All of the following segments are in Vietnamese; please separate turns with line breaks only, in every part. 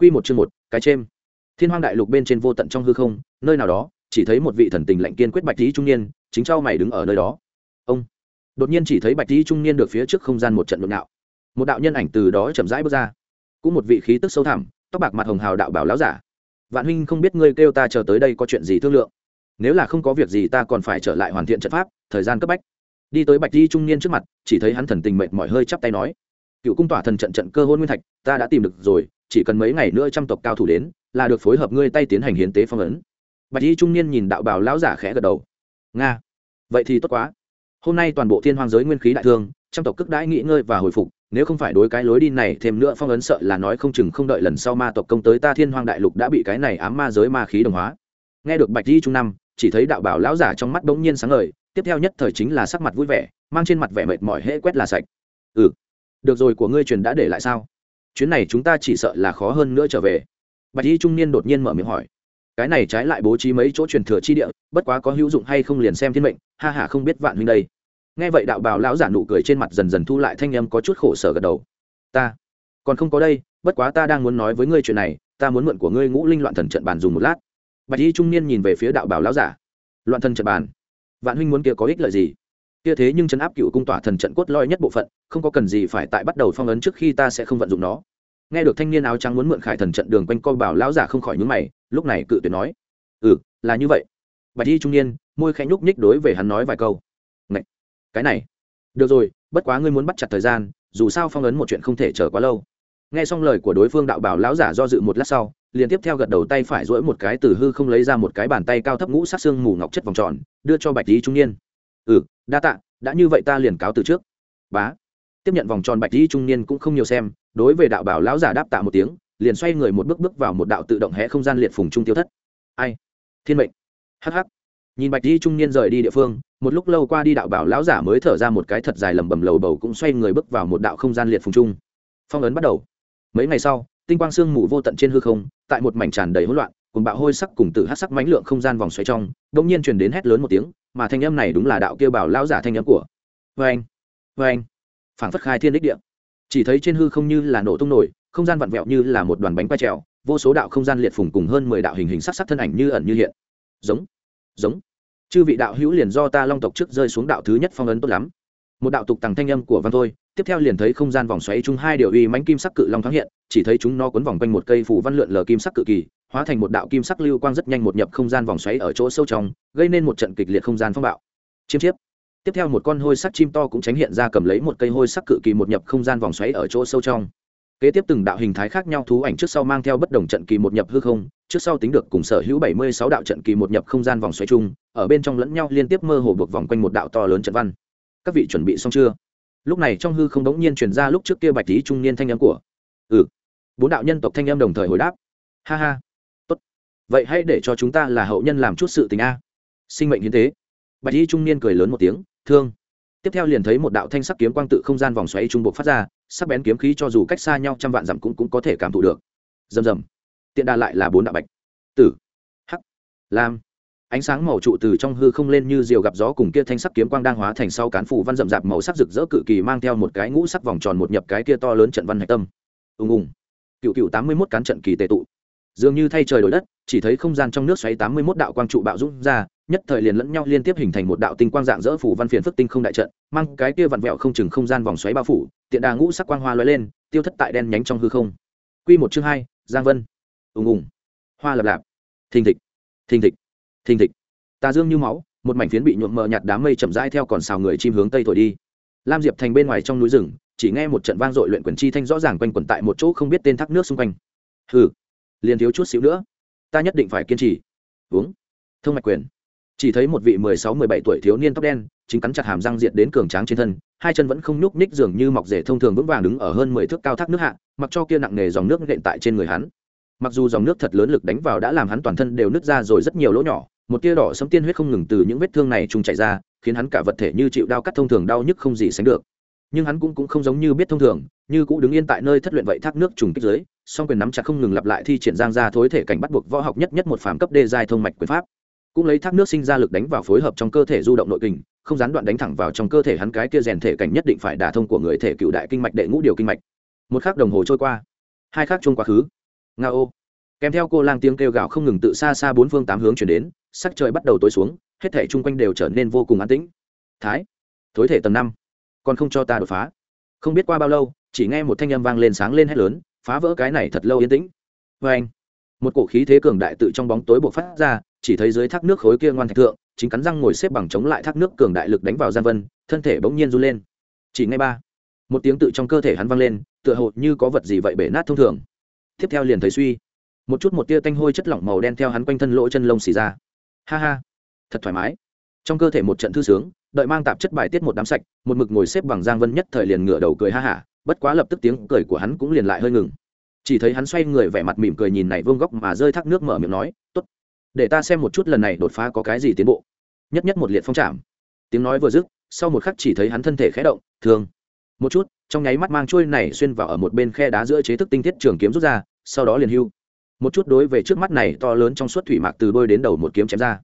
Quy một chương một, cái chêm. Thiên Hoang đại lục bên trên vô tận trong hư không, nơi nào đó, chỉ thấy một vị thần tình lạnh kiên quyết bạch tí trung niên, chính trao mày đứng ở nơi đó. Ông đột nhiên chỉ thấy bạch tí trung niên được phía trước không gian một trận hỗn loạn. Một đạo nhân ảnh từ đó chậm rãi bước ra, cũng một vị khí tức sâu thẳm, tóc bạc mặt hồng hào đạo bảo lão giả. Vạn huynh không biết ngươi kêu ta chờ tới đây có chuyện gì thương lượng. Nếu là không có việc gì ta còn phải trở lại hoàn thiện trận pháp, thời gian cấp bách. Đi tới bạch tí trung niên trước mặt, chỉ thấy hắn thần tình mệt mỏi hơi chắp tay nói: cựu cung tỏa thần trận trận cơ hôn nguyên thạch ta đã tìm được rồi chỉ cần mấy ngày nữa trăm tộc cao thủ đến, là được phối hợp ngươi tay tiến hành hiến tế phong ấn. Bạch y trung niên nhìn đạo bào lão giả khẽ gật đầu. Nga. Vậy thì tốt quá. Hôm nay toàn bộ thiên hoang giới nguyên khí đại thương, trăm tộc cước đãi nghỉ ngơi và hồi phục, nếu không phải đối cái lối đi này thêm nữa phong ấn sợ là nói không chừng không đợi lần sau ma tộc công tới ta thiên hoang đại lục đã bị cái này ám ma giới ma khí đồng hóa. Nghe được bạch di trung năm chỉ thấy đạo bảo lão giả trong mắt bỗng nhiên sáng ngời, tiếp theo nhất thời chính là sắc mặt vui vẻ, mang trên mặt vẻ mệt mỏi hễ quét là sạch. Ừ. Được rồi, của ngươi truyền đã để lại sao? Chuyến này chúng ta chỉ sợ là khó hơn nữa trở về. Bạch y trung niên đột nhiên mở miệng hỏi. Cái này trái lại bố trí mấy chỗ truyền thừa chi địa, bất quá có hữu dụng hay không liền xem thiên mệnh, ha hả không biết vạn huynh đây. Nghe vậy đạo bào lão giả nụ cười trên mặt dần dần thu lại thanh âm có chút khổ sở gật đầu. Ta còn không có đây, bất quá ta đang muốn nói với ngươi chuyện này, ta muốn mượn của ngươi ngũ linh loạn thần trận bàn dùng một lát. Bạch y trung niên nhìn về phía đạo bào lão giả. Loạn thần trận bàn. Vạn huynh muốn kia có ích lợi gì? Kia thế nhưng chấn áp cựu cung tỏa thần trận cốt lõi nhất bộ phận, không có cần gì phải tại bắt đầu phong ấn trước khi ta sẽ không vận dụng nó. Nghe được thanh niên áo trắng muốn mượn khải thần trận đường quanh co bảo lão giả không khỏi nhướng mày, lúc này cự tuyệt nói ừ là như vậy. Bạch y trung niên, môi khẽ nhúc nhích đối về hắn nói vài câu. Này cái này. Được rồi, bất quá ngươi muốn bắt chặt thời gian, dù sao phong ấn một chuyện không thể chờ quá lâu. Nghe xong lời của đối phương đạo bảo lão giả do dự một lát sau, liền tiếp theo gật đầu tay phải duỗi một cái từ hư không lấy ra một cái bàn tay cao thấp ngũ sát xương mù ngọc chất vòng tròn, đưa cho bạch y trung niên. Ừ đa tạ, đã như vậy ta liền cáo từ trước. Bá. Tiếp nhận vòng tròn bạch di trung niên cũng không nhiều xem, đối với đạo bảo lão giả đáp tạ một tiếng, liền xoay người một bước bước vào một đạo tự động hẽ không gian liệt phùng trung tiêu thất. Ai? Thiên mệnh. Hh nhìn bạch di trung niên rời đi địa phương, một lúc lâu qua đi đạo bảo lão giả mới thở ra một cái thật dài lầm bầm lầu bầu cũng xoay người bước vào một đạo không gian liệt phùng trung. Phong ấn bắt đầu. Mấy ngày sau, tinh quang sương mù vô tận trên hư không, tại một mảnh tràn đầy hỗn loạn cùng bạo hôi sắc cùng tự hát sắc mãnh lượng không gian vòng xoay trong đ ỗ n g nhiên truyền đến hét lớn một tiếng, mà thanh âm này đúng là đạo kêu bảo lao giả thanh âm của vê anh vê anh phảng phất khai thiên đích địa. Chỉ thấy trên hư không như là nổ tung nổi, không gian vặn vẹo như là một đoàn bánh quay trèo, vô số đạo không gian liệt phùng cùng hơn mười đạo hình hình sắc sắc thân ảnh như ẩn như hiện. Giống giống. Chư vị đạo hữu liền do ta long tộc trước rơi xuống đạo thứ nhất phong ấn tốt lắm một đạo tục tằng thanh âm của văn thôi, tiếp theo liền thấy không gian vòng xoáy chung hai điều uy mãnh kim sắc cự long thoáng hiện, chỉ thấy chúng nó quấn vòng quanh một cây phủ văn lượn lờ kim sắc cự kỳ, hóa thành một đạo kim sắc lưu quang rất nhanh một nhập không gian vòng xoáy ở chỗ sâu trong, gây nên một trận kịch liệt không gian phong bạo. Chiêm chiếp. Tiếp theo một con hôi sắc chim to cũng tránh hiện ra cầm lấy một cây hôi sắc cự kỳ một nhập không gian vòng xoáy ở chỗ sâu trong. Kế tiếp từng đạo hình thái khác nhau thú ảnh trước sau mang theo bất đồng trận kỳ một nhập hư không, trước sau tính được cùng sở hữu bảy mươi sáu đạo trận kỳ một nhập không gian vòng xoáy chung, ở bên trong lẫn nhau liên tiếp mơ hồ buộc vòng quanh một đạo to lớn trận văn các vị chuẩn bị xong chưa? Lúc này trong hư không đống nhiên truyền ra lúc trước kia bạch lý trung niên thanh âm của ừ. Bốn đạo nhân tộc thanh âm đồng thời hồi đáp ha ha. Tốt. Vậy hãy để cho chúng ta là hậu nhân làm chút sự tình a. Sinh mệnh hiến tế. Bạch y trung niên cười lớn một tiếng thương. Tiếp theo liền thấy một đạo thanh sắc kiếm quang tự không gian vòng xoáy trung bộ phát ra sắc bén kiếm khí cho dù cách xa nhau trăm vạn dặm cũng, cũng có thể cảm thụ được. Rầm rầm. Tiện đa lại là bốn đạo bạch. Tử. Hắc. Lam ánh sáng màu trụ từ trong hư không lên như diều gặp gió cùng kia thanh sắc kiếm quang đang hóa thành sau cán phủ văn rậm rạp màu sắc rực rỡ cự kỳ mang theo một cái ngũ sắc vòng tròn một nhập cái kia to lớn trận văn hạch tâm. Ùng ùng. Cựu cựu tám mươi mốt cán trận kỳ tệ tụ. Dường như thay trời đổi đất, chỉ thấy không gian trong nước xoáy tám mươi mốt đạo quang trụ bạo dũng ra, nhất thời liền lẫn nhau liên tiếp hình thành một đạo tinh quang dạng dỡ phủ văn phiền phức tinh không đại trận, mang cái kia vặn vẹo không chừng không gian vòng xoáy bao phủ, tiện đà ngũ sắc quang hoa lóe lên, tiêu thất tại đen nhánh trong hư không. Quy một chương hai, giang vân. Ùng ùng. Hoa lập lạp. Thình thịch. Thình thịch thình thịch. Tà dương như máu, một mảnh phiến bị nhuộm mờ nhạt đám mây chậm rãi theo còn xào người chim hướng tây thổi đi. Lam diệp thành bên ngoài trong núi rừng, chỉ nghe một trận vang dội luyện quyền chi thanh rõ ràng quanh quẩn tại một chỗ không biết tên thác nước xung quanh. Hừ, liền thiếu chút xíu nữa. Ta nhất định phải kiên trì. Uống. Thông mạch quyền. Chỉ thấy một vị mười sáu, mười bảy tuổi thiếu niên tóc đen, chính cắn chặt hàm răng diệt đến cường tráng trên thân, hai chân vẫn không nhúc ních dường như mọc rể thông thường vững vàng đứng ở hơn mười thước cao thác nước hạ, mặc cho kia nặng nề dòng nước nện tại trên người hắn. Mặc dù dòng nước thật lớn lực đánh vào đã làm hắn toàn thân đều nứt ra rồi rất nhiều lỗ nhỏ một tia đỏ sấm tiên huyết không ngừng từ những vết thương này trùng chảy ra khiến hắn cả vật thể như chịu đau cắt thông thường đau nhức không gì sánh được. Nhưng hắn cũng, cũng không giống như biết thông thường như cũng đứng yên tại nơi thất luyện vậy thác nước trùng kích dưới song quyền nắm chặt không ngừng lặp lại thi triển giang ra thối thể cảnh bắt buộc võ học nhất nhất một phàm cấp đê giai thông mạch quyền pháp. Cũng lấy thác nước sinh ra lực đánh vào phối hợp trong cơ thể du động nội kình không gián đoạn đánh thẳng vào trong cơ thể hắn cái kia rèn thể cảnh nhất định phải đả thông của người thể cựu đại kinh mạch đệ ngũ điều kinh mạch. Một khắc đồng hồ trôi qua hai khắc chung quá khứ. Nga ô kèm theo cô lang tiếng kêu gào không ngừng tự xa xa bốn phương tám hướng chuyển đến sắc trời bắt đầu tối xuống, hết thể chung quanh đều trở nên vô cùng an tĩnh. Thái thối thể tầng năm, còn không cho ta đột phá. Không biết qua bao lâu, chỉ nghe một thanh âm vang lên sáng lên hét lớn, phá vỡ cái này thật lâu yên tĩnh. Vê anh, một cổ khí thế cường đại tự trong bóng tối buộc phát ra, chỉ thấy dưới thác nước khối kia ngoan thạch thượng, chính cắn răng ngồi xếp bằng chống lại thác nước cường đại lực đánh vào gian vân, thân thể bỗng nhiên run lên. Chỉ ngay ba, một tiếng tự trong cơ thể hắn vang lên, tựa hồ như có vật gì vậy bể nát thông thường. Tiếp theo liền thấy suy, một chút một tia tanh hôi chất lỏng màu đen theo hắn quanh thân lỗ chân lông xì ra ha ha. Thật thoải mái. Trong cơ thể một trận thư sướng, đợi mang tạp chất bài tiết một đám sạch, một mực ngồi xếp bằng giang vân nhất thời liền ngửa đầu cười ha hả bất quá lập tức tiếng cười của hắn cũng liền lại hơi ngừng. Chỉ thấy hắn xoay người vẻ mặt mỉm cười nhìn này vương góc mà rơi thác nước mở miệng nói, tốt, để ta xem một chút lần này đột phá có cái gì tiến bộ. Nhất nhất một liệt phong trảm tiếng nói vừa dứt, sau một khắc chỉ thấy hắn thân thể khẽ động thường một chút, trong nháy mắt mang trôi này xuyên vào ở một bên khe đá giữa chế thức tinh thiết trường kiếm rút ra, sau đó liền hưu một chút đối về trước mắt này to lớn trong suốt thủy mạc từ đôi đến đầu một kiếm chém ra.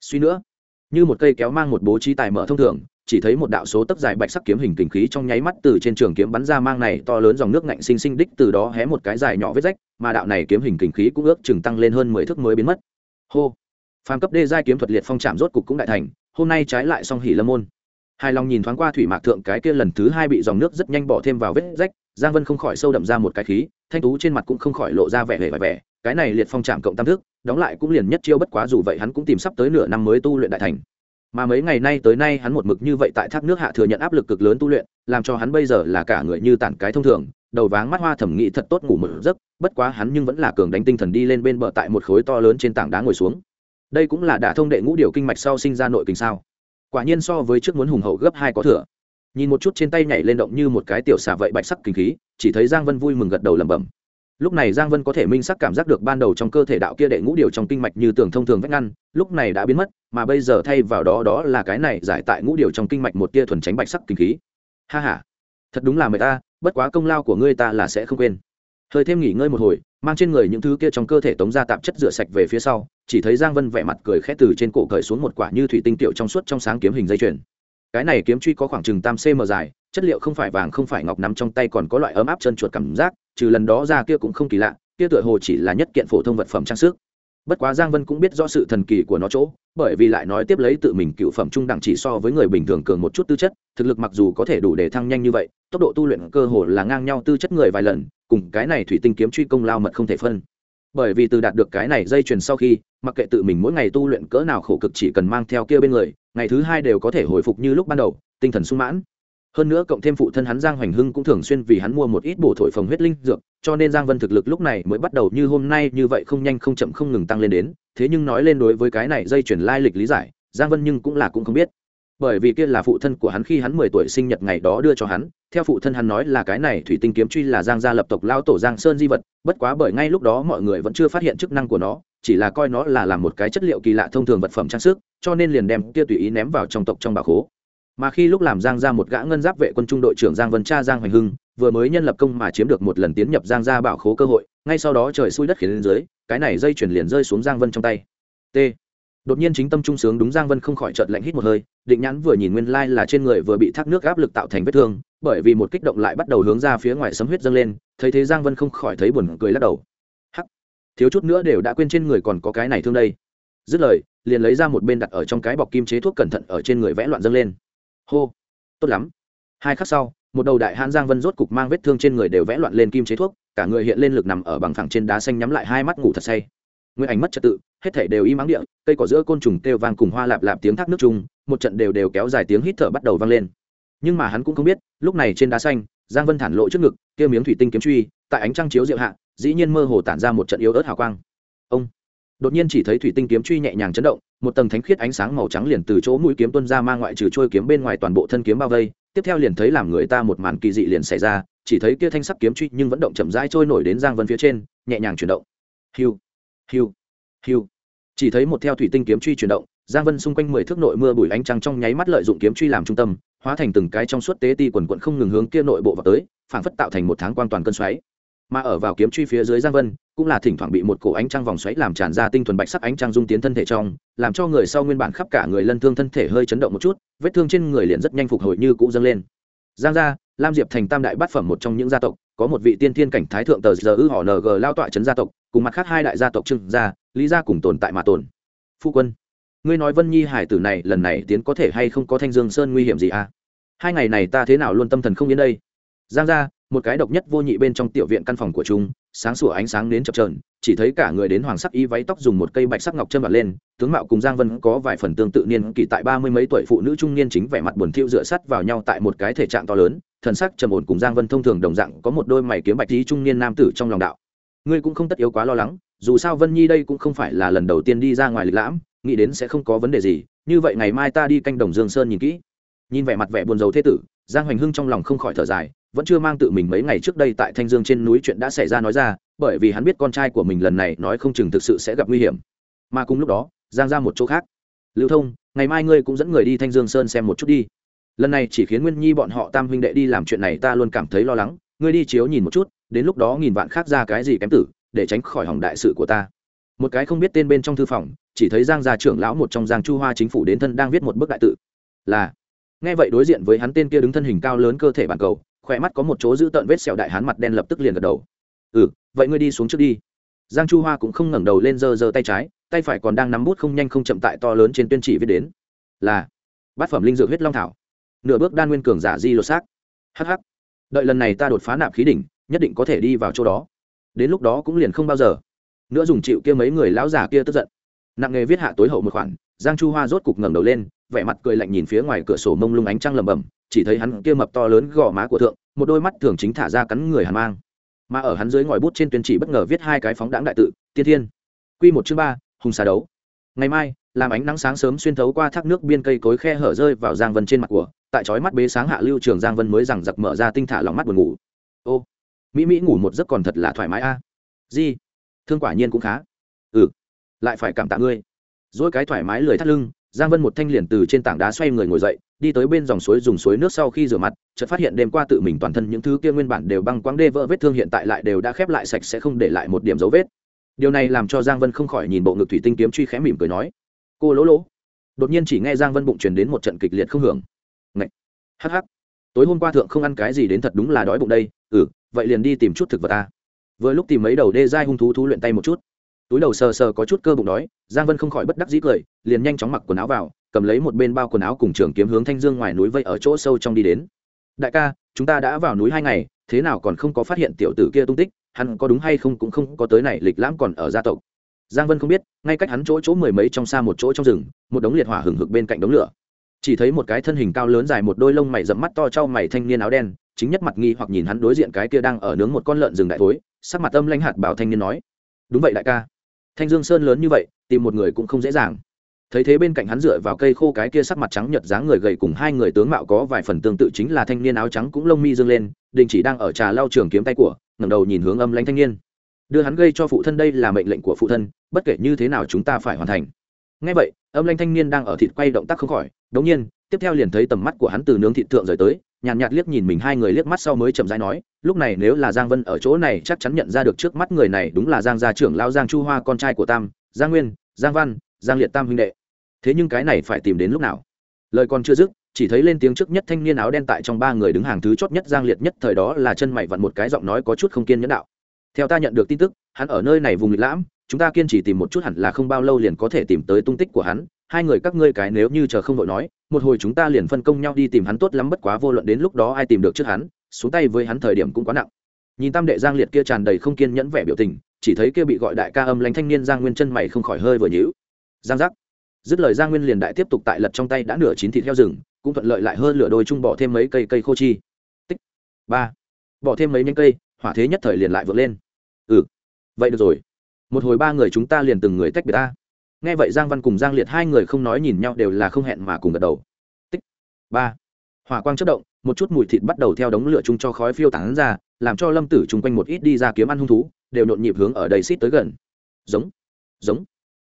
Suy nữa, như một cây kéo mang một bố trí tài mở thông thường, chỉ thấy một đạo số tấc dài bạch sắc kiếm hình kình khí trong nháy mắt từ trên trường kiếm bắn ra mang này to lớn dòng nước ngạnh sinh sinh đích từ đó hé một cái dài nhỏ vết rách, mà đạo này kiếm hình kình khí cũng ước chừng tăng lên hơn mười thước mới biến mất. Hô! Phàm cấp đê giai kiếm thuật liệt phong trạm rốt cục cũng đại thành, hôm nay trái lại song hỉ lâm môn. Hài lòng nhìn thoáng qua thủy mạc thượng cái kia lần thứ hai bị dòng nước rất nhanh bỏ thêm vào vết rách, giang vân không khỏi sâu đậm ra một cái khí, thanh tú trên mặt cũng không khỏi lộ ra vẻ vẻ vẻ vẻ cái này liệt phong trạm cộng tam thức, đóng lại cũng liền nhất chiêu bất quá dù vậy hắn cũng tìm sắp tới nửa năm mới tu luyện đại thành. Mà mấy ngày nay tới nay hắn một mực như vậy tại thác nước hạ thừa nhận áp lực cực lớn tu luyện, làm cho hắn bây giờ là cả người như tản cái thông thường, đầu váng mắt hoa thẩm nghĩ thật tốt ngủ một giấc, bất quá hắn nhưng vẫn là cường đánh tinh thần đi lên bên bờ tại một khối to lớn trên tảng đá ngồi xuống. Đây cũng là đả thông đệ ngũ điều kinh mạch sau sinh ra nội kinh sao. Quả nhiên so với trước muốn hùng hậu gấp hai có thừa. Nhìn một chút trên tay nhảy lên động như một cái tiểu xà vậy bạch sắc kinh khí, chỉ thấy giang vân vui mừng gật đầu lẩm bẩm lúc này giang vân có thể minh sắc cảm giác được ban đầu trong cơ thể đạo kia đệ ngũ điều trong kinh mạch như tường thông thường vách ngăn, lúc này đã biến mất, mà bây giờ thay vào đó đó là cái này giải tại ngũ điều trong kinh mạch một tia thuần tránh bạch sắc kinh khí. Ha ha, thật đúng là mời ta, bất quá công lao của ngươi ta là sẽ không quên. Hơi thêm nghỉ ngơi một hồi, mang trên người những thứ kia trong cơ thể tống ra tạp chất rửa sạch về phía sau, chỉ thấy giang vân vẻ mặt cười khẽ từ trên cổ cởi xuống một quả như thủy tinh tiểu trong suốt trong sáng kiếm hình dây chuyền cái này kiếm truy có khoảng chừng tam cm dài, chất liệu không phải vàng không phải ngọc nắm trong tay còn có loại ấm áp chân chuột cảm giác, trừ lần đó ra kia cũng không kỳ lạ, kia tựa hồ chỉ là nhất kiện phổ thông vật phẩm trang sức. Bất quá giang vân cũng biết rõ sự thần kỳ của nó chỗ, bởi vì lại nói tiếp lấy tự mình cựu phẩm trung đẳng chỉ so với người bình thường cường một chút tư chất, thực lực mặc dù có thể đủ để thăng nhanh như vậy, tốc độ tu luyện cơ hồ là ngang nhau tư chất người vài lần, cùng cái này thủy tinh kiếm truy công lao mật không thể phân. Bởi vì từ đạt được cái này dây chuyền sau khi, mặc kệ tự mình mỗi ngày tu luyện cỡ nào khổ cực chỉ cần mang theo kia bên người ngày thứ hai đều có thể hồi phục như lúc ban đầu, tinh thần sung mãn. Hơn nữa cộng thêm phụ thân hắn giang hoành hưng cũng thường xuyên vì hắn mua một ít bổ thổi phồng huyết linh dược, cho nên giang vân thực lực lúc này mới bắt đầu như hôm nay như vậy không nhanh không chậm không ngừng tăng lên đến, thế nhưng nói lên đối với cái này dây chuyển lai lịch lý giải, giang vân nhưng cũng là cũng không biết. Bởi vì kia là phụ thân của hắn khi hắn mười tuổi sinh nhật ngày đó đưa cho hắn, theo phụ thân hắn nói là cái này thủy tinh kiếm truy là giang gia lập tộc lao tổ giang sơn di vật, bất quá bởi ngay lúc đó mọi người vẫn chưa phát hiện chức năng của nó chỉ là coi nó là làm một cái chất liệu kỳ lạ thông thường vật phẩm trang sức, cho nên liền đem kia tùy ý ném vào trong tộc trong bà khố. Mà khi lúc làm giang ra một gã ngân giáp vệ quân trung đội trưởng giang vân cha giang hoành hưng, vừa mới nhân lập công mà chiếm được một lần tiến nhập giang ra bảo khố cơ hội, ngay sau đó trời xui đất khiến lên dưới, cái này dây chuyển liền rơi xuống giang vân trong tay. T. Đột nhiên chính tâm trung sướng đúng giang vân không khỏi chợt lạnh hít một hơi, định nhãn vừa nhìn nguyên lai là trên người vừa bị thác nước áp lực tạo thành vết thương, bởi vì một kích động lại bắt đầu hướng ra phía ngoài sấm huyết dâng lên, thấy thế giang vân không khỏi thấy buồn cười lắc đầu thiếu chút nữa đều đã quên trên người còn có cái này thương đây. Dứt lời, liền lấy ra một bên đặt ở trong cái bọc kim chế thuốc cẩn thận ở trên người vẽ loạn dâng lên. Hô, tốt lắm. Hai khắc sau, một đầu đại hãn giang vân rốt cục mang vết thương trên người đều vẽ loạn lên kim chế thuốc, cả người hiện lên lực nằm ở bằng phẳng trên đá xanh nhắm lại hai mắt ngủ thật say. Nguyên ảnh mất trật tự, hết thể đều im ắng địa, cây cỏ giữa côn trùng kêu vang cùng hoa lạp lạp tiếng thác nước chung, một trận đều đều kéo dài tiếng hít thở bắt đầu vang lên. Nhưng mà hắn cũng không biết, lúc này trên đá xanh, giang vân thản lộ trước ngực kêu miếng thủy tinh kiếm truy tại ánh trăng chiếu diệu hạ, dĩ nhiên mơ hồ tản ra một trận yếu ớt hào quang. Ông đột nhiên chỉ thấy thủy tinh kiếm truy nhẹ nhàng chấn động, một tầng thánh khiết ánh sáng màu trắng liền từ chỗ mũi kiếm tuân ra mang ngoại trừ trôi kiếm bên ngoài toàn bộ thân kiếm bao vây, tiếp theo liền thấy làm người ta một màn kỳ dị liền xảy ra, chỉ thấy kia thanh sắc kiếm truy nhưng vẫn động chậm rãi trôi nổi đến giang vân phía trên, nhẹ nhàng chuyển động. Hiu hiu hiu. Chỉ thấy một theo thủy tinh kiếm truy chuyển động, giang vân xung quanh mười thước nội mưa bụi ánh trăng trong nháy mắt lợi dụng kiếm truy làm trung tâm, hóa thành từng cái trong suốt tế ti quần quận không ngừng hướng kia nội bộ vào tới, phảng phất tạo thành một tháng quan toàn cơn xoáy mà ở vào kiếm truy phía dưới giang vân, cũng là thỉnh thoảng bị một cổ ánh trăng vòng xoáy làm tràn ra tinh thuần bạch sắc ánh trăng dung tiến thân thể trong, làm cho người sau nguyên bản khắp cả người lân thương thân thể hơi chấn động một chút, vết thương trên người liền rất nhanh phục hồi như cũ dâng lên. Giang gia, lam diệp thành tam đại bát phẩm một trong những gia tộc, có một vị tiên thiên cảnh thái thượng tờ giờ ư họ ng lao tọa trấn gia tộc, cùng mặt khác hai đại gia tộc trương gia, lý gia cùng tồn tại mà tồn. Phu quân, ngươi nói vân nhi hải tử này lần này tiến có thể hay không có thanh dương sơn nguy hiểm gì à? Hai ngày này ta thế nào luôn tâm thần không yên đây? Giang Gia một cái độc nhất vô nhị bên trong tiểu viện căn phòng của chúng, sáng sủa ánh sáng đến chập trờn chỉ thấy cả người đến hoàng sắc y váy tóc dùng một cây bạch sắc ngọc châm bật lên, tướng mạo cùng giang vân có vài phần tương tự niên kỷ tại ba mươi mấy tuổi phụ nữ trung niên chính vẻ mặt buồn thiu dựa sắt vào nhau tại một cái thể trạng to lớn, thần sắc trầm ổn cùng giang vân thông thường đồng dạng có một đôi mày kiếm bạch lý trung niên nam tử trong lòng đạo. Ngươi cũng không tất yếu quá lo lắng, dù sao vân nhi đây cũng không phải là lần đầu tiên đi ra ngoài lịch lãm, nghĩ đến sẽ không có vấn đề gì, như vậy ngày mai ta đi canh đồng dương sơn nhìn kỹ. Nhìn vẻ mặt vẻ buồn rầu thế tử, giang hoành hưng trong lòng không khỏi thở dài vẫn chưa mang tự mình mấy ngày trước đây tại thanh dương trên núi chuyện đã xảy ra nói ra, bởi vì hắn biết con trai của mình lần này nói không chừng thực sự sẽ gặp nguy hiểm. Mà cùng lúc đó, giang ra một chỗ khác. Lưu thông, ngày mai ngươi cũng dẫn người đi thanh dương sơn xem một chút đi. Lần này chỉ khiến nguyên nhi bọn họ tam huynh đệ đi làm chuyện này ta luôn cảm thấy lo lắng, ngươi đi chiếu nhìn một chút, đến lúc đó nghìn vạn khác ra cái gì kém tử, để tránh khỏi hỏng đại sự của ta. Một cái không biết tên bên trong thư phòng, chỉ thấy giang gia trưởng lão một trong giang chu hoa chính phủ đến thân đang viết một bức đại tự. Là, nghe vậy đối diện với hắn tên kia đứng thân hình cao lớn cơ thể bản cầu khỏe mắt có một chỗ giữ tợn vết sẹo đại hán mặt đen lập tức liền gật đầu. Ừ vậy ngươi đi xuống trước đi. Giang chu hoa cũng không ngẩng đầu lên giơ giơ tay trái, tay phải còn đang nắm bút không nhanh không chậm tại to lớn trên tuyên chỉ viết đến. Là, bát phẩm linh dược huyết long thảo. Nửa bước đan nguyên cường giả di lột xác. Hh đợi lần này ta đột phá nạp khí đỉnh, nhất định có thể đi vào chỗ đó. Đến lúc đó cũng liền không bao giờ. Nữa dùng chịu kia mấy người lão già kia tức giận. Nặng nghề viết hạ tối hậu một khoản, giang chu hoa rốt cục ngẩng đầu lên, vẻ mặt cười lạnh nhìn phía ngoài cửa sổ mông lung ánh trăng lầm bầm chỉ thấy hắn kia mập to lớn gò má của thượng, một đôi mắt thường chính thả ra cắn người hàn mang. Mà ở hắn dưới ngòi bút trên tuyên chỉ bất ngờ viết hai cái phóng đãng đại tự, tiên thiên. Quy một chương ba, hùng xà đấu. Ngày mai, làm ánh nắng sáng sớm xuyên thấu qua thác nước biên cây cối khe hở rơi vào giang vân trên mặt của, tại chói mắt bế sáng hạ lưu trường giang vân mới rằng giặc mở ra tinh thả lòng mắt buồn ngủ. Ô, mỹ mỹ ngủ một giấc còn thật là thoải mái a. Di, thương quả nhiên cũng khá. Ừ lại phải cảm tạ ngươi. Dỗi cái thoải mái lười thắt lưng giang vân một thanh liền từ trên tảng đá xoay người ngồi dậy, đi tới bên dòng suối dùng suối nước sau khi rửa mặt, chợt phát hiện đêm qua tự mình toàn thân những thứ kia nguyên bản đều băng quáng đê vỡ vết thương hiện tại lại đều đã khép lại sạch sẽ không để lại một điểm dấu vết. Điều này làm cho giang vân không khỏi nhìn bộ ngực thủy tinh kiếm truy khẽ mỉm cười nói, cô lỗ lỗ. Đột nhiên chỉ nghe giang vân bụng truyền đến một trận kịch liệt không hưởng. Ngậy! hắc hắc. Tối hôm qua thượng không ăn cái gì đến thật đúng là đói bụng đây. Ừ vậy liền đi tìm chút thực vật ta. Vừa lúc tìm mấy đầu đê dai hung thú thú luyện tay một chút túi đầu sờ sờ có chút cơ bụng đói, giang vân không khỏi bất đắc dĩ cười, liền nhanh chóng mặc quần áo vào, cầm lấy một bên bao quần áo cùng trường kiếm hướng thanh dương ngoài núi vây ở chỗ sâu trong đi đến. Đại ca, chúng ta đã vào núi hai ngày, thế nào còn không có phát hiện tiểu tử kia tung tích, hắn có đúng hay không cũng không có tới này lịch lãm còn ở gia tộc. Giang vân không biết, ngay cách hắn chỗ chỗ mười mấy trong xa một chỗ trong rừng, một đống liệt hỏa hừng hực bên cạnh đống lửa. Chỉ thấy một cái thân hình cao lớn dài một đôi lông mày rậm mắt to trao mày thanh niên áo đen, chính nhất mặt nghi hoặc nhìn hắn đối diện cái kia đang ở nướng một con lợn rừng đại thối, sắc mặt âm lanh hạt bảo thanh niên nói, đúng vậy đại ca thanh dương sơn lớn như vậy, tìm một người cũng không dễ dàng. Thấy thế bên cạnh hắn dựa vào cây khô cái kia sắc mặt trắng nhợt dáng người gầy cùng hai người tướng mạo có vài phần tương tự chính là thanh niên áo trắng cũng lông mi dương lên, đình chỉ đang ở trà lau trường kiếm tay của, ngẩng đầu nhìn hướng âm lãnh thanh niên. Đưa hắn gây cho phụ thân đây là mệnh lệnh của phụ thân, bất kể như thế nào chúng ta phải hoàn thành. Ngay vậy, âm lãnh thanh niên đang ở thịt quay động tác không khỏi, đống nhiên, tiếp theo liền thấy tầm mắt của hắn từ nướng thịt thượng rời tới nhàn nhạt, nhạt liếc nhìn mình hai người liếc mắt sau mới chậm rãi nói lúc này nếu là giang vân ở chỗ này chắc chắn nhận ra được trước mắt người này đúng là giang gia trưởng lao giang chu hoa con trai của tam giang nguyên giang văn giang liệt tam huynh đệ. Thế nhưng cái này phải tìm đến lúc nào? Lời còn chưa dứt chỉ thấy lên tiếng trước nhất thanh niên áo đen tại trong ba người đứng hàng thứ chót nhất giang liệt nhất thời đó là chân mày vặn một cái giọng nói có chút không kiên nhẫn đạo. Theo ta nhận được tin tức hắn ở nơi này vùng lịch lãm chúng ta kiên trì tìm một chút hẳn là không bao lâu liền có thể tìm tới tung tích của hắn hai người các ngươi cái nếu như chờ không đội nói, một hồi chúng ta liền phân công nhau đi tìm hắn tốt lắm, bất quá vô luận đến lúc đó ai tìm được trước hắn, xuống tay với hắn thời điểm cũng quá nặng. Nhìn tam đệ giang liệt kia tràn đầy không kiên nhẫn vẻ biểu tình, chỉ thấy kia bị gọi đại ca âm lãnh thanh niên giang nguyên chân mày không khỏi hơi vừa nhíu. Giang giác. Dứt lời giang nguyên liền đại tiếp tục tại lật trong tay đã nửa chín thịt heo rừng, cũng thuận lợi lại hơn lửa đôi chung bỏ thêm mấy cây cây khô chi. Tích. Ba. Bỏ thêm mấy nhánh cây, hỏa thế nhất thời liền lại vượt lên. Ừ. Vậy được rồi. Một hồi ba người chúng ta liền từng người tách biệt ta nghe vậy giang văn cùng giang liệt hai người không nói nhìn nhau đều là không hẹn mà cùng gật đầu. Tích. Ba. Hỏa quang chất động, một chút mùi thịt bắt đầu theo đống lửa chung cho khói phiêu tán ra, làm cho lâm tử chung quanh một ít đi ra kiếm ăn hung thú, đều nhộn nhịp hướng ở đầy xít tới gần. Giống. Giống.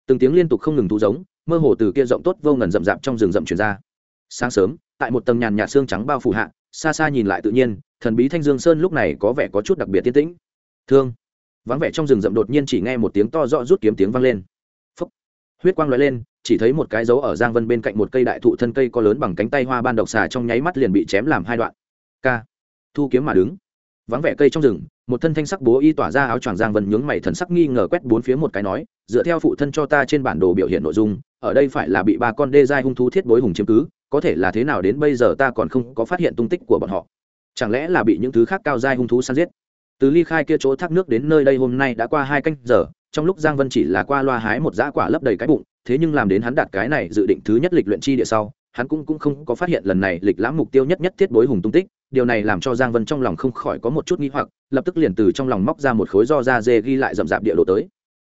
Từng tiếng liên tục không ngừng thú giống, mơ hồ từ kia rộng tốt vô ngần rậm rạp trong rừng rậm chuyển ra. Sáng sớm, tại một tầng nhàn nhạt xương trắng bao phủ hạ, xa xa nhìn lại tự nhiên, thần bí thanh dương sơn lúc này có vẻ có chút đặc biệt tiên tĩnh. Thương. Vắng vẻ trong rừng rậm đột nhiên chỉ nghe một tiếng to rõ rút kiếm tiếng vang lên huyết quang lóe lên, chỉ thấy một cái dấu ở giang vân bên cạnh một cây đại thụ thân cây có lớn bằng cánh tay hoa ban độc xà trong nháy mắt liền bị chém làm hai đoạn. K. Thu kiếm mà đứng. Vắng vẻ cây trong rừng, một thân thanh sắc bố y tỏa ra áo choàng giang vân nhướng mày thần sắc nghi ngờ quét bốn phía một cái nói, dựa theo phụ thân cho ta trên bản đồ biểu hiện nội dung, ở đây phải là bị ba con đê giai hung thú thiết bối hùng chiếm cứ, có thể là thế nào đến bây giờ ta còn không có phát hiện tung tích của bọn họ. Chẳng lẽ là bị những thứ khác cao giai hung thú săn giết? Từ ly khai kia chỗ thác nước đến nơi đây hôm nay đã qua hai canh giờ trong lúc giang vân chỉ là qua loa hái một dã quả lấp đầy cái bụng, thế nhưng làm đến hắn đạt cái này dự định thứ nhất lịch luyện chi địa sau, hắn cũng cũng không có phát hiện lần này lịch lãm mục tiêu nhất nhất thiết bối hùng tung tích, điều này làm cho giang vân trong lòng không khỏi có một chút nghi hoặc, lập tức liền từ trong lòng móc ra một khối do da dê ghi lại rậm rạp địa đồ tới.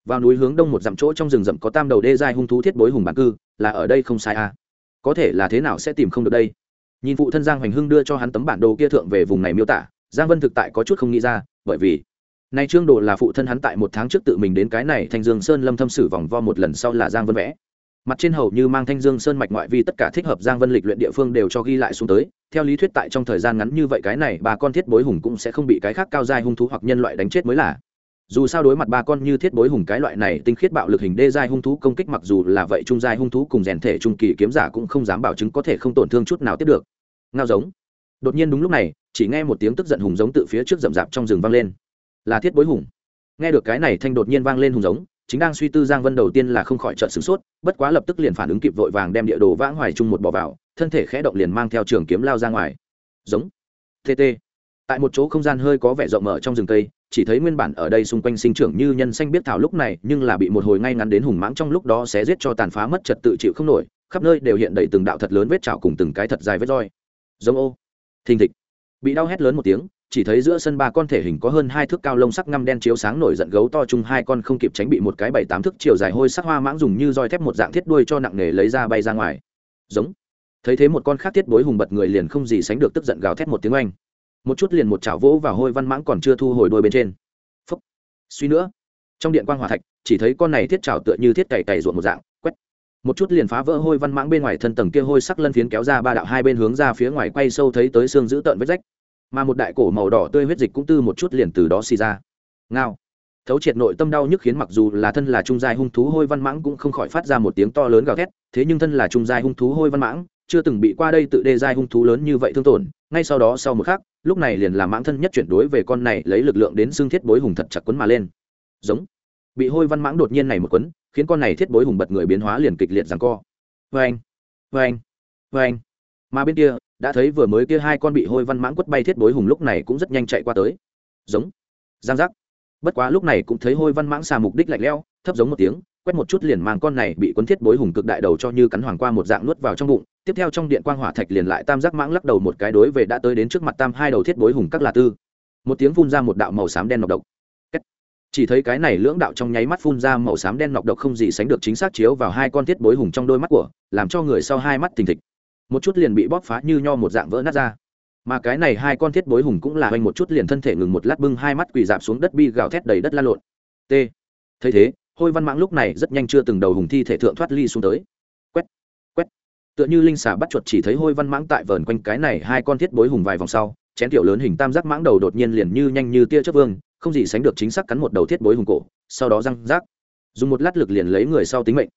Vào núi hướng đông một dặm chỗ trong rừng rậm có tam đầu đê dài hung thú thiết bối hùng bản cư, là ở đây không sai à. Có thể là thế nào sẽ tìm không được đây? Nhìn phụ thân giang hoành hưng đưa cho hắn tấm bản đồ kia thượng về vùng này miêu tả, giang vân thực tại có chút không nghĩ ra, bởi vì này trương đồ là phụ thân hắn tại một tháng trước tự mình đến cái này thanh dương sơn lâm thâm sử vòng vo một lần sau là giang vân vẽ. Mặt trên hầu như mang thanh dương sơn mạch ngoại vi tất cả thích hợp giang vân lịch luyện địa phương đều cho ghi lại xuống tới. Theo lý thuyết tại trong thời gian ngắn như vậy cái này ba con thiết bối hùng cũng sẽ không bị cái khác cao dai hung thú hoặc nhân loại đánh chết mới là. Dù sao đối mặt ba con như thiết bối hùng cái loại này tinh khiết bạo lực hình đê giai hung thú công kích mặc dù là vậy trung giai hung thú cùng rèn thể trung kỳ kiếm giả cũng không dám bảo chứng có thể không tổn thương chút nào tiếp được. Ngao giống. Đột nhiên đúng lúc này, chỉ nghe một tiếng tức giận hùng giống tự phía trước rậm rạp trong rừng vang lên là thiết bối hùng. Nghe được cái này thanh đột nhiên vang lên hùng giống, chính đang suy tư giang vân đầu tiên là không khỏi trợn sửng sốt, bất quá lập tức liền phản ứng kịp vội vàng đem địa đồ vãng hoài chung một bỏ vào, thân thể khẽ động liền mang theo trường kiếm lao ra ngoài. Giống. Tt tại một chỗ không gian hơi có vẻ rộng mở trong rừng cây, chỉ thấy nguyên bản ở đây xung quanh sinh trưởng như nhân xanh biết thảo lúc này, nhưng là bị một hồi ngay ngắn đến hùng mãng trong lúc đó sẽ giết cho tàn phá mất trật tự chịu không nổi, khắp nơi đều hiện đầy từng đạo thật lớn vết trào cùng từng cái thật dài vết roi. Giống ô. Thình thịch. Bị đau hét lớn một tiếng chỉ thấy giữa sân ba con thể hình có hơn hai thước cao lông sắc ngăm đen chiếu sáng nổi giận gấu to chung hai con không kịp tránh bị một cái bảy tám thước chiều dài hôi sắc hoa mãng dùng như roi thép một dạng thiết đuôi cho nặng nề lấy ra bay ra ngoài. Giống. Thấy thế một con khác thiết bối hùng bật người liền không gì sánh được tức giận gào thét một tiếng oanh. Một chút liền một chảo vỗ và hôi văn mãng còn chưa thu hồi đuôi bên trên. Phúc. Suy nữa. Trong điện quan hòa thạch, chỉ thấy con này thiết chảo tựa như thiết cày cày ruột một dạng, quét. Một chút liền phá vỡ hôi văn mãng bên ngoài thân tầng kia hôi sắc lân phiến kéo ra ba đạo hai bên hướng ra phía ngoài quay sâu thấy tới xương giữ tợn vết rách mà một đại cổ màu đỏ tươi huyết dịch cũng tư một chút liền từ đó xì ra. Ngao. Thấu triệt nội tâm đau nhức khiến mặc dù là thân là trung giai hung thú hôi văn mãng cũng không khỏi phát ra một tiếng to lớn gào thét, thế nhưng thân là trung giai hung thú hôi văn mãng, chưa từng bị qua đây tự đê giai hung thú lớn như vậy thương tổn, ngay sau đó sau một khắc, lúc này liền làm mãng thân nhất chuyển đối về con này lấy lực lượng đến xương thiết bối hùng thật chặt quấn mà lên. Giống. Bị hôi văn mãng đột nhiên này một quấn, khiến con này thiết bối hùng bật người biến hóa liền kịch liệt rằng co. Vê anh vê anh vê anh mà bên kia đã thấy vừa mới kia hai con bị hôi văn mãng quất bay thiết bối hùng lúc này cũng rất nhanh chạy qua tới. Giống. Giang giác. Bất quá lúc này cũng thấy hôi văn mãng xà mục đích lạnh leo thấp giống một tiếng, quét một chút liền mang con này bị quấn thiết bối hùng cực đại đầu cho như cắn hoàng qua một dạng nuốt vào trong bụng. Tiếp theo trong điện quang hỏa thạch liền lại tam giác mãng lắc đầu một cái đối về đã tới đến trước mặt tam hai đầu thiết bối hùng các là tư. Một tiếng phun ra một đạo màu xám đen nọc độc. Chỉ thấy cái này lưỡng đạo trong nháy mắt phun ra màu xám đen nọc độc không gì sánh được chính xác chiếu vào hai con thiết bối hùng trong đôi mắt của, làm cho người sau hai mắt thình thịch một chút liền bị bóp phá như nho một dạng vỡ nát ra. Mà cái này hai con thiết bối hùng cũng là hoành một chút liền thân thể ngừng một lát bưng hai mắt quỳ dạp xuống đất bi gào thét đầy đất la lộn. T. Thấy thế, hôi văn mãng lúc này rất nhanh chưa từng đầu hùng thi thể thượng thoát ly xuống tới. Quét quét. Tựa như linh xà bắt chuột chỉ thấy hôi văn mãng tại vờn quanh cái này hai con thiết bối hùng vài vòng sau, chén tiểu lớn hình tam giác mãng đầu đột nhiên liền như nhanh như tia chớp vương, không gì sánh được chính xác cắn một đầu thiết bối hùng cổ, sau đó răng rác. Dùng một lát lực liền lấy người sau tính mệnh.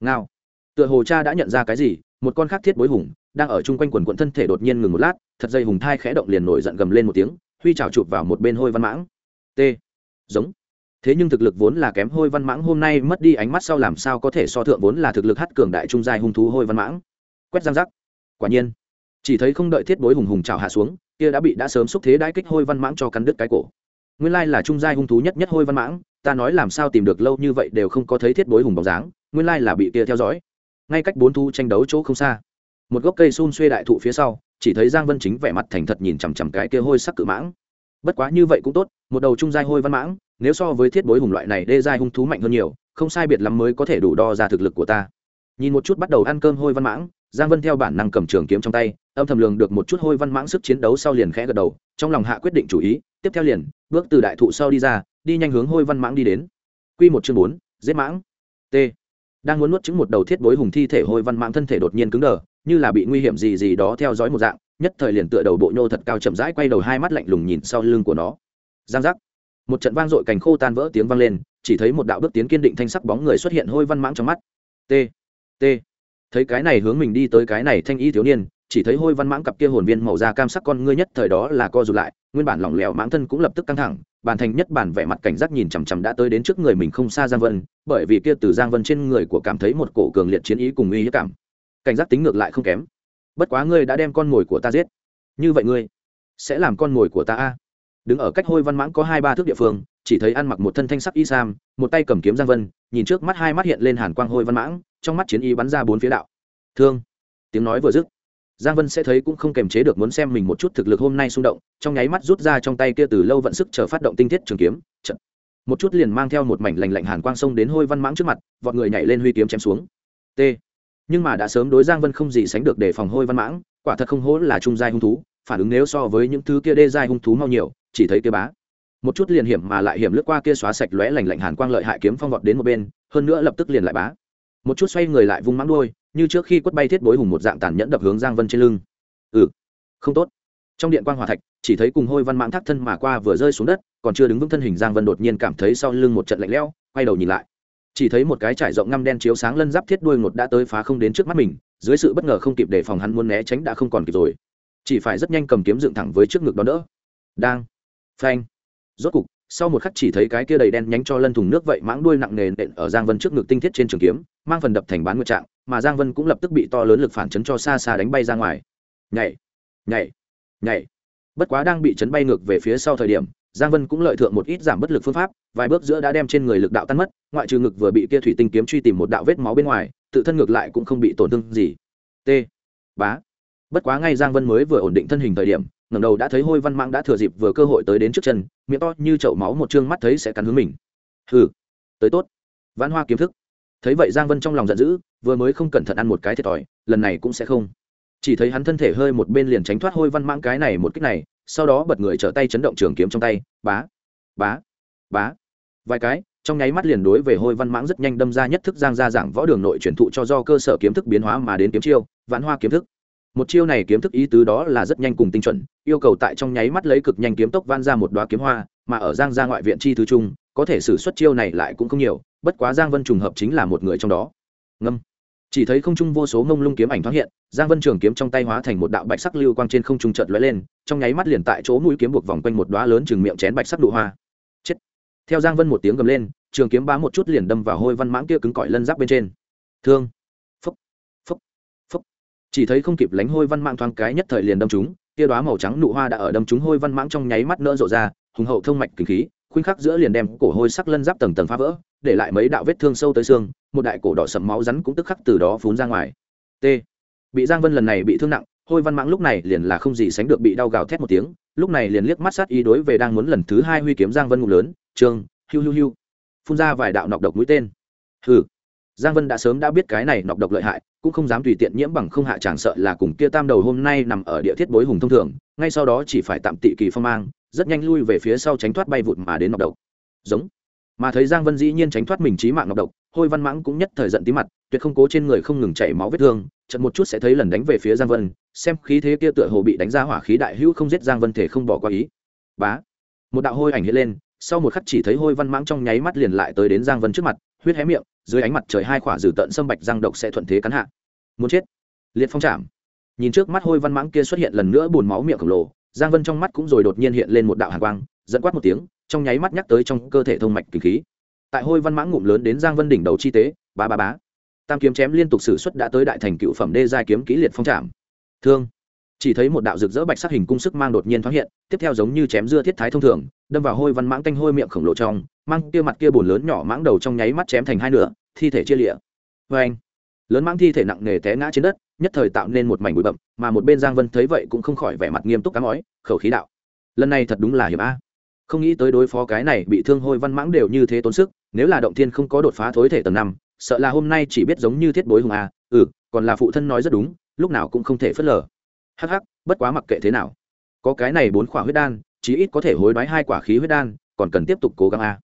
Ngao. Tựa hồ cha đã nhận ra cái gì, một con khác thiết bối hùng đang ở chung quanh quần quận thân thể đột nhiên ngừng một lát, thật dây hùng thai khẽ động liền nổi giận gầm lên một tiếng, huy trào chụp vào một bên hôi văn mãng. T. Giống. Thế nhưng thực lực vốn là kém hôi văn mãng, hôm nay mất đi ánh mắt sau làm sao có thể so thượng vốn là thực lực hát cường đại trung giai hung thú hôi văn mãng. Quét răng rắc. Quả nhiên, chỉ thấy không đợi thiết bối hùng hùng trào hạ xuống, kia đã bị đã sớm xúc thế đãi kích hôi văn mãng cho cắn đứt cái cổ. Nguyên lai là trung giai hung thú nhất nhất hôi văn mãng, ta nói làm sao tìm được lâu như vậy đều không có thấy thiết bối hùng bóng dáng, nguyên lai là bị kia theo dõi. Ngay cách bốn thu tranh đấu chỗ không xa một gốc cây xun xuê đại thụ phía sau, chỉ thấy giang vân chính vẻ mặt thành thật nhìn chằm chằm cái kia hôi sắc cự mãng. Bất quá như vậy cũng tốt, một đầu trung giai hôi văn mãng, nếu so với thiết bối hùng loại này đê giai hung thú mạnh hơn nhiều, không sai biệt lắm mới có thể đủ đo ra thực lực của ta. Nhìn một chút bắt đầu ăn cơm hôi văn mãng, giang vân theo bản năng cầm trường kiếm trong tay, âm thầm lường được một chút hôi văn mãng sức chiến đấu sau liền khẽ gật đầu, trong lòng hạ quyết định chủ ý, tiếp theo liền, bước từ đại thụ sau đi ra, đi nhanh hướng hôi văn mãng đi đến. Q một chương bốn, giết mãng. T. Đang muốn nuốt chứng một đầu thiết bối hùng thi thể hôi văn mãng thân thể đột nhiên cứng đờ như là bị nguy hiểm gì gì đó theo dõi một dạng, nhất thời liền tựa đầu bộ nhô thật cao chậm rãi quay đầu hai mắt lạnh lùng nhìn sau lưng của nó. Giang giác. Một trận vang dội cành khô tan vỡ tiếng vang lên, chỉ thấy một đạo bước tiến kiên định thanh sắc bóng người xuất hiện hôi văn mãng trong mắt. T t. Thấy cái này hướng mình đi tới cái này thanh y thiếu niên, chỉ thấy hôi văn mãng cặp kia hồn viên màu da cam sắc con ngươi nhất thời đó là co rụt lại, nguyên bản lỏng lẻo mãng thân cũng lập tức căng thẳng, bàn thành nhất bản vẻ mặt cảnh giác nhìn chằm chằm đã tới đến trước người mình không xa giang vân, bởi vì kia từ giang vân trên người của cảm thấy một cổ cường liệt chiến ý cùng uy hiếp cảm cảnh giác tính ngược lại không kém. Bất quá ngươi đã đem con mồi của ta giết. Như vậy ngươi sẽ làm con mồi của ta a? Đứng ở cách hôi văn mãng có hai ba thước địa phương, chỉ thấy ăn mặc một thân thanh sắc y sam, một tay cầm kiếm giang vân, nhìn trước mắt hai mắt hiện lên hàn quang hôi văn mãng, trong mắt chiến y bắn ra bốn phía đạo. Thương. Tiếng nói vừa dứt, giang vân sẽ thấy cũng không kềm chế được muốn xem mình một chút thực lực hôm nay xung động, trong nháy mắt rút ra trong tay kia từ lâu vận sức chờ phát động tinh thiết trường kiếm trận một chút liền mang theo một mảnh lành lạnh hàn quang sông đến hôi văn mãng trước mặt, vọt người nhảy lên huy kiếm chém xuống. T nhưng mà đã sớm đối giang vân không gì sánh được để phòng hôi văn mãng, quả thật không hố là trung giai hung thú, phản ứng nếu so với những thứ kia đê giai hung thú mau nhiều, chỉ thấy kia bá. Một chút liền hiểm mà lại hiểm lướt qua kia xóa sạch lóe lành lạnh hàn quang lợi hại kiếm phong vọt đến một bên, hơn nữa lập tức liền lại bá. Một chút xoay người lại vung mãng đuôi, như trước khi quất bay thiết bối hùng một dạng tàn nhẫn đập hướng giang vân trên lưng. Ừ không tốt. Trong điện quan hòa thạch, chỉ thấy cùng hôi văn mãng thác thân mà qua vừa rơi xuống đất, còn chưa đứng vững thân hình giang vân đột nhiên cảm thấy sau lưng một trận lạnh lẽo, quay đầu nhìn lại chỉ thấy một cái trải rộng ngăm đen chiếu sáng lân giáp thiết đuôi ngột đã tới phá không đến trước mắt mình, dưới sự bất ngờ không kịp đề phòng hắn muốn né tránh đã không còn kịp rồi. Chỉ phải rất nhanh cầm kiếm dựng thẳng với trước ngực đó đỡ. Đang. Phanh. Rốt cục, sau một khắc chỉ thấy cái kia đầy đen nhánh cho lân thùng nước vậy mãng đuôi nặng nề nện ở giang vân trước ngực tinh thiết trên trường kiếm, mang phần đập thành bán nguyệt trạng, mà giang vân cũng lập tức bị to lớn lực phản chấn cho xa xa đánh bay ra ngoài. Nhảy. Nhảy. Nhảy. Bất quá đang bị chấn bay ngược về phía sau thời điểm giang vân cũng lợi thượng một ít giảm bất lực phương pháp, vài bước giữa đã đem trên người lực đạo tan mất, ngoại trừ ngực vừa bị kia thủy tinh kiếm truy tìm một đạo vết máu bên ngoài, tự thân ngược lại cũng không bị tổn thương gì. T. Bá. Bất quá ngay giang vân mới vừa ổn định thân hình thời điểm, ngẩng đầu đã thấy hôi văn mãng đã thừa dịp vừa cơ hội tới đến trước chân, miệng to như chậu máu một chương mắt thấy sẽ cắn hướng mình. Hừ. Tới tốt. Vãn hoa kiếm thức. Thấy vậy giang vân trong lòng giận dữ, vừa mới không cẩn thận ăn một cái thiệt thòi, lần này cũng sẽ không. Chỉ thấy hắn thân thể hơi một bên liền tránh thoát hôi văn mãng cái này một cách này sau đó bật người trở tay chấn động trường kiếm trong tay, bá bá bá. Vài cái, trong nháy mắt liền đối về hôi văn mãng rất nhanh đâm ra nhất thức giang ra giảng võ đường nội truyền thụ cho do cơ sở kiếm thức biến hóa mà đến kiếm chiêu, vạn hoa kiếm thức. Một chiêu này kiếm thức ý tứ đó là rất nhanh cùng tinh chuẩn, yêu cầu tại trong nháy mắt lấy cực nhanh kiếm tốc van ra một đoá kiếm hoa, mà ở giang gia ngoại viện chi thứ trung có thể xử suất chiêu này lại cũng không nhiều, bất quá giang vân trùng hợp chính là một người trong đó. Ngâm chỉ thấy không trung vô số ngông lung kiếm ảnh thoáng hiện, giang vân trường kiếm trong tay hóa thành một đạo bạch sắc lưu quang trên không trung chợt lóe lên, trong nháy mắt liền tại chỗ mũi kiếm buộc vòng quanh một đoá lớn chừng miệng chén bạch sắc nụ hoa. Chết. Theo giang vân một tiếng gầm lên, trường kiếm bá một chút liền đâm vào hôi văn mãng kia cứng cỏi lân giáp bên trên. Thương. Phúc. Phúc. Phúc. Chỉ thấy không kịp lánh hôi văn mãng thoáng cái nhất thời liền đâm chúng kia đoá màu trắng nụ hoa đã ở đâm chúng hôi văn mãng trong nháy mắt nỡ rộ ra, hùng hậu thông mạch kinh khí, khuynh khắc giữa liền đem cổ hôi sắc lân giáp tầng tầng phá vỡ để lại mấy đạo vết thương sâu tới xương, một đại cổ đỏ sậm máu rắn cũng tức khắc từ đó phun ra ngoài. T. Bị giang vân lần này bị thương nặng, hôi văn mãng lúc này liền là không gì sánh được bị đau gào thét một tiếng, lúc này liền liếc mắt sát ý đối về đang muốn lần thứ hai huy kiếm giang vân ngục lớn trương hiu hiu hiu. Phun ra vài đạo nọc độc mũi tên. Hừ. Giang vân đã sớm đã biết cái này nọc độc lợi hại, cũng không dám tùy tiện nhiễm bằng không hạ chẳng sợ là cùng kia tam đầu hôm nay nằm ở địa thiết bối hùng thông thường, ngay sau đó chỉ phải tạm tị kỳ phong mang, rất nhanh lui về phía sau tránh thoát bay vụt mà đến nọc độc. Giống mà thấy giang vân dĩ nhiên tránh thoát mình trí mạng ngọc độc, hôi văn mãng cũng nhất thời giận tí mặt, tuyệt không cố trên người không ngừng chảy máu vết thương chật một chút sẽ thấy lần đánh về phía giang vân, xem khí thế kia tựa hồ bị đánh ra hỏa khí đại hữu không giết giang vân thể không bỏ qua ý. Bá! Một đạo hôi ảnh hiện lên, sau một khắc chỉ thấy hôi văn mãng trong nháy mắt liền lại tới đến giang vân trước mặt, huyết hé miệng, dưới ánh mặt trời hai khỏa dử tận sâm bạch giang độc sẽ thuận thế cắn hạ. Muốn chết! Liệt phong chạm. Nhìn trước mắt hôi văn mãng kia xuất hiện lần nữa bùn máu miệng khổng lồ, giang vân trong mắt cũng rồi đột nhiên hiện lên một đạo hàn quang dẫn quát một tiếng trong nháy mắt nhắc tới trong cơ thể thông mạch kinh khí. Tại hôi văn mãng ngụm lớn đến giang vân đỉnh đầu chi tế ba ba bá. Tam kiếm chém liên tục sử xuất đã tới đại thành cựu phẩm đê giai kiếm kỹ liệt phong trảm. Thương. Chỉ thấy một đạo rực rỡ bạch sắc hình cung sức mang đột nhiên thoáng hiện, tiếp theo giống như chém dưa thiết thái thông thường, đâm vào hôi văn mãng canh hôi miệng khổng lồ trong, mang kia mặt kia bồn lớn nhỏ mãng đầu trong nháy mắt chém thành hai nửa, thi thể chia lịa. Vê anh lớn mãng thi thể nặng nề té ngã trên đất, nhất thời tạo nên một mảnh bụi bậm mà một bên giang vân thấy vậy cũng không khỏi vẻ mặt nghiêm túc cá ngói khẩu khí đạo. Lần này thật đúng là hiểm a không nghĩ tới đối phó cái này bị thương hôi văn mãng đều như thế tốn sức, nếu là động thiên không có đột phá thối thể tầng năm, sợ là hôm nay chỉ biết giống như thiết bối hùng a ừ còn là phụ thân nói rất đúng, lúc nào cũng không thể phớt lờ. Hắc hắc, bất quá mặc kệ thế nào. Có cái này bốn quả huyết đan, chí ít có thể hối đoái hai quả khí huyết đan, còn cần tiếp tục cố gắng a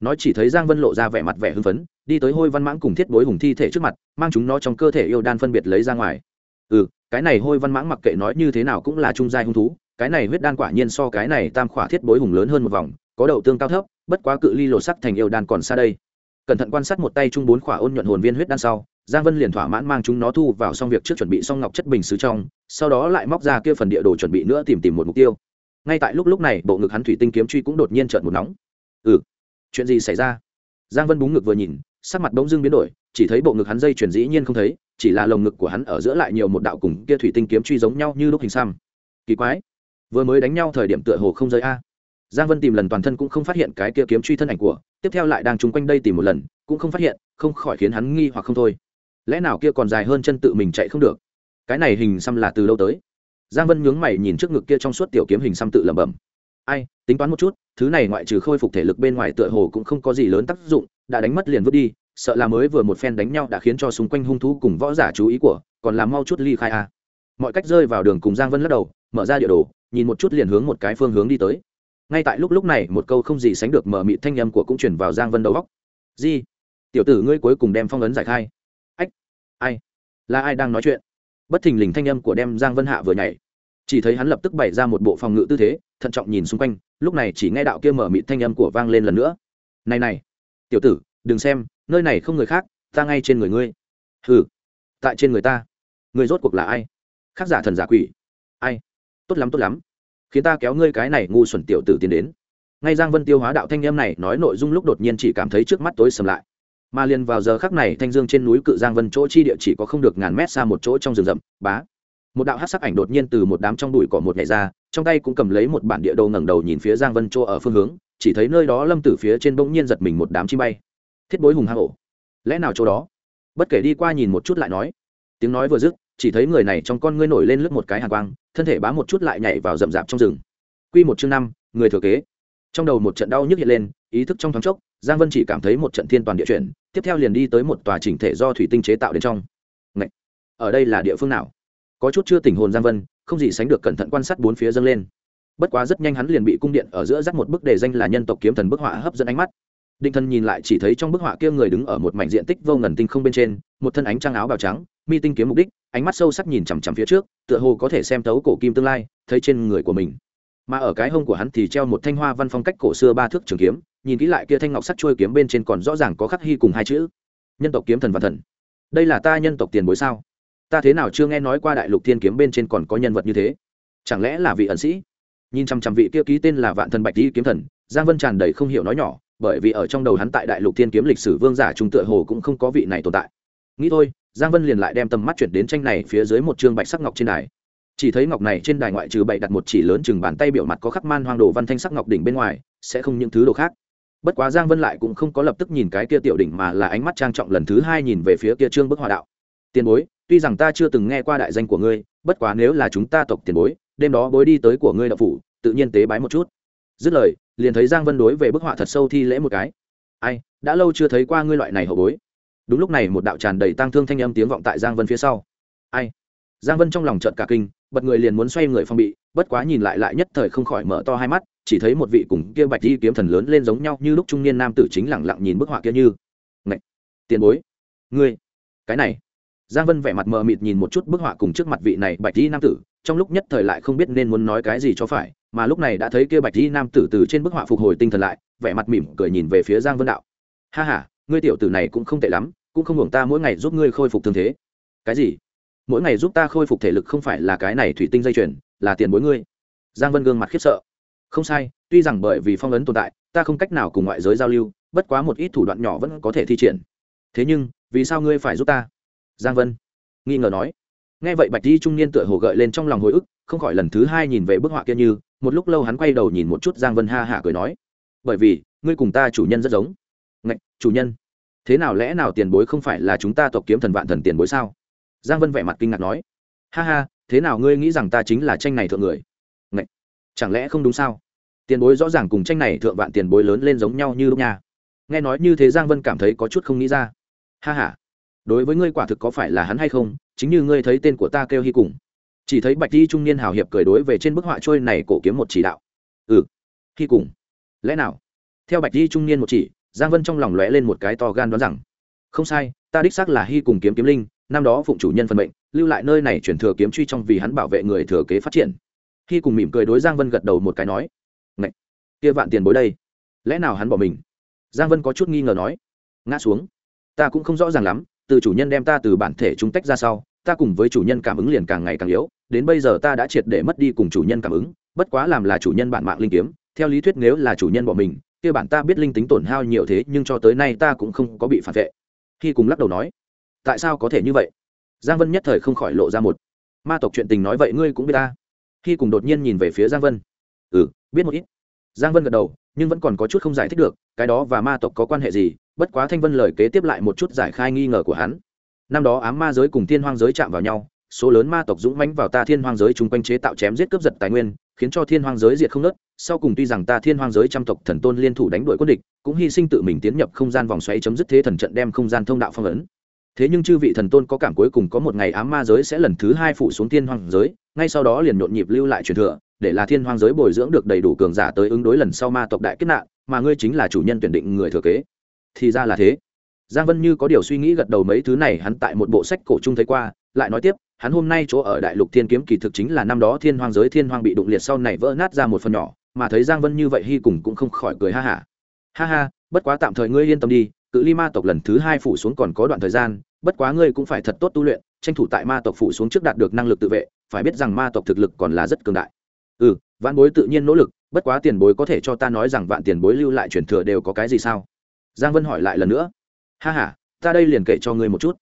nói chỉ thấy giang vân lộ ra vẻ mặt vẻ hưng phấn, đi tới hôi văn mãng cùng thiết bối hùng thi thể trước mặt, mang chúng nó trong cơ thể yêu đan phân biệt lấy ra ngoài. Ừ cái này hôi văn mãng mặc kệ nói như thế nào cũng là trung giai hung thú cái này huyết đan quả nhiên so cái này tam khỏa thiết bối hùng lớn hơn một vòng, có đậu tương cao thấp, bất quá cự ly lộ sắc thành yêu đan còn xa đây. Cẩn thận quan sát một tay chung bốn khỏa ôn nhuận hồn viên huyết đan sau, giang vân liền thỏa mãn mang chúng nó thu vào xong việc trước chuẩn bị xong ngọc chất bình xứ trong, sau đó lại móc ra kia phần địa đồ chuẩn bị nữa tìm tìm một mục tiêu. Ngay tại lúc lúc này, bộ ngực hắn thủy tinh kiếm truy cũng đột nhiên trợn một nóng. Ừ chuyện gì xảy ra? Giang vân búng ngực vừa nhìn, sắc mặt bỗng dưng biến đổi, chỉ thấy bộ ngực hắn dây chuyển dĩ nhiên không thấy, chỉ là lồng ngực của hắn ở giữa lại nhiều một đạo cùng kia thủy tinh kiếm truy giống nhau như lúc hình xăm. Kỳ quái vừa mới đánh nhau thời điểm tựa hồ không rơi a. Giang vân tìm lần toàn thân cũng không phát hiện cái kia kiếm truy thân ảnh của, tiếp theo lại đang chung quanh đây tìm một lần, cũng không phát hiện, không khỏi khiến hắn nghi hoặc không thôi. Lẽ nào kia còn dài hơn chân tự mình chạy không được? Cái này hình xăm là từ đâu tới. Giang vân nhướng mày nhìn trước ngực kia trong suốt tiểu kiếm hình xăm tự lẩm bẩm. Ai, tính toán một chút, thứ này ngoại trừ khôi phục thể lực bên ngoài tựa hồ cũng không có gì lớn tác dụng, đã đánh mất liền vứt đi, sợ là mới vừa một phen đánh nhau đã khiến cho xung quanh hung thú cùng võ giả chú ý của, còn làm mau chút ly khai a. À. mọi cách rơi vào đường cùng giang vân lắc đầu, mở ra địa đồ nhìn một chút liền hướng một cái phương hướng đi tới. Ngay tại lúc lúc này, một câu không gì sánh được mở mịt thanh âm của cũng chuyển vào giang vân đầu góc. Di, tiểu tử ngươi cuối cùng đem phong ấn giải khai. Ách, ai? Là ai đang nói chuyện? Bất thình lình thanh âm của đem giang vân hạ vừa nhảy. Chỉ thấy hắn lập tức bày ra một bộ phòng ngự tư thế, thận trọng nhìn xung quanh, lúc này chỉ nghe đạo kia mở mịt thanh âm của vang lên lần nữa. Này này, tiểu tử, đừng xem, nơi này không người khác, ta ngay trên người ngươi. Hừ, tại trên người ta người rốt cuộc là ai? Khác giả thần giả quỷ. Ai? Tốt lắm tốt lắm. Khiến ta kéo ngươi cái này ngu xuẩn tiểu tử tiến đến. Ngay giang vân tiêu hóa đạo thanh em này nói nội dung lúc đột nhiên chỉ cảm thấy trước mắt tối sầm lại. Mà liền vào giờ khắc này, thanh dương trên núi cự giang vân chỗ chi địa chỉ có không được ngàn mét xa một chỗ trong rừng rậm, bá. Một đạo hát sắc ảnh đột nhiên từ một đám trong đùi cỏ một ngày ra, trong tay cũng cầm lấy một bản địa đồ ngẩng đầu nhìn phía giang vân chỗ ở phương hướng, chỉ thấy nơi đó lâm tử phía trên bỗng nhiên giật mình một đám chim bay. Thiết bối hùng hang ổ lẽ nào chỗ đó? Bất kể đi qua nhìn một chút lại nói. Tiếng nói vừa dứt chỉ thấy người này trong con ngươi nổi lên lướt một cái hàng quang, thân thể bám một chút lại nhảy vào rậm rạp trong rừng. Q một chương năm, người thừa kế. Trong đầu một trận đau nhức hiện lên, ý thức trong thoáng chốc, giang vân chỉ cảm thấy một trận thiên toàn địa chuyển, tiếp theo liền đi tới một tòa chỉnh thể do thủy tinh chế tạo đến trong. Ngậy! ở đây là địa phương nào? Có chút chưa tình hồn giang vân, không gì sánh được cẩn thận quan sát bốn phía dâng lên. Bất quá rất nhanh hắn liền bị cung điện ở giữa dắt một bức đề danh là nhân tộc kiếm thần bức họa hấp dẫn ánh mắt. Định thân nhìn lại chỉ thấy trong bức họa kia người đứng ở một mảnh diện tích vô ngần tinh không bên trên, một thân ánh trăng áo bào trắng mi tinh kiếm mục đích, ánh mắt sâu sắc nhìn chằm chằm phía trước, tựa hồ có thể xem thấu cổ kim tương lai, thấy trên người của mình. Mà ở cái hông của hắn thì treo một thanh hoa văn phong cách cổ xưa ba thước trường kiếm, nhìn kỹ lại kia thanh ngọc sắt trôi kiếm bên trên còn rõ ràng có khắc hy cùng hai chữ. Nhân tộc kiếm thần và thần. Đây là ta nhân tộc tiền bối sao? Ta thế nào chưa nghe nói qua đại lục thiên kiếm bên trên còn có nhân vật như thế? Chẳng lẽ là vị ẩn sĩ? Nhìn chằm chằm vị kia ký tên là vạn thần bạch di kiếm thần, giang vân tràn đầy không hiểu nói nhỏ, bởi vì ở trong đầu hắn tại đại lục thiên kiếm lịch sử vương giả trung tựa hồ cũng không có vị này tồn tại. Nghĩ thôi giang vân liền lại đem tầm mắt chuyển đến tranh này phía dưới một chương bạch sắc ngọc trên đài. Chỉ thấy ngọc này trên đài ngoại trừ bậy đặt một chỉ lớn chừng bàn tay biểu mặt có khắc man hoang đồ văn thanh sắc ngọc đỉnh bên ngoài, sẽ không những thứ đồ khác. Bất quá giang vân lại cũng không có lập tức nhìn cái kia tiểu đỉnh mà là ánh mắt trang trọng lần thứ hai nhìn về phía kia trương bức hòa đạo. Tiền bối, tuy rằng ta chưa từng nghe qua đại danh của ngươi, bất quá nếu là chúng ta tộc tiền bối, đêm đó bối đi tới của ngươi đạo phủ, tự nhiên tế bái một chút. Dứt lời, liền thấy giang vân đối về bức họa thật sâu thi lễ một cái. Ai, đã lâu chưa thấy qua ngươi loại này hậu bối đúng lúc này một đạo tràn đầy tang thương thanh âm tiếng vọng tại giang vân phía sau ai giang vân trong lòng trợn cả kinh, bật người liền muốn xoay người phong bị, bất quá nhìn lại lại nhất thời không khỏi mở to hai mắt, chỉ thấy một vị cùng kia bạch đi kiếm thần lớn lên giống nhau như lúc trung niên nam tử chính lẳng lặng nhìn bức họa kia như, Ngậy! tiền bối, ngươi, cái này giang vân vẻ mặt mờ mịt nhìn một chút bức họa cùng trước mặt vị này bạch đi nam tử, trong lúc nhất thời lại không biết nên muốn nói cái gì cho phải, mà lúc này đã thấy kia bạch đi nam tử từ trên bức họa phục hồi tinh thần lại, vẻ mặt mỉm cười nhìn về phía giang vân đạo, ha ha ngươi tiểu tử này cũng không tệ lắm, cũng không hưởng ta mỗi ngày giúp ngươi khôi phục thương thế. Cái gì? Mỗi ngày giúp ta khôi phục thể lực không phải là cái này thủy tinh dây chuyền, là tiền bối ngươi. Giang vân gương mặt khiếp sợ. Không sai, tuy rằng bởi vì phong ấn tồn tại, ta không cách nào cùng ngoại giới giao lưu, bất quá một ít thủ đoạn nhỏ vẫn có thể thi triển. Thế nhưng, vì sao ngươi phải giúp ta? Giang vân nghi ngờ nói. Nghe vậy bạch di trung niên tựa hồ gợi lên trong lòng hồi ức, không khỏi lần thứ hai nhìn về bức họa kia như, một lúc lâu hắn quay đầu nhìn một chút giang vân ha hạ cười nói. Bởi vì, ngươi cùng ta chủ nhân rất giống chủ nhân. Thế nào lẽ nào tiền bối không phải là chúng ta tộc kiếm thần vạn thần tiền bối sao? Giang vân vẻ mặt kinh ngạc nói. Ha ha, thế nào ngươi nghĩ rằng ta chính là tranh này thượng người? Ngậy! chẳng lẽ không đúng sao? Tiền bối rõ ràng cùng tranh này thượng vạn tiền bối lớn lên giống nhau như lúc nha. Nghe nói như thế giang vân cảm thấy có chút không nghĩ ra. Ha ha, đối với ngươi quả thực có phải là hắn hay không? Chính như ngươi thấy tên của ta kêu hy cùng. Chỉ thấy bạch di trung niên hào hiệp cười đối về trên bức họa trôi này cổ kiếm một chỉ đạo. Ừ hy cùng. Lẽ nào? Theo bạch di trung niên một chỉ giang vân trong lòng lóe lên một cái to gan đoán rằng, không sai, ta đích xác là hy cùng kiếm kiếm linh, năm đó phụng chủ nhân phần mệnh, lưu lại nơi này chuyển thừa kiếm truy trong vì hắn bảo vệ người thừa kế phát triển hy cùng mỉm cười đối giang vân gật đầu một cái nói Ngậy! kia vạn tiền bối đây, lẽ nào hắn bỏ mình giang vân có chút nghi ngờ nói, ngã xuống, ta cũng không rõ ràng lắm, từ chủ nhân đem ta từ bản thể chúng tách ra sau, ta cùng với chủ nhân cảm ứng liền càng ngày càng yếu, đến bây giờ ta đã triệt để mất đi cùng chủ nhân cảm ứng, bất quá làm là chủ nhân bản mạng linh kiếm, theo lý thuyết nếu là chủ nhân bỏ mình kia bản ta biết linh tính tổn hao nhiều thế nhưng cho tới nay ta cũng không có bị phản vệ. Khi cùng lắc đầu nói, tại sao có thể như vậy? Giang vân nhất thời không khỏi lộ ra một ma tộc chuyện tình nói, vậy ngươi cũng biết ta? Khi cùng đột nhiên nhìn về phía giang vân ừ biết một ít. Giang vân gật đầu, nhưng vẫn còn có chút không giải thích được, cái đó và ma tộc có quan hệ gì? Bất quá thanh vân lời kế tiếp lại một chút giải khai nghi ngờ của hắn. Năm đó ám ma giới cùng thiên hoang giới chạm vào nhau, số lớn ma tộc dũng mãnh vào ta thiên hoang giới chung quanh chế tạo chém giết cướp giật tài nguyên, khiến cho thiên hoang giới diệt không nớt sau cùng tuy rằng ta thiên hoang giới trăm tộc thần tôn liên thủ đánh đuổi quân địch, cũng hy sinh tự mình tiến nhập không gian vòng xoáy chấm dứt thế thần trận đem không gian thông đạo phong ấn. Thế nhưng chư vị thần tôn có cảm cuối cùng có một ngày ám ma giới sẽ lần thứ hai phụ xuống thiên hoang giới, ngay sau đó liền nhộn nhịp lưu lại truyền thừa, để là thiên hoang giới bồi dưỡng được đầy đủ cường giả tới ứng đối lần sau ma tộc đại kết nạn, mà ngươi chính là chủ nhân tuyển định người thừa kế. Thì ra là thế. Giang vân như có điều suy nghĩ gật đầu mấy thứ này hắn tại một bộ sách cổ trung thấy qua, lại nói tiếp, hắn hôm nay chỗ ở đại lục thiên kiếm kỳ thực chính là năm đó thiên hoang giới thiên hoang bị đụng liệt sau này vỡ nát ra một phần nhỏ mà thấy giang vân như vậy hy cùng cũng không khỏi cười ha hả. Ha. ha ha bất quá tạm thời ngươi yên tâm đi, cự ly ma tộc lần thứ hai phủ xuống còn có đoạn thời gian, bất quá ngươi cũng phải thật tốt tu luyện, tranh thủ tại ma tộc phủ xuống trước đạt được năng lực tự vệ, phải biết rằng ma tộc thực lực còn là rất cường đại. Ừ vạn bối tự nhiên nỗ lực, bất quá tiền bối có thể cho ta nói rằng vạn tiền bối lưu lại truyền thừa đều có cái gì sao? Giang vân hỏi lại lần nữa. Ha h a ta đây liền kể cho ngươi một chút.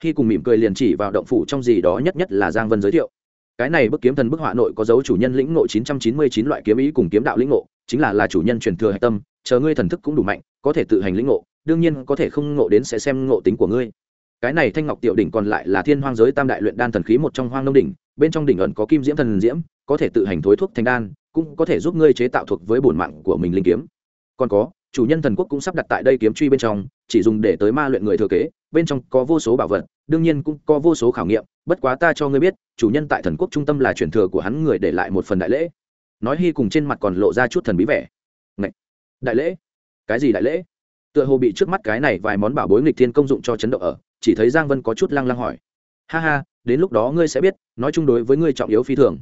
Khi cùng mỉm cười liền chỉ vào động phủ trong gì đó nhất nhất là giang vân giới thiệu cái này bức kiếm thần bức họa nội có dấu chủ nhân lĩnh ngộ 999 loại kiếm ý cùng kiếm đạo lĩnh ngộ, chính là là chủ nhân truyền thừa hệ tâm, chờ ngươi thần thức cũng đủ mạnh, có thể tự hành lĩnh ngộ, đương nhiên có thể không ngộ đến sẽ xem ngộ tính của ngươi. Cái này thanh ngọc tiểu đỉnh còn lại là thiên hoang giới tam đại luyện đan thần khí một trong hoang nông đỉnh, bên trong đỉnh ẩn có kim diễm thần diễm, có thể tự hành thối thuốc thành đan, cũng có thể giúp ngươi chế tạo thuộc với bổn mạng của mình linh kiếm. Còn có, chủ nhân thần quốc cũng sắp đặt tại đây kiếm truy bên trong, chỉ dùng để tới ma luyện người thừa kế bên trong có vô số bảo vật, đương nhiên cũng có vô số khảo nghiệm, bất quá ta cho ngươi biết, chủ nhân tại thần quốc trung tâm là truyền thừa của hắn người để lại một phần đại lễ. Nói hy cùng trên mặt còn lộ ra chút thần bí vẻ. Ngậy! đại lễ? Cái gì đại lễ? Tựa hồ bị trước mắt cái này vài món bảo bối nghịch thiên công dụng cho chấn động ở, chỉ thấy giang vân có chút lăng lăng hỏi. Ha ha, đến lúc đó ngươi sẽ biết, nói chung đối với ngươi trọng yếu phi thường.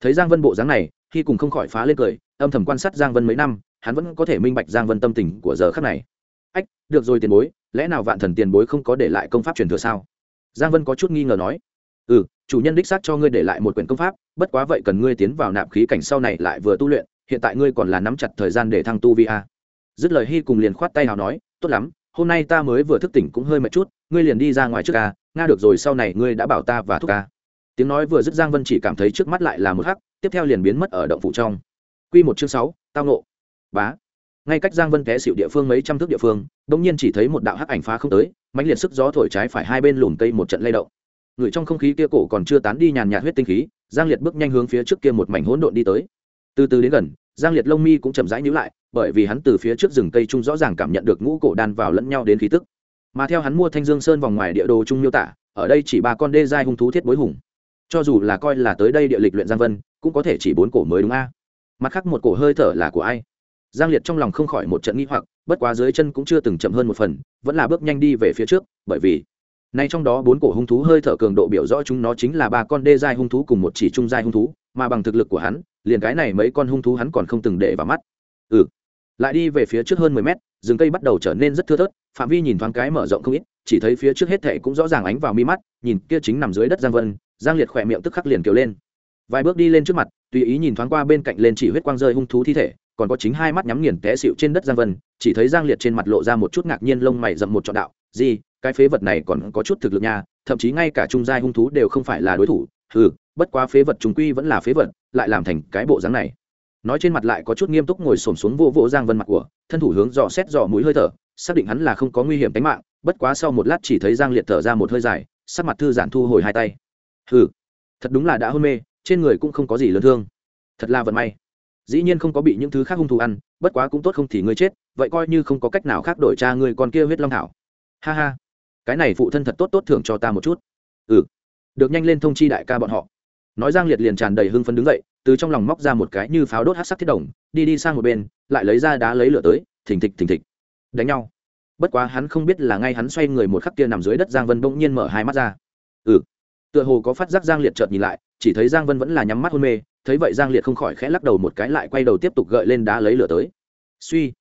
Thấy giang vân bộ dáng này khi cùng không khỏi phá lên cười, âm thầm quan sát giang vân mấy năm, hắn vẫn có thể minh bạch giang vân tâm tình của giờ khắc này. Ách, được rồi tiền bối lẽ nào vạn thần tiền bối không có để lại công pháp truyền thừa sao? Giang vân có chút nghi ngờ nói. Ừ chủ nhân đích xác cho ngươi để lại một quyển công pháp, bất quá vậy cần ngươi tiến vào nạp khí cảnh sau này lại vừa tu luyện, hiện tại ngươi còn là nắm chặt thời gian để thăng tu vi a dứt lời hy cùng liền khoát tay nào nói, tốt lắm, hôm nay ta mới vừa thức tỉnh cũng hơi mệt chút, ngươi liền đi ra ngoài trước ca nga được rồi sau này ngươi đã bảo ta và thúc ca. Tiếng nói vừa dứt giang vân chỉ cảm thấy trước mắt lại là một hắc, tiếp theo liền biến mất ở động phủ trong. Quy một chương sáu, tao nộ bá ngay cách giang vân té xịu địa phương mấy trăm thước địa phương bỗng nhiên chỉ thấy một đạo hắc ảnh phá không tới, mãnh liệt sức gió thổi trái phải hai bên lùm cây một trận lay động. Người trong không khí kia cổ còn chưa tán đi nhàn nhạt huyết tinh khí, giang liệt bước nhanh hướng phía trước kia một mảnh hỗn độn đi tới. Từ từ đến gần, giang liệt lông mi cũng chậm rãi nhíu lại, bởi vì hắn từ phía trước rừng cây trung rõ ràng cảm nhận được ngũ cổ đan vào lẫn nhau đến khí tức. Mà theo hắn mua thanh dương sơn vòng ngoài địa đồ trung miêu tả, ở đây chỉ ba con đê giai hung thú thiết bối hùng. Cho dù là coi là tới đây địa lịch luyện giang vân, cũng có thể chỉ bốn cổ mới đúng a. Mặt khác một cổ hơi thở là của ai? Giang liệt trong lòng không khỏi một trận nghi hoặc, bất quá dưới chân cũng chưa từng chậm hơn một phần, vẫn là bước nhanh đi về phía trước, bởi vì nay trong đó bốn cổ hung thú hơi thở cường độ biểu rõ chúng nó chính là ba con đê giai hung thú cùng một chỉ trung giai hung thú, mà bằng thực lực của hắn, liền cái này mấy con hung thú hắn còn không từng để vào mắt. Ừ. Lại đi về phía trước hơn mười mét, rừng cây bắt đầu trở nên rất thưa thớt, phạm vi nhìn thoáng cái mở rộng không ít, chỉ thấy phía trước hết thệ cũng rõ ràng ánh vào mi mắt, nhìn kia chính nằm dưới đất giang vân, giang liệt khỏe miệng tức khắc liền kiều lên. Vài bước đi lên trước mặt, tùy ý nhìn thoáng qua bên cạnh lên chỉ huyết quang rơi hung thú thi thể còn có chính hai mắt nhắm nghiền té xịu trên đất giang vân, chỉ thấy giang liệt trên mặt lộ ra một chút ngạc nhiên lông mày rậm một trọn đạo. Gì, cái phế vật này còn có chút thực lực nha, thậm chí ngay cả trung giai hung thú đều không phải là đối thủ. Ừ bất quá phế vật chúng quy vẫn là phế vật, lại làm thành cái bộ dáng này. Nói trên mặt lại có chút nghiêm túc ngồi xổm xuống vô vỗ giang vân mặt của, thân thủ hướng dò xét dò mũi hơi thở, xác định hắn là không có nguy hiểm tính mạng, bất quá sau một lát chỉ thấy giang liệt thở ra một hơi dài, sắc mặt thư giãn thu hồi hai tay. Hừ, thật đúng là đã hôn mê, trên người cũng không có gì lớn thương. Thật là vận may dĩ nhiên không có bị những thứ khác hung thủ ăn, bất quá cũng tốt không thì ngươi chết, vậy coi như không có cách nào khác đổi cha ngươi con kia huyết long thảo. Ha ha. Cái này phụ thân thật tốt tốt thưởng cho ta một chút. Ừ. Được nhanh lên thông chi đại ca bọn họ. Nói giang liệt liền tràn đầy hưng phấn đứng dậy, từ trong lòng móc ra một cái như pháo đốt hát sắc thiết đồng, đi đi sang một bên, lại lấy ra đá lấy lửa tới, thình thịch thình thịch. Đánh nhau. Bất quá hắn không biết là ngay hắn xoay người một khắc kia nằm dưới đất giang vân bỗng nhiên mở hai mắt ra. Ừ. Tựa hồ có phát giác giang liệt chợt nhìn lại, chỉ thấy giang vân vẫn là nhắm mắt hôn mê thấy vậy giang liệt không khỏi khẽ lắc đầu một cái lại quay đầu tiếp tục gợi lên đá lấy lửa tới. Suy,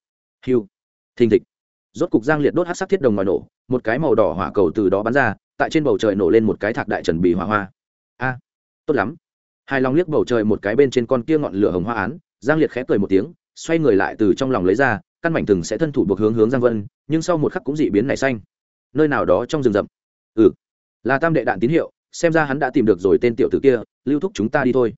hiu, thình thịch. Rốt cục giang liệt đốt hát sắc thiết đồng ngoài nổ, một cái màu đỏ hỏa cầu từ đó bắn ra, tại trên bầu trời nổ lên một cái thạc đại trần bì hỏa hoa. A, tốt lắm. Hai lòng liếc bầu trời một cái bên trên con kia ngọn lửa hồng hoa án, giang liệt khẽ cười một tiếng, xoay người lại từ trong lòng lấy ra, căn mảnh từng sẽ thân thủ buộc hướng hướng giang vân, nhưng sau một khắc cũng dị biến nảy xanh. Nơi nào đó trong rừng rậm. Ừ là tam đệ đạn tín hiệu, xem ra hắn đã tìm được rồi tên tiểu tử kia, lưu thúc chúng ta đi thôi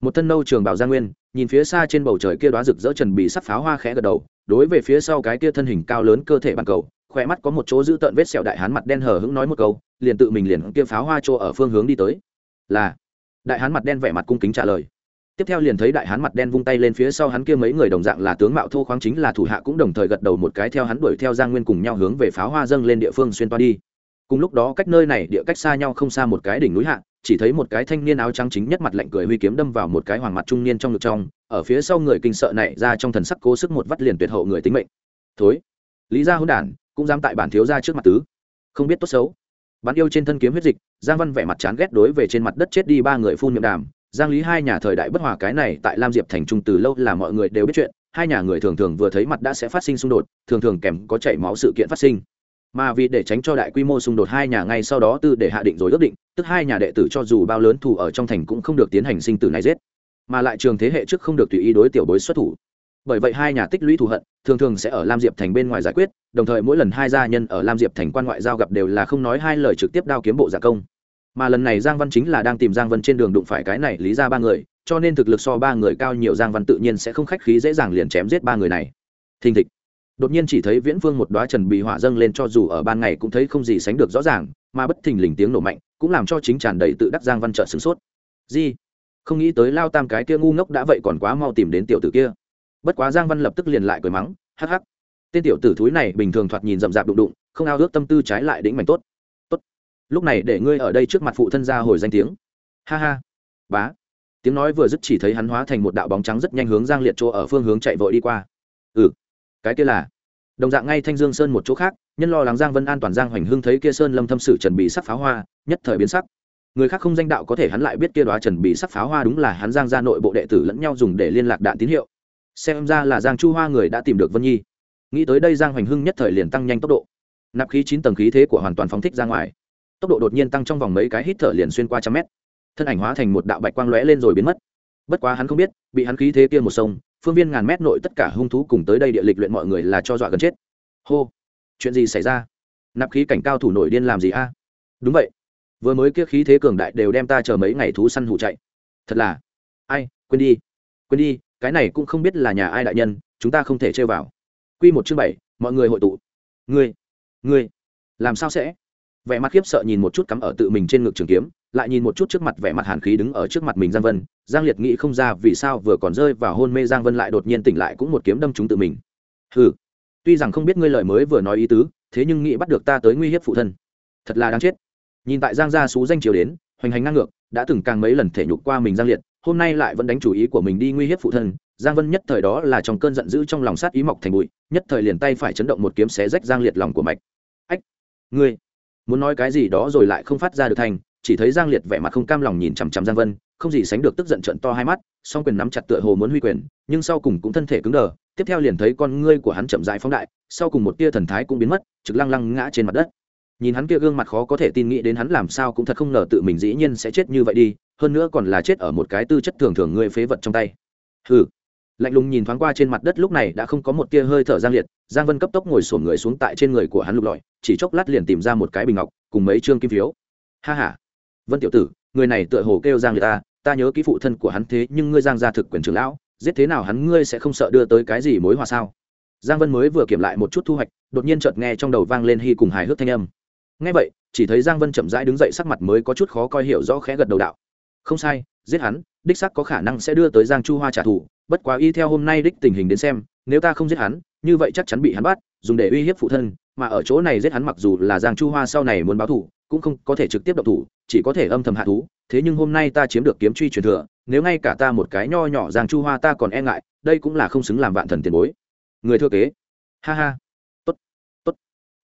một thân nâu trường bảo gia nguyên, nhìn phía xa trên bầu trời kia đoá rực rỡ trần bị sắp pháo hoa khẽ gật đầu, đối về phía sau cái kia thân hình cao lớn cơ thể bàn cầu, khỏe mắt có một chỗ giữ tợn vết sẹo đại hán mặt đen hở hững nói một câu, liền tự mình liền kia pháo hoa chỗ ở phương hướng đi tới. Là. Đại hán mặt đen vẻ mặt cung kính trả lời. Tiếp theo liền thấy đại hán mặt đen vung tay lên phía sau hắn kia mấy người đồng dạng là tướng mạo thô khoáng chính là thủ hạ cũng đồng thời gật đầu một cái theo hắn đuổi theo giang nguyên cùng nhau hướng về pháo hoa dâng lên địa phương xuyên toa đi. Cùng lúc đó cách nơi này địa cách xa nhau không xa một cái đỉnh núi hạ chỉ thấy một cái thanh niên áo trắng chính nhất mặt lạnh cười huy kiếm đâm vào một cái hoàng mặt trung niên trong ngực trong, ở phía sau người kinh sợ này ra trong thần sắc cố sức một vắt liền tuyệt hậu người tính mệnh. Thối, lý gia hôn đản, cũng dám tại bản thiếu gia trước mặt tứ. Không biết tốt xấu. Bắn yêu trên thân kiếm huyết dịch, giang văn vẻ mặt chán ghét đối về trên mặt đất chết đi ba người phun miệng đàm. Giang lý hai nhà thời đại bất hòa cái này tại lam diệp thành trung từ lâu là mọi người đều biết chuyện, hai nhà người thường thường vừa thấy mặt đã sẽ phát sinh xung đột, thường thường kèm có chảy máu sự kiện phát sinh mà vì để tránh cho đại quy mô xung đột, hai nhà ngay sau đó tư để hạ định rồi ước định, tức hai nhà đệ tử cho dù bao lớn thù ở trong thành cũng không được tiến hành sinh tử này giết. Mà lại trường thế hệ trước không được tùy ý đối tiểu bối xuất thủ. Bởi vậy hai nhà tích lũy thù hận, thường thường sẽ ở lam diệp thành bên ngoài giải quyết, đồng thời mỗi lần hai gia nhân ở lam diệp thành quan ngoại giao gặp đều là không nói hai lời trực tiếp đao kiếm bộ giả công. Mà lần này giang văn chính là đang tìm giang vân trên đường đụng phải cái này lý ra ba người, cho nên thực lực so ba người cao nhiều, giang văn tự nhiên sẽ không khách khí dễ dàng liền chém giết ba người này. Thình thịch đột nhiên chỉ thấy viễn vương một đoá trần bị hỏa dâng lên cho dù ở ban ngày cũng thấy không gì sánh được rõ ràng, mà bất thình lình tiếng nổ mạnh cũng làm cho chính tràn đầy tự đắc giang văn trợ sửng sốt. Di, không nghĩ tới lao tam cái kia ngu ngốc đã vậy còn quá mau tìm đến tiểu tử kia. Bất quá giang văn lập tức liền lại cười mắng, hắc hắc. Tên tiểu tử thúi này bình thường thoạt nhìn rậm rạp đụng đụng, không ao ước tâm tư trái lại đĩnh mảnh tốt. Tốt. Lúc này để ngươi ở đây trước mặt phụ thân ra hồi danh tiếng. Ha ha. Bá. Tiếng nói vừa dứt chỉ thấy hắn hóa thành một đạo bóng trắng rất nhanh hướng giang liệt chỗ ở phương hướng chạy vội đi qua. Ừ cái kia là, đồng dạng ngay thanh dương sơn một chỗ khác, nhân lo lắng giang vân an toàn giang hoành hưng thấy kia sơn lâm thâm sử trần bị sắc pháo hoa, nhất thời biến sắc. Người khác không danh đạo có thể hắn lại biết kia đoá trần bị sắc pháo hoa đúng là hắn giang ra nội bộ đệ tử lẫn nhau dùng để liên lạc đạn tín hiệu. Xem ra là giang chu hoa người đã tìm được vân nhi. Nghĩ tới đây giang hoành hưng nhất thời liền tăng nhanh tốc độ. Nạp khí chín tầng khí thế của hoàn toàn phóng thích ra ngoài. Tốc độ đột nhiên tăng trong vòng mấy cái hít thở liền xuyên qua trăm mét. Thân ảnh hóa thành một đạo bạch quang lóe lên rồi biến mất. Bất quá hắn không biết, bị hắn khí thế kia một sông phương viên ngàn mét nội tất cả hung thú cùng tới đây địa lịch luyện mọi người là cho dọa gần chết. Hô, chuyện gì xảy ra? Nạp khí cảnh cao thủ nổi điên làm gì a? Đúng vậy, vừa mới kia khí thế cường đại đều đem ta chờ mấy ngày thú săn hủ chạy. Thật là, ai, quên đi quên đi, cái này cũng không biết là nhà ai đại nhân, chúng ta không thể chơi vào. Q một chương bảy, mọi người hội tụ. Ngươi ngươi, làm sao sẽ? Vẻ mặt khiếp sợ nhìn một chút cắm ở tự mình trên ngực trường kiếm lại nhìn một chút trước mặt vẻ mặt hàn khí đứng ở trước mặt mình giang vân. Giang liệt nghĩ không ra vì sao vừa còn rơi vào hôn mê giang vân lại đột nhiên tỉnh lại cũng một kiếm đâm chúng tự mình. Hừ, tuy rằng không biết ngươi lời mới vừa nói ý tứ, thế nhưng nghĩ bắt được ta tới nguy hiếp phụ thân. Thật là đáng chết. Nhìn tại giang gia xú danh chiều đến, hoành hành ngang ngược, đã từng càng mấy lần thể nhục qua mình giang liệt, hôm nay lại vẫn đánh chủ ý của mình đi nguy hiếp phụ thân. Giang vân nhất thời đó là trong cơn giận dữ trong lòng sát ý mọc thành bụi, nhất thời liền tay phải chấn động một kiếm xé rách giang liệt lòng của mạch. Ách, ngươi, muốn nói cái gì đó rồi lại không phát ra được thành chỉ thấy giang liệt vẻ mặt không cam lòng nhìn chằm chằm giang vân, không gì sánh được tức giận trận to hai mắt, song quyền nắm chặt tựa hồ muốn huy quyền, nhưng sau cùng cũng thân thể cứng đờ, tiếp theo liền thấy con ngươi của hắn chậm rãi phóng đại, sau cùng một tia thần thái cũng biến mất, trực lăng lăng ngã trên mặt đất. Nhìn hắn kia gương mặt khó có thể tin nghĩ đến hắn làm sao cũng thật không ngờ tự mình dĩ nhiên sẽ chết như vậy đi, hơn nữa còn là chết ở một cái tư chất thường thường ngươi phế vật trong tay. Hừ. Lạnh lùng nhìn thoáng qua trên mặt đất lúc này đã không có một tia hơi thở giang liệt, giang vân cấp tốc ngồi sổn người xuống tại trên người của hắn lục lọi, chỉ chốc lát liền tìm ra một cái bình ngọc, cùng mấy trương kim phiếu. Ha ha vân tiểu tử, người này tựa hồ kêu giang người ta ta nhớ ký phụ thân của hắn thế nhưng ngươi giang gia thực quyền trưởng lão, giết thế nào hắn ngươi sẽ không sợ đưa tới cái gì mối hòa sao? Giang vân mới vừa kiểm lại một chút thu hoạch, đột nhiên chợt nghe trong đầu vang lên hy cùng hài hước thanh âm. Ngay vậy, chỉ thấy giang vân chậm rãi đứng dậy sắc mặt mới có chút khó coi hiểu rõ khẽ gật đầu đạo. Không sai, giết hắn, đích sắc có khả năng sẽ đưa tới giang chu hoa trả thù, bất quá y theo hôm nay đích tình hình đến xem, nếu ta không giết hắn, như vậy chắc chắn bị hắn bắt, dùng để uy hiếp phụ thân, mà ở chỗ này giết hắn mặc dù là giang chu hoa sau này muốn báo thù cũng không có thể trực tiếp động thủ, chỉ có thể âm thầm hạ thú, thế nhưng hôm nay ta chiếm được kiếm truy truyền thừa, nếu ngay cả ta một cái nho nhỏ giang chu hoa ta còn e ngại, đây cũng là không xứng làm vạn thần tiền bối. Người thừa kế. Ha ha. Tốt tốt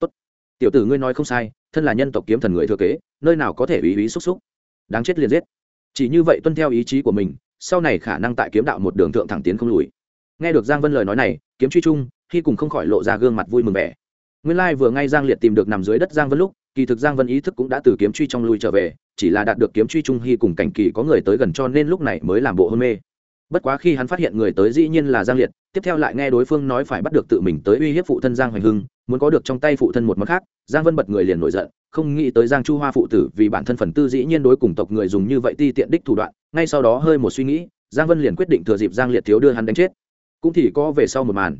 tốt. Tiểu tử ngươi nói không sai, thân là nhân tộc kiếm thần người thừa kế, nơi nào có thể ý ý xúc xúc. Đáng chết liền giết. Chỉ như vậy tuân theo ý chí của mình, sau này khả năng tại kiếm đạo một đường thượng thẳng tiến không lùi. Nghe được giang vân lời nói này, kiếm truy trung khi cùng không khỏi lộ ra gương mặt vui mừng vẻ. Nguyên lai vừa ngay giang liệt tìm được nằm dưới đất giang vân lúc kỳ thực giang vân ý thức cũng đã từ kiếm truy trong lui trở về, chỉ là đạt được kiếm truy trung hy cùng cảnh kỳ có người tới gần cho nên lúc này mới làm bộ hôn mê. Bất quá khi hắn phát hiện người tới dĩ nhiên là giang liệt, tiếp theo lại nghe đối phương nói phải bắt được tự mình tới uy hiếp phụ thân giang hoành hưng, muốn có được trong tay phụ thân một món khác, giang vân bật người liền nổi giận, không nghĩ tới giang chu hoa phụ tử vì bản thân phần tư dĩ nhiên đối cùng tộc người dùng như vậy ti tiện đích thủ đoạn, ngay sau đó hơi một suy nghĩ, giang vân liền quyết định thừa dịp giang liệt thiếu đưa hắn đánh chết. Cũng thì có về sau một màn.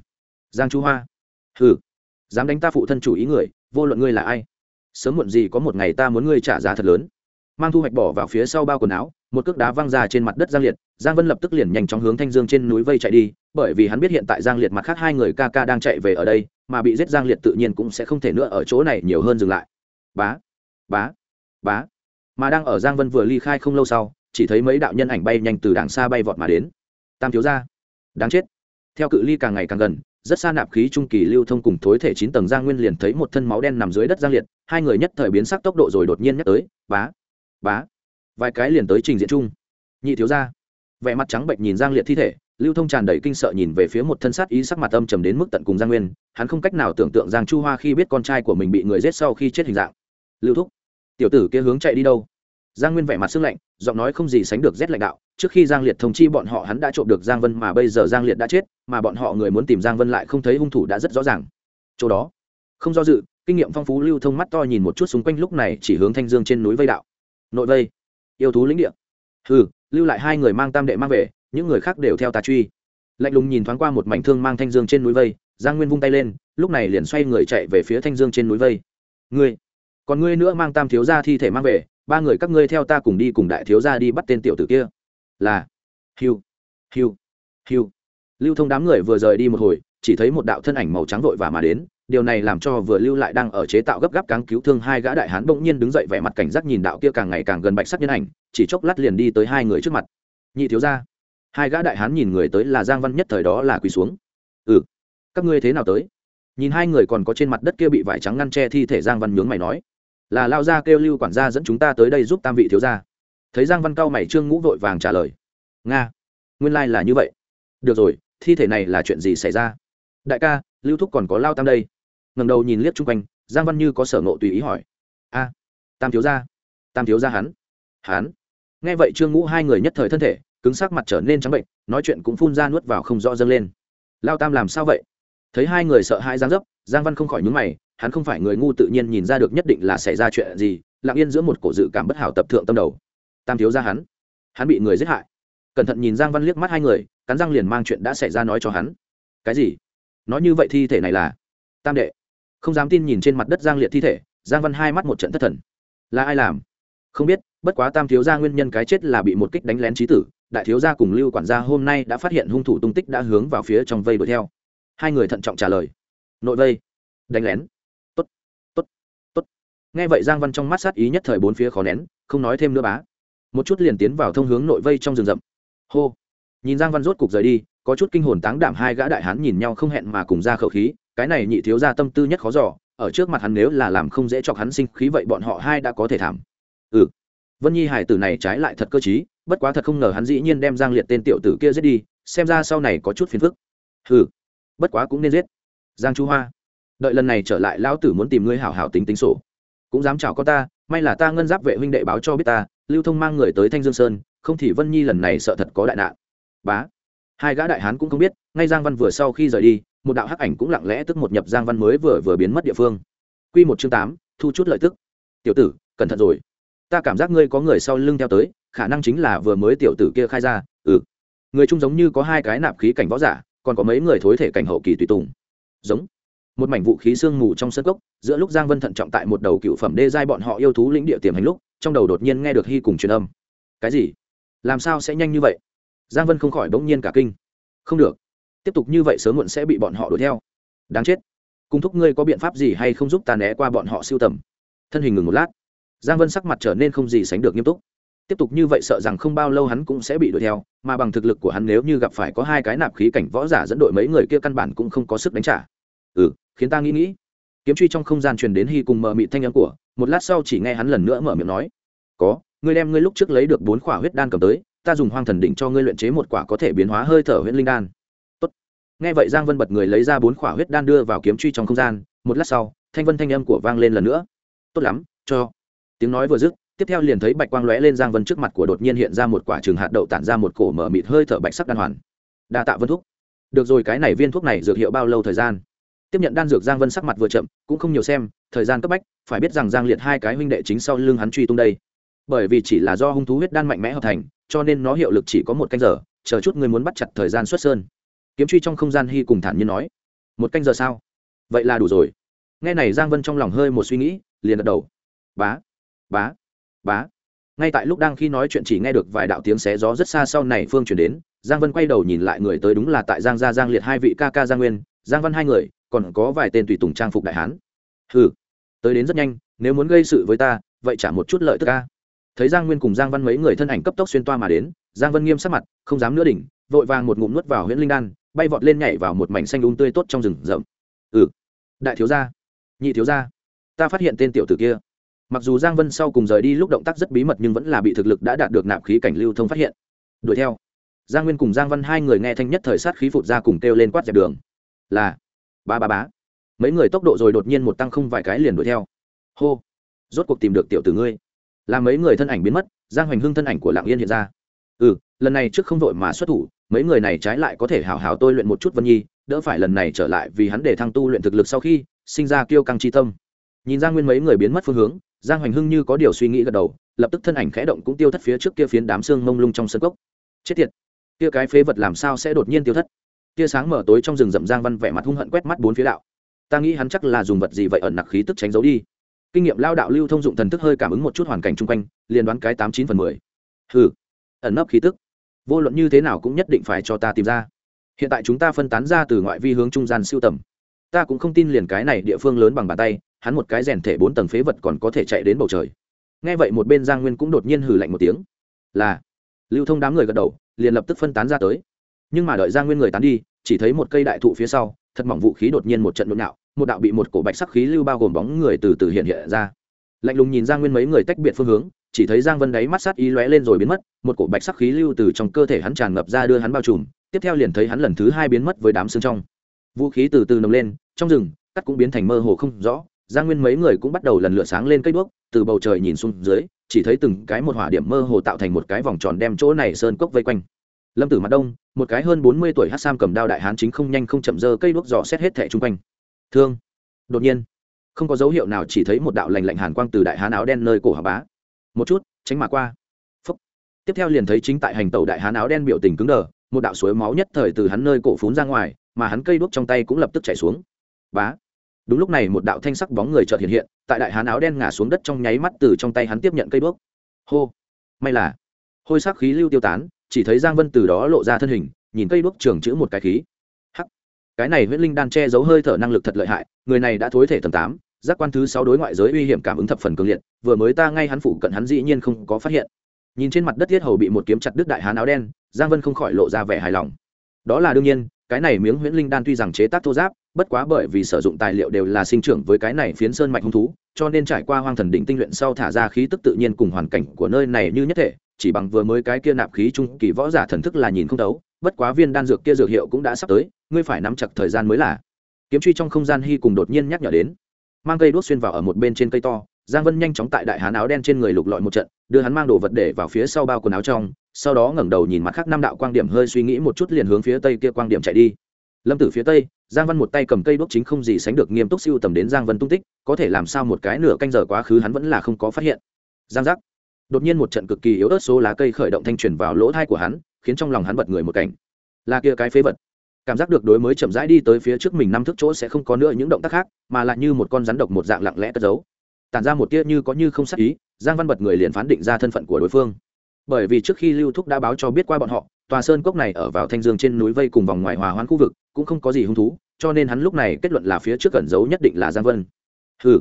Giang chu hoa. Hừ. Dám đánh ta phụ thân chủ ý người, vô luận ngươi là ai sớm muộn gì có một ngày ta muốn ngươi trả giá thật lớn. Mang thu hoạch bỏ vào phía sau bao quần áo, một cước đá văng ra trên mặt đất giang liệt. Giang vân lập tức liền nhanh chóng hướng thanh dương trên núi vây chạy đi, bởi vì hắn biết hiện tại giang liệt mặt khác hai người ca ca đang chạy về ở đây, mà bị giết giang liệt tự nhiên cũng sẽ không thể nữa ở chỗ này nhiều hơn dừng lại. Bá bá bá. Mà đang ở giang vân vừa ly khai không lâu sau, chỉ thấy mấy đạo nhân ảnh bay nhanh từ đàng xa bay vọt mà đến. Tam thiếu ra đáng chết. Theo cự ly càng ngày càng gần rất xa nạp khí trung kỳ lưu thông cùng thối thể chín tầng giang nguyên liền thấy một thân máu đen nằm dưới đất giang liệt, hai người nhất thời biến sắc tốc độ rồi đột nhiên nhắc tới, bá bá. Vài cái liền tới trình diện chung. Nhị thiếu ra vẻ mặt trắng bệnh nhìn giang liệt thi thể, lưu thông tràn đầy kinh sợ nhìn về phía một thân sát ý sắc mặt âm trầm đến mức tận cùng giang nguyên, hắn không cách nào tưởng tượng giang chu hoa khi biết con trai của mình bị người giết sau khi chết hình dạng. Lưu thúc, tiểu tử kia hướng chạy đi đâu? Giang nguyên vẻ mặt sưng lạnh giọng nói không gì sánh được rét lạnh đạo trước khi giang liệt thông chi bọn họ hắn đã trộm được giang vân mà bây giờ giang liệt đã chết mà bọn họ người muốn tìm giang vân lại không thấy hung thủ đã rất rõ ràng. Chỗ đó không do dự kinh nghiệm phong phú lưu thông mắt to nhìn một chút xung quanh lúc này chỉ hướng thanh dương trên núi vây đạo. Nội vây yêu thú lĩnh địa. Hừ, lưu lại hai người mang tam đệ mang về những người khác đều theo tà truy. Lạnh lùng nhìn thoáng qua một mảnh thương mang thanh dương trên núi vây giang nguyên vung tay lên lúc này liền xoay người chạy về phía thanh dương trên núi vây. Ngươi còn ngươi nữa mang tam thiếu gia thi thể mang về ba người các ngươi theo ta cùng đi cùng đại thiếu gia đi bắt tên tiểu tử kia. Là hiu hiu hiu lưu thông đám người vừa rời đi một hồi, chỉ thấy một đạo thân ảnh màu trắng vội và mà đến, điều này làm cho vừa lưu lại đang ở chế tạo gấp gáp cáng cứu thương hai gã đại hán bỗng nhiên đứng dậy vẻ mặt cảnh giác nhìn đạo kia càng ngày càng gần bạch sắc nhân ảnh, chỉ chốc lát liền đi tới hai người trước mặt. Nhị thiếu gia, hai gã đại hán nhìn người tới là giang văn nhất thời đó là quỳ xuống. Ừ các ngươi thế nào tới? Nhìn hai người còn có trên mặt đất kia bị vải trắng ngăn che thi thể giang văn nhướng mày nói là lao gia kêu lưu quản gia dẫn chúng ta tới đây giúp tam vị thiếu gia. Thấy giang văn cao mày trương ngũ vội vàng trả lời. Nga, nguyên lai là như vậy. Được rồi, thi thể này là chuyện gì xảy ra? Đại ca, lưu thúc còn có lao tam đây. Ngầm đầu nhìn liếc chung quanh, giang văn như có sở ngộ tùy ý hỏi. A, tam thiếu gia. Tam thiếu gia hắn. Hắn. Nghe vậy trương ngũ hai người nhất thời thân thể, cứng sắc mặt trở nên trắng bệnh, nói chuyện cũng phun ra nuốt vào không rõ dâng lên. Lao tam làm sao vậy? Thấy hai người sợ hãi giang dấp, giang văn không khỏi nhúng mày hắn không phải người ngu tự nhiên nhìn ra được nhất định là xảy ra chuyện gì, lặng yên giữa một cổ dự cảm bất hảo tập thượng tâm đầu. Tam thiếu ra hắn hắn bị người giết hại. Cẩn thận nhìn giang văn liếc mắt hai người, cắn răng liền mang chuyện đã xảy ra nói cho hắn. Cái gì? Nói như vậy thi thể này là? Tam đệ. Không dám tin nhìn trên mặt đất giang liệt thi thể, giang văn hai mắt một trận thất thần. Là ai làm? Không biết, bất quá tam thiếu gia nguyên nhân cái chết là bị một kích đánh lén trí tử, đại thiếu gia cùng lưu quản gia hôm nay đã phát hiện hung thủ tung tích đã hướng vào phía trong vây đuổi theo. Hai người thận trọng trả lời. Nội vây. Đánh lén nghe vậy giang văn trong mắt sát ý nhất thời bốn phía khó nén, không nói thêm nữa bá. Một chút liền tiến vào thông hướng nội vây trong rừng rậm. Hô. Nhìn giang văn rốt cục rời đi, có chút kinh hồn táng đảm hai gã đại hán nhìn nhau không hẹn mà cùng ra khẩu khí, cái này nhị thiếu gia tâm tư nhất khó giỏ ở trước mặt hắn nếu là làm không dễ chọc hắn sinh khí vậy bọn họ hai đã có thể thảm. Ừ. Vân nhi hải tử này trái lại thật cơ t bất quá thật không ngờ hắn dĩ nhiên đem giang liệt tên tiểu tử kia giết đi, xem ra sau này có chút phiền phức. Ừ bất quá cũng nên giết. Giang chu hoa. Đợi lần này trở lại, lão tử muốn tìm ngươi hảo hảo tính tính sổ cũng dám chào con ta, may là ta ngân giáp vệ huynh đệ báo cho biết ta, lưu thông mang người tới thanh dương sơn, không thì vân nhi lần này sợ thật có đại nạn. Bá. Hai gã đại hán cũng không biết, ngay giang văn vừa sau khi rời đi, một đạo hắc ảnh cũng lặng lẽ tức một nhập giang văn mới vừa vừa biến mất địa phương. Quy một chương tám, thu chút lợi tức. Tiểu tử, cẩn thận rồi. Ta cảm giác ngươi có người sau lưng theo tới, khả năng chính là vừa mới tiểu tử kia khai ra ừ. Người chung giống như có hai cái nạp khí cảnh võ giả, còn có mấy người thối thể cảnh hậu kỳ tùy tùng. Giống một mảnh vũ khí sương mù trong sân cốc, giữa lúc giang vân thận trọng tại một đầu cựu phẩm đê giai bọn họ yêu thú lĩnh địa tiềm hành lúc, trong đầu đột nhiên nghe được hy cùng truyền âm. Cái gì? Làm sao sẽ nhanh như vậy? Giang vân không khỏi bỗng nhiên cả kinh. Không được. Tiếp tục như vậy sớm muộn sẽ bị bọn họ đuổi theo. Đáng chết. Cung thúc ngươi có biện pháp gì hay không giúp ta né qua bọn họ siêu tầm? Thân hình ngừng một lát. Giang vân sắc mặt trở nên không gì sánh được nghiêm túc. Tiếp tục như vậy sợ rằng không bao lâu hắn cũng sẽ bị đuổi theo, mà bằng thực lực của hắn nếu như gặp phải có hai cái nạp khí cảnh võ giả dẫn đội mấy người kia căn bản cũng không có sức đánh trả ừ khiến ta nghĩ nghĩ. Kiếm truy trong không gian truyền đến hy cùng mờ mị thanh âm của, một lát sau chỉ nghe hắn lần nữa mở miệng nói. Có, ngươi đem ngươi lúc trước lấy được bốn quả huyết đan cầm tới, ta dùng hoang thần định cho ngươi luyện chế một quả có thể biến hóa hơi thở huyết linh đan. Tốt. nghe vậy giang vân bật người lấy ra bốn quả huyết đan đưa vào kiếm truy trong không gian, một lát sau, thanh vân thanh âm của vang lên lần nữa. Tốt lắm, cho. Tiếng nói vừa dứt, tiếp theo liền thấy bạch quang lóe lên giang vân trước mặt của đột nhiên hiện ra một quả trường hạt đậu tản ra một cổ mở mịt hơi thở bạch sắc đan hoàn. Đa tạ vân thuốc được rồi, cái này viên thuốc này dược hiệu bao lâu thời gian? Tiếp nhận đan dược giang vân sắc mặt vừa chậm, cũng không nhiều xem, thời gian cấp bách, phải biết rằng giang liệt hai cái huynh đệ chính sau lưng hắn truy tung đây. Bởi vì chỉ là do hung thú huyết đan mạnh mẽ hợp thành, cho nên nó hiệu lực chỉ có một canh giờ, chờ chút người muốn bắt chặt thời gian xuất sơn. Kiếm truy trong không gian hy cùng thản nhiên nói, một canh giờ sao? Vậy là đủ rồi. Nghe này giang vân trong lòng hơi một suy nghĩ, liền gật đầu. Bá bá bá. Ngay tại lúc đang khi nói chuyện chỉ nghe được vài đạo tiếng xé gió rất xa sau này phương chuyển đến, giang vân quay đầu nhìn lại người tới đúng là tại giang gia giang liệt hai vị ca ca giang nguyên, giang văn hai người còn có vài tên tùy tùng trang phục đại hán. Hừ, tới đến rất nhanh, nếu muốn gây sự với ta, vậy trả một chút lợi tức ca thấy giang nguyên cùng giang văn mấy người thân ảnh cấp tốc xuyên toa mà đến, giang vân nghiêm sắc mặt, không dám nữa đỉnh, vội vàng một ngụm nuốt vào huyện linh đan, bay vọt lên nhảy vào một mảnh xanh đúng tươi tốt trong rừng rậm. Ừ đại thiếu gia, nhị thiếu gia, ta phát hiện tên tiểu tử kia. Mặc dù giang vân sau cùng rời đi lúc động tác rất bí mật nhưng vẫn là bị thực lực đã đạt được nạp khí cảnh lưu thông phát hiện. Đuổi theo. Giang nguyên cùng giang văn hai người nghe thanh nhất thời sát khí phụt ra cùng kêu lên quát dẹp đường. Là ba ba bá mấy người tốc độ rồi đột nhiên một tăng không vài cái liền đuổi theo. Hô. Rốt cuộc tìm được tiểu tử ngươi. Làm mấy người thân ảnh biến mất, giang hoành hưng thân ảnh của lạng yên hiện ra. Ừ lần này trước không vội mà xuất thủ, mấy người này trái lại có thể hào hào tôi luyện một chút vân nhi, đỡ phải lần này trở lại vì hắn để thăng tu luyện thực lực sau khi, sinh ra kiêu căng chi tâm. Nhìn giang nguyên mấy người biến mất phương hướng, giang hoành hưng như có điều suy nghĩ gật đầu, lập tức thân ảnh khẽ động cũng tiêu thất phía trước kia phiến đám xương mông lung trong sân cốc. Chết tiệt, kia cái phế vật làm sao sẽ đột nhiên tiêu thất? Tia sáng mở tối trong rừng rậm giang văn vẻ mặt hung hận quét mắt bốn phía đạo. Ta nghĩ hắn chắc là dùng vật gì vậy ẩn nặc khí tức tránh giấu đi. Kinh nghiệm lao đạo lưu thông dụng thần thức hơi cảm ứng một chút hoàn cảnh chung quanh, liền đoán cái tám chín phần mười. Hừ, ẩn nấp khí tức. Vô luận như thế nào cũng nhất định phải cho ta tìm ra. Hiện tại chúng ta phân tán ra từ ngoại vi hướng trung gian siêu tầm. Ta cũng không tin liền cái này địa phương lớn bằng bàn tay, hắn một cái rèn thể bốn tầng phế vật còn có thể chạy đến bầu trời. Nghe vậy một bên giang nguyên cũng đột nhiên hừ lạnh một tiếng. Là, lưu thông đám người gật đầu, liền lập tức phân tán ra tới nhưng mà đợi giang nguyên người tán đi, chỉ thấy một cây đại thụ phía sau, thật mỏng vũ khí đột nhiên một trận nhộn nhạo, một đạo bị một cổ bạch sắc khí lưu bao gồm bóng người từ từ hiện hiện ra. Lạnh lùng nhìn giang nguyên mấy người tách biệt phương hướng, chỉ thấy giang vân đáy mắt sát ý lóe lên rồi biến mất, một cổ bạch sắc khí lưu từ trong cơ thể hắn tràn ngập ra đưa hắn bao trùm, tiếp theo liền thấy hắn lần thứ hai biến mất với đám xương trong. Vũ khí từ từ nồng lên, trong rừng, cắt cũng biến thành mơ hồ không rõ, giang nguyên mấy người cũng bắt đầu lần lượt sáng lên cây đuốc, từ bầu trời nhìn xuống dưới, chỉ thấy từng cái một hỏa điểm mơ hồ tạo thành một cái vòng tròn đem chỗ này sơn cốc vây quanh lâm tử mặt đông, một cái hơn bốn mươi tuổi hát sam cầm đao đại hán chính không nhanh không chậm dơ cây đuốc dò xét hết thẻ chung quanh. Thương. Đột nhiên, không có dấu hiệu nào chỉ thấy một đạo lành lạnh hàn quang từ đại hán áo đen nơi cổ hà bá. Một chút, tránh mà qua. Phúc. tiếp theo liền thấy chính tại hành tàu đại hán áo đen biểu tình cứng đờ, một đạo suối máu nhất thời từ hắn nơi cổ phún ra ngoài, mà hắn cây đuốc trong tay cũng lập tức chảy xuống. Bá. Đúng lúc này một đạo thanh sắc bóng người chợt hiện hiện, tại đại hán áo đen ngả xuống đất trong nháy mắt từ trong tay hắn tiếp nhận cây đuốc. Hô. May là. Hôi sắc khí lưu tiêu tán chỉ thấy giang vân từ đó lộ ra thân hình, nhìn cây đuốc trường chữ một cái khí. Hắc! Cái này huyễn linh đan che giấu hơi thở năng lực thật lợi hại, người này đã thối thể tầm tám, giác quan thứ sáu đối ngoại giới uy hiểm cảm ứng thập phần cường liệt, vừa mới ta ngay hắn phủ cận hắn dĩ nhiên không có phát hiện. Nhìn trên mặt đất thiết hầu bị một kiếm chặt đứt đại hán áo đen, giang vân không khỏi lộ ra vẻ hài lòng. Đó là đương nhiên, cái này miếng huyễn linh đan tuy rằng chế tác thô giáp, bất quá bởi vì sử dụng tài liệu đều là sinh trưởng với cái này phiến sơn mạch hung thú, cho nên trải qua hoang thần đỉnh tinh luyện sau thả ra khí tức tự nhiên cùng hoàn cảnh của nơi này như nhất thể chỉ bằng vừa mới cái kia nạp khí trung kỳ võ giả thần thức là nhìn không thấu, bất quá viên đan dược kia dược hiệu cũng đã sắp tới, ngươi phải nắm chặt thời gian mới là. Kiếm truy trong không gian hy cùng đột nhiên nhắc nhở đến. Mang cây đuốc xuyên vào ở một bên trên cây to, giang vân nhanh chóng tại đại hán áo đen trên người lục lọi một trận, đưa hắn mang đồ vật để vào phía sau bao quần áo trong, sau đó ngẩng đầu nhìn mặt khác năm đạo quang điểm hơi suy nghĩ một chút liền hướng phía tây kia quang điểm chạy đi. Lâm tử phía tây, giang văn một tay cầm cây đuốc chính không gì sánh được nghiêm túc siêu tầm đến giang vân tung tích, có thể làm sao một cái nửa canh giờ quá khứ hắn vẫn là không có phát hiện. Giang giác đột nhiên một trận cực kỳ yếu ớt số lá cây khởi động thanh truyền vào lỗ thai của hắn, khiến trong lòng hắn bật người một cảnh. Là kia cái phế vật. Cảm giác được đối mới chậm rãi đi tới phía trước mình năm thước chỗ sẽ không có nữa những động tác khác, mà lại như một con rắn độc một dạng lặng lẽ cất giấu. Tản ra một tia như có như không sắc ý, giang văn bật người liền phán định ra thân phận của đối phương. Bởi vì trước khi lưu thúc đã báo cho biết qua bọn họ, tòa sơn cốc này ở vào thanh dương trên núi vây cùng vòng ngoài hòa hoãn khu vực, cũng không có gì hung thú, cho nên hắn lúc này kết luận là phía trước cẩn giấu nhất định là giang vân. Ừ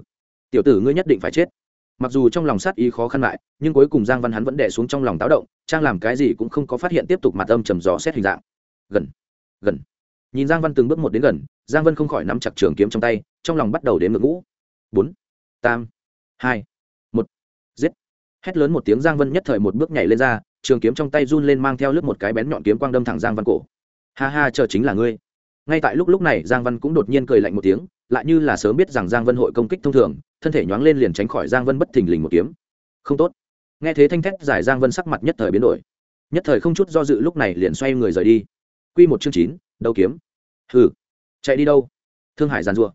tiểu tử ngươi nhất định phải chết mặc dù trong lòng sát ý khó khăn lại, nhưng cuối cùng giang văn hắn vẫn đẻ xuống trong lòng táo động, trang làm cái gì cũng không có phát hiện tiếp tục mặt âm trầm gió xét hình dạng. Gần gần. Nhìn giang văn từng bước một đến gần, giang vân không khỏi nắm chặt trường kiếm trong tay, trong lòng bắt đầu đến ngực ngũ. Bốn, tam, hai, một. Giết. Hét lớn một tiếng giang vân nhất thời một bước nhảy lên ra, trường kiếm trong tay run lên mang theo lướt một cái bén nhọn kiếm quang đâm thẳng giang văn cổ. Ha ha, chờ chính là ngươi. Ngay tại lúc lúc này, giang văn cũng đột nhiên cười lạnh một tiếng lại như là sớm biết rằng giang vân hội công kích thông thường, thân thể nhoáng lên liền tránh khỏi giang vân bất thình lình một kiếm. Không tốt. Nghe thế thanh thét giải giang vân sắc mặt nhất thời biến đổi. Nhất thời không chút do dự lúc này liền xoay người rời đi. Q một chương chín đầu kiếm. Hừ. Chạy đi đâu? Thương hải giàn rùa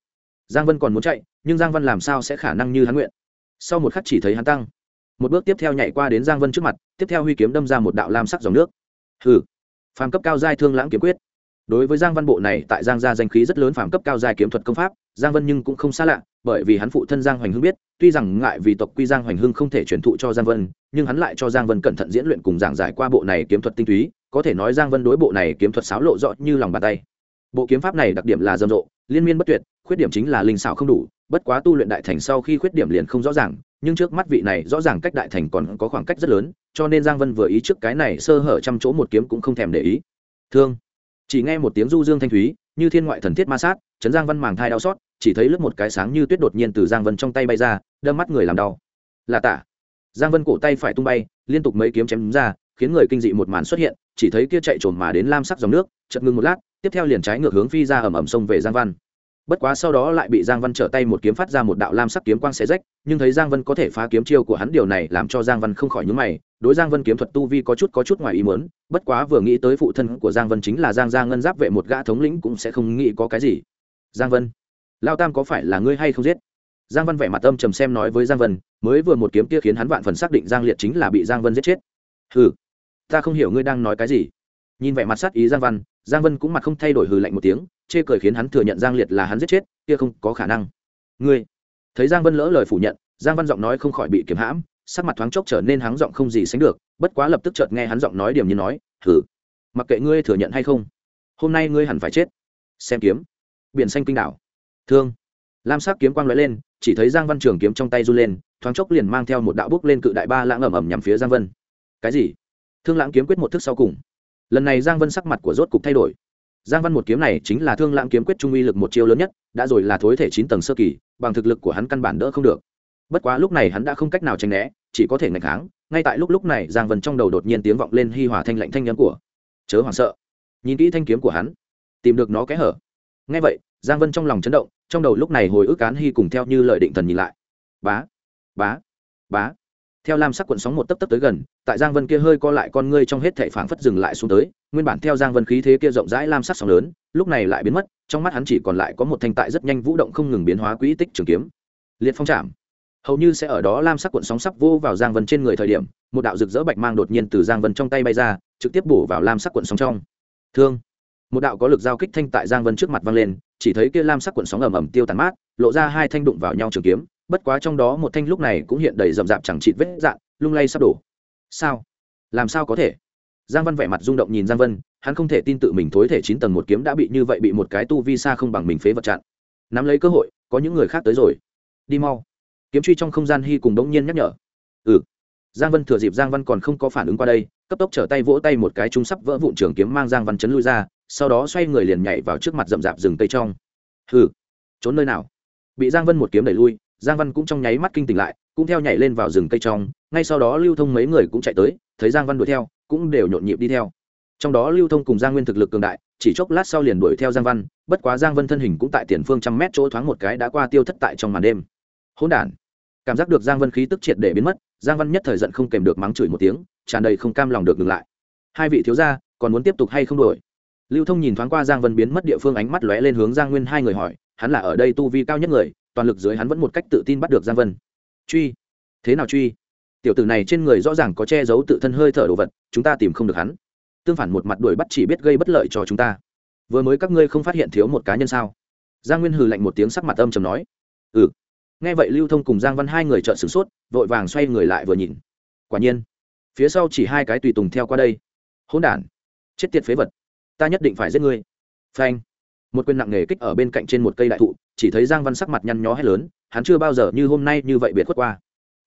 giang vân còn muốn chạy, nhưng giang vân làm sao sẽ khả năng như hắn nguyện? Sau một khắc chỉ thấy hắn tăng. Một bước tiếp theo nhảy qua đến giang vân trước mặt, tiếp theo huy kiếm đâm ra một đạo lam sắc dòng nước. Hừ. Phàm cấp cao giai thương lãng kiếm quyết đối với giang văn bộ này, tại giang gia danh khí rất lớn phàm cấp cao dài kiếm thuật công pháp, giang vân nhưng cũng không xa lạ, bởi vì hắn phụ thân giang hoành hưng biết, tuy rằng ngại vì tộc quy giang hoành hưng không thể truyền thụ cho giang vân, nhưng hắn lại cho giang vân cẩn thận diễn luyện cùng giảng giải qua bộ này kiếm thuật tinh túy, có thể nói giang vân đối bộ này kiếm thuật sáo lộ rõ như lòng bàn tay. Bộ kiếm pháp này đặc điểm là rầm rộ, liên miên bất tuyệt, khuyết điểm chính là linh xảo không đủ, bất quá tu luyện đại thành sau khi khuyết điểm liền không rõ ràng, nhưng trước mắt vị này rõ ràng cách đại thành còn có khoảng cách rất lớn, cho nên giang vân vừa ý trước cái này sơ hở trăm chỗ một kiếm cũng không thèm để ý. Thương chỉ nghe một tiếng du dương thanh thúy, như thiên ngoại thần thiết ma sát, chấn giang văn màng thai đau xót, chỉ thấy lướt một cái sáng như tuyết đột nhiên từ giang vân trong tay bay ra, đâm mắt người làm đau. Là tả giang vân cổ tay phải tung bay, liên tục mấy kiếm chém ra, khiến người kinh dị một màn xuất hiện, chỉ thấy kia chạy trồn mà đến lam sắc dòng nước chật ngưng một lát, tiếp theo liền trái ngược hướng phi ra ẩm ẩm sông về giang văn bất quá sau đó lại bị giang văn trở tay một kiếm phát ra một đạo lam sắc kiếm quang xé rách, nhưng thấy giang vân có thể phá kiếm chiêu của hắn, điều này làm cho giang văn không khỏi nhúng mày, đối giang vân kiếm thuật tu vi có chút có chút ngoài ý muốn, bất quá vừa nghĩ tới phụ thân của giang vân chính là giang gia ngân giáp vệ một gã thống lĩnh cũng sẽ không nghĩ có cái gì. Giang vân lao tam có phải là ngươi hay không giết? Giang văn vẻ mặt âm trầm xem nói với giang vân mới vừa một kiếm kia khiến hắn vạn phần xác định giang liệt chính là bị giang vân giết chết. Hừ, ta không hiểu ngươi đang nói cái gì. Nhìn vẻ mặt sát ý giang văn, giang vân cũng mặt không thay đổi hừ lạnh một tiếng chê cười khiến hắn thừa nhận giang liệt là hắn giết chết, kia không có khả năng. Ngươi, thấy giang vân lỡ lời phủ nhận, giang văn giọng nói không khỏi bị kiếm hãm, sắc mặt thoáng chốc trở nên hắng giọng không gì sánh được, bất quá lập tức chợt nghe hắn giọng nói điểm như nói thử mặc kệ ngươi thừa nhận hay không, hôm nay ngươi hẳn phải chết. Xem kiếm, biển xanh kinh đảo. Thương, lam sắc kiếm quang lóe lên, chỉ thấy giang văn trường kiếm trong tay run lên, thoáng chốc liền mang theo một đạo bước lên cự đại ba lãng ẩm ẩm nhằm phía giang vân. Cái gì? Thương lãng kiếm quyết một thức sau cùng. Lần này giang vân sắc mặt của rốt cục thay đổi giang văn một kiếm này chính là thương lãng kiếm quyết trung uy lực một chiêu lớn nhất, đã rồi là thối thể chín tầng sơ kỳ, bằng thực lực của hắn căn bản đỡ không được. Bất quá lúc này hắn đã không cách nào tránh né, chỉ có thể ngạch kháng, ngay tại lúc lúc này giang vân trong đầu đột nhiên tiếng vọng lên hi hòa thanh lạnh thanh nhắn của chớ hoảng sợ. Nhìn kỹ thanh kiếm của hắn, tìm được nó kẽ hở. Ngay vậy, giang vân trong lòng chấn động, trong đầu lúc này hồi ức cán hy cùng theo như lời định thần nhìn lại. Bá bá bá theo lam sắc cuộn sóng một tấp tấp tới gần tại giang vân kia hơi co lại con ngươi trong hết thảy phảng phất dừng lại xuống tới nguyên bản theo giang vân khí thế kia rộng rãi lam sắc sóng lớn lúc này lại biến mất trong mắt hắn chỉ còn lại có một thanh tại rất nhanh vũ động không ngừng biến hóa quỹ tích trường kiếm. Liệt phong chạm, hầu như sẽ ở đó lam sắc cuộn sóng sắp vô vào giang vân trên người thời điểm một đạo rực rỡ bạch mang đột nhiên từ giang vân trong tay bay ra trực tiếp bổ vào lam sắc cuộn sóng trong. Thương. Một đạo có lực giao kích thanh tại giang vân trước mặt vang lên chỉ thấy kia lam sắc cuộn sóng ầm ầm tiêu tàn mát lộ ra hai thanh đụng vào nhau trường kiếm bất quá trong đó một thanh lúc này cũng hiện đầy rậm rạp chẳng chịt vết dạn lung lay sắp đổ. Sao? Làm sao có thể? Giang văn vẻ mặt rung động nhìn giang vân, hắn không thể tin tự mình thối thể chín tầng một kiếm đã bị như vậy bị một cái tu vi xa không bằng mình phế vật chặn. Nắm lấy cơ hội, có những người khác tới rồi. Đi mau. Kiếm truy trong không gian hy cùng đống nhiên nhắc nhở. Ừ. Giang vân thừa dịp giang văn còn không có phản ứng qua đây, cấp tốc trở tay vỗ tay một cái trung sắp vỡ vụn trường kiếm mang giang văn chấn lui ra, sau đó xoay người liền nhảy vào trước mặt rậm rạp rừng tây trong. Hừ. Trốn nơi nào? Bị giang vân một kiếm đẩy lui giang văn cũng trong nháy mắt kinh tỉnh lại, cũng theo nhảy lên vào rừng cây trong, ngay sau đó lưu thông mấy người cũng chạy tới, thấy giang văn đuổi theo, cũng đều nhộn nhịp đi theo. Trong đó lưu thông cùng giang nguyên thực lực cường đại, chỉ chốc lát sau liền đuổi theo giang văn, bất quá giang vân thân hình cũng tại tiền phương trăm mét chỗ thoáng một cái đã qua tiêu thất tại trong màn đêm. Hỗn đản! Cảm giác được giang vân khí tức triệt để biến mất, giang văn nhất thời giận không kèm được mắng chửi một tiếng, tràn đầy không cam lòng được ngừng lại. Hai vị thiếu gia, còn muốn tiếp tục hay không đuổi? Lưu thông nhìn thoáng qua giang vân biến mất địa phương ánh mắt lóe lên hướng giang nguyên hai người hỏi, hắn là ở đây tu vi cao nhất người toàn lực dưới hắn vẫn một cách tự tin bắt được giang vân. Truy. Thế nào truy? Tiểu tử này trên người rõ ràng có che giấu tự thân hơi thở đồ vật, chúng ta tìm không được hắn. Tương phản một mặt đuổi bắt chỉ biết gây bất lợi cho chúng ta. Vừa mới các ngươi không phát hiện thiếu một cá nhân sao? Giang nguyên hừ lạnh một tiếng sắc mặt âm trầm nói. Ừ. Nghe vậy lưu thông cùng giang văn hai người trợn sửng sốt, vội vàng xoay người lại vừa nhìn. Quả nhiên, phía sau chỉ hai cái tùy tùng theo qua đây. Hỗn đản. Chết tiệt phế vật. Ta nhất định phải giết ngươi. Phanh một quyền nặng nề kích ở bên cạnh trên một cây đại thụ, chỉ thấy giang văn sắc mặt nhăn nhó hét lớn, hắn chưa bao giờ như hôm nay như vậy biệt khuất qua.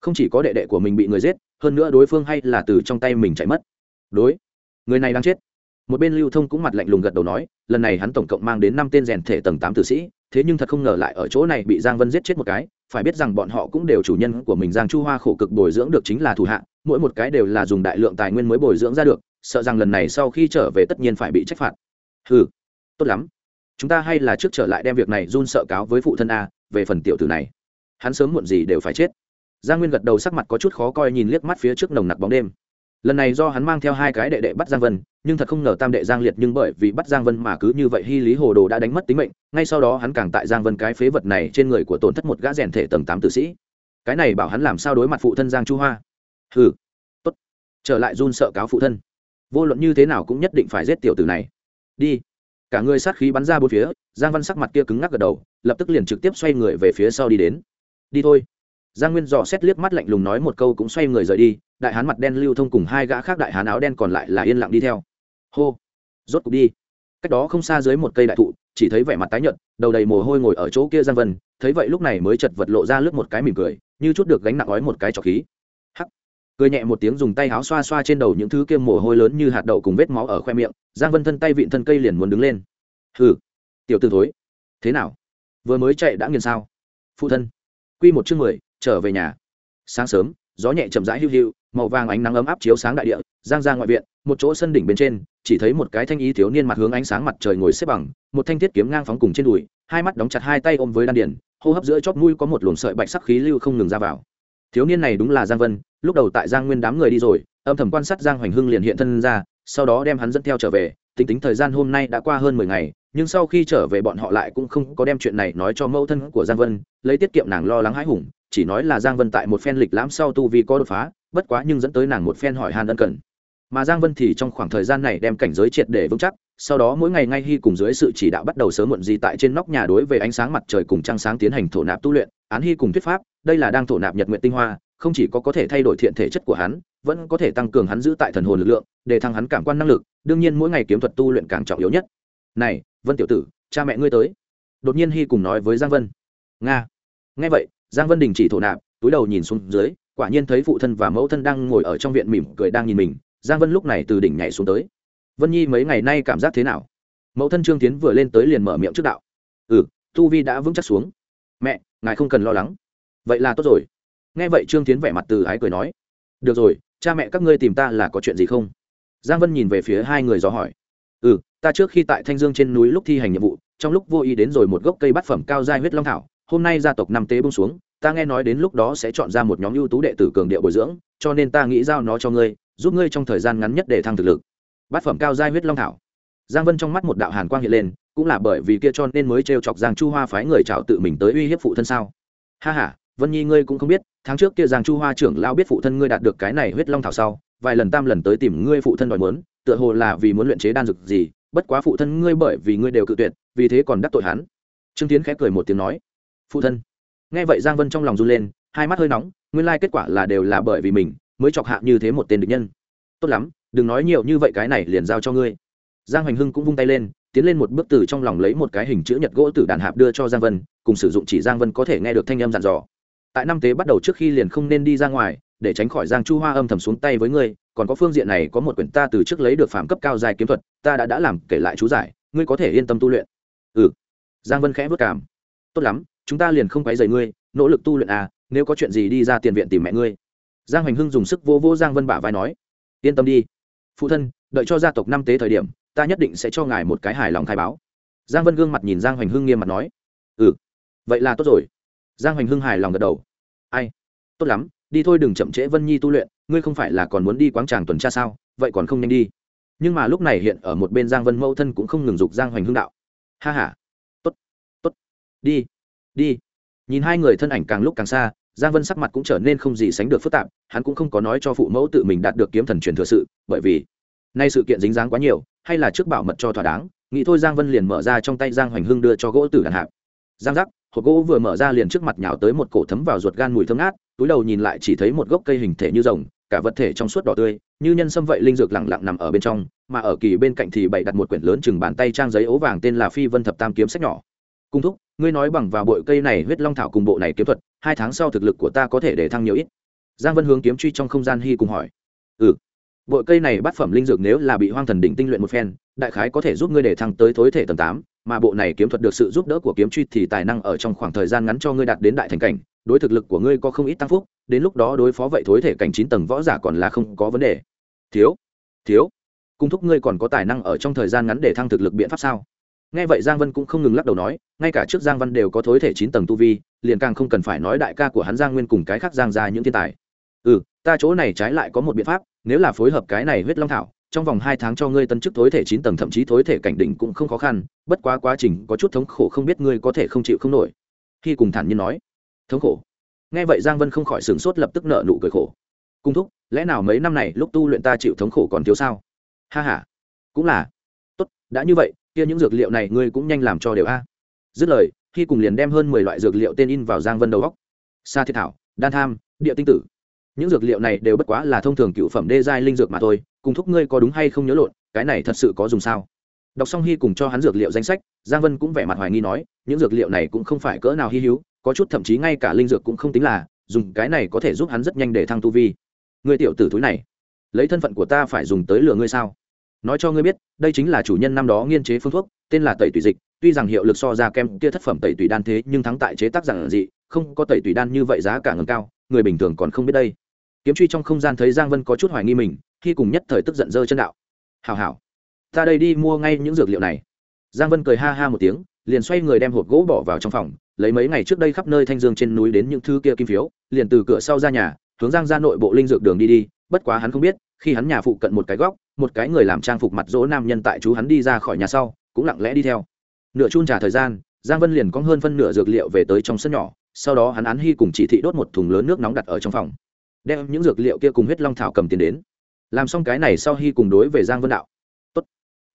Không chỉ có đệ đệ của mình bị người giết, hơn nữa đối phương hay là từ trong tay mình chạy mất. Đối, người này đang chết. Một bên lưu thông cũng mặt lạnh lùng gật đầu nói, lần này hắn tổng cộng mang đến năm tên rèn thể tầng tám tử sĩ, thế nhưng thật không ngờ lại ở chỗ này bị giang vân giết chết một cái, phải biết rằng bọn họ cũng đều chủ nhân của mình giang chu hoa khổ cực bồi dưỡng được chính là thủ hạ, mỗi một cái đều là dùng đại lượng tài nguyên mới bồi dưỡng ra được, sợ rằng lần này sau khi trở về tất nhiên phải bị trách phạt. Ừ tốt lắm chúng ta hay là trước trở lại đem việc này run sợ cáo với phụ thân a, về phần tiểu tử này. Hắn sớm muộn gì đều phải chết. Giang nguyên gật đầu sắc mặt có chút khó coi nhìn liếc mắt phía trước nồng nặc bóng đêm. Lần này do hắn mang theo hai cái đệ đệ bắt giang vân, nhưng thật không ngờ tam đệ giang liệt nhưng bởi vì bắt giang vân mà cứ như vậy hy lý hồ đồ đã đánh mất tính mệnh, ngay sau đó hắn càng tại giang vân cái phế vật này trên người của tổn thất một gã rèn thể tầng tám tử sĩ. Cái này bảo hắn làm sao đối mặt phụ thân giang chu hoa? Hừ, tốt. Trở lại run sợ cáo phụ thân. Vô luận như thế nào cũng nhất định phải giết tiểu tử này. Đi cả người sát khí bắn ra bốn phía, giang văn sắc mặt kia cứng ngắc gật đầu, lập tức liền trực tiếp xoay người về phía sau đi đến. Đi thôi. Giang nguyên dò xét liếc mắt lạnh lùng nói một câu cũng xoay người rời đi, đại hán mặt đen lưu thông cùng hai gã khác đại hán áo đen còn lại là yên lặng đi theo. Hô, rốt cục đi. Cách đó không xa dưới một cây đại thụ, chỉ thấy vẻ mặt tái nhợt, đầu đầy mồ hôi ngồi ở chỗ kia giang vân, thấy vậy lúc này mới chật vật lộ ra lướt một cái mỉm cười, như chút được gánh nặng ói một cái trọc khí cười nhẹ một tiếng dùng tay áo xoa xoa trên đầu những thứ kia mồ hôi lớn như hạt đậu cùng vết máu ở khoe miệng, giang vân thân tay vịn thân cây liền muốn đứng lên. Hừ, tiểu t thối, thế nào? Vừa mới chạy đã nghiền sao? Phụ thân. Quy một chương mười, trở về nhà. Sáng sớm, gió nhẹ chậm rãi hiu hiu, màu vàng ánh nắng ấm áp chiếu sáng đại địa, giang ra ngoại viện, một chỗ sân đỉnh bên trên, chỉ thấy một cái thanh ý thiếu niên mặt hướng ánh sáng mặt trời ngồi xếp bằng, một thanh thiết kiếm ngang phóng cùng trên đùi, hai mắt đóng chặt hai tay ôm với đan điền, hô hấp giữa chóp mũi có một luồng sợi bạch sắc khí lưu không ngừng ra vào. Thiếu niên này đúng là giang vân lúc đầu tại giang nguyên đám người đi rồi, âm thầm quan sát giang hoành hưng liền hiện thân ra, sau đó đem hắn dẫn theo trở về, tính tính thời gian hôm nay đã qua hơn mười ngày, nhưng sau khi trở về bọn họ lại cũng không có đem chuyện này nói cho mẫu thân của giang vân, lấy tiết kiệm nàng lo lắng hãi hùng, chỉ nói là giang vân tại một phen lịch lãm sau tu vi có đột phá, bất quá nhưng dẫn tới nàng một phen hỏi han ân cần. Mà giang vân thì trong khoảng thời gian này đem cảnh giới triệt để vững chắc, sau đó mỗi ngày ngay hy cùng dưới sự chỉ đạo bắt đầu sớm muộn gì tại trên nóc nhà đối với ánh sáng mặt trời cùng trăng sáng tiến hành thổ nạp tu luyện, án hy cùng thuyết pháp, đây là đang thổ nạp nhật nguyện tinh hoa không chỉ có có thể thay đổi thiện thể chất của hắn, vẫn có thể tăng cường hắn giữ tại thần hồn lực lượng, để thăng hắn cảm quan năng lực, đương nhiên mỗi ngày kiếm thuật tu luyện càng trọng yếu nhất. Này, vân tiểu tử, cha mẹ ngươi tới. Đột nhiên hy cùng nói với giang vân. Nga. Nghe vậy, giang vân đình chỉ thổ nạp, túi đầu nhìn xuống dưới, quả nhiên thấy phụ thân và mẫu thân đang ngồi ở trong viện mỉm cười đang nhìn mình. Giang vân lúc này từ đỉnh nhảy xuống tới. Vân nhi mấy ngày nay cảm giác thế nào? Mẫu thân trương tiến vừa lên tới liền mở miệng trước đạo. Ừ tu vi đã vững chắc xuống. Mẹ, ngài không cần lo lắng. Vậy là tốt rồi nghe vậy trương tiến vẻ mặt từ ái cười nói, được rồi, cha mẹ các ngươi tìm ta là có chuyện gì không? Giang vân nhìn về phía hai người dò hỏi ừ ta trước khi tại thanh dương trên núi lúc thi hành nhiệm vụ, trong lúc vô ý đến rồi một gốc cây bát phẩm cao giai huyết long thảo, hôm nay gia tộc năm tế bông xuống, ta nghe nói đến lúc đó sẽ chọn ra một nhóm ưu tú đệ tử cường địa bồi dưỡng, cho nên ta nghĩ giao nó cho ngươi, giúp ngươi trong thời gian ngắn nhất để thăng thực lực. Bát phẩm cao giai huyết long thảo. Giang vân trong mắt một đạo hàn quang hiện lên, cũng là bởi vì kia cho nên mới t chọc giang chu hoa phái người trào tự mình tới uy hiếp phụ thân sao. Ha h a vân nhi ngươi cũng không biết tháng trước kia giang chu hoa trưởng lao biết phụ thân ngươi đạt được cái này huyết long thảo sau, vài lần tam lần tới tìm ngươi phụ thân đòi muốn, tựa hồ là vì muốn luyện chế đan dược gì, bất quá phụ thân ngươi bởi vì ngươi đều cự tuyệt, vì thế còn đắc tội hắn. Trương tiến khẽ cười một tiếng nói, phụ thân. Nghe vậy giang vân trong lòng run lên, hai mắt hơi nóng, nguyên lai kết quả là đều là bởi vì mình, mới chọc hạ như thế một tên địch nhân. Tốt lắm, đừng nói nhiều như vậy cái này liền giao cho ngươi. Giang hoành hưng cũng vung tay lên, tiến lên một bước từ trong lòng lấy một cái hình chữ nhật gỗ từ đàn hạp đưa cho giang vân, cùng sử dụng chỉ giang vân có thể nghe được thanh âm dặn dò tại năm tế bắt đầu trước khi liền không nên đi ra ngoài, để tránh khỏi giang chu hoa âm thầm xuống tay với ngươi, còn có phương diện này có một quyển ta từ trước lấy được phạm cấp cao dài kiếm thuật, ta đã đã làm kể lại chú giải, ngươi có thể yên tâm tu luyện. Ừ. Giang vân khẽ vất cảm. Tốt lắm, chúng ta liền không quấy rầy ngươi, nỗ lực tu luyện à nếu có chuyện gì đi ra tiền viện tìm mẹ ngươi. Giang hoành hưng dùng sức vô vô giang vân bả vai nói. Yên tâm đi. Phụ thân, đợi cho gia tộc năm tế thời điểm, ta nhất định sẽ cho ngài một cái hài lòng khai báo. Giang vân gương mặt nhìn giang hoành hưng nghiêm mặt nói. Ừ. Vậy là tốt rồi giang hoành hưng hài lòng gật đầu. Ai? Tốt lắm, đi thôi, đừng chậm trễ vân nhi tu luyện, ngươi không phải là còn muốn đi quáng tràng tuần tra sao? Vậy còn không nhanh đi. Nhưng mà lúc này hiện ở một bên giang vân mẫu thân cũng không ngừng dục giang hoành hưng đạo. Ha h a tốt tốt. Đi đi. Nhìn hai người thân ảnh càng lúc càng xa, giang vân sắc mặt cũng trở nên không gì sánh được phức tạp, hắn cũng không có nói cho phụ mẫu tự mình đạt được kiếm thần truyền thừa sự, bởi vì nay sự kiện dính dáng quá nhiều, hay là trước bảo mật cho thỏa đáng, nghĩ thôi giang vân liền mở ra trong tay giang hoành hưng đưa cho gỗ tử đàn hạp giang giác hộp gỗ vừa mở ra liền trước mặt nhào tới một cổ thấm vào ruột gan mùi thơm ngát, túi đầu nhìn lại chỉ thấy một gốc cây hình thể như rồng, cả vật thể trong suốt đỏ tươi, như nhân sâm vậy linh dược lẳng lặng nằm ở bên trong, mà ở kỳ bên cạnh thì bày đặt một quyển lớn chừng bàn tay trang giấy ố vàng tên là phi vân thập tam kiếm sách nhỏ. Cung thúc, ngươi nói bằng vào bội cây này huyết long thảo cùng bộ này kiếm thuật, hai tháng sau thực lực của ta có thể để thăng nhiều ít. Giang vân hướng kiếm truy trong không gian hy cùng hỏi. Ừ. Bội cây này bát phẩm linh dược nếu là bị hoang thần đỉnh tinh luyện một phen, đại khái có thể giúp ngươi để thăng tới thối thể tầng tám mà bộ này kiếm thuật được sự giúp đỡ của kiếm truy thì tài năng ở trong khoảng thời gian ngắn cho ngươi đạt đến đại thành cảnh, đối thực lực của ngươi có không ít tăng phúc, đến lúc đó đối phó vậy thối thể cảnh chín tầng võ giả còn là không có vấn đề. Thiếu thiếu, cung thúc ngươi còn có tài năng ở trong thời gian ngắn để thăng thực lực biện pháp sao? Nghe vậy giang vân cũng không ngừng lắc đầu nói, ngay cả trước giang văn đều có thối thể chín tầng tu vi, liền càng không cần phải nói đại ca của hắn giang nguyên cùng cái khác giang ra những thiên tài. Ừ ta chỗ này trái lại có một biện pháp, nếu là phối hợp cái này huyết long thảo trong vòng hai tháng cho ngươi tân chức thối thể chín tầng, thậm chí thối thể cảnh đỉnh cũng không khó khăn, bất quá quá trình có chút thống khổ không biết ngươi có thể không chịu không nổi. Khi cùng thản nhiên nói, thống khổ? Nghe vậy giang vân không khỏi sửng sốt lập tức nợ nụ cười khổ. Cung thúc, lẽ nào mấy năm này lúc tu luyện ta chịu thống khổ còn thiếu sao? Ha ha. cũng là. Tốt, đã như vậy, kia những dược liệu này ngươi cũng nhanh làm cho đều a. Dứt lời, khi cùng liền đem hơn mười loại dược liệu tên in vào giang vân đầu góc sa thiết thảo, đan tham, địa tinh tử những dược liệu này đều bất quá là thông thường cựu phẩm đê giai linh dược mà thôi, cùng thúc ngươi có đúng hay không nhớ lộn, cái này thật sự có dùng sao? Đọc xong hy cùng cho hắn dược liệu danh sách, giang vân cũng vẻ mặt hoài nghi nói, những dược liệu này cũng không phải cỡ nào hy hữu, có chút thậm chí ngay cả linh dược cũng không tính là, dùng cái này có thể giúp hắn rất nhanh để thăng tu vi. Người tiểu tử thúi này, lấy thân phận của ta phải dùng tới lừa ngươi sao? Nói cho ngươi biết, đây chính là chủ nhân năm đó nghiên chế phương thuốc, tên là tẩy tùy dịch, tuy rằng hiệu lực so ra kem kia thất phẩm tẩy tùy đan thế nhưng thắng tại chế tác giản dị không có tẩy tùy đan như vậy giá cả ngầm cao, người bình thường còn không biết đây kiếm truy trong không gian thấy giang vân có chút hoài nghi mình, khi cùng nhất thời tức giận dơ chân đạo. Hào hào ta đây đi mua ngay những dược liệu này. Giang vân cười ha ha một tiếng, liền xoay người đem hộp gỗ bỏ vào trong phòng, lấy mấy ngày trước đây khắp nơi thanh dương trên núi đến những thứ kia kim phiếu, liền từ cửa sau ra nhà, hướng giang ra nội bộ linh dược đường đi đi, bất quá hắn không biết, khi hắn nhà phụ cận một cái góc, một cái người làm trang phục mặt dỗ nam nhân tại chú hắn đi ra khỏi nhà sau, cũng lặng lẽ đi theo. Nửa chun trả thời gian, giang vân liền có hơn phân nửa dược liệu về tới trong sân nhỏ, sau đó hắn án hy cùng chỉ thị đốt một thùng lớn nước nóng đặt ở trong phòng đem những dược liệu kia cùng huyết long thảo cầm tiền đến. Làm xong cái này sau hy cùng đối về giang vân đạo. Tốt.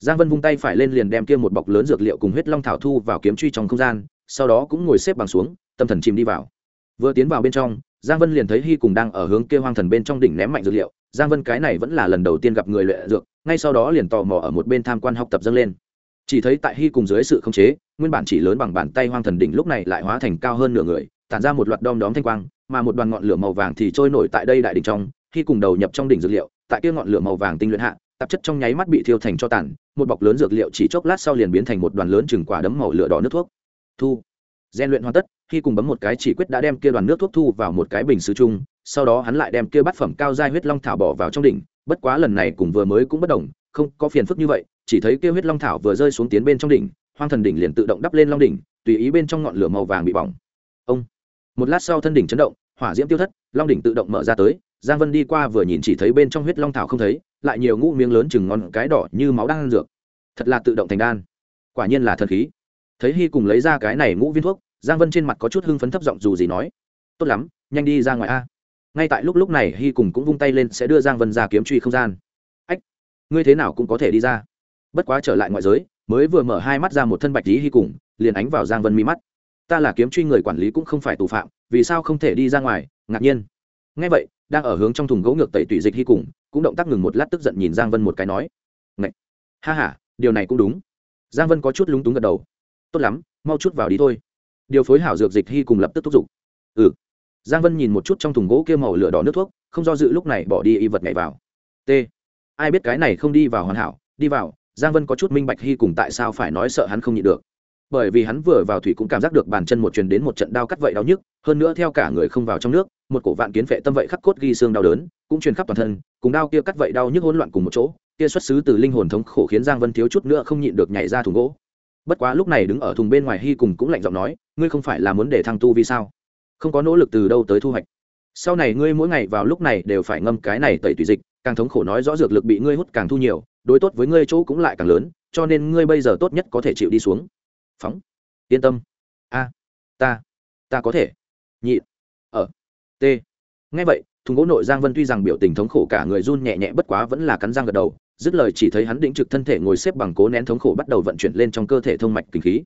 giang vân vung tay phải lên liền đem kia một bọc lớn dược liệu cùng huyết long thảo thu vào kiếm truy trong không gian, sau đó cũng ngồi xếp bằng xuống, tâm thần chìm đi vào. Vừa tiến vào bên trong, giang vân liền thấy hy cùng đang ở hướng kia hoang thần bên trong đỉnh ném mạnh dược liệu. Giang vân cái này vẫn là lần đầu tiên gặp người luyện dược, ngay sau đó liền tò mò ở một bên tham quan học tập dâng lên. Chỉ thấy tại hy cùng dưới sự khống chế, nguyên bản chỉ lớn bằng bàn tay hoang thần đỉnh lúc này lại hóa thành cao hơn nửa người, tản ra một loạt đom đóm thanh quang mà một đoàn ngọn lửa màu vàng thì trôi nổi tại đây đại đỉnh trong, khi cùng đầu nhập trong đỉnh dược liệu, tại kia ngọn lửa màu vàng tinh luyện hạ, tạp chất trong nháy mắt bị thiêu thành cho tàn, một bọc lớn dược liệu chỉ chốc lát sau liền biến thành một đoàn lớn chừng quả đấm màu lửa đỏ nước thuốc. Thu. Gian luyện hoàn tất, khi cùng bấm một cái chỉ quyết đã đem kia đoàn nước thuốc thu vào một cái bình sứ chung, sau đó hắn lại đem kia bát phẩm cao giai huyết long thảo bỏ vào trong đỉnh, bất quá lần này cùng vừa mới cũng bất đồng, không có phiền phức như vậy, chỉ thấy kia huyết long thảo vừa rơi xuống tiến bên trong đỉnh, hoang thần đỉnh liền tự động đắp lên long đỉnh, tùy ý bên trong ngọn lửa màu vàng bị bỏng. Ông một lát sau thân đỉnh chấn động, hỏa diễm tiêu thất, long đỉnh tự động mở ra tới, giang vân đi qua vừa nhìn chỉ thấy bên trong huyết long thảo không thấy, lại nhiều ngũ miếng lớn chừng ngon cái đỏ như máu đang dược. Thật là tự động thành đan. Quả nhiên là thần khí. Thấy hy cùng lấy ra cái này ngũ viên thuốc, giang vân trên mặt có chút hưng phấn thấp giọng dù gì nói, tốt lắm, nhanh đi ra ngoài a. Ngay tại lúc lúc này hy cùng cũng vung tay lên sẽ đưa giang vân ra kiếm truy không gian. Ách, ngươi thế nào cũng có thể đi ra. Bất quá trở lại ngoại giới, mới vừa mở hai mắt ra một thân bạch lý hy cùng, liền ánh vào giang vân mi mắt ta là kiếm truy người quản lý cũng không phải tù phạm, vì sao không thể đi ra ngoài? Ngạc nhiên. Ngay vậy, đang ở hướng trong thùng gỗ ngược tẩy tủy dịch hy cùng, cũng động tác ngừng một lát tức giận nhìn giang vân một cái nói, Ngậy! ha h a điều này cũng đúng. Giang vân có chút lúng túng gật đầu. Tốt lắm, mau chút vào đi thôi. Điều phối hảo dược dịch hy cùng lập tức thúc giục. Ừ. Giang vân nhìn một chút trong thùng gỗ kia màu lửa đỏ nước thuốc, không do dự lúc này bỏ đi y vật nhảy vào. T. Ai biết cái này không đi vào hoàn hảo, đi vào, giang vân có chút minh bạch hy cùng tại sao phải nói sợ hắn không nhịn được bởi vì hắn vừa vào thủy cũng cảm giác được bàn chân một truyền đến một trận đau cắt vậy đau nhức, hơn nữa theo cả người không vào trong nước, một cổ vạn kiến vệ tâm vậy khắc cốt ghi xương đau đớn, cũng truyền khắp toàn thân, cùng đau kia cắt vậy đau nhức hỗn loạn cùng một chỗ, kia xuất xứ từ linh hồn thống khổ khiến giang vân thiếu chút nữa không nhịn được nhảy ra thùng gỗ. Bất quá lúc này đứng ở thùng bên ngoài hy cùng cũng lạnh giọng nói, ngươi không phải là muốn để thăng tu vì sao? Không có nỗ lực từ đâu tới thu hoạch. Sau này ngươi mỗi ngày vào lúc này đều phải ngâm cái này tẩy tùy dịch, càng thống khổ nói rõ dược lực bị ngươi hút càng thu nhiều, đối tốt với ngươi chỗ cũng lại càng lớn, cho nên ngươi bây giờ tốt nhất có thể chịu đi xuống phóng. Yên tâm. A. Ta. Ta có thể. Nhị. Ở t. Ngay vậy, thùng gỗ nội giang vân tuy rằng biểu tình thống khổ cả người run nhẹ nhẹ bất quá vẫn là cắn răng gật đầu, dứt lời chỉ thấy hắn đĩnh trực thân thể ngồi xếp bằng cố nén thống khổ bắt đầu vận chuyển lên trong cơ thể thông mạch kinh khí.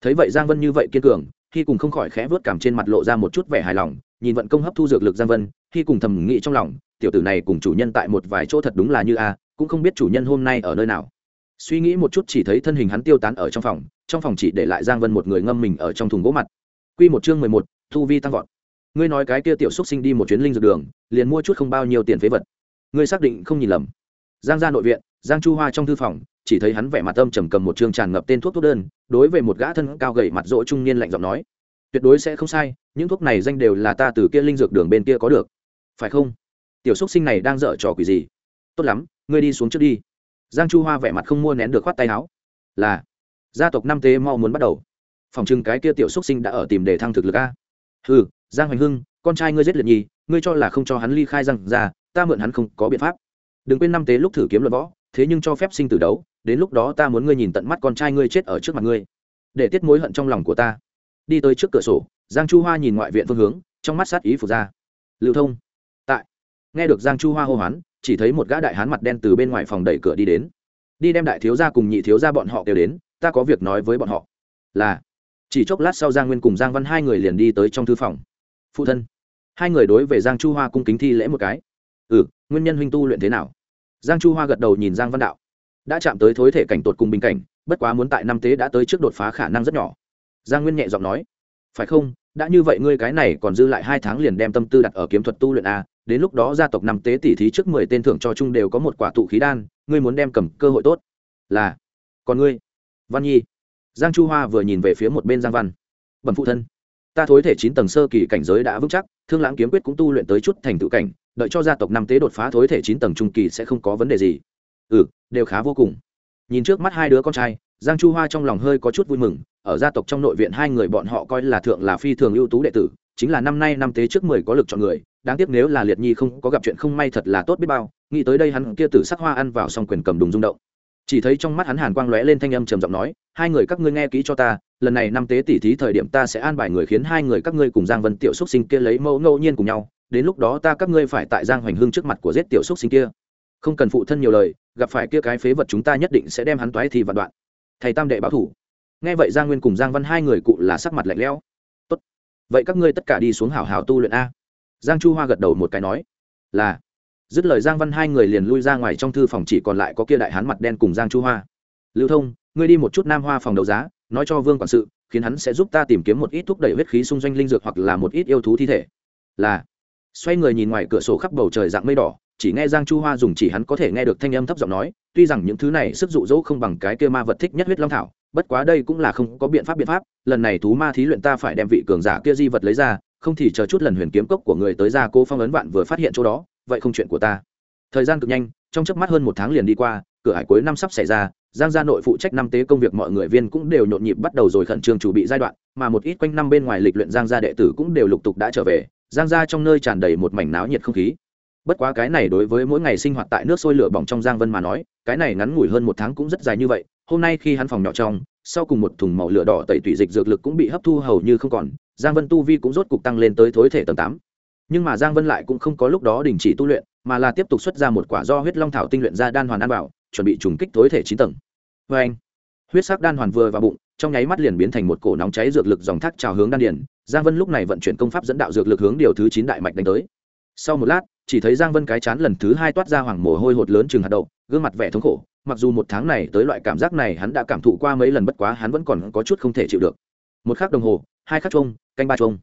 Thấy vậy giang vân như vậy kiên cường, khi cùng không khỏi khẽ vớt cảm trên mặt lộ ra một chút vẻ hài lòng, nhìn vận công hấp thu dược lực giang vân, khi cùng thầm nghĩ trong lòng, tiểu tử này cùng chủ nhân tại một vài chỗ thật đúng là như a, cũng không biết chủ nhân hôm nay ở nơi nào suy nghĩ một chút chỉ thấy thân hình hắn tiêu tán ở trong phòng trong phòng chỉ để lại giang vân một người ngâm mình ở trong thùng gỗ mặt. Q một chương mười một, thu vi tăng vọt. Ngươi nói cái kia tiểu xúc sinh đi một chuyến linh dược đường, liền mua chút không bao nhiêu tiền phế vật. Ngươi xác định không nhìn lầm. Giang ra nội viện, giang chu hoa trong thư phòng, chỉ thấy hắn vẻ mặt âm trầm cầm một chương tràn ngập tên thuốc thuốc đơn, đối với một gã thân cao gầy mặt rỗ trung niên lạnh giọng nói, tuyệt đối sẽ không sai, những thuốc này danh đều là ta từ kia linh dược đường bên kia có được. Phải không? Tiểu xúc sinh này đang dở trò quỷ gì? Tốt lắm, ngươi đi xuống trước đi giang chu hoa vẻ mặt không mua nén được khoát tay áo. Là, gia tộc năm tế mau muốn bắt đầu. Phòng chừng cái kia tiểu xúc sinh đã ở tìm để thăng thực lực a. Ừ giang hoành hưng, con trai ngươi giết liệt nhi ngươi cho là không cho hắn ly khai răng ra, ta mượn hắn không có biện pháp. Đừng quên năm tế lúc thử kiếm luận võ, thế nhưng cho phép sinh tử đấu, đến lúc đó ta muốn ngươi nhìn tận mắt con trai ngươi chết ở trước mặt ngươi. Để tiết mối hận trong lòng của ta. Đi tới trước cửa sổ, giang chu hoa nhìn ngoại viện phương hướng, trong mắt sát ý phục ra. Lưu thông. Tại. Nghe được giang chu hoa hô hoán chỉ thấy một gã đại hán mặt đen từ bên ngoài phòng đẩy cửa đi đến. Đi đem đại thiếu gia cùng nhị thiếu gia bọn họ kêu đến, ta có việc nói với bọn họ. Là. Chỉ chốc lát sau giang nguyên cùng giang văn hai người liền đi tới trong thư phòng. Phụ thân. Hai người đối về giang chu hoa cung kính thi lễ một cái. Ừ nguyên nhân huynh tu luyện thế nào? Giang chu hoa gật đầu nhìn giang văn đạo. Đã chạm tới thối thể cảnh tột cùng bình cảnh, bất quá muốn tại năm tế đã tới trước đột phá khả năng rất nhỏ. Giang nguyên nhẹ giọng nói. Phải không đã như vậy ngươi cái này còn dư lại hai tháng liền đem tâm tư đặt ở kiếm thuật tu luyện a đến lúc đó gia tộc năm tế tỷ thí trước mười tên thưởng cho chung đều có một quả tụ khí đan, ngươi muốn đem cầm cơ hội tốt. Là, còn ngươi, văn nhi. Giang chu hoa vừa nhìn về phía một bên giang văn. Bẩm phụ thân, ta thối thể chín tầng sơ kỳ cảnh giới đã vững chắc, thương lãng kiếm quyết cũng tu luyện tới chút thành tựu cảnh, đợi cho gia tộc năm tế đột phá thối thể chín tầng trung kỳ sẽ không có vấn đề gì. Ừ đều khá vô cùng. Nhìn trước mắt hai đứa con trai giang chu hoa trong lòng hơi có chút vui mừng, ở gia tộc trong nội viện hai người bọn họ coi là thượng là phi thường ưu tú đệ tử, chính là năm nay năm tế trước mười có lực chọn người, đáng tiếc nếu là liệt nhi không có gặp chuyện không may thật là tốt biết bao, nghĩ tới đây hắn kia tử sắc hoa ăn vào xong quyền cầm đùng rung động. Chỉ thấy trong mắt hắn hàn quang lóe lên thanh âm trầm giọng nói, hai người các ngươi nghe kỹ cho ta, lần này năm tế tỷ thí thời điểm ta sẽ an bài người khiến hai người các ngươi cùng giang vân tiểu xúc sinh kia lấy mẫu ngẫu nhiên cùng nhau, đến lúc đó ta các ngươi phải tại giang hoành hương trước mặt của giết tiểu xúc sinh kia. Không cần phụ thân nhiều lời, gặp phải kia cái phế vật chúng ta nhất định sẽ đem hắn toái thì vạn đoạn thầy tam đệ báo thủ. Nghe vậy giang nguyên cùng giang văn hai người cụ là sắc mặt lạnh lẽo. Tốt. Vậy các ngươi tất cả đi xuống hảo hảo tu luyện a. Giang chu hoa gật đầu một cái nói, là. Dứt lời giang văn hai người liền lui ra ngoài trong thư phòng chỉ còn lại có kia đại hán mặt đen cùng giang chu hoa. Lưu thông, ngươi đi một chút nam hoa phòng đấu giá, nói cho vương quản sự, khiến hắn sẽ giúp ta tìm kiếm một ít thúc đẩy huyết khí xung doanh linh dược hoặc là một ít yêu thú thi thể. Là. Xoay người nhìn ngoài cửa sổ khắp bầu trời dạng mây đỏ, chỉ nghe giang chu hoa dùng chỉ hắn có thể nghe được thanh âm thấp giọng nói tuy rằng những thứ này sức dụ dỗ không bằng cái kia ma vật thích nhất huyết long thảo, bất quá đây cũng là không có biện pháp biện pháp, lần này thú ma thí luyện ta phải đem vị cường giả kia di vật lấy ra, không thì chờ chút lần huyền kiếm cốc của người tới ra cô phong ấn vạn vừa phát hiện chỗ đó, vậy không chuyện của ta. Thời gian cực nhanh, trong chớp mắt hơn một tháng liền đi qua, cửa hải cuối năm sắp xảy ra, giang gia nội phụ trách năm tế công việc mọi người viên cũng đều nhộn nhịp bắt đầu rồi khẩn trương chuẩn bị giai đoạn, mà một ít quanh năm bên ngoài lịch luyện giang gia đệ tử cũng đều lục tục đã trở về, giang gia trong nơi tràn đầy một mảnh náo nhiệt không khí bất quá cái này đối với mỗi ngày sinh hoạt tại nước sôi lửa bỏng trong giang vân mà nói, cái này ngắn ngủi hơn một tháng cũng rất dài như vậy, hôm nay khi hắn phòng nhỏ trong, sau cùng một thùng màu lửa đỏ tẩy tủy dịch dược lực cũng bị hấp thu hầu như không còn, giang vân tu vi cũng rốt cục tăng lên tới thối thể tầng tám. Nhưng mà giang vân lại cũng không có lúc đó đình chỉ tu luyện, mà là tiếp tục xuất ra một quả do huyết long thảo tinh luyện ra đan hoàn an bảo chuẩn bị trùng kích thối thể chín tầng. Vê anh, huyết sắc đan hoàn vừa vào bụng, trong nháy mắt liền biến thành một cổ nóng cháy dược lực dòng thác trào hướng đan điền. Giang vân lúc này vận chuyển công pháp dẫn đạo dược lực hướng điều thứ chín đại mạch đánh tới. Sau một lát chỉ thấy giang vân cái chán lần thứ hai toát ra hoàng mồ hôi hột lớn chừng hạt đậu, gương mặt vẻ thống khổ, mặc dù một tháng này tới loại cảm giác này hắn đã cảm thụ qua mấy lần bất quá hắn vẫn còn có chút không thể chịu được. Một khắc đồng hồ, hai khắc trông canh ba trông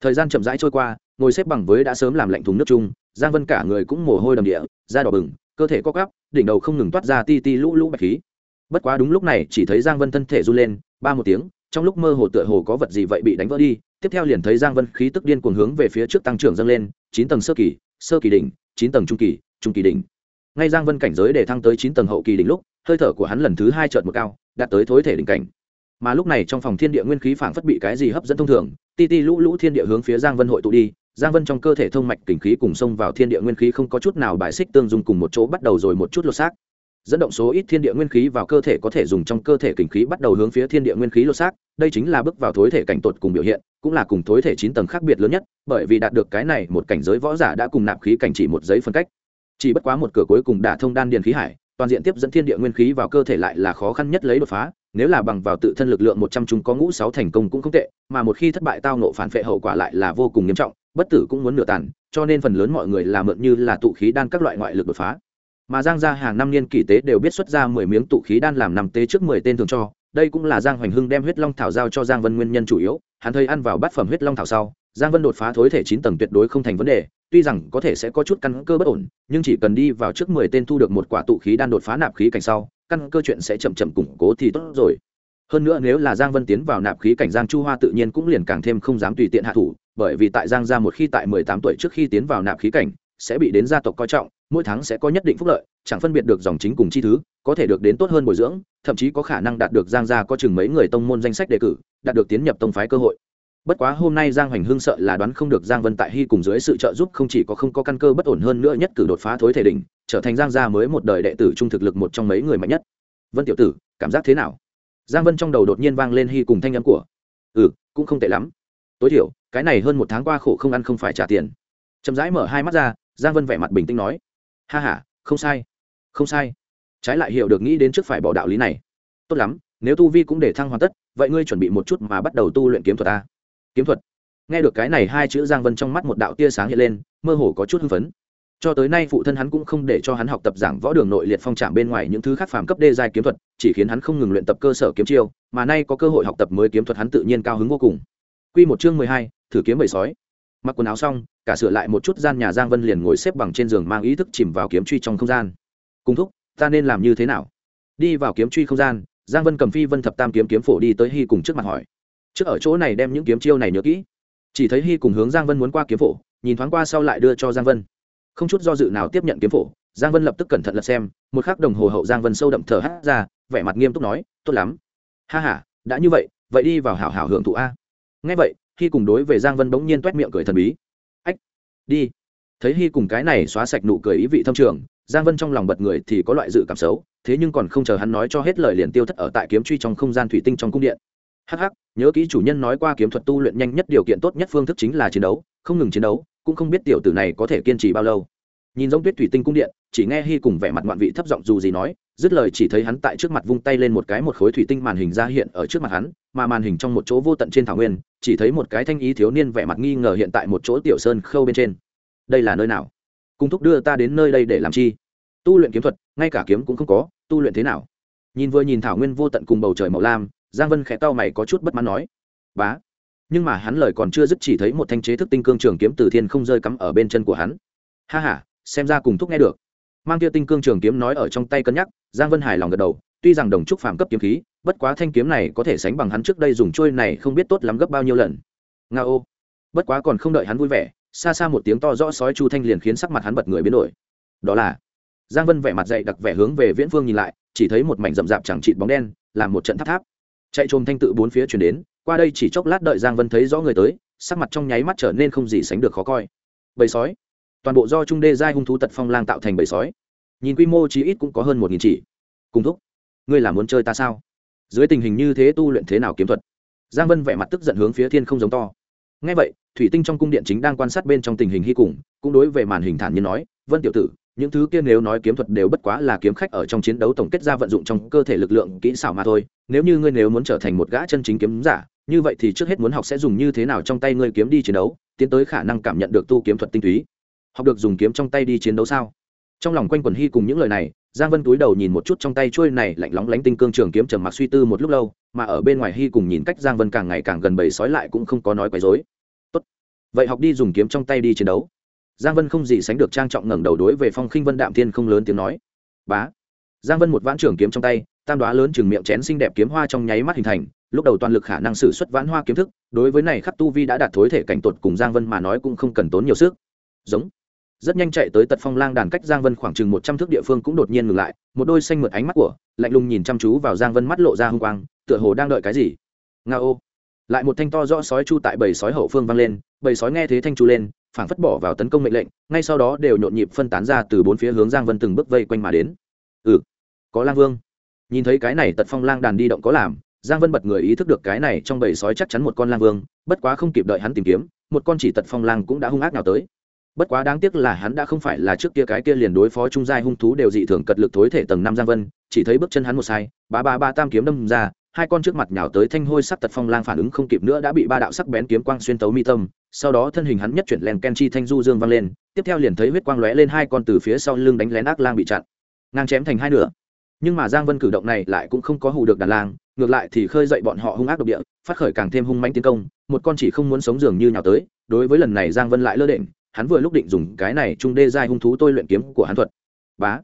thời gian chậm rãi trôi qua, ngồi xếp bằng với đã sớm làm lạnh thùng nước chung, giang vân cả người cũng mồ hôi đầm địa, da đỏ bừng, cơ thể co cắp đỉnh đầu không ngừng toát ra ti ti lũ lũ bạch khí. Bất quá đúng lúc này, chỉ thấy giang vân thân thể run lên, ba một tiếng, trong lúc mơ hồ tựa hồ có vật gì vậy bị đánh vỡ đi, tiếp theo liền thấy giang vân khí tức điên cuồng hướng về phía trước tăng trưởng dâng lên, chín tầng sơ kỳ sơ kỳ đỉnh, chín tầng trung kỳ trung kỳ đỉnh. Ngay giang vân cảnh giới để thăng tới chín tầng hậu kỳ đỉnh lúc, hơi thở của hắn lần thứ hai chợt một cao, đạt tới thối thể đỉnh cảnh. Mà lúc này trong phòng thiên địa nguyên khí phảng phất bị cái gì hấp dẫn thông thường, ti ti lũ lũ thiên địa hướng phía giang vân hội tụ đi, giang vân trong cơ thể thông mạch kình khí cùng xông vào thiên địa nguyên khí không có chút nào bài xích tương dung cùng một chỗ bắt đầu rồi một chút lột xác. Dẫn động số ít thiên địa nguyên khí vào cơ thể có thể dùng trong cơ thể kình khí bắt đầu hướng phía thiên địa nguyên khí lột xác, đây chính là bước vào thối thể cảnh tột cùng biểu hiện cũng là cùng tối thể chín tầng khác biệt lớn nhất, bởi vì đạt được cái này, một cảnh giới võ giả đã cùng nạp khí cảnh chỉ một giấy phân cách. Chỉ bất quá một cửa cuối cùng đả thông đan điền khí hải, toàn diện tiếp dẫn thiên địa nguyên khí vào cơ thể lại là khó khăn nhất lấy đột phá, nếu là bằng vào tự thân lực lượng một trăm chúng có ngũ sáu thành công cũng không tệ, mà một khi thất bại tao nộ phản phệ hậu quả lại là vô cùng nghiêm trọng, bất tử cũng muốn nửa tàn, cho nên phần lớn mọi người là mượn như là tụ khí đan các loại ngoại lực đột phá. Mà giang gia hàng năm niên kỷ tế đều biết xuất ra mười miếng tụ khí đan làm nằm tế trước mười tên thường cho đây cũng là giang hoành hưng đem huyết long thảo giao cho giang vân nguyên nhân chủ yếu, hắn thấy ăn vào bát phẩm huyết long thảo sau, giang vân đột phá thối thể chín tầng tuyệt đối không thành vấn đề, tuy rằng có thể sẽ có chút căn cơ bất ổn, nhưng chỉ cần đi vào trước mười tên thu được một quả tụ khí đan đột phá nạp khí cảnh sau, căn cơ chuyện sẽ chậm chậm củng cố thì tốt rồi. Hơn nữa nếu là giang vân tiến vào nạp khí cảnh giang chu hoa tự nhiên cũng liền càng thêm không dám tùy tiện hạ thủ, bởi vì tại giang gia một khi tại mười tám tuổi trước khi tiến vào nạp khí cảnh, sẽ bị đến gia tộc coi trọng mỗi tháng sẽ có nhất định phúc lợi, chẳng phân biệt được dòng chính cùng chi thứ, có thể được đến tốt hơn bồi dưỡng, thậm chí có khả năng đạt được giang gia có chừng mấy người tông môn danh sách đề cử, đạt được tiến nhập tông phái cơ hội. Bất quá hôm nay giang hoành hưng sợ là đoán không được giang vân tại hy cùng dưới sự trợ giúp không chỉ có không có căn cơ bất ổn hơn nữa nhất cử đột phá thối thể đỉnh, trở thành giang gia mới một đời đệ tử trung thực lực một trong mấy người mạnh nhất. Vân tiểu tử, cảm giác thế nào? Giang vân trong đầu đột nhiên vang lên hy cùng thanh âm của ừ cũng không tệ lắm. Tối thiểu, cái này hơn một tháng qua khổ không ăn không phải trả tiền. Chậm rãi mở hai mắt ra, giang vân vẻ mặt bình tĩnh nói ha h a không sai. Không sai. Trái lại hiểu được nghĩ đến trước phải bỏ đạo lý này. Tốt lắm nếu tu vi cũng để thăng hoàn tất vậy ngươi chuẩn bị một chút mà bắt đầu tu luyện kiếm thuật ta. Kiếm thuật? Nghe được cái này hai chữ giang vân trong mắt một đạo tia sáng hiện lên mơ hồ có chút hưng phấn. Cho tới nay phụ thân hắn cũng không để cho hắn học tập giảng võ đường nội liệt phong trạm bên ngoài những thứ khác phàm cấp đê giai kiếm thuật chỉ khiến hắn không ngừng luyện tập cơ sở kiếm chiêu mà nay có cơ hội học tập mới kiếm thuật hắn tự nhiên cao hứng vô cùng. Quy một chương mười hai, thử kiếm bầy sói mặc quần áo xong, cả sửa lại một chút gian nhà giang vân liền ngồi xếp bằng trên giường mang ý thức chìm vào kiếm truy trong không gian. Cùng thúc, ta nên làm như thế nào? Đi vào kiếm truy không gian. Giang vân cầm phi vân thập tam kiếm kiếm phổ đi tới hy cùng trước mặt hỏi. Trước ở chỗ này đem những kiếm chiêu này nhớ kỹ. Chỉ thấy hy cùng hướng giang vân muốn qua kiếm phổ, nhìn thoáng qua sau lại đưa cho giang vân. Không chút do dự nào tiếp nhận kiếm phổ, giang vân lập tức cẩn thận lật xem, một khắc đồng hồ hậu giang vân sâu đậm thở hát ra, vẻ mặt nghiêm túc nói, tốt lắm. Ha h a đã như vậy vậy đi vào hảo hảo hưởng thụ a. Ngay vậy hy cùng đối về giang vân bỗng nhiên t u é t miệng cười thần bí. Ách, đi. Thấy hy cùng cái này xóa sạch nụ cười ý vị thâm trường, giang vân trong lòng bật người thì có loại dự cảm xấu, thế nhưng còn không chờ hắn nói cho hết lời liền tiêu thất ở tại kiếm truy trong không gian thủy tinh trong cung điện. Hh nhớ kỹ chủ nhân nói qua kiếm thuật tu luyện nhanh nhất điều kiện tốt nhất phương thức chính là chiến đấu, không ngừng chiến đấu, cũng không biết tiểu tử này có thể kiên trì bao lâu. Nhìn giống tuyết thủy tinh cung điện, chỉ nghe hy cùng vẻ mặt ngoạn vị thấp giọng dù gì nói, dứt lời chỉ thấy hắn tại trước mặt vung tay lên một cái một khối thủy tinh màn hình ra hiện ở trước mặt hắn, mà màn hình trong một chỗ vô tận trên thảo nguyên chỉ thấy một cái thanh ý thiếu niên vẻ mặt nghi ngờ hiện tại một chỗ tiểu sơn khâu bên trên. Đây là nơi nào? Cung thúc đưa ta đến nơi đây để làm chi? Tu luyện kiếm thuật, ngay cả kiếm cũng không có, tu luyện thế nào? Nhìn vừa nhìn thảo nguyên vô tận cùng bầu trời màu lam, giang vân khẽ tao mày có chút bất mãn nói. Bá. Nhưng mà hắn lời còn chưa dứt chỉ thấy một thanh chế thức tinh cương trường kiếm từ thiên không rơi cắm ở bên chân của hắn. Ha h a xem ra cùng thúc nghe được. Mang kia tinh cương trường kiếm nói ở trong tay cân nhắc, giang vân hài lòng gật đầu tuy rằng đồng trúc phạm cấp kiếm khí, bất quá thanh kiếm này có thể sánh bằng hắn trước đây dùng trôi này không biết tốt lắm gấp bao nhiêu lần. Nga ô. Bất quá còn không đợi hắn vui vẻ, xa xa một tiếng to rõ sói chu thanh liền khiến sắc mặt hắn bật người biến đổi. Đó là, giang vân vẻ mặt dậy đặc vẻ hướng về viễn phương nhìn lại, chỉ thấy một mảnh rậm rạp chẳng trịt bóng đen làm một trận tháp tháp. Chạy trồm thanh tự bốn phía chuyển đến, qua đây chỉ chốc lát đợi giang vân thấy rõ người tới, sắc mặt trong nháy mắt trở nên không gì sánh được khó coi. Bầy sói. Toàn bộ do trung đê giai hung thú tật phong lang tạo thành bầy sói. Nhìn quy mô chí ít cũng có hơn một nghìn chỉ. Cùng thúc ngươi là muốn chơi ta sao? Dưới tình hình như thế tu luyện thế nào kiếm thuật? Giang vân vẻ mặt tức giận hướng phía thiên không giống to. Ngay vậy, thủy tinh trong cung điện chính đang quan sát bên trong tình hình hy cùng, cũng đối về màn hình thản nhiên nói, vân tiểu tử, những thứ kia nếu nói kiếm thuật đều bất quá là kiếm khách ở trong chiến đấu tổng kết ra vận dụng trong cơ thể lực lượng kỹ xảo mà thôi. Nếu như ngươi nếu muốn trở thành một gã chân chính kiếm giả, như vậy thì trước hết muốn học sẽ dùng như thế nào trong tay ngươi kiếm đi chiến đấu, tiến tới khả năng cảm nhận được tu kiếm thuật tinh túy. Học được dùng kiếm trong tay đi chiến đấu sao? Trong lòng quanh quần hy cùng những lời này giang vân túi đầu nhìn một chút trong tay trôi này lạnh lóng lánh tinh cương trường kiếm trầm mặc suy tư một lúc lâu, mà ở bên ngoài hy cùng nhìn cách giang vân càng ngày càng gần bầy sói lại cũng không có nói quấy dối tốt, vậy học đi dùng kiếm trong tay đi chiến đấu. Giang vân không gì sánh được trang trọng ngẩng đầu đối về phong khinh vân đạm thiên không lớn tiếng nói. Bá. Giang vân một vãn trường kiếm trong tay, tam đoá lớn chừng miệng chén xinh đẹp kiếm hoa trong nháy mắt hình thành, lúc đầu toàn lực khả năng sử xuất vãn hoa kiếm thức, đối với này khắc tu vi đã đạt thối thể cảnh tột cùng giang vân mà nói cũng không cần tốn nhiều sức. Giống rất nhanh chạy tới tật phong lang đàn cách giang vân khoảng chừng một trăm thước địa phương cũng đột nhiên ngừng lại, một đôi xanh mượt ánh mắt của, lạnh lùng nhìn chăm chú vào giang vân mắt lộ ra h ư n g quang, tựa hồ đang đợi cái gì. Nga ô. Lại một thanh to rõ sói chu tại bầy sói hậu phương vang lên, bầy sói nghe thế thanh chu lên, phảng phất bỏ vào tấn công mệnh lệnh, ngay sau đó đều nhộn nhịp phân tán ra từ bốn phía hướng giang vân từng bước vây quanh mà đến. Ừ có lang vương. Nhìn thấy cái này tật phong lang đàn đi động có làm, giang vân bật người ý thức được cái này trong bầy sói chắc chắn một con lang vương, bất quá không kịp đợi hắn tìm kiếm, một con chỉ tật phong lang cũng đã hung ác nào tới bất quá đáng tiếc là hắn đã không phải là trước kia cái kia liền đối phó trung giai hung thú đều dị thường cật lực thối thể tầng năm giang vân, chỉ thấy bước chân hắn một sai ba ba ba tam kiếm đâm ra, hai con trước mặt nhào tới thanh hôi sắc tật phong lang phản ứng không kịp nữa đã bị ba đạo sắc bén kiếm quang xuyên tấu mi tâm, sau đó thân hình hắn nhất chuyển len ken chi thanh du dương vang lên, tiếp theo liền thấy huyết quang lóe lên hai con từ phía sau lưng đánh lén ác lang bị chặn, ngang chém thành hai nửa. Nhưng mà giang vân cử động này lại cũng không có hù được đàn lang, ngược lại thì khơi dậy bọn họ hung ác độc địa, phát khởi càng thêm hung manh tiến công, một con chỉ không muốn sống dường như nhào tới, đối với lần này giang vân lại lơ định hắn vừa lúc định dùng cái này trung đê giai hung thú tôi luyện kiếm của hắn thuật. Bá.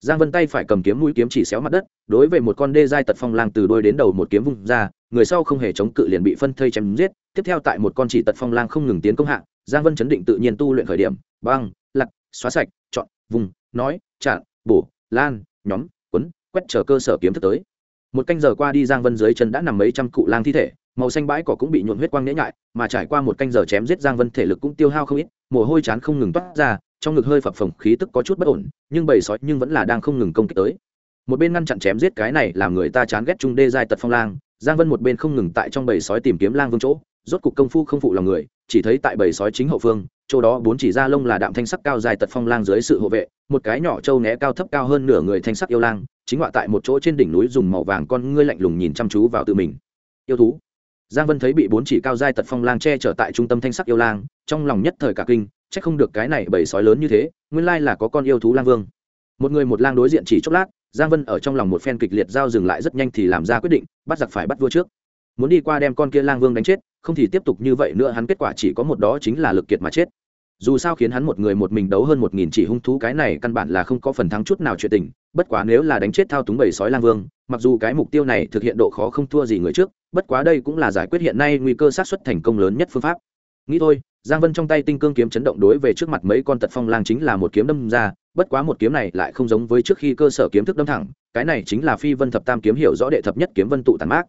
Giang vân tay phải cầm kiếm mũi kiếm chỉ xéo mặt đất, đối với một con đê giai tật phong lang từ đôi đến đầu một kiếm vung ra, người sau không hề chống cự liền bị phân thây chém giết. Tiếp theo tại một con chỉ tật phong lang không ngừng tiến công hạ, giang vân chấn định tự nhiên tu luyện khởi điểm, băng, lặc, xóa sạch, chọn, vùng, nói, chặn, bổ, lan, nhóm, quấn, quét chờ cơ sở kiếm thức tới. Một canh giờ qua đi, giang vân dưới chân đã nằm mấy trăm cụ lang thi thể màu xanh bãi cỏ cũng bị nhuộn huyết quang nhễ nhại, mà trải qua một canh giờ chém giết giang vân thể lực cũng tiêu hao không ít, mồ hôi chán không ngừng toát ra, trong ngực hơi phập phồng khí tức có chút bất ổn, nhưng bầy sói nhưng vẫn là đang không ngừng công kích tới. Một bên ngăn chặn chém giết cái này làm người ta chán ghét trung đê giai tật phong lang, giang vân một bên không ngừng tại trong bầy sói tìm kiếm lang vương chỗ, rốt cục công phu không phụ lòng người, chỉ thấy tại bầy sói chính hậu phương, chỗ đó bốn chỉ ra lông là đạm thanh sắc cao dài tật phong lang dưới sự hộ vệ, một cái nhỏ trâu né cao thấp cao hơn nửa người thanh sắc yêu lang, chính họa tại một chỗ trên đỉnh núi dùng màu vàng con ngươi lạnh lùng nhìn chăm chú vào tự mình. Yêu thú giang vân thấy bị bốn chỉ cao giai tật phong lang che trở tại trung tâm thanh sắc yêu lang, trong lòng nhất thời cả kinh, chắc không được cái này bầy sói lớn như thế, nguyên lai là có con yêu thú lang vương. Một người một lang đối diện chỉ chốc lát, giang vân ở trong lòng một phen kịch liệt giao dừng lại rất nhanh thì làm ra quyết định, bắt giặc phải bắt vua trước. Muốn đi qua đem con kia lang vương đánh chết, không thì tiếp tục như vậy nữa, hắn kết quả chỉ có một đó chính là lực kiệt mà chết dù sao khiến hắn một người một mình đấu hơn một nghìn chỉ hung thú, cái này căn bản là không có phần thắng chút nào chuyện tình. Bất quá nếu là đánh chết thao túng bầy sói lang vương, mặc dù cái mục tiêu này thực hiện độ khó không thua gì người trước, bất quá đây cũng là giải quyết hiện nay nguy cơ sát xuất thành công lớn nhất phương pháp. Nghĩ thôi, giang vân trong tay tinh cương kiếm chấn động đối về trước mặt mấy con tật phong lang chính là một kiếm đâm ra, bất quá một kiếm này lại không giống với trước khi cơ sở kiếm thức đâm thẳng, cái này chính là phi vân thập tam kiếm hiểu rõ đệ thập nhất kiếm vân tụ tàn mát.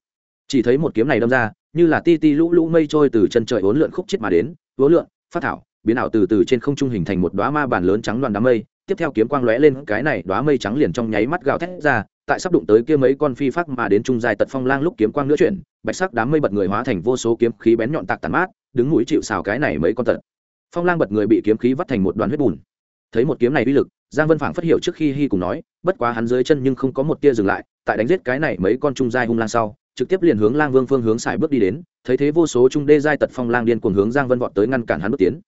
Chỉ thấy một kiếm này đâm ra, như là ti ti lũ lũ mây trôi từ chân trời uốn lượn khúc chết mà đến, uốn lượn, phát thảo biến ảo từ từ trên không trung hình thành một đóa ma bàn lớn trắng đoàn đám mây. Tiếp theo kiếm quang lóe lên, cái này đóa mây trắng liền trong nháy mắt gào thét ra, tại sắp đụng tới kia mấy con phi phát mà đến trung dài tật phong lang lúc kiếm quang nữa chuyển, bạch sắc đám mây bật người hóa thành vô số kiếm khí bén nhọn tạc tàn mát, đứng mũi chịu xào cái này mấy con tật. Phong lang bật người bị kiếm khí vắt thành một đoàn huyết bùn. Thấy một kiếm này uy lực, giang vân phảng phát hiểu trước khi hy cùng nói, bất quá hắn dưới chân nhưng không có một tia dừng lại, tại đánh giết cái này mấy con trung giai hung lang sau, trực tiếp liền hướng lang vương phương hướng xài bước đi đến, thấy thế vô số trung đê giai tật phong lang điên cuồng hướng giang vân vọt tới ngăn cản hắn bước tiến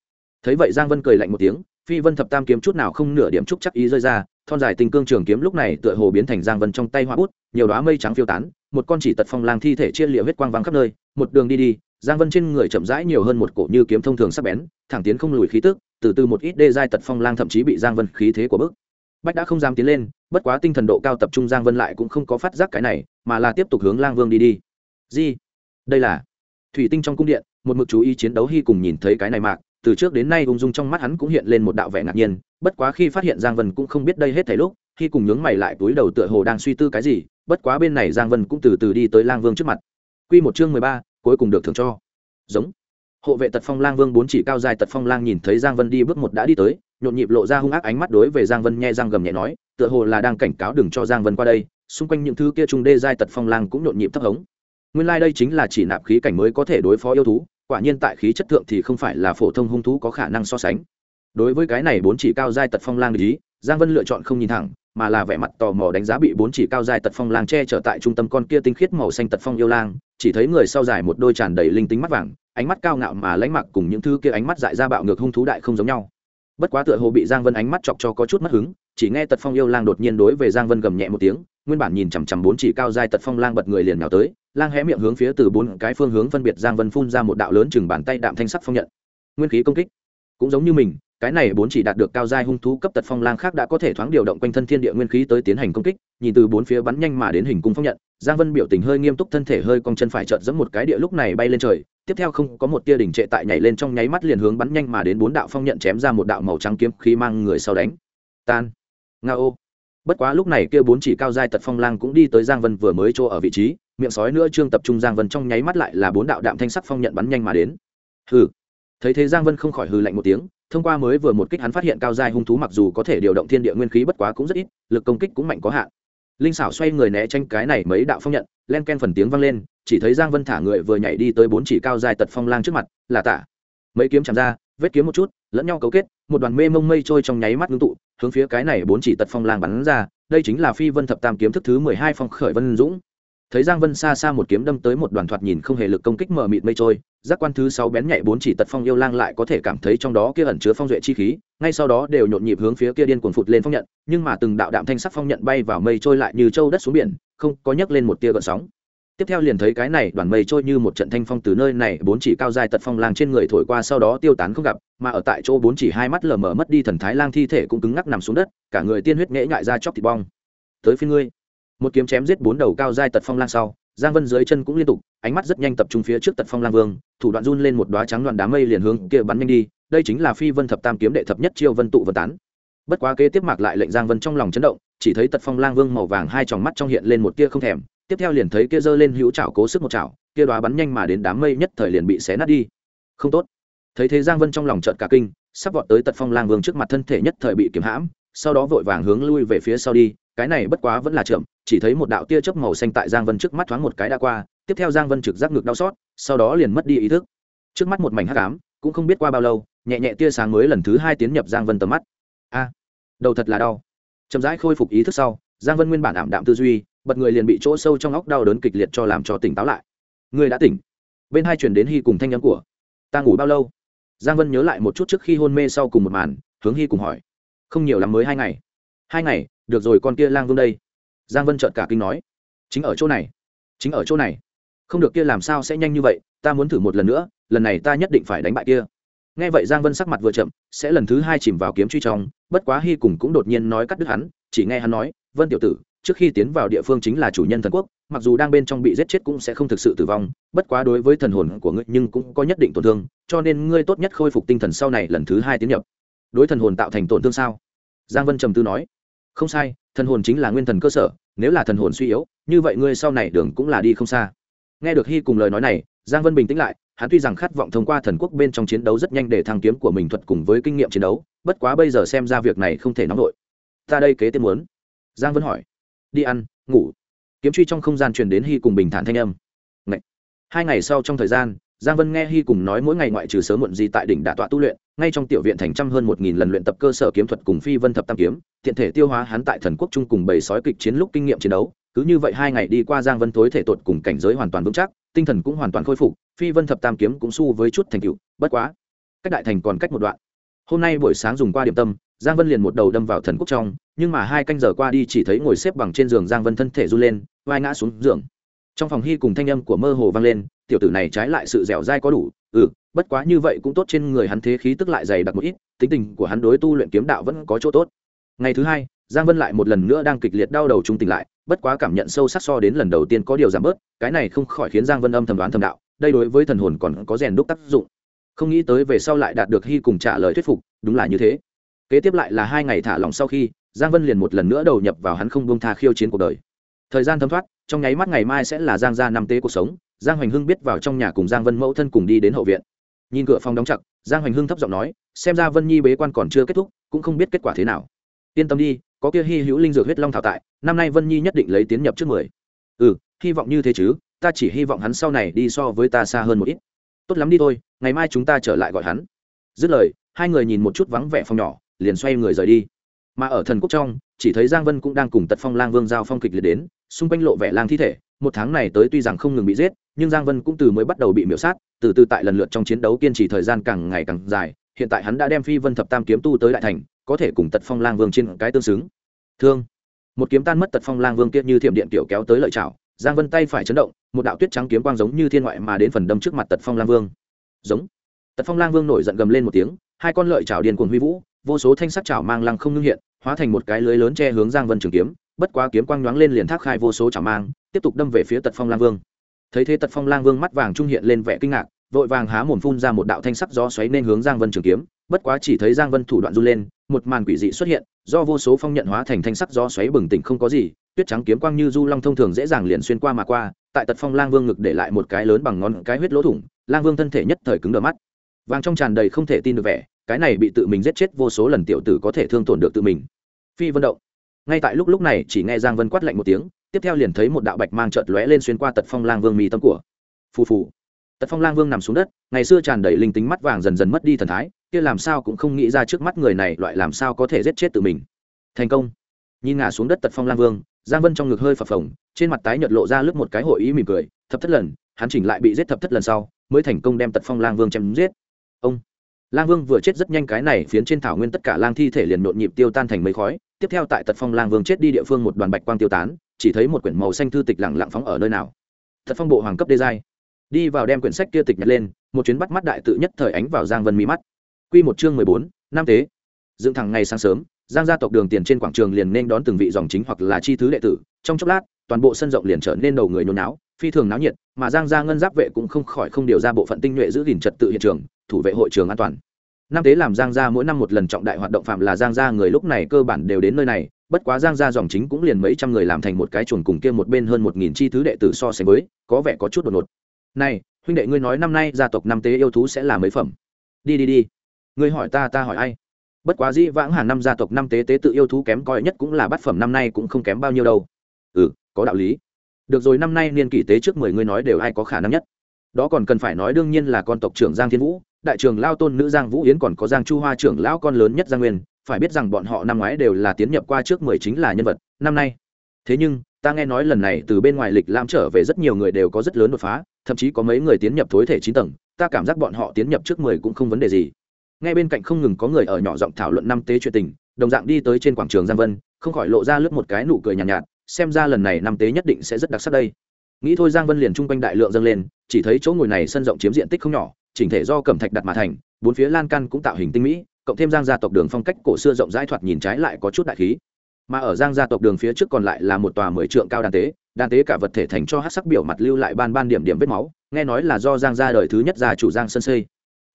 thấy vậy giang vân cười lạnh một tiếng, phi vân thập tam kiếm chút nào không nửa điểm trúc chắc ý rơi ra, thon dài tình cương trường kiếm lúc này tựa hồ biến thành giang vân trong tay hoa bút, nhiều đoá mây trắng phiêu tán, một con chỉ tật phong lang thi thể chia liệu huyết quang vắng khắp nơi, một đường đi đi, giang vân trên người chậm rãi nhiều hơn một cổ như kiếm thông thường sắc bén, thẳng tiến không lùi khí tức, từ từ một ít đê giai tật phong lang thậm chí bị giang vân khí thế của bức. Bách đã không dám tiến lên, bất quá tinh thần độ cao tập trung giang vân lại cũng không có phát giác cái này, mà là tiếp tục hướng lang vương đi đi. Gì đây là thủy tinh trong cung điện, một mực chú ý chiến đấu hy cùng nhìn thấy cái này mạc từ trước đến nay ung dung trong mắt hắn cũng hiện lên một đạo vẻ ngạc nhiên, bất quá khi phát hiện giang vân cũng không biết đây hết thảy lúc, khi cùng nhướng mày lại túi đầu tựa hồ đang suy tư cái gì, bất quá bên này giang vân cũng từ từ đi tới lang vương trước mặt. Quy một chương mười ba, cuối cùng được thưởng cho. Giống. Hộ vệ tật phong lang vương bốn chỉ cao dài tật phong lang nhìn thấy giang vân đi bước một đã đi tới, nhộn nhịp lộ ra hung ác ánh mắt đối về giang vân nhẹ giang gầm nhẹ nói, tựa hồ là đang cảnh cáo đừng cho giang vân qua đây, xung quanh những thứ kia trung đê giai tật phong lang cũng nhộn nhịp thấp hống. Nguyên lai、like、đây chính là chỉ nạp khí cảnh mới có thể đối phó yêu thú quả nhiên tại khí chất thượng thì không phải là phổ thông hung thú có khả năng so sánh. Đối với cái này bốn chỉ cao giai tật phong lang ý giang vân lựa chọn không nhìn thẳng, mà là vẻ mặt tò mò đánh giá bị bốn chỉ cao dài tật phong lang che trở tại trung tâm con kia tinh khiết màu xanh tật phong yêu lang, chỉ thấy người sau dài một đôi tràn đầy linh tính mắt vàng, ánh mắt cao ngạo mà lãnh mặc cùng những thứ kia ánh mắt dại ra bạo ngược hung thú đại không giống nhau. Bất quá tựa hồ bị giang vân ánh mắt chọc cho có chút mất hứng, chỉ nghe tật phong yêu lang đột nhiên đối về giang vân gầm nhẹ một tiếng, nguyên bản nhìn chằm chằm bốn chỉ cao dài tật phong lang bật người liền nào tới lang hé miệng hướng phía từ bốn cái phương hướng phân biệt giang vân phun ra một đạo lớn chừng bàn tay đạm thanh sắc phong nhận. Nguyên khí công kích. Cũng giống như mình, cái này bốn chỉ đạt được cao giai hung thú cấp tật phong lang khác đã có thể thoáng điều động quanh thân thiên địa nguyên khí tới tiến hành công kích, nhìn từ bốn phía bắn nhanh mà đến hình cung phong nhận, giang vân biểu tình hơi nghiêm túc thân thể hơi cong chân phải trợt giẫm một cái địa lúc này bay lên trời, tiếp theo không có một tia đỉnh trệ tại nhảy lên trong nháy mắt liền hướng bắn nhanh mà đến bốn đạo phong nhận chém ra một đạo màu trắng kiếm khí mang người sau đánh. Tan. Nga ô bất quá lúc này kia bốn chỉ cao giai tật phong lang cũng đi tới giang vân vừa mới chỗ ở vị trí miệng sói nữa trương tập trung giang vân trong nháy mắt lại là bốn đạo đạm thanh sắc phong nhận bắn nhanh mà đến. Hừ. Thấy thế giang vân không khỏi hừ lạnh một tiếng, thông qua mới vừa một kích hắn phát hiện cao giai hung thú mặc dù có thể điều động thiên địa nguyên khí bất quá cũng rất ít, lực công kích cũng mạnh có hạn. Linh xảo xoay người né tranh cái này mấy đạo phong nhận, len ken phần tiếng vang lên, chỉ thấy giang vân thả người vừa nhảy đi tới bốn chỉ cao dài tật phong lang trước mặt, là tả mấy kiếm chạm ra, vết kiếm một chút, lẫn nhau cấu kết, một đoàn mê mông mây trôi trong nháy mắt ngưng tụ, hướng phía cái này bốn chỉ tật phong lang bắn ra, đây chính là phi vân thập tam kiếm thức thứ mười hai phong khởi vân dũng thấy giang vân xa xa một kiếm đâm tới một đoàn thoạt nhìn không hề lực công kích mờ mịt mây trôi, giác quan thứ sáu bén nhạy bốn chỉ tật phong yêu lang lại có thể cảm thấy trong đó kia ẩn chứa phong duệ chi khí, ngay sau đó đều nhộn nhịp hướng phía kia điên cuồng phụt lên phong nhận, nhưng mà từng đạo đạm thanh sắc phong nhận bay vào mây trôi lại như châu đất xuống biển, không có nhấc lên một tia gợn sóng. Tiếp theo liền thấy cái này đoàn mây trôi như một trận thanh phong từ nơi này bốn chỉ cao dài tật phong lang trên người thổi qua sau đó tiêu tán không gặp, mà ở tại chỗ bốn chỉ hai mắt lờ mờ mất đi thần thái lang thi thể cũng cứng ngắc nằm xuống đất, cả người tiên huyết nghễ ngại ra chóc thịt bong. Tới phía ngươi một kiếm chém giết bốn đầu cao giai tật phong lang sau, giang vân dưới chân cũng liên tục, ánh mắt rất nhanh tập trung phía trước tật phong lang vương, thủ đoạn run lên một đoá trắng đoàn đám mây liền hướng kia bắn nhanh đi, đây chính là phi vân thập tam kiếm đệ thập nhất chiêu vân tụ vân tán. Bất quá kế tiếp mạc lại lệnh giang vân trong lòng chấn động, chỉ thấy tật phong lang vương màu vàng hai tròng mắt trong hiện lên một tia không thèm, tiếp theo liền thấy kia giơ lên hữu chảo cố sức một chảo kia đoá bắn nhanh mà đến đám mây nhất thời liền bị xé nát đi. Không tốt. Thấy thế giang vân trong lòng chợt cả kinh, sắp vọt tới tật phong lang vương trước mặt thân thể nhất thời bị kiếm hãm, sau đó vội vàng hướng lui về phía sau đi cái này bất quá vẫn là chậm, chỉ thấy một đạo tia chớp màu xanh tại giang vân trước mắt thoáng một cái đã qua, tiếp theo giang vân trực giác ngực đau xót, sau đó liền mất đi ý thức. Trước mắt một mảnh hắc ám, cũng không biết qua bao lâu, nhẹ nhẹ tia sáng mới lần thứ hai tiến nhập giang vân tầm mắt. A, đầu thật là đau. Chậm rãi khôi phục ý thức sau, giang vân nguyên bản ảm đạm tư duy, bật người liền bị chỗ sâu trong óc đau đớn kịch liệt cho làm cho tỉnh táo lại. Người đã tỉnh. Bên hai chuyển đến hy cùng thanh nhắm của, ta ngủ bao lâu? Giang vân nhớ lại một chút trước khi hôn mê sau cùng một màn, hướng hy cùng hỏi. Không nhiều lắm mới hai ngày hai ngày, được rồi con kia lang vương đây. Giang vân trợn cả kinh nói. Chính ở chỗ này. Chính ở chỗ này. Không được kia làm sao sẽ nhanh như vậy, ta muốn thử một lần nữa, lần này ta nhất định phải đánh bại kia. Nghe vậy giang vân sắc mặt vừa chậm, sẽ lần thứ hai chìm vào kiếm truy trong, bất quá hy cùng cũng đột nhiên nói cắt đứt hắn, chỉ nghe hắn nói, vân tiểu tử, trước khi tiến vào địa phương chính là chủ nhân thần quốc, mặc dù đang bên trong bị giết chết cũng sẽ không thực sự tử vong, bất quá đối với thần hồn của ngươi nhưng cũng có nhất định tổn thương, cho nên ngươi tốt nhất khôi phục tinh thần sau này lần thứ hai tiến nhập. Đối thần hồn tạo thành tổn thương sao? Giang vân trầm tư nói không sai, thần hồn chính là nguyên thần cơ sở, nếu là thần hồn suy yếu, như vậy ngươi sau này đường cũng là đi không xa. Nghe được hy cùng lời nói này, giang vân bình tĩnh lại, hắn tuy rằng khát vọng thông qua thần quốc bên trong chiến đấu rất nhanh để thăng kiếm của mình thuật cùng với kinh nghiệm chiến đấu, bất quá bây giờ xem ra việc này không thể nóng nổi. Ta đây kế tiếp muốn? Giang vân hỏi. Đi ăn, ngủ. Kiếm truy trong không gian truyền đến hy cùng bình thản thanh âm. Ngậy. hai ngày sau trong thời gian giang vân nghe hy cùng nói mỗi ngày ngoại trừ sớm muộn gì tại đỉnh đả tọa tu luyện, ngay trong tiểu viện thành trăm hơn một nghìn lần luyện tập cơ sở kiếm thuật cùng phi vân thập tam kiếm thiện thể tiêu hóa hắn tại thần quốc trung cùng bầy sói kịch chiến lúc kinh nghiệm chiến đấu. Cứ như vậy hai ngày đi qua giang vân tối thể tột cùng cảnh giới hoàn toàn vững chắc, tinh thần cũng hoàn toàn khôi phục, phi vân thập tam kiếm cũng s với chút thành cựu bất quá, cách đại thành còn cách một đoạn. Hôm nay buổi sáng dùng qua điểm tâm, giang vân liền một đầu đâm vào thần quốc trong, nhưng mà hai canh giờ qua đi chỉ thấy ngồi xếp bằng trên giường giang vân thân thể run lên, vai ngã xuống giường. Trong phòng hy cùng thanh âm của mơ hồ vang lên tiểu tử này trái lại sự dẻo dai có đủ. Ừ bất quá như vậy cũng tốt, trên người hắn thế khí tức lại dày đặc một ít, tính tình của hắn đối tu luyện kiếm đạo vẫn có chỗ tốt. Ngày thứ hai, giang vân lại một lần nữa đang kịch liệt đau đầu trung tỉnh lại, bất quá cảm nhận sâu sắc so đến lần đầu tiên có điều giảm bớt, cái này không khỏi khiến giang vân âm thầm đoán thầm đạo, đây đối với thần hồn còn có rèn đúc tác dụng. Không nghĩ tới về sau lại đạt được hy cùng trả lời thuyết phục, đúng là như thế. Kế tiếp lại là hai ngày thả lỏng sau khi, giang vân liền một lần nữa đầu nhập vào hắn không buông tha khiêu chiến cuộc đời. Thời gian thấm thoát, trong nháy mắt ngày mai sẽ là giang gia năm tế cuộc sống giang hoành hưng biết vào trong nhà cùng giang vân mẫu thân cùng đi đến hậu viện. Nhìn cửa phòng đóng chặt, giang hoành hưng thấp giọng nói, xem ra vân nhi bế quan còn chưa kết thúc, cũng không biết kết quả thế nào. Yên tâm đi, có kia hy hữu linh dược huyết long thảo tại, năm nay vân nhi nhất định lấy tiến nhập trước mười. Ừ hy vọng như thế chứ, ta chỉ hy vọng hắn sau này đi so với ta xa hơn một ít. Tốt lắm đi thôi, ngày mai chúng ta trở lại gọi hắn. Dứt lời, hai người nhìn một chút vắng vẻ phòng nhỏ, liền xoay người rời đi. Mà ở thần quốc trong, chỉ thấy giang vân cũng đang cùng tật phong lang vương giao phong kịch liệt đến, xung quanh lộ vẻ lang thi thể một tháng này tới tuy rằng không ngừng bị giết, nhưng giang vân cũng từ mới bắt đầu bị miễu sát, từ từ tại lần lượt trong chiến đấu kiên trì thời gian càng ngày càng dài, hiện tại hắn đã đem phi vân thập tam kiếm tu tới đại thành, có thể cùng tật phong lang vương trên cái tương xứng. Thương. Một kiếm tan mất tật phong lang vương kia như thiểm điện tiểu kéo tới lợi chảo, giang vân tay phải chấn động, một đạo tuyết trắng kiếm quang giống như thiên ngoại mà đến phần đâm trước mặt tật phong lang vương. Giống. Tật phong lang vương nổi giận gầm lên một tiếng, hai con lợi chảo điền cuồng huy vũ, vô số thanh sắc chảo mang lăng không ngưng hiện, hóa thành một cái lưới lớn che hướng giang vân trường kiếm bất quá kiếm quang nhoáng lên liền thác khai vô số chảo mang, tiếp tục đâm về phía tật phong lang vương. Thấy thế tật phong lang vương mắt vàng trung hiện lên vẻ kinh ngạc, vội vàng há mồm phun ra một đạo thanh sắc gió xoáy nên hướng giang vân trường kiếm, bất quá chỉ thấy giang vân thủ đoạn run lên, một màn quỷ dị xuất hiện, do vô số phong nhận hóa thành thanh sắc gió xoáy bừng tỉnh không có gì, tuyết trắng kiếm quang như du long thông thường dễ dàng liền xuyên qua mà qua, tại tật phong lang vương ngực để lại một cái lớn bằng ngón cái huyết lỗ thủng, lang vương thân thể nhất thời cứng đờ mắt. Vàng trong tràn đầy không thể tin được vẻ, cái này bị tự mình giết chết vô số lần tiểu tử có thể thương tổn được tự mình. Phi vân động ngay tại lúc lúc này, chỉ nghe giang vân quát lạnh một tiếng, tiếp theo liền thấy một đạo bạch mang trợt lóe lên xuyên qua tật phong lang vương mì tâm của. Phù phù. Tật phong lang vương nằm xuống đất, ngày xưa tràn đầy linh tính mắt vàng dần dần mất đi thần thái, kia làm sao cũng không nghĩ ra trước mắt người này loại làm sao có thể giết chết tự mình. Thành công. Nhìn ngả xuống đất tật phong lang vương, giang vân trong ngực hơi phập phồng, trên mặt tái nhợt lộ ra lướt một cái hội ý mỉm cười, thập thất lần, hắn chỉnh lại bị giết thập thất lần sau, mới thành công đem tật phong lang vương chém giết. Ông. Lang vương vừa chết rất nhanh cái này, phiến trên thảo nguyên tất cả lang thi thể liền nhộn nhịp tiêu tan thành mấy khói tiếp theo tại tật phong lang vương chết đi địa phương một đoàn bạch quang tiêu tán, chỉ thấy một quyển màu xanh thư tịch lẳng lặng phóng ở nơi nào. Thật phong bộ hoàng cấp đê giai. Đi vào đem quyển sách kia tịch nhặt lên, một chuyến bắt mắt đại tự nhất thời ánh vào giang vân mỹ mắt. Q một chương mười bốn, năm tế. Dựng thẳng ngày sáng sớm, giang gia tộc đường tiền trên quảng trường liền nên đón từng vị dòng chính hoặc là chi thứ đệ tử. Trong chốc lát, toàn bộ sân rộng liền trở nên đầu người nôn náo phi thường náo nhiệt, mà giang gia ngân giáp vệ cũng không khỏi không điều ra bộ phận tinh nhuệ giữ gìn trật tự hiện trường, thủ vệ hội trường an toàn năm tế làm giang gia mỗi năm một lần trọng đại hoạt động phạm là giang gia, người lúc này cơ bản đều đến nơi này, bất quá giang gia dòng chính cũng liền mấy trăm người làm thành một cái chuồng cùng kia một bên hơn một nghìn chi thứ đệ tử so sánh với, có vẻ có chút đột ngột. Này, huynh đệ ngươi nói năm nay gia tộc năm tế yêu thú sẽ là mấy phẩm? Đi đi đi. Ngươi hỏi ta ta hỏi ai? Bất quá dĩ vãng hàng năm gia tộc năm tế tế tự yêu thú kém coi nhất cũng là bát phẩm năm nay cũng không kém bao nhiêu đâu. Ừ có đạo lý. Được rồi, năm nay niên kỷ tế trước mười ngươi nói đều ai có khả năng nhất? Đó còn cần phải nói đương nhiên là con tộc trưởng giang thiên vũ đại trưởng lao tôn nữ giang vũ yến còn có giang chu hoa trưởng lão con lớn nhất giang nguyên phải biết rằng bọn họ năm ngoái đều là tiến nhập qua trước mười chính là nhân vật năm nay. Thế nhưng ta nghe nói lần này từ bên ngoài lịch lam trở về rất nhiều người đều có rất lớn đột phá thậm chí có mấy người tiến nhập thối thể chín tầng ta cảm giác bọn họ tiến nhập trước mười cũng không vấn đề gì. Ngay bên cạnh không ngừng có người ở nhỏ giọng thảo luận năm tế chuyện tình đồng dạng đi tới trên quảng trường giang vân không khỏi lộ ra lướt một cái nụ cười nhàn nhạt, nhạt xem ra lần này năm tế nhất định sẽ rất đặc sắc đây. Nghĩ thôi giang vân liền chung quanh đại lượng dâng lên chỉ thấy chỗ ngồi này sân rộng chiếm diện tích không nhỏ chỉnh thể do cẩm thạch đặt mà thành, bốn phía lan căn cũng tạo hình tinh mỹ, cộng thêm giang gia tộc đường phong cách cổ xưa rộng rãi thoạt nhìn trái lại có chút đại khí. Mà ở giang gia tộc đường phía trước còn lại là một tòa mười trượng cao đàn tế đàn tế cả vật thể thành cho hát sắc biểu mặt lưu lại ban ban điểm điểm vết máu, nghe nói là do giang gia đời thứ nhất gia chủ giang sơn xây.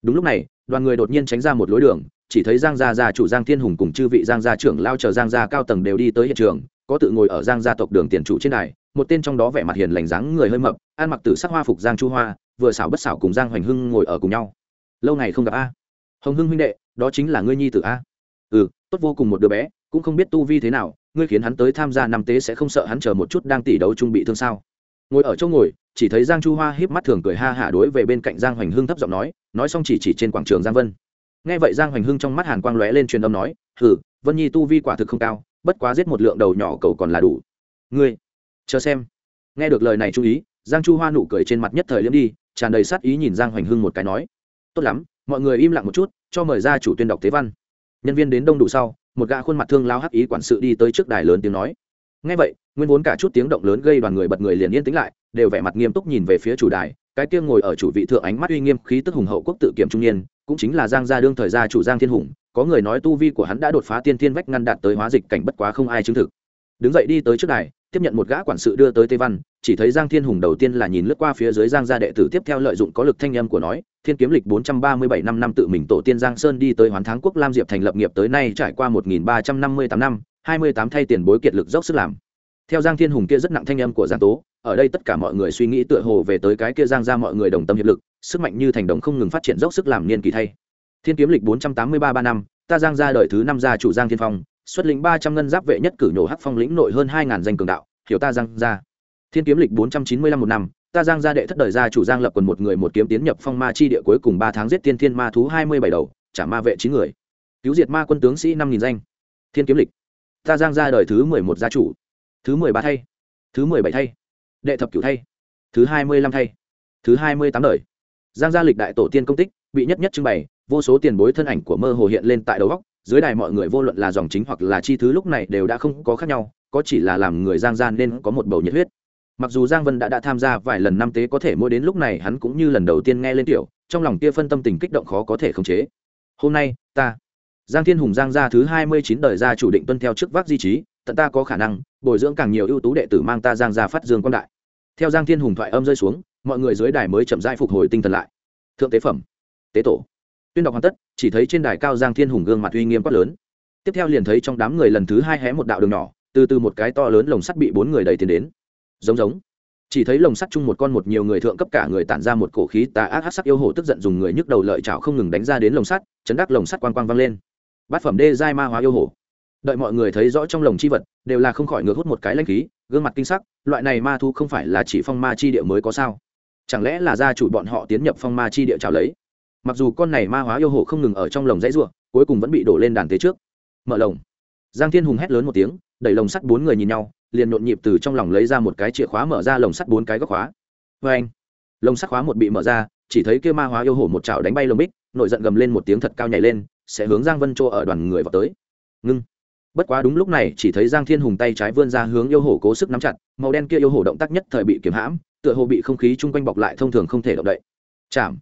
Đúng lúc này, đoàn người đột nhiên tránh ra một lối đường, chỉ thấy giang gia gia chủ giang thiên hùng cùng chư vị giang gia trưởng lao chờ giang gia cao tầng đều đi tới hiện trường, có tự ngồi ở giang gia tộc đường tiền chủ trên đài, một tên trong đó vẻ mặt hiền lành dáng người hơi mập, ăn mặc tử sắc hoa phục giang chu hoa vừa xảo bất xảo cùng giang hoành hưng ngồi ở cùng nhau. Lâu ngày không gặp a. Hồng hưng huynh đệ, đó chính là ngươi nhi tử a. Ừ tốt vô cùng một đứa bé, cũng không biết tu vi thế nào, ngươi khiến hắn tới tham gia năm tế sẽ không sợ hắn chờ một chút đang tỉ đấu chung bị thương sao? Ngồi ở chỗ ngồi, chỉ thấy giang chu hoa hiếp mắt thường cười ha hả đối về bên cạnh giang hoành hưng thấp giọng nói nói xong chỉ chỉ trên quảng trường giang vân. Nghe vậy giang hoành hưng trong mắt hàn quang lóe lên truyền âm nói, hừ, vân nhi tu vi quả thực không cao, bất quá giết một lượng đầu nhỏ cầu còn là đủ. Ngươi, chờ xem. Nghe được lời này chú ý, giang chu hoa nụ cười trên mặt nhất thời liếm đi tràn đầy sát ý nhìn giang hoành hưng một cái nói, tốt lắm, mọi người im lặng một chút, cho mời ra chủ tuyên đọc tế văn. Nhân viên đến đông đủ sau, một gã khuôn mặt thương lao hắc ý quản sự đi tới trước đài lớn tiếng nói ngay vậy, nguyên vốn cả chút tiếng động lớn gây đoàn người bật người liền yên tĩnh lại, đều vẻ mặt nghiêm túc nhìn về phía chủ đài, cái kia ngồi ở chủ vị thượng ánh mắt uy nghiêm khí tức hùng hậu quốc tự kiểm trung niên, cũng chính là giang gia đương thời gia chủ giang thiên hùng, có người nói tu vi của hắn đã đột phá tiên thiên vách ngăn đạt tới hóa dịch cảnh bất quá không ai chứng thực. Đứng dậy đi tới trước đài tiếp nhận một gã quản sự đưa tới tây văn, chỉ thấy giang thiên hùng đầu tiên là nhìn lướt qua phía dưới giang gia đệ tử tiếp theo lợi dụng có lực thanh âm của nói, thiên kiếm lịch bốn trăm ba mươi bảy năm năm tự mình tổ tiên giang sơn đi tới hoán thắng quốc lam diệp thành lập nghiệp tới nay trải qua một nghìn ba trăm năm mươi tám năm, hai mươi tám thay tiền bối kiệt lực dốc sức làm. Theo giang thiên hùng kia rất nặng thanh âm của giang tố, ở đây tất cả mọi người suy nghĩ tựa hồ về tới cái kia giang ra mọi người đồng tâm hiệp lực, sức mạnh như thành đồng không ngừng phát triển dốc sức làm niên kỳ thay. Thiên kiếm lịch bốn trăm tám mươi ba ba năm, ta giang ra đời thứ năm gia chủ giang thiên phong xuất lĩnh ba trăm ngân giáp vệ nhất cử nhổ hắc phong lĩnh nội hơn hai ngàn danh cường đạo, hiểu ta giang ra thiên kiếm lịch bốn trăm chín mươi lăm một năm, ta giang gia đệ thất đời gia chủ giang lập quần một người một kiếm tiến nhập phong ma chi địa cuối cùng ba tháng giết tiên thiên ma thú hai mươi bảy đầu, trả ma vệ chín người. Cứu diệt ma quân tướng sĩ năm nghìn danh. Thiên kiếm lịch. Ta giang gia đời thứ mười một gia chủ. Thứ mười ba thay. Thứ mười bảy thay. Đệ thập cửu thay. Thứ hai mươi lăm thay. Thứ hai mươi tám đời. Giang gia lịch đại tổ tiên công tích, bị nhất nhất trưng bày, vô số tiền bối thân ảnh của mơ hồ hiện lên tại đầu góc dưới đài mọi người vô luận là dòng chính hoặc là chi thứ lúc này đều đã không có khác nhau, có chỉ là làm người giang gian nên có một bầu nhiệt huyết. Mặc dù giang vân đã đã tham gia vài lần năm tế có thể mỗi đến lúc này hắn cũng như lần đầu tiên nghe lên tiểu, trong lòng kia phân tâm tình kích động khó có thể khống chế. Hôm nay, ta, giang thiên hùng giang gia thứ hai mươi chín đời gia chủ định tuân theo trước vác di trí, tận ta có khả năng bồi dưỡng càng nhiều ưu tú đệ tử mang ta giang gia phát dương quan đại. Theo giang thiên hùng thoại âm rơi xuống, mọi người dưới đài mới chậm rãi phục hồi tinh thần lại. Thượng tế phẩm, tế tổ tuyên đọc hoàn tất, chỉ thấy trên đài cao giang thiên hùng gương mặt uy nghiêm quát lớn. Tiếp theo liền thấy trong đám người lần thứ hai hé một đạo đường nhỏ, từ từ một cái to lớn lồng sắt bị bốn người đầy tiến đến. Giống giống. Chỉ thấy lồng sắt chung một con một nhiều người thượng cấp cả người tản ra một cổ khí tà ác hát sắc yêu hồ tức giận dùng người nhức đầu lợi chảo không ngừng đánh ra đến lồng sắt, chấn đắc lồng sắt quang quang vang lên. Bát phẩm đê giai ma hóa yêu hồ. Đợi mọi người thấy rõ trong lồng chi vật, đều là không khỏi ngược hút một cái lanh khí, gương mặt kinh sắc, loại này ma thu không phải là chỉ phong ma chi địa mới có sao? Chẳng lẽ là gia chủ bọn họ tiến nhập phong ma chi địa trào lấy? Mặc dù con này ma hóa yêu hộ không ngừng ở trong lồng dãy ruộng cuối cùng vẫn bị đổ lên đàn tế trước. Mở lồng. Giang thiên hùng hét lớn một tiếng, đẩy lồng sắt bốn người nhìn nhau, liền nhộn nhịp từ trong lòng lấy ra một cái chìa khóa mở ra lồng sắt bốn cái góc khóa. Vê anh lồng sắt khóa một bị mở ra, chỉ thấy kia ma hóa yêu hổ một chảo đánh bay lồng bích nội giận gầm lên một tiếng thật cao nhảy lên, sẽ hướng giang vân chỗ ở đoàn người vào tới. Ngưng. Bất quá đúng lúc này, chỉ thấy giang thiên hùng tay trái vươn ra hướng yêu hổ cố sức nắm chặt, màu đen kia yêu hổ động tác nhất thời bị kiếm hãm, tựa hồ bị không khí chung quanh bọc lại thông thường không thể động đậy. Chạm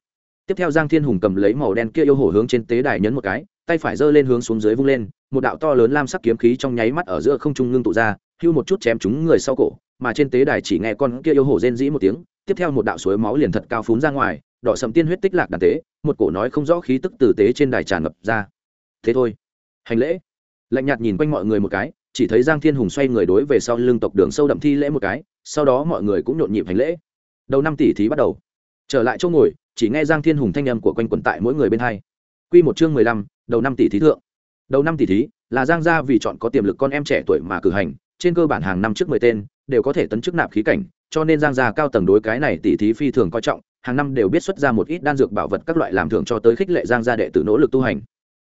tiếp theo giang thiên hùng cầm lấy màu đen kia yêu hổ hướng trên tế đài nhấn một cái, tay phải giơ lên hướng xuống dưới vung lên, một đạo to lớn lam sắc kiếm khí trong nháy mắt ở giữa không trung ngưng tụ ra, hưu một chút chém chúng người sau cổ, mà trên tế đài chỉ nghe con kia yêu hổ rên dĩ một tiếng, tiếp theo một đạo suối máu liền thật cao phún ra ngoài, đỏ sầm tiên huyết tích lạc đàn tế, một cổ nói không rõ khí tức tử tế trên đài tràn ngập ra. Thế thôi. Hành lễ. Lạnh nhạt nhìn quanh mọi người một cái, chỉ thấy giang thiên hùng xoay người đối về sau lưng tộc đường sâu đậm thi lễ một cái, sau đó mọi người cũng nhộn nhịp hành lễ. Đầu năm tỷ thí bắt đầu. Trở lại chỗ ngồi chỉ nghe giang thiên hùng thanh âm của quanh quần tại mỗi người bên hai. Q một chương mười lăm, đầu năm tỷ thí thượng. Đầu năm tỷ thí là giang gia vì chọn có tiềm lực con em trẻ tuổi mà cử hành, trên cơ bản hàng năm trước mười tên đều có thể tấn chức nạp khí cảnh, cho nên giang gia cao tầng đối cái này tỷ thí phi thường coi trọng, hàng năm đều biết xuất ra một ít đan dược bảo vật các loại làm thưởng cho tới khích lệ giang gia đệ tử nỗ lực tu hành.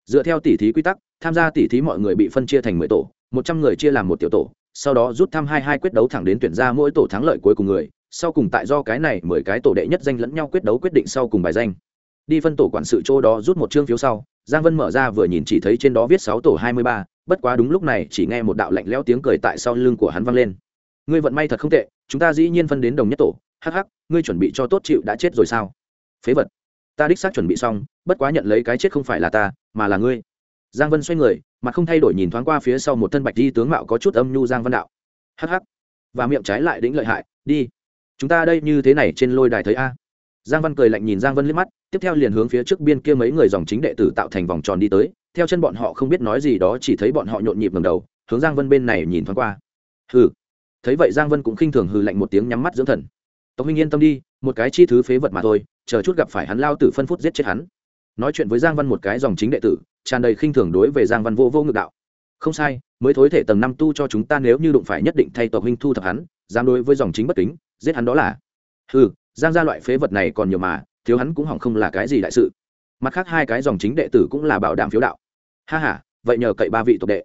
Dựa theo tỷ thí quy tắc, tham gia tỷ thí mọi người bị phân chia thành mười tổ, một trăm người chia làm một tiểu tổ, sau đó rút thăm hai hai quyết đấu thẳng đến tuyển ra mỗi tổ thắng lợi cuối cùng người sau cùng tại do cái này mười cái tổ đệ nhất danh lẫn nhau quyết đấu quyết định sau cùng bài danh. Đi phân tổ quản sự chỗ đó rút một chương phiếu sau, giang vân mở ra vừa nhìn chỉ thấy trên đó viết sáu tổ hai mươi ba, bất quá đúng lúc này chỉ nghe một đạo lạnh lẽo tiếng cười tại sau lưng của hắn vang lên. Ngươi vận may thật không tệ, chúng ta dĩ nhiên phân đến đồng nhất tổ, hắc hắc, ngươi chuẩn bị cho tốt chịu đã chết rồi sao? Phế vật, ta đích xác chuẩn bị xong, bất quá nhận lấy cái chết không phải là ta, mà là ngươi. Giang vân xoay người mà không thay đổi nhìn thoáng qua phía sau một thân bạch di tướng mạo có chút âm nhu giang văn đạo. Hắc hắc, và miệng trái lại đĩnh lợi hại, đi chúng ta đây như thế này trên lôi đài thấy a? Giang văn cười lạnh nhìn giang vân liếc mắt, tiếp theo liền hướng phía trước biên kia mấy người dòng chính đệ tử tạo thành vòng tròn đi tới. Theo chân bọn họ không biết nói gì đó, chỉ thấy bọn họ nhộn nhịp ngầm đầu, hướng giang vân bên này nhìn thoáng qua. Hừ. Thấy vậy giang vân cũng khinh thường hừ lạnh một tiếng nhắm mắt dưỡng thần. Tống minh yên tâm đi, một cái chi thứ phế vật mà thôi, chờ chút gặp phải hắn lao tử phân phút giết chết hắn. Nói chuyện với giang văn một cái dòng chính đệ tử, tràn đầy khinh thường đối về giang văn vô vô ngự đạo. Không sai, mới thối thể tầng năm tu cho chúng ta nếu như đụng phải nhất định thay tộc huynh thu thập hắn, dám đối với dòng chính bất kính giết hắn đó là. Ừ giang gia loại phế vật này còn nhiều mà, thiếu hắn cũng hỏng không là cái gì đại sự. Mặt khác hai cái dòng chính đệ tử cũng là bảo đảm phiếu đạo. Ha h a vậy nhờ cậy ba vị tộc đệ.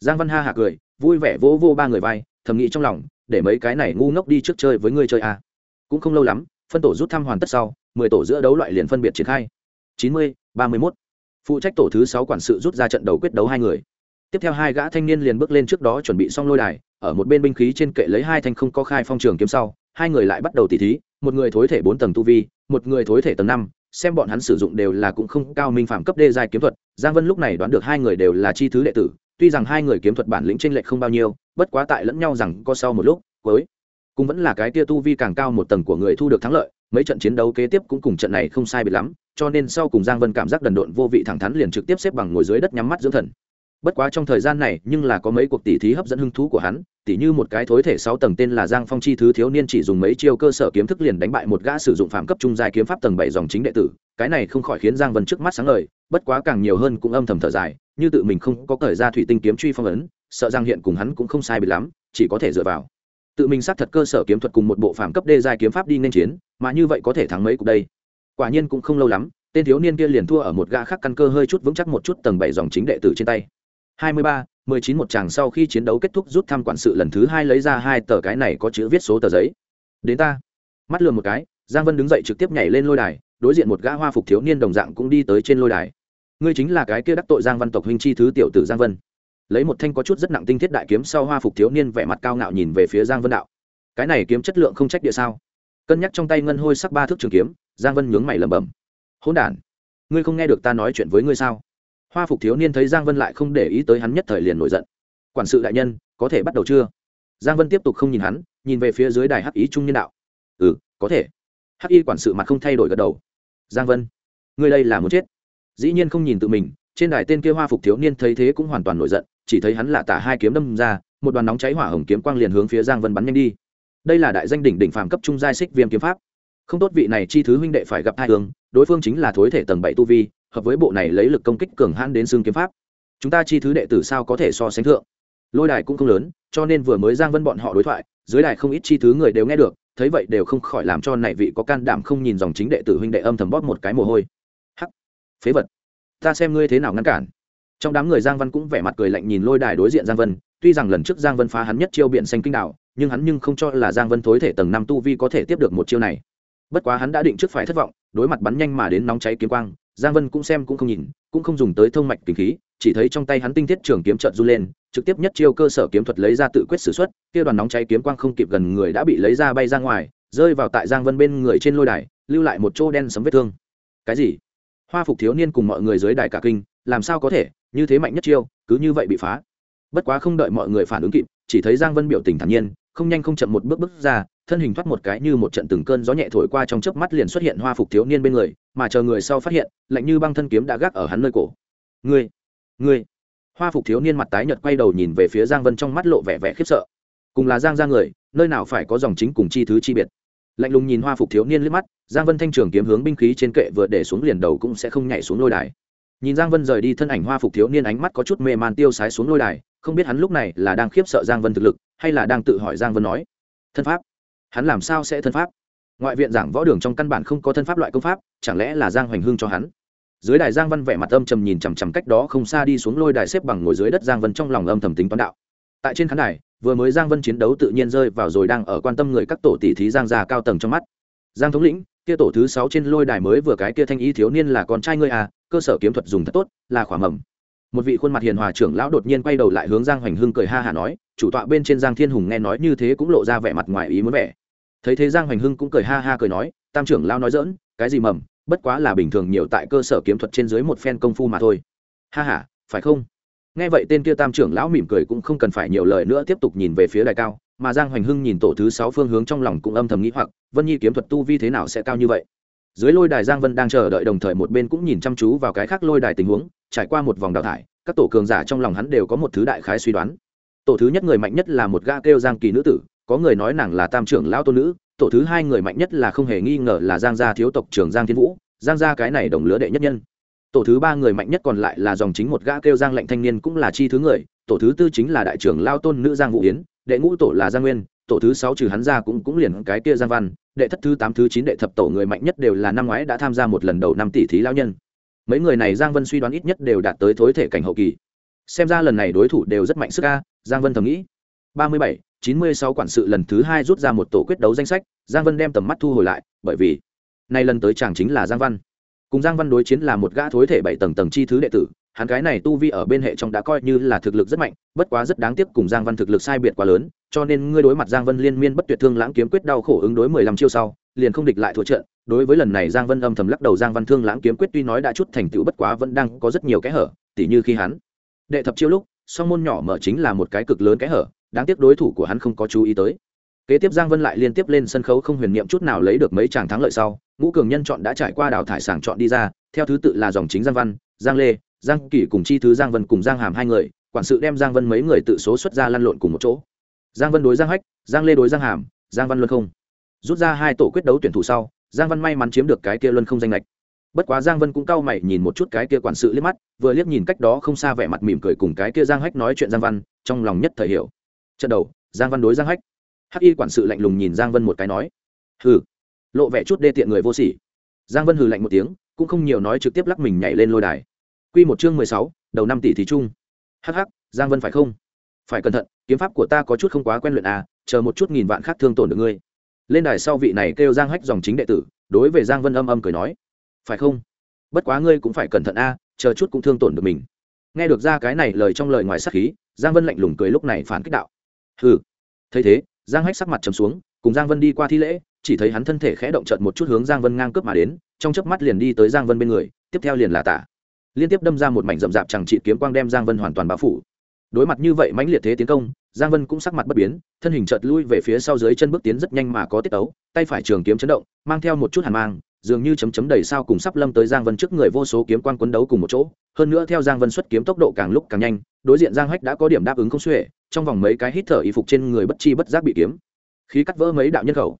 Giang văn ha hạ cười, vui vẻ vỗ vô ba người vai, thầm nghĩ trong lòng, để mấy cái này ngu ngốc đi trước chơi với ngươi chơi à. cũng không lâu lắm, phân tổ rút thăm hoàn tất sau, mười tổ giữa đấu loại liền phân biệt triển khai. Chín mươi, ba mươi mốt. Phụ trách tổ thứ sáu quản sự rút ra trận đấu quyết đấu hai người. Tiếp theo hai gã thanh niên liền bước lên trước đó chuẩn bị xong lôi đài, ở một bên binh khí trên kệ lấy hai thanh không có khai phong trường kiếm sau hai người lại bắt đầu tỉ thí, một người thối thể bốn tầng tu vi, một người thối thể tầng năm, xem bọn hắn sử dụng đều là cũng không cao minh phạm cấp đê giai kiếm thuật. Giang vân lúc này đoán được hai người đều là chi thứ đệ tử, tuy rằng hai người kiếm thuật bản lĩnh tranh lệch không bao nhiêu, bất quá tại lẫn nhau rằng có sau một lúc, cuối cũng vẫn là cái tia tu vi càng cao một tầng của người thu được thắng lợi, mấy trận chiến đấu kế tiếp cũng cùng trận này không sai biệt lắm, cho nên sau cùng giang vân cảm giác đần độn vô vị thẳng thắn liền trực tiếp xếp bằng ngồi dưới đất nhắm mắt dưỡng thần bất quá trong thời gian này, nhưng là có mấy cuộc tỉ thí hấp dẫn hứng thú của hắn, tỉ như một cái thối thể sáu tầng tên là giang phong chi thứ thiếu niên chỉ dùng mấy chiêu cơ sở kiếm thức liền đánh bại một gã sử dụng phạm cấp trung dài kiếm pháp tầng bảy dòng chính đệ tử, cái này không khỏi khiến giang vân trước mắt sáng ngời, bất quá càng nhiều hơn cũng âm thầm thở dài, như tự mình không có cởi ra thủy tinh kiếm truy phong ấn, sợ rằng hiện cùng hắn cũng không sai bị lắm, chỉ có thể dựa vào. Tự mình xác thật cơ sở kiếm thuật cùng một bộ phạm cấp đê dài kiếm pháp đi nên chiến, mà như vậy có thể thắng mấy cuộc đây. Quả nhiên cũng không lâu lắm, tên thiếu niên kia liền thua ở một gã khác căn cơ hơi chút vững chắc một chút tầng bảy dòng chính đệ tử trên tay hai mươi ba, mười chín một chàng sau khi chiến đấu kết thúc rút thăm quản sự lần thứ hai lấy ra hai tờ cái này có chữ viết số tờ giấy. Đến ta. Mắt lườm một cái, giang vân đứng dậy trực tiếp nhảy lên lôi đài, đối diện một gã hoa phục thiếu niên đồng dạng cũng đi tới trên lôi đài. Ngươi chính là cái kia đắc tội giang văn tộc huynh chi thứ tiểu tử giang vân. Lấy một thanh có chút rất nặng tinh thiết đại kiếm sau hoa phục thiếu niên vẻ mặt cao ngạo nhìn về phía giang vân đạo. Cái này kiếm chất lượng không trách địa sao? Cân nhắc trong tay ngân hôi sắc ba thước trường kiếm, giang vân nhướng mày lẩm bẩm. Hỗn đản, ngươi không nghe được ta nói chuyện với ngươi sao? Hoa phục thiếu niên thấy giang vân lại không để ý tới hắn nhất thời liền nổi giận. Quản sự đại nhân, có thể bắt đầu chưa? Giang vân tiếp tục không nhìn hắn, nhìn về phía dưới đài hắc ý trung nhân đạo. Ừ có thể. Hắc y quản sự mặt không thay đổi gật đầu. Giang vân người đây là muốn chết. Dĩ nhiên không nhìn tự mình, trên đài tên kia hoa phục thiếu niên thấy thế cũng hoàn toàn nổi giận, chỉ thấy hắn là tả hai kiếm đâm ra, một đoàn nóng cháy hỏa hồng kiếm quang liền hướng phía giang vân bắn nhanh đi. Đây là đại danh đỉnh đỉnh phàm cấp trung giai xích viêm kiếm pháp. Không tốt vị này chi thứ huynh đệ phải gặp hai hướng, đối phương chính là thối thể tầng bảy tu vi hợp với bộ này lấy lực công kích cường hãn đến xương kiếm pháp. Chúng ta chi thứ đệ tử sao có thể so sánh thượng? Lôi đài cũng không lớn, cho nên vừa mới giang vân bọn họ đối thoại, dưới đài không ít chi thứ người đều nghe được, thấy vậy đều không khỏi làm cho này vị có can đảm không nhìn dòng chính đệ tử huynh đệ âm thầm bóp một cái mồ hôi. Hắc! Phế vật! Ta xem ngươi thế nào ngăn cản. Trong đám người giang văn cũng vẻ mặt cười lạnh nhìn lôi đài đối diện giang vân, tuy rằng lần trước giang vân phá hắn nhất chiêu biện xanh kinh đạo nhưng hắn nhưng không cho là giang vân thối thể tầng năm tu vi có thể tiếp được một chiêu này. Bất quá hắn đã định trước phải thất vọng, đối mặt bắn nhanh mà đến nóng cháy kiếm quang giang vân cũng xem cũng không nhìn, cũng không dùng tới thông mạch kinh khí, chỉ thấy trong tay hắn tinh thiết trường kiếm trợn du lên, trực tiếp nhất chiêu cơ sở kiếm thuật lấy ra tự quyết sử xuất, kia đoàn nóng cháy kiếm quang không kịp gần người đã bị lấy ra bay ra ngoài, rơi vào tại giang vân bên người trên lôi đài, lưu lại một chỗ đen sấm vết thương. Cái gì? Hoa phục thiếu niên cùng mọi người dưới đài cả kinh, làm sao có thể, như thế mạnh nhất chiêu, cứ như vậy bị phá. Bất quá không đợi mọi người phản ứng kịp, chỉ thấy giang vân biểu tình thản nhiên, không nhanh không chậm một bước bước ra thân hình thoát một cái như một trận từng cơn gió nhẹ thổi qua trong chớp mắt liền xuất hiện hoa phục thiếu niên bên người, mà chờ người sau phát hiện, lạnh như băng thân kiếm đã gác ở hắn nơi cổ. Ngươi ngươi! Hoa phục thiếu niên mặt tái nhợt quay đầu nhìn về phía giang vân trong mắt lộ vẻ vẻ khiếp sợ. Cùng là giang ra người, nơi nào phải có dòng chính cùng chi thứ chi biệt. Lạnh lùng nhìn hoa phục thiếu niên liếc mắt, giang vân thanh trường kiếm hướng binh khí trên kệ vừa để xuống liền đầu cũng sẽ không nhảy xuống lôi đài. Nhìn giang vân rời đi thân ảnh hoa phục thiếu niên ánh mắt có chút mê man tiêu sái xuống lôi đài, không biết hắn lúc này là đang khiếp sợ giang vân thực lực, hay là đang tự hỏi giang vân nói, thân pháp hắn làm sao sẽ thân pháp? Ngoại viện giảng võ đường trong căn bản không có thân pháp loại công pháp, chẳng lẽ là giang hoành hưng cho hắn? Dưới đài giang văn vẻ mặt âm trầm nhìn chằm chằm cách đó không xa đi xuống lôi đài xếp bằng ngồi dưới đất giang vân trong lòng âm thầm tính toán đạo. Tại trên khán đài, vừa mới giang vân chiến đấu tự nhiên rơi vào rồi đang ở quan tâm người các tổ tỷ thí giang già cao tầng trong mắt. Giang thống lĩnh, kia tổ thứ sáu trên lôi đài mới vừa cái kia thanh ý thiếu niên là con trai ngươi à cơ sở kiếm thuật dùng thật tốt, là khỏa mầm. Một vị khuôn mặt hiền hòa trưởng lão đột nhiên quay đầu lại hướng giang hoành hưng cười ha hả nói chủ tọa bên trên giang thiên hùng nghe nói như thế cũng lộ ra vẻ mặt ngoài ý muốn vẻ. Thấy thế giang hoành hưng cũng cười ha ha cười nói, tam trưởng lão nói dỡn cái gì mầm, bất quá là bình thường nhiều tại cơ sở kiếm thuật trên dưới một phen công phu mà thôi. Ha ha, phải không? Nghe vậy tên kia tam trưởng lão mỉm cười cũng không cần phải nhiều lời nữa tiếp tục nhìn về phía đài cao, mà giang hoành hưng nhìn tổ thứ sáu phương hướng trong lòng cũng âm thầm nghĩ hoặc, vân nhi kiếm thuật tu vi thế nào sẽ cao như vậy? Dưới lôi đài giang vân đang chờ đợi đồng thời một bên cũng nhìn chăm chú vào cái khác lôi đài tình huống, trải qua một vòng đào thải, các tổ cường giả trong lòng hắn đều có một thứ đại khái suy đoán tổ thứ nhất người mạnh nhất là một gã kêu giang kỳ nữ tử, có người nói nàng là tam trưởng lão tôn nữ, tổ thứ hai người mạnh nhất là không hề nghi ngờ là giang gia thiếu tộc trưởng giang thiên vũ, giang gia cái này đồng lứa đệ nhất nhân. Tổ thứ ba người mạnh nhất còn lại là dòng chính một gã kêu giang lệnh thanh niên cũng là chi thứ người, tổ thứ tư chính là đại trưởng lao tôn nữ giang vũ yến, đệ ngũ tổ là giang nguyên, tổ thứ sáu trừ hắn ra cũng cũng liền cái kia giang văn, đệ thất thứ tám thứ chín đệ thập tổ người mạnh nhất đều là năm ngoái đã tham gia một lần đầu năm tỷ thí lao nhân. Mấy người này giang vân suy đoán ít nhất đều đạt tới thối thể cảnh hậu kỳ xem ra lần này đối thủ đều rất mạnh sức ca giang vân thầm nghĩ. Ba mươi bảy, chín mươi sáu quản sự lần thứ hai rút ra một tổ quyết đấu danh sách, giang vân đem tầm mắt thu hồi lại, bởi vì nay lần tới chàng chính là giang văn. Cùng giang văn đối chiến là một gã thối thể bảy tầng tầng chi thứ đệ tử, hắn cái này tu vi ở bên hệ trong đã coi như là thực lực rất mạnh, bất quá rất đáng tiếc cùng giang văn thực lực sai biệt quá lớn, cho nên ngươi đối mặt giang vân liên miên bất tuyệt thương lãng kiếm quyết đau khổ ứng đối mười lăm chiêu sau, liền không địch lại thua trận. Đối với lần này giang vân âm thầm lắc đầu, giang văn thương lãng kiếm quyết tuy nói đã chút thành tựu bất quá vẫn đang có rất nhiều kẽ hở, tỉ như khi hắn đệ thập chiêu lúc, song môn nhỏ mở chính là một cái cực lớn kẽ hở, đáng tiếc đối thủ của hắn không có chú ý tới. Kế tiếp giang vân lại liên tiếp lên sân khấu không huyền niệm chút nào lấy được mấy tràng thắng lợi sau, ngũ cường nhân chọn đã trải qua đào thải sàng chọn đi ra, theo thứ tự là dòng chính giang văn, giang lê, giang kỷ cùng chi thứ giang vân cùng giang hàm hai người, quản sự đem giang vân mấy người tự số xuất ra lăn lộn cùng một chỗ. Giang vân đối giang hách, giang lê đối giang hàm, giang văn luân không. Rút ra hai tổ quyết đấu tuyển thủ sau, giang văn may mắn chiếm được cái kia luân không danh lệch bất quá giang vân cũng cau mày nhìn một chút cái kia quản sự liếc mắt, vừa liếc nhìn cách đó không xa vẻ mặt mỉm cười cùng cái kia giang hách nói chuyện giang văn, trong lòng nhất thời hiểu. Trận đầu, giang văn đối giang hách. Hắc y quản sự lạnh lùng nhìn giang vân một cái nói, hừ. Lộ vẻ chút đê tiện người vô sỉ. Giang vân hừ lạnh một tiếng, cũng không nhiều nói trực tiếp lắc mình nhảy lên lôi đài. Q một chương mười sáu, đầu năm tỷ thì trung hắc hắc, giang vân phải không? Phải cẩn thận, kiếm pháp của ta có chút không quá quen luyện à chờ một chút nghìn vạn khác thương tổn được ngươi. Lên đài sau vị này kêu giang hách dòng chính đệ tử, đối với giang vân âm âm cười nói phải không? Bất quá ngươi cũng phải cẩn thận a, chờ chút cũng thương tổn được mình. Nghe được ra cái này lời trong lời ngoài sắc khí, giang vân lạnh lùng cười lúc này phản kích đạo. Hừ. Thấy thế, giang hách sắc mặt trầm xuống, cùng giang vân đi qua thi lễ, chỉ thấy hắn thân thể khẽ động trợt một chút hướng giang vân ngang cướp mà đến, trong chớp mắt liền đi tới giang vân bên người, tiếp theo liền là tả liên tiếp đâm ra một mảnh rậm rạp chẳng trị kiếm quang đem giang vân hoàn toàn bao phủ. Đối mặt như vậy mãnh liệt thế tiến công, giang vân cũng sắc mặt bất biến, thân hình chợt lui về phía sau dưới chân bước tiến rất nhanh mà có tiết ấu tay phải trường kiếm chấn động, mang theo một chút hàn mang dường như chấm chấm đầy sao cùng sắp lâm tới giang vân trước người vô số kiếm quan quấn đấu cùng một chỗ, hơn nữa theo giang vân xuất kiếm tốc độ càng lúc càng nhanh, đối diện giang hách đã có điểm đáp ứng không xuể, trong vòng mấy cái hít thở y phục trên người bất chi bất giác bị kiếm. Khí cắt vỡ mấy đạo nhân khẩu.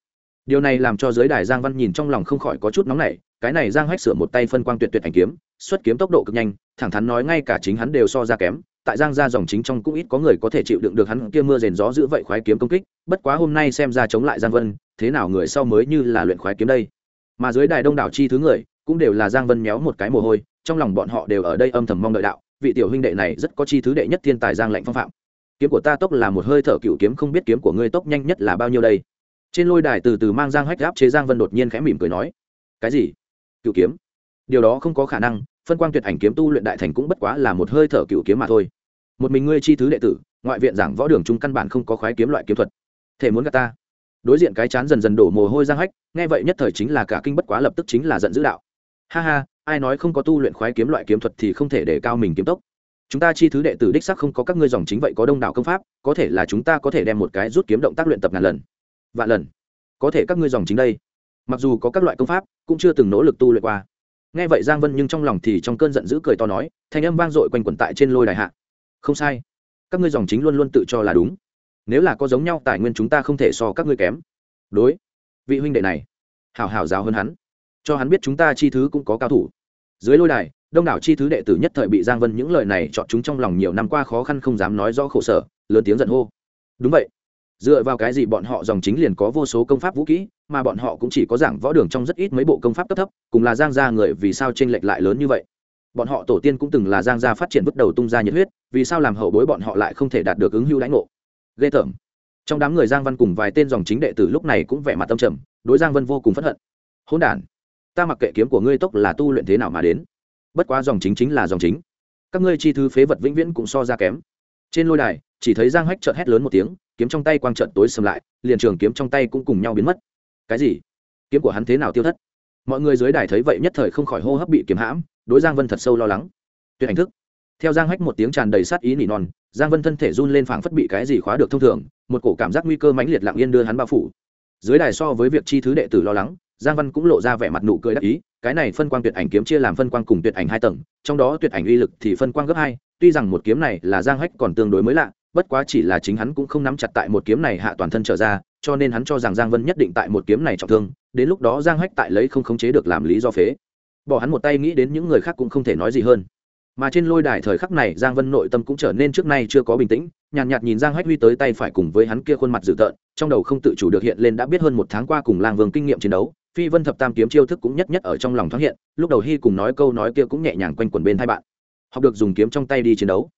Điều này làm cho giới đài giang văn nhìn trong lòng không khỏi có chút nóng nảy, cái này giang hách sửa một tay phân quang tuyệt tuyệt ảnh kiếm, xuất kiếm tốc độ cực nhanh, thẳng thắn nói ngay cả chính hắn đều so ra kém, tại giang gia dòng chính trong cũng ít có người có thể chịu đựng được hắn kia mưa rền gió giữ vậy khoái kiếm công kích, bất quá hôm nay xem ra chống lại giang vân, thế nào người sau mới như là luyện khoái kiếm đây? Mà dưới đài đông đảo chi thứ người cũng đều là giang vân méo một cái mồ hôi, trong lòng bọn họ đều ở đây âm thầm mong đợi đạo, vị tiểu huynh đệ này rất có chi thứ đệ nhất thiên tài giang lạnh phong phạm. Kiếm của ta tốc là một hơi thở cựu kiếm không biết kiếm của ngươi tốc nhanh nhất là bao nhiêu đây? Trên lôi đài từ từ mang giang hách gáp chế giang vân đột nhiên khẽ mỉm cười nói, cái gì? Cựu kiếm? Điều đó không có khả năng, phân quang tuyệt ảnh kiếm tu luyện đại thành cũng bất quá là một hơi thở cựu kiếm mà thôi. Một mình ngươi chi thứ đệ tử, ngoại viện giảng võ đường trung căn bản không có khoái kiếm loại kiếm thuật. Thể muốn gạt ta? Đối diện cái chán dần dần đổ mồ hôi giang hách, nghe vậy nhất thời chính là cả kinh bất quá lập tức chính là giận dữ đạo. Ha ha, ai nói không có tu luyện khoái kiếm loại kiếm thuật thì không thể để cao mình kiếm tốc. Chúng ta chi thứ đệ tử đích sắc không có các ngươi dòng chính vậy có đông đảo công pháp, có thể là chúng ta có thể đem một cái rút kiếm động tác luyện tập ngàn lần, vạn lần. Có thể các ngươi dòng chính đây. Mặc dù có các loại công pháp, cũng chưa từng nỗ lực tu luyện qua. Nghe vậy giang vân nhưng trong lòng thì trong cơn giận dữ cười to nói, thanh âm vang dội quanh quẩn tại trên lôi đài hạ. Không sai. Các ngươi dòng chính luôn luôn tự cho là đúng nếu là có giống nhau, tài nguyên chúng ta không thể so các ngươi kém. Đối vị huynh đệ này, hảo hảo giáo hơn hắn, cho hắn biết chúng ta chi thứ cũng có cao thủ. Dưới lôi đài, đông đảo chi thứ đệ tử nhất thời bị giang vân những lời này chọn chúng trong lòng nhiều năm qua khó khăn không dám nói rõ khổ sở, lớn tiếng giận hô. Đúng vậy. Dựa vào cái gì bọn họ dòng chính liền có vô số công pháp vũ kỹ, mà bọn họ cũng chỉ có giảng võ đường trong rất ít mấy bộ công pháp cấp thấp, cùng là giang gia người vì sao tranh lệch lại lớn như vậy? Bọn họ tổ tiên cũng từng là giang gia phát triển bước đầu tung ra nhiệt huyết, vì sao làm hậu bối bọn họ lại không thể đạt được ứng hưu lãnh ngộ? Ghê tởm. Trong đám người giang văn cùng vài tên dòng chính đệ tử lúc này cũng vẻ mặt tâm trầm, đối giang vân vô cùng p hận. Hôn đản, ta mặc kệ kiếm của ngươi tốc là tu luyện thế nào mà đến, bất quá dòng chính chính là dòng chính. Các ngươi chi thứ phế vật vĩnh viễn cũng so ra kém. Trên lôi đài, chỉ thấy giang hách trợt hét lớn một tiếng, kiếm trong tay quang trợt tối sầm lại, liền trường kiếm trong tay cũng cùng nhau biến mất. Cái gì? Kiếm của hắn thế nào tiêu thất? Mọi người dưới đài thấy vậy nhất thời không khỏi hô hấp bị kiếm hãm, đối giang vân thật sâu lo lắng. Tuyệt ảnh thức. Theo giang hách một tiếng tràn đầy sát ý nỉ non giang vân thân thể run lên phảng phất bị cái gì khóa được thông thường, một cổ cảm giác nguy cơ mãnh liệt lặng yên đưa hắn bao phủ. Dưới đài so với việc chi thứ đệ tử lo lắng, giang văn cũng lộ ra vẻ mặt nụ cười đắc ý, cái này phân quang tuyệt ảnh kiếm chia làm phân quang cùng tuyệt ảnh hai tầng, trong đó tuyệt ảnh uy lực thì phân quang gấp hai, tuy rằng một kiếm này là giang hách còn tương đối mới lạ, bất quá chỉ là chính hắn cũng không nắm chặt tại một kiếm này hạ toàn thân trở ra, cho nên hắn cho rằng giang vân nhất định tại một kiếm này trọng thương, đến lúc đó giang hách tại lấy không khống chế được làm lý do phế. Bỏ hắn một tay nghĩ đến những người khác cũng không thể nói gì hơn mà trên lôi đài thời khắc này giang vân nội tâm cũng trở nên trước nay chưa có bình tĩnh nhàn nhạt, nhạt nhìn giang hách huy tới tay phải cùng với hắn kia khuôn mặt dữ tợn trong đầu không tự chủ được hiện lên đã biết hơn một tháng qua cùng lang vương kinh nghiệm chiến đấu phi vân thập tam kiếm chiêu thức cũng nhất nhất ở trong lòng thoáng hiện lúc đầu hy cùng nói câu nói kia cũng nhẹ nhàng quanh quẩn bên hai bạn. Học được dùng kiếm trong tay đi chiến đấu.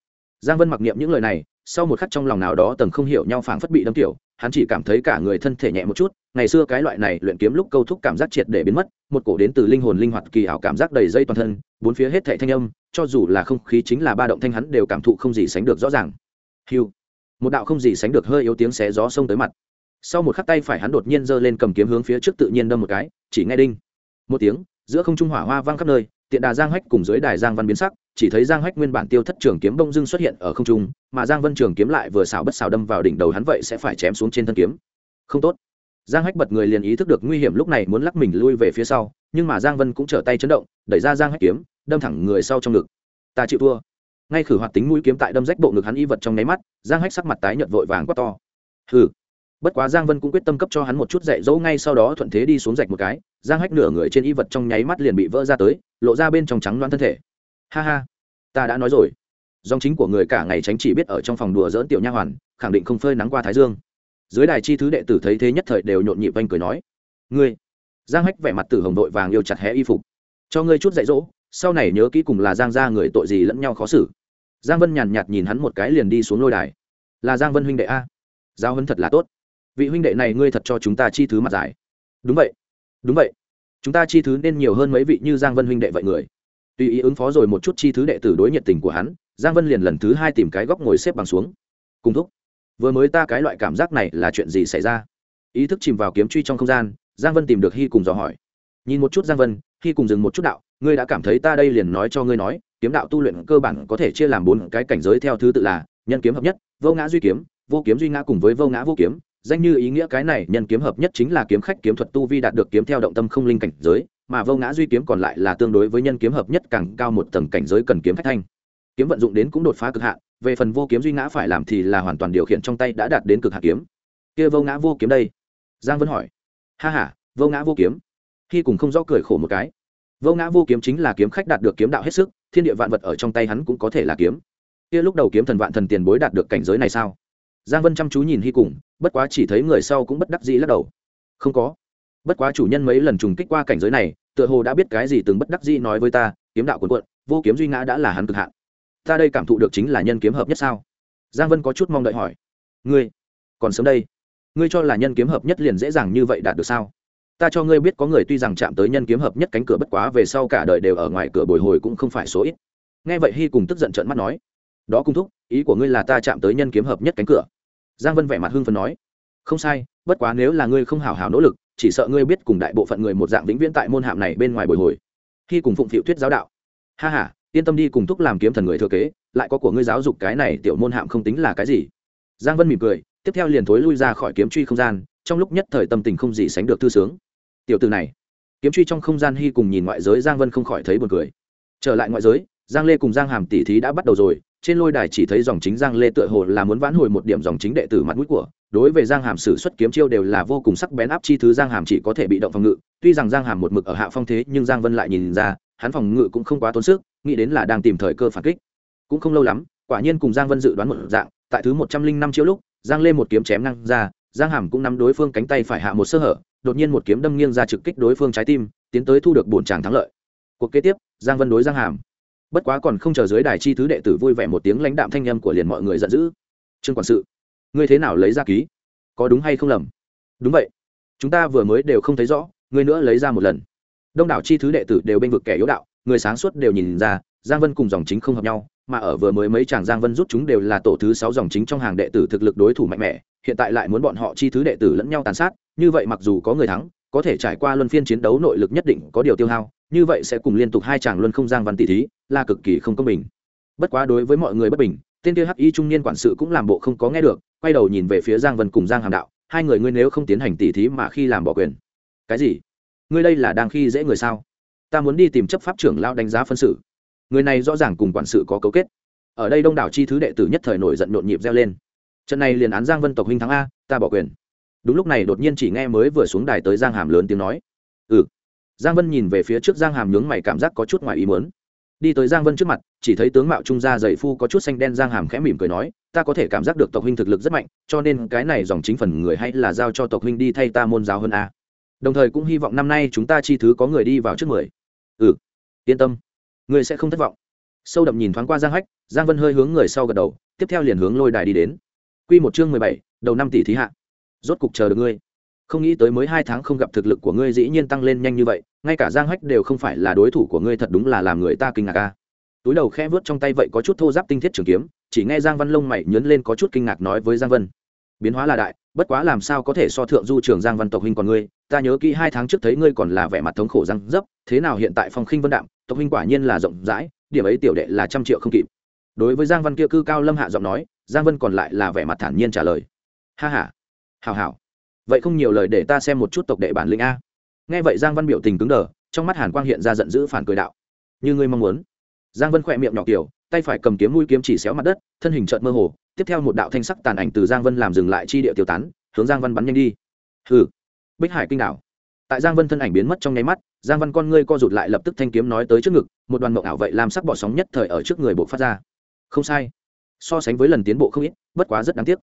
Giang vân mặc niệm những lời này sau một khắc trong lòng nào đó tầng không hiểu nhau phảng phất bị đâm tiểu hắn chỉ cảm thấy cả người thân thể nhẹ một chút, ngày xưa cái loại này luyện kiếm lúc câu thúc cảm giác triệt để biến mất, một cổ đến từ linh hồn linh hoạt kỳ ảo cảm giác đầy dây toàn thân, bốn phía hết thảy thanh âm, cho dù là không khí chính là ba động thanh hắn đều cảm thụ không gì sánh được rõ ràng. Hiu một đạo không gì sánh được hơi yếu tiếng xé gió xông tới mặt. Sau một khắc tay phải hắn đột nhiên giơ lên cầm kiếm hướng phía trước tự nhiên đâm một cái, chỉ nghe đinh. Một tiếng, giữa không trung hỏa hoa vang khắp nơi tiện đà giang hách cùng dưới đài giang văn biến sắc, chỉ thấy giang hách nguyên bản tiêu thất trường kiếm bông dưng xuất hiện ở không trung, mà giang vân trường kiếm lại vừa xào bất xào đâm vào đỉnh đầu hắn vậy sẽ phải chém xuống trên thân kiếm. Không tốt. Giang hách bật người liền ý thức được nguy hiểm lúc này muốn lắc mình lui về phía sau, nhưng mà giang vân cũng trở tay chấn động, đẩy ra giang hách kiếm, đâm thẳng người sau trong ngực. Ta chịu thua. Ngay khử hoạt tính mũi kiếm tại đâm rách bộ ngực hắn y vật trong nháy mắt, giang hách sắc mặt tái nhợt vội vàng quát to. Hừ bất quá giang vân cũng quyết tâm cấp cho hắn một chút dạy dỗ ngay sau đó thuận thế đi xuống rạch một cái, giang hách nửa người trên y vật trong nháy mắt liền bị vỡ ra tới, lộ ra bên trong trắng loan thân thể. Ha ha, ta đã nói rồi. Dòng chính của người cả ngày tránh chỉ biết ở trong phòng đùa dỡn tiểu nha hoàn, khẳng định không phơi nắng qua thái dương. Dưới đài chi thứ đệ tử thấy thế nhất thời đều nhộn nhịp anh cười nói, ngươi. Giang hách vẻ mặt tử hồng đội vàng yêu chặt hé y phục. Cho ngươi chút dạy dỗ, sau này nhớ kỹ cùng là giang ra người tội gì lẫn nhau khó xử. Giang vân nhàn nhạt nhìn hắn một cái liền đi xuống lôi đài. Là giang vân huynh đệ a. Giao hấn thật là tốt vị huynh đệ này ngươi thật cho chúng ta chi thứ mặt dài. đúng vậy. Đúng vậy. Chúng ta chi thứ nên nhiều hơn mấy vị như giang vân huynh đệ vậy người. Tùy ý ứng phó rồi một chút chi thứ đệ tử đối nhiệt tình của hắn, giang vân liền lần thứ hai tìm cái góc ngồi xếp bằng xuống. Cùng thúc. Vừa mới ta cái loại cảm giác này là chuyện gì xảy ra? Ý thức chìm vào kiếm truy trong không gian, giang vân tìm được hy cùng dò hỏi. Nhìn một chút giang vân, hy cùng dừng một chút đạo, ngươi đã cảm thấy ta đây liền nói cho ngươi nói, kiếm đạo tu luyện cơ bản có thể chia làm bốn cái cảnh giới theo thứ tự là, nhân kiếm hợp nhất, vô ngã duy kiếm, vô kiếm duy ngã cùng với vô ngã vô kiếm danh như ý nghĩa cái này, nhân kiếm hợp nhất chính là kiếm khách kiếm thuật tu vi đạt được kiếm theo động tâm không linh cảnh giới, mà vô ngã duy kiếm còn lại là tương đối với nhân kiếm hợp nhất càng cao một tầng cảnh giới cần kiếm khách thanh. Kiếm vận dụng đến cũng đột phá cực hạn, về phần vô kiếm duy ngã phải làm thì là hoàn toàn điều khiển trong tay đã đạt đến cực hạn kiếm. Kia vô ngã vô kiếm đây? Giang vân hỏi. Ha ha, vô ngã vô kiếm. Khi cùng không rõ cười khổ một cái. Vô ngã vô kiếm chính là kiếm khách đạt được kiếm đạo hết sức, thiên địa vạn vật ở trong tay hắn cũng có thể là kiếm. Kia lúc đầu kiếm thần vạn thần tiền bối đạt được cảnh giới này sao? Giang vân chăm chú nhìn hy cùng bất quá chỉ thấy người sau cũng bất đắc dĩ lắc đầu. Không có. Bất quá chủ nhân mấy lần trùng kích qua cảnh giới này, tựa hồ đã biết cái gì từng bất đắc dĩ nói với ta, kiếm đạo cuộn cuộn, vô kiếm duy ngã đã là hắn cực hạn. Ta đây cảm thụ được chính là nhân kiếm hợp nhất sao? Giang vân có chút mong đợi hỏi. Ngươi, còn sớm đây. Ngươi cho là nhân kiếm hợp nhất liền dễ dàng như vậy đạt được sao? Ta cho ngươi biết có người tuy rằng chạm tới nhân kiếm hợp nhất cánh cửa bất quá về sau cả đời đều ở ngoài cửa bồi hồi cũng không phải số ít. Nghe vậy hy cùng tức giận trợn mắt nói. Đó cung thúc, ý của ngươi là ta chạm tới nhân kiếm hợp nhất cánh cửa giang vân vẻ mặt hưng phần nói không sai bất quá nếu là ngươi không hào hào nỗ lực chỉ sợ ngươi biết cùng đại bộ phận người một dạng vĩnh viễn tại môn hạm này bên ngoài bồi hồi. Khi cùng phụng phiệu thuyết giáo đạo ha ha, yên tâm đi cùng thúc làm kiếm thần người thừa kế lại có của ngươi giáo dục cái này tiểu môn hạm không tính là cái gì. Giang vân mỉm cười tiếp theo liền thối lui ra khỏi kiếm truy không gian trong lúc nhất thời tâm tình không gì sánh được thư sướng. Tiểu từ này kiếm truy trong không gian hy cùng nhìn ngoại giới giang vân không khỏi thấy buồn cười. Trở lại ngoại giới giang lê cùng giang hàm tỷ thí đã bắt đầu rồi trên lôi đài chỉ thấy dòng chính giang lê tựa hồ là muốn vãn hồi một điểm dòng chính đệ tử mặt mũi của. Đối với giang hàm sử xuất kiếm chiêu đều là vô cùng sắc bén áp chi thứ giang hàm chỉ có thể bị động phòng ngự. Tuy rằng giang hàm một mực ở hạ phong thế, nhưng giang vân lại nhìn ra, hắn phòng ngự cũng không quá tốn sức, nghĩ đến là đang tìm thời cơ phản kích. Cũng không lâu lắm, quả nhiên cùng giang vân dự đoán một dạng, tại thứ một trăm linh năm chiêu lúc, giang lê một kiếm chém năng ra, giang hàm cũng nắm đối phương cánh tay phải hạ một sơ hở, đột nhiên một kiếm đâm nghiêng ra trực kích đối phương trái tim, tiến tới thu được bổn tràng thắng lợi. Cuộc kế tiếp, giang vân đối giang hàm bất quá còn không chờ dưới đài chi thứ đệ tử vui vẻ một tiếng lãnh đạm thanh â m của liền mọi người giận dữ. Trương quản sự, ngươi thế nào lấy ra ký? Có đúng hay không lầm? Đúng vậy. Chúng ta vừa mới đều không thấy rõ, ngươi nữa lấy ra một lần. Đông đảo chi thứ đệ tử đều bênh vực kẻ yếu đạo, người sáng suốt đều nhìn ra, giang vân cùng dòng chính không hợp nhau, mà ở vừa mới mấy chàng giang vân rút chúng đều là tổ thứ sáu dòng chính trong hàng đệ tử thực lực đối thủ mạnh mẽ, hiện tại lại muốn bọn họ chi thứ đệ tử lẫn nhau tàn sát, như vậy mặc dù có người thắng, có thể trải qua luân phiên chiến đấu nội lực nhất định có điều tiêu hao như vậy sẽ cùng liên tục hai chàng luân không giang văn tỷ thí, là cực kỳ không công bình. Bất quá đối với mọi người bất bình, tên kia hắc y trung niên quản sự cũng làm bộ không có nghe được, quay đầu nhìn về phía giang vân cùng giang hàm đạo, hai người ngươi nếu không tiến hành tỷ thí mà khi làm bỏ quyền. Cái gì? Ngươi đây là đang khi dễ người sao? Ta muốn đi tìm chấp pháp trưởng lao đánh giá phân xử người này rõ ràng cùng quản sự có cấu kết. Ở đây đông đảo chi thứ đệ tử nhất thời nổi giận nhộn nhịp reo lên. Trận này liền án giang vân tộc huynh thắng a, ta bỏ quyền. Đúng lúc này đột nhiên chỉ nghe mới vừa xuống đài tới giang hàm lớn tiếng nói giang vân nhìn về phía trước giang hàm nhướng mày cảm giác có chút ngoài ý muốn. Đi tới giang vân trước mặt, chỉ thấy tướng mạo trung gia dày phu có chút xanh đen, giang hàm khẽ mỉm cười nói, ta có thể cảm giác được tộc huynh thực lực rất mạnh, cho nên cái này dòng chính phần người hay là giao cho tộc huynh đi thay ta môn giáo hơn a. Đồng thời cũng hy vọng năm nay chúng ta chi thứ có người đi vào trước mười. Ừ yên tâm người sẽ không thất vọng. Sâu đậm nhìn thoáng qua giang hách, giang vân hơi hướng người sau gật đầu, tiếp theo liền hướng lôi đài đi đến. Q một chương mười bảy, đầu năm tỷ thí hạ. Rốt cục chờ được ngươi không nghĩ tới mới hai tháng không gặp thực lực của ngươi dĩ nhiên tăng lên nhanh như vậy, ngay cả giang hách đều không phải là đối thủ của ngươi thật đúng là làm người ta kinh ngạc ca túi đầu khe vớt trong tay vậy có chút thô giáp tinh thiết trường kiếm, chỉ nghe giang văn lông mày nhớn lên có chút kinh ngạc nói với giang vân. Biến hóa là đại, bất quá làm sao có thể so thượng du trường giang văn tộc huynh còn ngươi, ta nhớ kỹ hai tháng trước thấy ngươi còn là vẻ mặt thống khổ răng dấp, thế nào hiện tại phong khinh vân đạm, tộc huynh quả nhiên là rộng rãi, điểm ấy tiểu đệ là trăm triệu không kịp. Đối với giang văn kia cư cao lâm hạ giọng nói, giang vân còn lại là vẻ mặt thản nhiên trả lời. Ha h a hào hào vậy không nhiều lời để ta xem một chút tộc đệ bản lĩnh a. Nghe vậy giang văn biểu tình cứng đờ, trong mắt hàn quang hiện ra giận dữ phản cười đạo. Như ngươi mong muốn. Giang vân khỏe miệng nhỏ kiểu, tay phải cầm kiếm mũi kiếm chỉ xéo mặt đất, thân hình trợn mơ hồ, tiếp theo một đạo thanh sắc tàn ảnh từ giang vân làm dừng lại chi địa tiêu tán, hướng giang văn bắn nhanh đi. Hừ. Bích hải kinh đảo. Tại giang vân thân ảnh biến mất trong nháy mắt, giang văn con ngươi co rụt lại lập tức thanh kiếm nói tới trước ngực, một đoàn mộng ảo vậy làm sắc bỏ sóng nhất thời ở trước người bộ phát ra. Không sai. So sánh với lần tiến bộ không ít, bất quá rất đáng tiếc.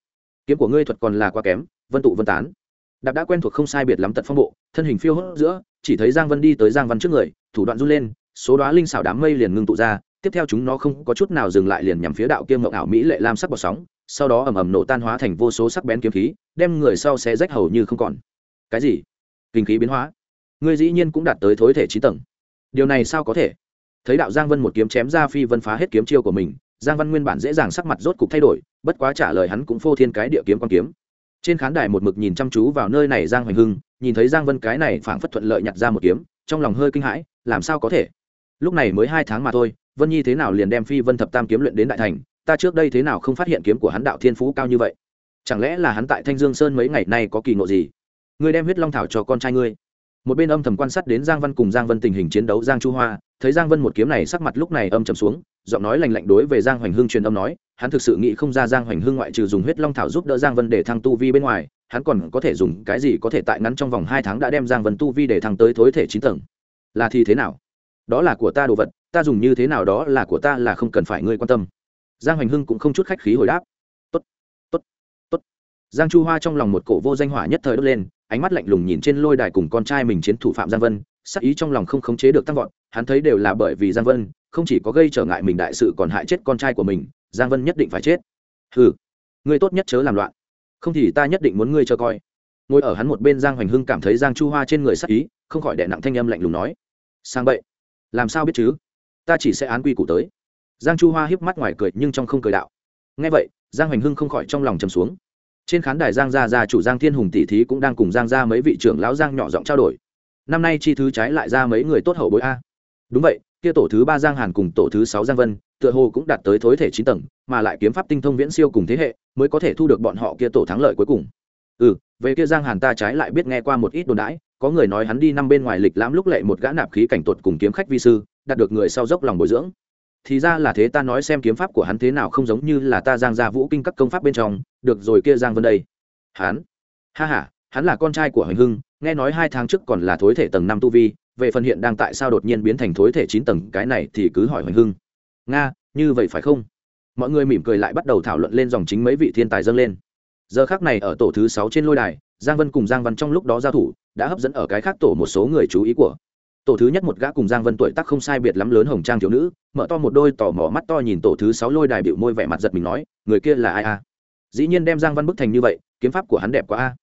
Kiếm của ngươi thuật còn là quá kém, vân tụ vân tán đạp đã quen thuộc không sai biệt lắm tận phong bộ, thân hình phiêu hốt giữa, chỉ thấy giang vân đi tới giang văn trước người, thủ đoạn run lên, số đoá linh xảo đám mây liền ngưng tụ ra, tiếp theo chúng nó không có chút nào dừng lại liền nhằm phía đạo kiêm mộng ảo mỹ lệ lam sắc bọt sóng, sau đó ầm ầm nổ tan hóa thành vô số sắc bén kiếm khí, đem người sau sẽ rách hầu như không còn. Cái gì? Kinh khí biến hóa. Ngươi dĩ nhiên cũng đạt tới thối thể trí tầng. Điều này sao có thể? Thấy đạo giang vân một kiếm chém ra phi vân phá hết kiếm chiêu của mình, giang văn nguyên bản dễ dàng sắc mặt rốt cục thay đổi, bất quá trả lời hắn cũng phô thiên cái địa kiếm quan kiếm trên khán đài một mực nhìn chăm chú vào nơi này giang hoành hưng, nhìn thấy giang vân cái này phảng phất thuận lợi nhặt ra một kiếm, trong lòng hơi kinh hãi, làm sao có thể? Lúc này mới hai tháng mà thôi, vân nhi thế nào liền đem phi vân thập tam kiếm luyện đến đại thành, ta trước đây thế nào không phát hiện kiếm của hắn đạo thiên phú cao như vậy? Chẳng lẽ là hắn tại thanh dương sơn mấy ngày nay có kỳ ngộ gì? Ngươi đem huyết long thảo cho con trai ngươi. Một bên âm thầm quan sát đến giang văn cùng giang vân tình hình chiến đấu giang chu hoa, thấy giang vân một kiếm này sắc mặt lúc này âm trầm xuống giọng nói lành lạnh đối về giang hoành hưng truyền âm nói, hắn thực sự nghĩ không ra giang hoành hưng ngoại trừ dùng huyết long thảo giúp đỡ giang vân để thăng tu vi bên ngoài, hắn còn có thể dùng cái gì có thể tại ngắn trong vòng hai tháng đã đem giang vân tu vi để thăng tới thối thể chín tầng. Là thì thế nào? Đó là của ta đồ vật, ta dùng như thế nào đó là của ta là không cần phải ngươi quan tâm. Giang hoành hưng cũng không chút khách khí hồi đáp. Tốt tốt tốt. Giang chu hoa trong lòng một cổ vô danh hỏa nhất thời đốt lên, ánh mắt lạnh lùng nhìn trên lôi đài cùng con trai mình chiến thủ phạm giang vân sắc ý trong lòng không khống chế được tăng vọt, hắn thấy đều là bởi vì giang vân, không chỉ có gây trở ngại mình đại sự còn hại chết con trai của mình, giang vân nhất định phải chết. Ừ ngươi tốt nhất chớ làm loạn. Không thì ta nhất định muốn ngươi cho coi. Ngồi ở hắn một bên giang hoành hưng cảm thấy giang chu hoa trên người sắc ý, không khỏi đè nặng thanh âm lạnh lùng nói. Sang bậy, làm sao biết chứ? Ta chỉ sẽ án quy củ tới. Giang chu hoa hiếp mắt ngoài cười nhưng trong không cười đạo. Ngay vậy, giang hoành hưng không khỏi trong lòng trầm xuống. Trên khán đài giang gia gia chủ giang thiên hùng tỷ thí cũng đang cùng giang gia mấy vị trưởng lão giang nhỏ giọng trao đổi năm nay chi thứ trái lại ra mấy người tốt hậu bối a. Đúng vậy, kia tổ thứ ba giang hàn cùng tổ thứ sáu giang vân, tựa hồ cũng đạt tới thối thể chín tầng, mà lại kiếm pháp tinh thông viễn siêu cùng thế hệ, mới có thể thu được bọn họ kia tổ thắng lợi cuối cùng. Ừ về kia giang hàn ta trái lại biết nghe qua một ít đồn đãi, có người nói hắn đi năm bên ngoài lịch lãm lúc lệ một gã nạp khí cảnh tuột cùng kiếm khách vi sư, đạt được người sau dốc lòng bồi dưỡng. Thì ra là thế ta nói xem kiếm pháp của hắn thế nào không giống như là ta giang gia vũ kinh các công pháp bên trong, được rồi kia giang vân đây. Hắn? Ha ha, hắn là con trai của hoành hưng nghe nói hai tháng trước còn là thối thể tầng năm tu vi, về phần hiện đang tại sao đột nhiên biến thành thối thể chín tầng, cái này thì cứ hỏi hoành hưng. Nga, như vậy phải không? Mọi người mỉm cười lại bắt đầu thảo luận lên dòng chính mấy vị thiên tài dâng lên. Giờ khác này ở tổ thứ sáu trên lôi đài, giang vân cùng giang văn trong lúc đó giao thủ, đã hấp dẫn ở cái khác tổ một số người chú ý của. Tổ thứ nhất một gã cùng giang vân tuổi tác không sai biệt lắm lớn hồng trang thiếu nữ, mở to một đôi tò mò mắt to nhìn tổ thứ sáu lôi đài bịu môi vẻ mặt giật mình nói, người kia là ai a? Dĩ nhiên đem giang văn bức thành như vậy, kiếm pháp của hắn đẹp quá a.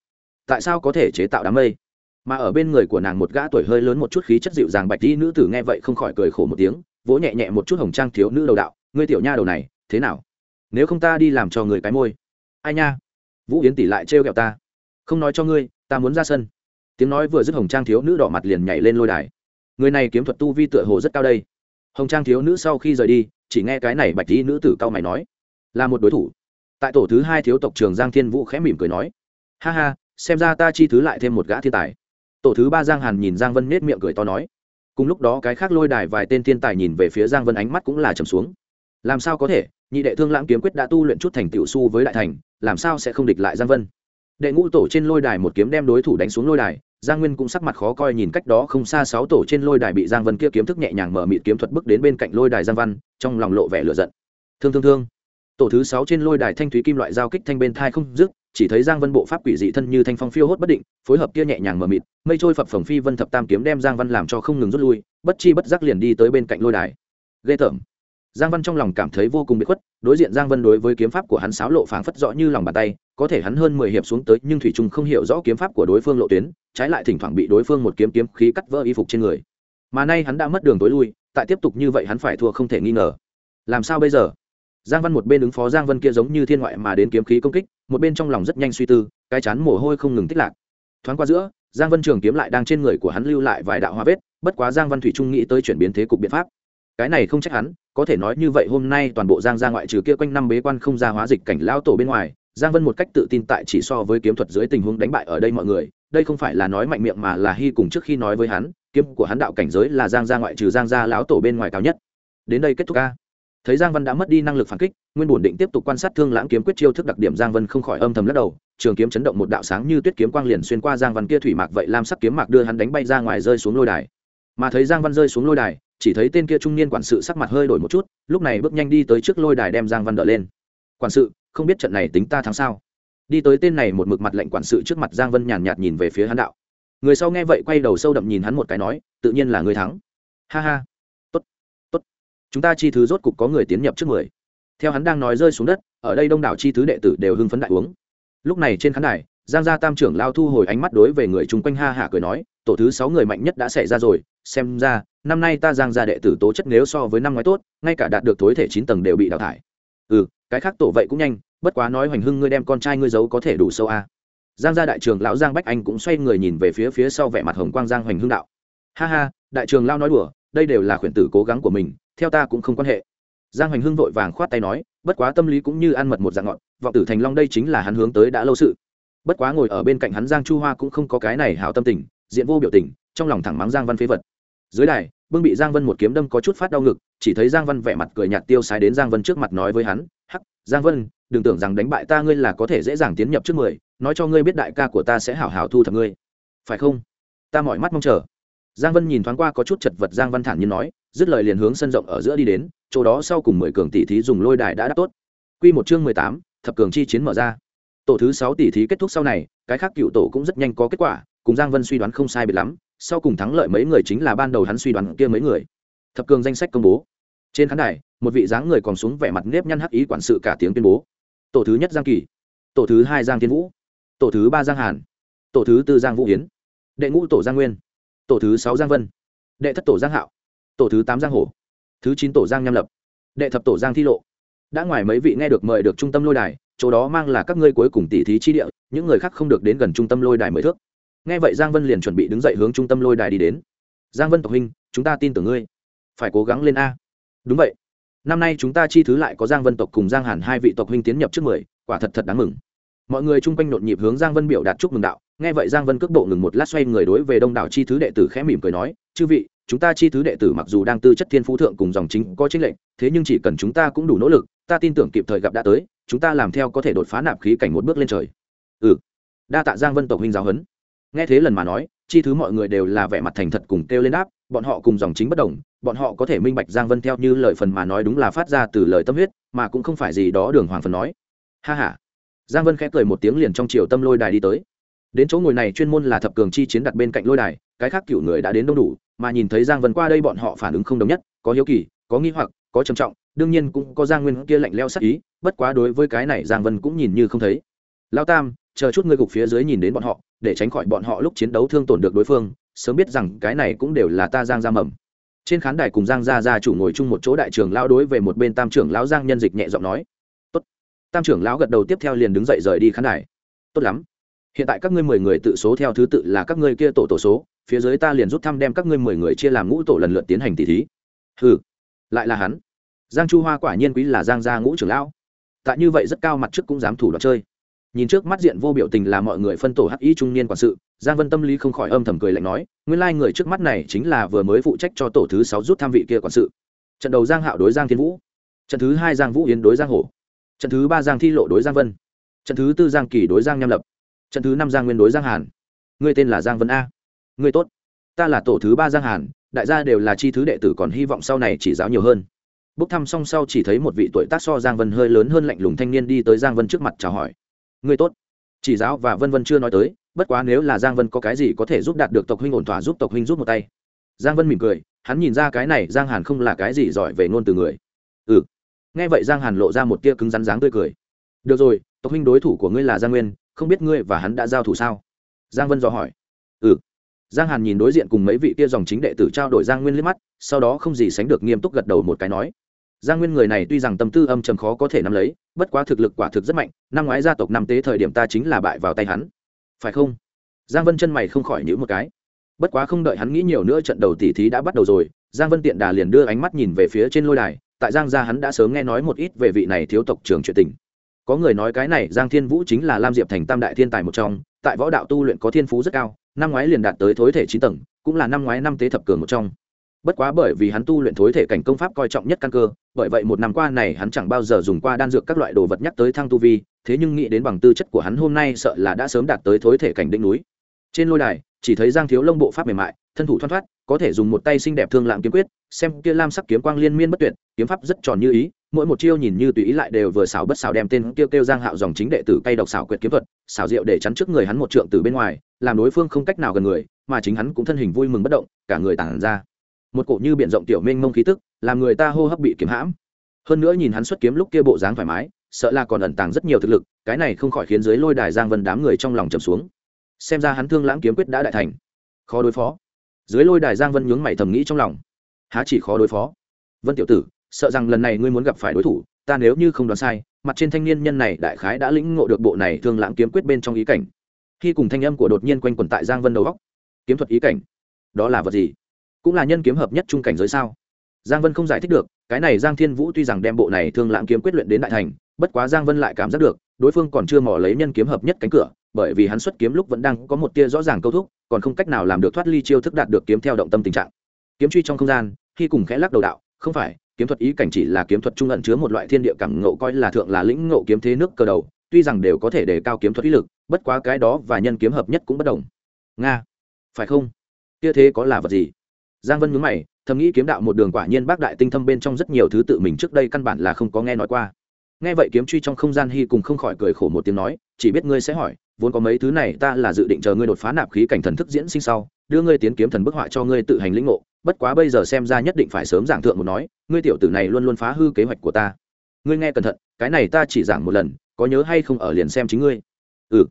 Tại sao có thể chế tạo đám mây? Mà ở bên người của nàng một gã tuổi hơi lớn một chút khí chất dịu dàng bạch đi nữ tử nghe vậy không khỏi cười khổ một tiếng, vỗ nhẹ nhẹ một chút hồng trang thiếu nữ đầu đạo, ngươi tiểu nha đầu này, thế nào? Nếu không ta đi làm cho người cái môi. Ai nha? Vũ yến tỷ lại trêu ghẹo ta. Không nói cho ngươi, ta muốn ra sân. Tiếng nói vừa dứt hồng trang thiếu nữ đỏ mặt liền nhảy lên lôi đài. Người này kiếm thuật tu vi tựa hồ rất cao đây. Hồng trang thiếu nữ sau khi rời đi, chỉ nghe cái này bạch tí nữ tử cao mày nói, là một đối thủ. Tại tổ thứ hai thiếu tộc trường giang thiên vũ khẽ mỉm cười nói, ha ha, xem ra ta chi thứ lại thêm một gã thiên tài tổ thứ ba giang hàn nhìn giang vân nết miệng cười to nói. Cùng lúc đó cái khác lôi đài vài tên thiên tài nhìn về phía giang vân ánh mắt cũng là trầm xuống. Làm sao có thể? Nhị đệ thương lãng kiếm quyết đã tu luyện chút thành tiểu su với đại thành, làm sao sẽ không địch lại giang vân? Đệ ngũ tổ trên lôi đài một kiếm đem đối thủ đánh xuống lôi đài, giang nguyên cũng sắc mặt khó coi nhìn cách đó không xa sáu tổ trên lôi đài bị giang vân kia kiếm thức nhẹ nhàng mở mịt kiếm thuật bước đến bên cạnh lôi đài giang văn, trong lòng lộ vẻ lửa giận. Thương thương thương. Tổ thứ sáu trên lôi đài thanh thúy kim loại giao kích thanh bên thai không dứt chỉ thấy giang vân bộ pháp quỷ dị thân như thanh phong phiêu hốt bất định, phối hợp kia nhẹ nhàng mở mịt, mây trôi phập phồng phi vân thập tam kiếm đem giang văn làm cho không ngừng rút lui, bất chi bất giác liền đi tới bên cạnh lôi đài. Ghê tởm. Giang văn trong lòng cảm thấy vô cùng bị khuất, đối diện giang vân đối với kiếm pháp của hắn sáo lộ phảng phất rõ như lòng bàn tay, có thể hắn hơn mười hiệp xuống tới, nhưng thủy trung không hiểu rõ kiếm pháp của đối phương lộ tuyến, trái lại thỉnh thoảng bị đối phương một kiếm kiếm khí cắt vỡ y phục trên người. Mà nay hắn đã mất đường tối lui, tại tiếp tục như vậy hắn phải thua không thể nghi ngờ. Làm sao bây giờ? Giang văn một bên ứng phó giang vân kia giống như thiên ngoại mà đến kiếm khí công kích một bên trong lòng rất nhanh suy tư, cái chán mồ hôi không ngừng tích lạc. Thoáng qua giữa, giang vân trường kiếm lại đang trên người của hắn lưu lại vài đạo hoa vết, bất quá giang văn thủy trung nghĩ tới chuyển biến thế cục biện pháp. Cái này không trách hắn, có thể nói như vậy hôm nay toàn bộ giang ra ngoại trừ kia quanh năm bế quan không ra hóa dịch cảnh lao tổ bên ngoài, giang vân một cách tự tin tại chỉ so với kiếm thuật dưới tình huống đánh bại ở đây mọi người, đây không phải là nói mạnh miệng mà là hy cùng trước khi nói với hắn, kiếm của hắn đạo cảnh giới là giang gia ngoại trừ giang gia lão tổ bên ngoài cao nhất. Đến đây kết thúc ca thấy giang vân đã mất đi năng lực phản kích, nguyên bổn định tiếp tục quan sát thương lãng kiếm quyết chiêu thức đặc điểm, giang vân không khỏi âm thầm lắc đầu, trường kiếm chấn động một đạo sáng như tuyết kiếm quang liền xuyên qua giang văn kia thủy mạc vậy lam sắc kiếm mạc đưa hắn đánh bay ra ngoài rơi xuống lôi đài. Mà thấy giang văn rơi xuống lôi đài, chỉ thấy tên kia trung niên quản sự sắc mặt hơi đổi một chút, lúc này bước nhanh đi tới trước lôi đài đem giang văn đỡ lên. Quản sự, không biết trận này tính ta thắng sao? Đi tới tên này một mực mặt lệnh quản sự trước mặt giang vân nhàn nhạt nhìn về phía hắn đạo. Người sau nghe vậy quay đầu sâu đậm nhìn hắn một cái nói, tự nhiên là người thắng. Ha ha chúng ta chi thứ rốt cục có người tiến nhập trước mười. Theo hắn đang nói rơi xuống đất, ở đây đông đảo chi thứ đệ tử đều hưng phấn đại uống. Lúc này trên khán đài, giang gia tam trưởng lao thu hồi ánh mắt đối về người chung quanh ha hả cười nói, tổ thứ sáu người mạnh nhất đã xảy ra rồi, xem ra, năm nay ta giang gia đệ tử tố chất nếu so với năm ngoái tốt, ngay cả đạt được tối thể chín tầng đều bị đào thải. Ừ cái khác tổ vậy cũng nhanh, bất quá nói hoành hưng ngươi đem con trai ngươi giấu có thể đủ sâu a à. giang gia đại trường lão giang bách anh cũng xoay người nhìn về phía phía sau vẻ mặt hồng quang giang hoành hưng đạo. Ha ha, đại trường lao nói đùa, đây đều là khuyển tử cố gắng của mình theo ta cũng không quan hệ. Giang hoành hưng vội vàng khoát tay nói, bất quá tâm lý cũng như ăn mật một dạng ngọn vọng tử thành long đây chính là hắn hướng tới đã lâu sự. Bất quá ngồi ở bên cạnh hắn giang chu hoa cũng không có cái này hảo tâm tình, diện vô biểu tình, trong lòng thẳng mắng giang văn phế vật. Dưới đài, bưng bị giang vân một kiếm đâm có chút phát đau ngực, chỉ thấy giang văn vẻ mặt cười nhạt tiêu sái đến giang vân trước mặt nói với hắn, hắc, giang vân, đừng tưởng rằng đánh bại ta ngươi là có thể dễ dàng tiến nhập trước mười, nói cho ngươi biết đại ca của ta sẽ hảo hảo thu thập ngươi. Phải không? Ta mỏi mắt mong chờ. Giang vân nhìn thoáng qua có chút chật vật giang văn thản nhiên nói dứt lời liền hướng sân rộng ở giữa đi đến, chỗ đó sau cùng mười cường tỷ thí dùng lôi đài đã đáp tốt. Quy một chương mười tám, thập cường chi chiến mở ra. Tổ thứ sáu tỷ thí kết thúc sau này, cái khác cựu tổ cũng rất nhanh có kết quả, cùng giang vân suy đoán không sai biệt lắm, sau cùng thắng lợi mấy người chính là ban đầu hắn suy đoán kia mấy người. Thập cường danh sách công bố. Trên khán đài, một vị dáng người còn xuống vẻ mặt nếp nhăn hắc ý quản sự cả tiếng tuyên bố. Tổ thứ nhất giang kỳ. Tổ thứ hai giang thiên vũ. Tổ thứ ba giang hàn. Tổ thứ tư giang vũ hiến đệ ngũ tổ giang nguyên. Tổ thứ sáu giang vân. Đệ thất tổ giang hạo tổ thứ tám giang hồ, thứ chín tổ giang nham lập, đệ thập tổ giang thi lộ. Đã ngoài mấy vị nghe được mời được trung tâm lôi đài, chỗ đó mang là các ngươi cuối cùng tỉ thí chi địa, những người khác không được đến gần trung tâm lôi đài mười thước. Nghe vậy giang vân liền chuẩn bị đứng dậy hướng trung tâm lôi đài đi đến. Giang vân tộc huynh, chúng ta tin tưởng ngươi. Phải cố gắng lên a. Đúng vậy. Năm nay chúng ta chi thứ lại có giang vân tộc cùng giang hàn hai vị tộc huynh tiến nhập trước mười, quả thật thật đáng mừng. Mọi người chung quanh nhộn nhịp hướng giang vân biểu đạt chúc mừng đạo. Nghe vậy giang vân cước bộ ngừng một lát xoay người đối về đông đảo chi thứ đệ tử khẽ mỉm cười nói, chư vị chúng ta chi thứ đệ tử mặc dù đang tư chất thiên phú thượng cùng dòng chính có chính lệnh thế nhưng chỉ cần chúng ta cũng đủ nỗ lực, ta tin tưởng kịp thời gặp đã tới, chúng ta làm theo có thể đột phá nạp khí cảnh một bước lên trời. Ừ. Đa tạ giang vân tộc huynh giáo huấn. Nghe thế lần mà nói, chi thứ mọi người đều là vẻ mặt thành thật cùng kêu lên đáp, bọn họ cùng dòng chính bất đồng, bọn họ có thể minh bạch giang vân theo như lời phần mà nói đúng là phát ra từ lời tâm huyết, mà cũng không phải gì đó đường hoàng phần nói. Ha ha. Giang vân khẽ cười một tiếng liền trong chiều tâm lôi đài đi tới. Đến chỗ ngồi này chuyên môn là thập cường chi chiến đặt bên cạnh lôi đài, cái khác cựu người đã đến đông đủ mà nhìn thấy giang vân qua đây bọn họ phản ứng không đồng nhất, có hiếu kỳ, có nghi hoặc, có trầm trọng, đương nhiên cũng có giang nguyên kia lạnh leo sắc ý, bất quá đối với cái này giang vân cũng nhìn như không thấy. Lao tam, chờ chút ngươi gục phía dưới nhìn đến bọn họ, để tránh khỏi bọn họ lúc chiến đấu thương tổn được đối phương, sớm biết rằng cái này cũng đều là ta giang gia mầm. Trên khán đài cùng giang gia gia chủ ngồi chung một chỗ đại trưởng lao đối về một bên tam trưởng lão giang nhân dịch nhẹ giọng nói. Tốt. Tam trưởng lão gật đầu tiếp theo liền đứng dậy rời đi khán đài. Tốt lắm. Hiện tại các ngươi mười người tự số theo thứ tự là các ngươi kia tổ tổ số phía dưới ta liền rút thăm đem các ngươi mười người chia làm ngũ tổ lần lượt tiến hành tỷ thí. Hừ, lại là hắn. Giang chu hoa quả nhiên quý là giang gia ngũ trưởng lão. Tại như vậy rất cao mặt trước cũng dám thủ đoạn chơi. Nhìn trước mắt diện vô biểu tình là mọi người phân tổ hắc y trung niên quản sự, giang vân tâm lý không khỏi âm thầm cười lạnh nói, nguyên lai người trước mắt này chính là vừa mới phụ trách cho tổ thứ sáu rút tham vị kia quản sự. Trận đầu giang hạo đối giang thiên vũ. Trận thứ hai giang vũ yến đối giang hổ. Trận thứ ba giang thi lộ đối giang vân. Trận thứ tư giang kỳ đối giang nham lập. Trận thứ năm giang nguyên đối giang hàn. Người tên là giang vân a người tốt. Ta là tổ thứ ba giang hàn, đại gia đều là chi thứ đệ tử còn hy vọng sau này chỉ giáo nhiều hơn. Bốc thăm xong sau chỉ thấy một vị tuổi tác so giang vân hơi lớn hơn lạnh lùng thanh niên đi tới giang vân trước mặt chào hỏi. Người tốt. Chỉ giáo và vân vân chưa nói tới, bất quá nếu là giang vân có cái gì có thể giúp đạt được tộc huynh ổn thỏa giúp tộc huynh giúp một tay. Giang vân mỉm cười, hắn nhìn ra cái này giang hàn không là cái gì giỏi về ngôn từ người. Ừ. Nghe vậy giang hàn lộ ra một tia cứng rắn dáng tươi cười. Được rồi, tộc huynh đối thủ của ngươi là giang nguyên, không biết ngươi và hắn đã giao thủ sao? Giang vân dò hỏi. Ừ giang hàn nhìn đối diện cùng mấy vị kia dòng chính đệ tử trao đổi giang nguyên liếc mắt, sau đó không gì sánh được nghiêm túc gật đầu một cái nói, giang nguyên người này tuy rằng tâm tư âm trầm khó có thể nắm lấy, bất quá thực lực quả thực rất mạnh, năm ngoái gia tộc năm tế thời điểm ta chính là bại vào tay hắn. Phải không? Giang vân chân mày không khỏi nhữ một cái. Bất quá không đợi hắn nghĩ nhiều nữa trận đầu tỉ thí đã bắt đầu rồi, giang vân tiện đà liền đưa ánh mắt nhìn về phía trên lôi đài, tại giang gia hắn đã sớm nghe nói một ít về vị này thiếu tộc trưởng chuyện tình. Có người nói cái này giang thiên vũ chính là lam diệp thành tam đại thiên tài một trong, tại võ đạo tu luyện có thiên phú rất cao năm ngoái liền đạt tới thối thể trí tầng, cũng là năm ngoái năm tế thập cường một trong. Bất quá bởi vì hắn tu luyện thối thể cảnh công pháp coi trọng nhất căn cơ, bởi vậy một năm qua này hắn chẳng bao giờ dùng qua đan dược các loại đồ vật nhắc tới thăng tu vi, thế nhưng nghĩ đến bằng tư chất của hắn hôm nay sợ là đã sớm đạt tới thối thể cảnh đỉnh núi. Trên lôi đài, chỉ thấy giang thiếu lông bộ pháp mềm mại, thân thủ thoăn thoát, có thể dùng một tay xinh đẹp thương lạng kiếm quyết, xem kia lam sắc kiếm quang liên miên bất tuyệt, kiếm pháp rất tròn như ý mỗi một chiêu nhìn như tùy ý lại đều vừa xảo bất xảo đem tên kêu kêu giang hạo dòng chính đệ tử cây độc xảo quyệt kiếm thuật, xảo diệu để chắn trước người hắn một trượng từ bên ngoài, làm đối phương không cách nào gần người, mà chính hắn cũng thân hình vui mừng bất động, cả người tản ra. Một cổ như biển rộng tiểu mênh mông khí tức, làm người ta hô hấp bị kiếm hãm. Hơn nữa nhìn hắn xuất kiếm lúc kia bộ dáng thoải mái, sợ là còn ẩn tàng rất nhiều thực lực, cái này không khỏi khiến dưới lôi đài giang vân đám người trong lòng trầm xuống. Xem ra hắn thương lãng kiếm quyết đã đại thành. Khó đối phó. Dưới lôi đài giang vân nhướng mày thầm nghĩ trong lòng. Há chỉ khó đối phó. Vân tiểu tử sợ rằng lần này ngươi muốn gặp phải đối thủ, ta nếu như không đoán sai, mặt trên thanh niên nhân này đại khái đã lĩnh ngộ được bộ này thương lãng kiếm quyết bên trong ý cảnh. Khi cùng thanh âm của đột nhiên quanh quẩn tại giang vân đầu góc, kiếm thuật ý cảnh, đó là vật gì? Cũng là nhân kiếm hợp nhất trung cảnh giới sao? Giang vân không giải thích được, cái này giang thiên vũ tuy rằng đem bộ này thương lãng kiếm quyết luyện đến đại thành, bất quá giang vân lại cảm giác được, đối phương còn chưa mò lấy nhân kiếm hợp nhất cánh cửa, bởi vì hắn xuất kiếm lúc vẫn đang có một tia rõ ràng câu thúc, còn không cách nào làm được thoát ly chiêu thức đạt được kiếm theo động tâm tình trạng. Kiếm truy trong không gian, khi cùng khẽ lắc đầu đạo, không phải kiếm thuật ý cảnh chỉ là kiếm thuật trung ẩn chứa một loại thiên địa cảm ngộ coi là thượng là lĩnh ngộ kiếm thế nước cơ đầu, tuy rằng đều có thể đề cao kiếm thuật ý lực, bất quá cái đó và nhân kiếm hợp nhất cũng bất đồng. Nga, phải không? Kia thế có là vật gì? Giang vân nhướng mày, thầm nghĩ kiếm đạo một đường quả nhiên bác đại tinh thâm bên trong rất nhiều thứ tự mình trước đây căn bản là không có nghe nói qua. Nghe vậy kiếm truy trong không gian hy cùng không khỏi cười khổ một tiếng nói, chỉ biết ngươi sẽ hỏi, vốn có mấy thứ này ta là dự định chờ ngươi đột phá nạp khí cảnh thần thức diễn sinh sau, đưa ngươi tiến kiếm thần bức họa cho ngươi tự hành lĩnh ngộ bất quá bây giờ xem ra nhất định phải sớm giảng thượng một nói, ngươi tiểu tử này luôn luôn phá hư kế hoạch của ta. Ngươi nghe cẩn thận, cái này ta chỉ giảng một lần, có nhớ hay không ở liền xem chính ngươi. Ừ.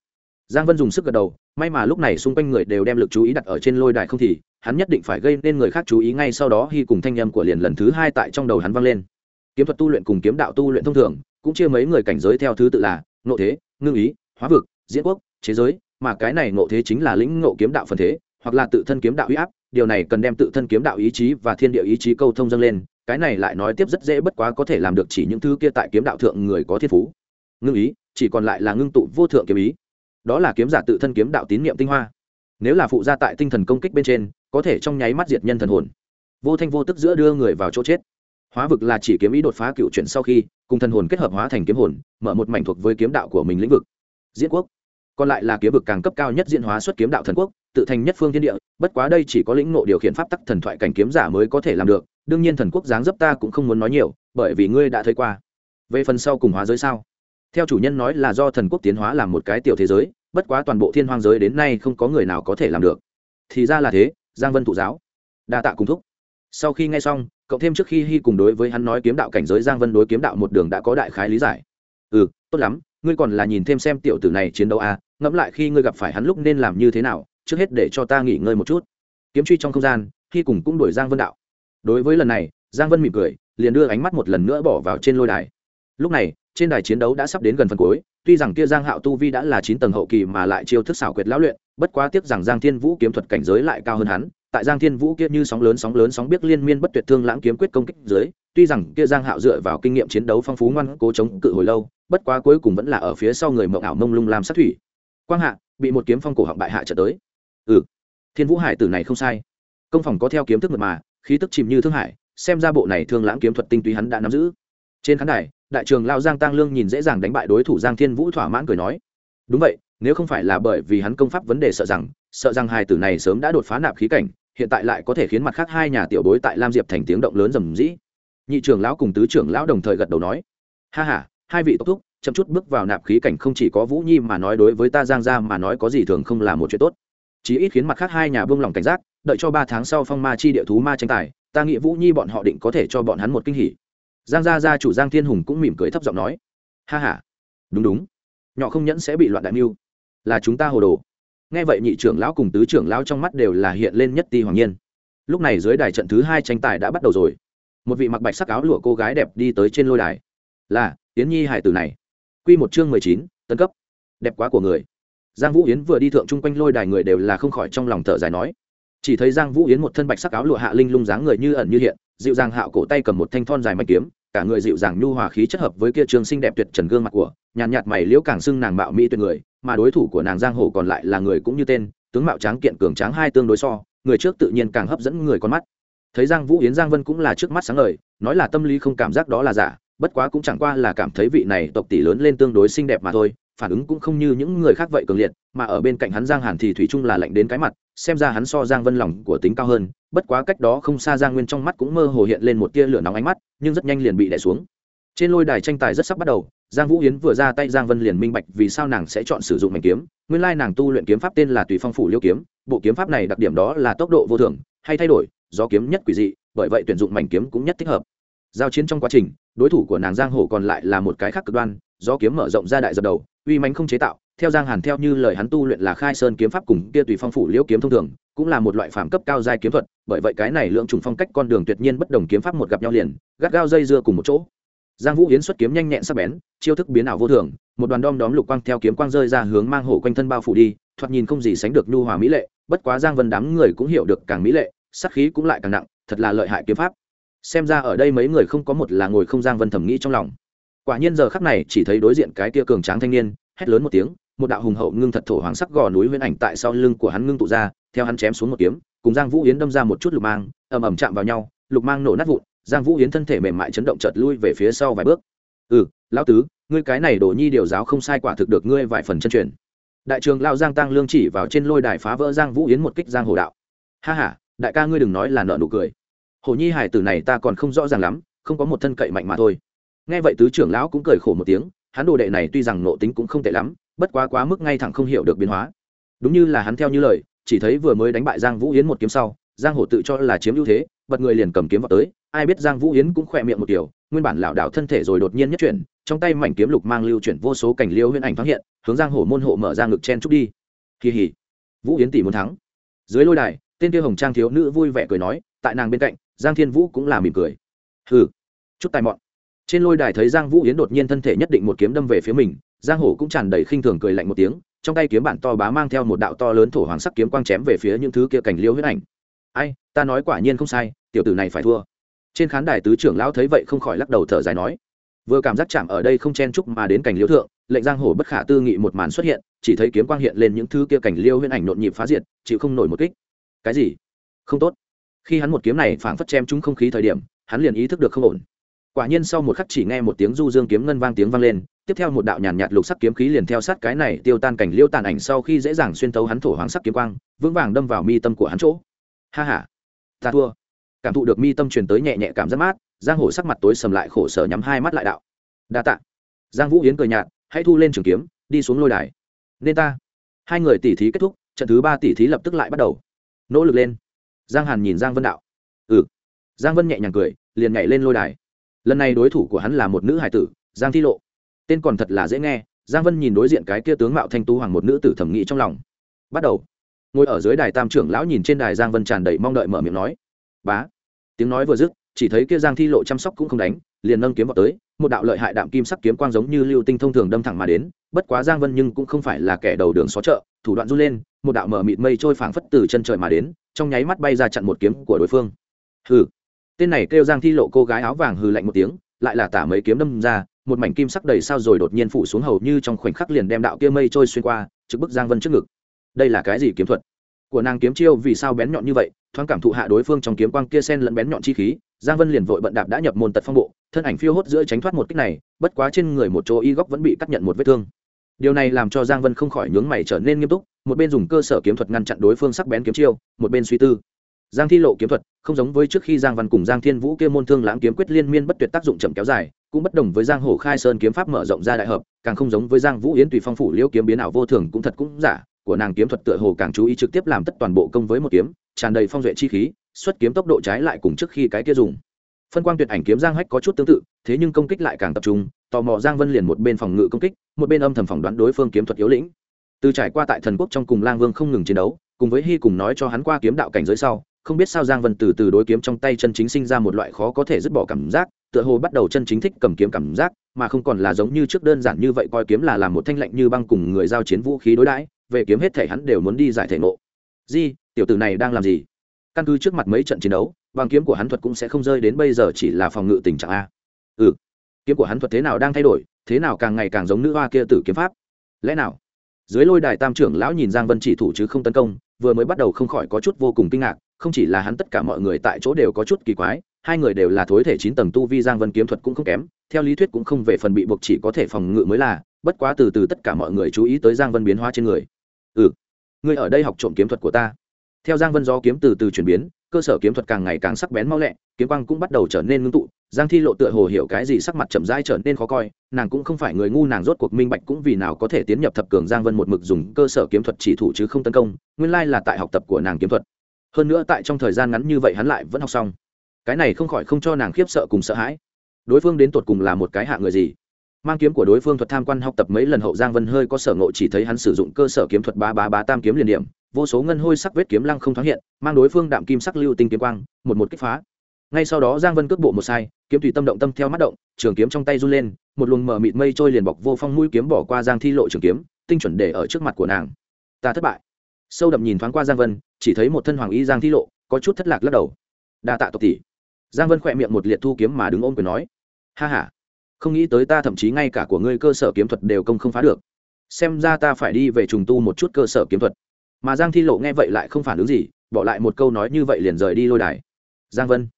Giang vân dùng sức gật đầu, may mà lúc này xung quanh người đều đem lực chú ý đặt ở trên lôi đài không thì, hắn nhất định phải gây nên người khác chú ý ngay sau đó hy cùng thanh âm của liền lần thứ hai tại trong đầu hắn vang lên. Kiếm thuật tu luyện cùng kiếm đạo tu luyện thông thường, cũng chia mấy người cảnh giới theo thứ tự là nộ thế, ngưng ý, hóa vực, diễn quốc, chế giới, mà cái này nộ thế chính là lĩnh ngộ kiếm đạo phần thế, hoặc là tự thân kiếm đạo uy áp điều này cần đem tự thân kiếm đạo ý chí và thiên địa ý chí câu thông dâng lên, cái này lại nói tiếp rất dễ bất quá có thể làm được chỉ những thứ kia tại kiếm đạo thượng người có thiên phú. Ngưng ý, chỉ còn lại là ngưng tụ vô thượng kiếm ý. Đó là kiếm giả tự thân kiếm đạo tín niệm tinh hoa. Nếu là phụ gia tại tinh thần công kích bên trên, có thể trong nháy mắt diệt nhân thần hồn. Vô thanh vô tức giữa đưa người vào chỗ chết. Hóa vực là chỉ kiếm ý đột phá cựu chuyển sau khi, cùng thần hồn kết hợp hóa thành kiếm hồn, mở một mảnh thuộc với kiếm đạo của mình lĩnh vực. Diễn quốc. Còn lại là kiếm vực càng cấp cao nhất diễn hóa xuất kiếm đạo thần quốc tự thành nhất phương thiên địa, bất quá đây chỉ có lĩnh ngộ điều khiển pháp tắc thần thoại cảnh kiếm giả mới có thể làm được, đương nhiên thần quốc giáng dấp ta cũng không muốn nói nhiều, bởi vì ngươi đã thấy qua. Về phần sau cùng hóa giới sao? Theo chủ nhân nói là do thần quốc tiến hóa làm một cái tiểu thế giới, bất quá toàn bộ thiên hoang giới đến nay không có người nào có thể làm được. Thì ra là thế, giang vân thụ giáo. Đa tạ cùng thúc. Sau khi nghe xong, cộng thêm trước khi hy cùng đối với hắn nói kiếm đạo cảnh giới giang vân đối kiếm đạo một đường đã có đại khái lý giải. Ừ tốt lắm, ngươi còn là nhìn thêm xem tiểu tử này chiến đấu à ngẫm lại khi ngươi gặp phải hắn lúc nên làm như thế nào trước hết để cho ta nghỉ ngơi một chút. Kiếm truy trong không gian, khi cùng cũng đuổi giang vân đạo. Đối với lần này, giang vân mỉm cười, liền đưa ánh mắt một lần nữa bỏ vào trên lôi đài. Lúc này, trên đài chiến đấu đã sắp đến gần phần cuối, tuy rằng kia giang hạo tu vi đã là chín tầng hậu kỳ mà lại chiêu thức xảo quyệt lão luyện, bất quá tiếc rằng giang thiên vũ kiếm thuật cảnh giới lại cao hơn hắn, tại giang thiên vũ kia như sóng lớn sóng lớn sóng biết liên miên bất tuyệt thương lãng kiếm quyết công kích dưới, tuy rằng kia giang hạo dựa vào kinh nghiệm chiến đấu phong phú ngoan cố chống cự hồi lâu, bất quá cuối cùng vẫn là ở phía sau người mộng ảo mông lung làm sát thủy. Quang hạ, bị một kiếm phong cổ họng bại hạ trở tới ừ. Thiên vũ hải tử này không sai. Công phòng có theo kiếm thức mật mà, khí tức chìm như thương hải, xem ra bộ này thương lãng kiếm thuật tinh túy hắn đã nắm giữ. Trên khán đài, đại trường lao giang tăng lương nhìn dễ dàng đánh bại đối thủ giang thiên vũ thỏa mãn cười nói, đúng vậy, nếu không phải là bởi vì hắn công pháp vấn đề sợ rằng sợ rằng hai tử này sớm đã đột phá nạp khí cảnh, hiện tại lại có thể khiến mặt khác hai nhà tiểu bối tại lam diệp thành tiếng động lớn rầm rĩ. Nhị trưởng lão cùng tứ trưởng lão đồng thời gật đầu nói, ha ha, hai vị tốc thúc, chậm chút bước vào nạp khí cảnh không chỉ có vũ nhi mà nói đối với ta giang gia mà nói có gì thường không là một chuyện tốt chí ít khiến mặt khác hai nhà buông lòng cảnh giác, đợi cho ba tháng sau phong ma chi địa thú ma tranh tài, ta nghĩ vũ nhi bọn họ định có thể cho bọn hắn một kinh hỉ. Giang gia gia chủ giang thiên hùng cũng mỉm cười thấp giọng nói, ha ha, đúng đúng, nhỏ không nhẫn sẽ bị loạn đại mưu, là chúng ta hồ đồ. Nghe vậy nhị trưởng lão cùng tứ trưởng lão trong mắt đều là hiện lên nhất ti hoàng nhiên. Lúc này dưới đài trận thứ hai tranh tài đã bắt đầu rồi. Một vị mặc bạch sắc áo lụa cô gái đẹp đi tới trên lôi đài. Là tiến nhi hải tử này. Q một chương mười chín tân cấp. Đẹp quá của người giang vũ yến vừa đi thượng chung quanh lôi đài người đều là không khỏi trong lòng thở dài nói. Chỉ thấy giang vũ yến một thân bạch sắc áo lụa hạ linh lung dáng người như ẩn như hiện dịu dàng hạo cổ tay cầm một thanh thon dài mạch kiếm cả người dịu dàng nhu hòa khí chất hợp với kia trường xinh đẹp tuyệt trần gương mặt của nhàn nhạt, nhạt mày liễu càng xưng nàng mạo mỹ tuyệt người mà đối thủ của nàng giang hồ còn lại là người cũng như tên tướng mạo tráng kiện cường tráng hai tương đối so người trước tự nhiên càng hấp dẫn người con mắt. Thấy giang vũ yến giang vân cũng là trước mắt sáng ngời nói là tâm lý không cảm giác đó là giả bất quá cũng chẳng qua là cảm thấy vị này tộc tỷ lớn lên tương đối xinh đẹp mà thôi phản ứng cũng không như những người khác vậy cường liệt, mà ở bên cạnh hắn giang hàn thì thủy chung là lạnh đến cái mặt, xem ra hắn so giang vân lòng của tính cao hơn, bất quá cách đó không xa giang nguyên trong mắt cũng mơ hồ hiện lên một tia lửa nóng ánh mắt, nhưng rất nhanh liền bị đẻ xuống. Trên lôi đài tranh tài rất sắp bắt đầu, giang vũ yến vừa ra tay giang vân liền minh bạch vì sao nàng sẽ chọn sử dụng mảnh kiếm, nguyên lai nàng tu luyện kiếm pháp tên là tùy phong phủ liêu kiếm, bộ kiếm pháp này đặc điểm đó là tốc độ vô thường, hay thay đổi do kiếm nhất quỷ dị, bởi vậy tuyển dụng mảnh kiếm cũng nhất thích hợp. Giao chiến trong quá trình, đối thủ của nàng giang hồ còn lại là một cái khác cực đoan do kiếm mở rộng ra đại dập đầu uy mánh không chế tạo, theo giang hàn theo như lời hắn tu luyện là khai sơn kiếm pháp cùng kia tùy phong phủ liễu kiếm thông thường, cũng là một loại phạm cấp cao giai kiếm thuật, bởi vậy cái này lượng trùng phong cách con đường tuyệt nhiên bất đồng kiếm pháp một gặp nhau liền, gắt gao dây dưa cùng một chỗ. Giang vũ yến xuất kiếm nhanh nhẹn sắc bén, chiêu thức biến ảo vô thường, một đoàn đom đóm lục quang theo kiếm quang rơi ra hướng mang hổ quanh thân bao phủ đi, thoạt nhìn không gì sánh được nhu hòa mỹ lệ, bất quá giang vân đám người cũng hiểu được càng mỹ lệ sắc khí cũng lại càng nặng, thật là lợi hại kiếm pháp. Xem ra ở đây mấy người không có một là ngồi không giang vân thẩm nghĩ trong lòng quả nhiên giờ khắc này chỉ thấy đối diện cái kia cường tráng thanh niên, hét lớn một tiếng, một đạo hùng hậu ngưng thật thổ hoàng sắc gò núi huyễn ảnh tại sau lưng của hắn ngưng tụ ra, theo hắn chém xuống một kiếm, cùng giang vũ yến đâm ra một chút lục mang, ầm ầm chạm vào nhau, lục mang nổ nát vụn, giang vũ yến thân thể mềm mại chấn động chợt lui về phía sau vài bước. Ừ lão tứ, ngươi cái này đồ nhi điều giáo không sai quả thực được ngươi vài phần chân truyền. Đại trường lao giang tăng lương chỉ vào trên lôi đài phá vỡ giang vũ yến một kích giang hồ đạo. Ha ha, đại ca ngươi đừng nói là nợ nụ cười. Hồ nhi hải tử này ta còn không rõ ràng lắm, không có một thân cậy mạnh mà thôi nghe vậy tứ trưởng lão cũng cười khổ một tiếng, hắn đồ đệ này tuy rằng nộ tính cũng không tệ lắm, bất quá quá mức ngay thẳng không hiểu được biến hóa. Đúng như là hắn theo như lời, chỉ thấy vừa mới đánh bại giang vũ yến một kiếm sau, giang hổ tự cho là chiếm ưu thế, bật người liền cầm kiếm vào tới, ai biết giang vũ yến cũng khỏe miệng một kiểu, nguyên bản lảo đảo thân thể rồi đột nhiên nhất chuyển, trong tay mảnh kiếm lục mang lưu chuyển vô số cảnh liêu huyễn ảnh thoáng hiện, hướng giang hổ môn hộ mở ra ngực chen trúc đi. Kỳ hỉ. Vũ yến tỷ muốn thắng. Dưới lôi đài, tên kia hồng trang thiếu nữ vui vẻ cười nói, tại nàng bên cạnh, giang thiên vũ cũng là mỉm cười. Hừ. Chút tài mọn trên lôi đài thấy giang vũ yến đột nhiên thân thể nhất định một kiếm đâm về phía mình, giang hổ cũng tràn đầy khinh thường cười lạnh một tiếng, trong tay kiếm bản to bá mang theo một đạo to lớn thổ hoàng sắc kiếm quang chém về phía những thứ kia cảnh liêu huyết ảnh. Ai, ta nói quả nhiên không sai, tiểu tử này phải thua. Trên khán đài tứ trưởng lão thấy vậy không khỏi lắc đầu thở dài nói, vừa cảm giác chạm ở đây không chen chúc mà đến cảnh liêu thượng, lệnh giang hồ bất khả tư nghị một màn xuất hiện, chỉ thấy kiếm quang hiện lên những thứ kia cảnh liêu huyễn ảnh nhộn nhịp phá diệt, chịu không nổi một kích. Cái gì? Không tốt. Khi hắn một kiếm này phảng phất chém trúng không khí thời điểm, hắn liền ý thức được không ổn quả nhiên sau một khắc chỉ nghe một tiếng du dương kiếm ngân vang tiếng vang lên, tiếp theo một đạo nhàn nhạt lục sắc kiếm khí liền theo sát cái này tiêu tan cảnh liêu tàn ảnh sau khi dễ dàng xuyên tấu hắn thổ hoàng sắc kiếm quang, vững vàng đâm vào mi tâm của hắn chỗ. Ha ha, ta thua. Cảm thụ được mi tâm truyền tới nhẹ nhẹ cảm giác mát, giang hổ sắc mặt tối sầm lại khổ sở nhắm hai mắt lại đạo. Đa tạ. Giang vũ yến cười nhạt, hãy thu lên trường kiếm, đi xuống lôi đài. Nên ta. Hai người tỉ thí kết thúc, trận thứ ba tỉ thí lập tức lại bắt đầu. Nỗ lực lên. Giang hàn nhìn giang vân đạo. Ừ. Giang vân nhẹ nhàng cười, liền nhảy lên lôi đài lần này đối thủ của hắn là một nữ hải tử, giang thi lộ. Tên còn thật là dễ nghe, giang vân nhìn đối diện cái kia tướng mạo thanh tú hoàng một nữ tử thẩm nghĩ trong lòng. Bắt đầu. Ngồi ở dưới đài tam trưởng lão nhìn trên đài giang vân tràn đầy mong đợi mở miệng nói. Bá. Tiếng nói vừa dứt, chỉ thấy kia giang thi lộ chăm sóc cũng không đánh, liền nâng kiếm vào tới, một đạo lợi hại đạm kim sắc kiếm quang giống như lưu tinh thông thường đâm thẳng mà đến, bất quá giang vân nhưng cũng không phải là kẻ đầu đường xó chợ, thủ đoạn run lên, một đạo mở mịt mây trôi phảng phất từ chân trời mà đến, trong nháy mắt bay ra chặn một kiếm của đối phương. Hừ tên này kêu giang thi lộ cô gái áo vàng hừ lạnh một tiếng, lại là tả mấy kiếm đâm ra, một mảnh kim sắc đầy sao rồi đột nhiên phủ xuống hầu như trong khoảnh khắc liền đem đạo kia mây trôi xuyên qua, trực bức giang vân trước ngực. Đây là cái gì kiếm thuật? Của nàng kiếm chiêu vì sao bén nhọn như vậy, thoáng cảm thụ hạ đối phương trong kiếm quang kia sen lẫn bén nhọn chi khí, giang vân liền vội bận đạp đã nhập môn tật phong bộ, thân ảnh phiêu hốt giữa tránh thoát một kích này, bất quá trên người một chỗ y góc vẫn bị cắt nhận một vết thương. Điều này làm cho giang vân không khỏi nhướng mày trở nên nghiêm túc, một bên dùng cơ sở kiếm thuật ngăn chặn đối phương sắc bén kiếm chiêu, một bên suy tư giang thi lộ kiếm thuật, không giống với trước khi giang văn cùng giang thiên vũ kia môn thương lãng kiếm quyết liên miên bất tuyệt tác dụng chậm kéo dài, cũng bất đồng với giang hồ khai sơn kiếm pháp mở rộng ra đại hợp, càng không giống với giang vũ yến tùy phong phủ liễu kiếm biến ảo vô thường cũng thật cũng giả, của nàng kiếm thuật tựa hồ càng chú ý trực tiếp làm tất toàn bộ công với một kiếm, tràn đầy phong duệ chi khí, xuất kiếm tốc độ trái lại cùng trước khi cái kia dùng. Phân quang tuyệt ảnh kiếm giang hách có chút tương tự, thế nhưng công kích lại càng tập trung, tò mò giang vân liền một bên phòng ngự công kích, một bên âm thầm phỏng đoán đối phương kiếm thuật yếu lĩnh. Từ trải qua tại thần quốc trong cùng lang vương không ngừng chiến đấu, cùng với hy cùng nói cho hắn qua kiếm đạo cảnh giới sau không biết sao giang vân từ từ đối kiếm trong tay chân chính sinh ra một loại khó có thể dứt bỏ cảm giác, tựa hồ bắt đầu chân chính thích cầm kiếm cảm giác, mà không còn là giống như trước đơn giản như vậy coi kiếm là làm một thanh lạnh như băng cùng người giao chiến vũ khí đối đãi, về kiếm hết thể hắn đều muốn đi giải thể nộ di, tiểu tử này đang làm gì? Căn cứ trước mặt mấy trận chiến đấu, bằng kiếm của hắn thuật cũng sẽ không rơi đến bây giờ chỉ là phòng ngự tình trạng a. Ừ. Kiếm của hắn thuật thế nào đang thay đổi, thế nào càng ngày càng giống nữ hoa kia tử kiếm pháp? Lẽ nào? Dưới lôi đài tam trưởng lão nhìn giang vân chỉ thủ chứ không tấn công, vừa mới bắt đầu không khỏi có chút vô cùng kinh ngạc không chỉ là hắn tất cả mọi người tại chỗ đều có chút kỳ quái, hai người đều là thối thể chín tầng tu vi giang vân kiếm thuật cũng không kém, theo lý thuyết cũng không về phần bị buộc chỉ có thể phòng ngự mới là, bất quá từ từ tất cả mọi người chú ý tới giang vân biến hóa trên người. Ừ ngươi ở đây học trộm kiếm thuật của ta. Theo giang vân do kiếm từ từ chuyển biến, cơ sở kiếm thuật càng ngày càng sắc bén mau lẹ, kiếm quang cũng bắt đầu trở nên ngưng tụ, giang thi lộ tựa hồ hiểu cái gì sắc mặt chậm rãi trở nên khó coi, nàng cũng không phải người ngu, nàng rốt cuộc minh bạch cũng vì nào có thể tiến nhập thập cường giang vân một mực dùng cơ sở kiếm thuật chỉ thủ chứ không tấn công, nguyên lai là tại học tập của nàng kiếm thuật hơn nữa tại trong thời gian ngắn như vậy hắn lại vẫn học xong. Cái này không khỏi không cho nàng khiếp sợ cùng sợ hãi. Đối phương đến tột cùng là một cái hạ người gì? Mang kiếm của đối phương thuật tham quan học tập mấy lần hậu giang vân hơi có sở ngộ chỉ thấy hắn sử dụng cơ sở kiếm thuật ba ba ba tam kiếm liền điểm, vô số ngân hôi sắc vết kiếm lăng không thoáng hiện, mang đối phương đạm kim sắc lưu tinh kiếm quang, một một kích phá. Ngay sau đó giang vân cước bộ một sai, kiếm tùy tâm động tâm theo mắt động, trường kiếm trong tay run lên, một luồng mở mịt mây trôi liền bọc vô phong mũi kiếm bỏ qua giang thi lộ trường kiếm, tinh chuẩn để ở trước mặt của nàng. Ta thất bại. Sâu đậm nhìn thoáng qua giang vân chỉ thấy một thân hoàng y giang thi lộ, có chút thất lạc lắc đầu. Đa tạ tộc tỷ. Giang vân khỏe miệng một liệt thu kiếm mà đứng ôm quyền nói. Ha ha. Không nghĩ tới ta thậm chí ngay cả của ngươi cơ sở kiếm thuật đều công không phá được. Xem ra ta phải đi về trùng tu một chút cơ sở kiếm thuật. Mà giang thi lộ nghe vậy lại không phản ứng gì, bỏ lại một câu nói như vậy liền rời đi lôi đài. Giang vân,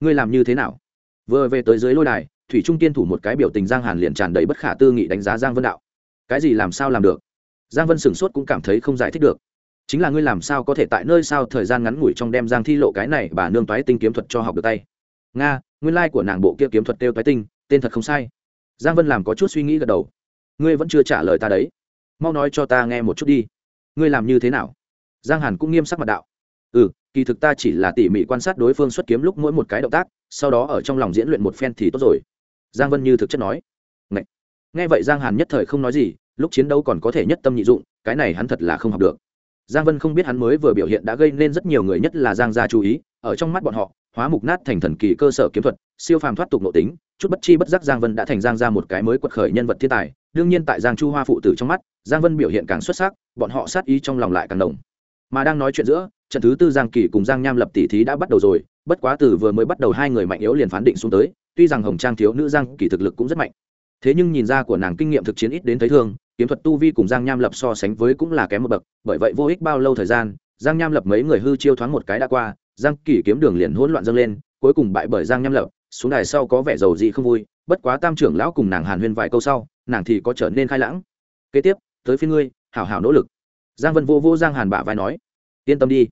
ngươi làm như thế nào? Vừa về tới dưới lôi đài, thủy trung tiên thủ một cái biểu tình giang hàn liền tràn đầy bất khả tư nghị đánh giá giang vân đạo. Cái gì làm sao làm được? Giang vân sửng sốt cũng cảm thấy không giải thích được chính là ngươi làm sao có thể tại nơi sao thời gian ngắn ngủi trong đem giang thi lộ cái này bà nương toái tinh kiếm thuật cho học được tay? Nga, nguyên lai của nàng bộ kia kiếm thuật kêu toái tinh, tên thật không sai. Giang vân làm có chút suy nghĩ gật đầu. Ngươi vẫn chưa trả lời ta đấy. Mau nói cho ta nghe một chút đi. Ngươi làm như thế nào? Giang hàn cũng nghiêm sắc mặt đạo. Ừ kỳ thực ta chỉ là tỉ mỉ quan sát đối phương xuất kiếm lúc mỗi một cái động tác, sau đó ở trong lòng diễn luyện một phen thì tốt rồi. Giang vân như thực chất nói. Ngậy. nghe vậy giang hàn nhất thời không nói gì, lúc chiến đấu còn có thể nhất tâm nhị dụng, cái này hắn thật là không học được giang vân không biết hắn mới vừa biểu hiện đã gây nên rất nhiều người nhất là giang gia chú ý, ở trong mắt bọn họ, hóa mục nát thành thần kỳ cơ sở kiếm thuật, siêu phàm thoát tục nội tính, chút bất chi bất giác giang vân đã thành giang ra một cái mới quật khởi nhân vật thiên tài, đương nhiên tại giang chu hoa phụ tử trong mắt, giang vân biểu hiện càng xuất sắc, bọn họ sát ý trong lòng lại càng đồng mà đang nói chuyện giữa, trận thứ tư giang kỳ cùng giang nham lập tỷ thí đã bắt đầu rồi, bất quá từ vừa mới bắt đầu hai người mạnh yếu liền phán định xuống tới, tuy rằng hồng trang thiếu nữ giang kỳ thực lực cũng rất mạnh. Thế nhưng nhìn ra của nàng kinh nghiệm thực chiến ít đến thấy thương kiếm thuật tu vi cùng giang nham lập so sánh với cũng là kém một bậc, bởi vậy vô ích bao lâu thời gian, giang nham lập mấy người hư chiêu thoáng một cái đã qua, giang kỷ kiếm đường liền hỗn loạn dâng lên, cuối cùng bại bởi giang nham lập, xuống đài sau có vẻ giàu gì không vui, bất quá tam trưởng lão cùng nàng hàn huyên vài câu sau, nàng thì có trở nên khai lãng. Kế tiếp, tới phía ngươi, hảo hảo nỗ lực. Giang vân vô vô giang hàn bả vai nói. Yên tâm đi.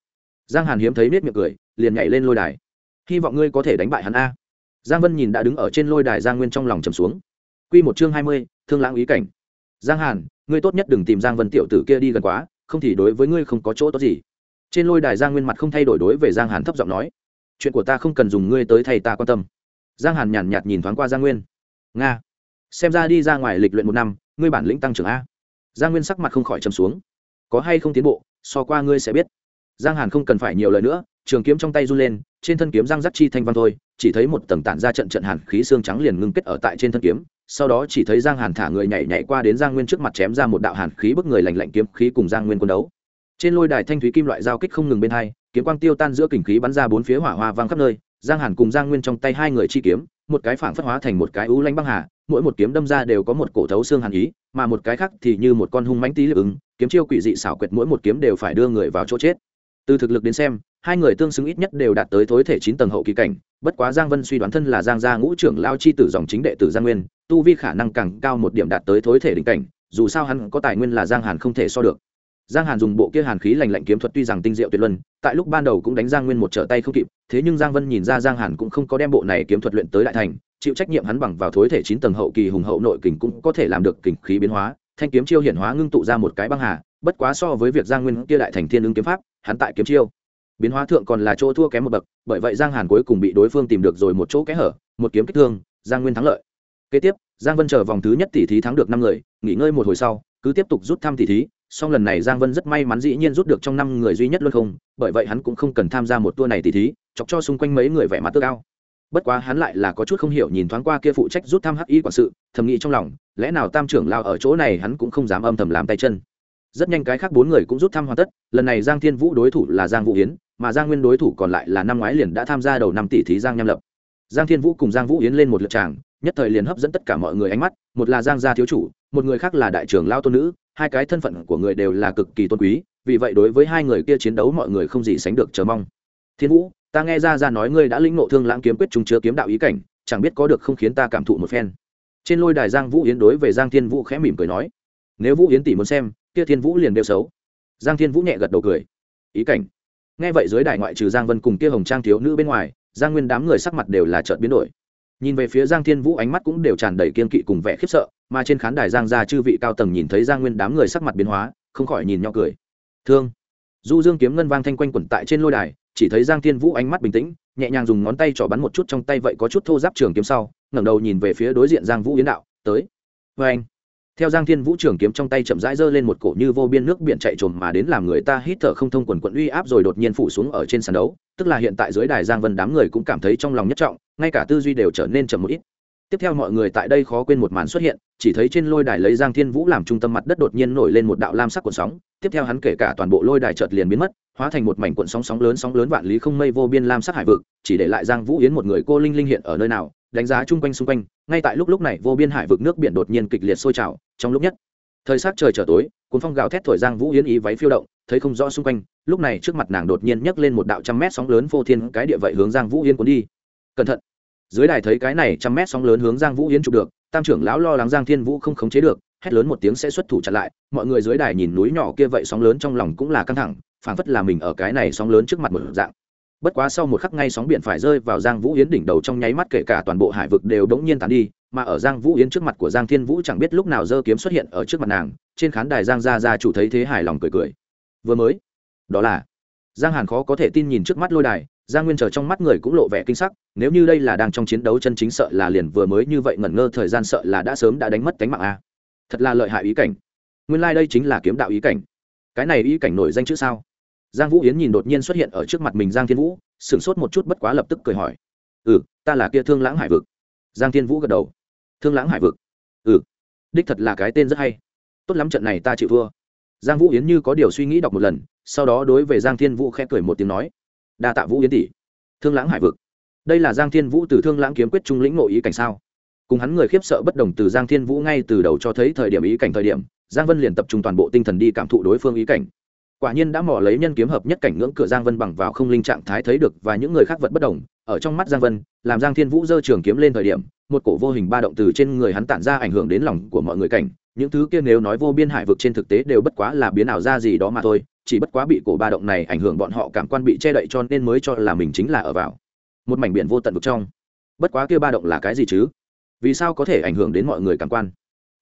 Giang hàn hiếm thấy nết miệng cười, liền nhảy lên lôi đài. Hy vọng ngươi có thể đánh bại hắn a. Giang vân nhìn đã đứng ở trên lôi đài giang nguyên trong lòng trầm xuống. Q một chương hai mươi, thương lãng ý cảnh giang hàn, ngươi tốt nhất đừng tìm giang vân tiểu tử kia đi gần quá, không thì đối với ngươi không có chỗ tốt gì. Trên lôi đài giang nguyên mặt không thay đổi đối về giang hàn thấp giọng nói, chuyện của ta không cần dùng ngươi tới thầy ta quan tâm. Giang hàn nhàn nhạt nhìn thoáng qua giang nguyên. Nga, xem ra đi ra ngoài lịch luyện một năm, ngươi bản lĩnh tăng trưởng a. Giang nguyên sắc mặt không khỏi trầm xuống. Có hay không tiến bộ, so qua ngươi sẽ biết. Giang hàn không cần phải nhiều lời nữa, trường kiếm trong tay run lên, trên thân kiếm giang giác chi thanh văn thôi, chỉ thấy một tầng tản ra trận trận hàn khí xương trắng liền ngưng kết ở tại trên thân kiếm sau đó chỉ thấy giang hàn thả người nhảy nhảy qua đến giang nguyên trước mặt chém ra một đạo hàn khí bức người lành lạnh kiếm khí cùng giang nguyên quân đấu. Trên lôi đài thanh thúy kim loại giao kích không ngừng bên hai, kiếm quang tiêu tan giữa kình khí bắn ra bốn phía hỏa hoa vang khắp nơi, giang hàn cùng giang nguyên trong tay hai người chi kiếm, một cái phảng phất hóa thành một cái ú lanh băng hà, mỗi một kiếm đâm ra đều có một cổ thấu xương hàn ý, mà một cái khác thì như một con hung mãnh tí lực ứng, kiếm chiêu quỷ dị xảo quyệt mỗi một kiếm đều phải đưa người vào chỗ chết. Từ thực lực đến xem hai người tương xứng ít nhất đều đạt tới thối thể chín tầng hậu kỳ cảnh, bất quá giang vân suy đoán thân là giang gia ngũ trưởng lao chi tử dòng chính đệ tử giang nguyên, tu vi khả năng càng cao một điểm đạt tới thối thể đỉnh cảnh, dù sao hắn có tài nguyên là giang hàn không thể so được. Giang hàn dùng bộ kia hàn khí lành lạnh kiếm thuật tuy rằng tinh diệu tuyệt luân, tại lúc ban đầu cũng đánh giang nguyên một trở tay không kịp, thế nhưng giang vân nhìn ra giang hàn cũng không có đem bộ này kiếm thuật luyện tới đại thành, chịu trách nhiệm hắn bằng vào thối thể chín tầng hậu kỳ hùng hậu nội kình cũng có thể làm được kình khí biến hóa, thanh kiếm chiêu hiển hóa ngưng tụ ra một cái băng hà, bất quá so với việc giang nguyên kia đại thành thiên ứng kiếm pháp, hắn tại kiếm chiêu biến hóa thượng còn là chỗ thua kém một bậc, bởi vậy giang hàn cuối cùng bị đối phương tìm được rồi một chỗ kẽ hở, một kiếm kích thương, giang nguyên thắng lợi. Kế tiếp, giang vân chờ vòng thứ nhất tỷ thí thắng được năm người, nghỉ ngơi một hồi sau, cứ tiếp tục rút thăm tỷ thí, song lần này giang vân rất may mắn dĩ nhiên rút được trong năm người duy nhất luôn không, bởi vậy hắn cũng không cần tham gia một tour này tỷ thí, chọc cho xung quanh mấy người vẻ mặt tơ cao. Bất quá hắn lại là có chút không hiểu nhìn thoáng qua kia phụ trách rút thăm hắc y quản sự, thầm nghĩ trong lòng, lẽ nào tam trưởng lao ở chỗ này hắn cũng không dám âm thầm làm tay chân. Rất nhanh cái khác bốn người cũng rút thăm hoàn tất, lần này giang thiên vũ đối thủ là giang vũ yến mà giang nguyên đối thủ còn lại là năm ngoái liền đã tham gia đầu năm tỷ thí giang nham lập. Giang thiên vũ cùng giang vũ yến lên một lượt tràng, nhất thời liền hấp dẫn tất cả mọi người ánh mắt, một là giang gia thiếu chủ, một người khác là đại trưởng lao tôn nữ, hai cái thân phận của người đều là cực kỳ tôn quý, vì vậy đối với hai người kia chiến đấu mọi người không gì sánh được chờ mong. Thiên vũ, ta nghe ra ra nói ngươi đã lĩnh ngộ thương lãng kiếm quyết chúng chứa kiếm đạo ý cảnh, chẳng biết có được không khiến ta cảm thụ một phen. Trên lôi đài giang vũ yến đối về giang thiên vũ khẽ mỉm cười nói, nếu vũ yến tỷ muốn xem, kia thiên vũ liền đều xấu. Giang thiên vũ nhẹ gật đầu cười, ý cảnh nghe vậy dưới đài ngoại trừ giang vân cùng kia hồng trang thiếu nữ bên ngoài, giang nguyên đám người sắc mặt đều là trợt biến đổi. Nhìn về phía giang thiên vũ ánh mắt cũng đều tràn đầy kiên kỵ cùng vẻ khiếp sợ, mà trên khán đài giang gia chư vị cao tầng nhìn thấy giang nguyên đám người sắc mặt biến hóa, không khỏi nhìn nhau cười. Thương. Du dương kiếm ngân vang thanh quanh quẩn tại trên lôi đài, chỉ thấy giang thiên vũ ánh mắt bình tĩnh, nhẹ nhàng dùng ngón tay trỏ bắn một chút trong tay vậy có chút thô giáp trường kiếm sau, ngẩng đầu nhìn về phía đối diện giang vũ yến đạo, tới. Vê anh theo giang thiên vũ trường kiếm trong tay chậm rãi giơ lên một cổ như vô biên nước biển chạy trồm mà đến, làm người ta hít thở không thông quần quận uy áp rồi đột nhiên phủ xuống ở trên sàn đấu, tức là hiện tại dưới đài giang vân đám người cũng cảm thấy trong lòng nhất trọng, ngay cả tư duy đều trở nên chậm một ít. Tiếp theo mọi người tại đây khó quên một màn xuất hiện, chỉ thấy trên lôi đài lấy giang thiên vũ làm trung tâm mặt đất đột nhiên nổi lên một đạo lam sắc cuộn sóng, tiếp theo hắn kể cả toàn bộ lôi đài chợt liền biến mất, hóa thành một mảnh cuộn sóng sóng lớn sóng lớn vạn lý không mây vô biên lam sắc hải vực, chỉ để lại giang vũ yến một người cô linh linh hiện ở nơi nào đánh giá chung quanh xung quanh, ngay tại lúc lúc này vô biên hải vực nước biển đột nhiên kịch liệt sôi trào, trong lúc nhất, thời sát trời trở tối, cuốn phong gào thét thổi giang vũ yến ý váy phiêu động, thấy không rõ xung quanh, lúc này trước mặt nàng đột nhiên nhấc lên một đạo trăm mét sóng lớn vô thiên cái địa vậy hướng giang vũ yến cuốn đi. Cẩn thận. Dưới đài thấy cái này trăm mét sóng lớn hướng giang vũ yến chụp được, tam trưởng lão lo lắng giang thiên vũ không khống chế được, hét lớn một tiếng sẽ xuất thủ chặn lại, mọi người dưới đài nhìn núi nhỏ kia vậy sóng lớn trong lòng cũng là căng thẳng, phảng phất là mình ở cái này sóng lớn trước mặt một dạng bất quá sau một khắc ngay sóng biển phải rơi vào giang vũ yến đỉnh đầu trong nháy mắt kể cả toàn bộ hải vực đều đống nhiên tàn đi, mà ở giang vũ yến trước mặt của giang thiên vũ chẳng biết lúc nào dơ kiếm xuất hiện ở trước mặt nàng, trên khán đài giang gia gia chủ thấy thế hài lòng cười cười. Vừa mới, đó là, giang hàn khó có thể tin nhìn trước mắt lôi đài, giang nguyên chờ trong mắt người cũng lộ vẻ kinh sắc, nếu như đây là đang trong chiến đấu chân chính sợ là liền vừa mới như vậy ngẩn ngơ thời gian sợ là đã sớm đã đánh mất cánh mạng a. Thật là lợi hại ý cảnh. Nguyên lai đây chính là kiếm đạo ý cảnh. Cái này ý cảnh nổi danh chữ sao? Giang vũ yến nhìn đột nhiên xuất hiện ở trước mặt mình giang thiên vũ, sửng sốt một chút bất quá lập tức cười hỏi. Ừ ta là kia thương lãng hải vực. Giang thiên vũ gật đầu. Thương lãng hải vực? Ừ đích thật là cái tên rất hay. Tốt lắm trận này ta chịu thua. Giang vũ yến như có điều suy nghĩ đọc một lần, sau đó đối về giang thiên vũ khẽ cười một tiếng nói, đa tạ vũ yến tỷ. Thương lãng hải vực? Đây là giang thiên vũ từ thương lãng kiếm quyết trung lĩnh nội ý cảnh sao? Cùng hắn người khiếp sợ bất đồng từ giang thiên vũ ngay từ đầu cho thấy thời điểm ý cảnh thời điểm, giang vân liền tập trung toàn bộ tinh thần đi cảm thụ đối phương ý cảnh quả nhiên đã mò lấy nhân kiếm hợp nhất cảnh ngưỡng cửa giang vân bằng vào không linh trạng thái thấy được và những người khác vật bất đồng. Ở trong mắt giang vân, làm giang thiên vũ giơ trường kiếm lên thời điểm, một cổ vô hình ba động từ trên người hắn tản ra ảnh hưởng đến lòng của mọi người cảnh. Những thứ kia nếu nói vô biên hải vực trên thực tế đều bất quá là biến ảo ra gì đó mà thôi, chỉ bất quá bị cổ ba động này ảnh hưởng bọn họ cảm quan bị che đậy cho nên mới cho là mình chính là ở vào. Một mảnh biển vô tận vực trong. Bất quá kia ba động là cái gì chứ? Vì sao có thể ảnh hưởng đến mọi người cảm quan?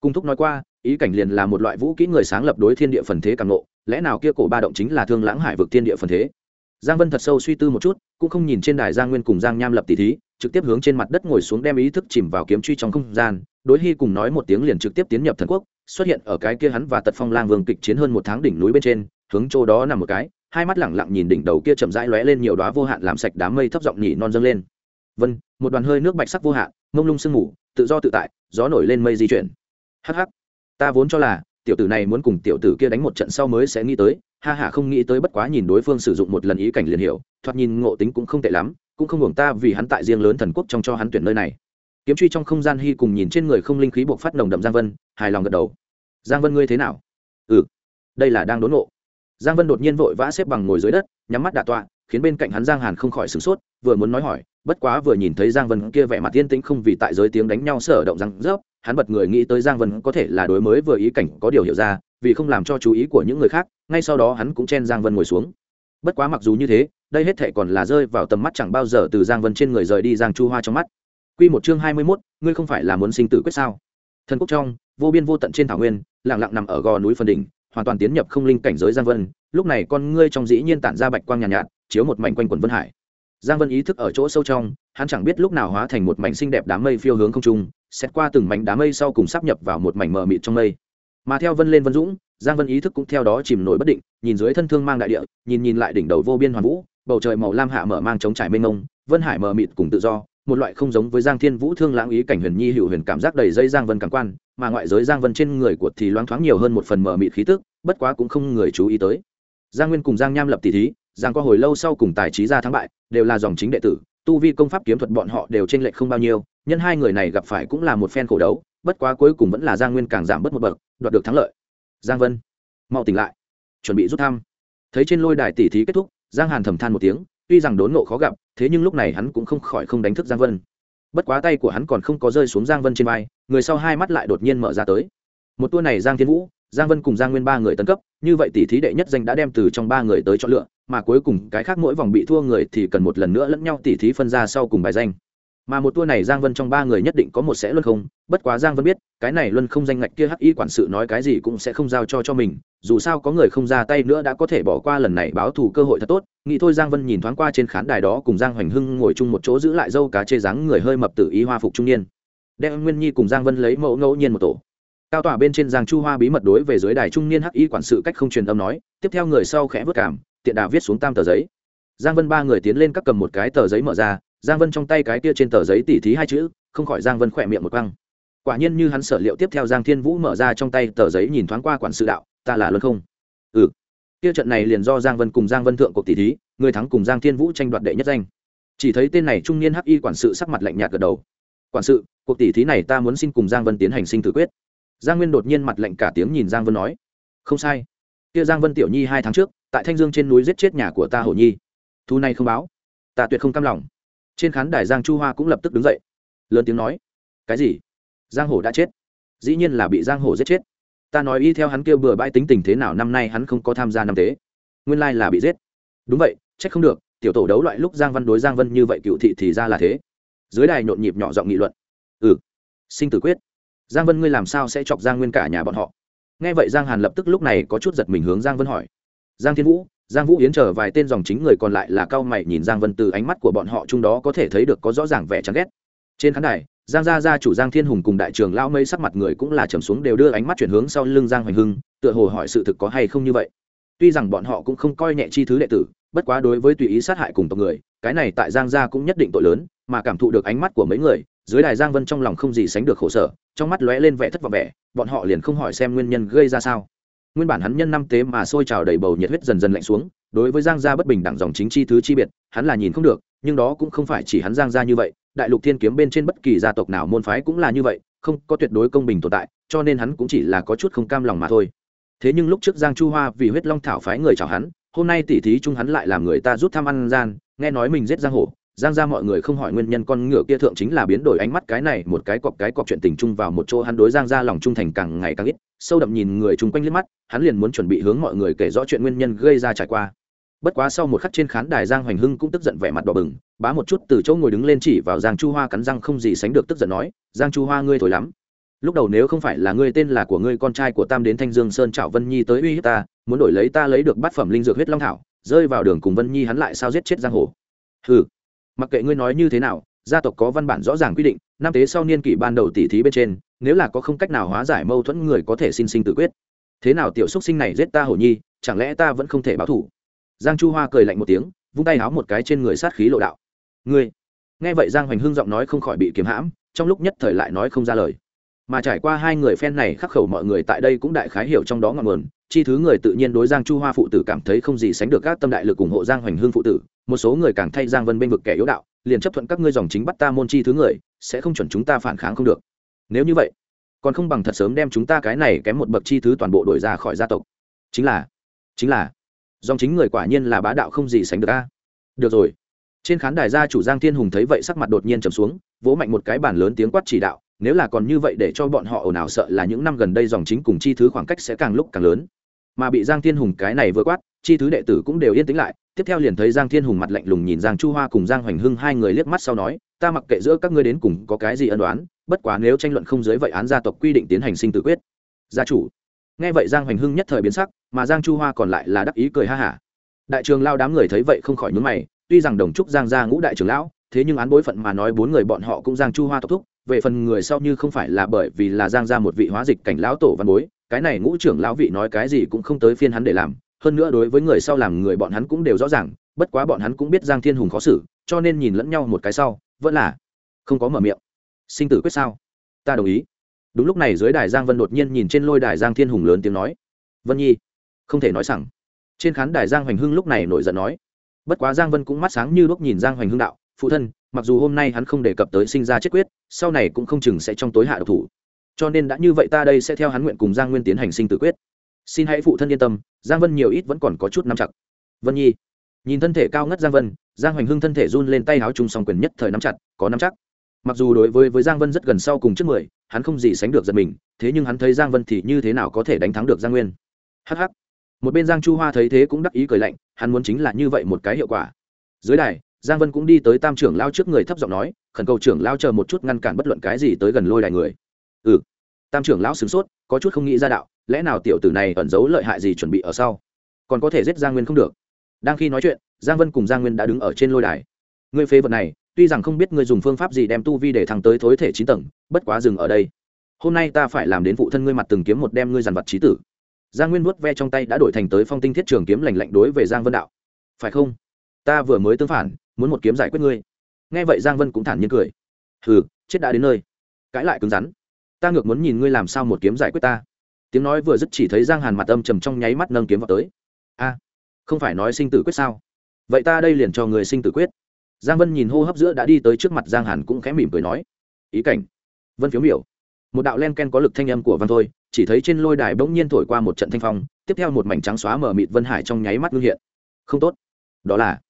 Cung thúc nói qua, ý cảnh liền là một loại vũ kỹ người sáng lập đối thiên địa phần thế càng nộ lẽ nào kia cổ ba động chính là thương lãng hải vực thiên địa phần thế? Giang vân thật sâu suy tư một chút, cũng không nhìn trên đài giang nguyên cùng giang nham lập tỷ thí, trực tiếp hướng trên mặt đất ngồi xuống đem ý thức chìm vào kiếm truy trong không gian, đối hy cùng nói một tiếng liền trực tiếp tiến nhập thần quốc, xuất hiện ở cái kia hắn và tật phong lang vương kịch chiến hơn một tháng đỉnh núi bên trên, hướng chỗ đó nằm một cái, hai mắt lẳng lặng nhìn đỉnh đầu kia chậm rãi lóe lên nhiều đóa vô hạn làm sạch đám mây thấp giọng nhỉ non dâng lên. Vân, một đoàn hơi nước bạch sắc vô hạn, mông lung sương mù, tự do tự tại, gió nổi lên mây di chuyển. Hắc hắc, ta vốn cho là tiểu tử này muốn cùng tiểu tử kia đánh một trận sau mới sẽ nghĩ tới, ha ha, không nghĩ tới bất quá nhìn đối phương sử dụng một lần ý cảnh liền hiểu, thoạt nhìn ngộ tính cũng không tệ lắm, cũng không hưởng ta vì hắn tại riêng lớn thần quốc trong cho hắn tuyển nơi này. Kiếm truy trong không gian hy cùng nhìn trên người không linh khí buộc phát nồng đậm giang vân, hài lòng gật đầu. Giang vân ngươi thế nào? Ừ đây là đang đốn nộ giang vân đột nhiên vội vã xếp bằng ngồi dưới đất, nhắm mắt đạ tọa, khiến bên cạnh hắn giang hàn không khỏi sửng sốt, vừa muốn nói hỏi, bất quá vừa nhìn thấy giang vân kia vẻ mặt tiên tĩnh không vì tại giới tiếng đánh nhau sở động răng rớp hắn bật người nghĩ tới giang vân có thể là đối mới vừa ý cảnh có điều hiểu ra vì không làm cho chú ý của những người khác ngay sau đó hắn cũng chen giang vân ngồi xuống bất quá mặc dù như thế đây hết thệ còn là rơi vào tầm mắt chẳng bao giờ từ giang vân trên người rời đi giang chu hoa trong mắt Quy một chương hai mươi mốt ngươi không phải là muốn sinh tử quyết sao? Thần quốc trong, vô biên vô tận trên thảo nguyên, lặng lặng nằm ở gò núi phần đỉnh, hoàn toàn tiến nhập không linh cảnh giới Giang Vân, lúc này con ngươi trong dĩ nhiên tản ra bạch quang nhàn nhạt, nhạt, chiếu một mảnh quanh quần vân hải. Giang Vân ý thức ở chỗ sâu trong, hắn chẳng biết lúc nào hóa thành một mảnh xinh đẹp đám mây phiêu hướng không trung, xét qua từng mảnh đám mây sau cùng sắp nhập vào một mảnh mờ mịt trong mây. Mà theo vân lên vân dũng, Giang Vân ý thức cũng theo đó chìm nổi bất định, nhìn dưới thân thương mang đại địa, nhìn nhìn lại đỉnh đầu vô biên hoàn vũ, bầu trời màu lam hạ mở mang trống trải mênh mông, vân hải mờ mịt cùng tự do, một loại không giống với giang thiên vũ thương lãng ý cảnh huyền nhi hữu huyền cảm giác đầy dây giang vân cảm quan mà ngoại giới giang vân trên người của thì loáng thoáng nhiều hơn một phần mờ mịt khí tức bất quá cũng không người chú ý tới giang nguyên cùng giang nham lập tỷ thí giang qua hồi lâu sau cùng tài trí ra thắng bại đều là dòng chính đệ tử tu vi công pháp kiếm thuật bọn họ đều trên lệch không bao nhiêu, nhân hai người này gặp phải cũng là một phen khổ đấu, bất quá cuối cùng vẫn là giang nguyên càng giảm bớt một bậc, đoạt được thắng lợi. Giang vân, mau tỉnh lại, chuẩn bị rút thăm. Thấy trên lôi đài tỷ thí kết thúc, giang hàn thầm than một tiếng, tuy rằng đốn ngộ khó gặp, thế nhưng lúc này hắn cũng không khỏi không đánh thức giang vân. Bất quá tay của hắn còn không có rơi xuống giang vân trên vai, người sau hai mắt lại đột nhiên mở ra tới. Một tua này giang thiên vũ giang vân cùng giang nguyên ba người tấn cấp, như vậy tỷ thí đệ nhất danh đã đem từ trong ba người tới chọn lựa, mà cuối cùng cái khác mỗi vòng bị thua người thì cần một lần nữa lẫn nhau tỷ thí phân ra sau cùng bài danh. Mà một tour này giang vân trong ba người nhất định có một sẽ luân không, bất quá giang vân biết, cái này luân không danh ngạch kia hắc y quản sự nói cái gì cũng sẽ không giao cho cho mình, dù sao có người không ra tay nữa đã có thể bỏ qua lần này báo thù cơ hội thật tốt. Nghĩ thôi giang vân nhìn thoáng qua trên khán đài đó cùng giang hoành hưng ngồi chung một chỗ giữ lại dâu cá chê dáng người hơi mập tự ý hoa phục trung niên. Đem nguyên nhi cùng giang vân lấy mẫu ngẫu nhiên một tổ cao tỏa bên trên giang chu hoa bí mật đối về dưới đài trung niên hắc y quản sự cách không truyền âm nói, tiếp theo người sau khẽ vất cảm, tiện đà viết xuống tam tờ giấy. Giang vân ba người tiến lên các cầm một cái tờ giấy mở ra, giang vân trong tay cái kia trên tờ giấy tỉ thí hai chữ, không khỏi giang vân khỏe miệng một quăng. Quả nhiên như hắn sở liệu tiếp theo giang thiên vũ mở ra trong tay tờ giấy nhìn thoáng qua quản sự đạo, ta là luân không. Ừ. Kia trận này liền do giang vân cùng giang vân thượng cuộc tỷ thí, người thắng cùng giang thiên vũ tranh đoạt đệ nhất danh. Chỉ thấy tên này trung niên hắc y quản sự sắc mặt lạnh nhạt gật đầu. Quản sự, cuộc tỷ thí này ta muốn xin cùng giang vân tiến hành sinh tử quyết giang nguyên đột nhiên mặt lạnh cả tiếng nhìn giang vân nói, không sai. Kia giang vân tiểu nhi hai tháng trước, tại thanh dương trên núi giết chết nhà của ta hổ nhi. Thu này không báo. Ta tuyệt không cam lòng. Trên khán đài giang chu hoa cũng lập tức đứng dậy, lớn tiếng nói, cái gì? Giang hổ đã chết. Dĩ nhiên là bị giang hổ giết chết. Ta nói y theo hắn kêu bừa bãi tính tình thế nào năm nay hắn không có tham gia năm tế. Nguyên lai là bị giết. Đúng vậy, trách không được. Tiểu tổ đấu loại lúc giang văn đối giang vân như vậy cựu thị thì ra là thế. Dưới đài nhộn nhịp nhỏ giọng nghị luận ừ sinh tử quyết giang vân ngươi làm sao sẽ chọc giang nguyên cả nhà bọn họ? Nghe vậy giang hàn lập tức lúc này có chút giật mình hướng giang vân hỏi. Giang thiên vũ, giang vũ yến chờ vài tên dòng chính người còn lại là cao mày nhìn giang vân từ ánh mắt của bọn họ chung đó có thể thấy được có rõ ràng vẻ chán ghét. Trên khán đài, giang gia gia chủ giang thiên hùng cùng đại trường lao mây sắc mặt người cũng là trầm xuống đều đưa ánh mắt chuyển hướng sau lưng giang hoành hưng, tựa hồ hỏi sự thực có hay không như vậy. Tuy rằng bọn họ cũng không coi nhẹ chi thứ đệ tử, bất quá đối với tùy ý sát hại cùng tộc người, cái này tại giang gia cũng nhất định tội lớn, mà cảm thụ được ánh mắt của mấy người dưới đài giang vân trong lòng không gì sánh được khổ sở, trong mắt lóe lên vẻ thất vọng vẻ, bọn họ liền không hỏi xem nguyên nhân gây ra sao. Nguyên bản hắn nhân năm tế mà sôi trào đầy bầu nhiệt huyết dần dần lạnh xuống, đối với giang gia bất bình đẳng dòng chính chi thứ chi biệt, hắn là nhìn không được, nhưng đó cũng không phải chỉ hắn giang gia như vậy, đại lục thiên kiếm bên trên bất kỳ gia tộc nào môn phái cũng là như vậy, không có tuyệt đối công bình tồn tại, cho nên hắn cũng chỉ là có chút không cam lòng mà thôi. Thế nhưng lúc trước giang chu hoa vì huyết long thảo phái người chào hắn, hôm nay tỉ thí chung hắn lại làm người ta rút thăm ăn gian, nghe nói mình giết giang hổ giang ra mọi người không hỏi nguyên nhân con ngựa kia thượng chính là biến đổi ánh mắt cái này, một cái cọp cái cọp chuyện tình chung vào một chỗ, hắn đối giang ra lòng trung thành càng ngày càng ít, sâu đậm nhìn người chung quanh liếc mắt, hắn liền muốn chuẩn bị hướng mọi người kể rõ chuyện nguyên nhân gây ra trải qua. Bất quá sau một khắc trên khán đài giang hoành hưng cũng tức giận vẻ mặt đỏ bừng, bá một chút từ chỗ ngồi đứng lên chỉ vào giang chu hoa cắn răng không gì sánh được tức giận nói, giang chu hoa ngươi thổi lắm. Lúc đầu nếu không phải là ngươi tên là của ngươi con trai của tam đến thanh dương sơn trảo vân nhi tới uy hiếp ta, muốn đổi lấy ta lấy được bát phẩm linh dược huyết long thảo, rơi vào đường cùng vân nhi hắn lại sao giết chết giang hồ? Hừ mặc kệ ngươi nói như thế nào, gia tộc có văn bản rõ ràng quy định, năm tế sau niên kỷ ban đầu tỷ thí bên trên, nếu là có không cách nào hóa giải mâu thuẫn người có thể xin sinh tự quyết. Thế nào tiểu xúc sinh này giết ta hổ nhi, chẳng lẽ ta vẫn không thể báo thủ? Giang chu hoa cười lạnh một tiếng, vung tay háo một cái trên người sát khí lộ đạo. Ngươi! Nghe vậy giang hoành hưng giọng nói không khỏi bị kiếm hãm, trong lúc nhất thời lại nói không ra lời. Mà trải qua hai người phen này khắc khẩu mọi người tại đây cũng đại khái hiểu trong đó ngọn nguồn, chi thứ người tự nhiên đối giang chu hoa phụ tử cảm thấy không gì sánh được các tâm đại lực ủng hộ giang hoành hưng phụ tử một số người càng thay giang vân bênh vực kẻ yếu đạo, liền chấp thuận các ngươi dòng chính bắt ta môn chi thứ người, sẽ không chuẩn chúng ta phản kháng không được. Nếu như vậy, còn không bằng thật sớm đem chúng ta cái này kém một bậc chi thứ toàn bộ đổi ra khỏi gia tộc. Chính là chính là, dòng chính người quả nhiên là bá đạo không gì sánh được a. Được rồi. Trên khán đài gia chủ giang thiên hùng thấy vậy sắc mặt đột nhiên trầm xuống, vỗ mạnh một cái bàn lớn tiếng quát chỉ đạo, nếu là còn như vậy để cho bọn họ ồn ào sợ là những năm gần đây dòng chính cùng chi thứ khoảng cách sẽ càng lúc càng lớn mà bị giang thiên hùng cái này vừa quát, chi thứ đệ tử cũng đều yên tĩnh lại. Tiếp theo liền thấy giang thiên hùng mặt lạnh lùng nhìn giang chu hoa cùng giang hoành hưng hai người liếc mắt sau nói, ta mặc kệ giữa các ngươi đến cùng có cái gì ân đoán bất quá nếu tranh luận không dưới vậy án gia tộc quy định tiến hành sinh tử quyết. Gia chủ. Nghe vậy giang hoành hưng nhất thời biến sắc, mà giang chu hoa còn lại là đắc ý cười ha hả. Đại trường lao đám người thấy vậy không khỏi nhướng mày, tuy rằng đồng trúc giang gia ngũ đại trưởng lão, thế nhưng án bối phận mà nói bốn người bọn họ cũng giang chu hoa tộc thúc, về phần người sau như không phải là bởi vì là giang gia một vị hóa dịch cảnh lão tổ văn bối cái này ngũ trưởng lão vị nói cái gì cũng không tới phiên hắn để làm, hơn nữa đối với người sau làm người bọn hắn cũng đều rõ ràng, bất quá bọn hắn cũng biết giang thiên hùng khó xử, cho nên nhìn lẫn nhau một cái sau, vẫn là không có mở miệng. Sinh tử quyết sao? Ta đồng ý. Đúng lúc này dưới đài giang vân đột nhiên nhìn trên lôi đài giang thiên hùng lớn tiếng nói. Vân nhi, không thể nói rằng trên khán đài giang hoành hưng lúc này nổi giận nói. Bất quá giang vân cũng mắt sáng như lúc nhìn giang hoành hưng đạo, phụ thân, mặc dù hôm nay hắn không đề cập tới sinh ra chết quyết, sau này cũng không chừng sẽ trong tối hạ độc thủ cho nên đã như vậy ta đây sẽ theo hắn nguyện cùng giang nguyên tiến hành sinh tử quyết. Xin hãy phụ thân yên tâm, giang vân nhiều ít vẫn còn có chút nắm chặt. Vân nhi, nhìn thân thể cao ngất giang vân, giang hoành hưng thân thể run lên tay áo chung song quyền nhất thời nắm chặt, có nắm chắc. Mặc dù đối với với giang vân rất gần sau cùng trước mười, hắn không gì sánh được giật mình, thế nhưng hắn thấy giang vân thì như thế nào có thể đánh thắng được giang nguyên. Hh một bên giang chu hoa thấy thế cũng đắc ý cười lạnh, hắn muốn chính là như vậy một cái hiệu quả. Dưới đài, giang vân cũng đi tới tam trưởng lao trước người thấp giọng nói, khẩn cầu trưởng lao chờ một chút ngăn cản bất luận cái gì tới gần lôi đài người ừ. Tam trưởng lão sửng sốt, có chút không nghĩ ra đạo, lẽ nào tiểu tử này ẩn giấu lợi hại gì chuẩn bị ở sau? Còn có thể giết giang nguyên không được. Đang khi nói chuyện, giang vân cùng giang nguyên đã đứng ở trên lôi đài. Ngươi phế vật này, tuy rằng không biết ngươi dùng phương pháp gì đem tu vi để thăng tới thối thể chín tầng, bất quá dừng ở đây. Hôm nay ta phải làm đến phụ thân ngươi mặt từng kiếm một đem ngươi dàn vật trí tử. Giang nguyên vuốt ve trong tay đã đổi thành tới phong tinh thiết trường kiếm lành lạnh đối về giang vân đạo. Phải không? Ta vừa mới tương phản, muốn một kiếm giải quyết ngươi. Nghe vậy giang vân cũng thản nhiên cười. Hừ, chết đã đến nơi. Cãi lại cứng rắn ta ngược muốn nhìn ngươi làm sao một kiếm giải quyết ta. Tiếng nói vừa dứt chỉ thấy giang hàn mặt âm trầm trong nháy mắt nâng kiếm vào tới. A, không phải nói sinh tử quyết sao? Vậy ta đây liền cho người sinh tử quyết. Giang vân nhìn hô hấp giữa đã đi tới trước mặt giang hàn cũng khẽ mỉm cười nói, ý cảnh. Vân phiếu miểu. Một đạo len ken có lực thanh âm của văn thôi, chỉ thấy trên lôi đài bỗng nhiên thổi qua một trận thanh phong, tiếp theo một mảnh trắng xóa mở mịt vân hải trong nháy mắt ngưng hiện. Không tốt. Đó là,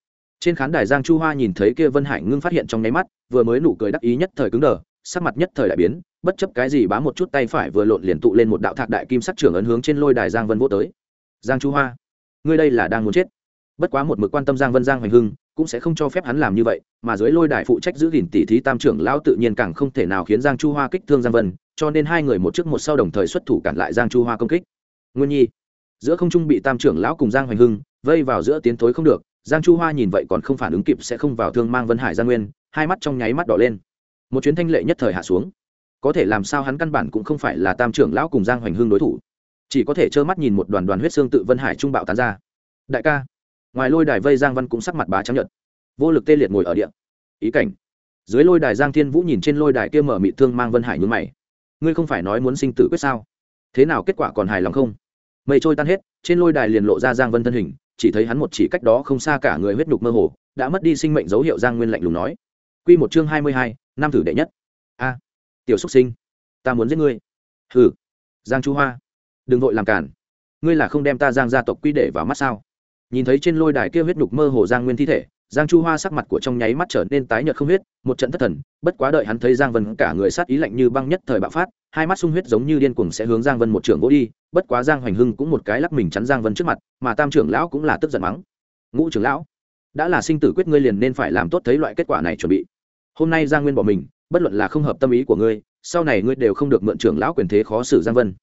trên khán đài giang chu hoa nhìn thấy kia vân hải ngưng phát hiện trong nháy mắt, vừa mới nụ cười đắc ý nhất thời cứng đờ sắc mặt nhất thời đại biến, bất chấp cái gì bá một chút tay phải vừa lộn liền tụ lên một đạo thạc đại kim sắc trưởng ấn hướng trên lôi đài giang vân vô tới. Giang chu hoa, ngươi đây là đang muốn chết. Bất quá một mực quan tâm giang vân giang hoành hưng, cũng sẽ không cho phép hắn làm như vậy, mà dưới lôi đài phụ trách giữ gìn tỷ thí tam trưởng lão tự nhiên càng không thể nào khiến giang chu hoa kích thương giang vân, cho nên hai người một trước một sau đồng thời xuất thủ cản lại giang chu hoa công kích. Nguyên nhi, giữa không trung bị tam trưởng lão cùng giang hoành hưng vây vào giữa tiến thối không được, giang chu hoa nhìn vậy còn không phản ứng kịp sẽ không vào thương mang vân hải giang nguyên, hai mắt trong nháy mắt đỏ lên một chuyến thanh lệ nhất thời hạ xuống. Có thể làm sao hắn căn bản cũng không phải là tam trưởng lão cùng giang hoành hương đối thủ. Chỉ có thể trơ mắt nhìn một đoàn đoàn huyết xương tự vân hải trung bạo tán ra. Đại ca. Ngoài lôi đài vây giang văn cũng sắc mặt bá trắng nhợt, vô lực tê liệt ngồi ở địa. ý cảnh. Dưới lôi đài giang thiên vũ nhìn trên lôi đài kia mở mị thương mang vân hải nhún mày. Ngươi không phải nói muốn sinh tử quyết sao? Thế nào kết quả còn hài lòng không? Mây trôi tan hết trên lôi đài liền lộ ra giang vân thân hình chỉ thấy hắn một chỉ cách đó không xa cả người huyết nhục mơ hồ đã mất đi sinh mệnh dấu hiệu giang nguyên lạnh lùng nói. Quy một chương hai mươi hai, năm thử đệ nhất. A, tiểu xuất sinh, ta muốn giết ngươi. Hừ. Giang Chu Hoa, đừng vội làm cản. Ngươi là không đem ta Giang gia tộc quy để vào mắt sao? Nhìn thấy trên lôi đài kia huyết nhục mơ hồ Giang Nguyên thi thể, Giang Chu Hoa sắc mặt của trong nháy mắt trở nên tái nhợt không huyết, một trận thất thần, bất quá đợi hắn thấy Giang Vân cả người sát ý lạnh như băng nhất thời bạo phát, hai mắt sung huyết giống như điên cuồng sẽ hướng Giang Vân một trường gỗ đi, bất quá Giang Hoành Hưng cũng một cái lắc mình chắn Giang Vân trước mặt, mà Tam trưởng lão cũng là tức giận mắng. Ngũ trưởng lão, đã là sinh tử quyết ngươi liền nên phải làm tốt thấy loại kết quả này chuẩn bị hôm nay giang nguyên bỏ mình bất luận là không hợp tâm ý của ngươi sau này ngươi đều không được mượn trưởng lão quyền thế khó xử giang vân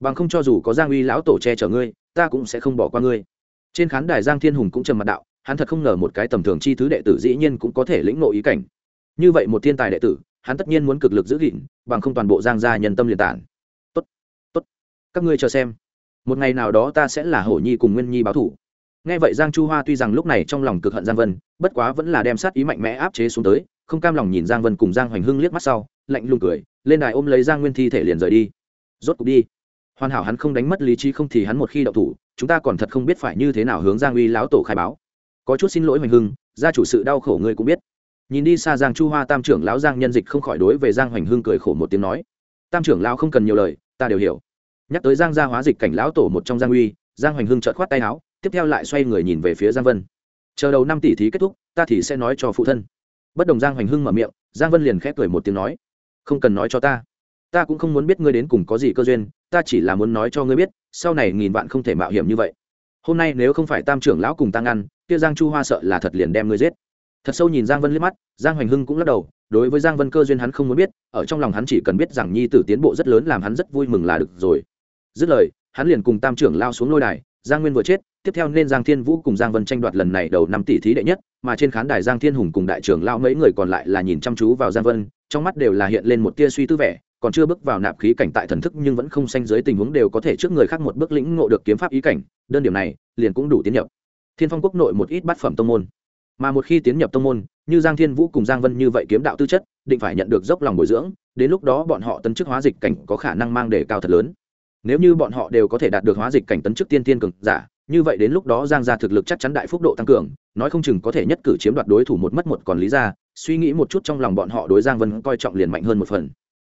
bằng không cho dù có giang uy lão tổ che chở ngươi ta cũng sẽ không bỏ qua ngươi trên khán đài giang thiên hùng cũng trầm mặt đạo hắn thật không ngờ một cái tầm thường chi thứ đệ tử dĩ nhiên cũng có thể lĩnh nội ý cảnh như vậy một thiên tài đệ tử hắn tất nhiên muốn cực lực giữ gìn bằng không toàn bộ giang gia nhân tâm liền tản tốt tốt. các ngươi chờ xem một ngày nào đó ta sẽ là hổ nhi cùng nguyên nhi báo thủ nghe vậy giang chu hoa tuy rằng lúc này trong lòng cực hận giang vân bất quá vẫn là đem sát ý mạnh mẽ áp chế xuống tới không cam lòng nhìn giang vân cùng giang hoành hưng liếc mắt sau, lạnh lùng cười, lên đài ôm lấy giang nguyên thi thể liền rời đi. Rốt cục đi. Hoàn hảo hắn không đánh mất lý trí không thì hắn một khi đậu thủ, chúng ta còn thật không biết phải như thế nào hướng giang uy lão tổ khai báo. Có chút xin lỗi hoành hưng, gia chủ sự đau khổ ngươi cũng biết. Nhìn đi xa giang chu hoa tam trưởng lão giang nhân dịch không khỏi đối về giang hoành hưng cười khổ một tiếng nói. Tam trưởng lão không cần nhiều lời, ta đều hiểu. Nhắc tới giang gia hóa dịch cảnh lão tổ một trong giang uy, giang hoành hưng trợt khoát tay áo, tiếp theo lại xoay người nhìn về phía giang vân. Chờ đầu năm tỷ thí kết thúc, ta thì sẽ nói cho phụ thân bất đồng giang hoành hưng mở miệng, giang vân liền khép cười một tiếng nói, không cần nói cho ta. Ta cũng không muốn biết ngươi đến cùng có gì cơ duyên, ta chỉ là muốn nói cho ngươi biết, sau này nghìn vạn không thể mạo hiểm như vậy. Hôm nay nếu không phải tam trưởng lão cùng ta ngăn, kia giang chu hoa sợ là thật liền đem ngươi giết. Thật sâu nhìn giang vân liếc mắt, giang hoành hưng cũng lắc đầu, đối với giang vân cơ duyên hắn không muốn biết, ở trong lòng hắn chỉ cần biết rằng nhi tử tiến bộ rất lớn làm hắn rất vui mừng là được rồi. Dứt lời, hắn liền cùng tam trưởng lao xuống lôi đài giang nguyên vừa chết, tiếp theo nên giang thiên vũ cùng giang vân tranh đoạt lần này đầu năm tỷ thí đệ nhất, mà trên khán đài giang thiên hùng cùng đại trưởng lao mấy người còn lại là nhìn chăm chú vào giang vân, trong mắt đều là hiện lên một tia suy tư vẻ, còn chưa bước vào nạp khí cảnh tại thần thức nhưng vẫn không xanh dưới tình huống đều có thể trước người khác một bước lĩnh ngộ được kiếm pháp ý cảnh, đơn điểm này, liền cũng đủ tiến nhập. Thiên phong quốc nội một ít bát phẩm tông môn. Mà một khi tiến nhập tông môn, như giang thiên vũ cùng giang vân như vậy kiếm đạo tư chất, định phải nhận được dốc lòng bồi dưỡng, đến lúc đó bọn họ tân chức hóa dịch cảnh có khả năng mang đề cao thật lớn nếu như bọn họ đều có thể đạt được hóa dịch cảnh tấn chức tiên tiên cường giả, như vậy đến lúc đó giang gia thực lực chắc chắn đại phúc độ tăng cường, nói không chừng có thể nhất cử chiếm đoạt đối thủ một mất một còn lý ra, suy nghĩ một chút trong lòng bọn họ đối giang vân coi trọng liền mạnh hơn một phần.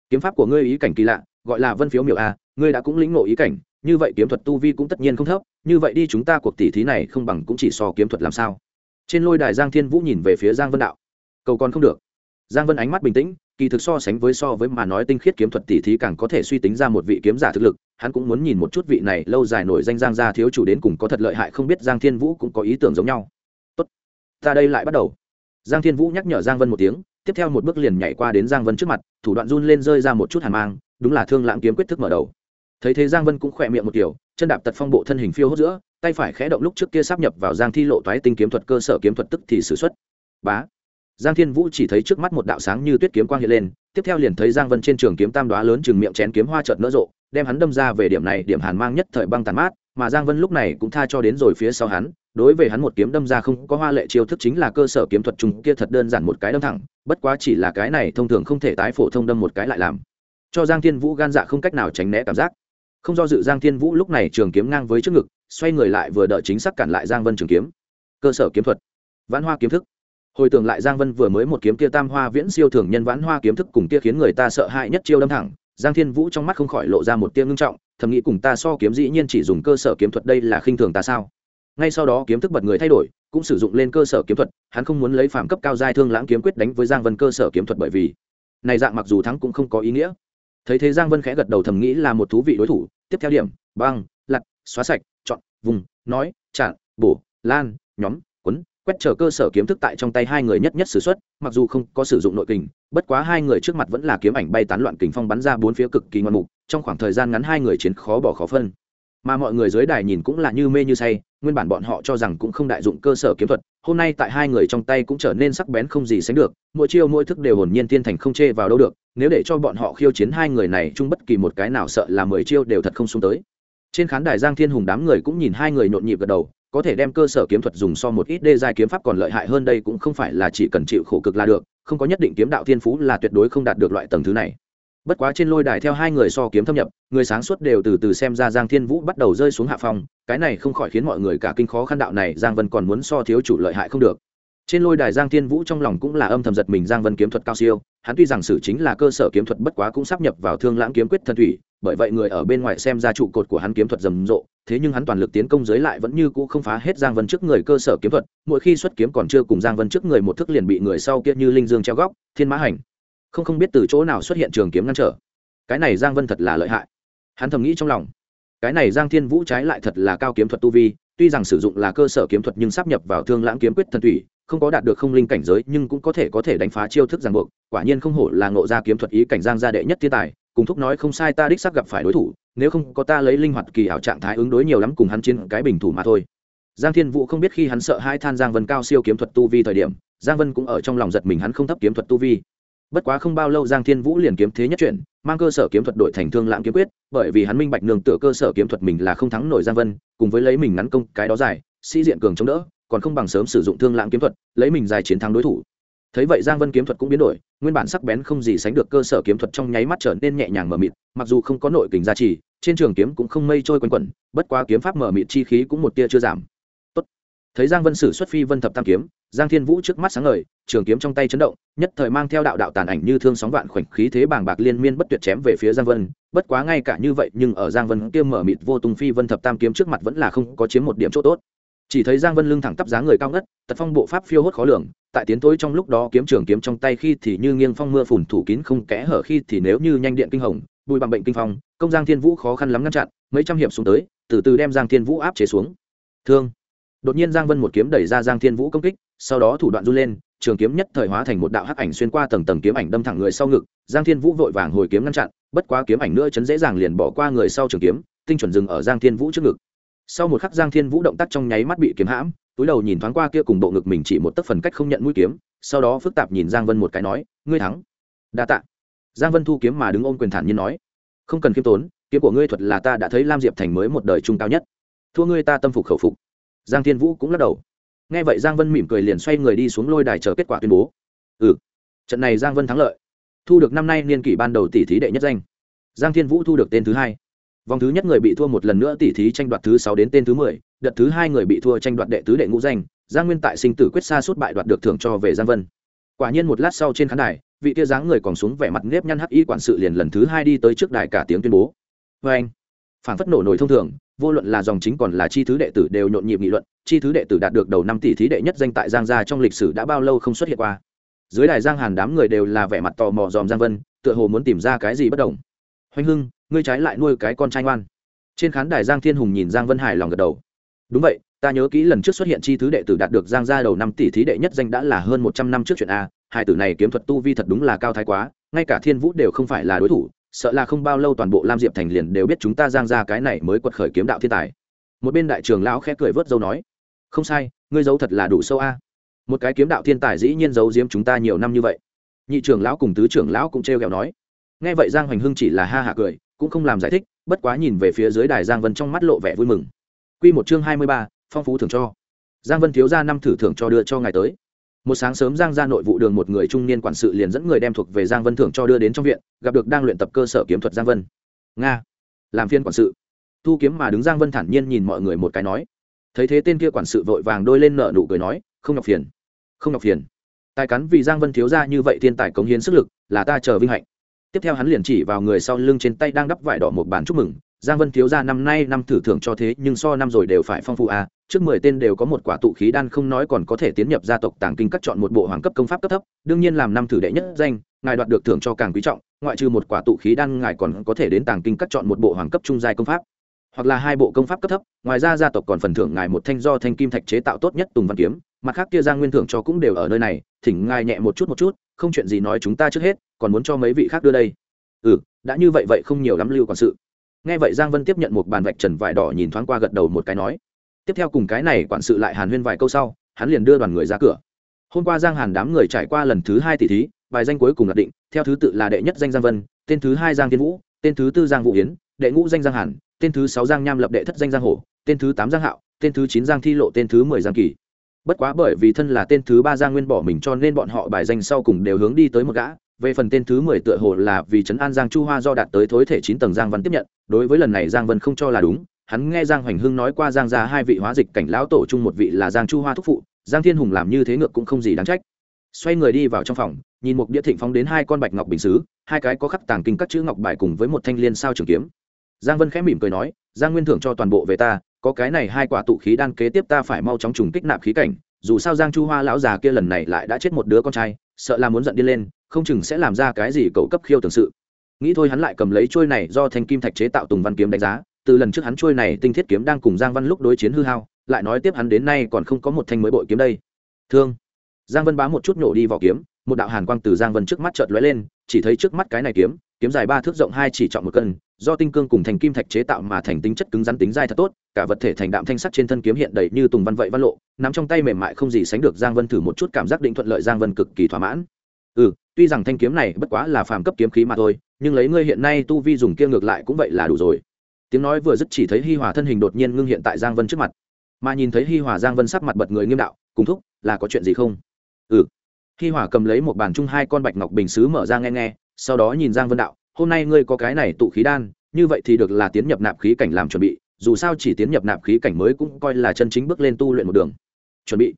Kiếm pháp của ngươi ý cảnh kỳ lạ, gọi là vân phiếu miểu a, ngươi đã cũng lĩnh ngộ ý cảnh, như vậy kiếm thuật tu vi cũng tất nhiên không thấp, như vậy đi chúng ta cuộc tỷ thí này không bằng cũng chỉ so kiếm thuật làm sao. Trên lôi đài giang thiên vũ nhìn về phía giang vân đạo, cầu còn không được. Giang vân ánh mắt bình tĩnh kỳ thực so sánh với so với mà nói tinh khiết kiếm thuật tỷ thí càng có thể suy tính ra một vị kiếm giả thực lực, hắn cũng muốn nhìn một chút vị này lâu dài nổi danh giang gia thiếu chủ đến cùng có thật lợi hại không biết giang thiên vũ cũng có ý tưởng giống nhau. Tốt, ta đây lại bắt đầu. Giang thiên vũ nhắc nhở giang vân một tiếng, tiếp theo một bước liền nhảy qua đến giang vân trước mặt, thủ đoạn run lên rơi ra một chút hàn mang, đúng là thương lãng kiếm quyết thức mở đầu. Thấy thế giang vân cũng khỏe miệng một kiểu, chân đạp tật phong bộ thân hình phiêu hốt giữa, tay phải khẽ động lúc trước kia sắp nhập vào giang thi lộ toái tinh kiếm thuật cơ sở kiếm thuật tức thì sử xuất. Bá giang thiên vũ chỉ thấy trước mắt một đạo sáng như tuyết kiếm quang hiện lên, tiếp theo liền thấy giang vân trên trường kiếm tam đoá lớn chừng miệng chén kiếm hoa chợt nỡ rộ, đem hắn đâm ra về điểm này, điểm hàn mang nhất thời băng tàn mát, mà giang vân lúc này cũng tha cho đến rồi phía sau hắn, đối với hắn một kiếm đâm ra không có hoa lệ chiêu thức chính là cơ sở kiếm thuật trùng kia thật đơn giản một cái đâm thẳng, bất quá chỉ là cái này thông thường không thể tái phổ thông đâm một cái lại làm. Cho giang thiên vũ gan dạ không cách nào tránh né cảm giác. Không do dự giang thiên vũ lúc này trường kiếm ngang với trước ngực, xoay người lại vừa đợi chính xác cản lại giang vân trường kiếm. Cơ sở kiếm thuật. Vãn hoa kiếm thức hồi tưởng lại giang vân vừa mới một kiếm kia tam hoa viễn siêu thường nhân vãn hoa kiếm thức cùng kia khiến người ta sợ hãi nhất chiêu đâm thẳng, giang thiên vũ trong mắt không khỏi lộ ra một tia ngưng trọng, thầm nghĩ cùng ta so kiếm dĩ nhiên chỉ dùng cơ sở kiếm thuật đây là khinh thường ta sao? Ngay sau đó kiếm thức bật người thay đổi, cũng sử dụng lên cơ sở kiếm thuật, hắn không muốn lấy phạm cấp cao giai thương lãng kiếm quyết đánh với giang vân cơ sở kiếm thuật bởi vì này dạng mặc dù thắng cũng không có ý nghĩa. Thấy thế giang vân khẽ gật đầu thầm nghĩ là một thú vị đối thủ, tiếp theo điểm, băng lặt xóa sạch, chọn, vùng, nói, chặn, bổ, lan, nhóm, quấn quét trở cơ sở kiếm thức tại trong tay hai người nhất nhất s ử x u ấ t mặc dù không có sử dụng nội kình, bất quá hai người trước mặt vẫn là kiếm ảnh bay tán loạn kình phong bắn ra bốn phía cực kỳ ngoan mục, trong khoảng thời gian ngắn hai người chiến khó bỏ khó phân. Mà mọi người dưới đài nhìn cũng là như mê như say, nguyên bản bọn họ cho rằng cũng không đại dụng cơ sở kiếm thuật, hôm nay tại hai người trong tay cũng trở nên sắc bén không gì sánh được, mỗi chiêu mỗi thức đều hồn nhiên tiên thành không chê vào đâu được, nếu để cho bọn họ khiêu chiến hai người này chung bất kỳ một cái nào sợ là mười chiêu đều thật không xuống tới. Trên khán đài giang thiên hùng đám người cũng nhìn hai người nhộn nhịp gật đầu có thể đem cơ sở kiếm thuật dùng so một ít đê giai kiếm pháp còn lợi hại hơn đây cũng không phải là chỉ cần chịu khổ cực là được, không có nhất định kiếm đạo thiên phú là tuyệt đối không đạt được loại tầng thứ này. Bất quá trên lôi đài theo hai người so kiếm thâm nhập, người sáng suốt đều từ từ xem ra giang thiên vũ bắt đầu rơi xuống hạ phong, cái này không khỏi khiến mọi người cả kinh khó khăn đạo này, giang vân còn muốn so thiếu chủ lợi hại không được trên lôi đài giang thiên vũ trong lòng cũng là âm thầm giật mình giang vân kiếm thuật cao siêu, hắn tuy rằng sử chính là cơ sở kiếm thuật bất quá cũng sắp nhập vào thương lãng kiếm quyết thần thủy, bởi vậy người ở bên ngoài xem ra trụ cột của hắn kiếm thuật rầm rộ, thế nhưng hắn toàn lực tiến công dưới lại vẫn như cũ không phá hết giang vân trước người cơ sở kiếm thuật, mỗi khi xuất kiếm còn chưa cùng giang vân trước người một thức liền bị người sau kia như linh dương treo góc, thiên mã hành. Không không biết từ chỗ nào xuất hiện trường kiếm ngăn trở. Cái này giang vân thật là lợi hại. Hắn thầm nghĩ trong lòng. Cái này giang thiên vũ trái lại thật là cao kiếm thuật tu vi, tuy rằng sử dụng là cơ sở kiếm thuật nhưng sắp nhập vào thương lãng kiếm quyết thần thủy không có đạt được không linh cảnh giới, nhưng cũng có thể có thể đánh phá chiêu thức ràng buộc. Quả nhiên không hổ là ngộ ra kiếm thuật ý cảnh giang gia đệ nhất thiên tài, cùng thúc nói không sai ta đích xác gặp phải đối thủ, nếu không có ta lấy linh hoạt kỳ ảo trạng thái ứng đối nhiều lắm cùng hắn chiến cái bình thủ mà thôi. Giang thiên vũ không biết khi hắn sợ hai than giang vân cao siêu kiếm thuật tu vi thời điểm, giang vân cũng ở trong lòng giật mình hắn không thấp kiếm thuật tu vi. Bất quá không bao lâu giang thiên vũ liền kiếm thế nhất chuyển, mang cơ sở kiếm thuật đổi thành thương lãng kiếm quyết, bởi vì hắn minh bạch nương tựa cơ sở kiếm thuật mình là không thắng nổi giang vân, cùng với lấy mình ngắn công cái đó dài, sĩ diện cường chống đỡ còn không bằng sớm sử dụng thương lãng kiếm thuật, lấy mình dài chiến thắng đối thủ. Thấy vậy giang vân kiếm thuật cũng biến đổi, nguyên bản sắc bén không gì sánh được cơ sở kiếm thuật trong nháy mắt trở nên nhẹ nhàng mờ mịt, mặc dù không có nội kình gia trì, trên trường kiếm cũng không mây trôi quanh quẩn, bất quá kiếm pháp mờ mịt chi khí cũng một tia chưa giảm. Tốt. thấy giang vân sử xuất phi vân thập tam kiếm, giang thiên vũ trước mắt sáng ngời, trường kiếm trong tay chấn động, nhất thời mang theo đạo đạo tàn ảnh như thương sóng vạn khoảnh khí thế bàng bạc liên miên bất tuyệt chém về phía giang vân, bất quá ngay cả như vậy nhưng ở giang vân kia mở mịt vô tung phi vân thập tam kiếm trước mặt vẫn là không có chiếm một điểm chỗ tốt chỉ thấy giang vân lưng thẳng tắp giá người cao ngất, tật phong bộ pháp phiêu hốt khó lường, tại tiến tối trong lúc đó kiếm trường kiếm trong tay khi thì như nghiêng phong mưa phùn thủ kín không kẽ hở khi thì nếu như nhanh điện kinh hồng, bùi bằng bệnh kinh phong, công giang thiên vũ khó khăn lắm ngăn chặn, mấy trăm hiệp xuống tới, từ từ đem giang thiên vũ áp chế xuống. Thương. Đột nhiên giang vân một kiếm đẩy ra giang thiên vũ công kích, sau đó thủ đoạn run lên, trường kiếm nhất thời hóa thành một đạo hắc ảnh xuyên qua tầng tầng kiếm ảnh đâm thẳng người sau ngực, giang thiên vũ vội vàng hồi kiếm ngăn chặn, bất quá kiếm ảnh nữa chấn dễ dàng liền bỏ qua người sau trường kiếm, tinh chuẩn dừng ở giang thiên vũ trước ngực sau một khắc giang thiên vũ động tác trong nháy mắt bị kiếm hãm, túi đầu nhìn thoáng qua kia cùng bộ ngực mình chỉ một tấc phần cách không nhận mũi kiếm, sau đó phức tạp nhìn giang vân một cái nói, ngươi thắng. Đa tạ. Giang vân thu kiếm mà đứng ôm quyền thản nhiên nói, không cần khiêm tốn, kiếm của ngươi thuật là ta đã thấy lam diệp thành mới một đời trung cao nhất. Thua ngươi ta tâm phục khẩu phục. Giang thiên vũ cũng lắc đầu. Nghe vậy giang vân mỉm cười liền xoay người đi xuống lôi đài chờ kết quả tuyên bố. Ừ trận này giang vân thắng lợi. Thu được năm nay niên kỷ ban đầu tỷ thí đệ nhất danh. Giang thiên vũ thu được tên thứ hai vòng thứ nhất người bị thua một lần nữa tỷ thí tranh đoạt thứ sáu đến tên thứ mười, đợt thứ hai người bị thua tranh đoạt đệ tứ đệ ngũ danh, giang nguyên tại sinh tử quyết xa suốt bại đoạt được thưởng cho về giang vân. Quả nhiên một lát sau trên khán đài, vị tia dáng người còn xuống vẻ mặt nếp nhăn hắc y quản sự liền lần thứ hai đi tới trước đài cả tiếng tuyên bố. Vê anh. Phản phất nổ nổi thông thường, vô luận là dòng chính còn là chi thứ đệ tử đều nhộn nhịp nghị luận, chi thứ đệ tử đạt được đầu năm tỷ thí đệ nhất danh tại giang gia trong lịch sử đã bao lâu không xuất hiện qua. Dưới đài giang hàn đám người đều là vẻ mặt tò mò dòm giang vân, tựa hồ muốn tìm ra cái gì bất đồng. Hoanh hưng, ngươi trái lại nuôi cái con trai ngoan. Trên khán đài giang thiên hùng nhìn giang vân hải lòng gật đầu. Đúng vậy, ta nhớ kỹ lần trước xuất hiện chi thứ đệ tử đạt được giang gia đầu năm tỷ thí đệ nhất danh đã là hơn một trăm năm trước chuyện a, hai tử này kiếm thuật tu vi thật đúng là cao thái quá, ngay cả thiên vũ đều không phải là đối thủ, sợ là không bao lâu toàn bộ lam diệp thành liền đều biết chúng ta giang ra cái này mới quật khởi kiếm đạo thiên tài. Một bên đại trường lão khẽ cười vớt dâu nói, không sai, ngươi giấu thật là đủ sâu a. Một cái kiếm đạo thiên tài dĩ nhiên giấu giếm chúng ta nhiều năm như vậy. Nhị trưởng lão cùng tứ trưởng lão cũng trêu ghẹo nói nghe vậy giang hoành hưng chỉ là ha hạ cười, cũng không làm giải thích, bất quá nhìn về phía dưới đài giang vân trong mắt lộ vẻ vui mừng. Quy một chương hai mươi ba, phong phú thưởng cho. Giang vân thiếu ra năm thử thưởng cho đưa cho ngài tới. Một sáng sớm giang ra nội vụ đường một người trung niên quản sự liền dẫn người đem thuộc về giang vân thưởng cho đưa đến trong viện, gặp được đang luyện tập cơ sở kiếm thuật giang vân. Nga. Làm phiên quản sự. Thu kiếm mà đứng giang vân thản nhiên nhìn mọi người một cái nói. Thấy thế tên kia quản sự vội vàng đôi lên nợ nụ cười nói, không nhọc phiền. Không nhọc phiền. Tài cắn vì giang vân thiếu ra như vậy thiên tài cống hiến sức lực, là ta chờ vinh hạnh tiếp theo hắn liền chỉ vào người sau lưng trên tay đang đắp vải đỏ một bản chúc mừng. Giang vân thiếu ra năm nay năm thử thưởng cho thế, nhưng so năm rồi đều phải phong phụ à. Trước mười tên đều có một quả tụ khí đan không nói còn có thể tiến nhập gia tộc tàng kinh cắt chọn một bộ hoàng cấp công pháp cấp thấp. Đương nhiên làm năm thử đệ nhất danh, ngài đoạt được thưởng cho càng quý trọng. Ngoại trừ một quả tụ khí đan, ngài còn có thể đến tàng kinh cắt chọn một bộ hoàng cấp trung giai công pháp hoặc là hai bộ công pháp cấp thấp, ngoài ra gia tộc còn phần thưởng ngài một thanh do thanh kim thạch chế tạo tốt nhất tùng văn kiếm, mặt khác kia giang nguyên thưởng cho cũng đều ở nơi này, thỉnh ngài nhẹ một chút một chút, không chuyện gì nói chúng ta trước hết, còn muốn cho mấy vị khác đưa đây. Ừ đã như vậy vậy không nhiều lắm lưu quản sự. Nghe vậy giang vân tiếp nhận một bàn vạch trần vải đỏ nhìn thoáng qua gật đầu một cái nói. Tiếp theo cùng cái này quản sự lại hàn huyên vài câu sau, hắn liền đưa đoàn người ra cửa. Hôm qua giang hàn đám người trải qua lần thứ hai tỷ thí, bài danh cuối cùng đặt định, theo thứ tự là đệ nhất danh giang vân, tên thứ hai giang tiên vũ, tên thứ tư giang vũ yến đệ ngũ danh giang hàn, tên thứ sáu giang nham lập đệ thất danh giang hổ, tên thứ tám giang hạo, tên thứ chín giang thi lộ, tên thứ mười giang kỳ. Bất quá bởi vì thân là tên thứ ba giang nguyên bỏ mình cho nên bọn họ bài danh sau cùng đều hướng đi tới một gã. Về phần tên thứ mười tựa hồ là vì trấn an giang chu hoa do đạt tới thối thể chín tầng giang văn tiếp nhận, đối với lần này giang vân không cho là đúng, hắn nghe giang hoành hưng nói qua giang ra hai vị hóa dịch cảnh lão tổ chung một vị là giang chu hoa thúc phụ, giang thiên hùng làm như thế ngược cũng không gì đáng trách. Xoay người đi vào trong phòng, nhìn một đĩa thịnh phóng đến hai con bạch ngọc bình xứ, hai cái có khắc tàng kinh các chữ ngọc bài cùng với một thanh liên sao trường kiếm giang vân khẽ mỉm cười nói, giang nguyên thưởng cho toàn bộ về ta, có cái này hai quả tụ khí đan kế tiếp ta phải mau chóng trùng kích nạp khí cảnh, dù sao giang chu hoa lão già kia lần này lại đã chết một đứa con trai, sợ là muốn giận đi lên, không chừng sẽ làm ra cái gì cậu cấp khiêu tưởng sự. Nghĩ thôi hắn lại cầm lấy trôi này do thanh kim thạch chế tạo tùng văn kiếm đánh giá, từ lần trước hắn trôi này tinh thiết kiếm đang cùng giang văn lúc đối chiến hư hao, lại nói tiếp hắn đến nay còn không có một thanh mới bội kiếm đây. Thương. Giang vân bá một chút nhổ đi vỏ kiếm, một đạo hàn quang từ giang vân trước mắt chợt lóe lên, chỉ thấy trước mắt cái này kiếm kiếm dài ba thước rộng hai chỉ trọng một cân, do tinh cương cùng thành kim thạch chế tạo mà thành tính chất cứng rắn tính dai thật tốt, cả vật thể thành đạm thanh sắc trên thân kiếm hiện đầy như tùng văn vậy văn lộ, nắm trong tay mềm mại không gì sánh được giang vân thử một chút cảm giác định thuận lợi giang vân cực kỳ thỏa mãn. Ừ tuy rằng thanh kiếm này bất quá là phàm cấp kiếm khí mà thôi, nhưng lấy ngươi hiện nay tu vi dùng kia ngược lại cũng vậy là đủ rồi. Tiếng nói vừa dứt chỉ thấy hi hòa thân hình đột nhiên ngưng hiện tại giang vân trước mặt. Mà nhìn thấy hi hòa giang vân sắc mặt bật người nghiêm đạo, cùng thúc, là có chuyện gì không? Ừ. Hi hòa cầm lấy một bàn chung hai con bạch ngọc bình xứ mở ra nghe nghe sau đó nhìn giang vân đạo, hôm nay ngươi có cái này tụ khí đan, như vậy thì được là tiến nhập nạp khí cảnh làm chuẩn bị, dù sao chỉ tiến nhập nạp khí cảnh mới cũng coi là chân chính bước lên tu luyện một đường. Chuẩn bị?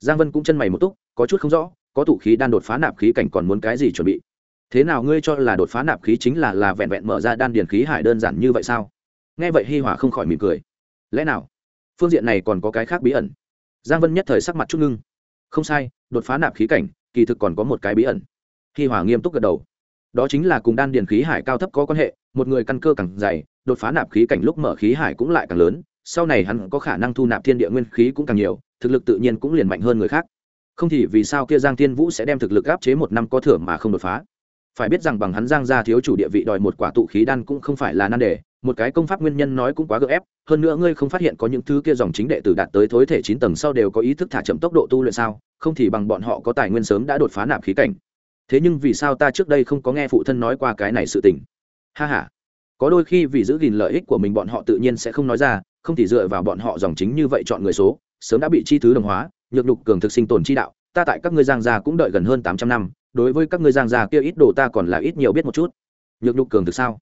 Giang vân cũng chân mày một túc, có chút không rõ, có tụ khí đan đột phá nạp khí cảnh còn muốn cái gì chuẩn bị? Thế nào ngươi cho là đột phá nạp khí chính là là vẹn vẹn mở ra đan điền khí hải đơn giản như vậy sao? Nghe vậy hi Hòa không khỏi mỉm cười. Lẽ nào? Phương diện này còn có cái khác bí ẩn? Giang vân nhất thời sắc mặt chút ngưng. Không sai, đột phá nạp khí cảnh, kỳ thực còn có một cái bí ẩn. Hi Hòa nghiêm túc gật đầu đó chính là cùng đan điền khí hải cao thấp có quan hệ, một người căn cơ càng dày, đột phá nạp khí cảnh lúc mở khí hải cũng lại càng lớn, sau này hắn có khả năng thu nạp thiên địa nguyên khí cũng càng nhiều, thực lực tự nhiên cũng liền mạnh hơn người khác. Không thì vì sao kia giang thiên vũ sẽ đem thực lực áp chế một năm có thừa mà không đột phá? Phải biết rằng bằng hắn giang gia thiếu chủ địa vị đòi một quả tụ khí đan cũng không phải là nan đề, một cái công pháp nguyên nhân nói cũng quá gợ ép, hơn nữa ngươi không phát hiện có những thứ kia dòng chính đệ tử đạt tới thối thể chín tầng sau đều có ý thức thả chậm tốc độ tu luyện sao? Không thì bằng bọn họ có tài nguyên sớm đã đột phá nạp khí cảnh thế nhưng vì sao ta trước đây không có nghe phụ thân nói qua cái này sự tình? Ha h a có đôi khi vì giữ gìn lợi ích của mình bọn họ tự nhiên sẽ không nói ra, không thì dựa vào bọn họ dòng chính như vậy chọn người số, sớm đã bị chi thứ đồng hóa, nhược đục cường thực sinh tồn chi đạo, ta tại các ngươi giang gia cũng đợi gần hơn tám trăm năm, đối với các ngươi giang gia kia ít đồ ta còn là ít nhiều biết một chút. Nhược đục cường thực sao?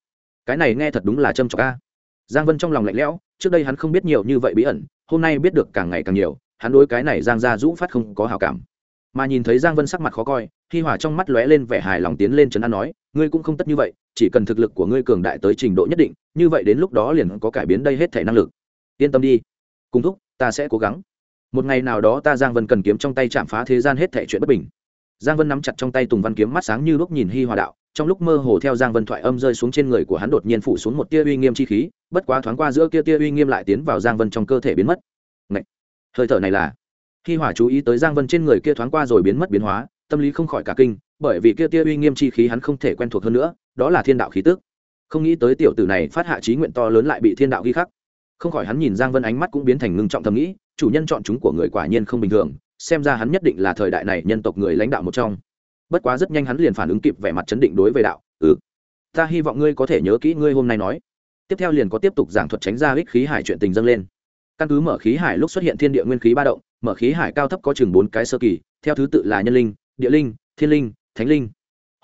Cái này nghe thật đúng là châm trọc ca giang vân trong lòng lạnh lẽo, trước đây hắn không biết nhiều như vậy bí ẩn, hôm nay biết được càng ngày càng nhiều, hắn đối cái này giang gia rũ phát không có hào cảm. Mà nhìn thấy giang vân sắc mặt khó coi hi hỏa trong mắt lóe lên vẻ hài lòng tiến lên trấn an nói, ngươi cũng không tất như vậy, chỉ cần thực lực của ngươi cường đại tới trình độ nhất định, như vậy đến lúc đó liền có cải biến đây hết thể năng lực. Yên tâm đi. Cùng thúc, ta sẽ cố gắng. Một ngày nào đó ta giang vân cần kiếm trong tay chạm phá thế gian hết thể chuyện bất bình. Giang vân nắm chặt trong tay tùng văn kiếm mắt sáng như lúc nhìn hi hòa đạo, trong lúc mơ hồ theo giang vân thoại âm rơi xuống trên người của hắn đột nhiên phủ xuống một tia uy nghiêm chi khí, bất quá thoáng qua giữa kia tia uy nghiêm lại tiến vào giang vân trong cơ thể biến mất. Ngậy! hơi thở này là. Hi hòa chú ý tới giang vân trên người kia thoáng qua rồi biến mất biến hóa tâm lý không khỏi cả kinh, bởi vì kia tia uy nghiêm chi khí hắn không thể quen thuộc hơn nữa, đó là thiên đạo khí tức. Không nghĩ tới tiểu tử này phát hạ trí nguyện to lớn lại bị thiên đạo ghi khắc. Không khỏi hắn nhìn giang vân ánh mắt cũng biến thành ngưng trọng thầm nghĩ, chủ nhân chọn chúng của người quả nhiên không bình thường, xem ra hắn nhất định là thời đại này nhân tộc người lãnh đạo một trong. Bất quá rất nhanh hắn liền phản ứng kịp vẻ mặt chấn định đối với đạo ừ ta hy vọng ngươi có thể nhớ kỹ ngươi hôm nay nói. Tiếp theo liền có tiếp tục giảng thuật tránh ra ích khí hải chuyện tình dâng lên. Căn cứ mở khí hải lúc xuất hiện thiên địa nguyên khí ba động, mở khí hải cao thấp có chừng bốn cái sơ kỳ, theo thứ tự là nhân linh địa linh, thiên linh, thánh linh.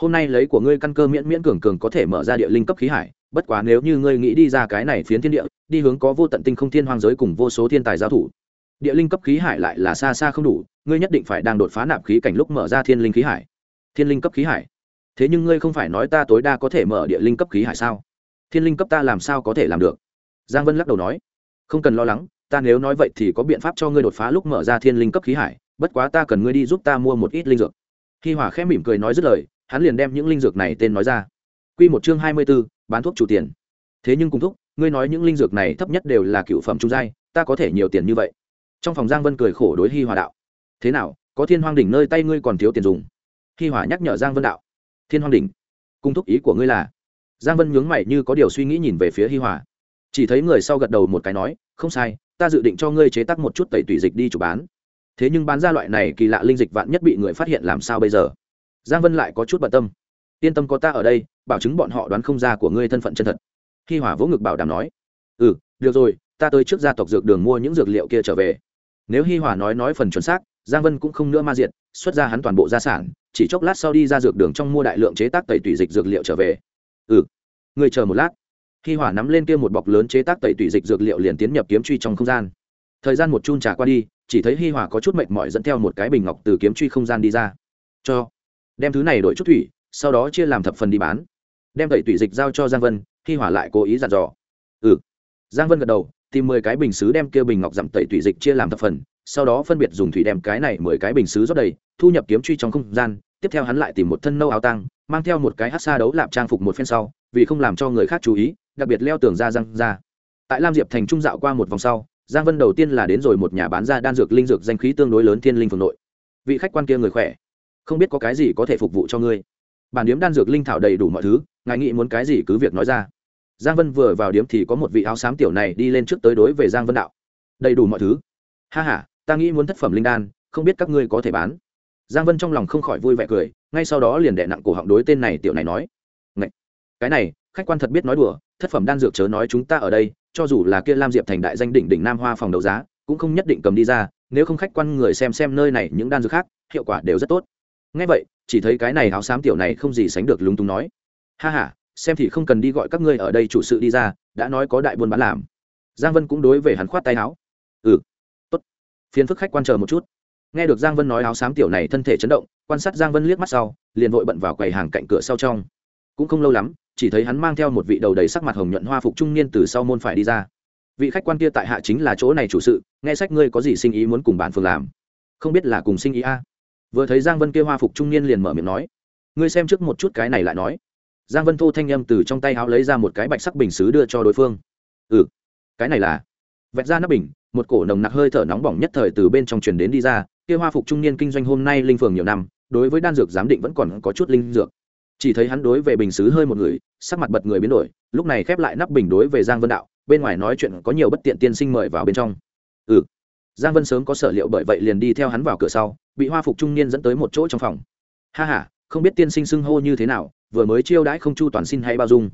Hôm nay lấy của ngươi căn cơ miễn miễn cường cường có thể mở ra địa linh cấp khí hải, bất quá nếu như ngươi nghĩ đi ra cái này phiến thiên địa, đi hướng có vô tận tinh không thiên hoang giới cùng vô số thiên tài giao thủ. Địa linh cấp khí hải lại là xa xa không đủ, ngươi nhất định phải đang đột phá nạp khí cảnh lúc mở ra thiên linh khí hải. Thiên linh cấp khí hải. Thế nhưng ngươi không phải nói ta tối đa có thể mở địa linh cấp khí hải sao? Thiên linh cấp ta làm sao có thể làm được? Giang vân lắc đầu nói. Không cần lo lắng, ta nếu nói vậy thì có biện pháp cho ngươi đột phá lúc mở ra thiên linh cấp khí hải, bất quá ta cần ngươi đi giúp ta mua một ít linh dược khi hỏa khẽ mỉm cười nói dứt lời, hắn liền đem những linh dược này tên nói ra. Q một chương hai mươi b ố bán thuốc chủ tiền. Thế nhưng cùng thúc, ngươi nói những linh dược này thấp nhất đều là cựu phẩm trung giai, ta có thể nhiều tiền như vậy? Trong phòng giang vân cười khổ đối hi hòa đạo. Thế nào, có thiên hoang đỉnh nơi tay ngươi còn thiếu tiền dùng? Hi hòa nhắc nhở giang vân đạo. Thiên hoang đỉnh cung thúc ý của ngươi là? Giang vân nhướng mày như có điều suy nghĩ nhìn về phía hi hòa. Chỉ thấy người sau gật đầu một cái nói, không sai, ta dự định cho ngươi chế tác một chút tẩy tủy dịch đi chủ bán thế nhưng bán ra loại này kỳ lạ linh dịch vạn nhất bị người phát hiện làm sao bây giờ? Giang vân lại có chút bận tâm. Yên tâm có ta ở đây, bảo chứng bọn họ đoán không ra của ngươi thân phận chân thật. Hi hòa vỗ ngực bảo đảm nói ừ được rồi, ta tới trước gia tộc dược đường mua những dược liệu kia trở về. Nếu hi hòa nói nói phần chuẩn xác, giang vân cũng không nữa ma diện xuất ra hắn toàn bộ gia sản, chỉ chốc lát sau đi ra dược đường trong mua đại lượng chế tác tẩy tủy dịch dược liệu trở về. Ừ người chờ một lát. Hi hòa nắm lên kia một bọc lớn chế tác tẩy tủy dịch dược liệu liền tiến nhập kiếm truy trong không gian. Thời gian một chun trà qua đi chỉ thấy hi hòa có chút mệt mỏi dẫn theo một cái bình ngọc từ kiếm truy không gian đi ra. Cho, đem thứ này đổi chút thủy, sau đó chia làm thập phần đi bán. Đem tẩy tủy dịch giao cho giang vân, hi hòa lại cố ý dặn dò. Ừ. Giang vân gật đầu, tìm mười cái bình xứ đem kia bình ngọc giảm tẩy tủy dịch chia làm thập phần, sau đó phân biệt dùng thủy đem cái này mười cái bình xứ rót đầy, thu nhập kiếm truy trong không gian. Tiếp theo hắn lại tìm một thân nâu áo tăng mang theo một cái hát xa đấu lạp trang phục một phen sau, vì không làm cho người khác chú ý, đặc biệt leo tường ra răng ra. Tại lam diệp thành trung dạo qua một vòng sau giang vân đầu tiên là đến rồi một nhà bán ra đan dược linh dược danh khí tương đối lớn thiên linh phường nội. Vị khách quan kia người khỏe. Không biết có cái gì có thể phục vụ cho ngươi. Bản điếm đan dược linh thảo đầy đủ mọi thứ, ngài nghĩ muốn cái gì cứ việc nói ra. Giang vân vừa vào điếm thì có một vị áo xám tiểu này đi lên trước tới đối về giang vân đạo. Đầy đủ mọi thứ. Ha h a ta nghĩ muốn thất phẩm linh đan, không biết các ngươi có thể bán. Giang vân trong lòng không khỏi vui vẻ cười, ngay sau đó liền đệ nặng cổ họng đối tên này tiểu này nói. Ngậy! cái này, khách quan thật biết nói đùa thất phẩm đan dược chớ nói chúng ta ở đây, cho dù là kia lam diệp thành đại danh đỉnh đỉnh nam hoa phòng đấu giá, cũng không nhất định cầm đi ra, nếu không khách quan người xem xem nơi này những đan dược khác, hiệu quả đều rất tốt. Ngay vậy, chỉ thấy cái này áo xám tiểu này không gì sánh được lúng túng nói, ha h a xem thì không cần đi gọi các ngươi ở đây chủ sự đi ra, đã nói có đại buôn bán làm. Giang vân cũng đối về hắn khoát tay áo. Ừ tốt. Phiền phức khách quan chờ một chút. Nghe được giang vân nói áo xám tiểu này thân thể chấn động, quan sát giang vân liếc mắt sau, liền vội bận vào quầy hàng cạnh cửa sau trong. Cũng không lâu lắm chỉ thấy hắn mang theo một vị đầu đầy sắc mặt hồng nhuận hoa phục trung niên từ sau môn phải đi ra. Vị khách quan kia tại hạ chính là chỗ này chủ sự, nghe sách ngươi có gì sinh ý muốn cùng bản phường làm? Không biết là cùng sinh ý a. Vừa thấy giang vân kia hoa phục trung niên liền mở miệng nói, ngươi xem trước một chút cái này lại nói. Giang vân thô thanh â m từ trong tay áo lấy ra một cái bạch sắc bình xứ đưa cho đối phương. Ừ cái này là vẹt ra nắp bình, một cổ nồng nặc hơi thở nóng bỏng nhất thời từ bên trong truyền đến đi ra. Kia hoa phục trung niên kinh doanh hôm nay linh phường nhiều năm, đối với đan dược giám định vẫn còn có chút linh dược chỉ thấy hắn đối về bình xứ hơi một người, sắc mặt bật người biến đổi, lúc này khép lại nắp bình đối về giang vân đạo, bên ngoài nói chuyện có nhiều bất tiện tiên sinh mời vào bên trong. Ừ. Giang vân sớm có sở liệu bởi vậy liền đi theo hắn vào cửa sau, bị hoa phục trung niên dẫn tới một chỗ trong phòng. Ha h a không biết tiên sinh xưng hô như thế nào, vừa mới chiêu đãi không chu toàn xin hay bao dung.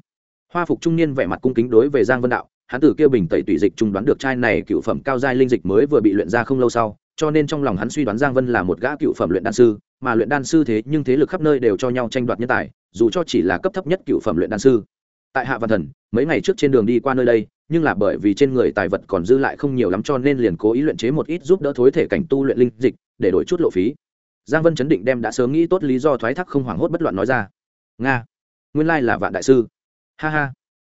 Hoa phục trung niên vẻ mặt cung kính đối về giang vân đạo, hắn từ kêu bình tẩy tủy dịch trung đoán được trai này cựu phẩm cao giai linh dịch mới vừa bị luyện ra không lâu sau cho nên trong lòng hắn suy đoán giang vân là một gã cựu phẩm luyện đan sư, mà luyện đan sư thế nhưng thế lực khắp nơi đều cho nhau tranh đoạt nhân tài, dù cho chỉ là cấp thấp nhất cựu phẩm luyện đan sư. Tại hạ văn thần, mấy ngày trước trên đường đi qua nơi đây, nhưng là bởi vì trên người tài vật còn dư lại không nhiều lắm cho nên liền cố ý luyện chế một ít giúp đỡ thối thể cảnh tu luyện linh dịch, để đổi chút lộ phí. Giang vân chấn định đem đã sớm nghĩ tốt lý do thoái thác không hoảng hốt bất loạn nói ra. Nga, nguyên lai là vạn đại sư. Ha ha,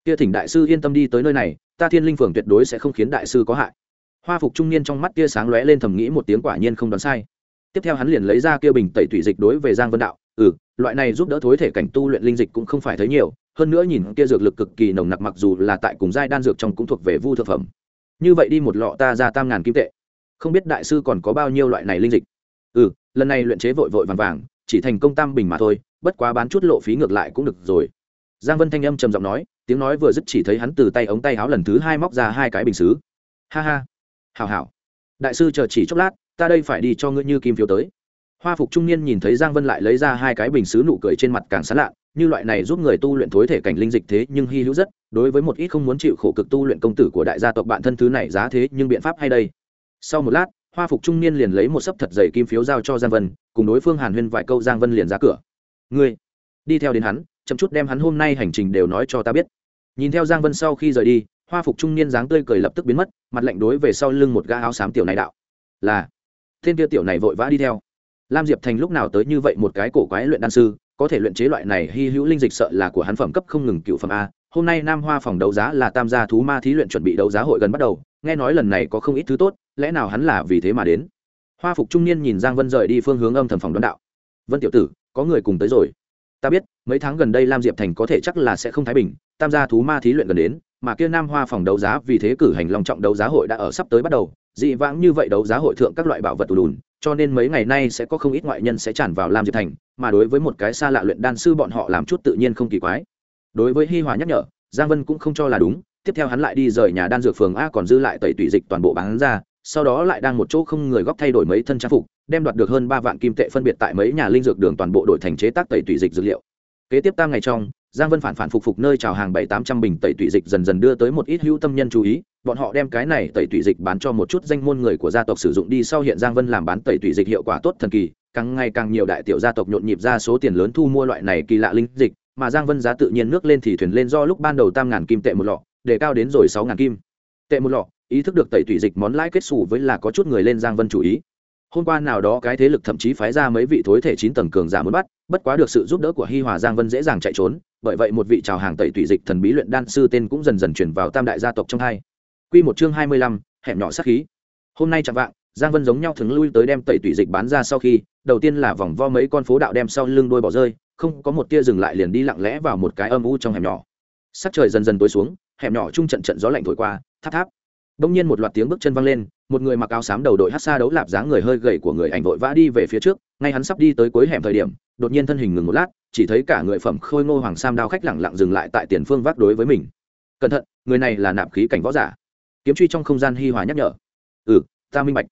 kia thỉnh đại sư yên tâm đi tới nơi này, ta thiên linh phường tuyệt đối sẽ không khiến đại sư có hại hoa phục trung niên trong mắt kia sáng lóe lên thầm nghĩ một tiếng quả nhiên không đoán sai. Tiếp theo hắn liền lấy ra kia bình tẩy thủy dịch đối về giang vân đạo ừ loại này giúp đỡ thối thể cảnh tu luyện linh dịch cũng không phải thấy nhiều, hơn nữa nhìn kia dược lực cực kỳ nồng nặc mặc dù là tại cùng giai đan dược trong cũng thuộc về vu thực phẩm. Như vậy đi một lọ ta ra tam ngàn kim tệ. Không biết đại sư còn có bao nhiêu loại này linh dịch? Ừ lần này luyện chế vội vội vàng vàng, chỉ thành công tam bình mà thôi, bất quá bán chút lộ phí ngược lại cũng được rồi. Giang vân thanh âm trầm giọng nói, tiếng nói vừa dứt chỉ thấy hắn từ tay ống tay áo lần thứ hai móc ra hai cái bình xứ. Ha ha hào hào đại sư chờ chỉ chốc lát, ta đây phải đi cho ngươi như kim phiếu tới. Hoa phục trung niên nhìn thấy giang vân lại lấy ra hai cái bình xứ nụ cười trên mặt càng sán lạ, như loại này giúp người tu luyện thối thể cảnh linh dịch thế nhưng hy hữu rất, đối với một ít không muốn chịu khổ cực tu luyện công tử của đại gia tộc bạn thân thứ này giá thế nhưng biện pháp hay đây. Sau một lát, hoa phục trung niên liền lấy một sấp thật dày kim phiếu giao cho giang vân, cùng đối phương hàn huyên vài câu giang vân liền ra cửa. Ngươi, đi theo đến hắn, chậm chút đem hắn hôm nay hành trình đều nói cho ta biết. Nhìn theo giang vân sau khi rời đi hoa phục trung niên dáng tươi cười lập tức biến mất, mặt lạnh đối về sau lưng một gã áo xám tiểu này đạo. Là. Thiên kia tiểu này vội vã đi theo. Lam diệp thành lúc nào tới như vậy một cái cổ quái luyện đan sư, có thể luyện chế loại này hy hữu linh dịch sợ là của hắn phẩm cấp không ngừng cựu phẩm a. Hôm nay nam hoa phòng đấu giá là tam gia thú ma thí luyện chuẩn bị đấu giá hội gần bắt đầu, nghe nói lần này có không ít thứ tốt, lẽ nào hắn là vì thế mà đến? Hoa phục trung niên nhìn giang vân rời đi phương hướng âm thầm phòng đón đạo. Vân tiểu tử, có người cùng tới rồi. Ta biết, mấy tháng gần đây lam diệp thành có thể chắc là sẽ không thái bình, tam gia thú ma thí luyện gần đến mà kia nam hoa phòng đấu giá vì thế cử hành long trọng đấu giá hội đã ở sắp tới bắt đầu. Dị vãng như vậy đấu giá hội thượng các loại bảo vật tù lùn cho nên mấy ngày nay sẽ có không ít ngoại nhân sẽ tràn vào lam diệp thành, mà đối với một cái xa lạ luyện đan sư bọn họ làm chút tự nhiên không kỳ quái. Đối với hi hòa nhắc nhở, giang vân cũng không cho là đúng, tiếp theo hắn lại đi rời nhà đan dược phường a còn dư lại tẩy tủy dịch toàn bộ bán ra, sau đó lại đang một chỗ không người góp thay đổi mấy thân trang phục, đem đoạt được hơn ba vạn kim tệ phân biệt tại mấy nhà linh dược đường toàn bộ đổi thành chế tác tẩy tủy dịch dược liệu. Kế tiếp tam ngày trong giang vân phản phản phục phục nơi trào hàng bảy tám trăm bình tẩy tủy dịch dần dần đưa tới một ít hữu tâm nhân chú ý, bọn họ đem cái này tẩy tủy dịch bán cho một chút danh môn người của gia tộc sử dụng đi sau hiện giang vân làm bán tẩy tủy dịch hiệu quả tốt thần kỳ, càng ngày càng nhiều đại tiểu gia tộc nhộn nhịp ra số tiền lớn thu mua loại này kỳ lạ linh dịch, mà giang vân giá tự nhiên nước lên thì thuyền lên do lúc ban đầu tam ngàn kim tệ một lọ, để cao đến rồi sáu ngàn kim tệ một lọ, ý thức được tẩy tủy dịch món lãi kết xù với là có chút người lên giang vân chủ ý. Hôm qua nào đó cái thế lực thậm chí phái ra mấy vị thối thể chín tầng cường giả muốn bắt, bất quá được sự giúp đỡ của hi hòa giang vân dễ dàng chạy trốn bởi vậy một vị trào hàng tẩy tủy dịch thần bí luyện đan sư tên cũng dần dần chuyển vào tam đại gia tộc trong hai. Q một chương hai mươi lăm, hẻm nhỏ sát khí. Hôm nay chẳng vạng, giang vân giống nhau thường lui tới đem tẩy tủy dịch bán ra sau khi, đầu tiên là vòng vo mấy con phố đạo đem sau lưng đôi bỏ rơi, không có một tia dừng lại liền đi lặng lẽ vào một cái âm u trong hẻm nhỏ. Sắc trời dần dần tối xuống, hẻm nhỏ chung trận trận gió lạnh thổi qua, tháp tháp. Đông nhiên một loạt tiếng bước chân văng lên một người mặc áo xám đầu đội hát xa đấu lạp dáng người hơi gầy của người ảnh vội vã đi về phía trước, ngay hắn sắp đi tới cuối hẻm thời điểm, đột nhiên thân hình ngừng một lát, chỉ thấy cả người phẩm khôi ngô hoàng sam đao khách lẳng lặng dừng lại tại tiền phương vác đối với mình. Cẩn thận, người này là nạp khí cảnh võ giả. Kiếm truy trong không gian hi hòa nhắc nhở. Ừ ta minh bạch.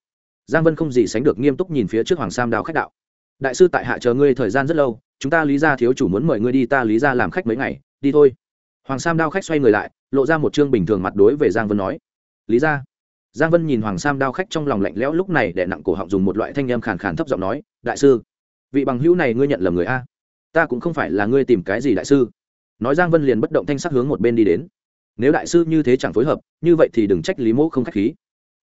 Giang vân không gì sánh được nghiêm túc nhìn phía trước hoàng sam đao khách đạo. Đại sư tại hạ chờ ngươi thời gian rất lâu, chúng ta lý ra thiếu chủ muốn mời ngươi đi ta lý ra làm khách mấy ngày, đi thôi. Hoàng sam đao khách xoay người lại, lộ ra một chương bình thường mặt đối về giang vân nói. Lý ra giang vân nhìn hoàng sam đao khách trong lòng lạnh lẽo, lúc này để nặng cổ họng dùng một loại thanh âm khàn khàn thấp giọng nói, đại sư, vị bằng hữu này ngươi nhận lầm người a. Ta cũng không phải là ngươi tìm cái gì đại sư. Nói giang vân liền bất động thanh sắc hướng một bên đi đến. Nếu đại sư như thế chẳng phối hợp, như vậy thì đừng trách lý mẫu không k h á c h khí.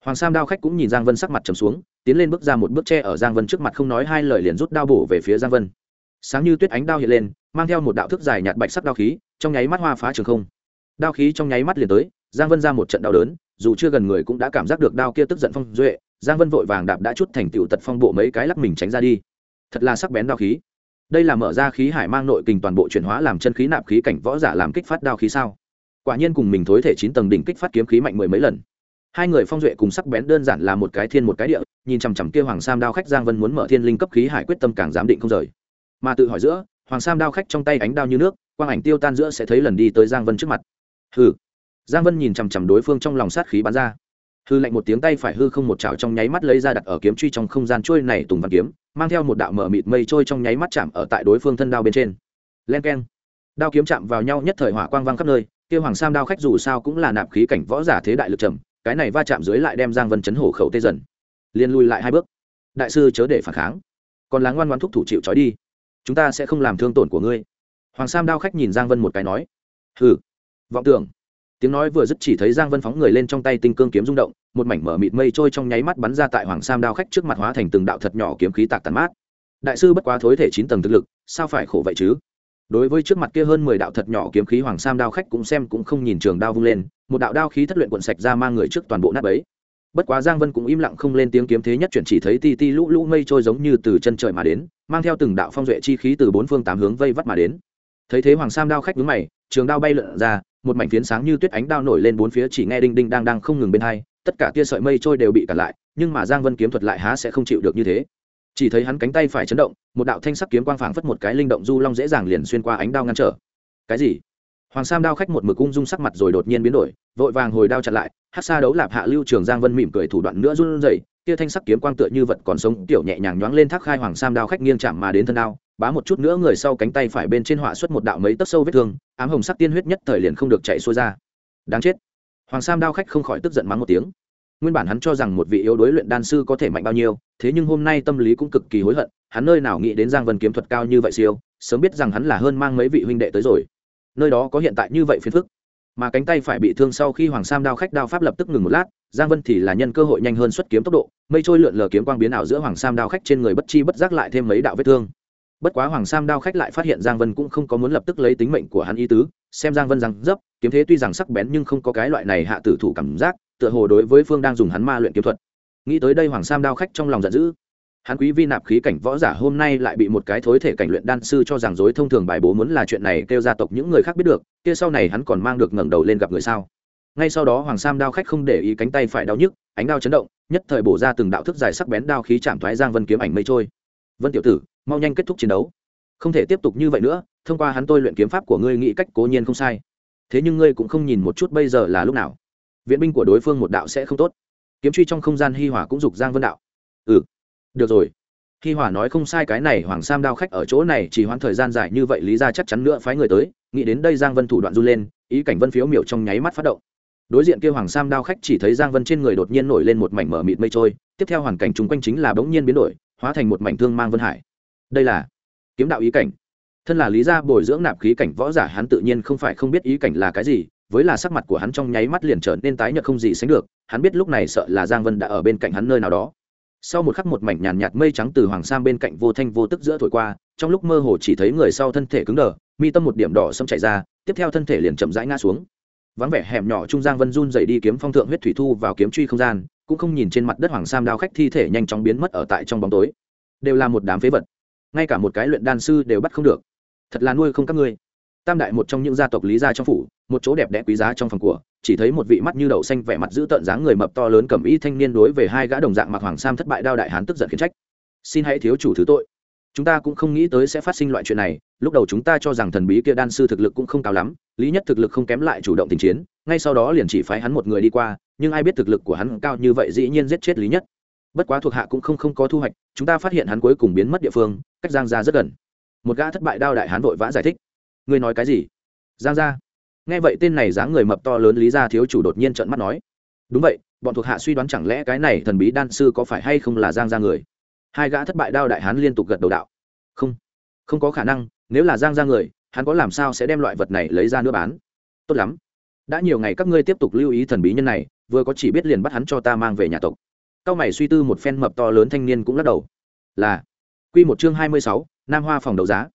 Hoàng sam đao khách cũng nhìn giang vân sắc mặt trầm xuống, tiến lên bước ra một bước tre ở giang vân trước mặt không nói hai lời liền rút đao bổ về phía giang vân. Sáng như tuyết ánh đao hiện lên, mang theo một đạo thức dài nhạt bạch sắc đao khí, trong nháy mắt hoa phá trường không. Đao khí trong nháy mắt liền tới, giang vân ra một trận đau đớn dù chưa gần người cũng đã cảm giác được đao kia tức giận phong duệ, giang vân vội vàng đạp đã chút thành tựu tật phong bộ mấy cái lắc mình tránh ra đi. Thật là sắc bén đao khí. Đây là mở ra khí hải mang nội kình toàn bộ chuyển hóa làm chân khí nạp khí cảnh võ giả làm kích phát đao khí sao? Quả nhiên cùng mình thối thể chín tầng đỉnh kích phát kiếm khí mạnh mười mấy lần. Hai người phong duệ cùng sắc bén đơn giản là một cái thiên một cái địa, nhìn chằm chằm kia hoàng sam đao khách giang vân muốn mở thiên linh cấp khí hải quyết tâm càng giám định không rời. Mà tự hỏi giữa, hoàng sam đao khách trong tay ánh đao như nước, quang ảnh tiêu tan giữa sẽ thấy lần đi tới giang vân trước mặt. Hừ giang vân nhìn chằm chằm đối phương trong lòng sát khí bắn ra. Hư lạnh một tiếng tay phải hư không một chảo trong nháy mắt lấy ra đặt ở kiếm truy trong không gian trôi này tùng văn kiếm, mang theo một đạo mở mịt mây trôi trong nháy mắt chạm ở tại đối phương thân đao bên trên. Len keng. Đao kiếm chạm vào nhau nhất thời hỏa quang vang khắp nơi, kia hoàng sam đao khách dù sao cũng là nạp khí cảnh võ giả thế đại lực trầm, cái này va chạm dưới lại đem giang vân chấn hổ khẩu tê dần. Liền lùi lại hai bước. Đại sư chớ để phản kháng. Còn là ngoan ngoan thúc thủ chịu trói đi. Chúng ta sẽ không làm thương tổn của ngươi. Hoàng sam đao khách nhìn giang vân một cái nói. Hừ. Vọng tưởng tiếng nói vừa dứt chỉ thấy giang vân phóng người lên trong tay tinh cương kiếm rung động, một mảnh mở mịt mây trôi trong nháy mắt bắn ra tại hoàng sam đao khách trước mặt hóa thành từng đạo thật nhỏ kiếm khí tạc tàn mát. Đại sư bất quá thối thể chín tầng thực lực, sao phải khổ vậy chứ? Đối với trước mặt kia hơn mười đạo thật nhỏ kiếm khí hoàng sam đao khách cũng xem cũng không nhìn trường đao vung lên, một đạo đao khí thất luyện cuộn sạch ra mang người trước toàn bộ nát ấy bất quá giang vân cũng im lặng không lên tiếng kiếm thế nhất chuyển chỉ thấy ti ti lũ lũ mây trôi giống như từ chân trời mà đến, mang theo từng đạo phong duệ chi khí từ bốn phương tám hướng vây vắt mà đến. Thấy thế hoàng sam đao khách vướng mày, trường đao bay lượn ra một mảnh phiến sáng như tuyết ánh đao nổi lên bốn phía chỉ nghe đinh đinh đang đang không ngừng bên hai, tất cả tia sợi mây trôi đều bị cản lại, nhưng mà giang vân kiếm thuật lại há sẽ không chịu được như thế. Chỉ thấy hắn cánh tay phải chấn động, một đạo thanh sắc kiếm quang phảng phất một cái linh động du long dễ dàng liền xuyên qua ánh đao ngăn trở. Cái gì? Hoàng sam đao khách một mực ung dung sắc mặt rồi đột nhiên biến đổi, vội vàng hồi đao chặn lại, hát xa đấu lạp hạ lưu trường giang vân mỉm cười thủ đoạn nữa run rẩy, tia thanh sắc kiếm quang tựa như vật còn sống, tiểu nhẹ nhàng nhoáng lên thác khai hoàng sam đao khách nghiêng chạm mà đến thân đao bá một chút nữa người sau cánh tay phải bên trên họa xuất một đạo mấy tấc sâu vết thương, ám hồng sắc tiên huyết nhất thời liền không được chạy xuôi ra. Đáng chết. Hoàng sam đao khách không khỏi tức giận mắng một tiếng. Nguyên bản hắn cho rằng một vị yếu đối luyện đan sư có thể mạnh bao nhiêu, thế nhưng hôm nay tâm lý cũng cực kỳ hối hận, hắn nơi nào nghĩ đến giang vân kiếm thuật cao như vậy siêu, sớm biết rằng hắn là hơn mang mấy vị huynh đệ tới rồi. Nơi đó có hiện tại như vậy phiền phức. Mà cánh tay phải bị thương sau khi hoàng sam đao khách đao pháp lập tức ngừng một lát, giang vân thì là nhân cơ hội nhanh hơn xuất kiếm tốc độ, mây trôi lượn lờ kiếm quang biến ảo giữa hoàng sam đao khách trên người bất chi bất giác lại thêm mấy đạo vết thương bất quá hoàng sam đao khách lại phát hiện giang vân cũng không có muốn lập tức lấy tính mệnh của hắn y tứ, xem giang vân rằng dấp, kiếm thế tuy rằng sắc bén nhưng không có cái loại này hạ tử thủ cảm giác, tựa hồ đối với phương đang dùng hắn ma luyện kiếm thuật. Nghĩ tới đây hoàng sam đao khách trong lòng giận dữ. Hắn quý vi nạp khí cảnh võ giả hôm nay lại bị một cái thối thể cảnh luyện đan sư cho rằng dối thông thường bài bố muốn là chuyện này kêu gia tộc những người khác biết được, kia sau này hắn còn mang được ngẩng đầu lên gặp người sao. Ngay sau đó hoàng sam đao khách không để ý cánh tay phải đau nhức, ánh đao chấn động, nhất thời bổ ra từng đạo thức dài sắc bén đao khí chạm thoái giang vân kiếm ảnh mây trôi. Vân tiểu tử mau nhanh kết thúc chiến đấu. Không thể tiếp tục như vậy nữa, thông qua hắn tôi luyện kiếm pháp của ngươi nghĩ cách cố nhiên không sai. Thế nhưng ngươi cũng không nhìn một chút bây giờ là lúc nào. Viện binh của đối phương một đạo sẽ không tốt. Kiếm truy trong không gian hi hòa cũng dục giang vân đạo. Ừ được rồi. Hi hòa nói không sai, cái này hoàng sam đao khách ở chỗ này chỉ hoãn thời gian dài như vậy, lý ra chắc chắn nữa phái người tới. Nghĩ đến đây giang vân thủ đoạn run lên, ý cảnh vân phiếu miểu trong nháy mắt phát động. Đối diện kia hoàng sam đao khách chỉ thấy giang vân trên người đột nhiên nổi lên một mảnh mở mịt mây trôi. Tiếp theo hoàn cảnh chung quanh chính là bỗng nhiên biến đổi, hóa thành một mảnh thương mang vân hải đây là kiếm đạo ý cảnh. Thân là lý gia bồi dưỡng nạp khí cảnh võ giả hắn tự nhiên không phải không biết ý cảnh là cái gì với là sắc mặt của hắn trong nháy mắt liền trở nên tái nhợt không gì sánh được hắn biết lúc này sợ là giang vân đã ở bên cạnh hắn nơi nào đó. Sau một khắc một mảnh nhàn nhạt, mây trắng từ hoàng sam bên cạnh vô thanh vô tức giữa thổi qua trong lúc mơ hồ chỉ thấy người sau thân thể cứng đờ mi tâm một điểm đỏ xâm chạy ra tiếp theo thân thể liền chậm rãi ngã xuống. Vắng vẻ hẻm nhỏ trung giang vân run dậy đi kiếm phong thượng huyết thủy thu vào kiếm truy không gian cũng không nhìn trên mặt đất hoàng sam đao khách thi thể nhanh chóng biến mất ở tại trong bóng tối. Đều là một đám phế vật ngay cả một cái luyện đan sư đều bắt không được. Thật là nuôi không các ngươi. Tam đại một trong những gia tộc lý gia trong phủ, một chỗ đẹp đẽ quý giá trong phòng của, chỉ thấy một vị mắt như đậu xanh vẻ mặt giữ tợn dáng người mập to lớn cầm y thanh niên đối về hai gã đồng dạng mặc hoàng sam thất bại đao đại hán tức giận khiến trách. Xin hãy thiếu chủ thứ tội. Chúng ta cũng không nghĩ tới sẽ phát sinh loại chuyện này, lúc đầu chúng ta cho rằng thần bí kia đan sư thực lực cũng không cao lắm, lý nhất thực lực không kém lại chủ động tình chiến, ngay sau đó liền chỉ phái hắn một người đi qua, nhưng ai biết thực lực của hắn cao như vậy dĩ nhiên giết chết lý nhất bất quá thuộc hạ cũng không không có thu hoạch, chúng ta phát hiện hắn cuối cùng biến mất địa phương, cách giang Gia rất gần. Một gã thất bại đao đại hán vội vã giải thích. Ngươi nói cái gì? Giang Gia. nghe vậy tên này dáng người mập to lớn lý gia thiếu chủ đột nhiên trợn mắt nói. Đúng vậy, bọn thuộc hạ suy đoán chẳng lẽ cái này thần bí đan sư có phải hay không là giang Gia người? Hai gã thất bại đao đại hán liên tục gật đầu đạo. Không. Không có khả năng, nếu là giang Gia người, hắn có làm sao sẽ đem loại vật này lấy ra nữa bán? Tốt lắm. Đã nhiều ngày các ngươi tiếp tục lưu ý thần bí nhân này, vừa có chỉ biết liền bắt hắn cho ta mang về nhà tộc cao mày suy tư một phen mập to lớn thanh niên cũng lắc đầu. Là, quy một chương hai mươi sáu, nam hoa phòng đấu giá.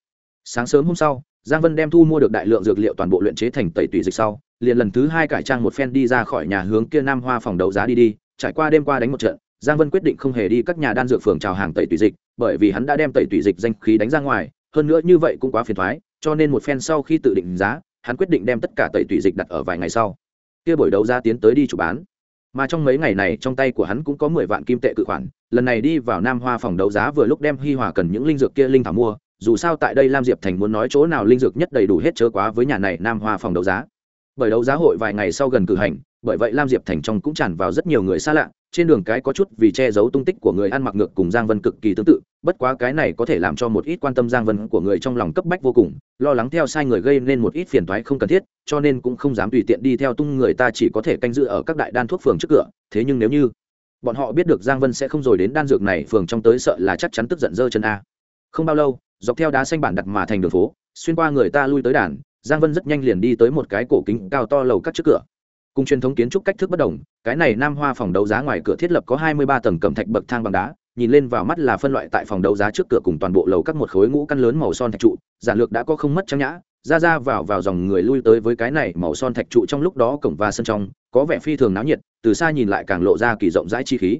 Sáng sớm hôm sau, giang vân đem thu mua được đại lượng dược liệu toàn bộ luyện chế thành tẩy tùy dịch sau, liền lần thứ hai cải trang một phen đi ra khỏi nhà hướng kia nam hoa phòng đấu giá đi đi. Trải qua đêm qua đánh một trận, giang vân quyết định không hề đi các nhà đan dược phường chào hàng tẩy tùy dịch, bởi vì hắn đã đem tẩy tùy dịch danh khí đánh ra ngoài, hơn nữa như vậy cũng quá phiền thoái cho nên một phen sau khi tự định giá, hắn quyết định đem tất cả tẩy tùy dịch đặt ở vài ngày sau. Kia buổi đấu giá tiến tới đi chủ bán mà trong mấy ngày này, trong tay của hắn cũng có mười vạn kim tệ cự khoản. Lần này đi vào nam hoa phòng đấu giá vừa lúc đem hi hòa cần những linh dược kia linh thảo mua. Dù sao tại đây lam diệp thành muốn nói chỗ nào linh dược nhất đầy đủ hết chớ quá với nhà này nam hoa phòng đấu giá. Bởi đấu giá hội vài ngày sau gần cử hành, bởi vậy lam diệp thành trong cũng tràn vào rất nhiều người xa lạ trên đường cái có chút vì che giấu tung tích của người ăn mặc ngược cùng giang vân cực kỳ tương tự, bất quá cái này có thể làm cho một ít quan tâm giang vân của người trong lòng cấp bách vô cùng, lo lắng theo sai người gây nên một ít phiền toái không cần thiết, cho nên cũng không dám tùy tiện đi theo tung người ta chỉ có thể canh giữ ở các đại đan thuốc phường trước cửa, thế nhưng nếu như bọn họ biết được giang vân sẽ không rồi đến đan dược này phường trong tới sợ là chắc chắn tức giận dơ chân a. Không bao lâu, dọc theo đá xanh bản đặt mà thành đường phố, xuyên qua người ta lui tới đàn, giang vân rất nhanh liền đi tới một cái cổ kính cao to lầu cắt trước cửa cùng truyền thống kiến trúc cách thức bất đồng, cái này nam hoa phòng đấu giá ngoài cửa thiết lập có hai mươi ba tầng cẩm thạch bậc thang bằng đá, nhìn lên vào mắt là phân loại tại phòng đấu giá trước cửa cùng toàn bộ lầu các một khối ngũ căn lớn màu son thạch trụ, giản lược đã có không mất trang nhã, ra ra vào vào dòng người lui tới với cái này màu son thạch trụ trong lúc đó cổng và sân trong, có vẻ phi thường náo nhiệt, từ xa nhìn lại càng lộ ra kỳ rộng rãi chi khí.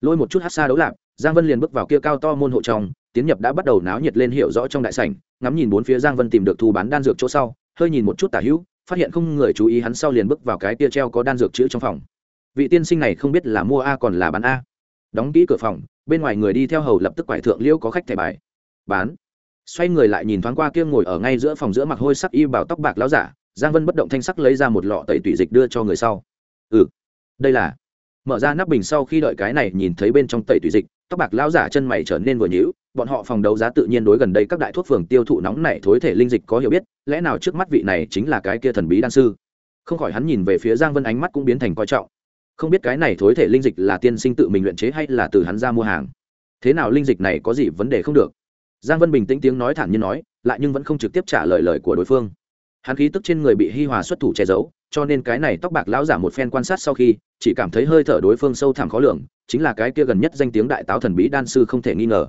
Lôi một chút hát xa đấu lạc, giang vân liền bước vào kia cao to môn hộ trong, tiến nhập đã bắt đầu náo nhiệt lên hiểu rõ trong đại sảnh, ngắm nhìn bốn phía giang vân tìm được thu bán đan dược chỗ sau, hơi nhìn một chút tả hữu phát hiện không người chú ý hắn sau liền bước vào cái tia treo có đan dược chữ trong phòng. Vị tiên sinh này không biết là mua a còn là bán a. Đóng kỹ cửa phòng, bên ngoài người đi theo hầu lập tức quải thượng liêu có khách thẻ bài. Bán. Xoay người lại nhìn thoáng qua kia ngồi ở ngay giữa phòng giữa mặc hôi sắc y bảo tóc bạc láo giả, giang vân bất động thanh sắc lấy ra một lọ tẩy tủy dịch đưa cho người sau. Ừ. Đây là. Mở ra nắp bình sau khi đợi cái này nhìn thấy bên trong tẩy tủy dịch, tóc bạc lão giả chân mày trở nên vừa nhíu bọn họ phòng đấu giá tự nhiên đối gần đây các đại thuốc phường tiêu thụ nóng này thối thể linh dịch có hiểu biết, lẽ nào trước mắt vị này chính là cái kia thần bí đan sư? Không khỏi hắn nhìn về phía giang vân ánh mắt cũng biến thành coi trọng. Không biết cái này thối thể linh dịch là tiên sinh tự mình luyện chế hay là từ hắn ra mua hàng? Thế nào linh dịch này có gì vấn đề không được? Giang vân bình tĩnh tiếng nói thản nhiên nói, lại nhưng vẫn không trực tiếp trả lời lời của đối phương. Hắn khí tức trên người bị hi hòa xuất thủ che giấu, cho nên cái này tóc bạc lão giả một phen quan sát sau khi, chỉ cảm thấy hơi thở đối phương sâu thẳm khó lường, chính là cái kia gần nhất danh tiếng đại táo thần bí đan sư không thể nghi ngờ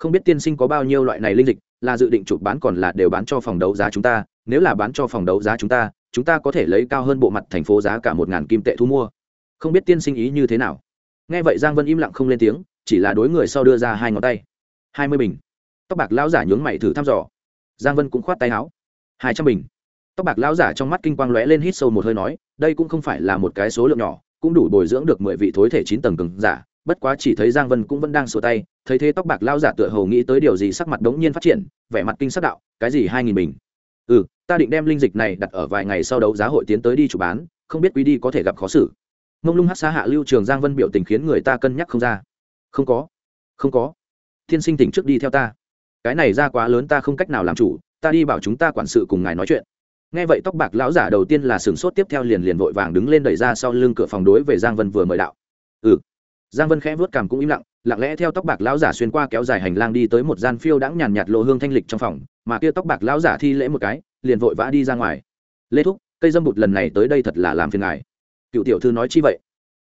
không biết tiên sinh có bao nhiêu loại này linh dịch, là dự định chụp bán còn là đều bán cho phòng đấu giá chúng ta, nếu là bán cho phòng đấu giá chúng ta chúng ta có thể lấy cao hơn bộ mặt thành phố giá cả một ngàn kim tệ thu mua. Không biết tiên sinh ý như thế nào. Nghe vậy giang vân im lặng không lên tiếng, chỉ là đối người sau đưa ra hai ngón tay. Hai mươi bình. Tóc bạc lão giả nhướng mày thử thăm dò. Giang vân cũng khoát tay áo. Hai trăm bình. Tóc bạc lão giả trong mắt kinh quang lóe lên hít sâu một hơi nói, đây cũng không phải là một cái số lượng nhỏ, cũng đủ bồi dưỡng được mười vị thối thể chín tầng cường giả bất quá chỉ thấy giang vân cũng vẫn đang sửa tay, thấy thế tóc bạc lao giả tựa hồ nghĩ tới điều gì sắc mặt đống nhiên phát triển, vẻ mặt kinh sắc đạo, cái gì hai nghìn bình? Ừ ta định đem linh dịch này đặt ở vài ngày sau đấu giá hội tiến tới đi chủ bán, không biết quý đi có thể gặp khó xử. Mông lung hát xa hạ lưu trường giang vân biểu tình khiến người ta cân nhắc không ra. Không có không có. Thiên sinh tỉnh trước đi theo ta. Cái này ra quá lớn ta không cách nào làm chủ, ta đi bảo chúng ta quản sự cùng ngài nói chuyện. Nghe vậy tóc bạc lão giả đầu tiên là sửng sốt, tiếp theo liền liền vội vàng đứng lên đẩy ra sau lưng cửa phòng đối về giang vân vừa mời đạo. Ừ giang vân khẽ vớt cảm cũng im lặng lặng lẽ theo tóc bạc lão giả xuyên qua kéo dài hành lang đi tới một gian phiêu đãng nhàn nhạt lộ hương thanh lịch trong phòng, mà kia tóc bạc lão giả thi lễ một cái, liền vội vã đi ra ngoài. Lê thúc, cây dâm bụt lần này tới đây thật là làm phiền ngài. Cựu tiểu thư nói chi vậy?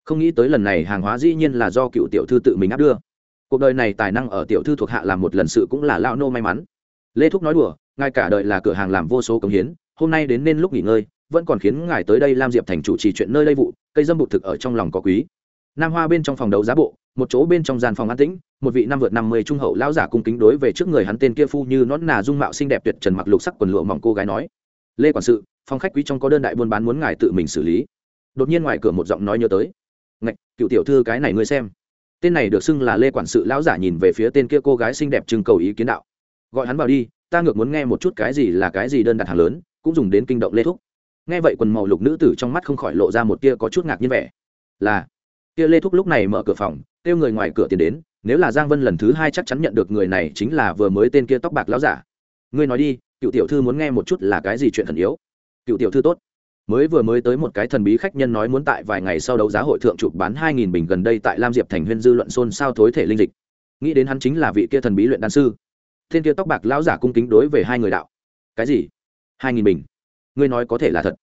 Không nghĩ tới lần này hàng hóa dĩ nhiên là do cựu tiểu thư tự mình áp đưa. Cuộc đời này tài năng ở tiểu thư thuộc hạ làm một lần sự cũng là lao nô may mắn. Lê thúc nói đùa, ngài cả đời là cửa hàng làm vô số công hiến, hôm nay đến nên lúc nghỉ ngơi, vẫn còn khiến ngài tới đây lam diệp thành chủ trì chuyện nơi đây vụ, cây dâm bụt thực ở trong lòng có quý nam hoa bên trong phòng đấu giá bộ, một chỗ bên trong gian phòng an tĩnh, một vị năm vượt năm mươi trung hậu lão giả cung kính đối về trước người hắn tên kia phu như nón nà dung mạo xinh đẹp tuyệt trần mặc lục sắc quần lụa mỏng cô gái nói, lê quản sự, phòng khách quý trong có đơn đại buôn bán muốn ngài tự mình xử lý. Đột nhiên ngoài cửa một giọng nói nhớ tới, ngạch, cựu tiểu thư cái này ngươi xem. Tên này được xưng là lê quản sự lão giả nhìn về phía tên kia cô gái xinh đẹp trưng cầu ý kiến đạo, gọi hắn vào đi, ta ngược muốn nghe một chút cái gì là cái gì đơn đặt hàng lớn, cũng dùng đến kinh động lê thúc. Nghe vậy quần màu lục nữ tử trong mắt không khỏi lộ ra một tia có chút ngạc nhiên vẻ, là kia lê thúc lúc này mở cửa phòng, kêu người ngoài cửa tiến đến, nếu là giang vân lần thứ hai chắc chắn nhận được người này chính là vừa mới tên kia tóc bạc lão giả. Ngươi nói đi, cựu tiểu thư muốn nghe một chút là cái gì chuyện thần yếu? Cựu tiểu thư tốt. Mới vừa mới tới một cái thần bí khách nhân nói muốn tại vài ngày sau đấu giá hội thượng chụp bán hai nghìn bình gần đây tại lam diệp thành huyên dư luận xôn xao thối thể linh dịch. Nghĩ đến hắn chính là vị kia thần bí luyện đan sư. Thiên kia tóc bạc lão giả cung kính đối về hai người đạo. Cái gì? hai nghìn bình. Ngươi nói có thể là thật.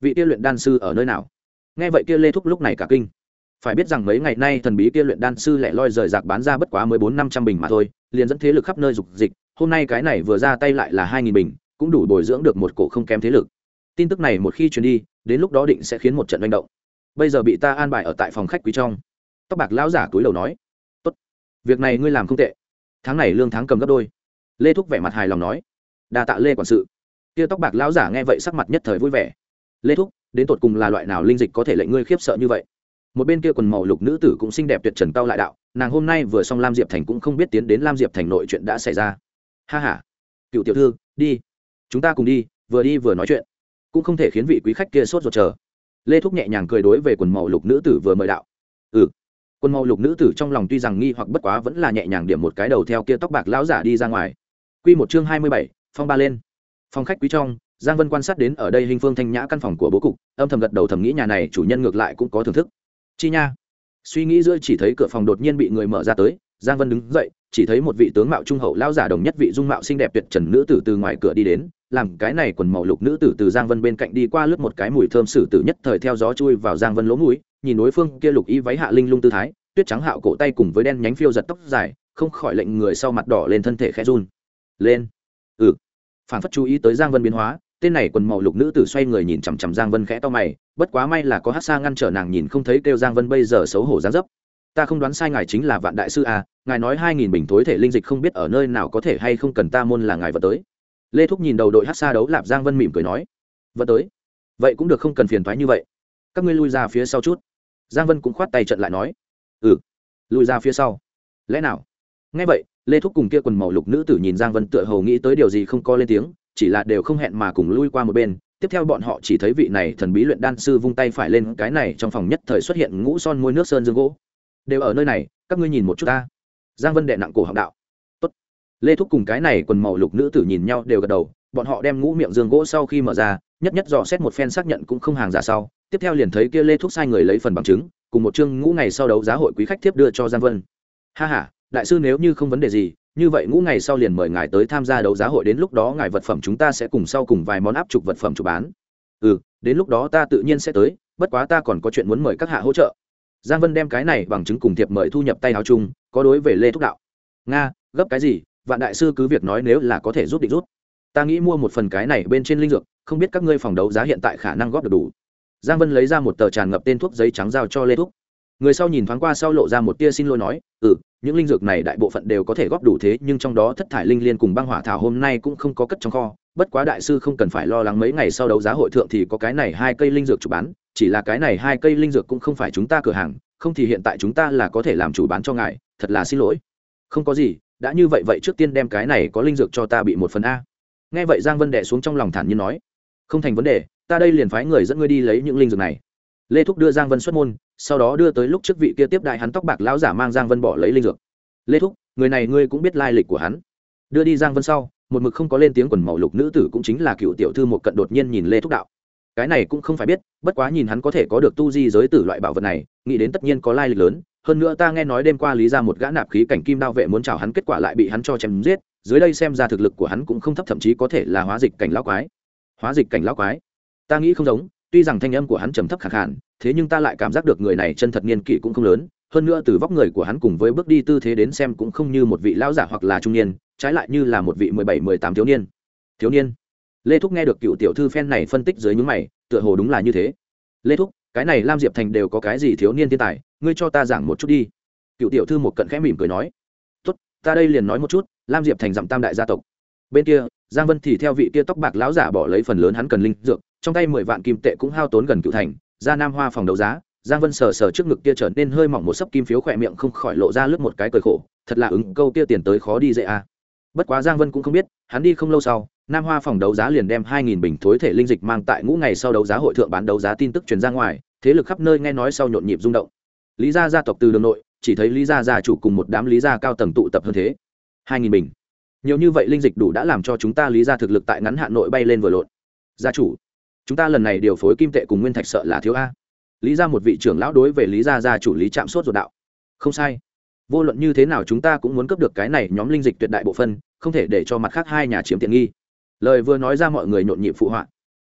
Vị kia luyện đan sư ở nơi nào? Nghe vậy kia lê thúc lúc này cả kinh phải biết rằng mấy ngày nay thần bí kia luyện đan sư lẻ loi rời rạc bán ra bất quá mới bốn năm trăm bình mà thôi, liền dẫn thế lực khắp nơi dục dịch, hôm nay cái này vừa ra tay lại là hai nghìn bình, cũng đủ bồi dưỡng được một cổ không kém thế lực. Tin tức này một khi truyền đi, đến lúc đó định sẽ khiến một trận manh động. Bây giờ bị ta an bài ở tại phòng khách quý trong. Tóc bạc lão giả túi đầu nói, tốt, việc này ngươi làm không tệ. Tháng này lương tháng cầm gấp đôi. Lê thúc vẻ mặt hài lòng nói, đa tạ lê quản sự. Kia tóc bạc lão giả nghe vậy sắc mặt nhất thời vui vẻ. Lê thúc, đến tột cùng là loại nào linh dịch có thể lệnh ngươi khiếp sợ như vậy? Một bên kia quần màu lục nữ tử cũng xinh đẹp tuyệt trần cao lại đạo, nàng hôm nay vừa xong lam diệp thành cũng không biết tiến đến lam diệp thành nội chuyện đã xảy ra. Ha h a cựu tiểu thư, đi, chúng ta cùng đi, vừa đi vừa nói chuyện. Cũng không thể khiến vị quý khách kia sốt ruột chờ. Lê thúc nhẹ nhàng cười đối về quần màu lục nữ tử vừa mời đạo. Ừ. Quần màu lục nữ tử trong lòng tuy rằng nghi hoặc bất quá vẫn là nhẹ nhàng điểm một cái đầu theo kia tóc bạc lão giả đi ra ngoài. Q một chương hai mươi bảy, phong ba lên. Phong khách quý trong, giang vân quan sát đến ở đây hình phương thanh nhã căn phòng của bố cục, âm thầm gật đầu thầm nghĩ nhà này chủ nhân ngược lại cũng có thưởng thức chi nha. Suy nghĩ giữa chỉ thấy cửa phòng đột nhiên bị người mở ra tới, giang vân đứng dậy, chỉ thấy một vị tướng mạo trung hậu lao giả đồng nhất vị dung mạo xinh đẹp tuyệt trần nữ tử từ ngoài cửa đi đến, làm cái này quần màu lục nữ tử từ giang vân bên cạnh đi qua lướt một cái mùi thơm sử tử nhất thời theo gió chui vào giang vân lỗ mũi, nhìn đối phương kia lục y váy hạ linh lung tư thái, tuyết trắng hạo cổ tay cùng với đen nhánh phiêu giật tóc dài, không khỏi lệnh người sau mặt đỏ lên thân thể khẽ run. Lên. Ừ. Phản phất chú ý tới giang vân biến hóa, tên này quần màu lục nữ tử xoay người nhìn chằm chằm giang vân khẽ to mày bất quá may là có hát xa ngăn trở nàng nhìn không thấy kêu giang vân bây giờ xấu hổ gián dấp. Ta không đoán sai ngài chính là vạn đại sư à ngài nói hai nghìn bình thối thể linh dịch không biết ở nơi nào có thể hay không cần ta môn là ngài vật tới. Lê thúc nhìn đầu đội hát xa đấu lạp giang vân mỉm cười nói, vật tới? Vậy cũng được không cần phiền thoái như vậy. Các ngươi lui ra phía sau chút. Giang vân cũng khoát tay trận lại nói ừ lui ra phía sau. Lẽ nào? Nghe vậy, lê thúc cùng kia quần màu lục nữ tử nhìn giang vân tựa hầu nghĩ tới điều gì không có lên tiếng, chỉ là đều không hẹn mà cùng lui qua một bên tiếp theo bọn họ chỉ thấy vị này thần bí luyện đan sư vung tay phải lên, cái này trong phòng nhất thời xuất hiện ngũ son môi nước sơn dương gỗ. Đều ở nơi này, các ngươi nhìn một chút ta. Giang vân đệ nặng cổ học đạo. Tốt. lê thúc cùng cái này quần màu lục nữ tử nhìn nhau đều gật đầu, bọn họ đem ngũ miệng dương gỗ sau khi mở ra, nhất nhất dò xét một phen xác nhận cũng không hàng giả sau. Tiếp theo liền thấy kia lê thúc sai người lấy phần bằng chứng, cùng một chương ngũ ngày sau đấu giá hội quý khách tiếp đưa cho giang vân. Ha ha, đại sư nếu như không vấn đề gì như vậy ngũ ngày sau liền mời ngài tới tham gia đấu giá hội, đến lúc đó ngài vật phẩm chúng ta sẽ cùng sau cùng vài món áp trục vật phẩm chụp bán ừ đến lúc đó ta tự nhiên sẽ tới, bất quá ta còn có chuyện muốn mời các hạ hỗ trợ. Giang vân đem cái này bằng chứng cùng thiệp mời thu nhập tay áo chung, có đối về lê thúc đạo. Nga, gấp cái gì? Vạn đại sư cứ việc nói nếu là có thể rút định rút ta nghĩ mua một phần cái này bên trên linh dược, không biết các ngươi phòng đấu giá hiện tại khả năng góp được đủ. Giang vân lấy ra một tờ tràn ngập tên thuốc giấy trắng giao cho lê thúc người sau nhìn thoáng qua sau lộ ra một tia xin lỗi nói ừ những linh dược này đại bộ phận đều có thể góp đủ thế, nhưng trong đó thất thải linh liên cùng băng hỏa thảo hôm nay cũng không có cất trong kho. Bất quá đại sư không cần phải lo lắng mấy ngày sau đấu giá hội thượng thì có cái này hai cây linh dược chủ bán, chỉ là cái này hai cây linh dược cũng không phải chúng ta cửa hàng, không thì hiện tại chúng ta là có thể làm chủ bán cho ngài, thật là xin lỗi. Không có gì, đã như vậy vậy trước tiên đem cái này có linh dược cho ta bị một phần a. Nghe vậy giang vân đệ xuống trong lòng thản nhiên nói, không thành vấn đề, ta đây liền phái người dẫn ngươi đi lấy những linh dược này lê thúc đưa giang vân xuất môn, sau đó đưa tới lúc trước vị kia tiếp đại hắn tóc bạc lão giả mang giang vân bỏ lấy linh dược. Lê thúc, người này ngươi cũng biết lai lịch của hắn. Đưa đi giang vân sau, một mực không có lên tiếng quần màu lục nữ tử cũng chính là cựu tiểu thư một cận đột nhiên nhìn lê thúc đạo. Cái này cũng không phải biết, bất quá nhìn hắn có thể có được tu di giới tử loại bảo vật này, nghĩ đến tất nhiên có lai lịch lớn. Hơn nữa ta nghe nói đêm qua lý ra một gã nạp khí cảnh kim đao vệ muốn chào hắn, kết quả lại bị hắn cho chém giết. Dưới đây xem ra thực lực của hắn cũng không thấp, thậm chí có thể là hóa dịch cảnh lão quái. Hóa dịch cảnh lão quái? Ta nghĩ không giống tuy rằng thanh âm của hắn trầm thấp khẳng hẳn thế nhưng ta lại cảm giác được người này chân thật niên kỷ cũng không lớn, hơn nữa từ vóc người của hắn cùng với bước đi tư thế đến xem cũng không như một vị lão giả hoặc là trung niên, trái lại như là một vị mười bảy, mười tám thiếu niên. Thiếu niên? Lê thúc nghe được cựu tiểu thư phen này phân tích dưới nhúng mày, tựa hồ đúng là như thế. Lê thúc, cái này lam diệp thành đều có cái gì thiếu niên thiên tài, ngươi cho ta giảng một chút đi. Cựu tiểu thư một cận khẽ mỉm cười nói. Tốt, ta đây liền nói một chút, lam diệp thành dặm tam đại gia tộc. Bên kia giang vân thì theo vị kia tóc bạc lão giả bỏ lấy phần lớn hắn cần linh dược, trong tay mười vạn kim tệ cũng hao tốn gần cựu thành, ra nam hoa phòng đấu giá. Giang vân sờ sờ trước ngực kia trở nên hơi mỏng một sấp kim phiếu khỏe miệng không khỏi lộ ra lướt một cái cười khổ, thật là ứng câu kia tiền tới khó đi dễ à. bất quá giang vân cũng không biết, hắn đi không lâu sau, nam hoa phòng đấu giá liền đem hai nghìn bình thối thể linh dịch mang tại ngũ ngày sau đấu giá hội thượng bán đấu giá tin tức truyền ra ngoài, thế lực khắp nơi nghe nói sau nhộn nhịp rung động. Lý gia gia tộc từ đường nội, chỉ thấy lý gia gia chủ cùng một đám lý gia cao tầng tụ tập hơn thế. Hai nghìn bình nhiều như vậy linh dịch đủ đã làm cho chúng ta lý gia thực lực tại ngắn hạn nội bay lên vừa lộn. Gia chủ, chúng ta lần này điều phối kim tệ cùng nguyên thạch sợ là thiếu a. Lý ra một vị trưởng lão đối về lý gia gia chủ lý trạm sốt ruột đạo. Không sai. Vô luận như thế nào chúng ta cũng muốn cấp được cái này nhóm linh dịch tuyệt đại bộ phân, không thể để cho mặt khác hai nhà chiếm tiện nghi. Lời vừa nói ra mọi người nhộn nhịp phụ họa.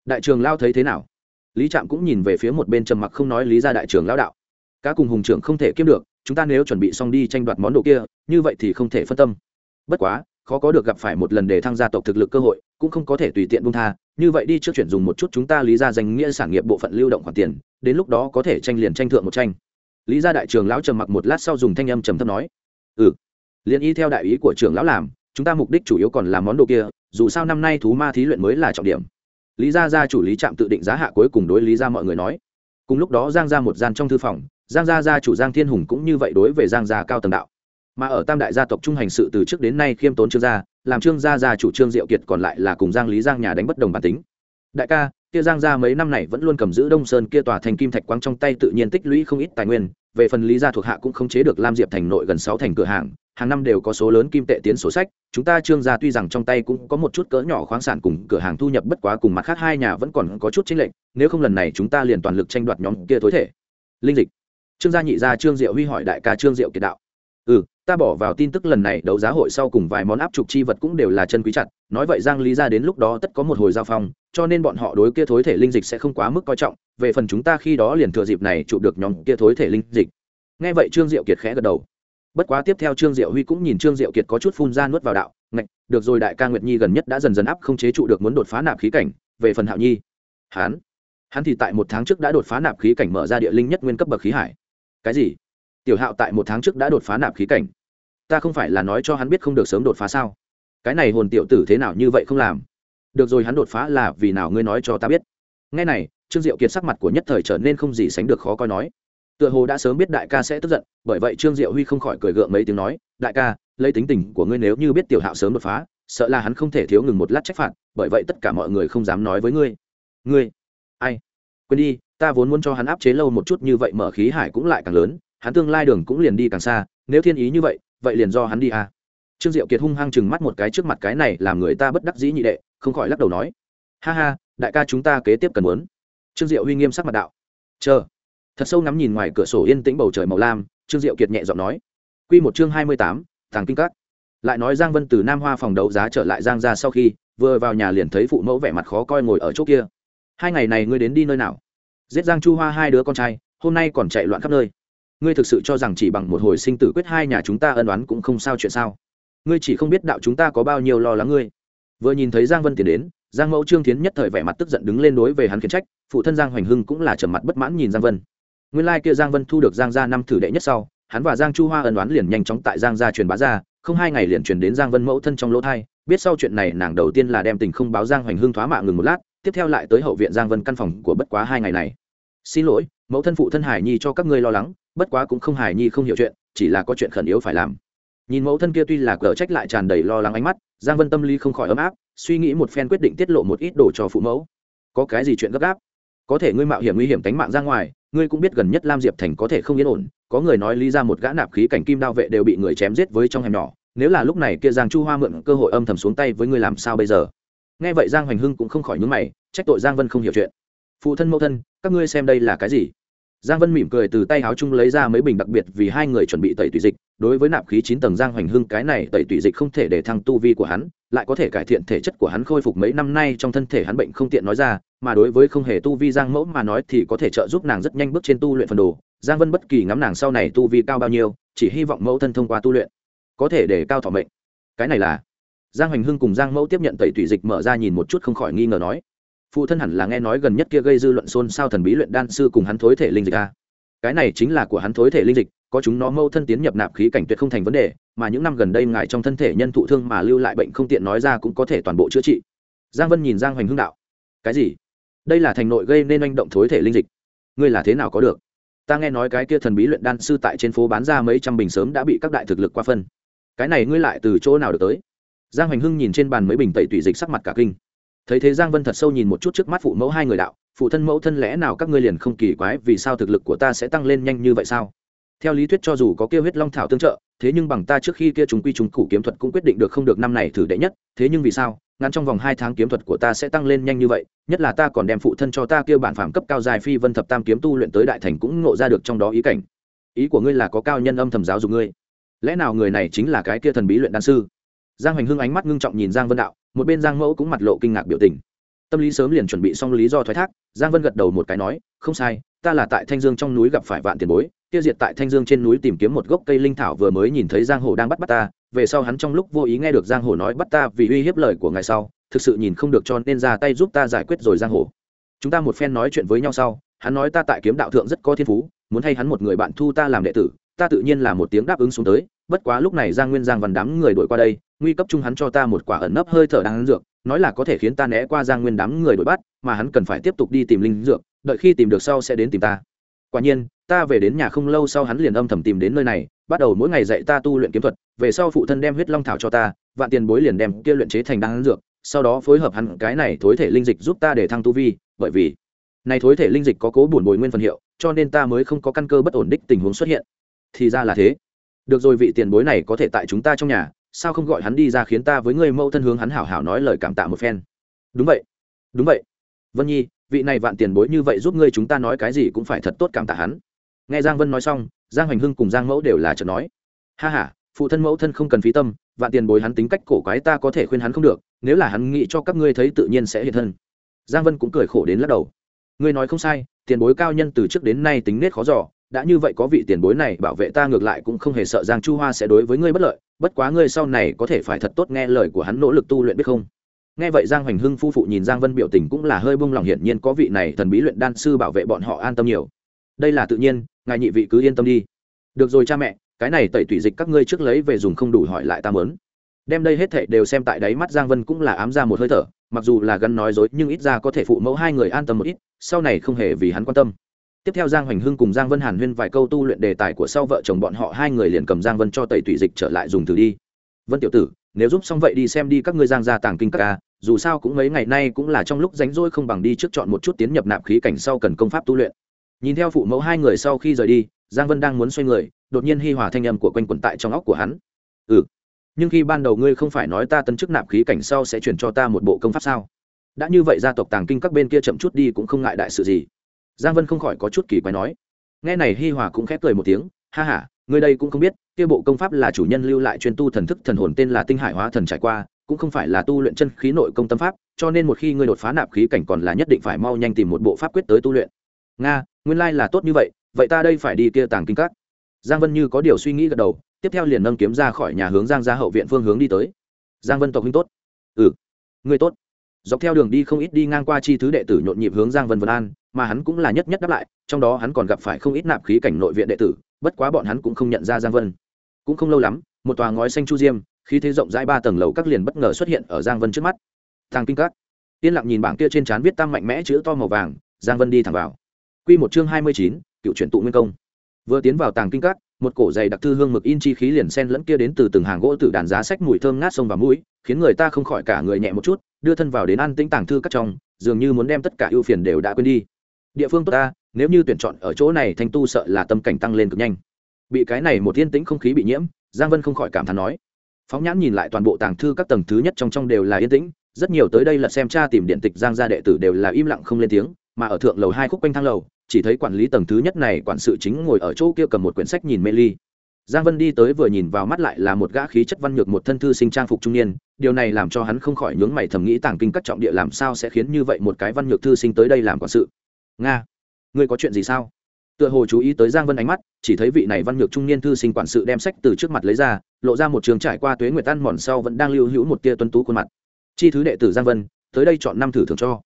Đại trường lao thấy thế nào? Lý trạm cũng nhìn về phía một bên trầm mặc không nói lý ra đại trường lao đạo. Cá cùng hùng trưởng không thể kiếm được, chúng ta nếu chuẩn bị xong đi tranh đoạt món đồ kia, như vậy thì không thể phân tâm. Bất quá khó có được gặp phải một lần để thăng gia tộc thực lực cơ hội, cũng không có thể tùy tiện bung tha. Như vậy đi trước chuyển dùng một chút chúng ta lý ra danh nghĩa sản nghiệp bộ phận lưu động khoản tiền, đến lúc đó có thể tranh liền tranh thượng một tranh. Lý gia đại trường lão trầm mặc một lát sau dùng thanh âm trầm thấp nói ừ liền y theo đại ý của trường lão làm, chúng ta mục đích chủ yếu còn là món đồ kia, dù sao năm nay thú ma thí luyện mới là trọng điểm. Lý gia gia chủ lý trạm tự định giá hạ cuối cùng đối lý gia mọi người nói. Cùng lúc đó giang ra một gian trong thư phòng, giang gia gia chủ giang thiên hùng cũng như vậy đối về giang gia cao tầng đạo mà ở tam đại gia tộc trung hành sự từ trước đến nay khiêm tốn trương gia, làm trương gia gia chủ trương diệu kiệt còn lại là cùng giang lý giang nhà đánh bất đồng bản tính. Đại ca, kia giang gia mấy năm này vẫn luôn cầm giữ đông sơn kia tòa thành kim thạch quang trong tay tự nhiên tích lũy không ít tài nguyên, về phần lý gia thuộc hạ cũng không chế được lam diệp thành nội gần sáu thành cửa hàng hàng năm đều có số lớn kim tệ tiến sổ sách, chúng ta trương gia tuy rằng trong tay cũng có một chút cỡ nhỏ khoáng sản cùng cửa hàng thu nhập bất quá cùng mặt khác hai nhà vẫn còn có chút chính lệnh nếu không lần này chúng ta liền toàn lực tranh đoạt nhóm kia tối thể. Linh dịch. Trương gia nhị gia trương diệu huy hỏi đại ca trương diệu kiệt đạo. Ừ ta bỏ vào tin tức lần này, đấu giá hội sau cùng vài món áp trục chi vật cũng đều là chân quý chặt. Nói vậy giang lý ra đến lúc đó tất có một hồi giao phong, cho nên bọn họ đối kia thối thể linh dịch sẽ không quá mức coi trọng. Về phần chúng ta khi đó liền thừa dịp này chụp được nhóm kia thối thể linh dịch. Nghe vậy trương diệu kiệt khẽ gật đầu. Bất quá tiếp theo trương diệu huy cũng nhìn trương diệu kiệt có chút phun ra nuốt vào đạo, ngạch, được rồi đại ca nguyệt nhi gần nhất đã dần dần áp không chế trụ được muốn đột phá nạp khí cảnh. Về phần hạo nhi hán hắn thì tại một tháng trước đã đột phá nạp khí cảnh mở ra địa linh nhất nguyên cấp bậc khí hải. Cái gì? Tiểu hạo tại một tháng trước đã đột phá nạp khí cảnh? Ta không phải là nói cho hắn biết không được sớm đột phá sao? Cái này hồn tiểu tử thế nào như vậy không làm? Được rồi, hắn đột phá là vì nào ngươi nói cho ta biết? Ngay này, trương diệu kiệt sắc mặt của nhất thời trở nên không gì sánh được khó coi nói. Tựa hồ đã sớm biết đại ca sẽ tức giận, bởi vậy trương diệu huy không khỏi cười gượng mấy tiếng nói, đại ca, lấy tính tình của ngươi nếu như biết tiểu hạo sớm đột phá, sợ là hắn không thể thiếu ngừng một lát trách phạt, bởi vậy tất cả mọi người không dám nói với ngươi. Ngươi? Ai? Quên đi, ta vốn muốn cho hắn áp chế lâu một chút, như vậy mở khí hải cũng lại càng lớn, hắn tương lai đường cũng liền đi càng xa, nếu thiên ý như vậy vậy liền do hắn đi à. trương diệu kiệt hung hăng chừng mắt một cái trước mặt cái này làm người ta bất đắc dĩ nhị đệ, không khỏi lắc đầu nói. Ha ha, đại ca chúng ta kế tiếp cần muốn. Trương diệu huy nghiêm sắc mặt đạo. Chờ. Thật sâu ngắm nhìn ngoài cửa sổ yên tĩnh bầu trời màu lam, trương diệu kiệt nhẹ giọng nói. Q một chương hai mươi tám thằng kinh các. Lại nói giang vân từ nam hoa phòng đấu giá trở lại giang ra sau khi, vừa vào nhà liền thấy phụ mẫu vẻ mặt khó coi ngồi ở chỗ kia. Hai ngày này ngươi đến đi nơi nào? Giết giang chu hoa hai đứa con trai, hôm nay còn chạy loạn khắp nơi ngươi thực sự cho rằng chỉ bằng một hồi sinh tử quyết hai nhà chúng ta ân oán cũng không sao chuyện sao? Ngươi chỉ không biết đạo chúng ta có bao nhiêu lo lắng ngươi. Vừa nhìn thấy giang vân tiến đến, giang mẫu trương tiến nhất thời vẻ mặt tức giận đứng lên đối về hắn khiển trách, phụ thân giang hoành hưng cũng là trầm mặt bất mãn nhìn giang vân. Nguyên lai kia giang vân thu được giang gia năm thử đệ nhất sau, hắn và giang chu hoa ân oán liền nhanh chóng tại giang gia truyền bá ra, không hai ngày liền truyền đến giang vân mẫu thân trong lỗ thai, biết sau chuyện này nàng đầu tiên là đem tình không báo giang hoành hưng thoá mạ ngừng một lát, tiếp theo lại tới hậu viện giang vân căn phòng của bất quá hai ngày này. Xin lỗi, mẫu thân phụ thân hải nhi cho các ngươi lo lắng bất quá cũng không hài nhi không hiểu chuyện, chỉ là có chuyện khẩn yếu phải làm. Nhìn mẫu thân kia tuy là cờ trách lại tràn đầy lo lắng ánh mắt, giang vân tâm lý không khỏi ấm áp, suy nghĩ một phen quyết định tiết lộ một ít đồ cho phụ mẫu. Có cái gì chuyện gấp gáp? Có thể ngươi mạo hiểm nguy hiểm tánh mạng ra ngoài, ngươi cũng biết gần nhất lam diệp thành có thể không yên ổn, có người nói lý ra một gã nạp khí cảnh kim đao vệ đều bị người chém giết với trong hẻm nhỏ, nếu là lúc này kia giang chu hoa mượn cơ hội âm thầm xuống tay với ngươi làm sao bây giờ? Nghe vậy giang hoành hưng cũng không khỏi nhúng mày, trách tội giang vân không hiểu chuyện. Phụ thân mẫu thân, các ngươi xem đây là cái gì? Giang vân mỉm cười từ tay áo chung lấy ra mấy bình đặc biệt vì hai người chuẩn bị tẩy tủy dịch. Đối với nạp khí chín tầng giang hoành hưng, cái này tẩy tủy dịch không thể để thăng tu vi của hắn, lại có thể cải thiện thể chất của hắn khôi phục mấy năm nay trong thân thể hắn bệnh không tiện nói ra, mà đối với không hề tu vi giang mẫu mà nói thì có thể trợ giúp nàng rất nhanh bước trên tu luyện phần đồ. Giang vân bất kỳ ngắm nàng sau này tu vi cao bao nhiêu, chỉ hy vọng mẫu thân thông qua tu luyện, có thể để cao thọ mệnh. Cái này là giang hoành hưng cùng giang mẫu tiếp nhận tẩy tủy dịch mở ra nhìn một chút không khỏi nghi ngờ nói phụ thân hẳn là nghe nói gần nhất kia gây dư luận xôn xao thần bí luyện đan sư cùng hắn thối thể linh dịch a. Cái này chính là của hắn thối thể linh dịch, có chúng nó mâu thân tiến nhập nạp khí cảnh tuyệt không thành vấn đề, mà những năm gần đây ngài trong thân thể nhân thụ thương mà lưu lại bệnh không tiện nói ra cũng có thể toàn bộ chữa trị. Giang vân nhìn giang hoành hưng đạo. Cái gì? Đây là thành nội gây nên manh động thối thể linh dịch. Ngươi là thế nào có được? Ta nghe nói cái kia thần bí luyện đan sư tại trên phố bán ra mấy trăm bình sớm đã bị các đại thực lực qua phân. Cái này ngươi lại từ chỗ nào được tới? Giang hoành hưng nhìn trên bàn mấy bình tẩy tủy dịch sắc mặt cả kinh thấy thế giang vân thật sâu nhìn một chút trước mắt phụ mẫu hai người đạo, phụ thân mẫu thân lẽ nào các ngươi liền không kỳ quái vì sao thực lực của ta sẽ tăng lên nhanh như vậy sao? Theo lý thuyết cho dù có kêu huyết long thảo tương trợ, thế nhưng bằng ta trước khi kia chúng quy chúng cụ kiếm thuật cũng quyết định được không được năm này thử đệ nhất, thế nhưng vì sao, ngắn trong vòng hai tháng kiếm thuật của ta sẽ tăng lên nhanh như vậy, nhất là ta còn đem phụ thân cho ta kêu bản phạm cấp cao dài phi vân thập tam kiếm tu luyện tới đại thành cũng ngộ ra được trong đó ý cảnh. Ý của ngươi là có cao nhân âm thầm giáo dục ngươi. Lẽ nào người này chính là cái kia thần bí luyện đan sư? Giang hoành hưng ánh mắt ngưng trọng nhìn giang vân đạo một bên giang mẫu cũng mặt lộ kinh ngạc biểu tình. Tâm lý sớm liền chuẩn bị xong lý do thoái thác, giang vân gật đầu một cái nói, không sai, ta là tại thanh dương trong núi gặp phải vạn tiền bối tiêu diệt tại thanh dương trên núi tìm kiếm một gốc cây linh thảo vừa mới nhìn thấy giang hồ đang bắt bắt ta, về sau hắn trong lúc vô ý nghe được giang hồ nói bắt ta vì uy hiếp lời của ngài sau, thực sự nhìn không được cho nên ra tay giúp ta giải quyết rồi giang hồ. Chúng ta một phen nói chuyện với nhau sau, hắn nói ta tại kiếm đạo thượng rất có thiên phú, muốn hay hắn một người bạn thu ta làm đệ tử, ta tự nhiên là một tiếng đáp ứng xuống tới, bất quá lúc này giang nguyên giang văn đám người đuổi qua đây nguy cấp chung hắn cho ta một quả ẩn nấp hơi thở đang dược, nói là có thể khiến ta né qua giang nguyên đám người đuổi bắt, mà hắn cần phải tiếp tục đi tìm linh dược, đợi khi tìm được sau sẽ đến tìm ta. Quả nhiên, ta về đến nhà không lâu sau hắn liền âm thầm tìm đến nơi này, bắt đầu mỗi ngày dạy ta tu luyện kiếm thuật, về sau phụ thân đem huyết long thảo cho ta, vạn tiền bối liền đem kia luyện chế thành đan dược, sau đó phối hợp hắn cái này thối thể linh dịch giúp ta để thăng tu vi, bởi vì này thối thể linh dịch có cố bổn bồi nguyên phần hiệu, cho nên ta mới không có căn cơ bất ổn định tình huống xuất hiện. Thì ra là thế. Được rồi vị tiền bối này có thể tại chúng ta trong nhà sao không gọi hắn đi ra khiến ta với người mẫu thân hướng hắn hảo hảo nói lời cảm tạ một phen? Đúng vậy đúng vậy. Vân nhi, vị này vạn tiền bối như vậy giúp ngươi chúng ta nói cái gì cũng phải thật tốt cảm tạ hắn. Nghe giang vân nói xong, giang hoành hưng cùng giang mẫu đều là chợt nói. Ha h a phụ thân mẫu thân không cần phí tâm, vạn tiền bối hắn tính cách cổ quái ta có thể khuyên hắn không được, nếu là hắn nghĩ cho các ngươi thấy tự nhiên sẽ hiện thân. Giang vân cũng cười khổ đến lắc đầu. Ngươi nói không sai, tiền bối cao nhân từ trước đến nay tính nết khó giỏ đã như vậy có vị tiền bối này bảo vệ ta ngược lại cũng không hề sợ giang chu hoa sẽ đối với ngươi bất lợi bất quá ngươi sau này có thể phải thật tốt nghe lời của hắn nỗ lực tu luyện biết không? Nghe vậy giang hoành hưng phu phụ nhìn giang vân biểu tình cũng là hơi bông lòng hiển nhiên có vị này thần bí luyện đan sư bảo vệ bọn họ an tâm nhiều. Đây là tự nhiên, ngài nhị vị cứ yên tâm đi. Được rồi cha mẹ, cái này tẩy tủy dịch các ngươi trước lấy về dùng không đủ hỏi lại ta mớn. Đem đây hết thệ đều xem tại đáy mắt giang vân cũng là ám ra một hơi thở, mặc dù là gắn nói dối nhưng ít ra có thể phụ mẫu hai người an tâm một ít, sau này không hề vì hắn quan tâm tiếp theo giang hoành hưng cùng giang vân hàn huyên vài câu tu luyện đề tài của sau vợ chồng bọn họ, hai người liền cầm giang vân cho tẩy tủy dịch trở lại dùng thử đi. Vân tiểu tử, nếu giúp xong vậy đi xem đi, các ngươi giang gia tàng kinh các ca dù sao cũng mấy ngày nay cũng là trong lúc rảnh rỗi không bằng đi trước chọn một chút tiến nhập nạp khí cảnh sau cần công pháp tu luyện. Nhìn theo phụ mẫu hai người sau khi rời đi, giang vân đang muốn xoay người, đột nhiên hi hòa thanh âm của quanh quần tại trong óc của hắn. Ừ nhưng khi ban đầu ngươi không phải nói ta tân chức nạp khí cảnh sau sẽ chuyển cho ta một bộ công pháp sao? Đã như vậy gia tộc tàng kinh các bên kia chậm chút đi cũng không ngại đại sự gì giang vân không khỏi có chút kỳ quái nói. Nghe này hi hòa cũng khép cười một tiếng, ha ha người đây cũng không biết, kia bộ công pháp là chủ nhân lưu lại chuyên tu thần thức thần hồn tên là tinh hải hóa thần trải qua, cũng không phải là tu luyện chân khí nội công tâm pháp, cho nên một khi ngươi đột phá nạp khí cảnh còn là nhất định phải mau nhanh tìm một bộ pháp quyết tới tu luyện. Nga, nguyên lai là tốt như vậy vậy ta đây phải đi kia tàng kinh các. Giang vân như có điều suy nghĩ gật đầu, tiếp theo liền nâng kiếm ra khỏi nhà hướng giang ra hậu viện phương hướng đi tới. Giang vân tộc huynh tốt. Ừ. Người tốt. Dọc theo đường đi không ít đi ngang qua chi thứ đệ tử nhộn nhịp hướng giang vân vân an mà hắn cũng là nhất nhất đáp lại, trong đó hắn còn gặp phải không ít nạp khí cảnh nội viện đệ tử, bất quá bọn hắn cũng không nhận ra giang vân. Cũng không lâu lắm, một tòa ngói xanh chu diêm, khí thế rộng rãi ba tầng lầu các liền bất ngờ xuất hiện ở giang vân trước mắt. Thang kinh các. Yên lặng nhìn bảng kia trên trán viết tam mạnh mẽ chữ to màu vàng, giang vân đi thẳng vào. Q một chương hai mươi chín, cựu truyền tụ nguyên công. Vừa tiến vào tàng kinh các, một cổ dày đặc thư hương mực in chi khí liền sen lẫn kia đến từ từng hàng gỗ từ đàn giá sách mùi thơm ngát sông và mũi, khiến người ta không khỏi cả người nhẹ một chút, đưa thân vào đến an tĩnh tàng thư các trong, dường như muốn đem tất cả ưu phiền đều đã quên đi địa phương tốt ta, nếu như tuyển chọn ở chỗ này, thanh tu sợ là tâm cảnh tăng lên cực nhanh. Bị cái này một thiên tĩnh không khí bị nhiễm, giang vân không khỏi cảm thán nói. Phóng nhãn nhìn lại toàn bộ tàng thư các tầng thứ nhất trong trong đều là yên tĩnh, rất nhiều tới đây là xem tra tìm điện tịch giang gia đệ tử đều là im lặng không lên tiếng, mà ở thượng lầu hai khúc quanh thang lầu, chỉ thấy quản lý tầng thứ nhất này quản sự chính ngồi ở chỗ kia cầm một quyển sách nhìn mê ly. Giang vân đi tới vừa nhìn vào mắt lại là một gã khí chất văn nhược một thân thư sinh trang phục trung niên, điều này làm cho hắn không khỏi nhướng mày thầm nghĩ tàng kinh các trọng địa làm sao sẽ khiến như vậy một cái văn nhược thư sinh tới đây làm quản sự nga ngươi có chuyện gì sao tựa hồ chú ý tới giang vân ánh mắt chỉ thấy vị này văn nhược trung niên thư sinh quản sự đem sách từ trước mặt lấy ra lộ ra một trường trải qua tuế nguyệt tan mòn sau vẫn đang lưu hữu một tia tuân tú khuôn mặt chi thứ đệ tử giang vân tới đây chọn năm thử thường cho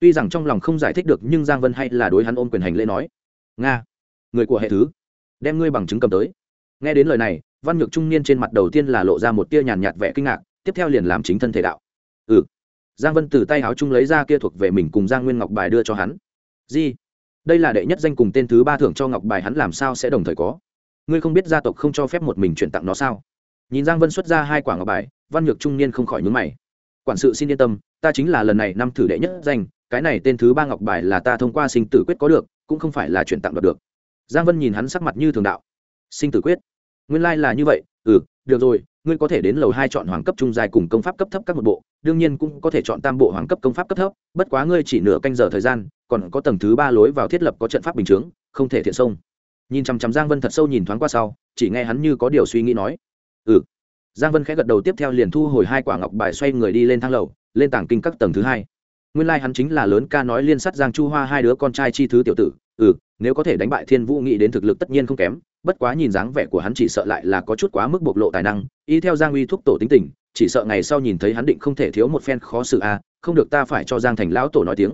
tuy rằng trong lòng không giải thích được nhưng giang vân hay là đối hắn ôm quyền hành lễ nói nga người của hệ thứ đem ngươi bằng chứng cầm tới nghe đến lời này văn nhược trung niên trên mặt đầu tiên là lộ ra một tia nhàn nhạt vẻ kinh ngạc tiếp theo liền làm chính thân thể đạo ừ giang vân từ tay áo trung lấy ra kia thuộc về mình cùng giang nguyên ngọc bài đưa cho hắn gì, đây là đệ nhất danh cùng tên thứ ba thưởng cho ngọc bài hắn làm sao sẽ đồng thời có? Ngươi không biết gia tộc không cho phép một mình chuyển tặng nó sao? Nhìn giang vân xuất ra hai quả ngọc bài văn nhược trung niên không khỏi nhướng mày. Quản sự xin yên tâm ta chính là lần này năm thử đệ nhất danh cái này tên thứ ba ngọc bài là ta thông qua sinh tử quyết có được cũng không phải là chuyển tặng đoạt được. Giang vân nhìn hắn sắc mặt như thường đạo. Sinh tử quyết? Nguyên lai là như vậy ừ được rồi, ngươi có thể đến lầu hai chọn hoàng cấp trung dài cùng công pháp cấp thấp các một bộ, đương nhiên cũng có thể chọn tam bộ hoàng cấp công pháp cấp thấp, bất quá ngươi chỉ nửa canh giờ thời gian, còn có tầng thứ ba lối vào thiết lập có trận pháp bình chướng, không thể thiện sông. Nhìn chằm chằm giang vân thật sâu nhìn thoáng qua sau, chỉ nghe hắn như có điều suy nghĩ nói ừ. Giang vân khẽ gật đầu tiếp theo liền thu hồi hai quả ngọc bài xoay người đi lên thang lầu, lên tảng kinh các tầng thứ hai. Nguyên lai、like、hắn chính là lớn ca nói liên sát giang chu hoa hai đứa con trai chi thứ tiểu tử ừ nếu có thể đánh bại thiên vũ nghĩ đến thực lực tất nhiên không kém, bất quá nhìn dáng vẻ của hắn chỉ sợ lại là có chút quá mức bộc lộ tài năng, y theo giang uy thúc tổ tính tình, chỉ sợ ngày sau nhìn thấy hắn định không thể thiếu một phen khó xử a không được ta phải cho giang thành lão tổ nói tiếng.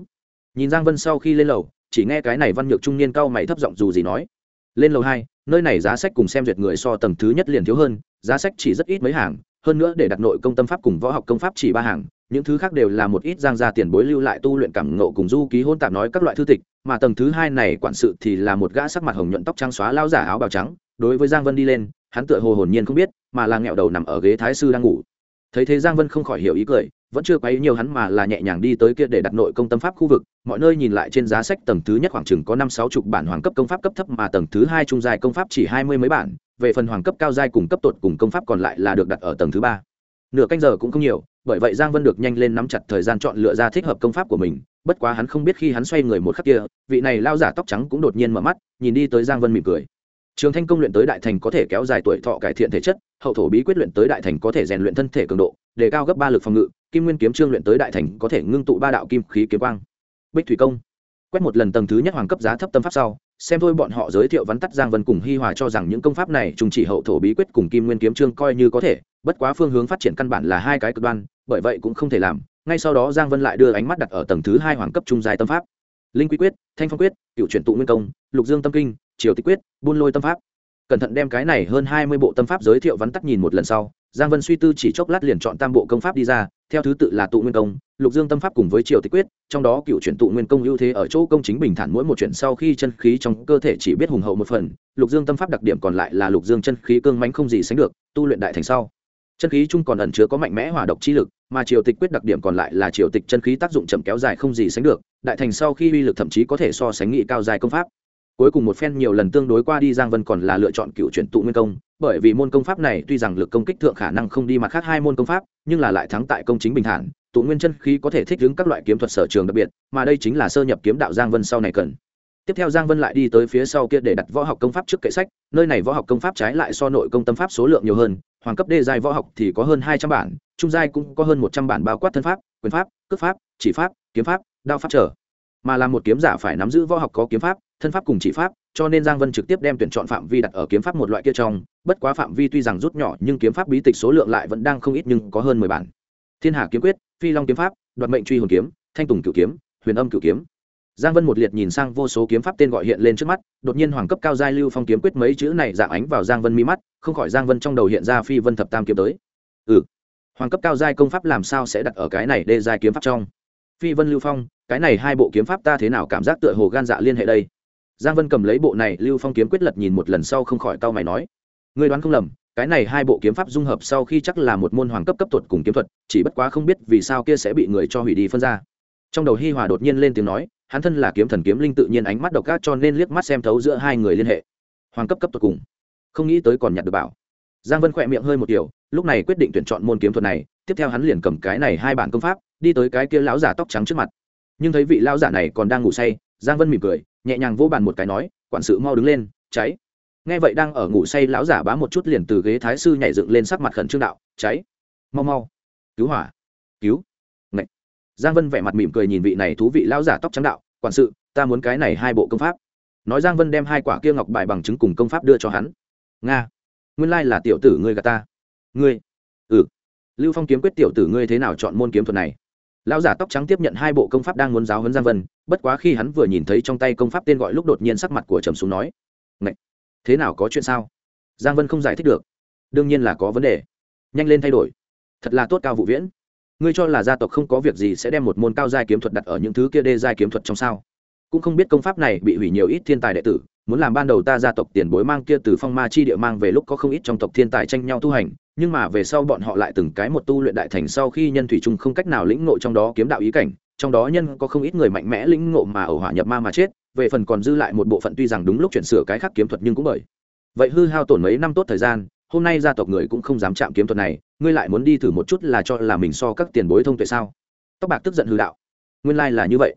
Nhìn giang vân sau khi lên lầu, chỉ nghe cái này văn nhược trung niên cao mày thấp giọng dù gì nói, lên lầu hai, nơi này giá sách cùng xem duyệt người so tầng thứ nhất liền thiếu hơn, giá sách chỉ rất ít mấy hàng, hơn nữa để đặt nội công tâm pháp cùng võ học công pháp chỉ ba hàng những thứ khác đều là một ít giang gia tiền bối lưu lại tu luyện cảm ngộ cùng du ký hôn tạp nói các loại thư tịch, mà tầng thứ hai này quản sự thì là một gã sắc mặt hồng nhuận tóc trắng xóa lao giả áo bào trắng, đối với giang vân đi lên, hắn tựa hồ hồn nhiên không biết, mà là nghẹo đầu nằm ở ghế thái sư đang ngủ. Thấy thế giang vân không khỏi hiểu ý cười, vẫn chưa quấy nhiều hắn mà là nhẹ nhàng đi tới kia để đặt nội công tâm pháp khu vực, mọi nơi nhìn lại trên giá sách tầng thứ nhất khoảng chừng có năm sáu chục bản hoàng cấp công pháp cấp thấp mà tầng thứ hai trung dài công pháp chỉ hai mươi mấy bản, về phần hoàng cấp cao giai cùng cấp tột cùng công pháp còn lại là được đặt ở tầng thứ ba nửa canh giờ cũng không nhiều, bởi vậy giang vân được nhanh lên nắm chặt thời gian chọn lựa ra thích hợp công pháp của mình, bất quá hắn không biết khi hắn xoay người một khắc kia, vị này lao giả tóc trắng cũng đột nhiên mở mắt, nhìn đi tới giang vân mỉm cười. Trường thanh công luyện tới đại thành có thể kéo dài tuổi thọ cải thiện thể chất, hậu thổ bí quyết luyện tới đại thành có thể rèn luyện thân thể cường độ, đề cao gấp ba lực phòng ngự, kim nguyên kiếm trương luyện tới đại thành có thể ngưng tụ ba đạo kim khí kiếm quang. Bích thủy công. Quét một lần tầng thứ nhất hoàng cấp giá thấp tâm pháp sau xem thôi bọn họ giới thiệu vắn tắt giang vân cùng hi hòa cho rằng những công pháp này trùng chỉ hậu thổ bí quyết cùng kim nguyên kiếm trương coi như có thể, bất quá phương hướng phát triển căn bản là hai cái cực đoan, bởi vậy cũng không thể làm. Ngay sau đó giang vân lại đưa ánh mắt đặt ở tầng thứ hai hoàng cấp trung dài tâm pháp. Linh quy quyết, thanh phong quyết, cựu chuyển tụ nguyên công, lục dương tâm kinh, triều tích quyết, buôn lôi tâm pháp. Cẩn thận đem cái này hơn hai mươi bộ tâm pháp giới thiệu vắn tắt nhìn một lần sau giang vân suy tư chỉ chốc lát liền chọn tam bộ công pháp đi ra, theo thứ tự là tụ nguyên công, lục dương tâm pháp cùng với triều tịch quyết, trong đó cựu chuyển tụ nguyên công ưu thế ở chỗ công chính bình thản mỗi một chuyển sau khi chân khí trong cơ thể chỉ biết hùng hậu một phần, lục dương tâm pháp đặc điểm còn lại là lục dương chân khí cương mánh không gì sánh được, tu luyện đại thành sau. Chân khí chung còn ẩn chứa có mạnh mẽ hỏa độc chi lực, mà triều tịch quyết đặc điểm còn lại là triều tịch chân khí tác dụng chậm kéo dài không gì sánh được, đại thành sau khi uy lực thậm chí có thể so sánh nghị cao dài công pháp cuối cùng một phen nhiều lần tương đối qua đi, giang vân còn là lựa chọn cựu chuyển tụ nguyên công, bởi vì môn công pháp này tuy rằng lực công kích thượng khả năng không đi mặt khác hai môn công pháp, nhưng là lại thắng tại công chính bình thản, tụ nguyên chân khí có thể thích ứng các loại kiếm thuật sở trường đặc biệt, mà đây chính là sơ nhập kiếm đạo giang vân sau này cần. Tiếp theo giang vân lại đi tới phía sau kia để đặt võ học công pháp trước kệ sách, nơi này võ học công pháp trái lại so nội công tâm pháp số lượng nhiều hơn, hoàng cấp đê giai võ học thì có hơn hai trăm bản, trung giai cũng có hơn một trăm bản bao quát thân pháp, quyền pháp, cước pháp, chỉ pháp, kiếm pháp đao pháp trở. Mà là một kiếm giả phải nắm giữ võ học có kiếm pháp thân pháp cùng chỉ pháp, cho nên giang vân trực tiếp đem tuyển chọn phạm vi đặt ở kiếm pháp một loại kia trong, bất quá phạm vi tuy rằng rút nhỏ, nhưng kiếm pháp bí tịch số lượng lại vẫn đang không ít nhưng có hơn mười bản. Thiên hà kiếm quyết, phi long kiếm pháp, đoạt mệnh truy hồn kiếm, thanh tùng cửu kiếm, huyền âm cửu kiếm. Giang vân một liệt nhìn sang vô số kiếm pháp tên gọi hiện lên trước mắt, đột nhiên hoàng cấp cao giai lưu phong kiếm quyết mấy chữ này dạng ánh vào giang vân mi mắt, không khỏi giang vân trong đầu hiện ra phi vân thập tam kiếm tới. Ừ hoàng cấp cao giai công pháp làm sao sẽ đặt ở cái này đê giai kiếm pháp trong? Phi vân lưu phong, cái này hai bộ kiếm pháp ta thế nào cảm giác tựa hồ gan dạ liên hệ đây? Giang vân cầm lấy bộ này, lưu phong kiếm quyết lật nhìn một lần sau không khỏi tao mày nói, ngươi đoán không lầm, cái này hai bộ kiếm pháp dung hợp sau khi chắc là một môn hoàng cấp cấp thuật cùng kiếm thuật, chỉ bất quá không biết vì sao kia sẽ bị người cho hủy đi phân ra. Trong đầu hi hòa đột nhiên lên tiếng nói, hắn thân là kiếm thần kiếm linh tự nhiên ánh mắt độc ác cho nên liếc mắt xem thấu giữa hai người liên hệ. Hoàng cấp cấp thuật cùng. Không nghĩ tới còn nhặt được bảo. Giang vân khỏe miệng hơi một điều, lúc này quyết định tuyển chọn môn kiếm thuật này, tiếp theo hắn liền cầm cái này hai bản công pháp, đi tới cái kia lão giả tóc trắng trước mặt. Nhưng thấy vị lão giả này còn đang ngủ say, giang vân mỉm cười nhẹ nhàng vỗ bàn một cái nói, quản sự mau đứng lên, cháy. Nghe vậy đang ở ngủ say, lão giả bá một chút liền từ ghế thái sư nhảy dựng lên sắc mặt khẩn trương đạo, cháy, mau mau, cứu hỏa, cứu. Ngậy. giang vân vẻ mặt mỉm cười nhìn vị này thú vị lão giả tóc trắng đạo, quản sự, ta muốn cái này hai bộ công pháp. Nói giang vân đem hai quả kia ngọc bài bằng chứng cùng công pháp đưa cho hắn. Nga, nguyên lai là tiểu tử ngươi gà ta. Ngươi? Ừ. Lưu phong kiếm quyết tiểu tử ngươi thế nào chọn môn kiếm thuật này? Lão giả tóc trắng tiếp nhận hai bộ công pháp đang muốn giáo huấn giang vân, bất quá khi hắn vừa nhìn thấy trong tay công pháp tên gọi lúc đột nhiên sắc mặt của trầm xuống nói, Ngậy! thế nào có chuyện sao? Giang vân không giải thích được. Đương nhiên là có vấn đề. Nhanh lên thay đổi. Thật là tốt cao vụ viễn. Ngươi cho là gia tộc không có việc gì sẽ đem một môn cao giai kiếm thuật đặt ở những thứ kia đê giai kiếm thuật trong sao? Cũng không biết công pháp này bị hủy nhiều ít thiên tài đệ tử, muốn làm ban đầu ta gia tộc tiền bối mang kia từ phong ma chi địa mang về lúc có không ít trong tộc thiên tài tranh nhau tu hành nhưng mà về sau bọn họ lại từng cái một tu luyện đại thành sau khi nhân thủy chung không cách nào lĩnh ngộ trong đó kiếm đạo ý cảnh, trong đó nhân có không ít người mạnh mẽ lĩnh ngộ mà ẩu hỏa nhập ma mà chết, về phần còn dư lại một bộ phận tuy rằng đúng lúc chuyển sửa cái khác kiếm thuật nhưng cũng bởi. Vậy hư hao tổn mấy năm tốt thời gian, hôm nay gia tộc người cũng không dám chạm kiếm thuật này, ngươi lại muốn đi thử một chút là cho là mình so các tiền bối thông tuệ sao? Tóc bạc tức giận hư đạo. Nguyên lai là như vậy.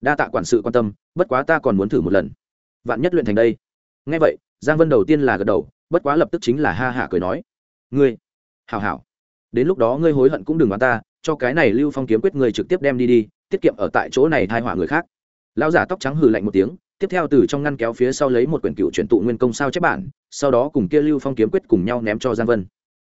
Đa tạ quản sự quan tâm, bất quá ta còn muốn thử một lần. Vạn nhất luyện thành đây. Nghe vậy, giang vân đầu tiên là gật đầu, bất quá lập tức chính là ha hả cười nói ngươi. Hảo hảo. Đến lúc đó ngươi hối hận cũng đừng đoán ta, cho cái này lưu phong kiếm quyết ngươi trực tiếp đem đi đi, tiết kiệm ở tại chỗ này thai họa người khác. Lão giả tóc trắng hừ lạnh một tiếng, tiếp theo từ trong ngăn kéo phía sau lấy một quyển cựu chuyển tụ nguyên công sao chép bản, sau đó cùng kia lưu phong kiếm quyết cùng nhau ném cho giang vân.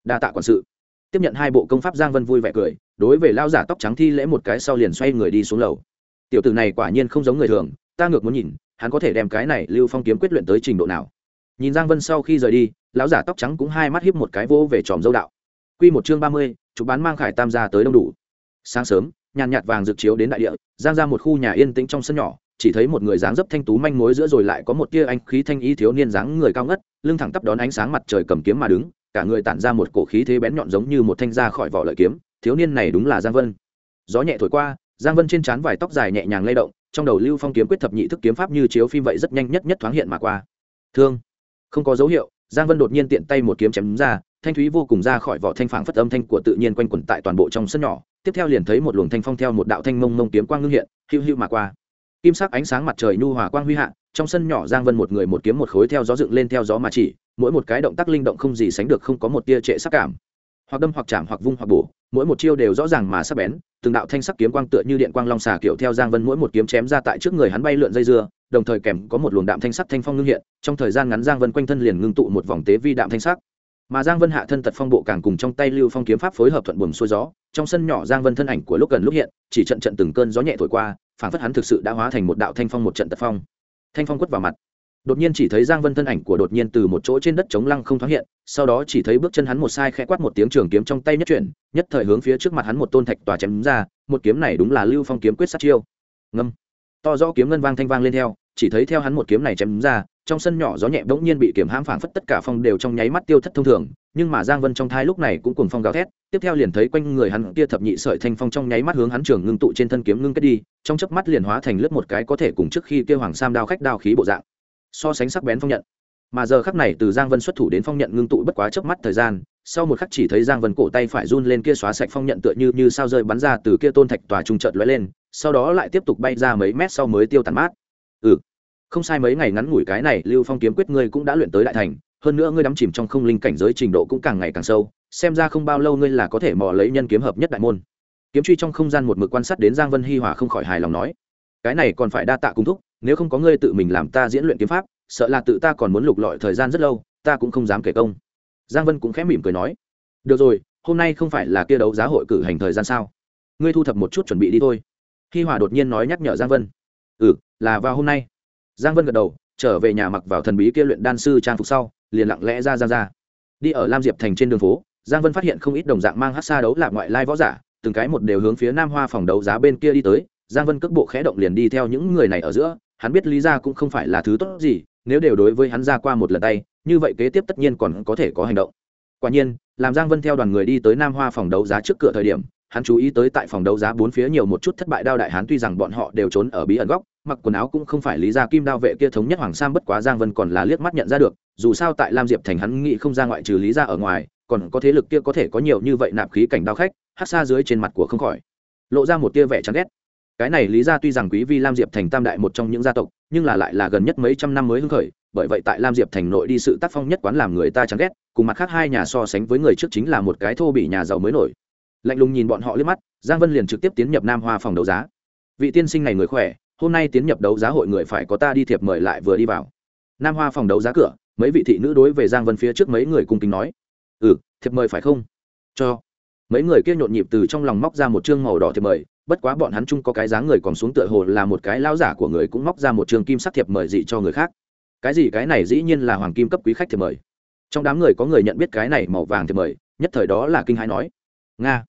Đa tạ quản sự. Tiếp nhận hai bộ công pháp giang vân vui vẻ cười, đối với lao giả tóc trắng thi lễ một cái sau liền xoay người đi xuống lầu. Tiểu tử này quả nhiên không giống người thường, ta ngược muốn nhìn, hắn có thể đem cái này lưu phong kiếm quyết luyện tới trình độ nào. Nhìn giang vân sau khi rời đi lão giả tóc trắng cũng hai mắt hiếp một cái vô về tròm dâu đạo. Q một chương ba mươi, chụp bán mang khải tam gia tới đông đủ. Sáng sớm, nhàn nhạt vàng rực chiếu đến đại địa, giang ra một khu nhà yên tĩnh trong sân nhỏ, chỉ thấy một người dáng dấp thanh tú manh mối giữa rồi lại có một tia anh khí thanh ý thiếu niên dáng người cao ngất, lưng thẳng tắp đón ánh sáng mặt trời cầm kiếm mà đứng, cả người tản ra một cổ khí thế bén nhọn giống như một thanh ra khỏi vỏ lợi kiếm, thiếu niên này đúng là giang vân. Gió nhẹ thổi qua, giang vân trên trán vài tóc dài nhẹ nhàng lay động, trong đầu lưu phong kiếm quyết thập nhị thức kiếm pháp như chiếu phim vậy rất nhanh nhất nhất thoáng hiện mà qua. Thương. Không có dấu hiệu giang vân đột nhiên tiện tay một kiếm chém ra, thanh thúy vô cùng ra khỏi vỏ thanh phảng phất âm thanh của tự nhiên quanh quẩn tại toàn bộ trong sân nhỏ. Tiếp theo liền thấy một luồng thanh phong theo một đạo thanh mông mông kiếm quang ngưng hiện hữu hữu mà qua. Kim sắc ánh sáng mặt trời nhu hòa quang huy hạ, trong sân nhỏ giang vân một người một kiếm một khối theo gió dựng lên theo gió mà chỉ, mỗi một cái động tác linh động không gì sánh được không có một tia trệ sắc cảm. Hoặc đâm hoặc chạm hoặc vung hoặc bổ mỗi một chiêu đều rõ ràng mà sắc bén, từng đạo thanh sắc kiếm quang tựa như điện quang long xà kiểu theo giang vân mỗi một kiếm chém ra tại trước người hắn bay lượn dây dưa, đồng thời kèm có một luồng đạm thanh sắc thanh phong ngưng hiện, trong thời gian ngắn giang vân quanh thân liền ngưng tụ một vòng tế vi đạm thanh sắc. Mà giang vân hạ thân tật phong bộ càng cùng trong tay lưu phong kiếm pháp phối hợp thuận buồm xuôi gió, trong sân nhỏ giang vân thân ảnh của lúc gần lúc hiện, chỉ trận trận từng cơn gió nhẹ thổi qua phản phất hắn thực sự đã hóa thành một đạo thanh phong một trận tật phong. Thanh phong quất vào mặt đột nhiên chỉ thấy giang vân thân ảnh của đột nhiên từ một chỗ trên đất chống lăng không thoáng hiện, sau đó chỉ thấy bước chân hắn một sai khẽ quát một tiếng trường kiếm trong tay nhất chuyển, nhất thời hướng phía trước mặt hắn một tôn thạch tòa chém ra, một kiếm này đúng là lưu phong kiếm quyết sát chiêu. Ngâm. To rõ kiếm ngân vang thanh vang lên theo, chỉ thấy theo hắn một kiếm này chém ra, trong sân nhỏ gió nhẹ bỗng nhiên bị kiểm hãm phảng phất tất cả phong đều trong nháy mắt tiêu thất thông thường, nhưng mà giang vân trong thai lúc này cũng cùng phong gào thét, tiếp theo liền thấy quanh người hắn kia thập nhị sợi thanh phong trong nháy mắt hướng hắn trường ngưng tụ trên thân kiếm ngưng kết đi, trong chớp mắt liền hóa thành lướt một cái có thể cùng trước khi kia hoàng sam đao khách đao khí bộ dạng so sánh sắc bén phong nhận. Mà giờ khắc này từ giang vân xuất thủ đến phong nhận ngưng tụ bất quá chớp mắt thời gian, sau một khắc chỉ thấy giang vân cổ tay phải run lên kia xóa sạch phong nhận tựa như như sao rơi bắn ra từ kia tôn thạch tòa trung trợt lóe lên, sau đó lại tiếp tục bay ra mấy mét sau mới tiêu tàn mát. Ừ không sai mấy ngày ngắn ngủi cái này, lưu phong kiếm quyết ngươi cũng đã luyện tới đại thành, hơn nữa ngươi đắm chìm trong không linh cảnh giới trình độ cũng càng ngày càng sâu, xem ra không bao lâu ngươi là có thể mò lấy nhân kiếm hợp nhất đại môn. Kiếm truy trong không gian một mực quan sát đến giang vân hi hòa không khỏi hài lòng nói, cái này còn phải đa tạ cung thúc nếu không có ngươi tự mình làm ta diễn luyện kiếm pháp, sợ là tự ta còn muốn lục lọi thời gian rất lâu, ta cũng không dám kể công. Giang vân cũng khẽ mỉm cười nói. Được rồi, hôm nay không phải là kia đấu giá hội cử hành thời gian sao? Ngươi thu thập một chút chuẩn bị đi thôi. Hi hòa đột nhiên nói nhắc nhở giang vân. Ừ là vào hôm nay. Giang vân gật đầu, trở về nhà mặc vào thần bí kia luyện đan sư trang phục sau, liền lặng lẽ ra ra ra. Đi ở lam diệp thành trên đường phố, giang vân phát hiện không ít đồng dạng mang hát xa đấu lạc ngoại lai võ giả, từng cái một đều hướng phía nam hoa phòng đấu giá bên kia đi tới. Giang vân cước bộ khẽ động liền đi theo những người này ở giữa hắn biết lý ra cũng không phải là thứ tốt gì, nếu đều đối với hắn ra qua một lần tay, như vậy kế tiếp tất nhiên còn có thể có hành động. Quả nhiên, làm giang vân theo đoàn người đi tới nam hoa phòng đấu giá trước cửa thời điểm, hắn chú ý tới tại phòng đấu giá bốn phía nhiều một chút thất bại đao đại hán tuy rằng bọn họ đều trốn ở bí ẩn góc, mặc quần áo cũng không phải lý ra kim đao vệ kia thống nhất hoàng sam bất quá giang vân còn là liếc mắt nhận ra được, dù sao tại lam diệp thành hắn nghĩ không ra ngoại trừ lý ra ở ngoài, còn có thế lực kia có thể có nhiều như vậy nạp khí cảnh đao khách, hát xa dưới trên mặt của không khỏi. Lộ ra một tia vẻ chán ghét cái này lý ra tuy rằng quý vi lam diệp thành tam đại một trong những gia tộc, nhưng là lại là gần nhất mấy trăm năm mới hưng khởi, bởi vậy tại lam diệp thành nội đi sự tác phong nhất quán làm người ta chán ghét, cùng mặt khác hai nhà so sánh với người trước chính là một cái thô bị nhà giàu mới nổi. Lạnh lùng nhìn bọn họ liếc mắt, giang vân liền trực tiếp tiến nhập nam hoa phòng đấu giá. Vị tiên sinh này người khỏe, hôm nay tiến nhập đấu giá hội người phải có ta đi thiệp mời lại vừa đi vào. Nam hoa phòng đấu giá cửa, mấy vị thị nữ đối về giang vân phía trước mấy người cung kính nói. Ừ thiệp mời phải không? Cho mấy người kia nhộn nhịp từ trong lòng móc ra một chương màu đỏ thiệp mời, bất quá bọn hắn chung có cái dáng người còn xuống tựa hồ là một cái lao giả của người cũng móc ra một chương kim sắc thiệp mời dị cho người khác. Cái gì? Cái này dĩ nhiên là hoàng kim cấp quý khách thiệp mời. Trong đám người có người nhận biết cái này màu vàng thiệp mời, nhất thời đó là kinh hãi nói, nga,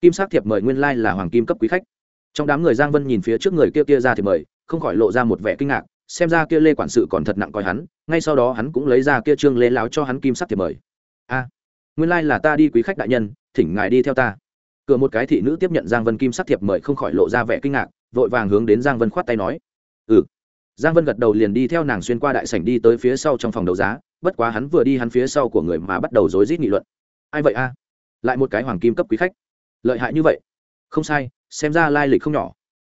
kim sắc thiệp mời nguyên lai là hoàng kim cấp quý khách. Trong đám người giang vân nhìn phía trước người kia kia ra thiệp mời, không khỏi lộ ra một vẻ kinh ngạc, xem ra kia lê quản sự còn thật nặng coi hắn, ngay sau đó hắn cũng lấy ra kia trương lê láo cho hắn kim sắc thiệp mời. A, nguyên lai là ta đi quý khách đại nhân thỉnh ngài đi theo ta. Cửa một cái thị nữ tiếp nhận giang vân kim sắc thiệp mời không khỏi lộ ra vẻ kinh ngạc, vội vàng hướng đến giang vân khoát tay nói. Ừ. Giang vân gật đầu liền đi theo nàng xuyên qua đại sảnh đi tới phía sau trong phòng đấu giá, bất quá hắn vừa đi hắn phía sau của người mà bắt đầu rối rít nghị luận. Ai vậy a? Lại một cái hoàng kim cấp quý khách. Lợi hại như vậy. Không sai, xem ra lai lịch không nhỏ.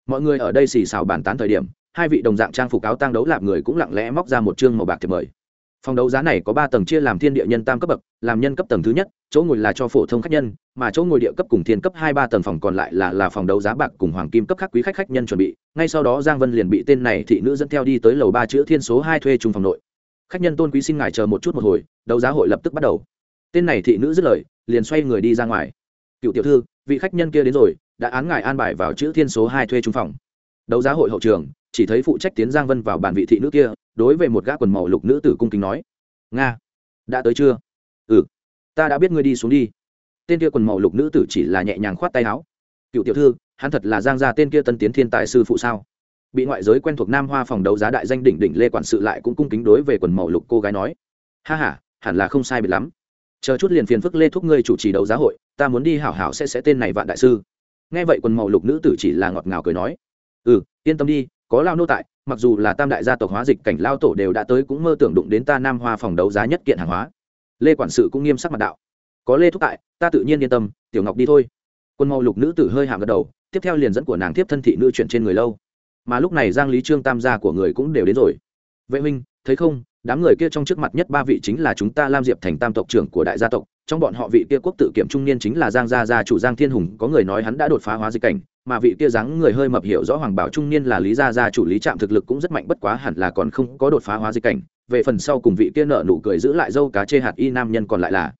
Mọi người ở đây xì xào bàn tán thời điểm, hai vị đồng dạng trang phục áo tang đấu lạp người cũng lặng lẽ móc ra một chương màu bạc thiệp mời phòng đấu giá này có ba tầng chia làm thiên địa nhân tam cấp bậc, làm nhân cấp tầng thứ nhất, chỗ ngồi là cho phổ thông khách nhân, mà chỗ ngồi địa cấp cùng thiên cấp hai ba tầng phòng còn lại là là phòng đấu giá bạc cùng hoàng kim cấp khác quý khách khách nhân chuẩn bị. Ngay sau đó giang vân liền bị tên này thị nữ dẫn theo đi tới lầu ba chữ thiên số hai thuê trung phòng nội. Khách nhân tôn quý xin ngài chờ một chút một hồi, đấu giá hội lập tức bắt đầu. Tên này thị nữ dứt lời, liền xoay người đi ra ngoài. Cựu tiểu thư, vị khách nhân kia đến rồi, đã án ngài an bài vào chữ thiên số hai thuê trung phòng. Đấu giá hội hậu trường, chỉ thấy phụ trách tiến giang vân vào bàn vị thị nữ kia đối với một gã quần màu lục nữ tử cung kính nói, nga, đã tới chưa? Ừ ta đã biết ngươi đi xuống đi. Tên kia quần màu lục nữ tử chỉ là nhẹ nhàng khoát tay áo. Cựu tiểu thư, hắn thật là giang gia tên kia tân tiến thiên tài sư phụ sao? Bị ngoại giới quen thuộc nam hoa phòng đấu giá đại danh đỉnh đỉnh lê quản sự lại cũng cung kính đối về quần màu lục cô gái nói, ha h a hẳn là không sai biệt lắm. Chờ chút liền phiền phức lê thúc ngươi chủ trì đấu giá hội, ta muốn đi hảo hảo sẽ sẽ tên này vạn đại sư. Nghe vậy quần màu lục nữ tử chỉ là ngọt ngào cười nói ừ yên tâm đi có lao nô tại, mặc dù là tam đại gia tộc hóa dịch cảnh lao tổ đều đã tới cũng mơ tưởng đụng đến ta nam hoa phòng đấu giá nhất kiện hàng hóa. Lê quản sự cũng nghiêm sắc mặt đạo. Có lê thúc tại, ta tự nhiên yên tâm, tiểu ngọc đi thôi. Quân màu lục nữ tử hơi hạng gật đầu, tiếp theo liền dẫn của nàng tiếp thân thị nữ chuyển trên người lâu. Mà lúc này giang lý trương tam gia của người cũng đều đến rồi. Vệ huynh, thấy không, đám người kia trong trước mặt nhất ba vị chính là chúng ta lam diệp thành tam tộc trưởng của đại gia tộc, trong bọn họ vị kia quốc tự kiểm trung niên chính là giang gia gia chủ giang thiên hùng, có người nói hắn đã đột phá hóa dịch cảnh mà vị kia dáng người hơi mập hiểu rõ hoàng bảo trung niên là lý gia gia chủ lý trạm thực lực cũng rất mạnh, bất quá hẳn là còn không có đột phá hóa dịch cảnh. Về phần sau cùng vị kia nợ nụ cười giữ lại dâu cá chê hạt y nam nhân còn lại là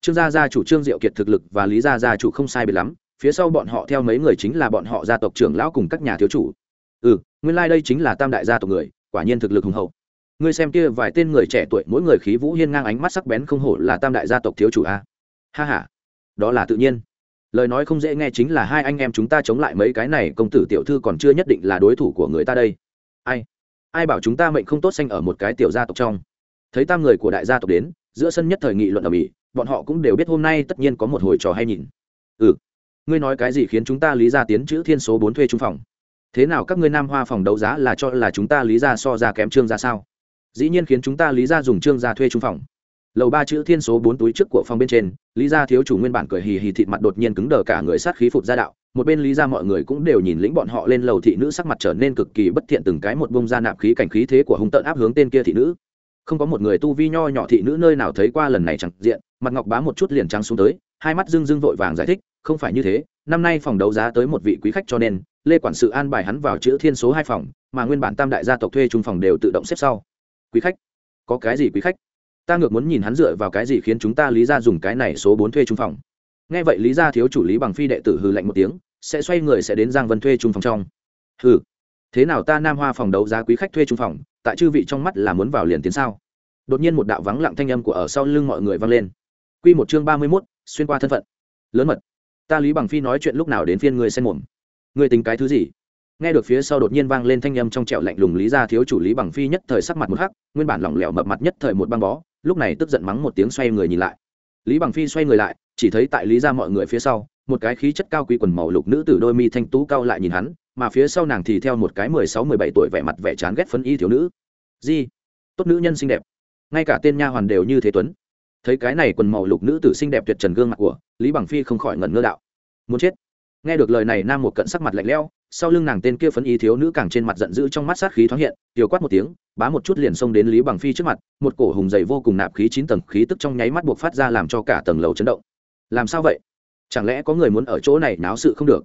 trương gia gia chủ trương diệu kiệt thực lực và lý gia gia chủ không sai biệt lắm. Phía sau bọn họ theo mấy người chính là bọn họ gia tộc trưởng lão cùng các nhà thiếu chủ. Ừ nguyên lai、like、đây chính là tam đại gia tộc người, quả nhiên thực lực hùng hậu. Ngươi xem kia vài tên người trẻ tuổi, mỗi người khí vũ hiên ngang, ánh mắt sắc bén không hổ là tam đại gia tộc thiếu chủ a. Ha h a đó là tự nhiên lời nói không dễ nghe chính là hai anh em chúng ta chống lại mấy cái này, công tử tiểu thư còn chưa nhất định là đối thủ của người ta đây. Ai? Ai bảo chúng ta mệnh không tốt xanh ở một cái tiểu gia tộc trong? Thấy tam người của đại gia tộc đến, giữa sân nhất thời nghị luận ở mỹ bọn họ cũng đều biết hôm nay tất nhiên có một hồi trò hay nhìn. Ừ. Ngươi nói cái gì khiến chúng ta lý ra tiến chữ thiên số bốn thuê trung phòng? Thế nào các ngươi nam hoa phòng đấu giá là cho là chúng ta lý ra so ra kém trương ra sao? Dĩ nhiên khiến chúng ta lý ra dùng trương ra thuê trung phòng lầu ba chữ thiên số bốn túi trước của phòng bên trên, lý gia thiếu chủ nguyên bản cười hì hì thịt mặt đột nhiên cứng đờ cả người sát khí phụt ra đạo, một bên lý gia mọi người cũng đều nhìn lĩnh bọn họ lên lầu thị nữ sắc mặt trở nên cực kỳ bất thiện từng cái một bông ra nạp khí cảnh khí thế của hung tợn áp hướng tên kia thị nữ. Không có một người tu vi nho nhỏ thị nữ nơi nào thấy qua lần này chẳng diện, mặt ngọc bá một chút liền trắng xuống tới, hai mắt dưng dưng vội vàng giải thích, không phải như thế, năm nay phòng đấu giá tới một vị quý khách cho nên, lê quản sự an bài hắn vào chữ thiên số hai phòng, mà nguyên bản tam đại gia tộc thuê chung phòng đều tự động xếp sau. Quý khách? Có cái gì quý khách? Ta ngược muốn nhìn hắn dựa vào cái gì khiến chúng ta lý ra dùng cái này số bốn thuê trung phòng. Nghe vậy lý ra thiếu chủ lý bằng phi đệ tử hư lạnh một tiếng, sẽ xoay người sẽ đến giang vân thuê trung phòng trong. Hừ, thế nào ta nam hoa phòng đấu giá quý khách thuê trung phòng, tại chư vị trong mắt là muốn vào liền tiến sao? Đột nhiên một đạo vắng lặng thanh âm của ở sau lưng mọi người vang lên. Q một chương ba mươi mốt, xuyên qua thân phận. Lớn mật. Ta lý bằng phi nói chuyện lúc nào đến phiên người xen mồm. Người tính cái thứ gì? Nghe được phía sau đột nhiên vang lên thanh âm trong trẹo lạnh lùng lý ra thiếu chủ lý bằng phi nhất thời sắc mặt một hắc, nguyên bản lỏng lẻo mập mặt nhất thời một băng bó lúc này tức giận mắng một tiếng xoay người nhìn lại. Lý bằng phi xoay người lại, chỉ thấy tại lý ra mọi người phía sau, một cái khí chất cao quý quần màu lục nữ tử đôi mi thanh tú cao lại nhìn hắn, mà phía sau nàng thì theo một cái mười sáu, mười bảy tuổi vẻ mặt vẻ chán ghét phấn y thiếu nữ. Di, tốt nữ nhân xinh đẹp. Ngay cả tên nha hoàn đều như thế tuấn. Thấy cái này quần màu lục nữ tử xinh đẹp tuyệt trần gương mặt của, lý bằng phi không khỏi ngẩn ngơ đạo. Muốn chết. Nghe được lời này, nam một cận sắc mặt lạnh lẽo sau lưng nàng tên kia phấn ý thiếu nữ càng trên mặt giận dữ trong mắt sát khí thoáng hiện tiêu quát một tiếng, bá một chút liền xông đến lý bằng phi trước mặt, một cổ hùng dày vô cùng nạp khí chín tầng khí tức trong nháy mắt buộc phát ra làm cho cả tầng lầu chấn động. Làm sao vậy? Chẳng lẽ có người muốn ở chỗ này náo sự không được?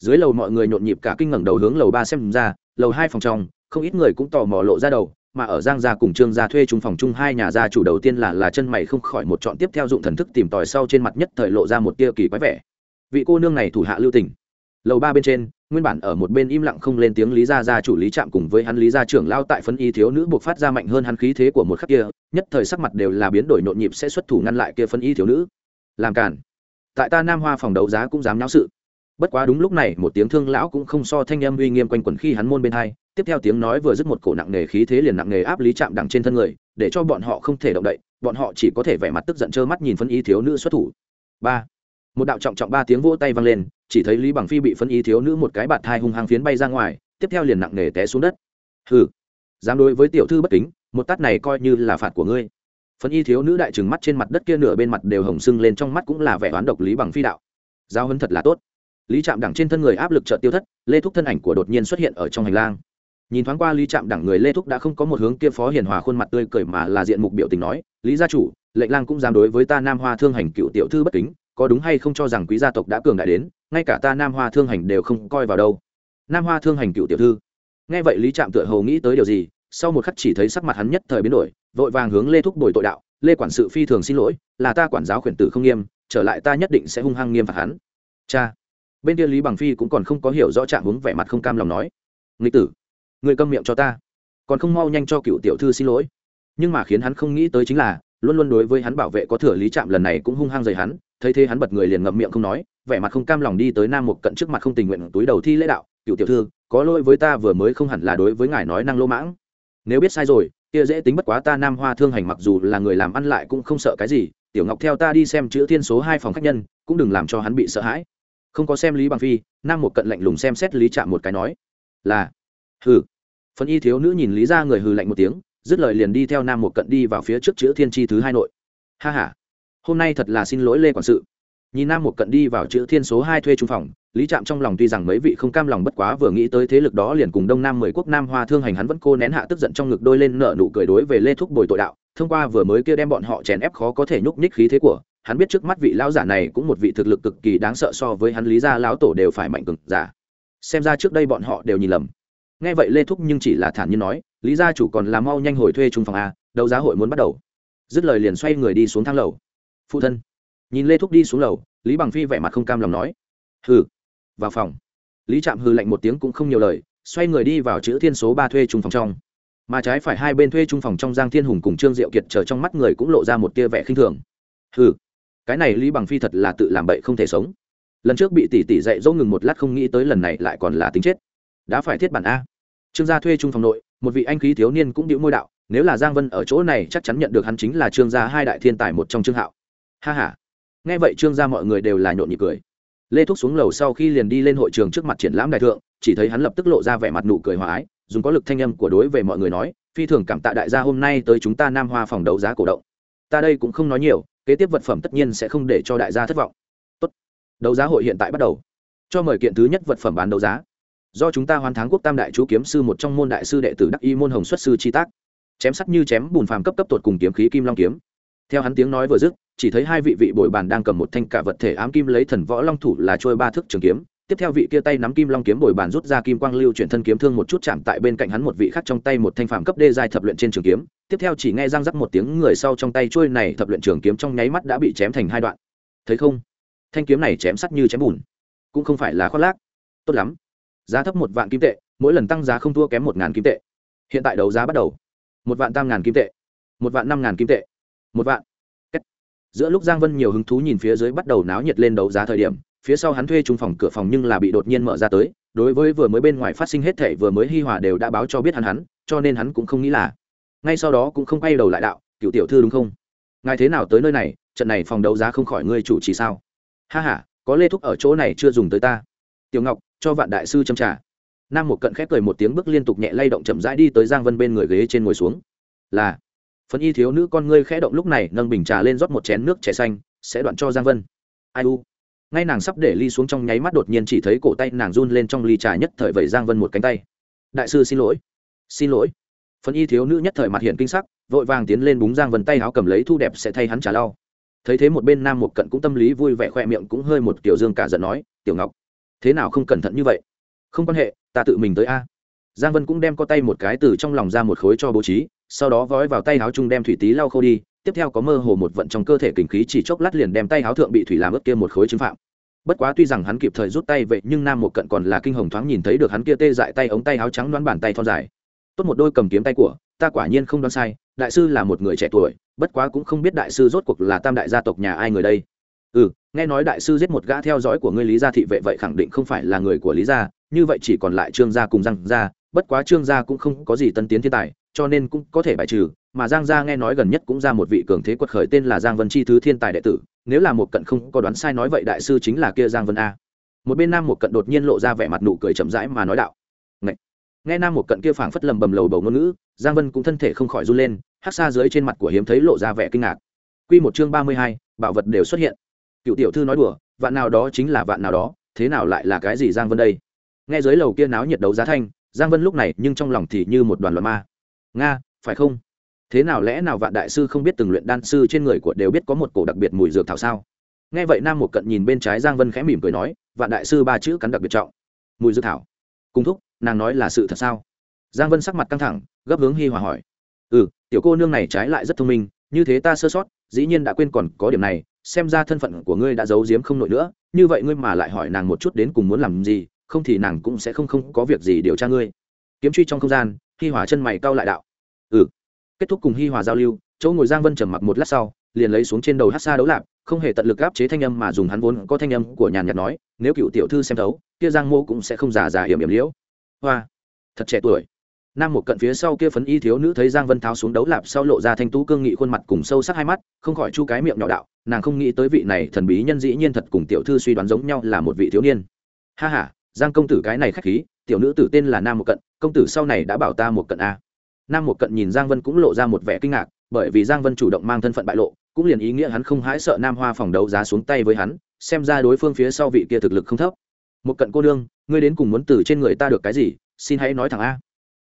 Dưới lầu mọi người nhộn nhịp cả kinh ngẩng đầu hướng lầu ba xem ra, lầu hai phòng trong, không ít người cũng tò mò lộ ra đầu, mà ở giang gia cùng trương gia thuê chung phòng chung hai nhà gia chủ đầu tiên là là chân mày không khỏi một chọn tiếp theo dụng thần thức tìm tòi sau trên mặt nhất thời lộ ra một tia kỳ quái vẻ. Vị cô nương này thủ hạ lưu tình. Lầu ba bên trên nguyên bản ở một bên im lặng không lên tiếng lý gia gia chủ lý trạm cùng với hắn lý gia trưởng lao tại phân y thiếu nữ buộc phát ra mạnh hơn hắn khí thế của một khắc kia, nhất thời sắc mặt đều là biến đổi nhộn nhịp sẽ xuất thủ ngăn lại kia phân y thiếu nữ. Làm cản tại ta nam hoa phòng đấu giá cũng dám náo sự. Bất quá đúng lúc này, một tiếng thương lão cũng không so thanh âm uy nghiêm quanh quẩn khi hắn môn bên hai, tiếp theo tiếng nói vừa dứt một cổ nặng nề khí thế liền nặng nề áp lý chạm đằng trên thân người, để cho bọn họ không thể động đậy, bọn họ chỉ có thể vẻ mặt tức giận trơ mắt nhìn phân y thiếu nữ xuất thủ. Ba. Một đạo trọng trọng ba tiếng vỗ tay vang lên chỉ thấy lý bằng phi bị phân y thiếu nữ một cái bạt thai hung hăng phiến bay ra ngoài, tiếp theo liền nặng nề té xuống đất. Hừ, dám đối với tiểu thư bất kính, một tát này coi như là phạt của ngươi. Phân y thiếu nữ đại trừng mắt trên mặt đất kia nửa bên mặt đều hồng sưng lên trong mắt cũng là vẻ oán độc lý bằng phi đạo. Giao hấn thật là tốt. Lý trạm đẳng trên thân người áp lực trợ tiêu thất, lê thúc thân ảnh của đột nhiên xuất hiện ở trong hành lang. Nhìn thoáng qua lý trạm đẳng người lê thúc đã không có một hướng kia phó hiền hòa khuôn mặt tươi cười mà là diện mục biểu tình nói, lý gia chủ, lệnh lang cũng dám đối với ta nam hoa thương hành cựu tiểu thư bất kính có đúng hay không cho rằng quý gia tộc đã cường đại đến, ngay cả ta nam hoa thương hành đều không coi vào đâu. Nam hoa thương hành cựu tiểu thư. Nghe vậy lý trạm tựa hồ nghĩ tới điều gì, sau một khắc chỉ thấy sắc mặt hắn nhất thời biến đổi, vội vàng hướng lê thúc bồi tội đạo, lê quản sự phi thường xin lỗi, là ta quản giáo khuyển tử không nghiêm, trở lại ta nhất định sẽ hung hăng nghiêm phạt hắn. Cha. Bên kia lý bằng phi cũng còn không có hiểu rõ trạng hướng vẻ mặt không cam lòng nói, nghịch tử, người câm miệng cho ta, còn không mau nhanh cho cựu tiểu thư xin lỗi. Nhưng mà khiến hắn không nghĩ tới chính là, luôn luôn đối với hắn bảo vệ có thừa lý trạm lần này cũng hung hăng dày hắn thấy thế hắn bật người liền ngậm miệng không nói, vẻ mặt không cam lòng đi tới nam Mục cận trước mặt không tình nguyện túi đầu thi lễ đạo cựu tiểu thư, có lỗi với ta vừa mới không hẳn là đối với ngài nói năng lỗ mãng. Nếu biết sai rồi, kia dễ tính bất quá ta nam hoa thương hành mặc dù là người làm ăn lại cũng không sợ cái gì, tiểu ngọc theo ta đi xem chữ thiên số hai phòng khách nhân, cũng đừng làm cho hắn bị sợ hãi. Không có xem lý bằng phi, nam một cận lạnh lùng xem xét lý chạm một cái nói, là, hừ. Phần y thiếu nữ nhìn lý ra người hừ lạnh một tiếng, dứt lời liền đi theo nam một cận đi vào phía trước chữ thiên tri thứ hai nội. Ha h a hôm nay thật là xin lỗi lê quản sự. Nhìn nam một cận đi vào chữ thiên số hai thuê trung phòng, lý trạm trong lòng tuy rằng mấy vị không cam lòng bất quá vừa nghĩ tới thế lực đó liền cùng đông nam mười quốc nam hoa thương hành hắn vẫn cô nén hạ tức giận trong ngực đôi lên nợ nụ cười đối về lê thúc bồi tội đạo, thông qua vừa mới kia đem bọn họ chèn ép khó có thể nhúc nhích khí thế của, hắn biết trước mắt vị lão giả này cũng một vị thực lực cực kỳ đáng sợ so với hắn lý gia lão tổ đều phải mạnh cực giả. Xem ra trước đây bọn họ đều nhìn lầm. Nghe vậy lê thúc nhưng chỉ là thản nhiên nói, lý gia chủ còn là mau nhanh hồi thuê trung phòng a, đấu giá hội muốn bắt đầu. Dứt lời liền xoay người đi xuống thang lầu phụ thân. Nhìn lê thúc đi xuống lầu, lý bằng phi vẻ mặt không cam lòng nói. Hừ, vào phòng. Lý trạm hừ lạnh một tiếng cũng không nhiều lời, xoay người đi vào chữ thiên số ba thuê trung phòng trong. Mà trái phải hai bên thuê trung phòng trong giang thiên hùng cùng trương diệu kiệt chờ trong mắt người cũng lộ ra một tia vẻ khinh thường. Hừ, cái này lý bằng phi thật là tự làm bậy không thể sống. Lần trước bị tỷ tỷ dạy dỗ ngừng một lát không nghĩ tới lần này lại còn là tính chết. Đã phải thiết bản a. Trương gia thuê trung phòng nội, một vị anh khí thiếu niên cũng đĩu môi đạo, nếu là giang vân ở chỗ này chắc chắn nhận được hắn chính là trương gia hai đại thiên tài một trong trương hạo ha ha, nghe vậy trương gia mọi người đều là nhộn nhịp cười. Lê thúc xuống lầu sau khi liền đi lên hội trường trước mặt triển lãm đại thượng chỉ thấy hắn lập tức lộ ra vẻ mặt nụ cười hòa ái dùng có lực thanh âm của đối về mọi người nói phi thường cảm tạ đại gia hôm nay tới chúng ta nam hoa phòng đấu giá cổ động. Ta đây cũng không nói nhiều kế tiếp vật phẩm tất nhiên sẽ không để cho đại gia thất vọng. Tốt. đấu giá hội hiện tại bắt đầu. Cho mời kiện thứ nhất vật phẩm bán đấu giá. Do chúng ta hoàn thắng quốc tam đại chú kiếm sư một trong môn đại sư đệ tử đắc y môn hồng xuất sư chi tác. Chém sắt như chém bùn phàm cấp cấp tột cùng kiếm khí kim long kiếm theo hắn tiếng nói vừa dứt, chỉ thấy hai vị vị bồi bàn đang cầm một thanh cả vật thể ám kim lấy thần võ long thủ là trôi ba thước trường kiếm. Tiếp theo vị kia tay nắm kim long kiếm bồi bàn rút ra kim quang lưu chuyển thân kiếm thương một chút chạm tại bên cạnh hắn một vị khác trong tay một thanh phạm cấp đê dài thập luyện trên trường kiếm. Tiếp theo chỉ nghe răng rắc một tiếng người sau trong tay trôi này thập luyện trường kiếm trong nháy mắt đã bị chém thành hai đoạn. Thấy không? Thanh kiếm này chém sắt như chém bùn. Cũng không phải là khoác lác. Tốt lắm. Giá thấp một vạn kim tệ, mỗi lần tăng giá không thua kém một ngàn kim tệ. Hiện tại đấu giá bắt đầu. Một vạn tam ngàn kim tệ. Một vạn năm ngàn kim tệ một vạn. Giữa lúc giang vân nhiều hứng thú nhìn phía dưới bắt đầu náo nhiệt lên đấu giá thời điểm, phía sau hắn thuê trung phòng cửa phòng nhưng là bị đột nhiên mở ra tới, đối với vừa mới bên ngoài phát sinh hết thể vừa mới hi hòa đều đã báo cho biết hắn hắn, cho nên hắn cũng không nghĩ là. Ngay sau đó cũng không quay đầu lại đạo cựu tiểu thư đúng không? Ngài thế nào tới nơi này? Trận này phòng đấu giá không khỏi ngươi chủ trì sao? Ha ha, có lê thúc ở chỗ này chưa dùng tới ta. Tiểu ngọc, cho vạn đại sư châm trả. Nam một cận khép cười một tiếng bước liên tục nhẹ lay động chậm rãi đi tới giang vân bên người ghế trên ngồi xuống. Là phần y thiếu nữ con ngươi khẽ động lúc này, nâng bình trà lên rót một chén nước chè xanh, sẽ đoạn cho giang vân. Ai u? Ngay nàng sắp để ly xuống trong nháy mắt đột nhiên chỉ thấy cổ tay nàng run lên trong ly trà nhất thời vẩy giang vân một cánh tay. Đại sư xin lỗi. Xin lỗi. Phân y thiếu nữ nhất thời mặt hiện kinh sắc, vội vàng tiến lên búng giang vân tay áo cầm lấy thu đẹp sẽ thay hắn trả lau. Thấy thế một bên nam một cận cũng tâm lý vui vẻ khoe miệng cũng hơi một tiểu dương cả giận nói, tiểu ngọc, thế nào không cẩn thận như vậy? Không quan hệ, ta tự mình tới a. Giang vân cũng đem có tay một cái từ trong lòng ra một khối cho bố trí sau đó vói vào tay áo chung đem thủy tí lau khô đi, tiếp theo có mơ hồ một vận trong cơ thể kình khí chỉ chốc lát liền đem tay áo thượng bị thủy làm ướt kia một khối chứng phạm. Bất quá tuy rằng hắn kịp thời rút tay vậy nhưng nam một cận còn là kinh hồng thoáng nhìn thấy được hắn kia tê dại tay ống tay áo trắng đoán bàn tay thon dài. Tốt một đôi cầm kiếm tay của, ta quả nhiên không đoán sai, đại sư là một người trẻ tuổi, bất quá cũng không biết đại sư rốt cuộc là tam đại gia tộc nhà ai người đây. Ừ nghe nói đại sư giết một gã theo dõi của ngươi lý gia thị vệ vậy khẳng định không phải là người của lý gia, như vậy chỉ còn lại trương gia cùng răng gia, bất quá trương gia cũng không có gì tân tiến thiên tài cho nên cũng có thể bài trừ mà giang gia nghe nói gần nhất cũng ra một vị cường thế quật khởi tên là giang vân chi thứ thiên tài đệ tử nếu là một cận không có đoán sai nói vậy đại sư chính là kia giang vân a. Một bên nam một cận đột nhiên lộ ra vẻ mặt nụ cười chậm rãi mà nói đạo. Ngậy. nghe nam một cận kia phảng phất lầm bầm lầu bầu ngôn ngữ giang vân cũng thân thể không khỏi run lên hắc xa dưới trên mặt của hiếm thấy lộ ra vẻ kinh ngạc. Quy một chương ba mươi hai, bảo vật đều xuất hiện. Cựu tiểu thư nói đùa vạn nào đó chính là vạn nào đó thế nào lại là cái gì giang vân đây? Nghe dưới lầu kia náo nhiệt đấu giá thanh giang vân lúc này nhưng trong lòng thì như một đoàn loạn ma nga, phải không? Thế nào lẽ nào vạn đại sư không biết từng luyện đan sư trên người của đều biết có một cổ đặc biệt mùi dược thảo sao? Nghe vậy nam một cận nhìn bên trái giang vân khẽ mỉm cười nói, vạn đại sư ba chữ cắn đặc biệt trọng. Mùi dược thảo. Cung thúc, nàng nói là sự thật sao? Giang vân sắc mặt căng thẳng, gấp hướng hi hòa hỏi. Ừ tiểu cô nương này trái lại rất thông minh, như thế ta sơ sót, dĩ nhiên đã quên còn có điểm này, xem ra thân phận của ngươi đã giấu giếm không nổi nữa, như vậy ngươi mà lại hỏi nàng một chút đến cùng muốn làm gì, không thì nàng cũng sẽ không không có việc gì điều tra ngươi. Kiếm truy trong không gian hi hòa chân mày cau lại đạo. Ừ. Kết thúc cùng hi hòa giao lưu, chỗ ngồi giang vân trầm mặc một lát sau, liền lấy xuống trên đầu hát xa đấu lạp, không hề tận lực áp chế thanh âm mà dùng hắn vốn có thanh âm của nhàn nhạt nói, nếu cựu tiểu thư xem thấu, kia giang mô cũng sẽ không già già hiểm hiểm liễu. Hoa. Thật trẻ tuổi. Nam một cận phía sau kia phấn y thiếu nữ thấy giang vân tháo xuống đấu lạp sau lộ ra thanh tú cương nghị khuôn mặt cùng sâu sắc hai mắt, không khỏi chu cái miệng nhỏ đạo, nàng không nghĩ tới vị này thần bí nhân dĩ nhiên thật cùng tiểu thư suy đoán giống nhau là một vị thiếu niên. Ha ha giang công tử cái này khách khí tiểu nữ tử tên là nam một cận công tử sau này đã bảo ta một cận a. Nam một cận nhìn giang vân cũng lộ ra một vẻ kinh ngạc bởi vì giang vân chủ động mang thân phận bại lộ cũng liền ý nghĩa hắn không hãi sợ nam hoa phòng đấu giá xuống tay với hắn xem ra đối phương phía sau vị kia thực lực không thấp. Một cận cô đương, ngươi đến cùng muốn từ trên người ta được cái gì xin hãy nói thẳng a.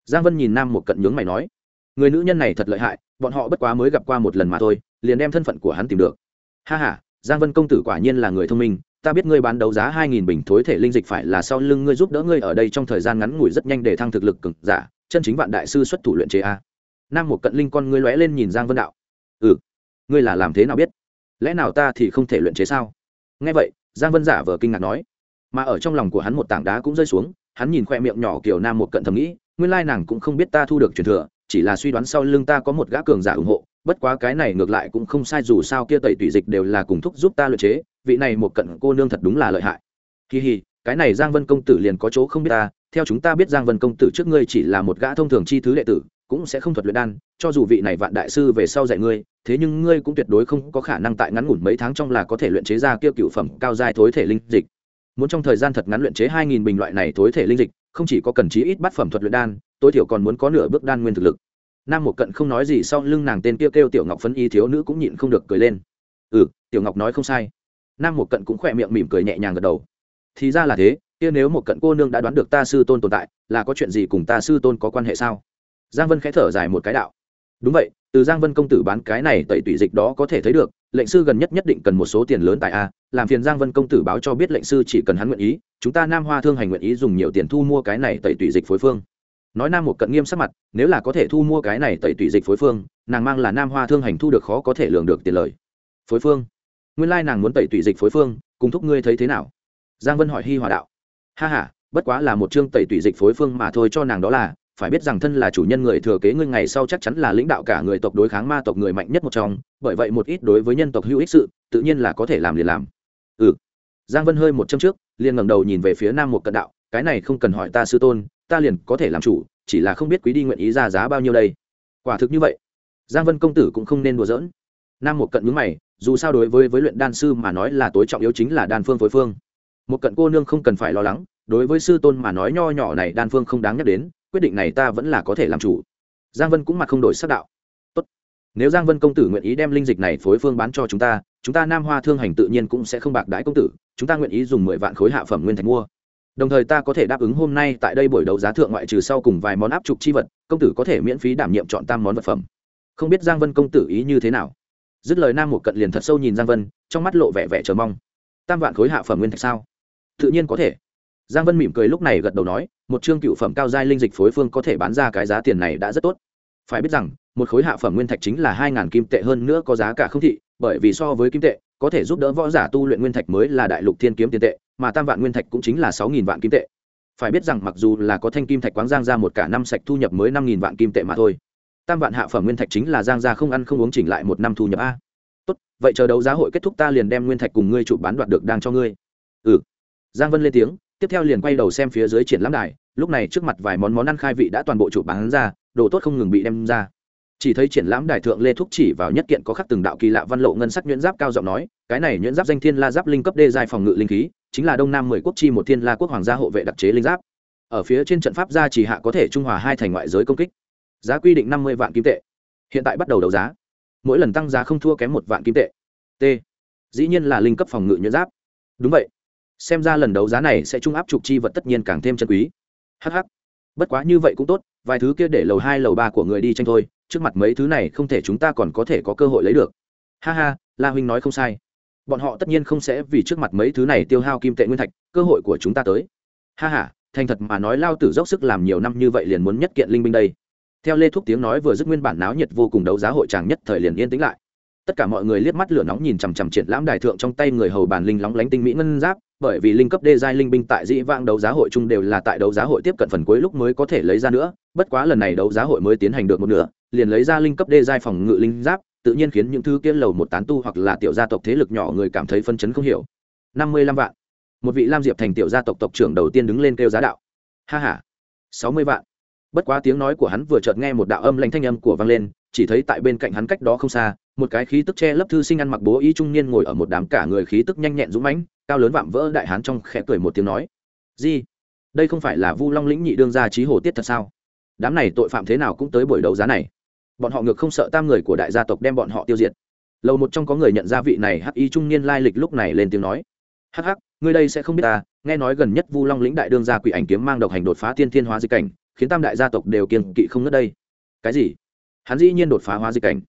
Giang vân nhìn nam một cận nhướng mày nói người nữ nhân này thật lợi hại bọn họ bất quá mới gặp qua một lần mà thôi liền đem thân phận của hắn tìm được. Ha h a giang vân công tử quả nhiên là người thông minh ta biết ngươi bán đấu giá hai nghìn bình thối thể linh dịch phải là sau lưng ngươi giúp đỡ ngươi ở đây trong thời gian ngắn ngủi rất nhanh để thăng thực lực cực giả, chân chính vạn đại sư xuất thủ luyện chế a. Nam một cận linh con ngươi lóe lên nhìn giang vân đạo. Ừ ngươi là làm thế nào biết? Lẽ nào ta thì không thể luyện chế sao? Nghe vậy, giang vân giả vờ kinh ngạc nói. Mà ở trong lòng của hắn một tảng đá cũng rơi xuống, hắn nhìn khoe miệng nhỏ kiểu nam một cận thầm nghĩ, nguyên lai nàng cũng không biết ta thu được truyền thừa, chỉ là suy đoán sau lưng ta có một gã cường giả ủng hộ bất quá cái này ngược lại cũng không sai, dù sao kia tẩy tủy dịch đều là cùng thúc giúp ta luyện chế, vị này một cận cô nương thật đúng là lợi hại. Kỳ hì, cái này giang vân công tử liền có chỗ không biết ta, theo chúng ta biết giang vân công tử trước ngươi chỉ là một gã thông thường chi thứ đệ tử, cũng sẽ không thuật luyện đan, cho dù vị này vạn đại sư về sau dạy ngươi, thế nhưng ngươi cũng tuyệt đối không có khả năng tại ngắn ngủn mấy tháng trong là có thể luyện chế ra kia cựu phẩm cao giai thối thể linh dịch. Muốn trong thời gian thật ngắn luyện chế hai nghìn bình loại này thối thể linh dịch, không chỉ có cần chí ít bát phẩm thuật luyện đan, tối thiểu còn muốn có nửa bước đan nguyên thực lực nam một cận không nói gì sau lưng nàng tên kia kêu, kêu tiểu ngọc phấn y thiếu nữ cũng nhịn không được cười lên. Ừ tiểu ngọc nói không sai. Nam một cận cũng khỏe miệng mỉm cười nhẹ nhàng gật đầu. Thì ra là thế kia nếu một cận cô nương đã đoán được ta sư tôn tồn tại là có chuyện gì cùng ta sư tôn có quan hệ sao? Giang vân khẽ thở dài một cái đạo. Đúng vậy từ giang vân công tử bán cái này tẩy tủy dịch đó có thể thấy được lệnh sư gần nhất nhất định cần một số tiền lớn tại a làm phiền giang vân công tử báo cho biết lệnh sư chỉ cần hắn nguyện ý chúng ta nam hoa thương hành nguyện ý dùng nhiều tiền thu mua cái này tẩy tủy dịch phối phương nói nam một cận nghiêm sắc mặt, nếu là có thể thu mua cái này tẩy tủy dịch phối phương, nàng mang là nam hoa thương hành thu được khó có thể lường được tiền lời. Phối phương? Nguyên lai nàng muốn tẩy tủy dịch phối phương, cùng thúc ngươi thấy thế nào? Giang vân hỏi hi hòa đạo. Ha h a bất quá là một chương tẩy tủy dịch phối phương mà thôi cho nàng đó là, phải biết rằng thân là chủ nhân người thừa kế ngươi ngày sau chắc chắn là lãnh đạo cả người tộc đối kháng ma tộc người mạnh nhất một trong, bởi vậy một ít đối với nhân tộc hữu ích sự, tự nhiên là có thể làm liền làm. Ừ. Giang vân hơi một châm trước, liền ngẩng đầu nhìn về phía nam một cận đạo, cái này không cần hỏi ta sư tôn ta liền có thể làm chủ, chỉ là không biết quý đi nguyện ý ra giá bao nhiêu đây. Quả thực như vậy. Giang vân công tử cũng không nên đùa giỡn. Nam một cận nhướng mày, dù sao đối với với luyện đan sư mà nói là tối trọng yếu chính là đan phương phối phương. Một cận cô nương không cần phải lo lắng, đối với sư tôn mà nói nho nhỏ này đan phương không đáng nhắc đến, quyết định này ta vẫn là có thể làm chủ. Giang vân cũng mặt không đổi sắc đạo. Tốt. nếu giang vân công tử nguyện ý đem linh dịch này phối phương bán cho chúng ta chúng ta nam hoa thương hành tự nhiên cũng sẽ không bạc đãi công tử, chúng ta nguyện ý dùng mười vạn khối hạ phẩm nguyên thạch mua đồng thời ta có thể đáp ứng hôm nay tại đây buổi đấu giá thượng ngoại trừ sau cùng vài món áp trục chi vật, công tử có thể miễn phí đảm nhiệm chọn tam món vật phẩm. Không biết giang vân công tử ý như thế nào? Dứt lời nam một cận liền thật sâu nhìn giang vân, trong mắt lộ vẻ vẻ chờ mong. Tam vạn khối hạ phẩm nguyên thạch sao? Tự nhiên có thể. Giang vân mỉm cười lúc này gật đầu nói, một chương cựu phẩm cao giai linh dịch phối phương có thể bán ra cái giá tiền này đã rất tốt. Phải biết rằng, một khối hạ phẩm nguyên thạch chính là hai ngàn kim tệ hơn nữa có giá cả không thị, bởi vì so với kim tệ, có thể giúp đỡ võ giả tu luyện nguyên thạch mới là đại lục thiên kiếm tiền tệ mà tam vạn nguyên thạch cũng chính là sáu nghìn vạn kim tệ. Phải biết rằng mặc dù là có thanh kim thạch quáng giang ra một cả năm sạch thu nhập mới năm nghìn vạn kim tệ mà thôi. Tam vạn hạ phẩm nguyên thạch chính là giang ra không ăn không uống chỉnh lại một năm thu nhập a. Tốt, vậy chờ đấu giá hội kết thúc ta liền đem nguyên thạch cùng ngươi chụp bán đoạt được đang cho ngươi. Ừ. Giang vân lên tiếng, tiếp theo liền quay đầu xem phía dưới triển lãm đài, lúc này trước mặt vài món món ăn khai vị đã toàn bộ chụp bán ra, đồ tốt không ngừng bị đem ra. Chỉ thấy triển lãm đài thượng lê thúc chỉ vào nhất kiện có khắc từng đạo kỳ lạ văn lộ ngân sắc nhuyễn giáp cao giọng nói, cái này nhuyễn giáp danh thiên la giáp linh cấp đê giai phòng ngự linh khí chính là đông nam mười quốc chi một thiên la quốc hoàng gia hộ vệ đặc chế linh giáp. Ở phía trên trận pháp gia chỉ hạ có thể trung hòa hai thành ngoại giới công kích. Giá quy định năm mươi vạn kim tệ. Hiện tại bắt đầu đấu giá. Mỗi lần tăng giá không thua kém một vạn kim tệ. T. Dĩ nhiên là linh cấp phòng ngự nhuyễn giáp. Đúng vậy. Xem ra lần đấu giá này sẽ trung áp trục chi vật tất nhiên càng thêm chân quý. Hh bất quá như vậy cũng tốt, vài thứ kia để lầu hai, lầu ba của người đi tranh thôi, trước mặt mấy thứ này không thể chúng ta còn có thể có cơ hội lấy được. Ha ha, la huynh nói không sai bọn họ tất nhiên không sẽ vì trước mặt mấy thứ này tiêu hao kim tệ nguyên thạch, cơ hội của chúng ta tới. Ha ha, thành thật mà nói lao tử dốc sức làm nhiều năm như vậy liền muốn nhất kiện linh binh đây. Theo lê thúc tiếng nói vừa dứt nguyên bản náo nhiệt vô cùng đấu giá hội tràng nhất thời liền yên tĩnh lại. Tất cả mọi người liếc mắt lửa nóng nhìn chằm chằm triển lãm đài thượng trong tay người hầu bàn linh lóng lánh tinh mỹ ngân giáp, bởi vì linh cấp đê giai linh binh tại dĩ vãng đấu giá hội chung đều là tại đấu giá hội tiếp cận phần cuối lúc mới có thể lấy ra nữa, bất quá lần này đấu giá hội mới tiến hành được một nửa, liền lấy ra linh cấp đê giai phòng ngự linh giáp tự nhiên khiến những thứ kia lầu một tán tu hoặc là tiểu gia tộc thế lực nhỏ người cảm thấy phân chấn không hiểu. Năm mươi lăm vạn. Một vị lam diệp thành tiểu gia tộc tộc trưởng đầu tiên đứng lên kêu giá đạo. Ha h a sáu mươi vạn. Bất quá tiếng nói của hắn vừa chợt nghe một đạo âm lãnh thanh âm của vang lên, chỉ thấy tại bên cạnh hắn cách đó không xa, một cái khí tức che lấp thư sinh ăn mặc bố y trung niên ngồi ở một đám cả người khí tức nhanh nhẹn dũng mãnh, cao lớn vạm vỡ đại hán trong khẽ cười một tiếng nói gì đây không phải là vu long lĩnh nhị đương gia trí hồ tiết thật sao? Đám này tội phạm thế nào cũng tới buổi đấu giá này bọn họ ngược không sợ tam người của đại gia tộc đem bọn họ tiêu diệt. Lầu một trong có người nhận ra vị này hắc y trung niên lai lịch lúc này lên tiếng nói, hắc hắc, ngươi đây sẽ không biết ta, nghe nói gần nhất vu long lĩnh đại đương gia quỷ ảnh kiếm mang độc hành đột phá tiên thiên hóa dịch cảnh, khiến tam đại gia tộc đều kiên kỵ không ngất đây. Cái gì? Hắn dĩ nhiên đột phá hóa dịch cảnh.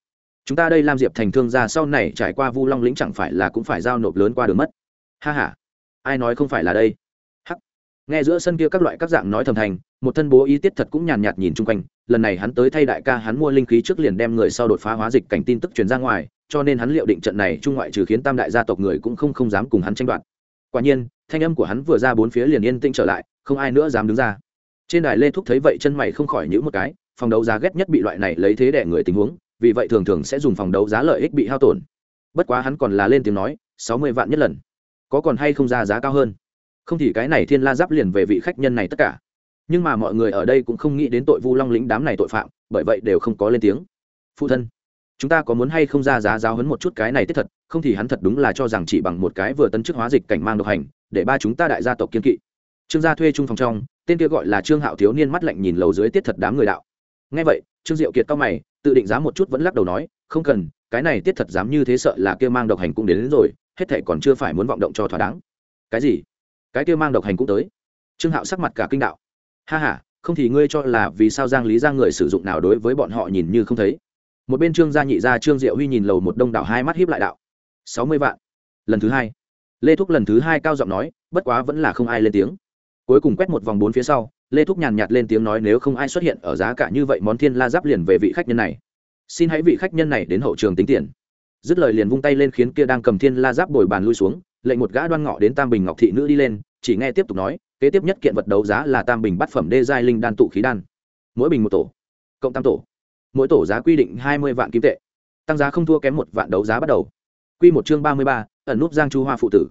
Chúng ta đây làm diệp thành thương gia sau này trải qua vu long lĩnh chẳng phải là cũng phải giao nộp lớn qua đường mất. Ha ha, ai nói không phải là đây? Hắc. Nghe giữa sân kia các loại các dạng nói thầm thành, một thân bố ý tiết thật cũng nhàn nhạt nhìn chung quanh lần này hắn tới thay đại ca hắn mua linh khí trước liền đem người sau đột phá hóa dịch cảnh tin tức truyền ra ngoài, cho nên hắn liệu định trận này trung ngoại trừ khiến tam đại gia tộc người cũng không không dám cùng hắn tranh đoạt. Quả nhiên, thanh âm của hắn vừa ra bốn phía liền yên tĩnh trở lại, không ai nữa dám đứng ra. Trên đài lê thúc thấy vậy chân mày không khỏi nhữ một cái, phòng đấu giá ghét nhất bị loại này lấy thế đẻ người tình huống, vì vậy thường thường sẽ dùng phòng đấu giá lợi ích bị hao tổn. Bất quá hắn còn là lên tiếng nói, sáu mươi vạn nhất lần, có còn hay không ra giá cao hơn? Không thì cái này thiên la giáp liền về vị khách nhân này tất cả nhưng mà mọi người ở đây cũng không nghĩ đến tội vu long lĩnh đám này tội phạm bởi vậy đều không có lên tiếng. Phụ thân chúng ta có muốn hay không ra giá giáo hấn một chút cái này tiết thật không thì hắn thật đúng là cho rằng chỉ bằng một cái vừa tấn chức hóa dịch cảnh mang độc hành để ba chúng ta đại gia tộc kiên kỵ. Trương gia thuê trung phòng trong tên kia gọi là trương hạo thiếu niên mắt lạnh nhìn lầu dưới tiết thật đám người đạo. Ngay vậy trương diệu kiệt cao mày tự định giá một chút vẫn lắc đầu nói không cần cái này tiết thật dám như thế sợ là kia mang độc hành cũng đến, đến rồi hết thể còn chưa phải muốn vọng động cho thỏa đáng. Cái gì? Cái kia mang độc hành cũng tới. Trương hạo sắc mặt cả kinh đạo ha ha, không thì ngươi cho là vì sao giang lý ra người sử dụng nào đối với bọn họ nhìn như không thấy. Một bên trương gia nhị gia trương diệu huy nhìn lầu một đông đảo hai mắt hiếp lại đạo. Sáu mươi vạn. Lần thứ hai. Lê thúc lần thứ hai cao giọng nói, bất quá vẫn là không ai lên tiếng. Cuối cùng quét một vòng bốn phía sau, lê thúc nhàn nhạt lên tiếng nói nếu không ai xuất hiện ở giá cả như vậy món thiên la giáp liền về vị khách nhân này. Xin hãy vị khách nhân này đến hậu trường tính tiền. Dứt lời liền vung tay lên khiến kia đang cầm thiên la giáp bồi bàn lui xuống, lệnh một gã đoan ngọ đến tam bình ngọc thị nữ đi lên, chỉ nghe tiếp tục nói kế tiếp nhất kiện vật đấu giá là tam bình bát phẩm đê giai linh đan tụ khí đan. Mỗi bình một tổ, cộng tam tổ. Mỗi tổ giá quy định hai mươi vạn kim tệ. Tăng giá không thua kém một vạn đấu giá bắt đầu. Quy một chương ba mươi ba, ẩn nút giang chu hoa phụ tử.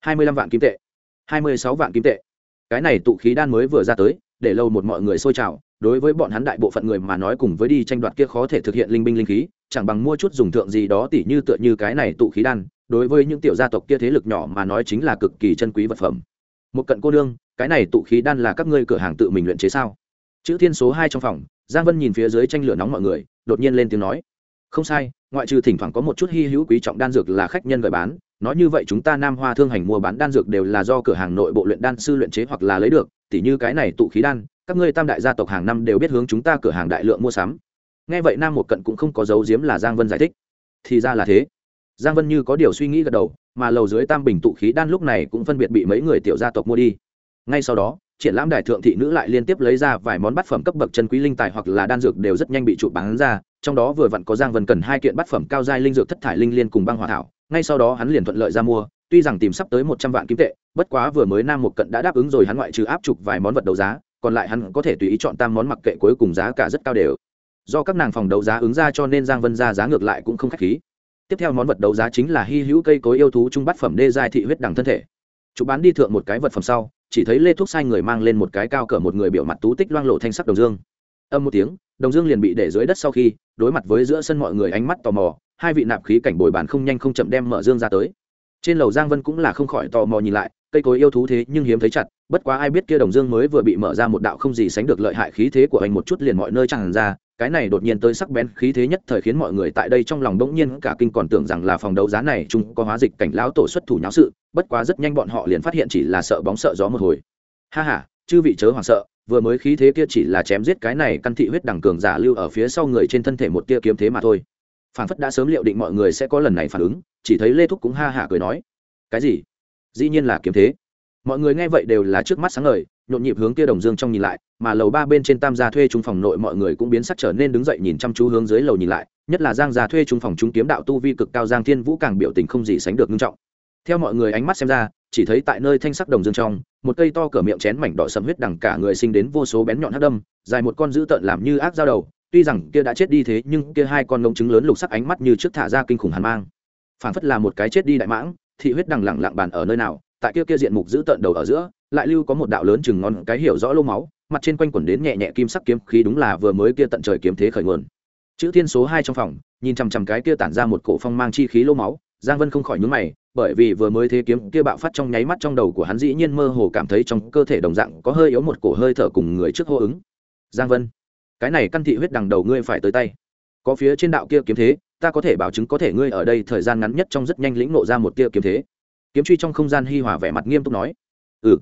hai mươi lăm vạn kim tệ. hai mươi sáu vạn kim tệ. Cái này tụ khí đan mới vừa ra tới, để lâu một mọi người xôi trào. Đối với bọn hắn đại bộ phận người mà nói cùng với đi tranh đoạt kia khó thể thực hiện linh binh linh khí, chẳng bằng mua chút dùng thượng gì đó tỉ như tựa như cái này tụ khí đan. Đối với những tiểu gia tộc kia thế lực nhỏ mà nói chính là cực kỳ chân quý vật phẩm. Một cận cô đương cái này tụ khí đan là các ngươi cửa hàng tự mình luyện chế sao? Chữ thiên số hai trong phòng, giang vân nhìn phía dưới tranh lửa nóng mọi người, đột nhiên lên tiếng nói. Không sai, ngoại trừ thỉnh thoảng có một chút hy hữu quý trọng đan dược là khách nhân gửi bán, nói như vậy chúng ta nam hoa thương hành mua bán đan dược đều là do cửa hàng nội bộ luyện đan sư luyện chế hoặc là lấy được, tỉ như cái này tụ khí đan, các ngươi tam đại gia tộc hàng năm đều biết hướng chúng ta cửa hàng đại lượng mua sắm. Nghe vậy nam một cận cũng không có dấu diếm là giang vân giải thích. Thì ra là thế. Giang vân như có điều suy nghĩ gật đầu, mà lầu dưới tam bình tụ khí đan lúc này cũng phân biệt bị mấy người tiểu gia tộc mua đi ngay sau đó, triển lãm đài thượng thị nữ lại liên tiếp lấy ra vài món bát phẩm cấp bậc chân quý linh tài hoặc là đan dược đều rất nhanh bị trụ bán ra, trong đó vừa vặn có giang vân cần hai kiện bát phẩm cao giai linh dược thất thải linh liên cùng băng hỏa thảo. Ngay sau đó hắn liền thuận lợi ra mua, tuy rằng tìm sắp tới một trăm vạn kim tệ, bất quá vừa mới nam một cận đã đáp ứng rồi hắn ngoại trừ áp chụp vài món vật đấu giá, còn lại hắn có thể tùy ý chọn tam món mặc kệ cuối cùng giá cả rất cao đều. Do các nàng phòng đấu giá ứng ra cho nên giang vân ra giá ngược lại cũng không khách khí. Tiếp theo món vật đấu giá chính là hy hữu cây cối yêu thú trung bát phẩm đê giai thị huyết đằng thân thể. Chụp bán đi thượng một cái vật phẩm sau chỉ thấy lê thuốc sai người mang lên một cái cao cỡ một người biểu mặt tú tích loang lộ thanh sắc đồng dương. Âm một tiếng, đồng dương liền bị để dưới đất sau khi, đối mặt với giữa sân mọi người ánh mắt tò mò, hai vị nạp khí cảnh bồi bàn không nhanh không chậm đem mở dương ra tới. Trên lầu giang vân cũng là không khỏi tò mò nhìn lại, cây cối yêu thú thế nhưng hiếm thấy chặt, bất quá ai biết kia đồng dương mới vừa bị mở ra một đạo không gì sánh được lợi hại khí thế của anh một chút liền mọi nơi tràn ra, cái này đột nhiên tới sắc bén khí thế nhất thời khiến mọi người tại đây trong lòng bỗng nhiên cả kinh còn tưởng rằng là phòng đấu giá này chúng có hóa dịch cảnh lão tổ xuất thủ nháo sự bất quá rất nhanh bọn họ liền phát hiện chỉ là sợ bóng sợ gió một hồi. Ha ha, chư vị chớ hoảng sợ, vừa mới khí thế kia chỉ là chém giết cái này căn thị huyết đẳng cường giả lưu ở phía sau người trên thân thể một tia kiếm thế mà thôi. Phản phất đã sớm liệu định mọi người sẽ có lần này phản ứng, chỉ thấy lê thúc cũng ha hả cười nói, cái gì? Dĩ nhiên là kiếm thế. Mọi người nghe vậy đều là trước mắt sáng ngời, nhộn nhịp hướng kia đồng dương trong nhìn lại, mà lầu ba bên trên tam gia thuê trung phòng nội mọi người cũng biến sắc trở nên đứng dậy nhìn chăm chú hướng dưới lầu nhìn lại, nhất là giang gia thuê trung phòng trung kiếm đạo tu vi cực cao giang thiên vũ càng biểu tình không gì sánh được nghiêm trọng theo mọi người ánh mắt xem ra, chỉ thấy tại nơi thanh sắc đồng dương trong, một cây to cỡ miệng chén mảnh đỏ sầm huyết đằng cả người sinh đến vô số bén nhọn hắc đâm, dài một con dữ tợn làm như ác dao đầu, tuy rằng kia đã chết đi thế, nhưng kia hai con ngông trứng lớn lục sắc ánh mắt như trước thả ra kinh khủng hàn mang. Phản phất là một cái chết đi đại mãng, thị huyết đằng lặng lặng bàn ở nơi nào, tại kia kia diện mục dữ tợn đầu ở giữa, lại lưu có một đạo lớn chừng ngon cái hiểu rõ lô máu, mặt trên quanh quẩn đến nhẹ nhẹ kim sắc kiếm khí đúng là vừa mới kia tận trời kiếm thế khởi nguồn. Chữ thiên số hai trong phòng, nhìn chằm chằm cái kia tản ra một cổ phong mang chi khí lô máu, giang vân không khỏi nhướng mày bởi vì vừa mới thế kiếm kia bạo phát trong nháy mắt trong đầu của hắn dĩ nhiên mơ hồ cảm thấy trong cơ thể đồng dạng có hơi yếu một cổ hơi thở cùng người trước hô ứng. Giang vân, cái này căn thị huyết đằng đầu ngươi phải tới tay. Có phía trên đạo kia kiếm thế, ta có thể bảo chứng có thể ngươi ở đây thời gian ngắn nhất trong rất nhanh lĩnh nộ ra một tia kiếm thế. Kiếm truy trong không gian hi hòa vẻ mặt nghiêm túc nói. Ừ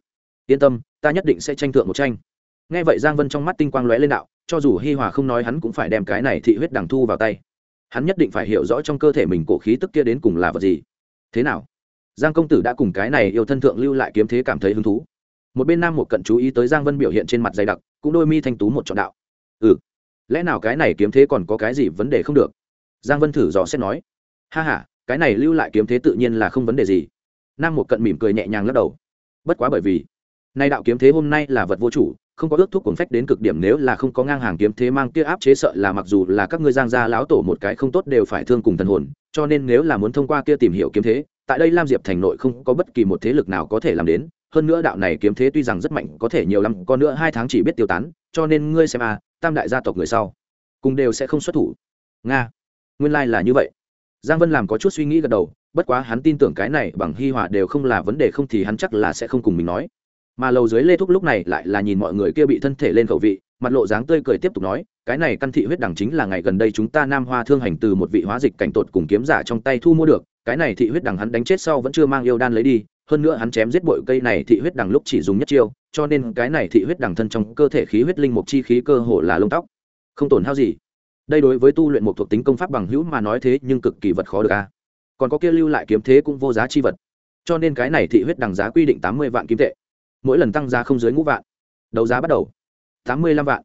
yên tâm, ta nhất định sẽ tranh thượng một tranh. Nghe vậy giang vân trong mắt tinh quang lóe lên đạo, cho dù hi hòa không nói hắn cũng phải đem cái này thị huyết đằng thu vào tay. Hắn nhất định phải hiểu rõ trong cơ thể mình cổ khí tức kia đến cùng là vật gì thế nào? Giang công tử đã cùng cái này yêu thân thượng lưu lại kiếm thế cảm thấy hứng thú. Một bên nam một cận chú ý tới giang vân biểu hiện trên mặt dày đặc, cũng đôi mi thanh tú một trọn đạo. Ừ lẽ nào cái này kiếm thế còn có cái gì vấn đề không được? Giang vân thử dò xét nói. Ha h a cái này lưu lại kiếm thế tự nhiên là không vấn đề gì. Nam một cận mỉm cười nhẹ nhàng lắc đầu. Bất quá bởi vì, nay đạo kiếm thế hôm nay là vật vô chủ không có ước thuốc cuồng phách đến cực điểm nếu là không có ngang hàng kiếm thế mang kia áp chế sợ là mặc dù là các ngươi giang gia láo tổ một cái không tốt đều phải thương cùng thần hồn cho nên nếu là muốn thông qua kia tìm hiểu kiếm thế tại đây lam diệp thành nội không có bất kỳ một thế lực nào có thể làm đến hơn nữa đạo này kiếm thế tuy rằng rất mạnh có thể nhiều lắm còn nữa hai tháng chỉ biết tiêu tán cho nên ngươi xem a à, tam đại gia tộc người sau cùng đều sẽ không xuất thủ. Nga nguyên lai là như vậy. Giang vân làm có chút suy nghĩ gật đầu bất quá hắn tin tưởng cái này bằng hi hòa đều không là vấn đề không thì hắn chắc là sẽ không cùng mình nói mà lầu dưới lê thúc lúc này lại là nhìn mọi người kia bị thân thể lên khẩu vị, mặt lộ dáng tươi cười tiếp tục nói, cái này căn thị huyết đẳng chính là ngày gần đây chúng ta nam hoa thương hành từ một vị hóa dịch cảnh tột cùng kiếm giả trong tay thu mua được, cái này thị huyết đẳng hắn đánh chết sau vẫn chưa mang yêu đan lấy đi, hơn nữa hắn chém giết bội cây này thị huyết đẳng lúc chỉ dùng nhất chiêu, cho nên cái này thị huyết đẳng thân trong cơ thể khí huyết linh mục chi khí cơ hồ là lông tóc. Không tổn hao gì. Đây đối với tu luyện một thuộc tính công pháp bằng hữu mà nói thế nhưng cực kỳ vật khó được a. Còn có kia lưu lại kiếm thế cũng vô giá chi vật. Cho nên cái này thị huyết đằng giá quy định tám mươi vạn kim tệ mỗi lần tăng giá không dưới ngũ vạn. Đấu giá bắt đầu. Tám mươi lăm vạn.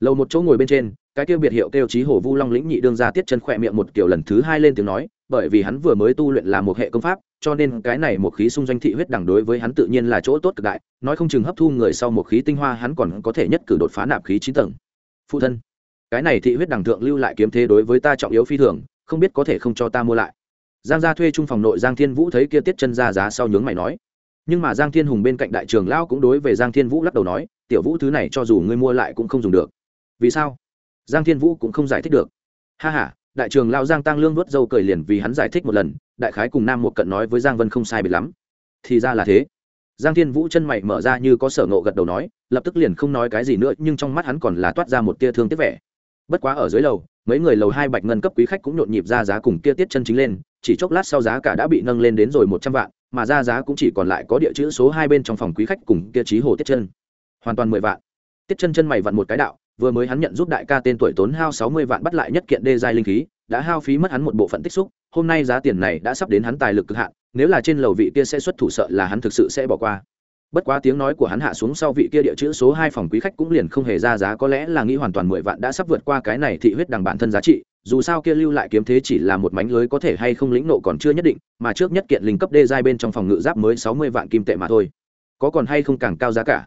Lầu một chỗ ngồi bên trên, cái tiêu biệt hiệu kêu trí hổ vu long lĩnh nhị đương ra tiết chân khỏe miệng một kiểu lần thứ hai lên tiếng nói, bởi vì hắn vừa mới tu luyện là một hệ công pháp, cho nên cái này một khí xung doanh thị huyết đẳng đối với hắn tự nhiên là chỗ tốt cực đại, nói không chừng hấp thu người sau một khí tinh hoa hắn còn có thể nhất cử đột phá nạp khí chín tầng. Phụ thân, cái này thị huyết đẳng thượng lưu lại kiếm thế đối với ta trọng yếu phi thường, không biết có thể không cho ta mua lại. Giang gia thuê trung phòng nội giang thiên vũ thấy kia tiết chân ra giá sau nhướng mày nói nhưng mà giang thiên hùng bên cạnh đại trường lão cũng đối về giang thiên vũ lắc đầu nói, tiểu vũ thứ này cho dù ngươi mua lại cũng không dùng được. Vì sao? Giang thiên vũ cũng không giải thích được. Ha h a đại trường lao giang tăng lương vớt dâu cười liền vì hắn giải thích một lần, đại khái cùng nam một cận nói với giang vân không sai biệt lắm. Thì ra là thế. Giang thiên vũ chân mày mở ra như có sở ngộ gật đầu nói, lập tức liền không nói cái gì nữa, nhưng trong mắt hắn còn là toát ra một tia thương tiếc vẻ. Bất quá ở dưới lầu, mấy người lầu hai bạch ngân cấp quý khách cũng nhộn nhịp ra giá cùng kia tiết chân chính lên, chỉ chốc lát sau giá cả đã bị nâng lên đến rồi một trăm vạn mà ra giá cũng chỉ còn lại có địa chữ số hai bên trong phòng quý khách cùng kia trí hồ tiết chân. Hoàn toàn mười vạn. Tiết chân chân mày vặn một cái đạo, vừa mới hắn nhận giúp đại ca tên tuổi tốn hao sáu mươi vạn bắt lại nhất kiện đê giai linh khí, đã hao phí mất hắn một bộ phận tích xúc, hôm nay giá tiền này đã sắp đến hắn tài lực cực hạn, nếu là trên lầu vị kia sẽ xuất thủ sợ là hắn thực sự sẽ bỏ qua bất quá tiếng nói của hắn hạ xuống sau vị kia địa chữ số hai phòng quý khách cũng liền không hề ra giá, có lẽ là nghĩ hoàn toàn mười vạn đã sắp vượt qua cái này thị huyết đằng bản thân giá trị, dù sao kia lưu lại kiếm thế chỉ là một mánh lưới có thể hay không lĩnh nộ còn chưa nhất định, mà trước nhất kiện linh cấp đê giai bên trong phòng ngự giáp mới sáu mươi vạn kim tệ mà thôi. Có còn hay không càng cao giá cả?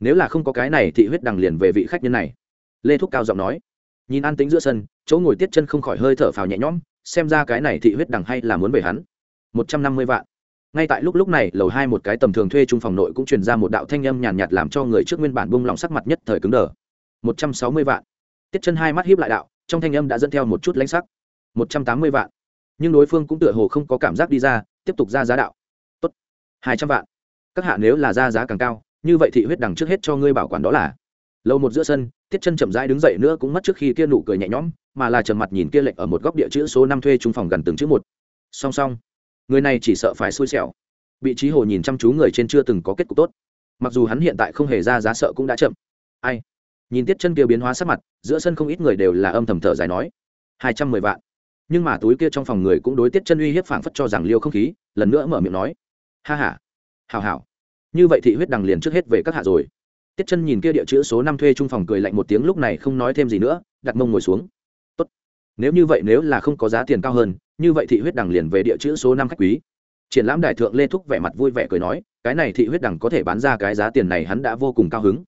Nếu là không có cái này thị huyết đằng liền về vị khách nhân này. Lê thúc cao giọng nói. Nhìn an tính giữa sân, chỗ ngồi tiết chân không khỏi hơi thở phào nhẹ nhõm, xem ra cái này thị huyết đằng hay là muốn về hắn. Một trăm năm mươi vạn ngay tại lúc lúc này lầu hai một cái tầm thường thuê trung phòng nội cũng truyền ra một đạo thanh âm nhàn nhạt, nhạt làm cho người trước nguyên bản bung lòng sắc mặt nhất thời cứng đờ. Một trăm sáu mươi vạn. Tiết chân hai mắt hiếp lại đạo trong thanh âm đã dẫn theo một chút lãnh sắc. Một trăm tám mươi vạn. Nhưng đối phương cũng tựa hồ không có cảm giác đi ra tiếp tục ra giá đạo. Tốt. Hai trăm vạn. Các hạ nếu là ra giá càng cao như vậy thị huyết đằng trước hết cho ngươi bảo quản đó là. Lâu một giữa sân tiết chân chậm rãi đứng dậy nữa cũng mất trước khi kia nụ cười nhẹ nhõm mà là trầm mặt nhìn kia lệnh ở một góc địa chữ số năm thuê trung phòng gần từng chữ một. Song song người này chỉ sợ phải xui xẻo. Bị trí hồ nhìn chăm chú người trên chưa từng có kết cục tốt. Mặc dù hắn hiện tại không hề ra giá sợ cũng đã chậm. Ai? Nhìn tiết chân kia biến hóa sắc mặt, giữa sân không ít người đều là âm thầm thở dài nói, hai trăm mười vạn. Nhưng mà túi kia trong phòng người cũng đối tiết chân uy hiếp phảng phất cho rằng liêu không khí, lần nữa mở miệng nói, ha ha hào hào như vậy thị huyết đằng liền trước hết về các hạ rồi. Tiết chân nhìn kia địa chữ số năm thuê trung phòng cười lạnh một tiếng lúc này không nói thêm gì nữa, đặt mông ngồi xuống. Tốt. Nếu như vậy nếu là không có giá tiền cao hơn như vậy thị huyết đằng liền về địa chữ số năm khách quý. Triển lãm đại thượng lê thúc vẻ mặt vui vẻ cười nói, cái này thị huyết đằng có thể bán ra cái giá tiền này hắn đã vô cùng cao hứng.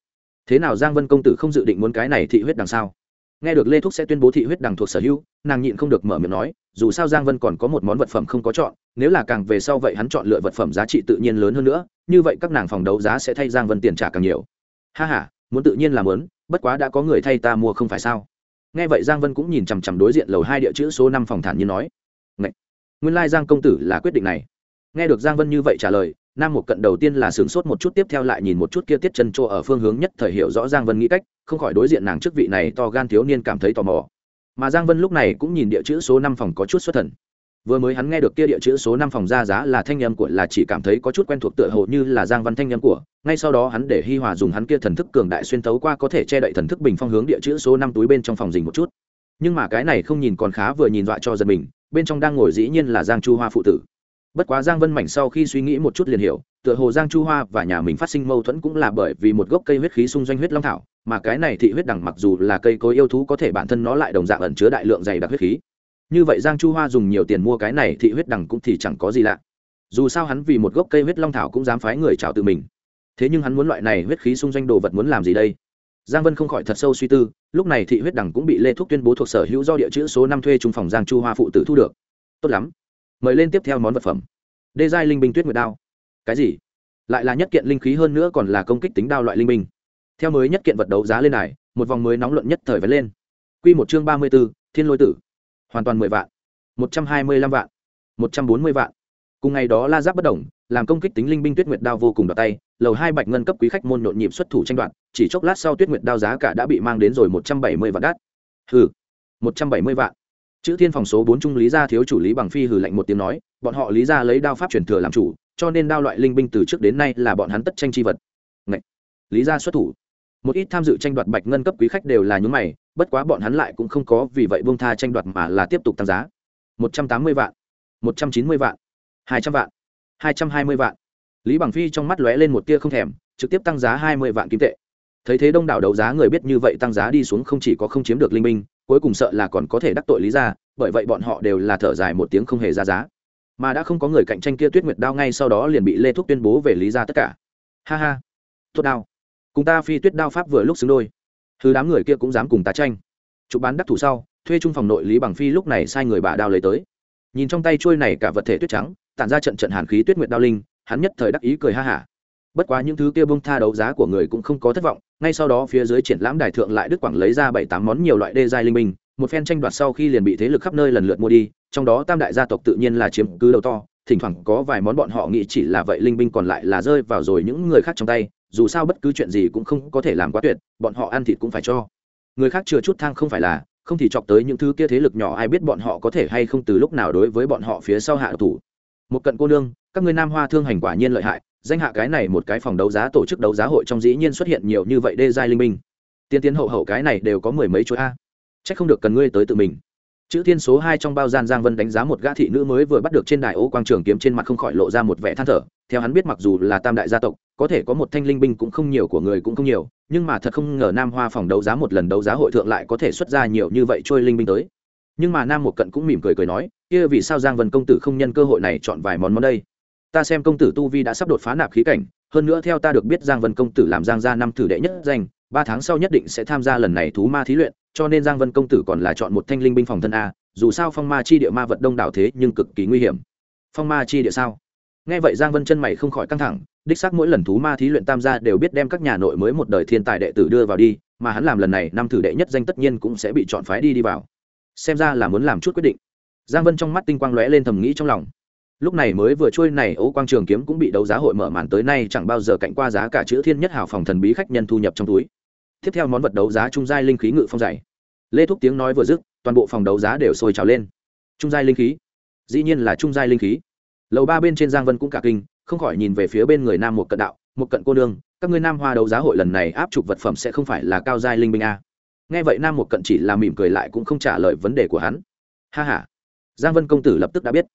Thế nào giang vân công tử không dự định muốn cái này thị huyết đằng sao? Nghe được lê thúc sẽ tuyên bố thị huyết đằng thuộc sở hữu, nàng nhịn không được mở miệng nói, dù sao giang vân còn có một món vật phẩm không có chọn, nếu là càng về sau vậy hắn chọn lựa vật phẩm giá trị tự nhiên lớn hơn nữa, như vậy các nàng phòng đấu giá sẽ thay giang vân tiền trả càng nhiều. Ha h a muốn tự nhiên làm lớn, bất quá đã có người thay ta mua không phải sao? Nghe vậy giang vân cũng nhìn chằm chằm đối diện lầu hai địa chữ số năm phòng thản như nói nguyên lai giang công tử là quyết định này. Nghe được giang vân như vậy trả lời, nam một cận đầu tiên là sửng sốt một chút, tiếp theo lại nhìn một chút kia tiết chân chỗ ở phương hướng nhất thời hiểu rõ giang vân nghĩ cách, không khỏi đối diện nàng trước vị này to gan thiếu niên cảm thấy tò mò. Mà giang vân lúc này cũng nhìn địa chữ số năm phòng có chút xuất thần. Vừa mới hắn nghe được kia địa chữ số năm phòng ra giá là thanh nhâm của, là chỉ cảm thấy có chút quen thuộc tựa hồ như là giang văn thanh nhâm của. Ngay sau đó hắn để hi hòa dùng hắn kia thần thức cường đại xuyên tấu qua có thể che đậy thần thức bình phong hướng địa chữ số năm túi bên trong phòng dình một chút nhưng mà cái này không nhìn còn khá vừa nhìn dọa cho giật mình, bên trong đang ngồi dĩ nhiên là giang chu hoa phụ tử. Bất quá giang vân mảnh sau khi suy nghĩ một chút liền hiểu, tựa hồ giang chu hoa và nhà mình phát sinh mâu thuẫn cũng là bởi vì một gốc cây huyết khí xung doanh huyết long thảo, mà cái này thị huyết đằng mặc dù là cây cối yêu thú có thể bản thân nó lại đồng dạng ẩn chứa đại lượng dày đặc huyết khí. Như vậy giang chu hoa dùng nhiều tiền mua cái này thị huyết đằng cũng thì chẳng có gì lạ. Dù sao hắn vì một gốc cây huyết long thảo cũng dám phái người chào tự mình. Thế nhưng hắn muốn loại này huyết khí xung doanh đồ vật muốn làm gì đây? Giang vân không khỏi thật sâu suy tư, lúc này thị huyết đằng cũng bị lê thúc tuyên bố thuộc sở hữu do địa chữ số năm thuê trung phòng giang chu hoa phụ tử thu được. Tốt lắm. Mời lên tiếp theo món vật phẩm. Đê giai linh binh tuyết nguyệt đao. Cái gì? Lại là nhất kiện linh khí hơn nữa còn là công kích tính đao loại linh binh. Theo mới nhất kiện vật đấu giá lên này, một vòng mới nóng luận nhất thời vẫn lên. Q một chương ba mươi b ố thiên lôi tử. Hoàn toàn mười vạn. Một trăm hai mươi lăm vạn. Một trăm bốn mươi vạn. Cùng ngày đó la giáp bất đồng làm công kích tính linh binh tuyết nguyệt đao vô cùng đỏ tay, lầu hai bạch ngân cấp quý khách môn nhộn nhịp xuất thủ tranh đoạt, chỉ chốc lát sau tuyết nguyệt đao giá cả đã bị mang đến rồi một trăm bảy mươi vạn đắt. Hừ, một trăm bảy mươi vạn. Chữ thiên phòng số bốn trung lý gia thiếu chủ lý bằng phi hừ lạnh một tiếng nói, bọn họ lý gia lấy đao pháp truyền thừa làm chủ, cho nên đao loại linh binh từ trước đến nay là bọn hắn tất tranh chi vật. Ngậy! lý gia xuất thủ. Một ít tham dự tranh đoạt bạch ngân cấp quý khách đều là những mày, bất quá bọn hắn lại cũng không có vì vậy buông tha tranh đoạt mà là tiếp tục tăng giá. Một trăm tám mươi vạn, một trăm chín mươi vạn, hai trăm vạn hai trăm hai mươi vạn. Lý bằng phi trong mắt lóe lên một tia không thèm, trực tiếp tăng giá hai mươi vạn kim tệ. Thấy thế đông đảo đấu giá người biết như vậy tăng giá đi xuống không chỉ có không chiếm được linh minh, cuối cùng sợ là còn có thể đắc tội lý ra bởi vậy bọn họ đều là thở dài một tiếng không hề ra giá. Mà đã không có người cạnh tranh kia tuyết nguyệt đao ngay sau đó liền bị lê thúc tuyên bố về lý ra tất cả. Ha ha. Tốt đao. Cùng ta phi tuyết đao pháp vừa lúc xứng đôi. Thứ đám người kia cũng dám cùng ta tranh. Chụp bán đắc thủ sau, thuê trung phòng nội lý bằng phi lúc này sai người bà đao lấy tới. Nhìn trong tay trôi này cả vật thể tuyết trắng tản ra trận trận hàn khí tuyết nguyệt đao linh, hắn nhất thời đắc ý cười ha hả. Bất quá những thứ kia bông tha đấu giá của người cũng không có thất vọng, ngay sau đó phía dưới triển lãm đài thượng lại đức quảng lấy ra bảy tám món nhiều loại đê giai linh minh một phen tranh đoạt sau khi liền bị thế lực khắp nơi lần lượt mua đi, trong đó tam đại gia tộc tự nhiên là chiếm cứ đầu to, thỉnh thoảng có vài món bọn họ nghĩ chỉ là vậy linh binh còn lại là rơi vào rồi những người khác trong tay, dù sao bất cứ chuyện gì cũng không có thể làm quá tuyệt, bọn họ ăn thịt cũng phải cho. Người khác chừa chút thang không phải là, không thì chọc tới những thứ kia thế lực nhỏ ai biết bọn họ có thể hay không từ lúc nào đối với bọn họ phía sau hạ thủ một cận cô nương, các người nam hoa thương hành quả nhiên lợi hại, danh hạ cái này một cái phòng đấu giá, tổ chức đấu giá hội trong dĩ nhiên xuất hiện nhiều như vậy đê giai linh minh. Tiên tiến hậu hậu cái này đều có mười mấy chỗ a. C h ắ c không được cần ngươi tới tự mình. Chữ thiên số hai trong bao gian giang vân đánh giá một gã thị nữ mới vừa bắt được trên đài ô quang trường kiếm trên mặt không khỏi lộ ra một vẻ than thở. Theo hắn biết mặc dù là tam đại gia tộc, có thể có một thanh linh binh cũng không nhiều, của người cũng không nhiều, nhưng mà thật không ngờ nam hoa phòng đấu giá một lần đấu giá hội thượng lại có thể xuất ra nhiều như vậy trôi linh binh tới nhưng mà nam một cận cũng mỉm cười cười nói, kia vì sao giang vân công tử không nhân cơ hội này chọn vài món món đây? Ta xem công tử tu vi đã sắp đột phá nạp khí cảnh, hơn nữa theo ta được biết giang vân công tử làm giang gia năm thử đệ nhất danh, ba tháng sau nhất định sẽ tham gia lần này thú ma thí luyện, cho nên giang vân công tử còn là chọn một thanh linh binh phòng thân a, dù sao phong ma chi địa ma vật đông đảo thế nhưng cực kỳ nguy hiểm. Phong ma chi địa sao? Nghe vậy giang vân chân mày không khỏi căng thẳng, đích xác mỗi lần thú ma thí luyện tam gia đều biết đem các nhà nội mới một đời thiên tài đệ tử đưa vào đi, mà hắn làm lần này năm thử đệ nhất danh tất nhiên cũng sẽ bị chọn phái đi đi vào xem ra là muốn làm chút quyết định. Giang vân trong mắt tinh quang lóe lên thầm nghĩ trong lòng. Lúc này mới vừa trôi này ấu quang trường kiếm cũng bị đấu giá hội mở màn tới nay chẳng bao giờ cạnh qua giá cả chữ thiên nhất hảo phòng thần bí khách nhân thu nhập trong túi. Tiếp theo món vật đấu giá trung giai linh khí ngự phong dày. Lê thúc tiếng nói vừa dứt, toàn bộ phòng đấu giá đều sôi trào lên. Trung giai linh khí. Dĩ nhiên là trung giai linh khí. Lầu ba bên trên giang vân cũng cả kinh, không khỏi nhìn về phía bên người nam một cận đạo một cận cô nương, các ngươi nam hoa đấu giá hội lần này áp chụp vật phẩm sẽ không phải là cao giai linh binh a? Nghe vậy nam một cận chỉ là mỉm cười lại cũng không trả lời vấn đề của hắn. Ha h a giang vân công tử lập tức đã biết.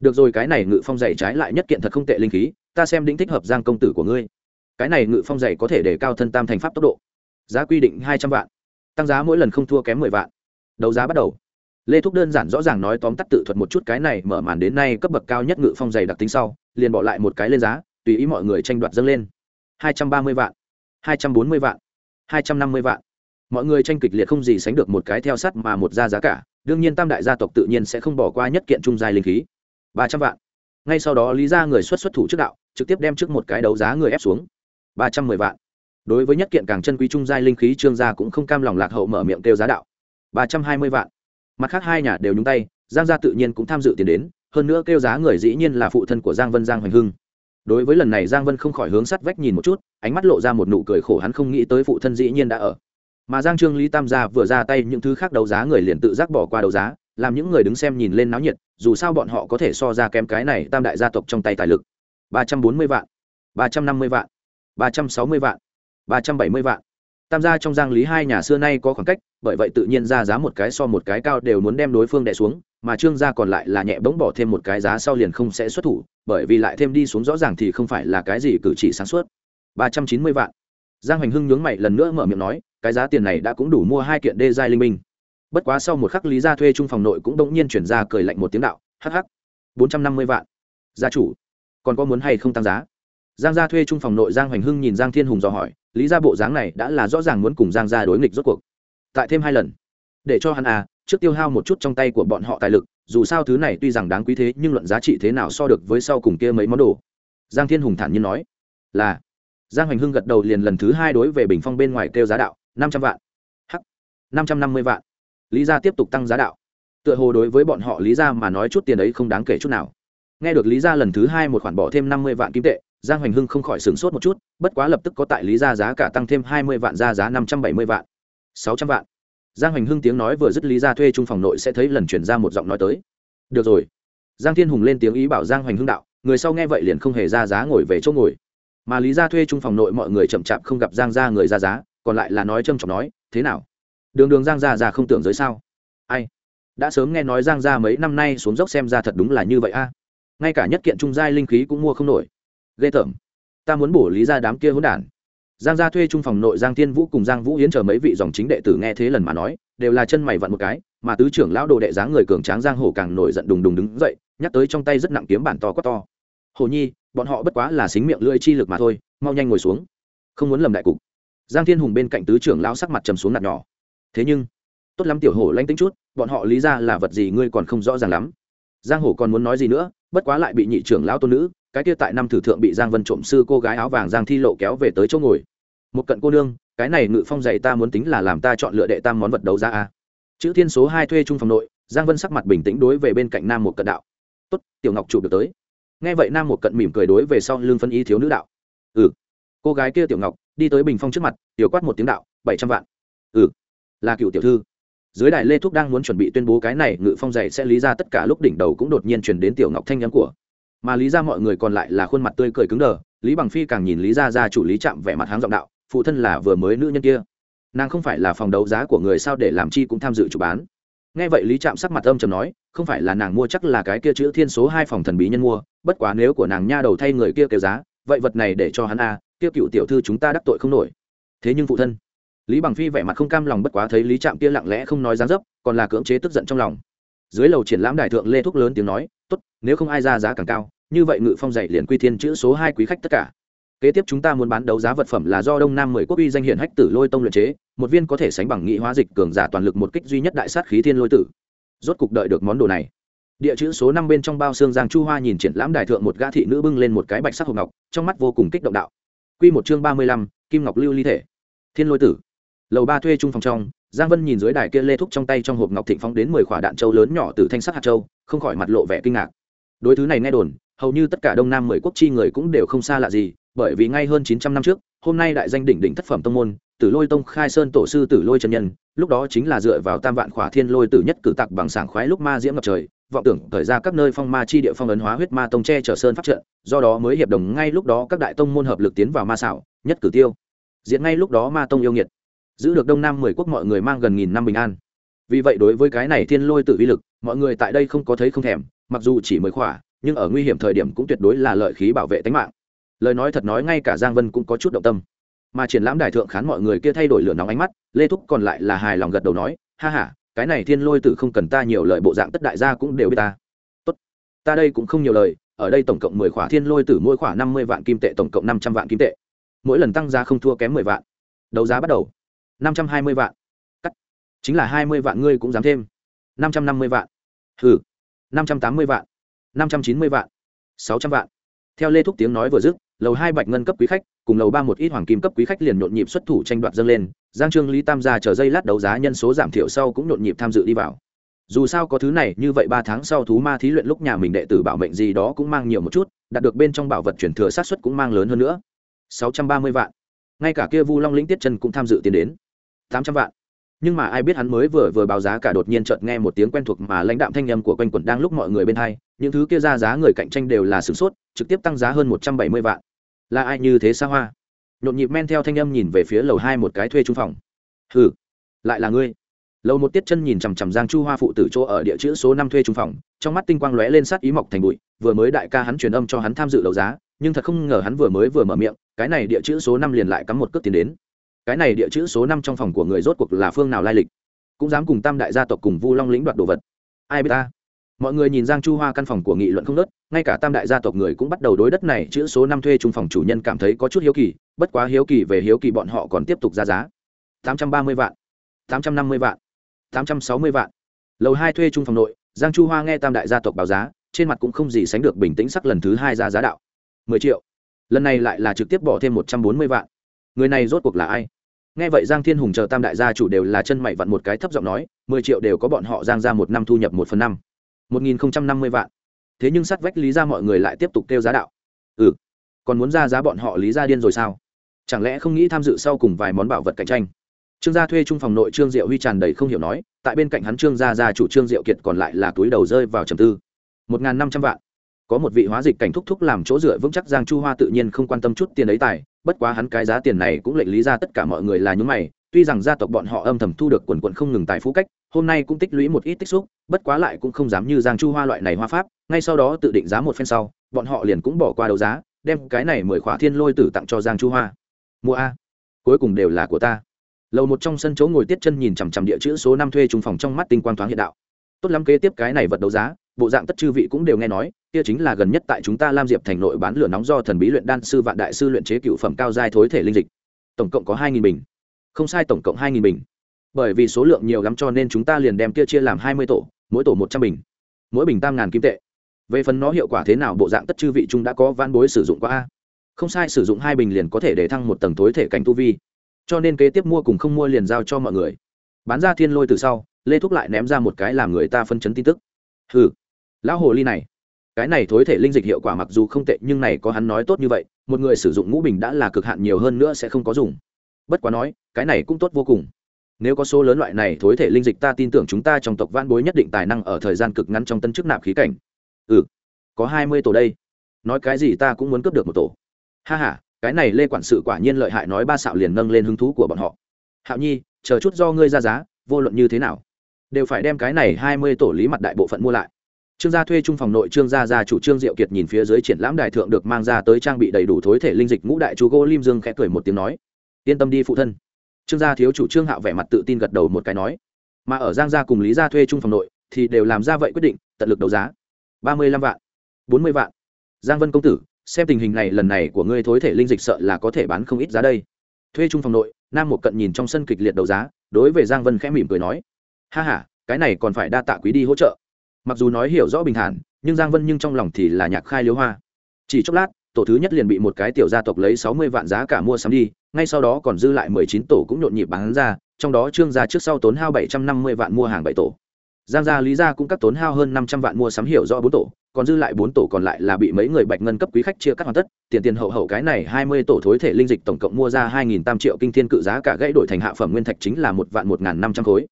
Được rồi, cái này ngự phong dày trái lại nhất kiện thật không tệ linh khí, ta xem đính thích hợp giang công tử của ngươi. Cái này ngự phong dày có thể để cao thân tam thành pháp tốc độ. Giá quy định hai trăm vạn, tăng giá mỗi lần không thua kém mười vạn. Đấu giá bắt đầu. Lê thúc đơn giản rõ ràng nói tóm tắt tự thuật một chút cái này mở màn đến nay cấp bậc cao nhất ngự phong dày đặc tính sau, liền bỏ lại một cái lên giá, tùy ý mọi người tranh đoạt dâng lên. Hai trăm ba mươi vạn, hai trăm bốn mươi vạn, hai trăm năm mươi vạn mọi người tranh kịch liệt không gì sánh được một cái theo sắt mà một ra giá cả, đương nhiên tam đại gia tộc tự nhiên sẽ không bỏ qua nhất kiện trung giai linh khí. Ba trăm vạn. Ngay sau đó lý ra người xuất xuất thủ trước đạo, trực tiếp đem trước một cái đấu giá người ép xuống. Ba trăm mười vạn. Đối với nhất kiện càng chân quý trung giai linh khí, trương gia cũng không cam lòng lạc hậu mở miệng kêu giá đạo. Ba trăm hai mươi vạn. Mặt khác hai nhà đều nhúng tay, giang gia tự nhiên cũng tham dự tiền đến, hơn nữa kêu giá người dĩ nhiên là phụ thân của giang vân giang hoành hưng. Đối với lần này, giang vân không khỏi hướng sắt vách nhìn một chút, ánh mắt lộ ra một nụ cười khổ hắn không nghĩ tới phụ thân dĩ nhiên đã ở mà giang trương lý tam gia vừa ra tay những thứ khác đấu giá người liền tự giác bỏ qua đấu giá, làm những người đứng xem nhìn lên náo nhiệt, dù sao bọn họ có thể so ra kém cái này tam đại gia tộc trong tay tài lực. ba trăm bốn mươi vạn, ba trăm năm mươi vạn, ba trăm sáu mươi vạn, ba trăm bảy mươi vạn. Tam gia trong giang lý hai nhà xưa nay có khoảng cách, bởi vậy tự nhiên ra giá một cái so một cái cao đều muốn đem đối phương đè xuống, mà trương gia còn lại là nhẹ bỗng bỏ thêm một cái giá sau liền không sẽ xuất thủ, bởi vì lại thêm đi xuống rõ ràng thì không phải là cái gì cử chỉ sáng suốt. ba trăm chín mươi vạn. Giang hoành hưng nhướng mày lần nữa mở miệng nói cái giá tiền này đã cũng đủ mua hai kiện đê giai linh minh. Bất quá sau một khắc lý gia thuê trung phòng nội cũng đống nhiên chuyển ra cười lạnh một tiếng đạo hh bốn trăm năm mươi vạn, gia chủ, còn có muốn hay không tăng giá? Giang gia thuê trung phòng nội giang hoành hưng nhìn giang thiên hùng dò hỏi, lý gia bộ dáng này đã là rõ ràng muốn cùng giang gia đối nghịch rốt cuộc. Tại thêm hai lần, để cho hắn à trước tiêu hao một chút trong tay của bọn họ tài lực, dù sao thứ này tuy rằng đáng quý thế, nhưng luận giá trị thế nào so được với sau cùng kia mấy món đồ? Giang thiên hùng thản nhiên nói, là. Giang hoành hưng gật đầu liền lần thứ hai đối về bình phong bên ngoài kêu giá đạo năm trăm vạn. H năm trăm năm mươi vạn. Lý gia tiếp tục tăng giá đạo. Tựa hồ đối với bọn họ lý gia mà nói chút tiền ấy không đáng kể chút nào. Nghe được lý gia lần thứ hai một khoản bỏ thêm năm mươi vạn kim tệ, giang hoành hưng không khỏi sửng sốt một chút, bất quá lập tức có tại lý gia giá cả tăng thêm hai mươi vạn ra giá năm trăm bảy mươi vạn. sáu trăm vạn. Giang hoành hưng tiếng nói vừa dứt lý gia thuê trung phòng nội sẽ thấy lần chuyển ra một giọng nói tới. Được rồi. Giang thiên hùng lên tiếng ý bảo giang hoành hưng đạo, người sau nghe vậy liền không hề ra giá ngồi về chỗ ngồi. Mà lý gia thuê trung phòng nội mọi người chậm chạp không gặp giang gia người ra giá còn lại là nói trâm trọng nói, thế nào? Đường đường giang gia già không tưởng giới sao? Ai? Đã sớm nghe nói giang gia mấy năm nay xuống dốc xem ra thật đúng là như vậy a. Ngay cả nhất kiện trung giai linh khí cũng mua không nổi. Ghê tởm. Ta muốn bổ lý ra đám kia hỗn đản. Giang gia thuê trung phòng nội giang thiên vũ cùng giang vũ yến chờ mấy vị dòng chính đệ tử nghe thế lần mà nói, đều là chân mày vặn một cái, mà tứ trưởng lão đồ đệ dáng người cường tráng giang hồ càng nổi giận đùng đùng đứng dậy, nhắc tới trong tay rất nặng kiếm bản to quá to. Hồ nhi, bọn họ bất quá là xính miệng lưỡi chi lực mà thôi, mau nhanh ngồi xuống. Không muốn lầm đại cục giang thiên hùng bên cạnh tứ trưởng lão sắc mặt trầm xuống nạt nhỏ. Thế nhưng, tốt lắm tiểu hổ, lanh tính chút, bọn họ lý ra là vật gì ngươi còn không rõ ràng lắm. Giang hổ còn muốn nói gì nữa, bất quá lại bị nhị trưởng lão tôn nữ, cái kia tại năm thử thượng bị giang vân trộm sư cô gái áo vàng giang thi lộ kéo về tới chỗ ngồi. Một cận cô nương, cái này ngự phong dày ta muốn tính là làm ta chọn lựa đệ tam món vật đấu ra a. Chữ thiên số hai thuê trung phòng nội, giang vân sắc mặt bình tĩnh đối về bên cạnh nam một cận đạo. Tốt, tiểu ngọc chụp được tới. Nghe vậy nam một cận mỉm cười đối về sau lương phân y thiếu nữ đạo. Ừ. Cô gái kia tiểu ngọc đi tới bình phong trước mặt, tiểu quát một tiếng đạo, bảy trăm vạn. Ừ là cựu tiểu thư. Dưới đài lê thúc đang muốn chuẩn bị tuyên bố cái này, ngự phong dạy sẽ lý ra tất cả lúc đỉnh đầu cũng đột nhiên chuyển đến tiểu ngọc thanh nhắn của. Mà lý ra mọi người còn lại là khuôn mặt tươi cười cứng đờ, lý bằng phi càng nhìn lý ra ra chủ lý chạm vẻ mặt háng giọng đạo, phụ thân là vừa mới nữ nhân kia. Nàng không phải là phòng đấu giá của người sao để làm chi cũng tham dự chủ bán. Nghe vậy lý trạm sắc mặt âm trầm nói, không phải là nàng mua chắc là cái kia chữ thiên số hai phòng thần bí nhân mua, bất quá nếu của nàng nha đầu thay người kia kêu giá vậy vật này để cho hắn a, kia cựu tiểu thư chúng ta đắc tội không nổi. Thế nhưng phụ thân, lý bằng phi vẻ mặt không cam lòng bất quá thấy lý trạm kia lặng lẽ không nói dáng dấp, còn là cưỡng chế tức giận trong lòng. Dưới lầu triển lãm đại thượng lê thúc lớn tiếng nói, tốt, nếu không ai ra giá càng cao, như vậy ngự phong dạy liền quy thiên chữ số hai quý khách tất cả. Kế tiếp chúng ta muốn bán đấu giá vật phẩm là do đông nam mười quốc uy danh hiển hách tử lôi tông luyện chế, một viên có thể sánh bằng nghị hóa dịch cường giả toàn lực một kích duy nhất đại sát khí thiên lôi tử. Rốt cục đợi được món đồ này địa chữ số năm bên trong bao xương giang chu hoa nhìn triển lãm đại thượng một gã thị nữ bưng lên một cái bạch sắc hộp ngọc, trong mắt vô cùng kích động đạo. Q một chương ba mươi lăm, kim ngọc lưu ly thể. Thiên lôi tử. Lầu ba thuê trung phòng trong, giang vân nhìn dưới đài kia lê thúc trong tay trong hộp ngọc thịnh phóng đến mười khỏa đạn châu lớn nhỏ từ thanh sắc hạt châu, không khỏi mặt lộ vẻ kinh ngạc. Đối thứ này nghe đồn, hầu như tất cả đông nam mười quốc chi người cũng đều không xa lạ gì, bởi vì ngay hơn chín trăm năm trước, hôm nay đại danh đỉnh đỉnh thất phẩm tông môn, tử lôi tông khai sơn tổ sư tử lôi chân nhân, lúc đó chính là dựa vào tam vạn khỏa thiên lôi tử nhất cử tặc bằng sảng khoái lúc ma diễm ngập trời vọng tưởng thời ra các nơi phong ma chi địa phong ấn hóa huyết ma tông che chở sơn pháp trận, do đó mới hiệp đồng ngay lúc đó các đại tông môn hợp lực tiến vào ma xảo, nhất cử tiêu. Diễn ngay lúc đó ma tông yêu nghiệt. Giữ được đông nam mười quốc mọi người mang gần nghìn năm bình an. Vì vậy đối với cái này thiên lôi tự uy lực, mọi người tại đây không có thấy không thèm, mặc dù chỉ mới khỏa, nhưng ở nguy hiểm thời điểm cũng tuyệt đối là lợi khí bảo vệ tính mạng. Lời nói thật nói ngay cả giang vân cũng có chút động tâm. Mà triển lãm đại thượng khán mọi người kia thay đổi lửa nóng ánh mắt, lê thúc còn lại là hài lòng gật đầu nói, ha ha cái này thiên lôi tử không cần ta nhiều lời, bộ dạng tất đại gia cũng đều biết ta. Tốt. Ta đây cũng không nhiều lời, ở đây tổng cộng mười khỏa thiên lôi tử, mỗi khỏa năm mươi vạn kim tệ, tổng cộng năm trăm vạn kim tệ. Mỗi lần tăng giá không thua kém mười vạn. Đấu giá bắt đầu. Năm trăm hai mươi vạn. Cắt. Chính là hai mươi vạn ngươi cũng dám thêm. Năm trăm năm mươi vạn. Hừ. Năm trăm tám mươi vạn. Năm trăm chín mươi vạn. Sáu trăm vạn. Theo lê thúc tiếng nói vừa dứt lầu hai bạch ngân cấp quý khách, cùng lầu ba một ít hoàng kim cấp quý khách liền nhộn nhịp xuất thủ tranh đoạt dâng lên. Giang trương lý tam gia chờ dây lát đấu giá nhân số giảm thiểu sau cũng nhộn nhịp tham dự đi vào. Dù sao có thứ này, như vậy ba tháng sau thú ma thí luyện lúc nhà mình đệ tử bảo mệnh gì đó cũng mang nhiều một chút, đạt được bên trong bảo vật chuyển thừa sát xuất cũng mang lớn hơn nữa. Sáu trăm ba mươi vạn. Ngay cả kia vu long lĩnh tiết chân cũng tham dự tiến đến. Tám trăm vạn nhưng mà ai biết hắn mới vừa vừa báo giá cả đột nhiên chợt nghe một tiếng quen thuộc mà lãnh đạm thanh âm của quanh quẩn đang lúc mọi người bên hai, những thứ kia ra giá người cạnh tranh đều là sửng sốt, trực tiếp tăng giá hơn một trăm bảy mươi vạn. Là ai như thế xa hoa? Nhộn nhịp men theo thanh âm nhìn về phía lầu hai một cái thuê trung phòng. Hừ, lại là ngươi. Lầu một tiết chân nhìn chằm chằm giang chu hoa phụ tử chỗ ở địa chữ số năm thuê trung phòng, trong mắt tinh quang lóe lên sát ý mọc thành bụi, vừa mới đại ca hắn truyền âm cho hắn tham dự đấu giá, nhưng thật không ngờ hắn vừa mới vừa mở miệng, cái này địa chữ số năm liền lại cắm một cước tiền đến cái này địa chữ số năm trong phòng của người rốt cuộc là phương nào lai lịch? Cũng dám cùng tam đại gia tộc cùng vu long lĩnh đoạt đồ vật. Ai biết ta? Mọi người nhìn giang chu hoa căn phòng của nghị luận không nớt ngay cả tam đại gia tộc người cũng bắt đầu đối đất này chữ số năm thuê trung phòng chủ nhân cảm thấy có chút hiếu kỳ, bất quá hiếu kỳ về hiếu kỳ bọn họ còn tiếp tục ra giá. Tám trăm ba mươi vạn. Tám trăm năm mươi vạn. Tám trăm sáu mươi vạn. Lầu hai thuê trung phòng nội, giang chu hoa nghe tam đại gia tộc báo giá, trên mặt cũng không gì sánh được bình tĩnh sắc lần thứ hai ra giá đạo. mười triệu. Lần này lại là trực tiếp bỏ thêm một trăm bốn mươi vạn. Người này rốt cuộc là ai? Nghe vậy giang thiên hùng chờ tam đại gia chủ đều là chân mày vặn một cái thấp giọng nói, mười triệu đều có bọn họ giang ra một năm thu nhập một phần năm. Một nghìn không trăm năm mươi vạn. Thế nhưng sát vách lý ra mọi người lại tiếp tục kêu giá đạo. Ừ còn muốn ra giá bọn họ lý ra điên rồi sao? Chẳng lẽ không nghĩ tham dự sau cùng vài món bảo vật cạnh tranh? Trương gia thuê trung phòng nội trương diệu huy tràn đầy không hiểu nói, tại bên cạnh hắn trương gia gia chủ trương diệu kiệt còn lại là túi đầu rơi vào trầm tư. Một n g h n năm trăm vạn. Có một vị hóa dịch cảnh thúc thúc làm chỗ dựa vững chắc giang chu hoa tự nhiên không quan tâm chút tiền ấy tài bất quá hắn cái giá tiền này cũng lệnh lý ra tất cả mọi người là những mày, tuy rằng gia tộc bọn họ âm thầm thu được quần quận không ngừng tài phú cách, hôm nay cũng tích lũy một ít tích xúc, bất quá lại cũng không dám như giang chu hoa loại này hoa pháp, ngay sau đó tự định giá một phen sau, bọn họ liền cũng bỏ qua đấu giá, đem cái này mười khóa thiên lôi tử tặng cho giang chu hoa. Mua a. Cuối cùng đều là của ta. Lầu một trong sân chỗ ngồi tiết chân nhìn chằm chằm địa chữ số năm thuê trung phòng trong mắt tinh quang thoáng hiện đạo. Tốt lắm kế tiếp cái này vật đấu giá bộ dạng tất chư vị cũng đều nghe nói, kia chính là gần nhất tại chúng ta lam diệp thành nội bán lửa nóng do thần bí luyện đan sư vạn đại sư luyện chế cựu phẩm cao giai thối thể linh dịch. Tổng cộng có hai nghìn bình. Không sai, tổng cộng hai nghìn bình. Bởi vì số lượng nhiều lắm cho nên chúng ta liền đem kia chia làm hai mươi tổ, mỗi tổ một trăm bình. Mỗi bình tam ngàn kim tệ. Về phần nó hiệu quả thế nào, bộ dạng tất chư vị chúng đã có van bối sử dụng qua a. Không sai, sử dụng hai bình liền có thể để thăng một tầng thối thể cảnh tu vi. Cho nên kế tiếp mua cùng không mua liền giao cho mọi người. Bán ra thiên lôi từ sau, lê thúc lại ném ra một cái làm người ta phân chấn tin tức. Hừ lão hồ ly này, cái này thối thể linh dịch hiệu quả mặc dù không tệ, nhưng này có hắn nói tốt như vậy, một người sử dụng ngũ bình đã là cực hạn nhiều hơn nữa sẽ không có dùng. Bất quá nói, cái này cũng tốt vô cùng. Nếu có số lớn loại này thối thể linh dịch, ta tin tưởng chúng ta trong tộc van bối nhất định tài năng ở thời gian cực ngắn trong tân chức nạp khí cảnh. Ừ có hai mươi tổ đây. Nói cái gì ta cũng muốn cướp được một tổ. Ha h a cái này lê quản sự quả nhiên lợi hại nói ba xạo liền nâng lên hứng thú của bọn họ. Hạo nhi, chờ chút do ngươi ra giá, vô luận như thế nào, đều phải đem cái này hai mươi tổ lý mặt đại bộ phận mua lại trương gia thuê trung phòng nội trương gia gia chủ trương diệu kiệt nhìn phía dưới triển lãm đài thượng được mang ra tới trang bị đầy đủ thối thể linh dịch ngũ đại chú gỗ lim dương khẽ cười một tiếng nói yên tâm đi phụ thân. Trương gia thiếu chủ trương hạo vẻ mặt tự tin gật đầu một cái nói mà ở giang gia cùng lý gia thuê trung phòng nội thì đều làm ra vậy quyết định tận lực đấu giá. Ba mươi lăm vạn bốn mươi vạn. Giang vân công tử xem tình hình này lần này của ngươi thối thể linh dịch sợ là có thể bán không ít giá đây. Thuê trung phòng nội nam một cận nhìn trong sân kịch liệt đấu giá đối với giang vân khẽ mỉm cười nói ha ha, cái này còn phải đa tạ quý đi hỗ trợ mặc dù nói hiểu rõ bình thản, nhưng giang vân nhưng trong lòng thì là nhạc khai liếu hoa. Chỉ chốc lát, tổ thứ nhất liền bị một cái tiểu gia tộc lấy sáu mươi vạn giá cả mua sắm đi, ngay sau đó còn dư lại mười chín tổ cũng nhộn nhịp bán ra, trong đó trương gia trước sau tốn hao bảy trăm năm mươi vạn mua hàng bảy tổ. Giang gia lý gia cũng cắt tốn hao hơn năm trăm vạn mua sắm hiểu rõ bốn tổ, còn dư lại bốn tổ còn lại là bị mấy người bạch ngân cấp quý khách chia cắt hoàn tất, tiền tiền hậu hậu cái này hai mươi tổ thối thể linh dịch tổng cộng mua ra hai nghìn tam triệu kinh thiên cự giá cả gãy đổi thành hạ phẩm nguyên thạch chính là một vạn một n g h n năm trăm khối.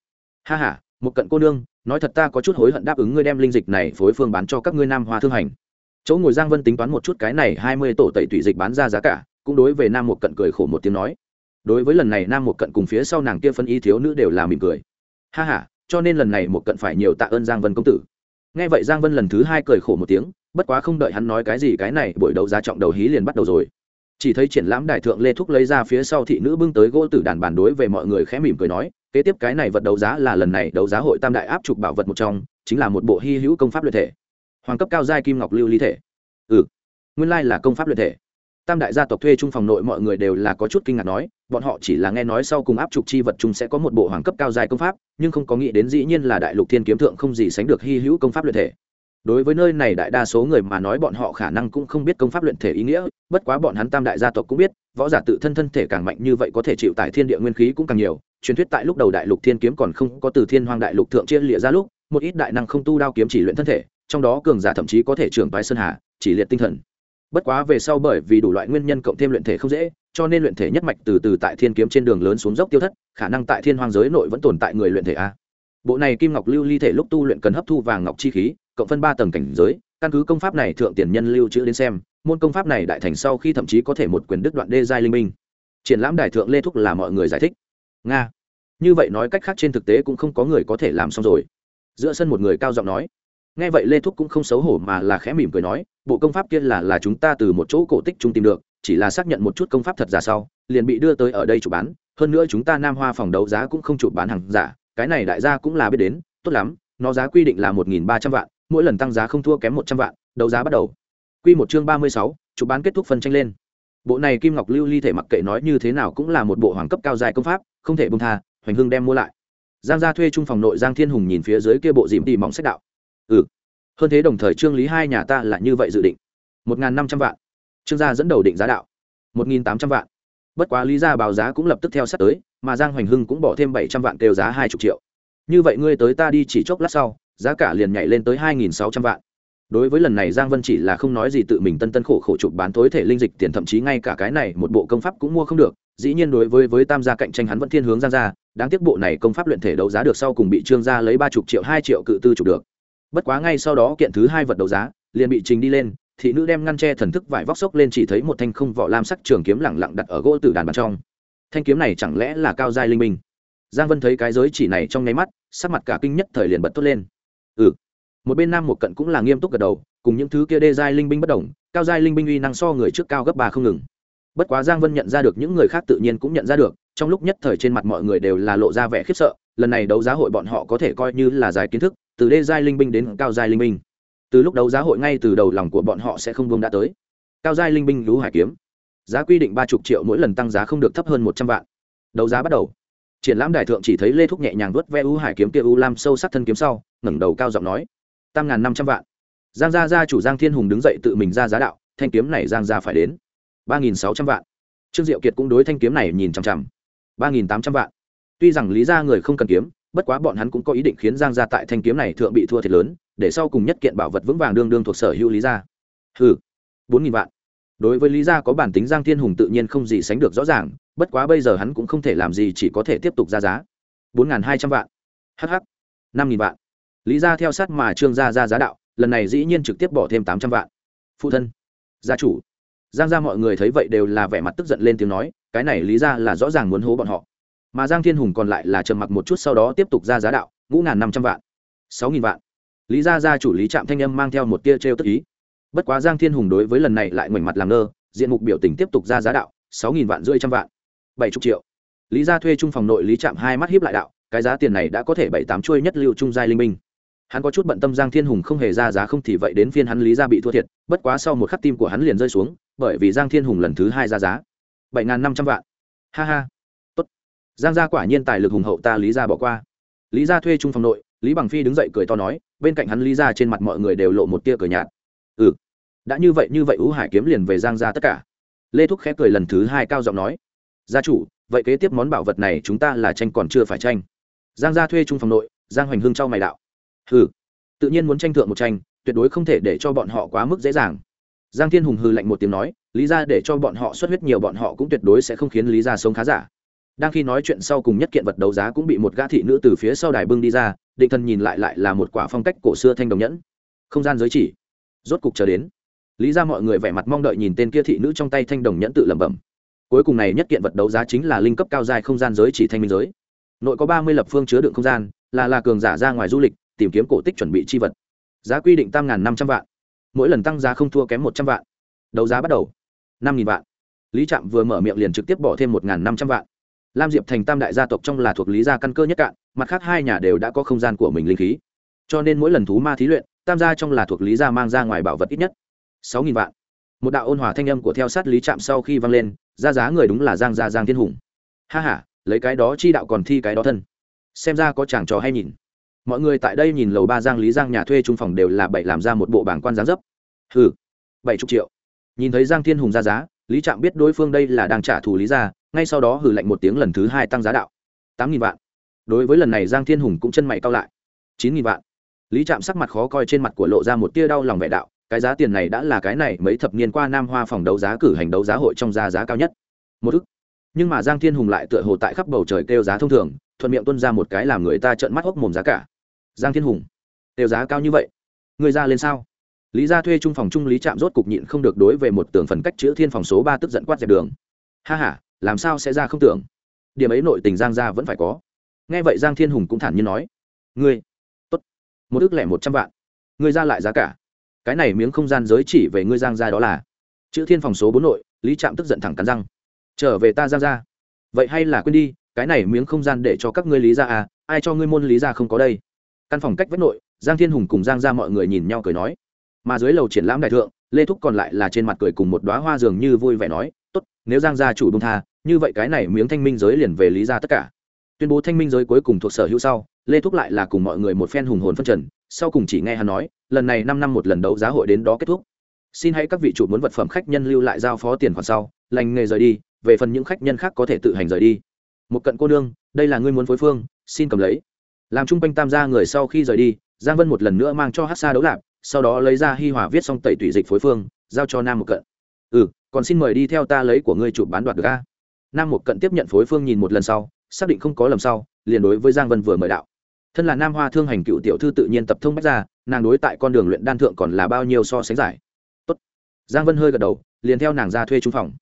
Ha h a một cận cô nương nói thật ta có chút hối hận đáp ứng ngươi đem linh dịch này phối phương bán cho các ngươi nam hoa thương hành. Chỗ ngồi giang vân tính toán một chút cái này hai mươi tổ tẩy tủy dịch bán ra giá cả, cũng đối với nam một cận cười khổ một tiếng nói. Đối với lần này nam một cận cùng phía sau nàng kia phân y thiếu nữ đều là mỉm cười. Ha h a cho nên lần này một cận phải nhiều tạ ơn giang vân công tử. Nghe vậy giang vân lần thứ hai cười khổ một tiếng, bất quá không đợi hắn nói cái gì cái này, buổi đấu giá trọng đầu hí liền bắt đầu rồi chỉ thấy triển lãm đại thượng lê thúc lấy ra phía sau thị nữ bưng tới gỗ tử đàn bàn đối về mọi người khẽ mỉm cười nói, kế tiếp cái này vật đấu giá là lần này đấu giá hội tam đại áp trục bảo vật một trong, chính là một bộ hy hữu công pháp luyện thể. Hoàng cấp cao giai kim ngọc lưu ly thể. Ừ nguyên lai là công pháp luyện thể. Tam đại gia tộc thuê trung phòng nội mọi người đều là có chút kinh ngạc nói, bọn họ chỉ là nghe nói sau cùng áp trục chi vật chung sẽ có một bộ hoàng cấp cao dài công pháp, nhưng không có nghĩ đến dĩ nhiên là đại lục thiên kiếm thượng không gì sánh được hy hữu công pháp luyện thể đối với nơi này đại đa số người mà nói bọn họ khả năng cũng không biết công pháp luyện thể ý nghĩa, bất quá bọn hắn tam đại gia tộc cũng biết, võ giả tự thân thân thể càng mạnh như vậy có thể chịu tại thiên địa nguyên khí cũng càng nhiều. Truyền thuyết tại lúc đầu đại lục thiên kiếm còn không có từ thiên hoàng đại lục thượng chia lịa ra lúc, một ít đại năng không tu đao kiếm chỉ luyện thân thể, trong đó cường giả thậm chí có thể trưởng bái sơn hà, chỉ liệt tinh thần. Bất quá về sau bởi vì đủ loại nguyên nhân cộng thêm luyện thể không dễ, cho nên luyện thể nhất mạch từ từ tại thiên kiếm trên đường lớn xuống dốc tiêu thất, khả năng tại thiên hoàng giới nội vẫn tồn tại người luyện thể a. Bộ này kim ngọc lưu ly thể lúc tu luyện cần hấp thu vàng ngọc chi khí cộng phân ba tầng cảnh giới, căn cứ công pháp này thượng tiền nhân lưu trữ đến xem, môn công pháp này đại thành sau khi thậm chí có thể một quyền đứt đoạn đê giai linh minh. Triển lãm đại thượng lê thúc là mọi người giải thích. Nga. Như vậy nói cách khác trên thực tế cũng không có người có thể làm xong rồi. Giữa sân một người cao giọng nói. Nghe vậy lê thúc cũng không xấu hổ mà là khẽ mỉm cười nói, bộ công pháp kia là là chúng ta từ một chỗ cổ tích chúng tìm được, chỉ là xác nhận một chút công pháp thật giả sau, liền bị đưa tới ở đây chụp bán. Hơn nữa chúng ta nam hoa phòng đấu giá cũng không chụp bán hàng giả, cái này đại gia cũng là biết đến, tốt lắm, nó giá quy định là một nghìn ba trăm vạn mỗi lần tăng giá không thua kém một trăm vạn, đấu giá bắt đầu. Quy một chương ba mươi sáu, chụp bán kết thúc phân tranh lên. Bộ này kim ngọc lưu ly thể mặc kệ nói như thế nào cũng là một bộ hoàng cấp cao dài công pháp, không thể bông tha, hoành hưng đem mua lại. Giang gia thuê trung phòng nội giang thiên hùng nhìn phía dưới kia bộ dìm tỉ mỏng sách đạo. Ừ. Hơn thế đồng thời trương lý hai nhà ta là như vậy dự định. một n g h n năm trăm vạn. Trương gia dẫn đầu định giá đạo. một nghìn tám trăm vạn. Bất quá lý gia báo giá cũng lập tức theo sát tới, mà giang hoành hưng cũng bỏ thêm bảy trăm vạn kêu giá hai chục triệu. Như vậy ngươi tới ta đi chỉ chốc lát sau giá cả liền nhảy lên tới hai nghìn sáu trăm vạn. Đối với lần này, giang vân chỉ là không nói gì, tự mình tân tân khổ khổ chụp bán tối thể linh dịch tiền, thậm chí ngay cả cái này một bộ công pháp cũng mua không được. Dĩ nhiên đối với với tam gia cạnh tranh hắn vẫn thiên hướng giang gia, đáng tiếc bộ này công pháp luyện thể đấu giá được sau cùng bị trương gia lấy ba chục triệu, hai triệu cự tư chụp được. Bất quá ngay sau đó kiện thứ hai vật đấu giá, liền bị trình đi lên, thị nữ đem ngăn tre thần thức vải vóc xốc lên chỉ thấy một thanh không vỏ lam sắc trường kiếm lẳng lặng đặt ở gỗ tử đàn bàn trong. Thanh kiếm này chẳng lẽ là cao giai linh minh giang vân thấy cái giới chỉ này trong nháy mắt, sắc mặt cả kinh nhất thời liền bật tốt lên ừ. Một bên nam một cận cũng là nghiêm túc gật đầu, cùng những thứ kia đê giai linh binh bất đồng cao giai linh binh uy năng so người trước cao gấp ba không ngừng. Bất quá giang vân nhận ra được những người khác tự nhiên cũng nhận ra được, trong lúc nhất thời trên mặt mọi người đều là lộ ra vẻ khiếp sợ, lần này đấu giá hội bọn họ có thể coi như là giải kiến thức, từ đê giai linh binh đến cao giai linh binh. Từ lúc đấu giá hội ngay từ đầu lòng của bọn họ sẽ không vương đã tới. Cao giai linh binh lũ hải kiếm. Giá quy định ba chục triệu mỗi lần tăng giá không được thấp hơn một trăm vạn. Đấu giá bắt đầu triển lãm đài thượng chỉ thấy lê thúc nhẹ nhàng vớt ve u hải kiếm kia u lam sâu sắc thân kiếm sau, ngẩng đầu cao giọng nói, tam ngàn năm trăm vạn. Giang gia gia chủ giang thiên hùng đứng dậy tự mình ra giá đạo, thanh kiếm này giang gia phải đến. Ba nghìn sáu trăm vạn. Trương diệu kiệt cũng đối thanh kiếm này nhìn chằm chằm. Ba nghìn tám trăm vạn. Tuy rằng lý ra người không cần kiếm, bất quá bọn hắn cũng có ý định khiến giang gia tại thanh kiếm này thượng bị thua thiệt lớn, để sau cùng nhất kiện bảo vật vững vàng đương đương thuộc sở hữu lý gia. Hừ, bốn nghìn vạn. Đối với lý gia có bản tính giang thiên hùng tự nhiên không gì sánh được rõ ràng bất quá bây giờ hắn cũng không thể làm gì, chỉ có thể tiếp tục ra giá. Bốn n hai trăm vạn. Hh năm nghìn vạn. Lý ra theo sát mà trương gia ra giá đạo, lần này dĩ nhiên trực tiếp bỏ thêm tám trăm vạn. Phụ thân. Gia chủ. Giang ra mọi người thấy vậy đều là vẻ mặt tức giận lên tiếng nói, cái này lý ra là rõ ràng muốn hố bọn họ. Mà giang thiên hùng còn lại là trầm mặc một chút sau đó tiếp tục ra giá đạo, ngũ ngàn năm trăm vạn. Sáu nghìn vạn. Lý gia gia chủ lý trạm thanh âm mang theo một tia trêu tức ý. Bất quá giang thiên hùng đối với lần này lại ngoảnh mặt làm ngơ, diện mục biểu tình tiếp tục ra giá đạo, sáu nghìn vạn rưỡi trăm vạn bảy chục triệu. Lý gia thuê trung phòng nội lý trạm hai mắt hiếp lại đạo, cái giá tiền này đã có thể bảy tám chuôi nhất lưu trung giai linh minh hắn có chút bận tâm giang thiên hùng không hề ra giá không thì vậy đến phiên hắn lý gia bị thua thiệt, bất quá sau một khắc tim của hắn liền rơi xuống, bởi vì giang thiên hùng lần thứ hai ra giá. bảy n g h n năm trăm vạn. Ha ha. Tốt. Giang gia quả nhiên tài lực hùng hậu ta lý gia bỏ qua. Lý gia thuê trung phòng nội, lý bằng phi đứng dậy cười to nói, bên cạnh hắn lý gia trên mặt mọi người đều lộ một tia cười nhạt. Ừ. Đã như vậy như vậy ú hải kiếm liền về giang gia tất cả. Lê thúc khẽ cười lần thứ hai cao giọng nói gia chủ, vậy kế tiếp món bảo vật này chúng ta là tranh còn chưa phải tranh. Giang gia thuê trung phòng nội, giang hoành hưng trao mày đạo. Hừ, tự nhiên muốn tranh thượng một tranh, tuyệt đối không thể để cho bọn họ quá mức dễ dàng. Giang thiên hùng hừ lạnh một tiếng nói, lý ra để cho bọn họ xuất huyết nhiều bọn họ cũng tuyệt đối sẽ không khiến lý ra sống khá giả. Đang khi nói chuyện sau cùng nhất kiện vật đấu giá cũng bị một gã thị nữ từ phía sau đài bưng đi ra, định thần nhìn lại lại là một quả phong cách cổ xưa thanh đồng nhẫn. Không gian giới chỉ. Rốt cục chờ đến. Lý ra mọi người vẻ mặt mong đợi nhìn tên kia thị nữ trong tay thanh đồng nhẫn tự lẩm bẩm cuối cùng này nhất kiện vật đấu giá chính là linh cấp cao dài không gian giới chỉ thanh minh giới. Nội có ba mươi lập phương chứa đựng không gian, là là cường giả ra ngoài du lịch, tìm kiếm cổ tích chuẩn bị chi vật. Giá quy định tam năm trăm vạn. Mỗi lần tăng giá không thua kém một trăm vạn. Đấu giá bắt đầu. năm vạn. Lý trạm vừa mở miệng liền trực tiếp bỏ thêm một năm trăm vạn. Lam diệp thành tam đại gia tộc trong là thuộc lý gia căn cơ nhất cạn, mặt khác hai nhà đều đã có không gian của mình linh khí. Cho nên mỗi lần thú ma thí luyện, tam gia trong là thuộc lý gia mang ra ngoài bảo vật ít nhất. sáu nghìn vạn. Một đạo ôn hòa thanh âm của theo sát lý trạm sau khi vang lên ra giá người đúng là giang gia giang thiên hùng. Ha h a lấy cái đó chi đạo còn thi cái đó thân. Xem ra có chàng trò hay nhìn. Mọi người tại đây nhìn lầu ba giang lý giang nhà thuê trung phòng đều là bảy làm ra một bộ bảng quan giáng dấp. Hừ, bảy chục triệu. Nhìn thấy giang thiên hùng ra giá, lý trạm biết đối phương đây là đang trả thù lý ra ngay sau đó hử lạnh một tiếng lần thứ hai tăng giá đạo. Tám nghìn vạn. Đối với lần này giang thiên hùng cũng chân mày cao lại. Chín nghìn vạn. Lý trạm sắc mặt khó coi trên mặt của lộ ra một tia đau lòng vẻ đạo cái giá tiền này đã là cái này mấy thập niên qua nam hoa phòng đấu giá cử hành đấu giá hội trong giá giá cao nhất. Một ức. Nhưng mà giang thiên hùng lại tựa hồ tại khắp bầu trời kêu giá thông thường, thuận miệng tuân ra một cái làm người ta trợn mắt hốc mồm giá cả. Giang thiên hùng đều giá cao như vậy? Người ra lên sao? Lý gia thuê trung phòng trung lý trạm rốt cục nhịn không được đối về một tường phần cách chữ thiên phòng số ba tức giận quát dẹp đường. Ha h a làm sao sẽ ra không tưởng? Điểm ấy nội tình giang gia vẫn phải có. Nghe vậy giang thiên hùng cũng thản nhiên nói. Ngươi, tốt. Một ước lẻ một trăm vạn. Ngươi ra lại giá cả cái này miếng không gian giới chỉ về ngươi giang gia đó là. Chữ thiên phòng số bốn nội, lý trạm tức giận thẳng cắn răng. Trở về ta giang gia. Vậy hay là quên đi, cái này miếng không gian để cho các ngươi lý gia à ai cho ngươi môn lý gia không có đây? Căn phòng cách vách nội, giang thiên hùng cùng giang ra mọi người nhìn nhau cười nói. Mà dưới lầu triển lãm đại thượng, lê thúc còn lại là trên mặt cười cùng một đoá hoa dường như vui vẻ nói, tốt, nếu giang gia chủ bông tha, như vậy cái này miếng thanh minh giới liền về lý ra tất cả. Tuyên bố thanh minh giới cuối cùng thuộc sở hữu sau, lê thúc lại là cùng mọi người một phen hùng hồn phân trần sau cùng chỉ nghe hắn nói, lần này năm năm một lần đấu giá hội đến đó kết thúc. Xin hãy các vị chủ muốn vật phẩm khách nhân lưu lại giao phó tiền khoản sau, lành nghề rời đi, về phần những khách nhân khác có thể tự hành rời đi. Một cận cô nương, đây là ngươi muốn phối phương, xin cầm lấy. Làm chung quanh tam gia người sau khi rời đi, giang vân một lần nữa mang cho hát xa đấu lạp sau đó lấy ra hi hòa viết xong tẩy tủy dịch phối phương, giao cho nam một cận. Ừ còn xin mời đi theo ta lấy của ngươi chụp bán đoạt được a? Nam một cận tiếp nhận phối phương nhìn một lần sau, xác định không có lầm sau, liền đối với giang vân vừa mời đạo thân là nam hoa thương hành cựu tiểu thư tự nhiên tập thông bách ra, nàng đối tại con đường luyện đan thượng còn là bao nhiêu so sánh giải. Tốt. giang vân hơi gật đầu, liền theo nàng ra thuê trung phòng.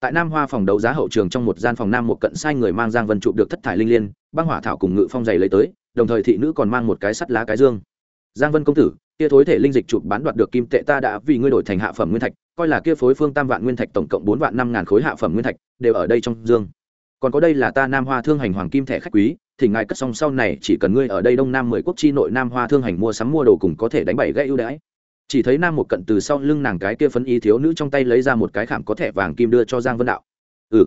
Tại nam hoa phòng đấu giá hậu trường trong một gian phòng nam một cận sai người mang giang vân chụp được thất thải linh liên, băng hỏa thảo cùng ngự phong giày lấy tới, đồng thời thị nữ còn mang một cái sắt lá cái dương. Giang vân công tử, kia thối thể linh dịch chụp bán đoạt được kim tệ ta đã vì ngươi đổi thành hạ phẩm nguyên thạch, coi là kia phối phương tam vạn nguyên thạch tổng cộng bốn vạn năm ngàn khối hạ phẩm nguyên thạch, đều ở đây trong dương. Còn có đây là ta nam hoa thương hành hoàng kim thẻ khách quý thì ngài cất xong sau này chỉ cần ngươi ở đây đông nam mười quốc chi nội nam hoa thương hành mua sắm mua đồ cùng có thể đánh bảy gãy ưu đãi. Chỉ thấy nam một cận từ sau lưng nàng cái kia phấn y thiếu nữ trong tay lấy ra một cái khảm có thẻ vàng kim đưa cho giang vân đạo. Ừ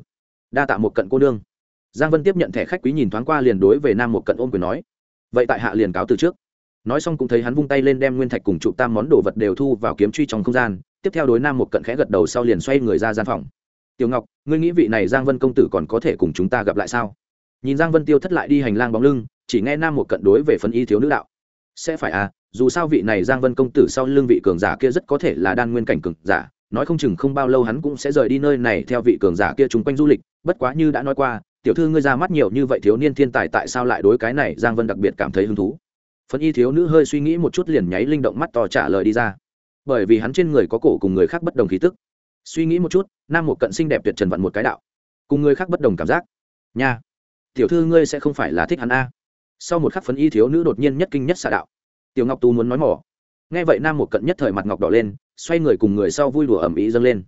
đa tạ một cận cô nương. Giang vân tiếp nhận thẻ khách quý nhìn thoáng qua liền đối về nam một cận ôm quyền nói, vậy tại hạ liền cáo từ trước. Nói xong cũng thấy hắn vung tay lên đem nguyên thạch cùng trụ tam món đồ vật đều thu vào kiếm truy trong không gian, tiếp theo đối nam một cận khẽ gật đầu sau liền xoay người ra gian phòng. Tiểu ngọc, ngươi nghĩ vị này giang vân công tử còn có thể cùng chúng ta gặp lại sao? Nhìn giang vân tiêu thất lại đi hành lang bóng lưng, chỉ nghe nam một cận đối về phần y thiếu nữ đạo. Sẽ phải à dù sao vị này giang vân công tử sau lưng vị cường giả kia rất có thể là đan nguyên cảnh cường giả, nói không chừng không bao lâu hắn cũng sẽ rời đi nơi này theo vị cường giả kia chung quanh du lịch, bất quá như đã nói qua, tiểu thư ngươi ra mắt nhiều như vậy thiếu niên thiên tài tại sao lại đối cái này giang vân đặc biệt cảm thấy hứng thú? Phần y thiếu nữ hơi suy nghĩ một chút liền nháy linh động mắt to trả lời đi ra. Bởi vì hắn trên người có cổ cùng người khác bất đồng khí tức. Suy nghĩ một chút, nam một cận xinh đẹp tuyệt trần vận một cái đạo. Cùng người khác bất đồng cảm giác. Nha tiểu thư ngươi sẽ không phải là thích hắn a. Sau một khắc phấn y thiếu nữ đột nhiên nhất kinh nhất xạ đạo. Tiểu ngọc tú muốn nói mỏ. Nghe vậy nam một cận nhất thời mặt ngọc đỏ lên, xoay người cùng người sau vui đùa ẩm ý dâng lên.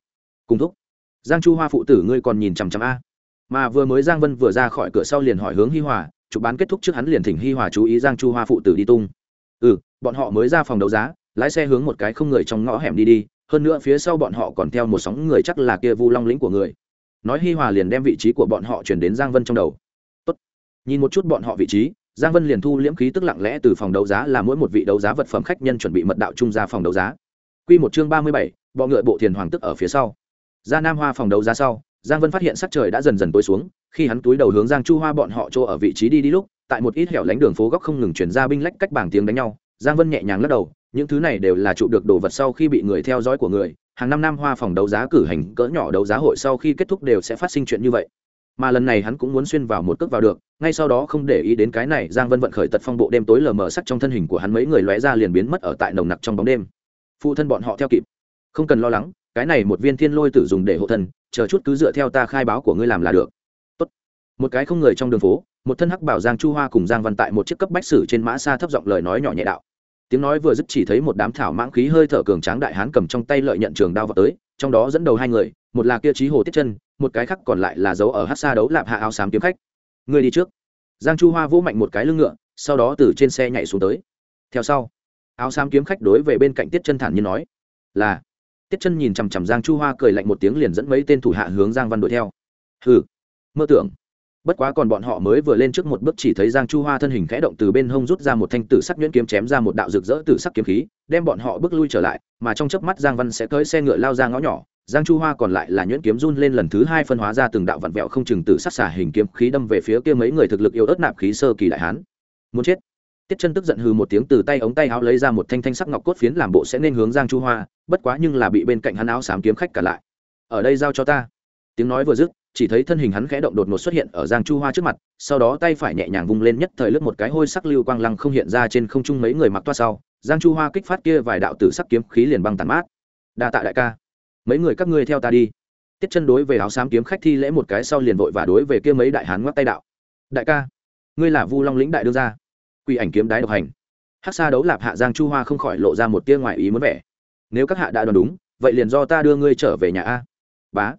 Cùng thúc. Giang chu hoa phụ tử ngươi còn nhìn chằm chằm a. Mà vừa mới giang vân vừa ra khỏi cửa sau liền hỏi hướng hi hòa, chụp bán kết thúc trước hắn liền thỉnh hi hòa chú ý giang chu hoa phụ tử đi tung. Ừ bọn họ mới ra phòng đấu giá, lái xe hướng một cái không người trong ngõ hẻm đi đi, hơn nữa phía sau bọn họ còn theo một sóng người chắc là kia vu long lĩnh của người. Nói hi hòa liền đem vị trí của bọn họ chuyển đến giang vân trong đầu nhìn một chút bọn họ vị trí, giang vân liền thu liễm khí tức lặng lẽ từ phòng đấu giá là mỗi một vị đấu giá vật phẩm khách nhân chuẩn bị mật đạo trung ra phòng đấu giá. Q một chương ba mươi bảy, bọ ngựa bộ thiền hoàng tức ở phía sau. Ra nam hoa phòng đấu giá sau, giang vân phát hiện sắc trời đã dần dần tối xuống, khi hắn túi đầu hướng giang chu hoa bọn họ chỗ ở vị trí đi đi lúc, tại một ít hẻo lánh đường phố góc không ngừng chuyển ra binh lách cách bảng tiếng đánh nhau, giang vân nhẹ nhàng lắc đầu, những thứ này đều là trụ được đồ vật sau khi bị người theo dõi của người, hàng năm năm hoa phòng đấu giá cử hành cỡ nhỏ đấu giá hội sau khi kết thúc đều sẽ phát sinh chuyện như vậy mà lần này hắn cũng muốn xuyên vào một cước vào được, ngay sau đó không để ý đến cái này, giang vân vận khởi tật phong bộ đêm tối lờ mờ sắc trong thân hình của hắn mấy người lóe ra liền biến mất ở tại nồng nặc trong bóng đêm. Phụ thân bọn họ theo kịp. Không cần lo lắng, cái này một viên thiên lôi tử dùng để hộ thân, chờ chút cứ dựa theo ta khai báo của ngươi làm là được. Tốt. một cái không người trong đường phố, một thân hắc bảo giang chu hoa cùng giang văn tại một chiếc cấp bách sử trên mã xa thấp giọng lời nói nhỏ nhẹ đạo. Tiếng nói vừa dứt chỉ thấy một đám thảo mãng khí hơi thở cường tráng đại hán cầm trong tay lợi nhận trường đao vào tới, trong đó dẫn đầu hai người, một là kia trí hồ tiết chân một cái khác còn lại là dấu ở hát xa đấu lạp hạ áo xám kiếm khách. Người đi trước. Giang chu hoa vỗ mạnh một cái lưng ngựa, sau đó từ trên xe nhảy xuống tới. Theo sau, áo xám kiếm khách đối về bên cạnh tiết chân thản nhiên nói, là. Tiết chân nhìn chằm chằm giang chu hoa cười lạnh một tiếng liền dẫn mấy tên thủ hạ hướng giang văn đuổi theo. Hừ, mơ tưởng. Bất quá còn bọn họ mới vừa lên trước một bước chỉ thấy giang chu hoa thân hình khẽ động từ bên hông rút ra một thanh tử sắc nhuyễn kiếm chém ra một đạo rực rỡ tử sắc kiếm khí, đem bọn họ bước lui trở lại, mà trong chớp mắt giang văn sẽ tới xe ngựa lao ra ngõ nhỏ giang chu hoa còn lại là nhuyễn kiếm run lên lần thứ hai phân hóa ra từng đạo vặn vẹo không chừng tử sát xả hình kiếm khí đâm về phía kia mấy người thực lực yếu ớt nạp khí sơ kỳ đại hán. Muốn chết. Tiết chân tức giận hừ một tiếng từ tay ống tay áo lấy ra một thanh thanh sắc ngọc cốt phiến làm bộ sẽ nên hướng giang chu hoa, bất quá nhưng là bị bên cạnh hắn áo xám kiếm khách cả lại. Ở đây giao cho ta. Tiếng nói vừa dứt, chỉ thấy thân hình hắn khẽ động đột ngột xuất hiện ở giang chu hoa trước mặt, sau đó tay phải nhẹ nhàng vung lên nhất thời lướt một cái hôi sắc lưu quang lăng không hiện ra trên không trung mấy người mặc toa sau. Giang chu hoa kích phát kia vài đạo tử sắc kiếm khí liền băng tàn mát. Đa tạ đại ca mấy người các ngươi theo ta đi. Tiết chân đối về áo xám kiếm khách thi lễ một cái sau liền vội và đối về kia mấy đại hán ngoắc tay đạo. Đại ca, ngươi là vu long lĩnh đại đương gia. Quy ảnh kiếm đái độc hành. Hắc xa đấu lạp hạ giang chu hoa không khỏi lộ ra một tia ngoài ý muốn vẻ. Nếu các hạ đã đoán đúng, vậy liền do ta đưa ngươi trở về nhà a. Bá.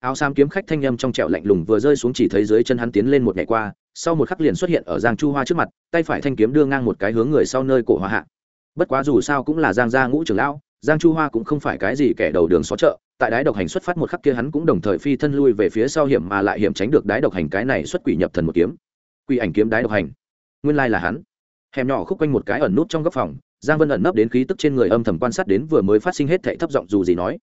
Áo xám kiếm khách thanh â m trong trẹo lạnh lùng vừa rơi xuống chỉ thấy dưới chân hắn tiến lên một ngày qua, sau một khắc liền xuất hiện ở giang chu hoa trước mặt, tay phải thanh kiếm đưa ngang một cái hướng người sau nơi cổ hoa hạ. Bất quá dù sao cũng là giang gia ngũ trưởng lão giang chu hoa cũng không phải cái gì kẻ đầu đường xó chợ, tại đái độc hành xuất phát một khắc kia hắn cũng đồng thời phi thân lui về phía sau hiểm mà lại hiểm tránh được đái độc hành cái này xuất quỷ nhập thần một kiếm. Quỷ ảnh kiếm đái độc hành. Nguyên lai là hắn. Hẻm nhỏ khúc quanh một cái ẩn nút trong góc phòng, giang vân ẩn nấp đến khí tức trên người âm thầm quan sát đến vừa mới phát sinh hết thệ thấp giọng dù gì nói.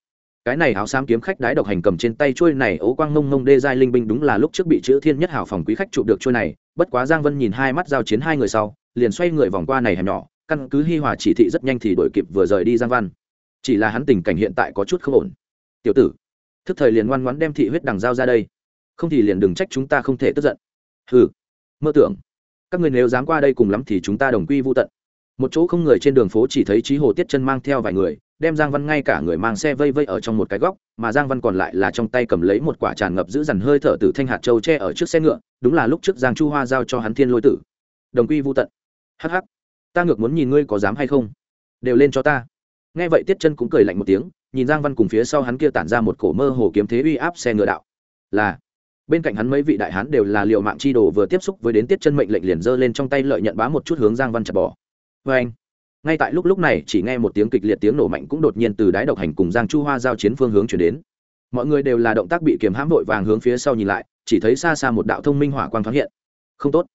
Cái này áo xám kiếm khách đái độc hành cầm trên tay chuôi này ố quang mông mông đê giai linh binh đúng là lúc trước bị chữ thiên nhất hảo phòng quý khách chụp được chuôi này, bất quá giang vân nhìn hai mắt giao chiến hai người sau, liền xoay người vòng qua này hẻm nhỏ, căn cứ hi hòa chỉ thị rất nhanh thì đổi kịp vừa rời đi giang văn chỉ là hắn tình cảnh hiện tại có chút không ổn. Tiểu tử, thức thời liền ngoan ngoãn đem thị huyết đằng giao ra đây. Không thì liền đừng trách chúng ta không thể tức giận. Hừ, mơ tưởng. Các người nếu dám qua đây cùng lắm thì chúng ta đồng quy vô tận. Một chỗ không người trên đường phố chỉ thấy trí hồ tiết chân mang theo vài người, đem giang văn ngay cả người mang xe vây vây ở trong một cái góc, mà giang văn còn lại là trong tay cầm lấy một quả tràn ngập giữ dằn hơi thở từ thanh hạt châu tre ở trước xe ngựa, đúng là lúc trước giang chu hoa giao cho hắn thiên lôi tử. Đồng quy vô tận. Hh ta ngược muốn nhìn ngươi có dám hay không. Đều lên cho ta nghe vậy tiết chân cũng cười lạnh một tiếng, nhìn giang văn cùng phía sau hắn kia tản ra một cổ mơ hồ kiếm thế uy áp xe ngựa đạo. Là, bên cạnh hắn mấy vị đại hán đều là liệu mạng chi đồ vừa tiếp xúc với đến tiết chân mệnh lệnh liền giơ lên trong tay lợi nhận bá một chút hướng giang văn chặt bỏ. Vê anh, ngay tại lúc lúc này chỉ nghe một tiếng kịch liệt tiếng nổ mạnh cũng đột nhiên từ đáy độc hành cùng giang chu hoa giao chiến phương hướng chuyển đến. Mọi người đều là động tác bị kiềm hãm vội vàng hướng phía sau nhìn lại, chỉ thấy xa xa một đạo thông minh hỏa quang thoáng hiện. Không tốt,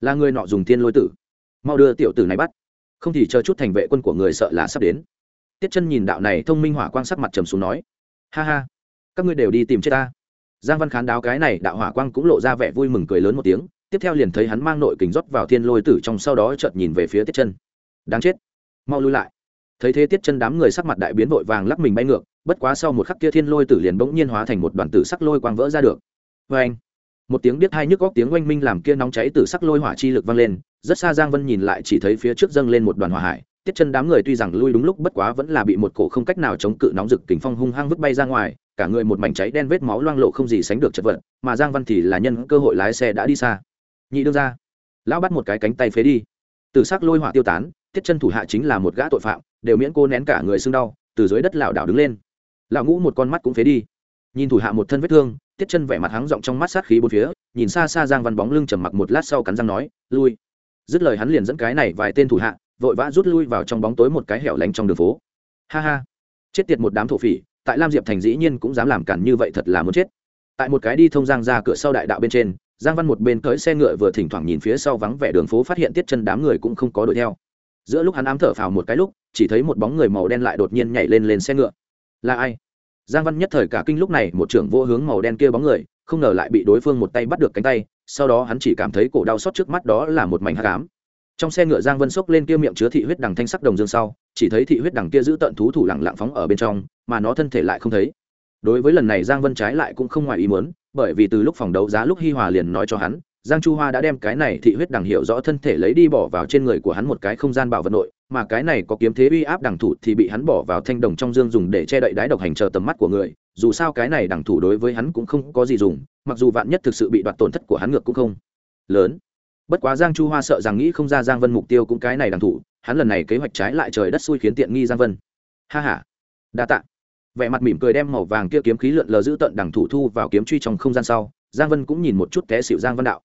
là người nọ dùng tiên lôi tử. Mau đưa tiểu tử này bắt. Không thì chờ chút thành vệ quân của người sợ là sắp đến tiết chân nhìn đạo này thông minh hỏa quang sắc mặt trầm xuống nói, ha ha, các ngươi đều đi tìm chết ta. Giang văn khán đáo cái này đạo hỏa quang cũng lộ ra vẻ vui mừng cười lớn một tiếng, tiếp theo liền thấy hắn mang nội kình rót vào thiên lôi tử trong sau đó chợt nhìn về phía tiết chân. Đáng chết, mau lui lại. Thấy thế tiết chân đám người sắc mặt đại biến vội vàng lắc mình bay ngược, bất quá sau một khắc kia thiên lôi tử liền bỗng nhiên hóa thành một đoàn tử sắc lôi quang vỡ ra được. Vê anh, một tiếng biết hai nhức góc tiếng oanh minh làm kia nóng cháy tử sắc lôi hỏa chi lực vang lên, rất xa giang vân nhìn lại chỉ thấy phía trước dâng lên một đoàn hỏa hải tiết chân đám người tuy rằng lui đúng lúc bất quá vẫn là bị một cổ không cách nào chống cự nóng rực kính phong hung hăng vứt bay ra ngoài, cả người một mảnh cháy đen vết máu loang lộ không gì sánh được chật vật, mà giang văn thì là nhân cơ hội lái xe đã đi xa. Nhị đương ra lão bắt một cái cánh tay phế đi. Từ xác lôi hỏa tiêu tán, tiết chân thủ hạ chính là một gã tội phạm, đều miễn cô nén cả người sưng đau, từ dưới đất lảo đảo đứng lên. Lão ngũ một con mắt cũng phế đi. Nhìn thủ hạ một thân vết thương, tiết chân vẻ mặt hắng giọng trong mắt sát khí bốn phía, nhìn xa xa giang văn bóng lưng trầm mặc một lát sau cắn răng nói, lui. Dứt lời hắn liền dẫn cái này vài tên thủ hạ vội vã rút lui vào trong bóng tối một cái hẻo lánh trong đường phố. Ha ha. Chết tiệt một đám thổ phỉ, tại lam diệp thành dĩ nhiên cũng dám làm cản như vậy thật là muốn chết. Tại một cái đi thông giang ra cửa sau đại đạo bên trên, giang văn một bên tới xe ngựa vừa thỉnh thoảng nhìn phía sau vắng vẻ đường phố phát hiện tiết chân đám người cũng không có đuổi theo. Giữa lúc hắn ám thở phào một cái lúc, chỉ thấy một bóng người màu đen lại đột nhiên nhảy lên lên xe ngựa. Là ai? Giang văn nhất thời cả kinh lúc này, một trưởng vô hướng màu đen kia bóng người, không ngờ lại bị đối phương một tay bắt được cánh tay, sau đó hắn chỉ cảm thấy cổ đau xót trước mắt đó là một mảnh hát cám trong xe ngựa giang vân xốc lên kia miệng chứa thị huyết đằng thanh sắc đồng dương sau, chỉ thấy thị huyết đằng kia giữ tận thú thủ lặng lặng phóng ở bên trong, mà nó thân thể lại không thấy. Đối với lần này giang vân trái lại cũng không ngoài ý muốn, bởi vì từ lúc phòng đấu giá lúc hi hòa liền nói cho hắn, giang chu hoa đã đem cái này thị huyết đằng hiểu rõ thân thể lấy đi bỏ vào trên người của hắn một cái không gian bảo vật nội, mà cái này có kiếm thế uy áp đằng thủ thì bị hắn bỏ vào thanh đồng trong dương dùng để che đậy đái độc hành chờ tầm mắt của người, dù sao cái này đằng thủ đối với hắn cũng không có gì dùng, mặc dù vạn nhất thực sự bị đoạt tổn thất của hắn ngược cũng không lớn bất quá giang chu hoa sợ rằng nghĩ không ra giang vân mục tiêu cũng cái này đằng thủ, hắn lần này kế hoạch trái lại trời đất xui khiến tiện nghi giang vân. Ha h a đa t ạ vẻ mặt mỉm cười đem màu vàng kia kiếm khí lượn lờ giữ tận đằng thủ thu vào kiếm truy trong không gian sau, giang vân cũng nhìn một chút té xịu giang vân đạo.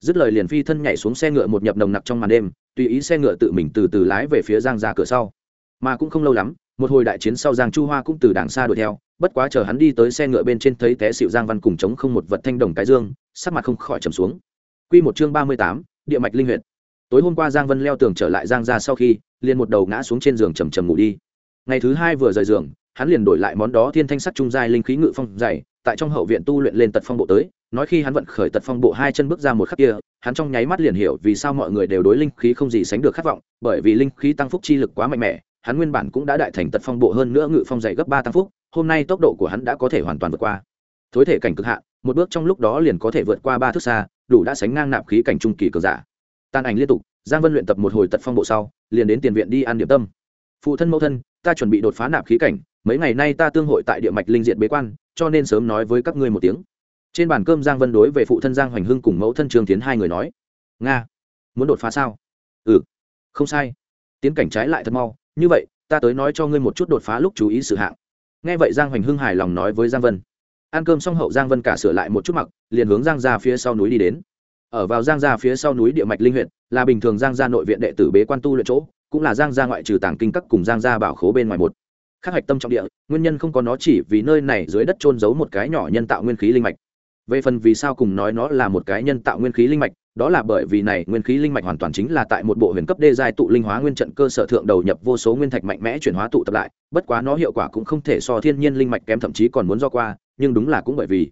Dứt lời liền phi thân nhảy xuống xe ngựa một nhập nồng nặc trong màn đêm, tùy ý xe ngựa tự mình từ từ lái về phía giang ra cửa sau. Mà cũng không lâu lắm, một hồi đại chiến sau giang chu hoa cũng từ đàng xa đuổi theo, bất quá chờ hắn đi tới xe ngựa bên trên thấy té xịu giang văn cùng chống không một vật thanh đồng cái dương, sắc mặt không khỏi trầm xuống. Quy một chương ba mươi tám, địa mạch linh huyệt. Tối hôm qua Giang Vân leo tường trở lại Giang gia sau khi, liền một đầu ngã xuống trên giường trầm trầm ngủ đi. Ngày thứ hai vừa rời giường, hắn liền đổi lại món đó thiên thanh sắc trung giai linh khí ngự phong dày, tại trong hậu viện tu luyện lên tật phong bộ tới, nói khi hắn vận khởi tật phong bộ hai chân bước ra một khắc kia, hắn trong nháy mắt liền hiểu vì sao mọi người đều đối linh khí không gì sánh được khát vọng, bởi vì linh khí tăng phúc chi lực quá mạnh mẽ, hắn nguyên bản cũng đã đại thành tật phong bộ hơn nữa ngự phong dày gấp ba tăng phúc, hôm nay tốc độ của hắn đã có thể hoàn toàn vượt qua. Thối thể cảnh cực hạn, một bước trong lúc đó liền có thể vượt qua ba thước xa, đủ đã sánh ngang nạp khí cảnh trung kỳ cường giả. Tan ảnh liên tục, Giang Vân luyện tập một hồi tật phong bộ sau, liền đến tiền viện đi ăn điểm tâm. Phụ thân mẫu thân, ta chuẩn bị đột phá nạp khí cảnh, mấy ngày nay ta tương hội tại địa mạch linh diện bế quan, cho nên sớm nói với các ngươi một tiếng. Trên bàn cơm giang vân đối về phụ thân giang hoành hưng cùng mẫu thân trương tiến hai người nói nga muốn đột phá sao? Ừ. Không sai. Tiến cảnh trái lại thật mau như vậy ta tới nói cho ngươi một chút đột phá lúc chú ý sự hạng. Nghe vậy giang hoành hưng hài lòng nói với giang vân ăn cơm xong hậu giang vân cả sửa lại một chút mặc, liền hướng giang ra phía sau núi đi đến. Ở vào giang ra phía sau núi địa mạch linh huyện, là bình thường giang ra nội viện đệ tử bế quan tu luyện chỗ, cũng là giang ra ngoại trừ tàng kinh các cùng giang ra bảo khố bên ngoài một. Khắc hạch tâm trọng địa, nguyên nhân không có nó chỉ vì nơi này dưới đất trôn giấu một cái nhỏ nhân tạo nguyên khí linh mạch. Về phần vì sao cùng nói nó là một cái nhân tạo nguyên khí linh mạch đó là bởi vì này, nguyên khí linh mạch hoàn toàn chính là tại một bộ huyền cấp đê giai tụ linh hóa nguyên trận cơ sở thượng đầu nhập vô số nguyên thạch mạnh mẽ chuyển hóa tụ tập lại, bất quá nó hiệu quả cũng không thể so thiên nhiên linh mạch kém, thậm chí còn muốn do qua, nhưng đúng là cũng bởi vì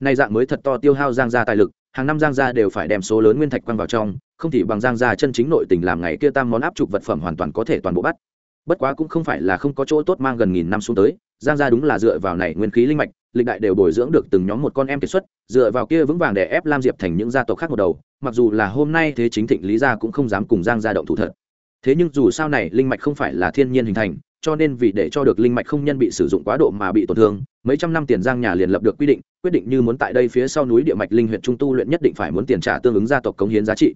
này dạng mới thật to tiêu hao giang gia tài lực, hàng năm giang gia đều phải đem số lớn nguyên thạch quăng vào trong, không thì bằng giang gia chân chính nội tình làm ngày kia tam món áp trục vật phẩm hoàn toàn có thể toàn bộ bắt. Bất quá cũng không phải là không có chỗ tốt mang gần nghìn năm xuống tới, giang gia đúng là dựa vào này nguyên khí linh mạch, lịch đại đều bồi dưỡng được từng nhóm một con em kiệt xuất, dựa vào kia vững vàng để ép lam diệp thành những gia tộc khác một đầu mặc dù là hôm nay thế chính thịnh lý gia cũng không dám cùng giang gia động thủ thật. Thế nhưng dù sao này, linh mạch không phải là thiên nhiên hình thành, cho nên vì để cho được linh mạch không nhân bị sử dụng quá độ mà bị tổn thương, mấy trăm năm tiền giang nhà liền lập được quy định, quyết định như muốn tại đây phía sau núi địa mạch linh huyện trung tu luyện nhất định phải muốn tiền trả tương ứng gia tộc cống hiến giá trị.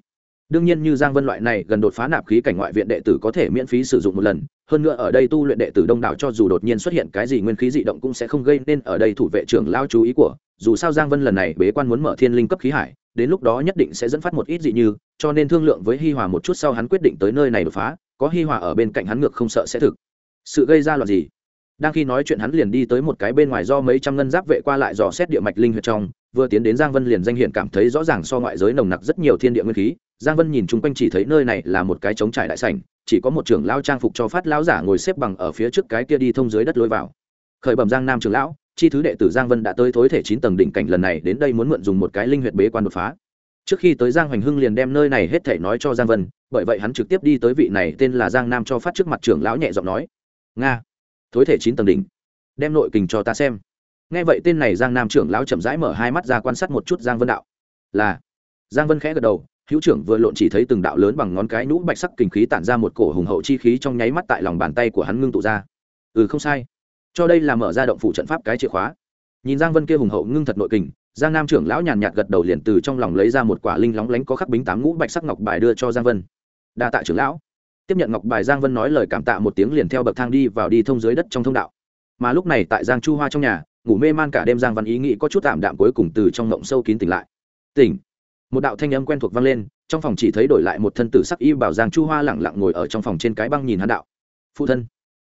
Đương nhiên như giang vân loại này gần đột phá nạp khí cảnh ngoại viện đệ tử có thể miễn phí sử dụng một lần, hơn nữa ở đây tu luyện đệ tử đông đảo cho dù đột nhiên xuất hiện cái gì nguyên khí dị động cũng sẽ không gây nên ở đây thủ vệ trưởng lao chú ý của, dù sao giang vân lần này bế quan muốn mở thiên linh cấp khí hải đến lúc đó nhất định sẽ dẫn phát một ít dị như, cho nên thương lượng với hi hòa một chút sau hắn quyết định tới nơi này đột phá, có hi hòa ở bên cạnh hắn ngược không sợ sẽ thực. Sự gây ra loạn gì? Đang khi nói chuyện hắn liền đi tới một cái bên ngoài do mấy trăm ngân giáp vệ qua lại dò xét địa mạch linh huyệt trong, vừa tiến đến giang vân liền danh hiện cảm thấy rõ ràng so ngoại giới nồng nặc rất nhiều thiên địa nguyên khí. Giang vân nhìn chung quanh chỉ thấy nơi này là một cái trống trải đại sảnh, chỉ có một trưởng lao trang phục cho phát lão giả ngồi xếp bằng ở phía trước cái kia đi thông dưới đất lối vào. Khởi bẩm giang nam trưởng lão chi thứ đệ tử giang vân đã tới thối thể chín tầng đỉnh cảnh lần này, đến đây muốn mượn dùng một cái linh huyệt bế quan đột phá. Trước khi tới giang hoành hưng liền đem nơi này hết thể nói cho giang vân, bởi vậy hắn trực tiếp đi tới vị này tên là giang nam cho phát trước mặt trưởng lão nhẹ giọng nói, nga, thối thể chín tầng đỉnh, đem nội kình cho ta xem. Nghe vậy tên này giang nam trưởng lão chậm rãi mở hai mắt ra quan sát một chút giang vân đạo, là. Giang vân khẽ gật đầu, hữu trưởng vừa lộn chỉ thấy từng đạo lớn bằng ngón cái nhũ bạch sắc kinh khí tản ra một cổ hùng hậu chi khí trong nháy mắt tại lòng bàn tay của hắn ngưng tụ ra. Ừ không sai cho đây là mở ra động phủ trận pháp cái chìa khóa. Nhìn giang vân kia hùng hậu ngưng thật nội kình, giang nam trưởng lão nhàn nhạt gật đầu liền từ trong lòng lấy ra một quả linh lóng lánh có khắc bính tám ngũ bạch sắc ngọc bài đưa cho giang vân. Đa tạ trưởng lão. Tiếp nhận ngọc bài, giang vân nói lời cảm tạ một tiếng liền theo bậc thang đi vào đi thông dưới đất trong thông đạo. Mà lúc này tại giang chu hoa trong nhà, ngủ mê man cả đêm, giang văn ý nghĩ có chút tạm đạm cuối cùng từ trong ngộng sâu kín tỉnh lại. Tỉnh. Một đạo thanh âm quen thuộc vang lên, trong phòng chỉ thấy đổi lại một thân tử sắc y bảo giang chu hoa lẳng lặng ngồi ở trong phòng trên cái băng nhìn hắn đạo. Phụ thân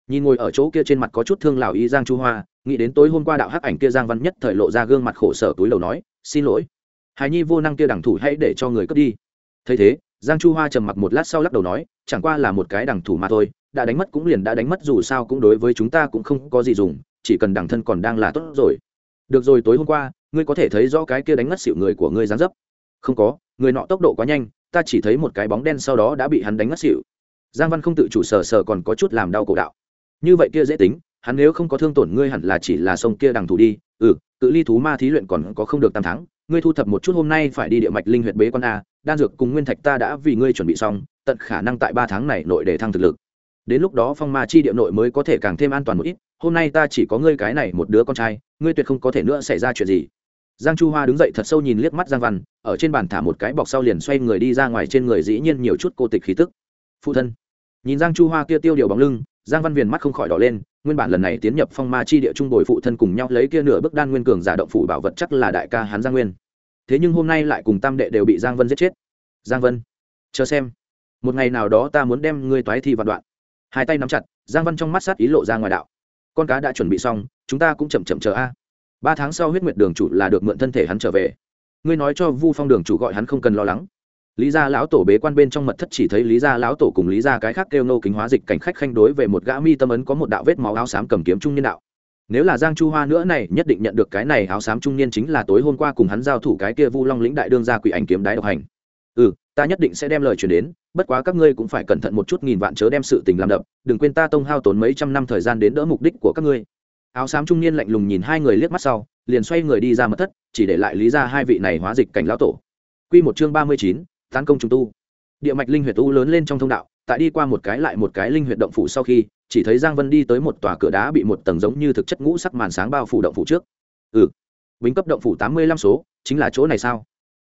nhìn ngồi ở chỗ kia trên mặt có chút thương lào y giang chu hoa, nghĩ đến tối hôm qua đạo hắc ảnh kia giang văn nhất thời lộ ra gương mặt khổ sở túi đầu nói, xin lỗi, hài nhi vô năng kia đẳng thủ hãy để cho người cướp đi. Thấy thế, giang chu hoa trầm mặc một lát sau lắc đầu nói, chẳng qua là một cái đẳng thủ mà thôi, đã đánh mất cũng liền đã đánh mất dù sao cũng đối với chúng ta cũng không có gì dùng, chỉ cần đẳng thân còn đang là tốt rồi. Được rồi, tối hôm qua, ngươi có thể thấy rõ cái kia đánh mất xỉu người của ngươi gián dấp. Không có, người nọ tốc độ quá nhanh, ta chỉ thấy một cái bóng đen sau đó đã bị hắn đánh ngất xỉu. Giang văn không tự chủ sờ sờ còn có chút làm đau cổ đạo như vậy kia dễ tính, hắn nếu không có thương tổn ngươi hẳn là chỉ là sông kia đằng thủ đi. Ừ tự ly thú ma thí luyện còn có không được tam tháng ngươi thu thập một chút hôm nay phải đi địa mạch linh huyện bế quan a, đan dược cùng nguyên thạch ta đã vì ngươi chuẩn bị xong, tận khả năng tại ba tháng này nội để thăng thực lực. Đến lúc đó phong ma chi địa nội mới có thể càng thêm an toàn một ít, hôm nay ta chỉ có ngươi cái này một đứa con trai, ngươi tuyệt không có thể nữa xảy ra chuyện gì. Giang chu hoa đứng dậy thật sâu nhìn liếc mắt giang văn, ở trên bàn thả một cái bọc sau liền xoay người đi ra ngoài trên người dĩ nhiên nhiều chút cô tịch khí tức. Phụ thân. Nhìn giang chu hoa kia tiêu điều bóng lưng giang văn viền mắt không khỏi đỏ lên, nguyên bản lần này tiến nhập phong ma chi địa trung bồi phụ thân cùng nhau lấy kia nửa bức đan nguyên cường giả động phủ bảo vật chắc là đại ca hắn giang nguyên. Thế nhưng hôm nay lại cùng tam đệ đều bị giang vân giết chết. Giang vân, chờ xem. Một ngày nào đó ta muốn đem ngươi toái thi vạn đoạn. Hai tay nắm chặt, giang văn trong mắt sát ý lộ ra ngoài đạo. Con cá đã chuẩn bị xong, chúng ta cũng chậm chậm chờ a. Ba tháng sau huyết nguyệt đường chủ là được mượn thân thể hắn trở về. Ngươi nói cho vu phong đường chủ gọi hắn không cần lo lắng lý gia lão tổ bế quan bên trong mật thất chỉ thấy lý gia lão tổ cùng lý gia cái khác kêu nô kính hóa dịch cảnh khách khanh đối về một gã mi tâm ấn có một đạo vết máu áo xám cầm kiếm trung niên đạo. Nếu là giang chu hoa nữa này, nhất định nhận được cái này áo xám trung niên chính là tối hôm qua cùng hắn giao thủ cái kia vu long lĩnh đại đương gia quỷ ảnh kiếm đái độc hành. Ừ ta nhất định sẽ đem lời truyền đến, bất quá các ngươi cũng phải cẩn thận một chút nghìn vạn chớ đem sự tình làm đập đừng quên ta tông hao tốn mấy trăm năm thời gian đến đỡ mục đích của các ngươi. Áo xám trung niên lạnh lùng nhìn hai người liếc mắt sau, liền xoay người đi ra mật thất, chỉ để lại lý ra hai vị này hóa dịch cảnh lão tổ. Quy một chương ba mươi chín tán công trùng tu. Địa mạch linh huyệt tu lớn lên trong thông đạo, tại đi qua một cái lại một cái linh huyệt động phủ sau khi, chỉ thấy giang vân đi tới một tòa cửa đá bị một tầng giống như thực chất ngũ sắc màn sáng bao phủ động phủ trước. Ừ bính cấp động phủ tám mươi lăm số, chính là chỗ này sao?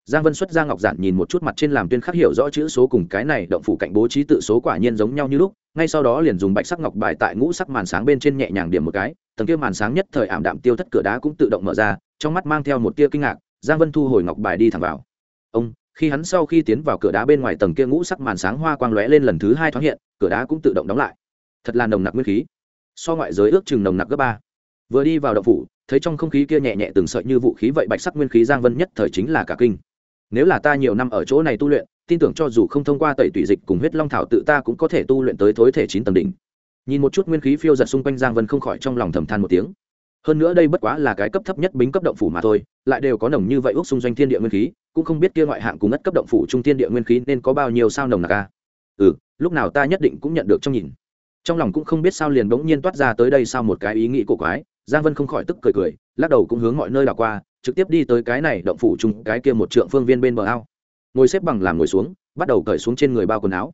Giang vân xuất ra ngọc giản nhìn một chút mặt trên làm tuyên khắc hiểu rõ chữ số cùng cái này động phủ cạnh bố trí tự số quả nhiên giống nhau như lúc, ngay sau đó liền dùng bạch sắc ngọc bài tại ngũ sắc màn sáng bên trên nhẹ nhàng điểm một cái, tầng kia màn sáng nhất thời ảm đạm tiêu thất cửa đá cũng tự động mở ra, trong mắt mang theo một tia kinh ngạc, giang vân thu hồi ngọc bài đi thẳng vào. Ông khi hắn sau khi tiến vào cửa đá bên ngoài tầng kia ngũ sắc màn sáng hoa quang lóe lên lần thứ hai thoáng hiện, cửa đá cũng tự động đóng lại. Thật là nồng nặc nguyên khí. So ngoại giới ước chừng nồng nặc gấp ba. Vừa đi vào động phủ, thấy trong không khí kia nhẹ nhẹ từng sợi như vũ khí vậy bạch sắc nguyên khí giang vân nhất thời chính là cả kinh. Nếu là ta nhiều năm ở chỗ này tu luyện, tin tưởng cho dù không thông qua tẩy tủy dịch cùng huyết long thảo tự ta cũng có thể tu luyện tới thối thể chín tầng đỉnh. Nhìn một chút nguyên khí phiêu giật xung quanh giang vân không khỏi trong lòng thầm than một tiếng. Hơn nữa đây bất quá là cái cấp thấp nhất bính cấp động phủ mà thôi lại đều có nồng như vậy ước xung doanh thiên địa nguyên khí, cũng không biết kia ngoại hạng cùng ngất cấp động phủ trung thiên địa nguyên khí nên có bao nhiêu sao nồng nặc ca ừ lúc nào ta nhất định cũng nhận được trong nhìn. Trong lòng cũng không biết sao liền bỗng nhiên toát ra tới đây sao một cái ý nghĩ cổ quái, giang vân không khỏi tức cười cười, lắc đầu cũng hướng mọi nơi đảo qua, trực tiếp đi tới cái này động phủ chung cái kia một trượng phương viên bên bờ ao. Ngồi xếp bằng làm ngồi xuống, bắt đầu cởi xuống trên người bao quần áo.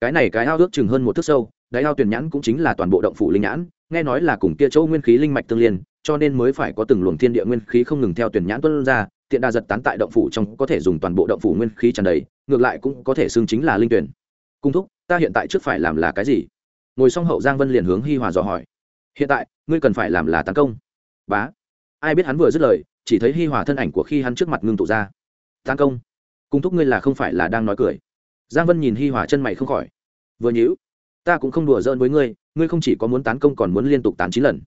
Cái này cái ao ước chừng hơn một thước sâu, đáy ao tuyển nhãn cũng chính là toàn bộ động phủ linh nhãn, nghe nói là cùng kia chỗ nguyên khí linh mạch tương liên cho nên mới phải có từng luồng thiên địa nguyên khí không ngừng theo tuyển nhãn tuân ra, tiện đa giật tán tại động phủ trong có thể dùng toàn bộ động phủ nguyên khí tràn đầy, ngược lại cũng có thể xưng chính là linh tuyển. Cung thúc, ta hiện tại trước phải làm là cái gì? Ngồi xong hậu giang vân liền hướng hi hòa dò hỏi. Hiện tại, ngươi cần phải làm là tấn công. Bá. Ai biết hắn vừa dứt lời, chỉ thấy hi hòa thân ảnh của khi hắn trước mặt ngưng tụ ra. Tấn công. Cung thúc ngươi là không phải là đang nói cười. Giang vân nhìn hi hòa chân mày không khỏi. Vừa nhíu. Ta cũng không đùa giỡn với ngươi ngươi không chỉ có muốn tán công còn muốn liên tục tán chín lần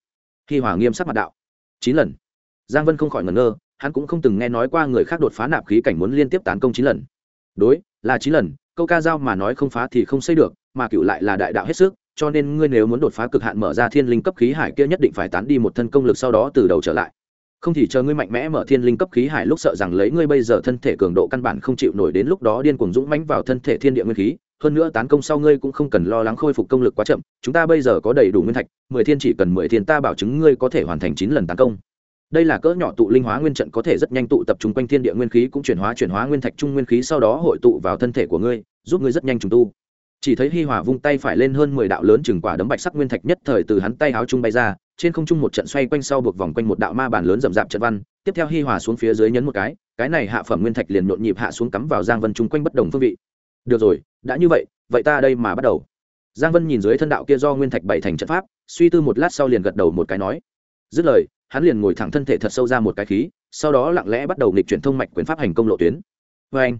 hi hòa nghiêm sắc mặt đạo, chín lần. Giang vân không khỏi ngẩn ngơ, hắn cũng không từng nghe nói qua người khác đột phá nạp khí cảnh muốn liên tiếp tán công chín lần. Đối, là chín lần, câu ca dao mà nói không phá thì không xây được, mà cựu lại là đại đạo hết sức, cho nên ngươi nếu muốn đột phá cực hạn mở ra thiên linh cấp khí hải kia nhất định phải tán đi một thân công lực sau đó từ đầu trở lại. Không thì chờ ngươi mạnh mẽ mở thiên linh cấp khí hải lúc sợ rằng lấy ngươi bây giờ thân thể cường độ căn bản không chịu nổi đến lúc đó điên cuồng dũng mãnh vào thân thể thiên địa nguyên khí hơn nữa tán công sau ngươi cũng không cần lo lắng khôi phục công lực quá chậm, chúng ta bây giờ có đầy đủ nguyên thạch, mười thiên chỉ cần mười thiên ta bảo chứng ngươi có thể hoàn thành chín lần tán công. Đây là cỡ nhỏ tụ linh hóa nguyên trận có thể rất nhanh tụ tập trung quanh thiên địa nguyên khí cũng chuyển hóa chuyển hóa nguyên thạch trung nguyên khí sau đó hội tụ vào thân thể của ngươi, giúp ngươi rất nhanh trùng tu. Chỉ thấy hi hòa vung tay phải lên hơn mười đạo lớn chừng quả đấm bạch sắc nguyên thạch nhất thời từ hắn tay áo trung bay ra, trên không trung một trận xoay quanh sau buộc vòng quanh một đạo ma bản lớn rậm rạp trận văn, tiếp theo hi hòa xuống phía dưới nhấn một cái cái này hạ phẩm nguyên thạch liền nhộn nhịp hạ xuống cắm vào giang vân chung quanh bất đồng phương vị được rồi, đã như vậy vậy ta đây mà bắt đầu. Giang vân nhìn dưới thân đạo kia do nguyên thạch bảy thành trận pháp, suy tư một lát sau liền gật đầu một cái nói. Dứt lời, hắn liền ngồi thẳng thân thể thật sâu ra một cái khí, sau đó lặng lẽ bắt đầu nghịch chuyển thông mạch quyền pháp hành công lộ tuyến. Vê anh.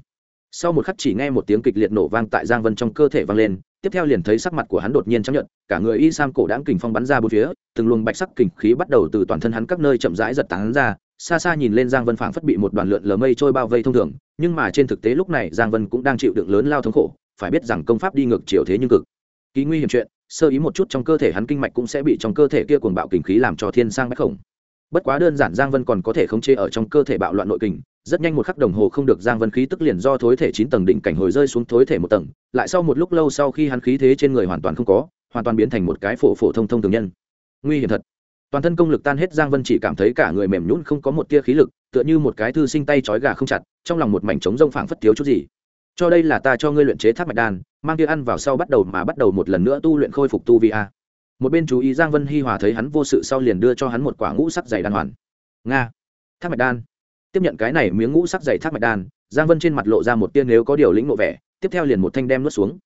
Sau một khắc chỉ nghe một tiếng kịch liệt nổ vang tại giang vân trong cơ thể vang lên, tiếp theo liền thấy sắc mặt của hắn đột nhiên chấp nhận cả người y sam cổ đãng kình phong bắn ra bốn phía, từng luồng bạch sắc kình khí bắt đầu từ toàn thân hắn các nơi chậm rãi giật tán ra xa xa nhìn lên giang vân phảng phất bị một đoàn lượn lờ mây trôi bao vây thông thường, nhưng mà trên thực tế lúc này giang vân cũng đang chịu đựng lớn lao thống khổ, phải biết rằng công pháp đi ngược chiều thế nhưng cực. Ký nguy hiểm chuyện, sơ ý một chút trong cơ thể hắn kinh mạch cũng sẽ bị trong cơ thể kia cuồng bạo kình khí làm cho thiên sang bách khổng. Bất quá đơn giản giang vân còn có thể khống chế ở trong cơ thể bạo loạn nội kình, rất nhanh một khắc đồng hồ không được giang vân khí tức liền do thối thể chín tầng đỉnh cảnh hồi rơi xuống thối thể một tầng, lại sau một lúc lâu sau khi hắn khí thế trên người hoàn toàn không có, hoàn toàn biến thành một cái phổ phổ thông thông thường nhân. Nguy hiểm thật toàn thân công lực tan hết, giang vân chỉ cảm thấy cả người mềm nhũn không có một tia khí lực, tựa như một cái thư sinh tay trói gà không chặt, trong lòng một mảnh trống rông phảng phất thiếu chút gì. Cho đây là ta cho ngươi luyện chế tháp mạch đan, mang kia ăn vào sau bắt đầu mà bắt đầu một lần nữa tu luyện khôi phục tu vi a. Một bên chú ý giang vân hi hòa thấy hắn vô sự sau liền đưa cho hắn một quả ngũ sắc dày đan hoàn. Nga. Tháp mạch đan. Tiếp nhận cái này miếng ngũ sắc dày tháp mạch đan, giang vân trên mặt lộ ra một tiên nếu có điều lĩnh nộ vẻ, tiếp theo liền một thanh đem nuốt xuống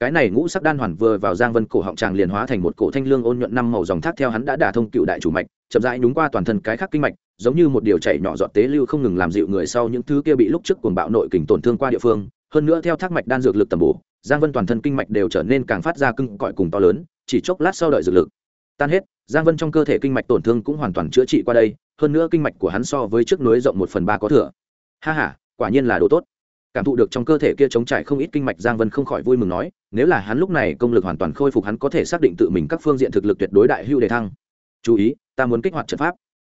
cái này ngũ sắc đan hoàn vừa vào giang vân cổ họng tràng liền hóa thành một cổ thanh lương ôn nhuận năm màu dòng thác theo hắn đã đả thông cựu đại chủ mạch, chậm rãi nhúng qua toàn thân cái khác kinh mạch, giống như một điều chảy nhỏ giọt tế lưu không ngừng làm dịu người sau những thứ kia bị lúc trước cuồng bạo nội kình tổn thương qua địa phương. Hơn nữa theo thác mạch đan dược lực tầm bổ, giang vân toàn thân kinh mạch đều trở nên càng phát ra cưng cõi cùng to lớn, chỉ chốc lát sau đợi dược lực tan hết, giang vân trong cơ thể kinh mạch tổn thương cũng hoàn toàn chữa trị qua đây, hơn nữa kinh mạch của hắn so với trước núi rộng một phần ba có thừa. Ha ha, quả nhiên là đồ tốt cảm thụ được trong cơ thể kia chống trải không ít kinh mạch, giang vân không khỏi vui mừng nói, nếu là hắn lúc này công lực hoàn toàn khôi phục, hắn có thể xác định tự mình các phương diện thực lực tuyệt đối đại hưu đề thăng. Chú ý, ta muốn kích hoạt trận pháp.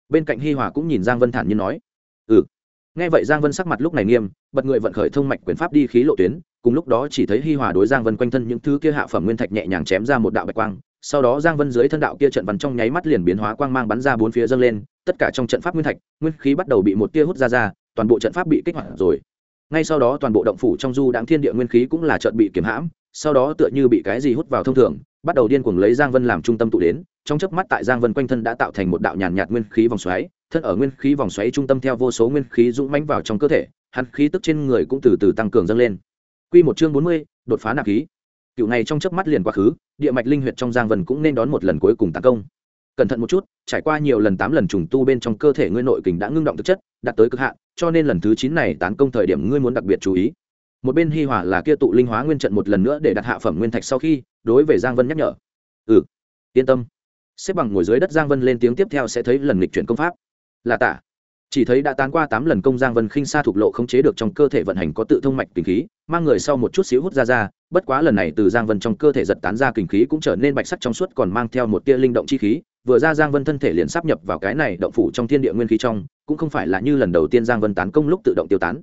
Bên cạnh hi hòa cũng nhìn giang vân thản nhiên nói ừ. Nghe vậy giang vân sắc mặt lúc này nghiêm, bật người vận khởi thông mạch quyền pháp đi khí lộ tuyến, cùng lúc đó chỉ thấy hi hòa đối giang vân quanh thân những thứ kia hạ phẩm nguyên thạch nhẹ nhàng chém ra một đạo bạch quang, sau đó giang vân dưới thân đạo kia trận văn trong nháy mắt liền biến hóa quang mang bắn ra bốn phía dâng lên, tất cả trong trận pháp nguyên thạch, nguyên khí bắt đầu bị một tia hút ra ra, toàn bộ trận pháp bị kích hoạt rồi ngay sau đó toàn bộ động phủ trong du đãng thiên địa nguyên khí cũng là chợt bị kiểm hãm sau đó tựa như bị cái gì hút vào thông thường bắt đầu điên cuồng lấy giang vân làm trung tâm tụ đến trong chớp mắt tại giang vân quanh thân đã tạo thành một đạo nhàn nhạt nguyên khí vòng xoáy thân ở nguyên khí vòng xoáy trung tâm theo vô số nguyên khí dũng mãnh vào trong cơ thể hắn khí tức trên người cũng từ từ tăng cường dâng lên. Quy một chương bốn mươi, đột phá nạp khí. Cựu này trong chớp mắt liền quá khứ địa mạch linh huyệt trong giang vân cũng nên đón một lần cuối cùng tấn công. Cẩn thận một chút trải qua nhiều lần tám lần trùng tu bên trong cơ thể ngươi nội kình đã ngưng động thực chất đạt tới cực hạn cho nên lần thứ chín này tán công thời điểm ngươi muốn đặc biệt chú ý. Một bên hi hòa là kia tụ linh hóa nguyên trận một lần nữa để đặt hạ phẩm nguyên thạch sau khi, đối với giang vân nhắc nhở. Ừ yên tâm. Xếp bằng ngồi dưới đất giang vân lên tiếng tiếp theo sẽ thấy lần lịch chuyển công pháp. Là tả. Chỉ thấy đã tán qua tám lần công giang vân khinh xa thục lộ không chế được trong cơ thể vận hành có tự thông mạch kinh khí, mang người sau một chút xíu hút ra ra, bất quá lần này từ giang vân trong cơ thể giật tán ra kinh khí cũng trở nên bạch sắc trong suốt còn mang theo một tia linh động chi khí vừa ra giang vân thân thể liền sắp nhập vào cái này động phủ trong thiên địa nguyên khí trong, cũng không phải là như lần đầu tiên giang vân tán công lúc tự động tiêu tán.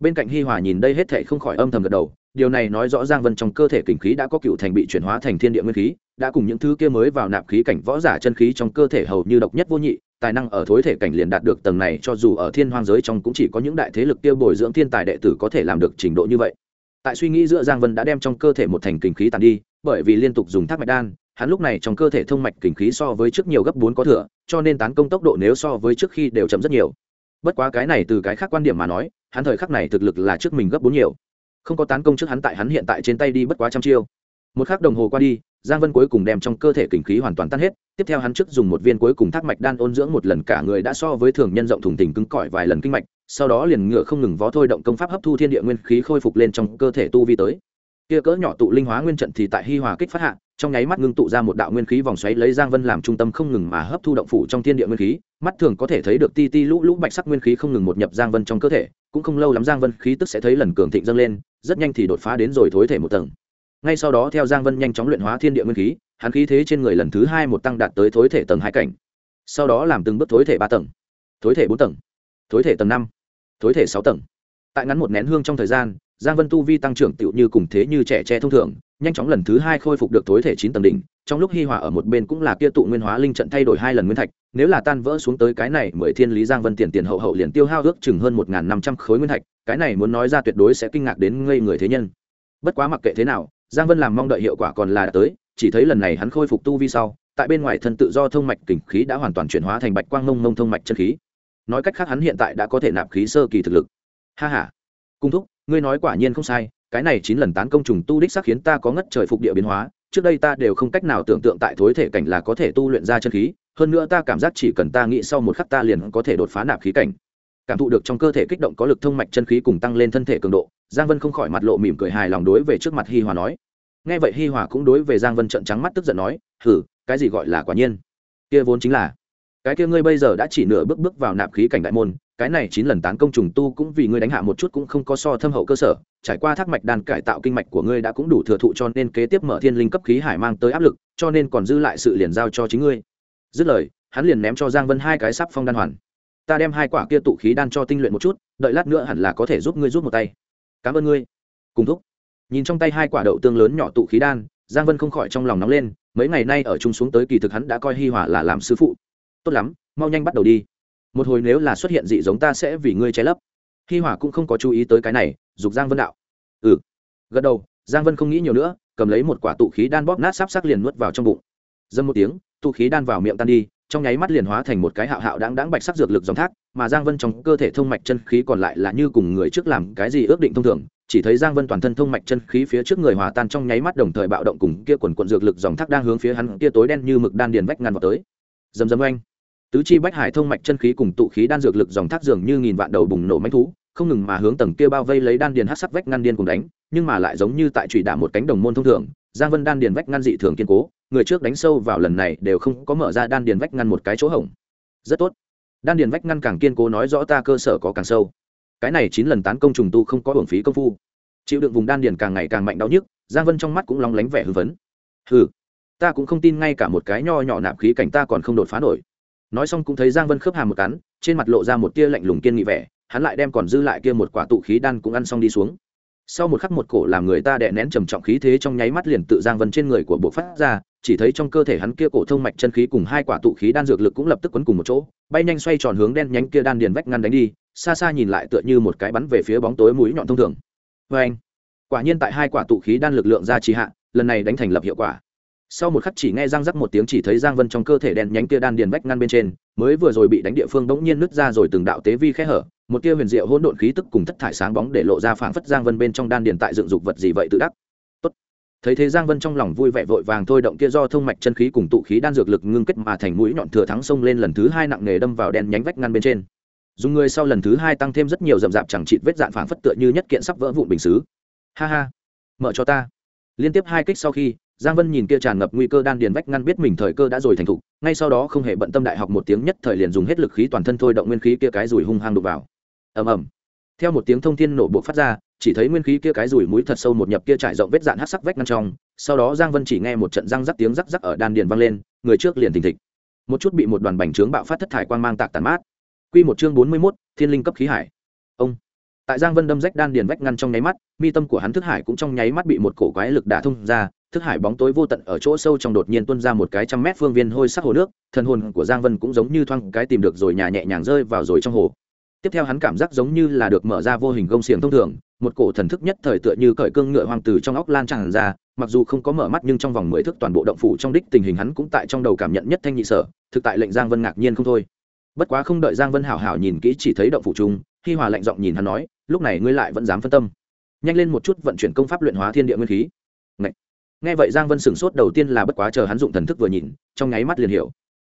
Bên cạnh hi hòa nhìn đây hết thể không khỏi âm thầm gật đầu, điều này nói rõ giang vân trong cơ thể kình khí đã có cựu thành bị chuyển hóa thành thiên địa nguyên khí, đã cùng những thứ kia mới vào nạp khí cảnh võ giả chân khí trong cơ thể hầu như độc nhất vô nhị, tài năng ở thối thể cảnh liền đạt được tầng này, cho dù ở thiên hoang giới trong cũng chỉ có những đại thế lực kia bồi dưỡng thiên tài đệ tử có thể làm được trình độ như vậy. Tại suy nghĩ giữa giang vân đã đem trong cơ thể một thành kình khí tàn đi, bởi vì liên tục dùng thác mạch đan hắn lúc này trong cơ thể thông mạch kinh khí so với trước nhiều gấp bốn có thừa, cho nên tán công tốc độ nếu so với trước khi đều chậm rất nhiều. Bất quá cái này từ cái khác quan điểm mà nói, hắn thời khắc này thực lực là trước mình gấp bốn nhiều. Không có tán công trước hắn tại hắn hiện tại trên tay đi bất quá trăm chiêu. Một khắc đồng hồ qua đi, giang vân cuối cùng đem trong cơ thể kinh khí hoàn toàn tan hết, tiếp theo hắn trước dùng một viên cuối cùng thác mạch đan ôn dưỡng một lần cả người đã so với thường nhân rộng thùng thình cứng cỏi vài lần kinh mạch, sau đó liền ngựa không ngừng vó thôi động công pháp hấp thu thiên địa nguyên khí khôi phục lên trong cơ thể tu vi tới. Kia cỡ nhỏ tụ linh hóa nguyên trận thì tại hi hòa kích phát hạ trong nháy mắt ngưng tụ ra một đạo nguyên khí vòng xoáy lấy giang vân làm trung tâm không ngừng mà hấp thu động phủ trong thiên địa nguyên khí, mắt thường có thể thấy được ti ti lũ lũ bạch sắc nguyên khí không ngừng một nhập giang vân trong cơ thể, cũng không lâu lắm giang vân khí tức sẽ thấy lần cường thịnh dâng lên, rất nhanh thì đột phá đến rồi thối thể một tầng. Ngay sau đó theo giang vân nhanh chóng luyện hóa thiên địa nguyên khí, hắn khí thế trên người lần thứ hai một tăng đạt tới thối thể tầng hai cảnh. Sau đó làm từng bước thối thể ba tầng, thối thể bốn tầng, thối thể tầng năm, thối thể sáu tầng. Tại ngắn một nén hương trong thời gian, giang vân tu vi tăng trưởng tựu như cùng thế như trẻ tre thông thường nhanh chóng lần thứ hai khôi phục được tối thể chín tầng đỉnh, trong lúc hi hòa ở một bên cũng là kia tụ nguyên hóa linh trận thay đổi hai lần nguyên thạch, nếu là tan vỡ xuống tới cái này mười thiên lý giang vân tiền tiền hậu hậu liền tiêu hao ước chừng hơn một năm trăm khối nguyên thạch, cái này muốn nói ra tuyệt đối sẽ kinh ngạc đến ngây người thế nhân. Bất quá mặc kệ thế nào, giang vân làm mong đợi hiệu quả còn là đã tới, chỉ thấy lần này hắn khôi phục tu vi sau, tại bên ngoài thân tự do thông mạch kình khí đã hoàn toàn chuyển hóa thành bạch quang mông mông thông mạch chân khí. Nói cách khác hắn hiện tại đã có thể nạp khí sơ kỳ thực lực. Ha ha. Cung thúc, ngươi nói quả nhiên không sai cái này chín lần tán công trùng tu đích xác khiến ta có ngất trời phục địa biến hóa, trước đây ta đều không cách nào tưởng tượng tại thối thể cảnh là có thể tu luyện ra chân khí, hơn nữa ta cảm giác chỉ cần ta nghĩ sau một khắc ta liền có thể đột phá nạp khí cảnh. Cảm thụ được trong cơ thể kích động có lực thông mạch chân khí cùng tăng lên thân thể cường độ, giang vân không khỏi mặt lộ mỉm cười hài lòng đối về trước mặt hi hòa nói. Nghe vậy hi hòa cũng đối về giang vân trận trắng mắt tức giận nói, hử, cái gì gọi là quả nhiên? Kia vốn chính là, cái kia ngươi bây giờ đã chỉ nửa bước bước vào nạp khí cảnh đại môn cái này chín lần tán công trùng tu cũng vì ngươi đánh hạ một chút cũng không có so thâm hậu cơ sở, trải qua thác mạch đan cải tạo kinh mạch của ngươi đã cũng đủ thừa thụ cho nên kế tiếp mở thiên linh cấp khí hải mang tới áp lực, cho nên còn dư lại sự liền giao cho chính ngươi. Dứt lời, hắn liền ném cho giang vân hai cái sắp phong đan hoàn. Ta đem hai quả kia tụ khí đan cho tinh luyện một chút, đợi lát nữa hẳn là có thể giúp ngươi rút một tay. Cảm ơn ngươi. Cùng thúc. Nhìn trong tay hai quả đậu tương lớn nhỏ tụ khí đan, giang vân không khỏi trong lòng nóng lên, mấy ngày nay ở chung xuống tới kỳ thực hắn đã coi hi hỏa là làm sư phụ. Tốt lắm, mau nhanh bắt đầu đi một hồi nếu là xuất hiện dị giống ta sẽ vì ngươi che lấp. Hi hỏa cũng không có chú ý tới cái này, dục giang vân đạo. Ừ. Gật đầu, giang vân không nghĩ nhiều nữa, cầm lấy một quả tụ khí đan bóp nát sắp sắc liền nuốt vào trong bụng. Dâm một tiếng, tụ khí đan vào miệng tan đi, trong nháy mắt liền hóa thành một cái hạo hạo đáng đáng bạch sắc dược lực dòng thác, mà giang vân trong cơ thể thông mạch chân khí còn lại là như cùng người trước làm cái gì ước định thông thường, chỉ thấy giang vân toàn thân thông mạch chân khí phía trước người hòa tan trong nháy mắt đồng thời bạo động cùng kia quần quận dược lực dòng thác đang hướng phía hắn kia tối đen như mực đan điền vách ngăn vào tới. Dầm dầm oanh tứ chi bách hải thông mạch chân khí cùng tụ khí đan dược lực dòng thác dường như nghìn vạn đầu bùng nổ mánh thú, không ngừng mà hướng tầng kia bao vây lấy đan điền hát sắc vách ngăn điên cùng đánh, nhưng mà lại giống như tại trụy đả một cánh đồng môn thông thường, giang vân đan điền vách ngăn dị thường kiên cố, người trước đánh sâu vào lần này đều không có mở ra đan điền vách ngăn một cái chỗ hổng. Rất tốt. Đan điền vách ngăn càng kiên cố nói rõ ta cơ sở có càng sâu. Cái này chín lần tán công trùng tu không có hưởng phí công phu. Chịu đựng vùng đan điền càng ngày càng mạnh đau nhức, giang vân trong mắt cũng lóng lánh vẻ hư vấn hừ, ta cũng không tin ngay cả một cái nho nhỏ nạp khí cảnh ta còn không đột phá nổi nói xong cũng thấy giang vân khớp hàm một cắn, trên mặt lộ ra một tia lạnh lùng kiên nghị vẻ, hắn lại đem còn dư lại kia một quả tụ khí đan cũng ăn xong đi xuống. Sau một khắc một cổ làm người ta đè nén trầm trọng khí thế trong nháy mắt liền tự giang vân trên người của bộ phát ra, chỉ thấy trong cơ thể hắn kia cổ thông mạch chân khí cùng hai quả tụ khí đan dược lực cũng lập tức quấn cùng một chỗ, bay nhanh xoay tròn hướng đen nhánh kia đan điền vách ngăn đánh đi, xa xa nhìn lại tựa như một cái bắn về phía bóng tối mũi nhọn thông thường. Vê anh quả nhiên tại hai quả tụ khí đan lực lượng ra trì hạ, lần này đánh thành lập hiệu quả sau một khắc chỉ nghe răng rắc một tiếng chỉ thấy giang vân trong cơ thể đen nhánh kia đan điền vách ngăn bên trên, mới vừa rồi bị đánh địa phương bỗng nhiên nứt ra rồi từng đạo tế vi khẽ hở, một tia huyền diệu hỗn độn khí tức cùng thất thải sáng bóng để lộ ra phảng phất giang vân bên trong đan điền tại dựng dục vật gì vậy tự đắc. Tốt. Thấy thế giang vân trong lòng vui vẻ vội vàng thôi, động kia do thông mạch chân khí cùng tụ khí đan dược lực ngưng kết mà thành mũi nhọn thừa thắng xông lên lần thứ hai nặng nghề đâm vào đen nhánh vách ngăn bên trên. Dùng người sau lần thứ hai tăng thêm rất nhiều rậm rạp chẳng chịt vết dạn phảng phất tựa như nhất kiện sắp vỡ vụn bình xứ. Ha ha. Mở cho ta. Liên tiếp hai kích sau khi giang vân nhìn kia tràn ngập nguy cơ đan điền vách ngăn biết mình thời cơ đã rồi thành thục ngay sau đó không hề bận tâm đại học một tiếng nhất thời liền dùng hết lực khí toàn thân thôi động nguyên khí kia cái rùi hung hăng đục vào. Ầm ầm. Theo một tiếng thông thiên nổ buộc phát ra chỉ thấy nguyên khí kia cái rùi mũi thật sâu một nhập kia trải rộng vết dạn hát sắc vách ngăn trong sau đó giang vân chỉ nghe một trận răng rắc tiếng rắc rắc ở đan điền vang lên người trước liền thình thịch. Một chút bị một đoàn bành trướng bạo phát thất thải quang mang tạc tàn mát. Quy một chương bốn mươi 41, thiên linh cấp khí hải. Ông. Tại giang vân đâm rách đan điền vách ngăn trong nháy mắt mi tâm của hắn thức hải cũng trong nháy mắt bị một cổ quái lực đả thông ra thức hải bóng tối vô tận ở chỗ sâu trong đột nhiên tuôn ra một cái trăm mét phương viên hôi sắc hồ nước, thần hồn của giang vân cũng giống như thoang cái tìm được rồi nhà nhẹ nhàng rơi vào rồi trong hồ. Tiếp theo hắn cảm giác giống như là được mở ra vô hình gông xiềng thông thường, một cổ thần thức nhất thời tựa như cởi cương ngựa hoang từ trong óc lan tràn ra, mặc dù không có mở mắt nhưng trong vòng mười thức toàn bộ động phủ trong đích tình hình hắn cũng tại trong đầu cảm nhận nhất thanh nhị sở, thực tại lệnh giang vân ngạc nhiên không thôi. Bất quá không đợi giang vân hảo hảo nhìn kỹ chỉ thấy động phủ chung khi hòa lạnh giọng nhìn hắn nói, lúc này ngươi lại vẫn dám phân tâm. Nhanh lên một chút vận chuyển công pháp luyện hóa thiên địa nguyên khí nghe vậy giang vân sửng sốt đầu tiên là bất quá chờ hắn dụng thần thức vừa nhìn, trong nháy mắt liền hiểu.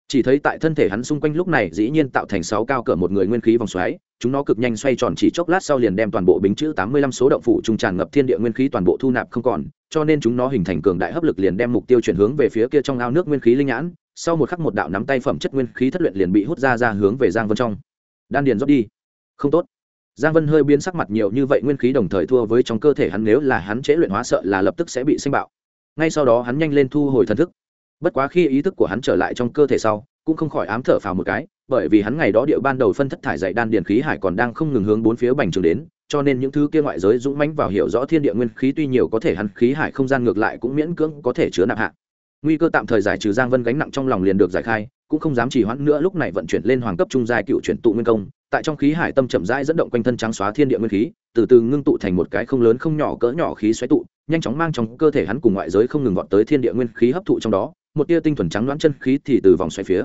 Chỉ thấy tại thân thể hắn xung quanh lúc này dĩ nhiên tạo thành sáu cao cỡ một người nguyên khí vòng xoáy, chúng nó cực nhanh xoay tròn chỉ chốc lát sau liền đem toàn bộ bính chữ tám mươi lăm số động phủ trung tràn ngập thiên địa nguyên khí toàn bộ thu nạp không còn, cho nên chúng nó hình thành cường đại hấp lực liền đem mục tiêu chuyển hướng về phía kia trong ao nước nguyên khí linh nhãn, sau một khắc một đạo nắm tay phẩm chất nguyên khí thất luyện liền bị hút ra ra hướng về giang vân trong. Đan điền rót đi. Không tốt. Giang vân hơi biến sắc mặt nhiều như vậy nguyên khí đồng thời thua với trong cơ thể hắn, nếu là hắn chế luyện hóa sợ là lập tức sẽ bị sinh bạo ngay sau đó hắn nhanh lên thu hồi thần thức. Bất quá khi ý thức của hắn trở lại trong cơ thể sau, cũng không khỏi ám thở phào một cái, bởi vì hắn ngày đó địa ban đầu phân thất thải dạy đan điền khí hải còn đang không ngừng hướng bốn phía bành trường đến, cho nên những thứ kia ngoại giới dũng mãnh vào hiểu rõ thiên địa nguyên khí tuy nhiều có thể hắn khí hải không gian ngược lại cũng miễn cưỡng có thể chứa nạp hạ. Nguy cơ tạm thời giải trừ giang vân gánh nặng trong lòng liền được giải khai, cũng không dám trì hoãn nữa lúc này vận chuyển lên hoàng cấp trung giai cựu chuyển tụ nguyên công, tại trong khí hải tâm chậm rãi dẫn động quanh thân trắng xóa thiên địa nguyên khí, từ từ ngưng tụ thành một cái không lớn không nhỏ cỡ nhỏ khí xoáy tụ nhanh chóng mang trong cơ thể hắn cùng ngoại giới không ngừng vọt tới thiên địa nguyên khí hấp thụ trong đó, một tia tinh thuần trắng đoán chân khí thì từ vòng xoay phía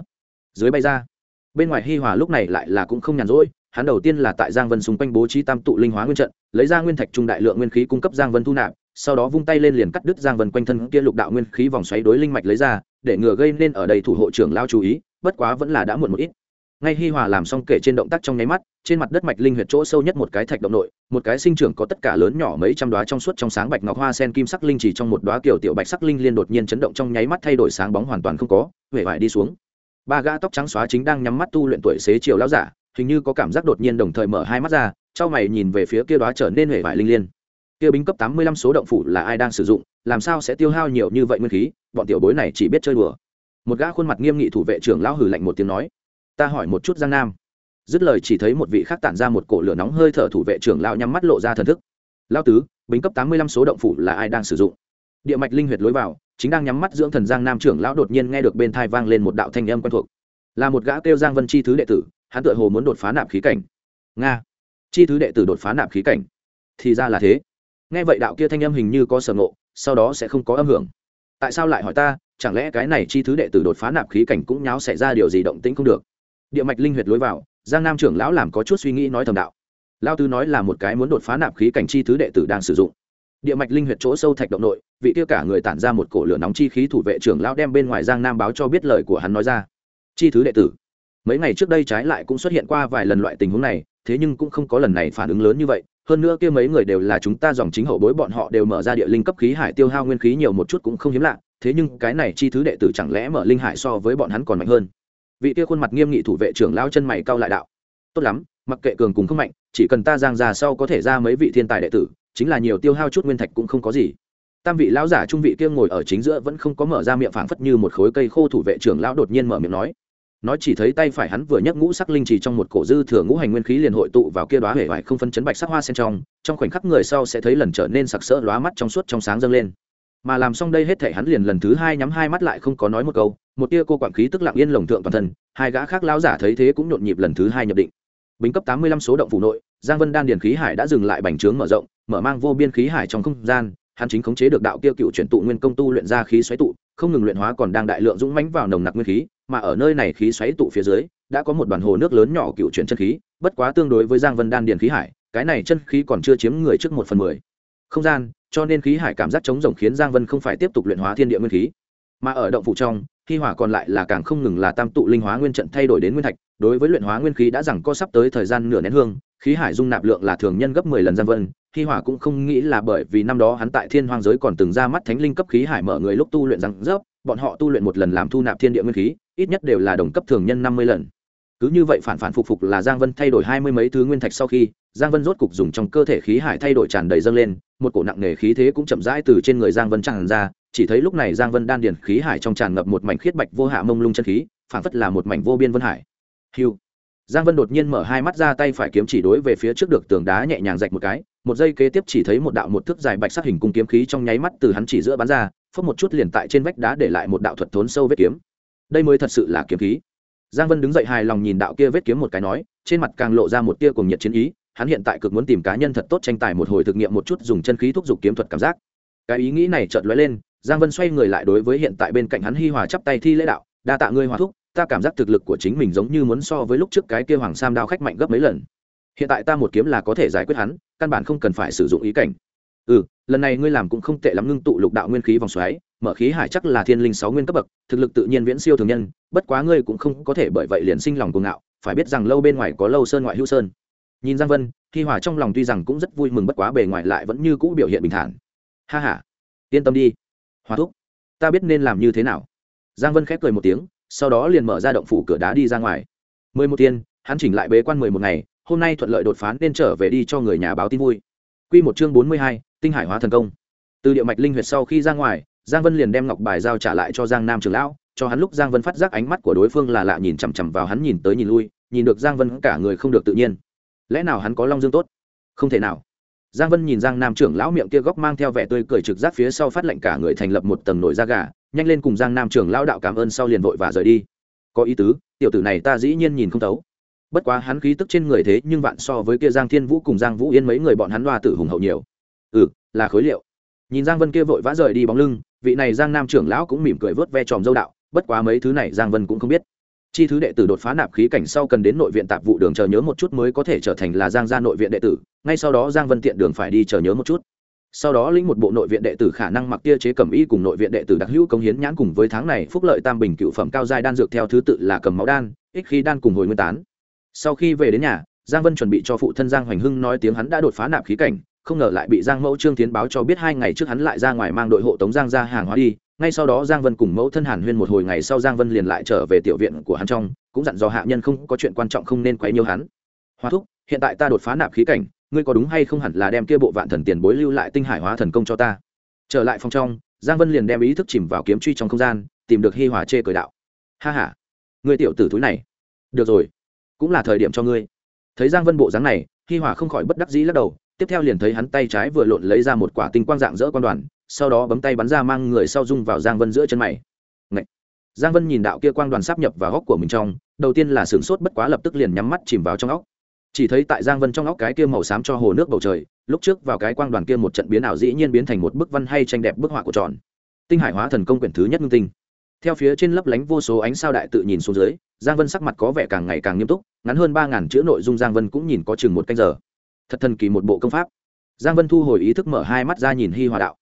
dưới bay ra. Bên ngoài hi hòa lúc này lại là cũng không nhàn rỗi, hắn đầu tiên là tại giang vân xung quanh bố trí tam tụ linh hóa nguyên trận, lấy ra nguyên thạch trung đại lượng nguyên khí cung cấp giang vân thu nạp, sau đó vung tay lên liền cắt đứt giang vân quanh thân kia lục đạo nguyên khí vòng xoáy đối linh mạch lấy ra, để ngừa gây nên ở đây thủ hộ trưởng lao chú ý, bất quá vẫn là đã muộn một ít ngay hi hòa làm xong kể trên động tác trong nháy mắt, trên mặt đất mạch linh huyệt chỗ sâu nhất một cái thạch động nội, một cái sinh trưởng có tất cả lớn nhỏ mấy trăm đoá trong suốt trong sáng bạch ngọc hoa sen kim sắc linh chỉ trong một đoá kiểu tiểu bạch sắc linh liên đột nhiên chấn động trong nháy mắt thay đổi sáng bóng hoàn toàn không có huệ vải đi xuống. Ba gã tóc trắng xóa chính đang nhắm mắt tu luyện tuổi xế chiều lão giả, hình như có cảm giác đột nhiên đồng thời mở hai mắt ra trao mày nhìn về phía kia đoá trở nên huệ vải linh liên. Kia bính cấp tám mươi lăm số động phủ là ai đang sử dụng, làm sao sẽ tiêu hao nhiều như vậy nguyên khí, bọn tiểu bối này chỉ biết chơi đùa. Một gã khuôn mặt nghiêm nghị thủ vệ trưởng lão hử lạnh một tiếng nói ta hỏi một chút giang nam. Dứt lời chỉ thấy một vị khác tản ra một cổ lửa nóng hơi thở thủ vệ trưởng lão nhắm mắt lộ ra thần thức. Lão tứ bính cấp tám mươi lăm số động phủ là ai đang sử dụng? Địa mạch linh huyệt lối vào, chính đang nhắm mắt dưỡng thần giang nam trưởng lão đột nhiên nghe được bên thai vang lên một đạo thanh âm quen thuộc. Là một gã kêu giang vân chi thứ đệ tử, hắn tựa hồ muốn đột phá nạp khí cảnh. Nga, chi thứ đệ tử đột phá nạp khí cảnh. Thì ra là thế. Nghe vậy đạo kia thanh âm hình như có sở ngộ, sau đó sẽ không có âm hưởng. Tại sao lại hỏi ta, chẳng lẽ cái này chi thứ đệ tử đột phá nạp khí cảnh cũng nháo xảy ra điều gì động tĩnh không được? Địa mạch linh huyệt lối vào, giang nam trưởng lão làm có chút suy nghĩ nói thầm đạo. Lao tư nói là một cái muốn đột phá nạp khí cảnh chi thứ đệ tử đang sử dụng. Địa mạch linh huyệt chỗ sâu thạch động nội, vị tiêu cả người tản ra một cổ lửa nóng chi khí thủ vệ trưởng lão đem bên ngoài giang nam báo cho biết lời của hắn nói ra. Chi thứ đệ tử. Mấy ngày trước đây trái lại cũng xuất hiện qua vài lần loại tình huống này, thế nhưng cũng không có lần này phản ứng lớn như vậy. Hơn nữa kia mấy người đều là chúng ta dòng chính hậu bối bọn họ đều mở ra địa linh cấp khí hải tiêu hao nguyên khí nhiều một chút cũng không hiếm lạ, thế nhưng cái này chi thứ đệ tử chẳng lẽ mở linh hải so với bọn hắn còn mạnh hơn? Vị kia khuôn mặt nghiêm nghị thủ vệ trưởng lao chân mày cao lại đạo. Tốt lắm, mặc kệ cường cùng không mạnh, chỉ cần ta giang già sau có thể ra mấy vị thiên tài đệ tử, chính là nhiều tiêu hao chút nguyên thạch cũng không có gì. Tam vị lão giả trung vị kia ngồi ở chính giữa vẫn không có mở ra miệng phảng phất như một khối cây khô thủ vệ trưởng lão đột nhiên mở miệng nói. Nói chỉ thấy tay phải hắn vừa nhấc ngũ sắc linh chỉ trong một cổ dư thừa ngũ hành nguyên khí liền hội tụ vào kia đóa hể vải không phân chấn bạch sắc hoa sen trong trong khoảnh khắc người sau sẽ thấy lần trở nên sặc sỡ lóa mắt trong suốt trong sáng dâng lên mà làm xong đây hết thể hắn liền lần thứ hai nhắm hai mắt lại không có nói một câu, một tia cô quản khí tức lặng yên lồng thượng toàn thân, hai gã khác lão giả thấy thế cũng nhộn nhịp lần thứ hai nhập định. Bính cấp tám mươi lăm số động phủ nội, giang vân đan điền khí hải đã dừng lại bành trướng mở rộng, mở mang vô biên khí hải trong không gian, hắn chính khống chế được đạo kia cựu chuyển tụ nguyên công tu luyện ra khí xoáy tụ, không ngừng luyện hóa còn đang đại lượng dũng mãnh vào nồng nặc nguyên khí, mà ở nơi này khí xoáy tụ phía dưới, đã có một đoàn hồ nước lớn nhỏ cựu chuyển chân khí, bất quá tương đối với giang vân đan điền khí hải, cái này chân khí còn chưa chiếm người trước một phần mười. Không gian cho nên khí hải cảm giác chống rồng khiến giang vân không phải tiếp tục luyện hóa thiên địa nguyên khí, mà ở động phủ trong, khi hỏa còn lại là càng không ngừng là tam tụ linh hóa nguyên trận thay đổi đến nguyên thạch, đối với luyện hóa nguyên khí đã rằng có sắp tới thời gian nửa nén hương, khí hải dung nạp lượng là thường nhân gấp mười lần giang vân, khi hỏa cũng không nghĩ là bởi vì năm đó hắn tại thiên hoang giới còn từng ra mắt thánh linh cấp khí hải mở người lúc tu luyện rằng rớp, bọn họ tu luyện một lần làm thu nạp thiên địa nguyên khí, ít nhất đều là đồng cấp thường nhân năm mươi lần cứ như vậy phản phản phục phục là giang vân thay đổi hai mươi mấy thứ nguyên thạch sau khi, giang vân rốt cục dùng trong cơ thể khí hải thay đổi tràn đầy dâng lên, một cổ nặng nề khí thế cũng chậm rãi từ trên người giang vân tràn ra, chỉ thấy lúc này giang vân đan điền khí hải trong tràn ngập một mảnh khiết bạch vô hạ mông lung chân khí, phản phất là một mảnh vô biên vân hải. Hiu giang vân đột nhiên mở hai mắt ra tay phải kiếm chỉ đối về phía trước được tường đá nhẹ nhàng rạch một cái, một giây kế tiếp chỉ thấy một đạo một thước dài bạch sắc hình cung kiếm khí trong nháy mắt từ hắn chỉ giữa bắn ra phất một chút liền tại trên vách đá để lại một đạo thuật thốn sâu vết kiếm. Đây mới thật sự là kiếm khí giang vân đứng dậy hài lòng nhìn đạo kia vết kiếm một cái nói, trên mặt càng lộ ra một tia cùng nhiệt chiến ý, hắn hiện tại cực muốn tìm cá nhân thật tốt tranh tài một hồi thực nghiệm một chút dùng chân khí thúc giục kiếm thuật cảm giác. Cái ý nghĩ này chợt lóe lên, giang vân xoay người lại đối với hiện tại bên cạnh hắn hi hòa chắp tay thi lễ đạo, đa tạ ngươi hòa thúc, ta cảm giác thực lực của chính mình giống như muốn so với lúc trước cái kia hoàng sam đao khách mạnh gấp mấy lần. Hiện tại ta một kiếm là có thể giải quyết hắn, căn bản không cần phải sử dụng ý cảnh. Ừ lần này ngươi làm cũng không tệ lắm, ngưng tụ lục đạo nguyên khí vòng xoáy mở khí hải chắc là thiên linh sáu nguyên cấp bậc, thực lực tự nhiên viễn siêu thường nhân, bất quá ngươi cũng không có thể bởi vậy liền sinh lòng cuồng ngạo, phải biết rằng lâu bên ngoài có lâu sơn ngoại hữu sơn. Nhìn giang vân khi hòa trong lòng tuy rằng cũng rất vui mừng bất quá bề ngoài lại vẫn như cũ biểu hiện bình thản. Ha ha, yên tâm đi, hòa thúc, ta biết nên làm như thế nào. Giang vân khép cười một tiếng, sau đó liền mở ra động phủ cửa đá đi ra ngoài. Mười một tiên hắn chỉnh lại bế quan mười một ngày, hôm nay thuận lợi đột phán nên trở về đi cho người nhà báo tin vui. Q một chương bốn mươi hai, tinh hải hóa thần công. Từ địa mạch linh huyệt sau khi ra ngoài giang vân liền đem ngọc bài giao trả lại cho giang nam trường lão, cho hắn lúc giang vân phát giác ánh mắt của đối phương là lạ nhìn chằm chằm vào hắn nhìn tới nhìn lui, nhìn được giang vân cả người không được tự nhiên. Lẽ nào hắn có long dương tốt? Không thể nào. Giang vân nhìn giang nam trưởng lão miệng kia góc mang theo vẻ tươi cười trực giác phía sau phát lệnh cả người thành lập một tầng nổi da gà, nhanh lên cùng giang nam trưởng lão đạo cảm ơn sau liền vội và rời đi. Có ý tứ, tiểu tử này ta dĩ nhiên nhìn không thấu. Bất quá hắn khí tức trên người thế nhưng vạn so với kia giang thiên vũ cùng giang vũ yên mấy người bọn hắn đoa tử hùng hậu nhiều. Ừ là khối liệu. Nhìn giang vân kia vội vã rời đi bóng lưng vị này giang nam trưởng lão cũng mỉm cười vớt ve tròm dâu đạo, bất quá mấy thứ này giang vân cũng không biết. Chi thứ đệ tử đột phá nạp khí cảnh sau cần đến nội viện tạp vụ đường chờ nhớ một chút mới có thể trở thành là giang gia nội viện đệ tử, ngay sau đó giang vân tiện đường phải đi chờ nhớ một chút. Sau đó lĩnh một bộ nội viện đệ tử khả năng mặc tia chế cầm y cùng nội viện đệ tử đặc hữu công hiến nhãn cùng với tháng này phúc lợi tam bình cựu phẩm cao giai đan dược theo thứ tự là cầm máu đan, ích khí đan cùng hồi nguyên tán. Sau khi về đến nhà, giang vân chuẩn bị cho phụ thân giang hoành hưng nói tiếng hắn đã đột phá nạp khí cảnh không ngờ lại bị giang mẫu trương tiến báo cho biết hai ngày trước hắn lại ra ngoài mang đội hộ tống giang ra hàng hóa đi, ngay sau đó giang vân cùng mẫu thân hàn huyên một hồi ngày sau giang vân liền lại trở về tiểu viện của hắn trong, cũng dặn dò hạ nhân không có chuyện quan trọng không nên quấy nhiều hắn. Hoa thúc, hiện tại ta đột phá nạp khí cảnh, ngươi có đúng hay không hẳn là đem kia bộ vạn thần tiền bối lưu lại tinh hải hóa thần công cho ta? Trở lại phòng trong, giang vân liền đem ý thức chìm vào kiếm truy trong không gian, tìm được hi hòa chê cười đạo. Ha ha người tiểu tử túi này. Được rồi, cũng là thời điểm cho ngươi. Thấy giang vân bộ dáng này, hi hòa không khỏi bất đắc dĩ lắc đầu tiếp theo liền thấy hắn tay trái vừa lộn lấy ra một quả tinh quang dạng dỡ quan đoàn, sau đó bấm tay bắn ra mang người sau dung vào giang vân giữa chân mày. Ngậy! giang vân nhìn đạo kia quang đoàn sắp nhập vào góc của mình trong, đầu tiên là sửng sốt bất quá lập tức liền nhắm mắt chìm vào trong óc. Chỉ thấy tại giang vân trong óc cái kia màu xám cho hồ nước bầu trời, lúc trước vào cái quang đoàn kia một trận biến ảo dĩ nhiên biến thành một bức văn hay tranh đẹp bức họa của tròn. Tinh hải hóa thần công quyển thứ nhất ngưng tinh. Theo phía trên lấp lánh vô số ánh sao đại tự nhìn xuống dưới, giang vân sắc mặt có vẻ càng ngày càng nghiêm túc, ngắn hơn ba ngàn chữ nội dung giang vân cũng nhìn có chừng một canh giờ thật thần kỳ một bộ công pháp. Giang vân thu hồi ý thức mở hai mắt ra nhìn hi hòa đạo.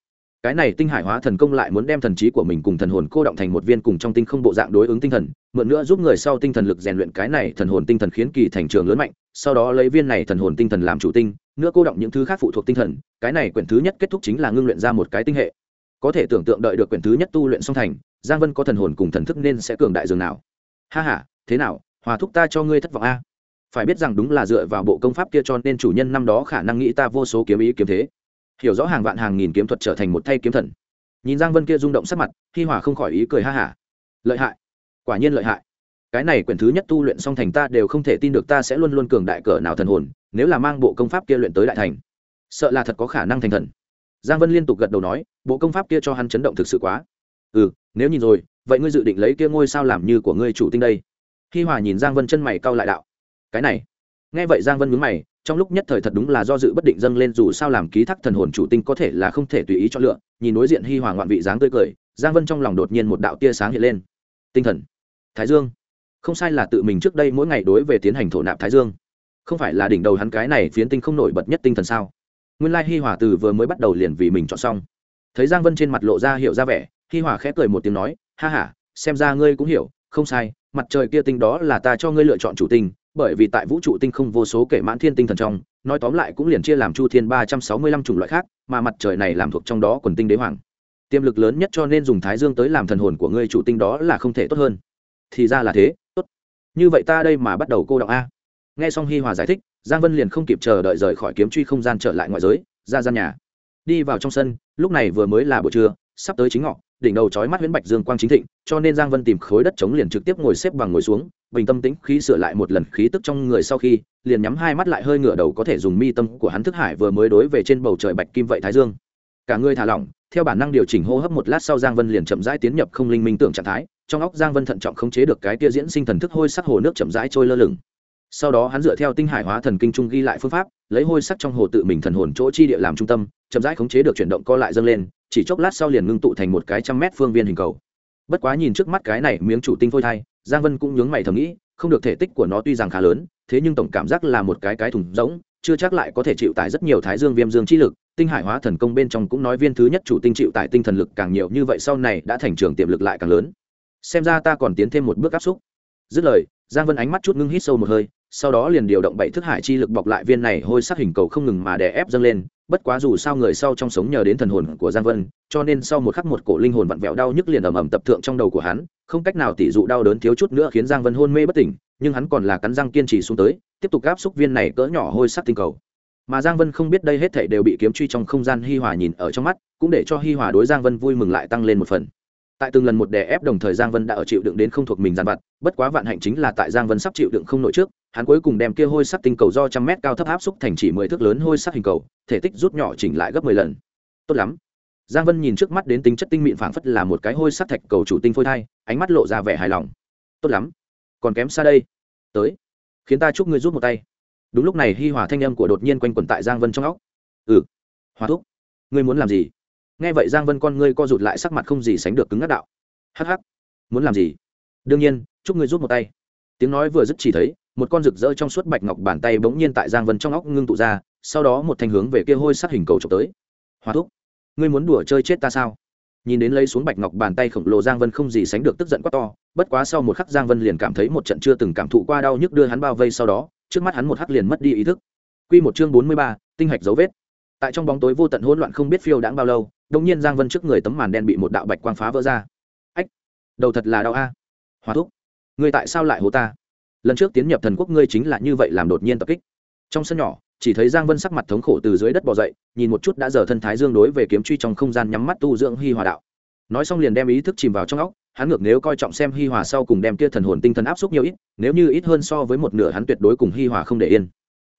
Cái này tinh hải hóa thần công lại muốn đem thần trí của mình cùng thần hồn cô động thành một viên cùng trong tinh không bộ dạng đối ứng tinh thần, mượn nữa giúp người sau tinh thần lực rèn luyện cái này thần hồn tinh thần khiến kỳ thành trường lớn mạnh, sau đó lấy viên này thần hồn tinh thần làm chủ tinh, nữa cô động những thứ khác phụ thuộc tinh thần, cái này quyển thứ nhất kết thúc chính là ngưng luyện ra một cái tinh hệ. Có thể tưởng tượng đợi được quyển thứ nhất tu luyện song thành, giang vân có thần hồn cùng thần thức nên sẽ cường đại dường nào. Ha h a thế nào, hòa thúc ta cho ngươi thất vọng a phải biết rằng đúng là dựa vào bộ công pháp kia cho nên chủ nhân năm đó khả năng nghĩ ta vô số kiếm ý kiếm thế. Hiểu rõ hàng vạn hàng nghìn kiếm thuật trở thành một thay kiếm thần. Nhìn giang vân kia rung động sắc mặt, hi hòa không khỏi ý cười ha hả. Lợi hại. Quả nhiên lợi hại. Cái này quyển thứ nhất tu luyện song thành ta đều không thể tin được ta sẽ luôn luôn cường đại cỡ nào thần hồn, nếu là mang bộ công pháp kia luyện tới đại thành. Sợ là thật có khả năng thành thần. Giang vân liên tục gật đầu nói, bộ công pháp kia cho hắn chấn động thực sự quá. Ừ nếu nhìn rồi, vậy ngươi dự định lấy kia ngôi sao làm như của ngươi chủ tinh đây? Hi hòa nhìn giang vân chân mày cau lại đạo cái này. Nghe vậy giang vân mướn mày, trong lúc nhất thời thật đúng là do dự bất định dâng lên dù sao làm ký thác thần hồn chủ tinh có thể là không thể tùy ý cho lựa, nhìn đối diện hi hòa ngoạn vị dáng tươi cười, giang vân trong lòng đột nhiên một đạo tia sáng hiện lên. Tinh thần. Thái dương. Không sai là tự mình trước đây mỗi ngày đối về tiến hành thổ nạp thái dương. Không phải là đỉnh đầu hắn cái này phiến tinh không nổi bật nhất tinh thần sao? Nguyên lai hi hòa từ vừa mới bắt đầu liền vì mình chọn xong. Thấy giang vân trên mặt lộ ra hiểu ra vẻ, hi hòa khẽ cười một tiếng nói, ha ha, xem ra ngươi cũng hiểu, không sai, mặt trời kia tinh đó là ta cho ngươi lựa chọn chủ tinh bởi vì tại vũ trụ tinh không vô số kể mãn thiên tinh thần trong, nói tóm lại cũng liền chia làm chu thiên ba trăm sáu mươi lăm chủng loại khác, mà mặt trời này làm thuộc trong đó quần tinh đế hoàng. Tiềm lực lớn nhất cho nên dùng thái dương tới làm thần hồn của ngươi chủ tinh đó là không thể tốt hơn. Thì ra là thế, tốt. Như vậy ta đây mà bắt đầu cô động a. Nghe xong hi hòa giải thích, giang vân liền không kịp chờ đợi rời khỏi kiếm truy không gian trở lại ngoại giới, ra gian nhà. Đi vào trong sân, lúc này vừa mới là buổi trưa, sắp tới chính ngọ đỉnh đầu chói mắt huyễn bạch dương quang chính thịnh, cho nên giang vân tìm khối đất chống liền trực tiếp ngồi xếp bằng ngồi xuống, bình tâm tĩnh khí sửa lại một lần khí tức trong người sau khi, liền nhắm hai mắt lại hơi ngửa đầu có thể dùng mi tâm của hắn thức hải vừa mới đối về trên bầu trời bạch kim vậy thái dương. Cả người thả lỏng, theo bản năng điều chỉnh hô hấp một lát sau giang vân liền chậm rãi tiến nhập không linh minh tưởng trạng thái, trong óc giang vân thận trọng khống chế được cái kia diễn sinh thần thức hôi sắc hồ nước chậm rãi trôi lơ lửng. Sau đó hắn dựa theo tinh hải hóa thần kinh trung ghi lại phương pháp, lấy hôi sắc trong hồ tự mình thần hồn chỗ chi địa làm trung tâm, chậm rãi khống chế được chuyển động co lại dâng lên chỉ chốc lát sau liền ngưng tụ thành một cái trăm mét phương viên hình cầu. Bất quá nhìn trước mắt cái này miếng chủ tinh phôi thai, giang vân cũng nhướng mày thầm nghĩ, không được thể tích của nó tuy rằng khá lớn, thế nhưng tổng cảm giác là một cái cái thùng rỗng, chưa chắc lại có thể chịu tải rất nhiều thái dương viêm dương chi lực. Tinh hải hóa thần công bên trong cũng nói viên thứ nhất chủ tinh chịu tải tinh thần lực càng nhiều như vậy sau này đã thành trường tiềm lực lại càng lớn. Xem ra ta còn tiến thêm một bước áp xúc. Dứt lời, giang vân ánh mắt chút ngưng hít sâu một hơi, sau đó liền điều động bảy thức hải chi lực bọc lại viên này hôi sắc hình cầu không ngừng mà đè ép dâng lên bất quá dù sao người sau trong sống nhờ đến thần hồn của giang vân, cho nên sau một khắc một cổ linh hồn vặn vẹo đau nhức liền ầm ầm tập thượng trong đầu của hắn, không cách nào tỉ dụ đau đớn thiếu chút nữa khiến giang vân hôn mê bất tỉnh, nhưng hắn còn là cắn răng kiên trì xuống tới, tiếp tục áp xúc viên này cỡ nhỏ hôi sắc tinh cầu. Mà giang vân không biết đây hết thảy đều bị kiếm truy trong không gian hi hòa nhìn ở trong mắt, cũng để cho hi hòa đối giang vân vui mừng lại tăng lên một phần. Tại từng lần một đè ép đồng thời giang vân đã ở chịu đựng đến không thuộc mình giàn vặt, bất quá vạn hạnh chính là tại giang vân sắp chịu đựng không nổi trước hắn cuối cùng đem kia hôi sắc tinh cầu do trăm mét cao thấp áp xúc thành chỉ mười thước lớn hôi sắc hình cầu, thể tích rút nhỏ chỉnh lại gấp mười lần. Tốt lắm. Giang vân nhìn trước mắt đến tính chất tinh mịn phảng phất là một cái hôi sắc thạch cầu chủ tinh phôi thai, ánh mắt lộ ra vẻ hài lòng. Tốt lắm. Còn kém xa đây. Tới. Khiến ta chúc ngươi rút một tay. Đúng lúc này hi hòa thanh âm của đột nhiên quanh quẩn tại giang vân trong óc. Ừ. Hòa thúc. Ngươi muốn làm gì? Nghe vậy giang vân con ngươi co rụt lại sắc mặt không gì sánh được cứng ngắc đạo. Hh muốn làm gì? Đương nhiên, chúc ngươi rút một tay. Tiếng nói vừa dứt chỉ thấy một con rực rỡ trong suốt bạch ngọc bàn tay bỗng nhiên tại giang vân trong óc ngưng tụ ra, sau đó một thanh hướng về kia hôi sát hình cầu trộm tới. Hòa thúc, ngươi muốn đùa chơi chết ta sao? Nhìn đến lấy xuống bạch ngọc bàn tay khổng lồ, giang vân không gì sánh được tức giận quá to, bất quá sau một khắc giang vân liền cảm thấy một trận chưa từng cảm thụ qua đau nhức đưa hắn bao vây sau đó, trước mắt hắn một hắc liền mất đi ý thức. Q một chương bốn mươi ba, tinh hạch dấu vết. Tại trong bóng tối vô tận hỗn loạn không biết phiêu đãng bao lâu đông nhiên giang vân trước người tấm màn đen bị một đạo bạch quang phá vỡ ra. Ách, đầu thật là đau a. Hòa thúc, ngươi tại sao lại hố ta? Lần trước tiến nhập thần quốc ngươi chính là như vậy làm đột nhiên tập kích. Trong sân nhỏ, chỉ thấy giang vân sắc mặt thống khổ từ dưới đất bò dậy, nhìn một chút đã giờ thân thái dương đối về kiếm truy trong không gian nhắm mắt tu dưỡng hi hòa đạo. Nói xong liền đem ý thức chìm vào trong óc, hắn ngược nếu coi trọng xem hi hòa sau cùng đem kia thần hồn tinh thần áp xúc nhiều ít, nếu như ít hơn so với một nửa hắn tuyệt đối cùng hi hòa không để yên.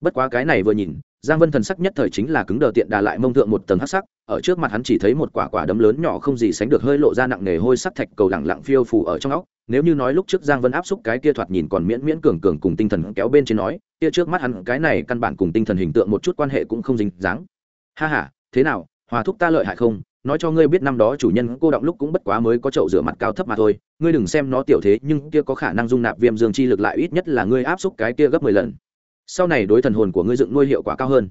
Bất quá cái này vừa nhìn, giang vân thần sắc nhất thời chính là cứng đờ tiện đà lại mông thượng một tầng hắc sắc, ở trước mặt hắn chỉ thấy một quả quả đấm lớn nhỏ không gì sánh được hơi lộ ra nặng nề hôi sắc thạch cầu lẳng lặng phiêu phù ở trong óc nếu như nói lúc trước giang vân áp xúc cái kia thoạt nhìn còn miễn miễn cường cường cùng tinh thần kéo bên trên nói, kia trước mắt hắn cái này căn bản cùng tinh thần hình tượng một chút quan hệ cũng không dính dáng. Ha ha, thế nào, hòa thúc ta lợi hại không? Nói cho ngươi biết năm đó chủ nhân cô động lúc cũng bất quá mới có chậu rửa mặt cao thấp mà thôi, ngươi đừng xem nó tiểu thế, nhưng kia có khả năng dung nạp viêm dương chi lực lại ít nhất là ngươi áp xúc cái kia gấp mười lần. Sau này đối thần hồn của ngươi dựng nuôi hiệu quả cao hơn.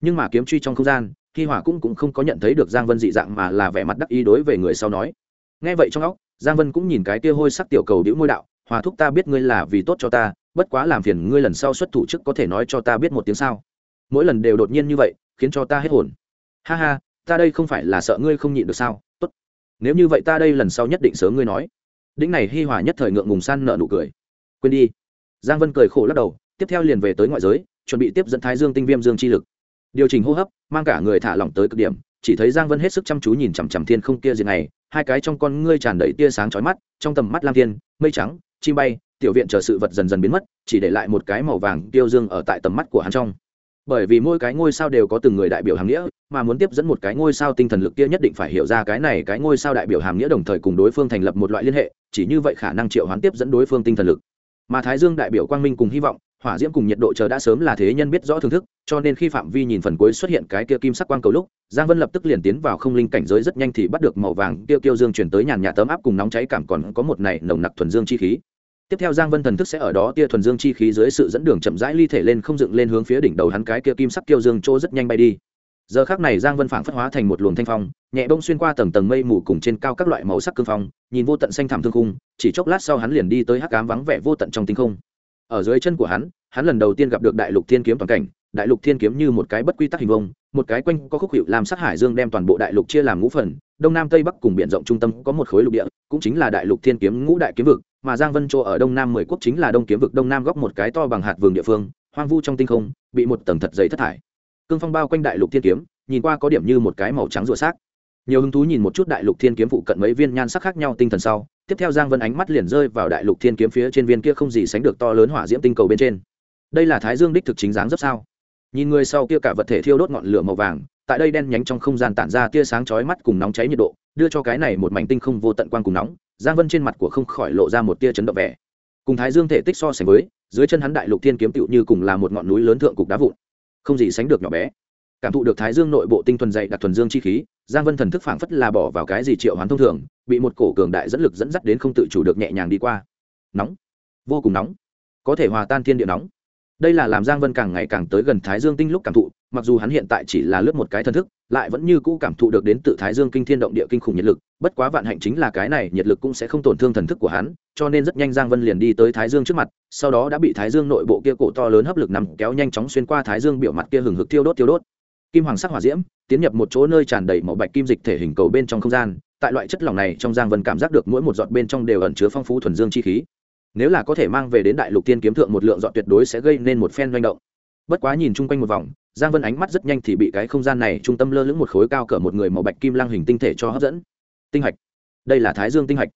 Nhưng mà kiếm truy trong không gian, khi hỏa cũng cũng không có nhận thấy được giang vân dị dạng mà là vẻ mặt đắc ý đối về người sau nói. Nghe vậy trong óc giang vân cũng nhìn cái kia hôi sắc tiểu cầu đĩu môi đạo, hòa thúc ta biết ngươi là vì tốt cho ta, bất quá làm phiền ngươi lần sau xuất thủ chức có thể nói cho ta biết một tiếng sao. Mỗi lần đều đột nhiên như vậy, khiến cho ta hết hồn. Ha ha, ta đây không phải là sợ ngươi không nhịn được sao? Tốt. Nếu như vậy ta đây lần sau nhất định sớm ngươi nói. Đĩnh này hi hòa nhất thời ngượng ngùng san nợ nụ cười. Quên đi. Giang vân cười khổ lắc đầu, tiếp theo liền về tới ngoại giới, chuẩn bị tiếp dẫn thái dương tinh viêm dương chi lực. Điều chỉnh hô hấp, mang cả người thả lỏng tới cực điểm, chỉ thấy giang vân hết sức chăm chú nhìn chằm chằm thiên không kia gì này hai cái trong con ngươi tràn đầy tia sáng chói mắt, trong tầm mắt lam thiên, mây trắng, chim bay, tiểu viện chờ sự vật dần dần biến mất, chỉ để lại một cái màu vàng tiêu dương ở tại tầm mắt của hắn trong. Bởi vì mỗi cái ngôi sao đều có từng người đại biểu hàm nghĩa, mà muốn tiếp dẫn một cái ngôi sao tinh thần lực kia nhất định phải hiểu ra cái này cái ngôi sao đại biểu hàm nghĩa đồng thời cùng đối phương thành lập một loại liên hệ, chỉ như vậy khả năng triệu hoán tiếp dẫn đối phương tinh thần lực. Mà thái dương đại biểu quang minh cùng hy vọng hỏa diễm cùng nhiệt độ chờ đã sớm là thế nhân biết rõ thưởng thức, cho nên khi phạm vi nhìn phần cuối xuất hiện cái kia kim sắc quang cầu lúc, giang vân lập tức liền tiến vào không linh cảnh giới rất nhanh thì bắt được màu vàng tiêu kiêu dương chuyển tới nhàn nhà tấm áp cùng nóng cháy cảm còn có một này nồng nặc thuần dương chi khí. Tiếp theo giang vân thần thức sẽ ở đó, tia thuần dương chi khí dưới sự dẫn đường chậm rãi ly thể lên không dựng lên hướng phía đỉnh đầu hắn cái kia kim sắc kiêu dương chỗ rất nhanh bay đi. Giờ khác này giang vân phảng phất hóa thành một luồng thanh phong, nhẹ bông xuyên qua tầng tầng mây mù cùng trên cao các loại màu sắc cương phong, nhìn vô tận xanh thảm thương khung, chỉ chốc lát sau hắn liền đi tới hắc cám vắng vẻ vô tận trong tinh không ở dưới chân của hắn hắn lần đầu tiên gặp được đại lục thiên kiếm toàn cảnh, đại lục thiên kiếm như một cái bất quy tắc hình vông một cái quanh có khúc hiệu làm sát hải dương đem toàn bộ đại lục chia làm ngũ phần, đông nam tây bắc cùng biển rộng trung tâm có một khối lục địa, cũng chính là đại lục thiên kiếm ngũ đại kiếm vực, mà giang vân chỗ ở đông nam mười quốc chính là đông kiếm vực đông nam góc một cái to bằng hạt vườn địa phương, hoang vu trong tinh không, bị một tầng thật dày thất thải. Cương phong bao quanh đại lục thiên kiếm, nhìn qua có điểm như một cái màu trắng rùa xác. Nhiều hứng thú nhìn một chút đại lục thiên kiếm phụ cận mấy viên nhan sắc khác nhau tinh thần sau tiếp theo giang vân ánh mắt liền rơi vào đại lục thiên kiếm phía trên viên kia không gì sánh được to lớn hỏa diễm tinh cầu bên trên. Đây là thái dương đích thực chính dáng rất sao? Nhìn người sau kia cả vật thể thiêu đốt ngọn lửa màu vàng, tại đây đen nhánh trong không gian tản ra tia sáng chói mắt cùng nóng cháy nhiệt độ, đưa cho cái này một mảnh tinh không vô tận quang cùng nóng, giang vân trên mặt của không khỏi lộ ra một tia chấn động vẻ. Cùng thái dương thể tích so sánh với, dưới chân hắn đại lục thiên kiếm tựu như cùng là một ngọn núi lớn thượng cục đá vụn. Không gì sánh được nhỏ bé cảm thụ được thái dương nội bộ tinh thuần dày đặc thuần dương chi khí, giang vân thần thức phảng phất là bỏ vào cái gì triệu hoán thông thường, bị một cổ cường đại dẫn lực dẫn dắt đến không tự chủ được nhẹ nhàng đi qua. Nóng. Vô cùng nóng. Có thể hòa tan thiên địa nóng. Đây là làm giang vân càng ngày càng tới gần thái dương tinh lúc cảm thụ, mặc dù hắn hiện tại chỉ là lướt một cái thần thức, lại vẫn như cũ cảm thụ được đến tự thái dương kinh thiên động địa kinh khủng nhiệt lực, bất quá vạn hạnh chính là cái này nhiệt lực cũng sẽ không tổn thương thần thức của hắn, cho nên rất nhanh giang vân liền đi tới thái dương trước mặt, sau đó đã bị thái dương nội bộ kia cổ to lớn hấp lực nằm kéo nhanh chóng xuyên qua thái dương biểu mặt kia hừng hực tiêu đốt tiêu đốt kim hoàng sắc hỏa diễm, tiến nhập một chỗ nơi tràn đầy màu bạch kim dịch thể hình cầu bên trong không gian, tại loại chất lỏng này trong giang vân cảm giác được mỗi một giọt bên trong đều ẩn chứa phong phú thuần dương chi khí. Nếu là có thể mang về đến đại lục tiên kiếm thượng một lượng dọn tuyệt đối sẽ gây nên một phen manh động. Bất quá nhìn chung quanh một vòng, giang vân ánh mắt rất nhanh thì bị cái không gian này trung tâm lơ lửng một khối cao cỡ một người màu bạch kim lang hình tinh thể cho hấp dẫn. Tinh hạch. Đây là thái dương tinh hạch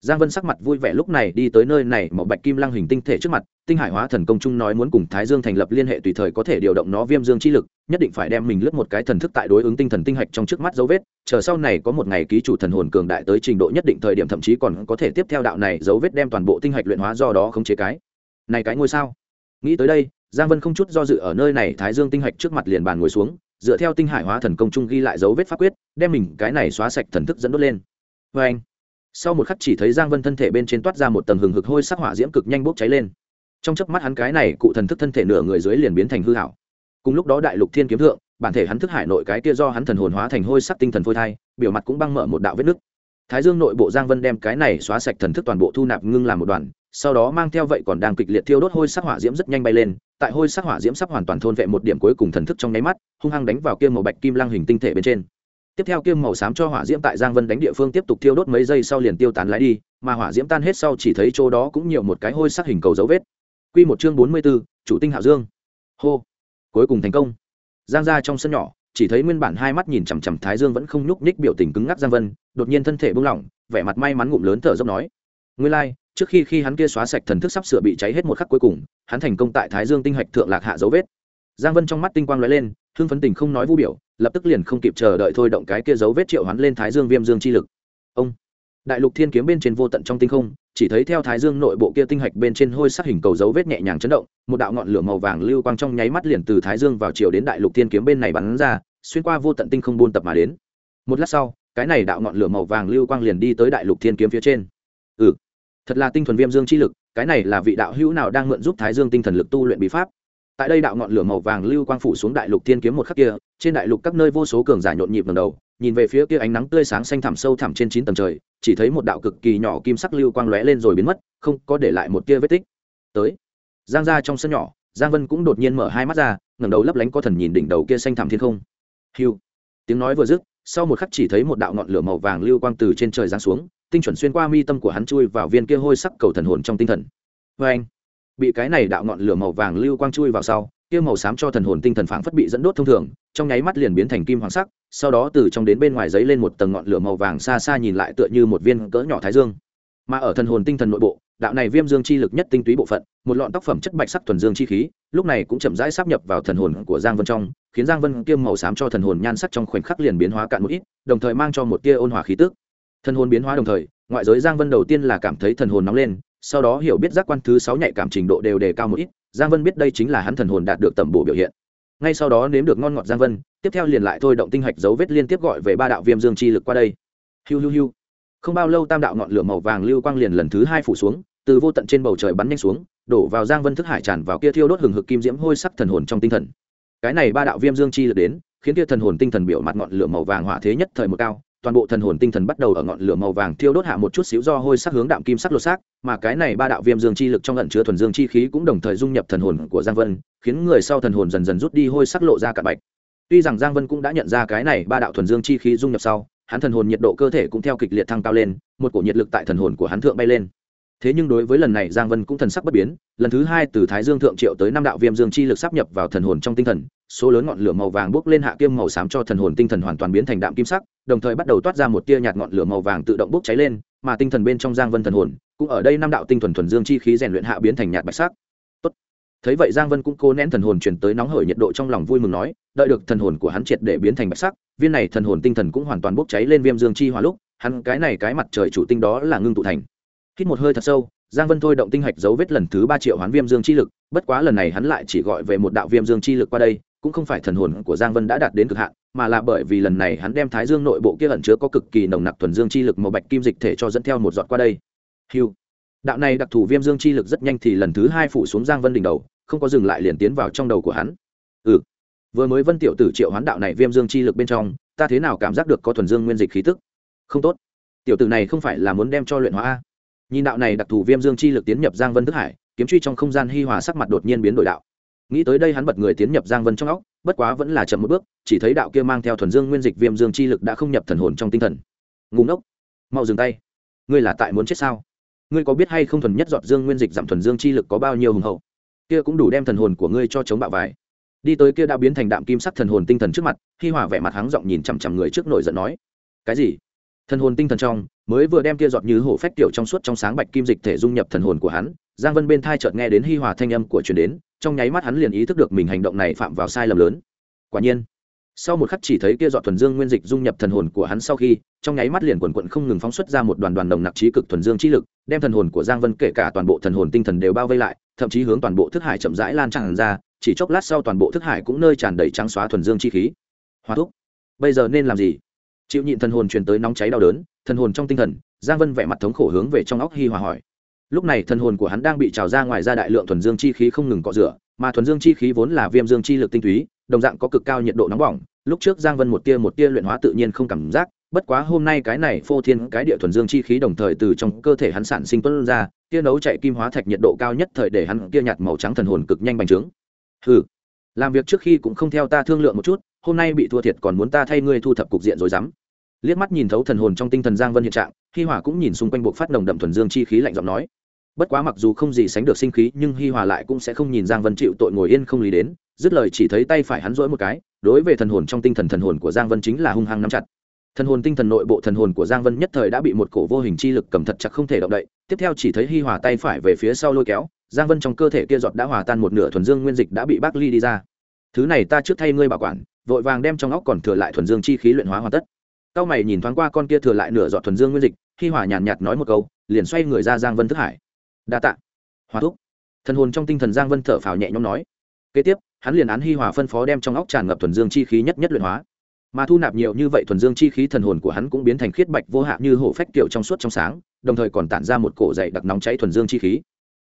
giang vân sắc mặt vui vẻ lúc này đi tới nơi này một bạch kim lăng hình tinh thể trước mặt, tinh hải hóa thần công trung nói muốn cùng thái dương thành lập liên hệ tùy thời có thể điều động nó viêm dương chi lực, nhất định phải đem mình lướt một cái thần thức tại đối ứng tinh thần tinh hạch trong trước mắt dấu vết, chờ sau này có một ngày ký chủ thần hồn cường đại tới trình độ nhất định thời điểm thậm chí còn có thể tiếp theo đạo này dấu vết đem toàn bộ tinh hạch luyện hóa do đó không chế cái. Này cái ngôi sao? Nghĩ tới đây, giang vân không chút do dự ở nơi này, thái dương tinh hạch trước mặt liền bàn ngồi xuống, dựa theo tinh hải hóa thần công trung ghi lại dấu vết pháp quyết, đem mình cái này xóa sạch thần thức dẫn đốt lên. Vê vâng. anh sau một khắc chỉ thấy giang vân thân thể bên trên toát ra một tầng hừng hực hôi sắc hỏa diễm cực nhanh bốc cháy lên. Trong chớp mắt hắn cái này cụ thần thức thân thể nửa người dưới liền biến thành hư hảo cùng lúc đó đại lục thiên kiếm thượng, bản thể hắn thức hải nội cái kia do hắn thần hồn hóa thành hôi sắc tinh thần phôi thai, biểu mặt cũng băng mở một đạo vết nứt. Thái dương nội bộ giang vân đem cái này xóa sạch thần thức toàn bộ thu nạp ngưng làm một đoàn, sau đó mang theo vậy còn đang kịch liệt thiêu đốt hôi sắc hỏa diễm rất nhanh bay lên, tại hôi sắc hỏa diễm sắp hoàn toàn thôn vệ một điểm cuối cùng thần thức trong nháy mắt, hung hăng đánh vào kia màu bạch kim lang hình tinh thể bên trên tiếp theo kim màu xám cho hỏa diễm tại giang vân đánh địa phương tiếp tục thiêu đốt mấy giây sau liền tiêu tán lái đi mà hỏa diễm tan hết sau chỉ thấy chỗ đó cũng nhiều một cái hôi sắc hình cầu dấu vết. Q một chương bốn mươi b ố chủ tinh hạo dương. Hô. Cuối cùng thành công. Giang ra trong sân nhỏ chỉ thấy nguyên bản hai mắt nhìn chằm chằm thái dương vẫn không nhúc nhích biểu tình cứng ngắc giang vân đột nhiên thân thể buông lỏng vẻ mặt may mắn ngụm lớn thở dốc nói. Nguyên lai、like, trước khi khi hắn kia xóa sạch thần thức sắp sửa bị cháy hết một khắc cuối cùng hắn thành công tại thái dương tinh hạch thượng lạc hạ dấu vết. Giang vân trong mắt tinh quang lóe lên hưng phấn tình không nói vũ biểu, lập tức liền không kịp chờ đợi thôi động cái kia dấu vết triệu hoán lên thái dương viêm dương chi lực. Ông, đại lục thiên kiếm bên trên vô tận trong tinh không, chỉ thấy theo thái dương nội bộ kia tinh hạch bên trên hôi sắc hình cầu dấu vết nhẹ nhàng chấn động, một đạo ngọn lửa màu vàng lưu quang trong nháy mắt liền từ thái dương vào chiều đến đại lục thiên kiếm bên này bắn ra, xuyên qua vô tận tinh không buôn tập mà đến. Một lát sau, cái này đạo ngọn lửa màu vàng lưu quang liền đi tới đại lục thiên kiếm phía trên. Ừ thật là tinh thuần viêm dương chi lực, cái này là vị đạo hữu nào đang mượn giúp thái dương tinh thần lực tu luyện bí pháp? Tại đây đạo ngọn lửa màu vàng lưu quang phủ xuống đại lục thiên kiếm một khắc kia, trên đại lục các nơi vô số cường giả nhộn nhịp lần đầu, nhìn về phía kia ánh nắng tươi sáng xanh thẳm sâu thẳm trên chín tầng trời, chỉ thấy một đạo cực kỳ nhỏ kim sắc lưu quang lóe lên rồi biến mất, không có để lại một tia vết tích. Tới, giang ra trong sân nhỏ, giang vân cũng đột nhiên mở hai mắt ra, ngẩng đầu lấp lánh có thần nhìn đỉnh đầu kia xanh thẳm thiên không. Hiu tiếng nói vừa dứt, sau một khắc chỉ thấy một đạo ngọn lửa màu vàng lưu quang từ trên trời giáng xuống, tinh chuẩn xuyên qua mi tâm của hắn chui vào viên kia hôi sắc cầu thần hồn trong tinh thần. Vê anh bị cái này đạo ngọn lửa màu vàng lưu quang chui vào sau, kia màu xám cho thần hồn tinh thần phảng phất bị dẫn đốt thông thường, trong nháy mắt liền biến thành kim hoàng sắc, sau đó từ trong đến bên ngoài giấy lên một tầng ngọn lửa màu vàng xa xa nhìn lại tựa như một viên cỡ nhỏ thái dương. Mà ở thần hồn tinh thần nội bộ, đạo này viêm dương chi lực nhất tinh túy bộ phận, một lọn tác phẩm chất bạch sắc thuần dương chi khí, lúc này cũng chậm rãi sắp nhập vào thần hồn của giang vân trong, khiến giang vân kiêm màu xám cho thần hồn nhan sắc trong khoảnh khắc liền biến hóa cạn một ít, đồng thời mang cho một tia ôn hòa khí tức. Thần hồn biến hóa đồng thời, ngoại giới giang vân đầu tiên là cảm thấy thần hồn nóng lên sau đó hiểu biết giác quan thứ sáu nhạy cảm trình độ đều đề cao một ít, giang vân biết đây chính là hắn thần hồn đạt được tầm bổ biểu hiện. Ngay sau đó nếm được ngon ngọt giang vân, tiếp theo liền lại thôi động tinh hạch dấu vết liên tiếp gọi về ba đạo viêm dương chi lực qua đây. Hiu hiu hiu. Không bao lâu tam đạo ngọn lửa màu vàng lưu quang liền lần thứ hai phủ xuống, từ vô tận trên bầu trời bắn nhanh xuống, đổ vào giang vân thức hải tràn vào kia thiêu đốt hừng hực kim diễm hôi sắc thần hồn trong tinh thần. Cái này ba đạo viêm dương chi lực đến, khiến kia thần hồn tinh thần biểu mặt ngọn lửa màu vàng hỏa thế nhất thời một cao toàn bộ thần hồn tinh thần bắt đầu ở ngọn lửa màu vàng thiêu đốt hạ một chút xíu do hôi sắc hướng đạm kim sắc lột xác, mà cái này ba đạo viêm dương chi lực trong lận chứa thuần dương chi khí cũng đồng thời dung nhập thần hồn của Giang Vân, khiến người sau thần hồn dần dần rút đi hôi sắc lộ ra cả bạch. Tuy rằng Giang Vân cũng đã nhận ra cái này ba đạo thuần dương chi khí dung nhập sau, hắn thần hồn nhiệt độ cơ thể cũng theo kịch liệt thăng cao lên, một cổ nhiệt lực tại thần hồn của hắn thượng bay lên. Thế nhưng đối với lần này Giang Vân cũng thần sắc bất biến, lần thứ hai từ Thái Dương thượng triệu tới năm đạo viêm dương chi lực sắp nhập vào thần hồn trong tinh thần, số lớn ngọn lửa màu vàng bốc lên hạ kim màu xám cho thần hồn tinh thần hoàn toàn biến thành đạm kim sắc, đồng thời bắt đầu toát ra một tia nhạt ngọn lửa màu vàng tự động bốc cháy lên, mà tinh thần bên trong Giang Vân thần hồn, cũng ở đây năm đạo tinh thuần thuần dương chi khí rèn luyện hạ biến thành nhạt bạch sắc. Tốt. Thấy vậy Giang Vân cũng cố nén thần hồn truyền tới nóng hổi nhiệt độ trong lòng vui mừng nói, đợi được thần hồn của hắn triệt để biến thành bạch sắc, viên này thần hồn tinh thần cũng hoàn toàn bốc cháy lên viêm dương chi hỏa lúc, hắn cái này cái mặt trời chủ tinh đó là ngưng tụ thành. Hít một hơi thật sâu, Giang Vân thôi động tinh hạch dấu vết lần thứ ba triệu hoán viêm dương chi lực, bất quá lần này hắn lại chỉ gọi về một đạo viêm dương chi lực qua đây, cũng không phải thần hồn của Giang Vân đã đạt đến cực hạn, mà là bởi vì lần này hắn đem Thái Dương nội bộ kia ẩn chứa có cực kỳ nồng nặc thuần dương chi lực màu bạch kim dịch thể cho dẫn theo một giọt qua đây. Hưu. Đạo này đặc thù viêm dương chi lực rất nhanh thì lần thứ hai phủ xuống Giang Vân đỉnh đầu, không có dừng lại liền tiến vào trong đầu của hắn. Ừ. Vừa mới Vân tiểu tử triệu hoán đạo này viêm dương chi lực bên trong, ta thế nào cảm giác được có thuần dương nguyên dịch khí tức? Không tốt. Tiểu tử này không phải là muốn đem cho luyện hóa a? Nhìn đạo này đặc thù viêm dương chi lực tiến nhập Giang Vân thức hải, kiếm truy trong không gian hi hòa sắc mặt đột nhiên biến đổi đạo nghĩ tới đây hắn bật người tiến nhập giang vân trong óc, bất quá vẫn là chậm một bước, chỉ thấy đạo kia mang theo thuần dương nguyên dịch viêm dương chi lực đã không nhập thần hồn trong tinh thần. Ngùng ốc mau dừng tay! Ngươi là tại muốn chết sao? Ngươi có biết hay không thuần nhất giọt dương nguyên dịch giảm thuần dương chi lực có bao nhiêu hùng hậu? Kia cũng đủ đem thần hồn của ngươi cho chống bạo vải. Đi tới kia đã biến thành đạm kim sắc thần hồn tinh thần trước mặt khi hỏa vẻ mặt hắng giọng nhìn chằm chằm người trước nổi giận nói, cái gì? Thần hồn tinh thần trong, mới vừa đem kia giọt như hổ phách tiểu trong suốt trong sáng bạch kim dịch thể dung nhập thần hồn của hắn, giang vân bên thai chợt nghe đến hi hòa thanh âm của truyền đến, trong nháy mắt hắn liền ý thức được mình hành động này phạm vào sai lầm lớn. Quả nhiên, sau một khắc chỉ thấy kia giọt thuần dương nguyên dịch dung nhập thần hồn của hắn sau khi, trong nháy mắt liền quần quận không ngừng phóng xuất ra một đoàn đoàn đồng nặc trí cực thuần dương chi lực, đem thần hồn của giang vân kể cả toàn bộ thần hồn tinh thần đều bao vây lại, thậm chí hướng toàn bộ thức hải chậm rãi lan tràn ra, chỉ chốc lát sau toàn bộ thức hải cũng nơi tràn đầy trắng xóa thuần dương chi khí. Hoa thúc, bây giờ nên làm gì? Chịu nhịn thần hồn truyền tới nóng cháy đau đớn, thần hồn trong tinh thần, giang vân vẻ mặt thống khổ hướng về trong óc hi hòa hỏi. Lúc này thần hồn của hắn đang bị trào ra ngoài ra đại lượng thuần dương chi khí không ngừng cọ rửa, mà thuần dương chi khí vốn là viêm dương chi lực tinh túy, đồng dạng có cực cao nhiệt độ nóng bỏng. Lúc trước giang vân một tia một tia luyện hóa tự nhiên không cảm giác, bất quá hôm nay cái này phô thiên cái địa thuần dương chi khí đồng thời từ trong cơ thể hắn sản sinh tuân ra, tia nấu chạy kim hóa thạch nhiệt độ cao nhất thời để hắn tia nhạt màu trắng thần hồn cực nhanh bành trướng. Ừ làm việc trước khi cũng không theo ta thương lượng một chút hôm nay bị thua thiệt còn muốn ta thay ngươi thu thập cục diện rồi dám. Liếc mắt nhìn thấu thần hồn trong tinh thần giang vân hiện trạng, hi hòa cũng nhìn xung quanh buộc phát nồng đậm thuần dương chi khí lạnh giọng nói. Bất quá mặc dù không gì sánh được sinh khí, nhưng hi hòa lại cũng sẽ không nhìn giang vân chịu tội ngồi yên không lý đến, dứt lời chỉ thấy tay phải hắn rỗi một cái, đối về thần hồn trong tinh thần thần hồn của giang vân chính là hung hăng nắm chặt. Thần hồn tinh thần nội bộ thần hồn của giang vân nhất thời đã bị một cổ vô hình chi lực cầm thật chặt không thể động đậy, tiếp theo chỉ thấy hi hòa tay phải về phía sau lôi kéo, giang vân trong cơ thể kia giọt đã hòa tan một nửa thuần dương nguyên dịch đã bị bác ly đi ra. Thứ này ta trước thay ngươi bảo quản vội vàng đem trong óc còn thừa lại thuần dương chi khí luyện hóa hoàn tất. Cao mày nhìn thoáng qua con kia thừa lại nửa giọt thuần dương nguyên dịch, khi hòa nhàn nhạt nói một câu, liền xoay người ra giang vân thức hải. Đa tạ. Hòa thúc. Thần hồn trong tinh thần giang vân thở phào nhẹ nhõm nói. Kế tiếp, hắn liền án hi hòa phân phó đem trong óc tràn ngập thuần dương chi khí nhất nhất luyện hóa. Mà thu nạp nhiều như vậy thuần dương chi khí thần hồn của hắn cũng biến thành khiết bạch vô hạ như hổ phách kiểu trong suốt trong sáng, đồng thời còn tản ra một cổ dậy đặc nóng cháy thuần dương chi khí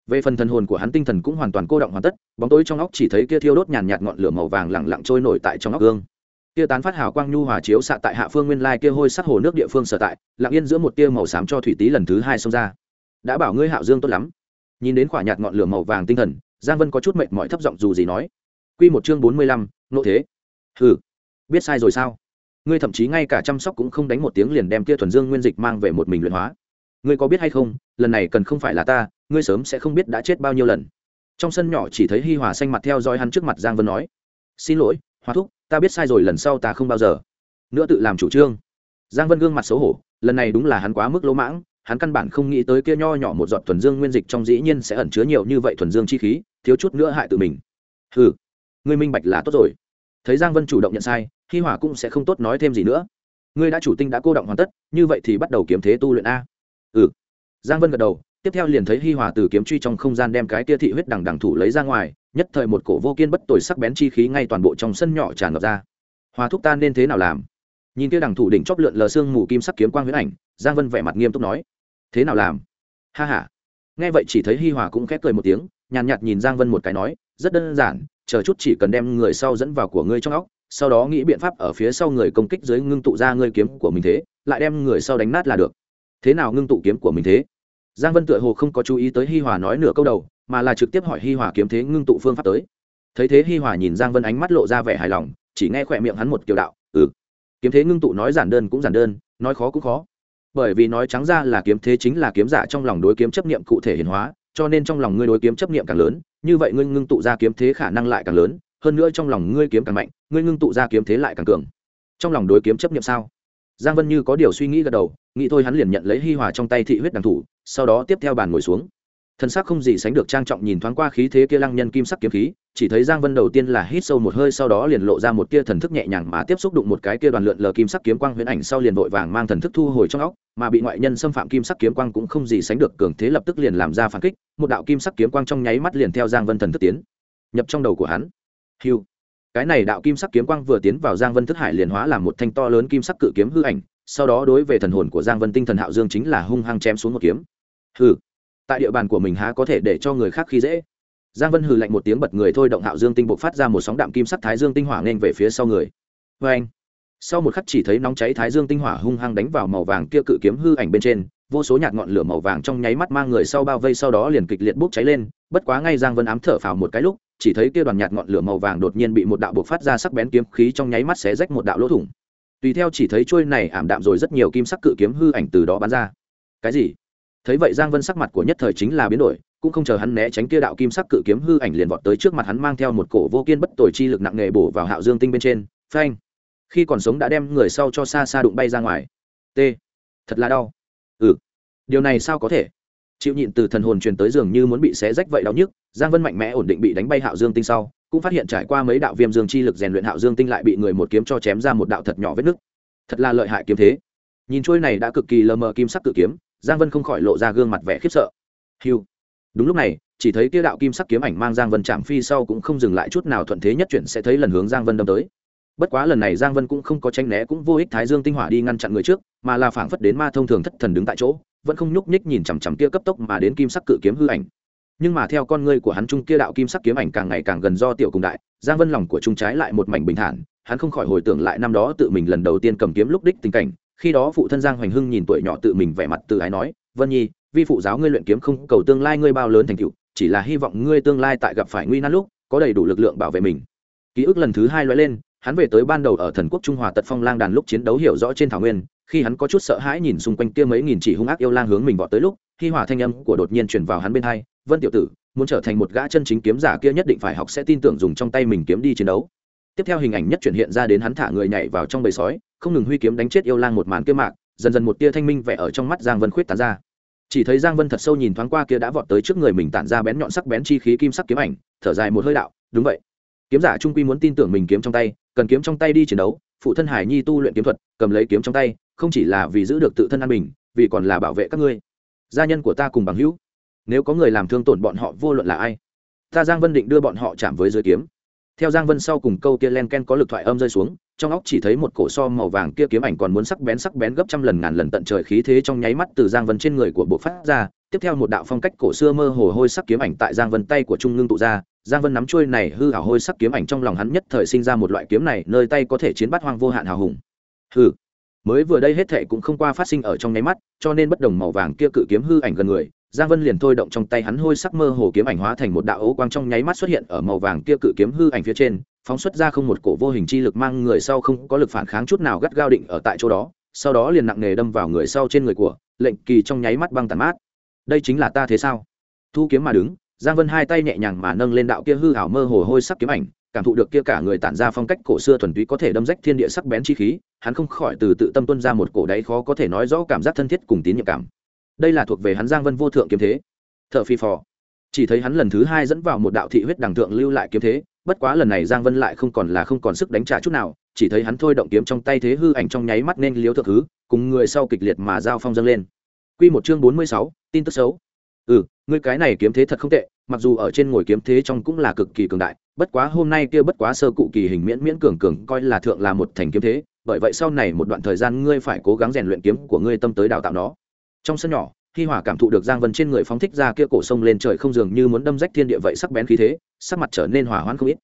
về phần thần hồn của hắn tinh thần cũng hoàn toàn cô động hoàn tất, bóng tối trong óc chỉ thấy kia thiêu đốt nhàn nhạt ngọn lửa màu vàng lẳng lặng trôi nổi tại trong óc gương. Kia tán phát hào quang nhu hòa chiếu xạ tại hạ phương nguyên lai kia hôi sắc hồ nước địa phương sở tại, lặng yên giữa một tia màu xám cho thủy tý lần thứ hai xông ra. Đã bảo ngươi hạo dương tốt lắm. Nhìn đến khỏa nhạt ngọn lửa màu vàng tinh thần, giang vân có chút mệt mỏi thấp giọng dù gì nói. Quy một chương bốn mươi lăm, nộ thế. Hừ, biết sai rồi sao? Ngươi thậm chí ngay cả chăm sóc cũng không đánh một tiếng liền đem kia thuần dương nguyên dịch mang về một mình luyện hóa. Ngươi có biết hay không, lần này cần không phải là ta ngươi sớm sẽ không biết đã chết bao nhiêu lần. Trong sân nhỏ chỉ thấy hi hòa xanh mặt theo dõi hắn trước mặt giang vân nói, xin lỗi, hòa thúc, ta biết sai rồi, lần sau ta không bao giờ. Nữa tự làm chủ trương. Giang vân gương mặt xấu hổ, lần này đúng là hắn quá mức lỗ mãng, hắn căn bản không nghĩ tới kia nho nhỏ một giọt thuần dương nguyên dịch trong dĩ nhiên sẽ ẩn chứa nhiều như vậy thuần dương chi khí, thiếu chút nữa hại tự mình. Ừ ngươi minh bạch là tốt rồi. Thấy giang vân chủ động nhận sai, hi Hòa cũng sẽ không tốt nói thêm gì nữa. Ngươi đã chủ tinh đã cô động hoàn tất, như vậy thì bắt đầu kiếm thế tu luyện a. Ừ. Giang vân gật đầu tiếp theo liền thấy hi hòa từ kiếm truy trong không gian đem cái tia thị huyết đằng đằng thủ lấy ra ngoài, nhất thời một cổ vô kiên bất tồi sắc bén chi khí ngay toàn bộ trong sân nhỏ tràn ngập ra. Hòa thúc ta nên thế nào làm? Nhìn kia đằng thủ đỉnh chóp lượn lờ xương mù kim sắc kiếm quang huyết ảnh, giang vân vẻ mặt nghiêm túc nói. Thế nào làm? Ha ha. Nghe vậy chỉ thấy hi hòa cũng khép cười một tiếng, nhàn nhạt nhìn giang vân một cái nói, rất đơn giản, chờ chút chỉ cần đem người sau dẫn vào của ngươi trong óc, sau đó nghĩ biện pháp ở phía sau người công kích dưới ngưng tụ ra ngươi kiếm của mình thế, lại đem người sau đánh nát là được. Thế nào ngưng tụ kiếm của mình thế? Giang vân tựa hồ không có chú ý tới hi hòa nói nửa câu đầu, mà là trực tiếp hỏi hi hòa kiếm thế ngưng tụ phương pháp tới. Thấy thế hi hòa nhìn giang vân ánh mắt lộ ra vẻ hài lòng, chỉ nghe khỏe miệng hắn một kiểu đạo ừ. Kiếm thế ngưng tụ nói giản đơn cũng giản đơn, nói khó cũng khó. Bởi vì nói trắng ra là kiếm thế chính là kiếm giả trong lòng đối kiếm chấp niệm cụ thể hiển hóa, cho nên trong lòng ngươi đối kiếm chấp niệm càng lớn, như vậy ngươi ngưng tụ ra kiếm thế khả năng lại càng lớn, hơn nữa trong lòng ngươi kiếm càng mạnh, ngươi ngưng tụ ra kiếm thế lại càng cường. Trong lòng đối kiếm chấp niệm sao? Giang vân như có điều suy nghĩ gật đầu, nghĩ thôi hắn liền nhận lấy hi hòa trong tay thị huyết đằng thủ sau đó tiếp theo bàn ngồi xuống. Thân xác không gì sánh được trang trọng nhìn thoáng qua khí thế kia lăng nhân kim sắc kiếm khí, chỉ thấy giang vân đầu tiên là hít sâu một hơi sau đó liền lộ ra một tia thần thức nhẹ nhàng mà tiếp xúc đụng một cái kia đoàn lượn lờ kim sắc kiếm quang huyễn ảnh sau liền vội vàng mang thần thức thu hồi trong óc, mà bị ngoại nhân xâm phạm kim sắc kiếm quang cũng không gì sánh được cường thế lập tức liền làm ra phản kích, một đạo kim sắc kiếm quang trong nháy mắt liền theo giang vân thần thức tiến nhập trong đầu của hắn. Hiu cái này đạo kim sắc kiếm quang vừa tiến vào giang vân thức hải liền hóa làm một thanh to lớn kim sắc cự kiếm hư ảnh, sau đó đối về thần hồn của giang vân tinh thần hạo dương chính là hung hăng chém xuống một kiếm hừ. Tại địa bàn của mình há có thể để cho người khác khi dễ. Giang vân hừ lạnh một tiếng bật người thôi, động hạo dương tinh bộc phát ra một sóng đạm kim sắc thái dương tinh hỏa nên về phía sau người. Vê anh. Sau một khắc chỉ thấy nóng cháy thái dương tinh hỏa hung hăng đánh vào màu vàng kia cự kiếm hư ảnh bên trên, vô số nhạt ngọn lửa màu vàng trong nháy mắt mang người sau bao vây sau đó liền kịch liệt bốc cháy lên, bất quá ngay giang vân ám thở phào một cái lúc, chỉ thấy kia đoàn nhạt ngọn lửa màu vàng đột nhiên bị một đạo bộc phát ra sắc bén kiếm khí trong nháy mắt xé rách một đạo lỗ thủng. Tùy theo chỉ thấy trôi này ảm đạm rồi rất nhiều kim sắc cự kiếm hư ảnh từ đó bắn ra. Cái gì? Thấy vậy giang vân sắc mặt của nhất thời chính là biến đổi, cũng không chờ hắn né tránh kia đạo kim sắc cự kiếm hư ảnh liền vọt tới trước mặt hắn mang theo một cổ vô kiên bất tồi chi lực nặng nề bổ vào hạo dương tinh bên trên. Phanh! Khi còn sống đã đem người sau cho xa xa đụng bay ra ngoài. T! Thật là đau. Ừ. Điều này sao có thể? Chịu nhịn từ thần hồn truyền tới dường như muốn bị xé rách vậy đau nhức, giang vân mạnh mẽ ổn định bị đánh bay hạo dương tinh sau, cũng phát hiện trải qua mấy đạo viêm dương chi lực rèn luyện hạo dương tinh lại bị người một kiếm cho chém ra một đạo thật nhỏ vết nứt. Thật là lợi hại kiếm thế. Nhìn trôi này đã cực kỳ lờ mờ kim sắc cự kiếm giang vân không khỏi lộ ra gương mặt vẻ khiếp sợ. Hiu đúng lúc này, chỉ thấy kia đạo kim sắc kiếm ảnh mang giang vân chạm phi sau cũng không dừng lại chút nào thuận thế nhất chuyển sẽ thấy lần hướng giang vân đâm tới. Bất quá lần này giang vân cũng không có tranh né cũng vô ích thái dương tinh hỏa đi ngăn chặn người trước, mà là phảng phất đến ma thông thường thất thần đứng tại chỗ, vẫn không nhúc nhích nhìn chằm chằm kia cấp tốc mà đến kim sắc cự kiếm hư ảnh. Nhưng mà theo con ngươi của hắn trung kia đạo kim sắc kiếm ảnh càng ngày càng gần do tiểu cùng đại, giang vân lòng của trung trái lại một mảnh bình thản, hắn không khỏi hồi tưởng lại năm đó tự mình lần đầu tiên cầm kiếm lúc đích tình cảnh khi đó phụ thân giang hoành hưng nhìn tuổi nhỏ tự mình vẻ mặt tự ái nói, vân nhi, vi phụ giáo ngươi luyện kiếm không cầu tương lai ngươi bao lớn thành tựu, chỉ là hy vọng ngươi tương lai tại gặp phải nguy nan lúc, có đầy đủ lực lượng bảo vệ mình. Ký ức lần thứ hai loại lên, hắn về tới ban đầu ở thần quốc trung hòa tật phong lang đàn lúc chiến đấu hiểu rõ trên thảo nguyên, khi hắn có chút sợ hãi nhìn xung quanh kia mấy nghìn chỉ hung ác yêu lang hướng mình vọt tới lúc, khi hỏa thanh âm của đột nhiên truyền vào hắn bên hai, vân tiểu tử, muốn trở thành một gã chân chính kiếm giả kia nhất định phải học sẽ tin tưởng dùng trong tay mình kiếm đi chiến đấu tiếp theo hình ảnh nhất chuyển hiện ra đến hắn thả người nhảy vào trong bầy sói, không ngừng huy kiếm đánh chết yêu lang một màn kia mạc, dần dần một tia thanh minh vẽ ở trong mắt giang vân khuyết tán ra. Chỉ thấy giang vân thật sâu nhìn thoáng qua kia đã vọt tới trước người mình tản ra bén nhọn sắc bén chi khí kim sắc kiếm ảnh, thở dài một hơi đạo, đúng vậy. Kiếm giả trung quy muốn tin tưởng mình kiếm trong tay, cần kiếm trong tay đi chiến đấu, phụ thân hải nhi tu luyện kiếm thuật, cầm lấy kiếm trong tay, không chỉ là vì giữ được tự thân an bình, vì còn là bảo vệ các ngươi. Gia nhân của ta cùng bằng hữu, nếu có người làm thương tổn bọn họ vô luận là ai, ta giang vân định đưa bọn họ chạm với dưới kiếm theo giang vân sau cùng câu kia len ken có lực thoại âm rơi xuống, trong óc chỉ thấy một cổ so màu vàng kia kiếm ảnh còn muốn sắc bén sắc bén gấp trăm lần ngàn lần tận trời khí thế trong nháy mắt từ giang vân trên người của bộ phát ra. Tiếp theo một đạo phong cách cổ xưa mơ hồ hôi sắc kiếm ảnh tại giang vân tay của trung ngưng tụ ra. Giang vân nắm chuôi này hư hảo hôi sắc kiếm ảnh trong lòng hắn nhất thời sinh ra một loại kiếm này, nơi tay có thể chiến bắt hoang vô hạn hào hùng. Hư mới vừa đây hết thệ cũng không qua phát sinh ở trong nháy mắt, cho nên bất đồng màu vàng kia cự kiếm hư ảnh gần người giang vân liền thôi động trong tay hắn hôi sắc mơ hồ kiếm ảnh hóa thành một đạo ố quang trong nháy mắt xuất hiện ở màu vàng kia cự kiếm hư ảnh phía trên, phóng xuất ra không một cổ vô hình chi lực mang người sau không có lực phản kháng chút nào gắt gao định ở tại chỗ đó, sau đó liền nặng nề đâm vào người sau trên người của, lệnh kỳ trong nháy mắt băng tàn mát. Đây chính là ta thế sao? Thu kiếm mà đứng, giang vân hai tay nhẹ nhàng mà nâng lên đạo kia hư ảo mơ hồ hôi sắc kiếm ảnh, cảm thụ được kia cả người tản ra phong cách cổ xưa thuần túy có thể đâm rách thiên địa sắc bén chi khí, hắn không khỏi từ tự tâm tuôn ra một cổ đáy khó có thể nói rõ cảm giác thân thiết cùng tín nhiệm cảm đây là thuộc về hắn giang vân vô thượng kiếm thế thợ phi phò chỉ thấy hắn lần thứ hai dẫn vào một đạo thị huyết đằng thượng lưu lại kiếm thế bất quá lần này giang vân lại không còn là không còn sức đánh trả chút nào chỉ thấy hắn thôi động kiếm trong tay thế hư ảnh trong nháy mắt nên liếu thượng thứ cùng người sau kịch liệt mà giao phong dâng lên Quy một chương bốn mươi sáu, tin tức xấu. Ừ, ngươi cái này kiếm thế thật không tệ, mặc dù ở trên ngồi kiếm thế trong cũng là cực kỳ cường đại, bất quá hôm nay kia bất quá sơ cụ kỳ hình miễn miễn cường cường coi là thượng là một thành kiếm thế, bởi vậy sau này một đoạn thời gian ngươi phải cố gắng rèn luyện kiếm của ngươi tâm tới đào tạo nó. Trong sân nhỏ, Hi Hỏa cảm thụ được Giang Vân trên người phóng thích ra kia cổ sông lên trời không dường như muốn đâm rách thiên địa vậy sắc bén khí thế, sắc mặt trở nên hỏa hoãn không ít.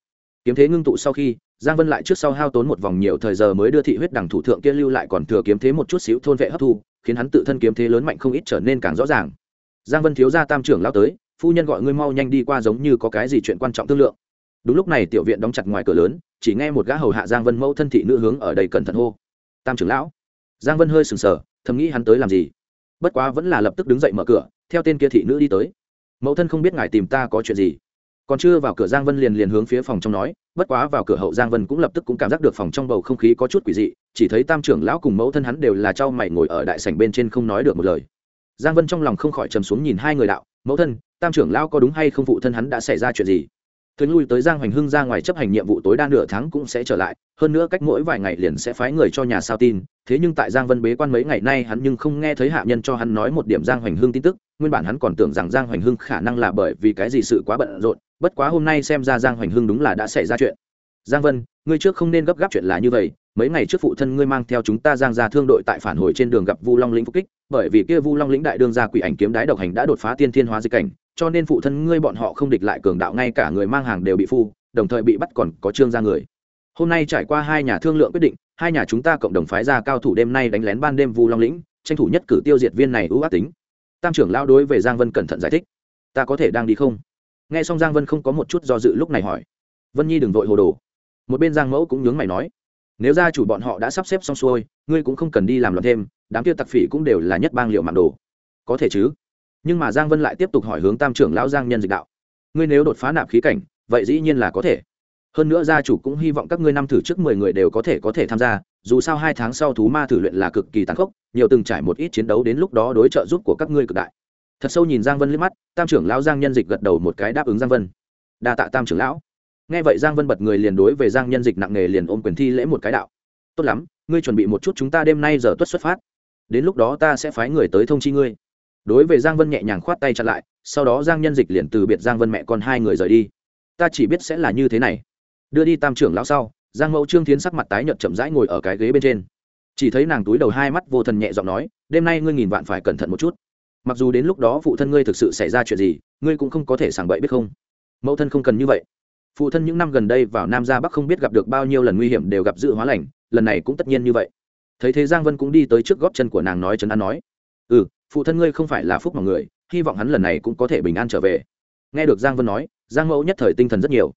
Kiếm thế ngưng tụ sau khi, Giang Vân lại trước sau hao tốn một vòng nhiều thời giờ mới đưa thị huyết đằng thủ thượng kia lưu lại còn thừa kiếm thế một chút xíu thôn vệ hấp thu, khiến hắn tự thân kiếm thế lớn mạnh không ít trở nên càng rõ ràng. Giang Vân thiếu gia tam trưởng lao tới, phu nhân gọi ngươi mau nhanh đi qua giống như có cái gì chuyện quan trọng thương lượng. Đúng lúc này tiểu viện đóng chặt ngoài cửa lớn, chỉ nghe một gã hầu hạ Giang Vân mẫu thân thị nữ hướng ở đây cẩn thận hô. Tam trưởng lão. Giang Vân hơi sừng sờ, thầm nghĩ hắn tới làm gì bất quá vẫn là lập tức đứng dậy mở cửa, theo tên kia thị nữ đi tới. Mẫu thân không biết ngài tìm ta có chuyện gì? Còn chưa vào cửa giang vân liền liền hướng phía phòng trong nói, bất quá vào cửa hậu giang vân cũng lập tức cũng cảm giác được phòng trong bầu không khí có chút quỷ dị, chỉ thấy tam trưởng lão cùng mẫu thân hắn đều là trao mày ngồi ở đại sảnh bên trên không nói được một lời. Giang vân trong lòng không khỏi trầm xuống nhìn hai người đạo, mẫu thân, tam trưởng lão có đúng hay không phụ thân hắn đã xảy ra chuyện gì? Thuyền lui tới giang hoành hưng ra ngoài chấp hành nhiệm vụ tối đa nửa tháng cũng sẽ trở lại, hơn nữa cách mỗi vài ngày liền sẽ phái người cho nhà sao tin. Thế nhưng tại giang vân bế quan mấy ngày nay hắn nhưng không nghe thấy hạ nhân cho hắn nói một điểm giang hoành hưng tin tức. Nguyên bản hắn còn tưởng rằng giang hoành hưng khả năng là bởi vì cái gì sự quá bận rộn, bất quá hôm nay xem ra giang hoành hưng đúng là đã xảy ra chuyện. Giang vân, ngươi trước không nên gấp gáp chuyện là như vậy. Mấy ngày trước phụ thân ngươi mang theo chúng ta giang ra thương đội tại phản hồi trên đường gặp vu long lĩnh phục kích, bởi vì kia vu long lĩnh đại đương gia quỷ ảnh kiếm đái độc hành đã đột phá tiên thiên hóa dịch cảnh cho nên phụ thân ngươi bọn họ không địch lại cường đạo, ngay cả người mang hàng đều bị phu, đồng thời bị bắt còn có trương ra người. Hôm nay trải qua hai nhà thương lượng quyết định, hai nhà chúng ta cộng đồng phái ra cao thủ đêm nay đánh lén ban đêm vu long lĩnh, tranh thủ nhất cử tiêu diệt viên này ưu ác tính. Tam trưởng lao đối về giang vân cẩn thận giải thích. Ta có thể đang đi không? Nghe xong giang vân không có một chút do dự lúc này hỏi. Vân nhi đừng vội hồ đồ. Một bên giang mẫu cũng nhướng mày nói. Nếu gia chủ bọn họ đã sắp xếp xong xuôi, ngươi cũng không cần đi làm loạn thêm, đám kia tặc phỉ cũng đều là nhất bang liệu mạng đồ. Có thể chứ? Nhưng mà giang vân lại tiếp tục hỏi hướng tam trưởng lão giang nhân dịch đạo. Ngươi nếu đột phá nạp khí cảnh, vậy dĩ nhiên là có thể. Hơn nữa gia chủ cũng hy vọng các ngươi năm thử trước mười người đều có thể có thể tham gia, dù sao hai tháng sau thú ma thử luyện là cực kỳ tàn khốc, nhiều từng trải một ít chiến đấu đến lúc đó đối trợ giúp của các ngươi cực đại. Thật sâu nhìn giang vân liếc mắt, tam trưởng lão giang nhân dịch gật đầu một cái đáp ứng giang vân. Đa tạ tam trưởng lão. Nghe vậy giang vân bật người liền đối về giang nhân dịch nặng nề liền ôm quyền thi lễ một cái đạo. Tốt lắm, ngươi chuẩn bị một chút chúng ta đêm nay giờ tuất xuất phát. Đến lúc đó ta sẽ phái người tới thông chi ngươi đối với giang vân nhẹ nhàng khoát tay chặn lại, sau đó giang nhân dịch liền từ biệt giang vân mẹ con hai người rời đi. Ta chỉ biết sẽ là như thế này. Đưa đi tam trưởng lão sau, giang mẫu trương tiến sắc mặt tái nhợt chậm rãi ngồi ở cái ghế bên trên. Chỉ thấy nàng túi đầu hai mắt vô thần nhẹ giọng nói, đêm nay ngươi nghìn vạn phải cẩn thận một chút. Mặc dù đến lúc đó phụ thân ngươi thực sự xảy ra chuyện gì, ngươi cũng không có thể sảng bậy biết không. Mẫu thân không cần như vậy. Phụ thân những năm gần đây vào nam ra bắc không biết gặp được bao nhiêu lần nguy hiểm đều gặp dự hóa lành, lần này cũng tất nhiên như vậy. Thấy thế giang vân cũng đi tới trước góp chân của nàng nói trấn an nói ừ phụ thân ngươi không phải là phúc mọi người, hy vọng hắn lần này cũng có thể bình an trở về. Nghe được giang vân nói, giang mẫu nhất thời tinh thần rất nhiều.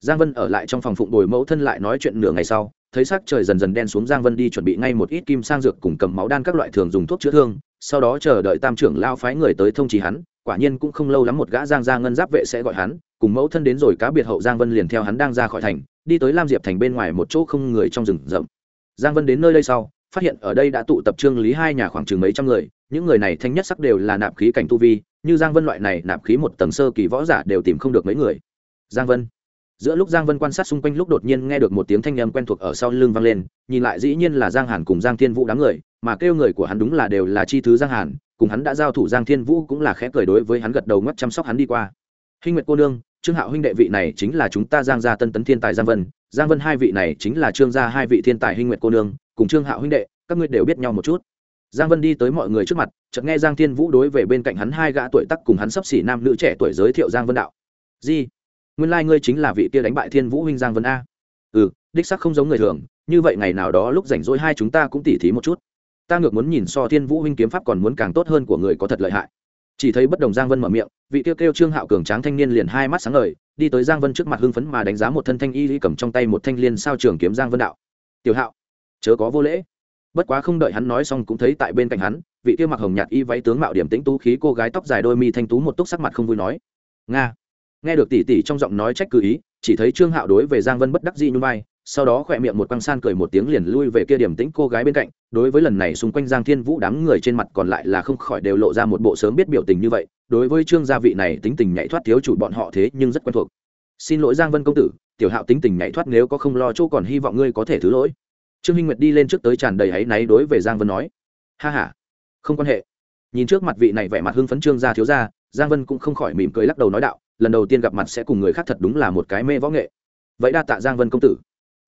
Giang vân ở lại trong phòng phụng bồi mẫu thân lại nói chuyện nửa ngày sau, thấy sắc trời dần dần đen xuống giang vân đi chuẩn bị ngay một ít kim sang dược cùng cầm máu đan các loại thường dùng thuốc chữa thương, sau đó chờ đợi tam trưởng lao phái người tới thông trì hắn, quả nhiên cũng không lâu lắm một gã giang gia ngân giáp vệ sẽ gọi hắn, cùng mẫu thân đến rồi cá biệt hậu giang vân liền theo hắn đang ra khỏi thành, đi tới lam diệp thành bên ngoài một chỗ không người trong rừng rậm. Giang vân đến nơi đây sau phát hiện ở đây đã tụ tập trương lý hai nhà khoảng chừng mấy trăm người, những người này thanh nhất sắc đều là nạp khí cảnh tu vi, như giang vân loại này nạp khí một tầng sơ kỳ võ giả đều tìm không được mấy người. Giang vân. Giữa lúc giang vân quan sát xung quanh lúc đột nhiên nghe được một tiếng thanh âm quen thuộc ở sau lưng vang lên, nhìn lại dĩ nhiên là giang hàn cùng giang thiên vũ đám người, mà kêu người của hắn đúng là đều là chi thứ giang hàn, cùng hắn đã giao thủ giang thiên vũ cũng là khẽ cười đối với hắn gật đầu ngắt chăm sóc hắn đi qua. Hinh nguyệt cô nương, trương hạo huynh đệ vị này chính là chúng ta giang gia tân tấn thiên tài giang vân giang vân hai vị này chính là trương gia hai vị thiên tài hinh nguyệt cô nương, cùng trương hạo huynh đệ, các ngươi đều biết nhau một chút. Giang vân đi tới mọi người trước mặt, chợt nghe giang thiên vũ đối về bên cạnh hắn hai gã tuổi tắc cùng hắn sắp xỉ nam nữ trẻ tuổi giới thiệu giang vân đạo. Di, nguyên lai、like、ngươi chính là vị kia đánh bại thiên vũ huynh giang vân a. Ừ đích sắc không giống người thường, như vậy ngày nào đó lúc rảnh rỗi hai chúng ta cũng tỉ thí một chút. Ta ngược muốn nhìn so thiên vũ huynh kiếm pháp còn muốn càng tốt hơn của người có thật lợi hại. Chỉ thấy bất đồng giang vân mở miệng, vị kêu kêu trương hạo cường tráng thanh niên liền hai mắt sáng ngời đi tới giang vân trước mặt hưng phấn mà đánh giá một thân thanh y lý cầm trong tay một thanh liên sao trường kiếm giang vân đạo. Tiểu hạo, chớ có vô lễ. Bất quá không đợi hắn nói xong cũng thấy tại bên cạnh hắn, vị kia mặc hồng nhạt y váy tướng mạo điểm tĩnh tú khí cô gái tóc dài đôi mi thanh tú một túc sắc mặt không vui nói, nga. Nghe được tỷ tỷ trong giọng nói trách cứ ý, chỉ thấy trương hạo đối về giang vân bất đắc dĩ nhún vai, sau đó khỏe miệng một quăng san cười một tiếng liền lui về kia điểm tĩnh cô gái bên cạnh, đối với lần này xung quanh giang thiên vũ đám người trên mặt còn lại là không khỏi đều lộ ra một bộ sớm biết biểu tình như vậy đối với trương gia vị này tính tình nhảy thoát thiếu chủ bọn họ thế nhưng rất quen thuộc. Xin lỗi giang vân công tử, tiểu hạo tính tình nhảy thoát nếu có không lo chỗ còn hy vọng ngươi có thể thứ lỗi. Trương minh nguyệt đi lên trước tới tràn đầy áy náy đối về giang vân nói. Ha h a không quan hệ. Nhìn trước mặt vị này vẻ mặt hưng phấn trương gia thiếu gia, giang vân cũng không khỏi mỉm cười lắc đầu nói đạo, lần đầu tiên gặp mặt sẽ cùng người khác thật đúng là một cái mê võ nghệ. Vậy đa tạ giang vân công tử.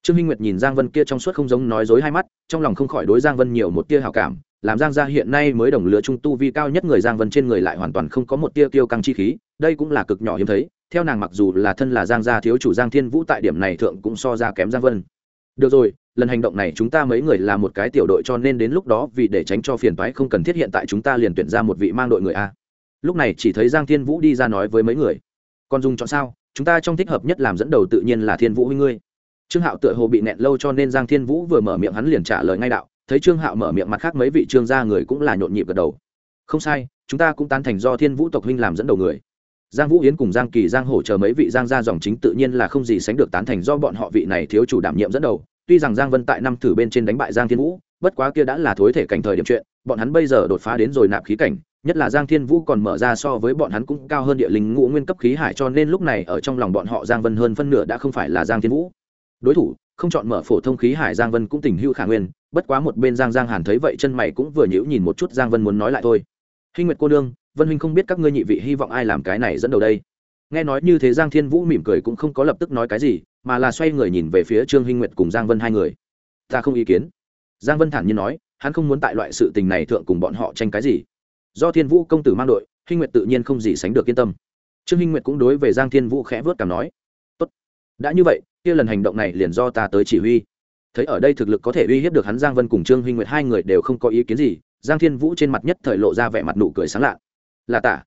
Trương minh nguyệt nhìn giang vân kia trong suốt không giống nói dối hai mắt, trong lòng không khỏi đối giang vân nhiều một tia hào cảm làm giang gia hiện nay mới đồng lứa trung tu vi cao nhất người giang vân trên người lại hoàn toàn không có một tia tiêu căng chi khí, đây cũng là cực nhỏ hiếm thấy, theo nàng mặc dù là thân là giang gia thiếu chủ giang thiên vũ tại điểm này thượng cũng so ra kém giang vân. Được rồi, lần hành động này chúng ta mấy người là một cái tiểu đội cho nên đến lúc đó vì để tránh cho phiền toái không cần thiết hiện tại chúng ta liền tuyển ra một vị mang đội người a. Lúc này chỉ thấy giang thiên vũ đi ra nói với mấy người. Còn dùng chọn sao? Chúng ta trong thích hợp nhất làm dẫn đầu tự nhiên là thiên vũ huynh ngươi. Trương hạo tựa hồ bị nẹn lâu cho nên giang thiên vũ vừa mở miệng hắn liền trả lời ngay đạo thấy trương hạo mở miệng mặt khác mấy vị trương gia người cũng là nhộn nhịp gật đầu. Không sai, chúng ta cũng tán thành do thiên vũ tộc huynh làm dẫn đầu người. Giang vũ yến cùng giang kỳ giang hổ chờ mấy vị giang gia dòng chính tự nhiên là không gì sánh được tán thành do bọn họ vị này thiếu chủ đảm nhiệm dẫn đầu. Tuy rằng giang vân tại năm thử bên trên đánh bại giang thiên vũ, bất quá kia đã là thối thể cảnh thời điểm chuyện, bọn hắn bây giờ đột phá đến rồi nạp khí cảnh, nhất là giang thiên vũ còn mở ra so với bọn hắn cũng cao hơn địa linh ngũ nguyên cấp khí hải cho nên lúc này ở trong lòng bọn họ giang vân hơn phân nửa đã không phải là giang thiên vũ. Đối thủ không chọn mở phổ thông khí hải giang vân cũng tình hữu khả nguyên, bất quá một bên giang giang hàn thấy vậy chân mày cũng vừa nhữ nhìn một chút giang vân muốn nói lại thôi. Hinh nguyệt cô đương vân huynh không biết các ngươi nhị vị hy vọng ai làm cái này dẫn đầu đây. Nghe nói như thế giang thiên vũ mỉm cười cũng không có lập tức nói cái gì, mà là xoay người nhìn về phía trương hinh nguyệt cùng giang vân hai người. Ta không ý kiến. Giang vân thản nhiên nói, hắn không muốn tại loại sự tình này thượng cùng bọn họ tranh cái gì. Do thiên vũ công tử mang đội, hinh nguyệt tự nhiên không gì sánh được yên tâm. Trương hinh nguyệt cũng đối về giang thiên vũ khẽ vớt cảm nói, tốt, đã như vậy kia lần hành động này liền do ta tới chỉ huy. Thấy ở đây thực lực có thể uy hiếp được hắn giang vân cùng trương hinh nguyệt, hai người đều không có ý kiến gì, giang thiên vũ trên mặt nhất thời lộ ra vẻ mặt nụ cười sáng lạ. Là tả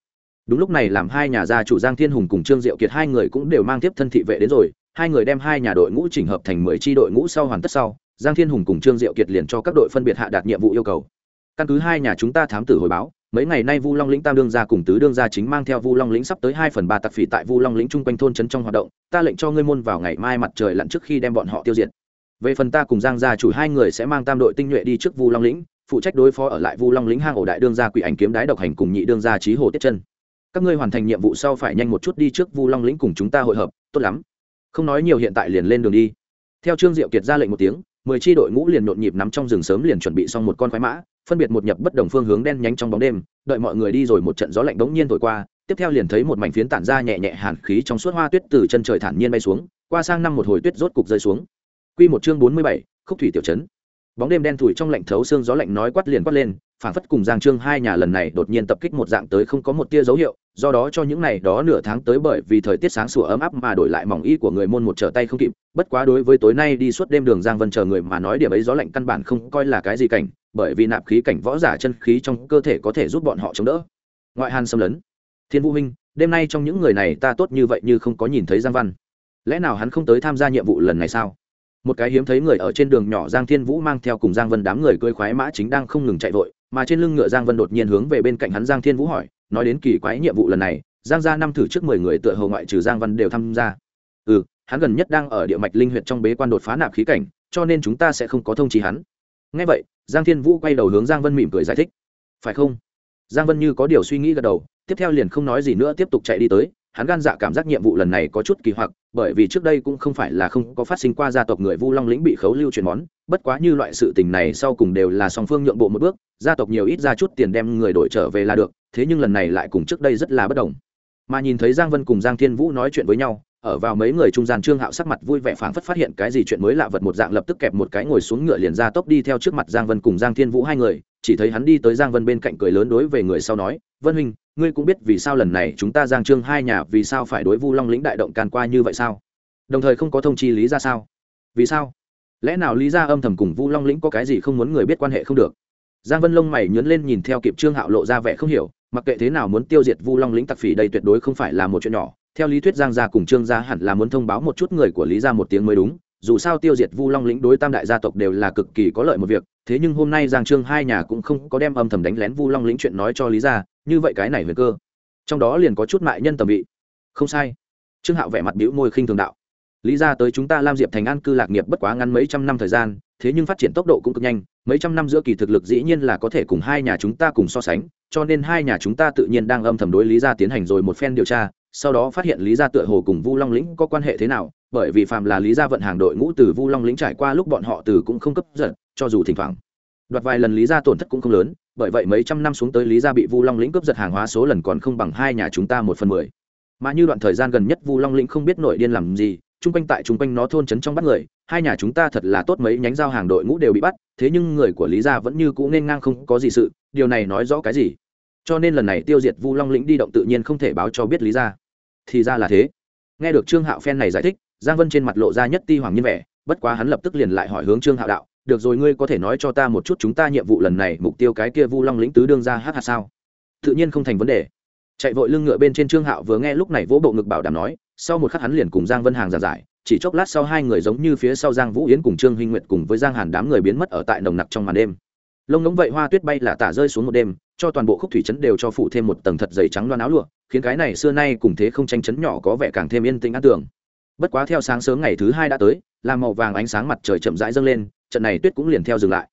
đúng lúc này làm hai nhà gia chủ giang thiên hùng cùng trương diệu kiệt hai người cũng đều mang tiếp thân thị vệ đến rồi, hai người đem hai nhà đội ngũ chỉnh hợp thành mười tri đội ngũ sau hoàn tất sau, giang thiên hùng cùng trương diệu kiệt liền cho các đội phân biệt hạ đạt nhiệm vụ yêu cầu. Căn cứ hai nhà chúng ta thám tử hồi báo mấy ngày nay vu long lĩnh tam đương gia cùng tứ đương gia chính mang theo vu long lĩnh sắp tới hai phần ba tặc phỉ tại vu long lĩnh chung quanh thôn trấn trong hoạt động, ta lệnh cho ngươi môn vào ngày mai mặt trời lặn trước khi đem bọn họ tiêu diệt. Về phần ta cùng giang gia chủ hai người sẽ mang tam đội tinh nhuệ đi trước vu long lĩnh, phụ trách đối phó ở lại vu long lĩnh hang ổ đại đương gia quỷ ảnh kiếm đái độc hành cùng nhị đương gia trí hồ tiết chân. Các ngươi hoàn thành nhiệm vụ sau phải nhanh một chút đi trước vu long lĩnh cùng chúng ta hội hợp, tốt lắm. Không nói nhiều hiện tại liền lên đường đi. Theo trương diệu kiệt ra lệnh một tiếng, mười tri đội ngũ liền nhộn nhịp nắm trong rừng sớm liền chuẩn bị xong một con khoái mã phân biệt một nhập bất đồng phương hướng đen nhánh trong bóng đêm đợi mọi người đi rồi một trận gió lạnh bỗng nhiên thổi qua tiếp theo liền thấy một mảnh phiến tản ra nhẹ nhẹ hàn khí trong suốt hoa tuyết từ chân trời thản nhiên bay xuống qua sang năm một hồi tuyết rốt cục rơi xuống Quy một chương bốn mươi bảy, khúc thủy tiểu trấn. Bóng đêm đen thủi trong lạnh thấu xương gió lạnh nói quát liền quát lên, phảng phất cùng Giang Trương hai nhà lần này đột nhiên tập kích một dạng tới không có một tia dấu hiệu, do đó cho những này đó nửa tháng tới bởi vì thời tiết sáng sủa ấm áp mà đổi lại mỏng y của người môn một trở tay không kịp, bất quá đối với tối nay đi suốt đêm đường Giang Vân chờ người mà nói điểm ấy gió lạnh căn bản không coi là cái gì cảnh, bởi vì nạp khí cảnh võ giả chân khí trong cơ thể có thể giúp bọn họ chống đỡ. Ngoại hàn xâm lấn. Thiên Vũ Minh, đêm nay trong những người này ta tốt như vậy như không có nhìn thấy Giang Văn. Lẽ nào hắn không tới tham gia nhiệm vụ lần này sao? Một cái hiếm thấy người ở trên đường nhỏ giang thiên vũ mang theo cùng giang vân đám người cưỡi khoái mã chính đang không ngừng chạy vội, mà trên lưng ngựa giang vân đột nhiên hướng về bên cạnh hắn giang thiên vũ hỏi, nói đến kỳ quái nhiệm vụ lần này, giang gia năm thử trước mười người tựa hầu ngoại trừ giang văn đều tham gia. Ừ hắn gần nhất đang ở địa mạch linh huyện trong bế quan đột phá nạp khí cảnh, cho nên chúng ta sẽ không có thông trí hắn. Ngay vậy, giang thiên vũ quay đầu hướng giang vân mỉm cười giải thích. Phải không? Giang vân như có điều suy nghĩ gật đầu, tiếp theo liền không nói gì nữa tiếp tục chạy đi tới hắn gan dạ cảm giác nhiệm vụ lần này có chút kỳ hoặc, bởi vì trước đây cũng không phải là không có phát sinh qua gia tộc người vu long lĩnh bị khấu lưu chuyển món, bất quá như loại sự tình này sau cùng đều là song phương nhượng bộ một bước, gia tộc nhiều ít ra chút tiền đem người đổi trở về là được, thế nhưng lần này lại cùng trước đây rất là bất đồng. Mà nhìn thấy giang vân cùng giang thiên vũ nói chuyện với nhau, ở vào mấy người trung gian trương hạo sắc mặt vui vẻ phảng phất phát hiện cái gì chuyện mới lạ vật một dạng lập tức kẹp một cái ngồi xuống ngựa liền ra tốc đi theo trước mặt giang vân cùng giang thiên vũ hai người, chỉ thấy hắn đi tới giang vân bên cạnh cười lớn đối về người sau nói, vân huynh ngươi cũng biết vì sao lần này chúng ta giang trương hai nhà vì sao phải đối vu long lĩnh đại động can qua như vậy sao? Đồng thời không có thông chi lý ra sao? Vì sao? Lẽ nào lý ra âm thầm cùng vu long lĩnh có cái gì không muốn người biết quan hệ không được? Giang vân lông mày nhớn lên nhìn theo kịp trương hạo lộ ra vẻ không hiểu, mặc kệ thế nào muốn tiêu diệt vu long lĩnh tặc phỉ đây tuyệt đối không phải là một chuyện nhỏ. Theo lý thuyết giang gia cùng trương gia hẳn là muốn thông báo một chút người của lý gia một tiếng mới đúng dù sao tiêu diệt vu long lĩnh đối tam đại gia tộc đều là cực kỳ có lợi một việc, thế nhưng hôm nay giang trương hai nhà cũng không có đem âm thầm đánh lén vu long lĩnh chuyện nói cho lý gia, như vậy cái này huyền cơ. Trong đó liền có chút mại nhân tầm vị. Không sai. Trương hạo vẻ mặt bĩu môi khinh thường đạo. Lý ra tới chúng ta lam diệp thành an cư lạc nghiệp bất quá ngắn mấy trăm năm thời gian, thế nhưng phát triển tốc độ cũng cực nhanh, mấy trăm năm giữa kỳ thực lực dĩ nhiên là có thể cùng hai nhà chúng ta cùng so sánh, cho nên hai nhà chúng ta tự nhiên đang âm thầm đối lý ra tiến hành rồi một phen điều tra sau đó phát hiện lý gia tựa hồ cùng vu long lĩnh có quan hệ thế nào, bởi vì phạm là lý gia vận hàng đội ngũ từ vu long lĩnh trải qua lúc bọn họ từ cũng không cấp giật, cho dù thỉnh thoảng, đoạt vài lần lý gia tổn thất cũng không lớn, bởi vậy mấy trăm năm xuống tới lý gia bị vu long lĩnh cướp giật hàng hóa số lần còn không bằng hai nhà chúng ta một phần mười. Mà như đoạn thời gian gần nhất vu long lĩnh không biết nội điên làm gì, chung quanh tại chung quanh nó thôn trấn trong bắt người, hai nhà chúng ta thật là tốt mấy nhánh giao hàng đội ngũ đều bị bắt, thế nhưng người của lý gia vẫn như cũ nên ngang không có gì sự, điều này nói rõ cái gì? Cho nên lần này tiêu diệt vu long lĩnh đi động tự nhiên không thể báo cho biết lý gia thì ra là thế. Nghe được trương hạo phen này giải thích, giang vân trên mặt lộ ra nhất ti hoàng nhiên vẻ, bất quá hắn lập tức liền lại hỏi hướng trương hạo đạo, được rồi, ngươi có thể nói cho ta một chút chúng ta nhiệm vụ lần này, mục tiêu cái kia vu long lĩnh tứ đương ra hát hạt sao? Tự nhiên không thành vấn đề. Chạy vội lưng ngựa bên trên trương hạo vừa nghe lúc này vỗ bộ ngực bảo đảm nói, sau một khắc hắn liền cùng giang vân hàng giả giải, chỉ chốc lát sau hai người giống như phía sau giang vũ yến cùng trương huynh nguyệt cùng với giang hàn đám người biến mất ở tại nồng nặc trong màn đêm lông ngống vậy hoa tuyết bay là tả rơi xuống một đêm, cho toàn bộ khúc thủy trấn đều cho phủ thêm một tầng thật dày trắng loan áo lụa, khiến cái này xưa nay cùng thế không tranh chấn nhỏ có vẻ càng thêm yên tĩnh an tưởng bất quá theo sáng sớm ngày thứ hai đã tới làm màu vàng ánh sáng mặt trời chậm rãi dâng lên, trận này tuyết cũng liền theo dừng lại.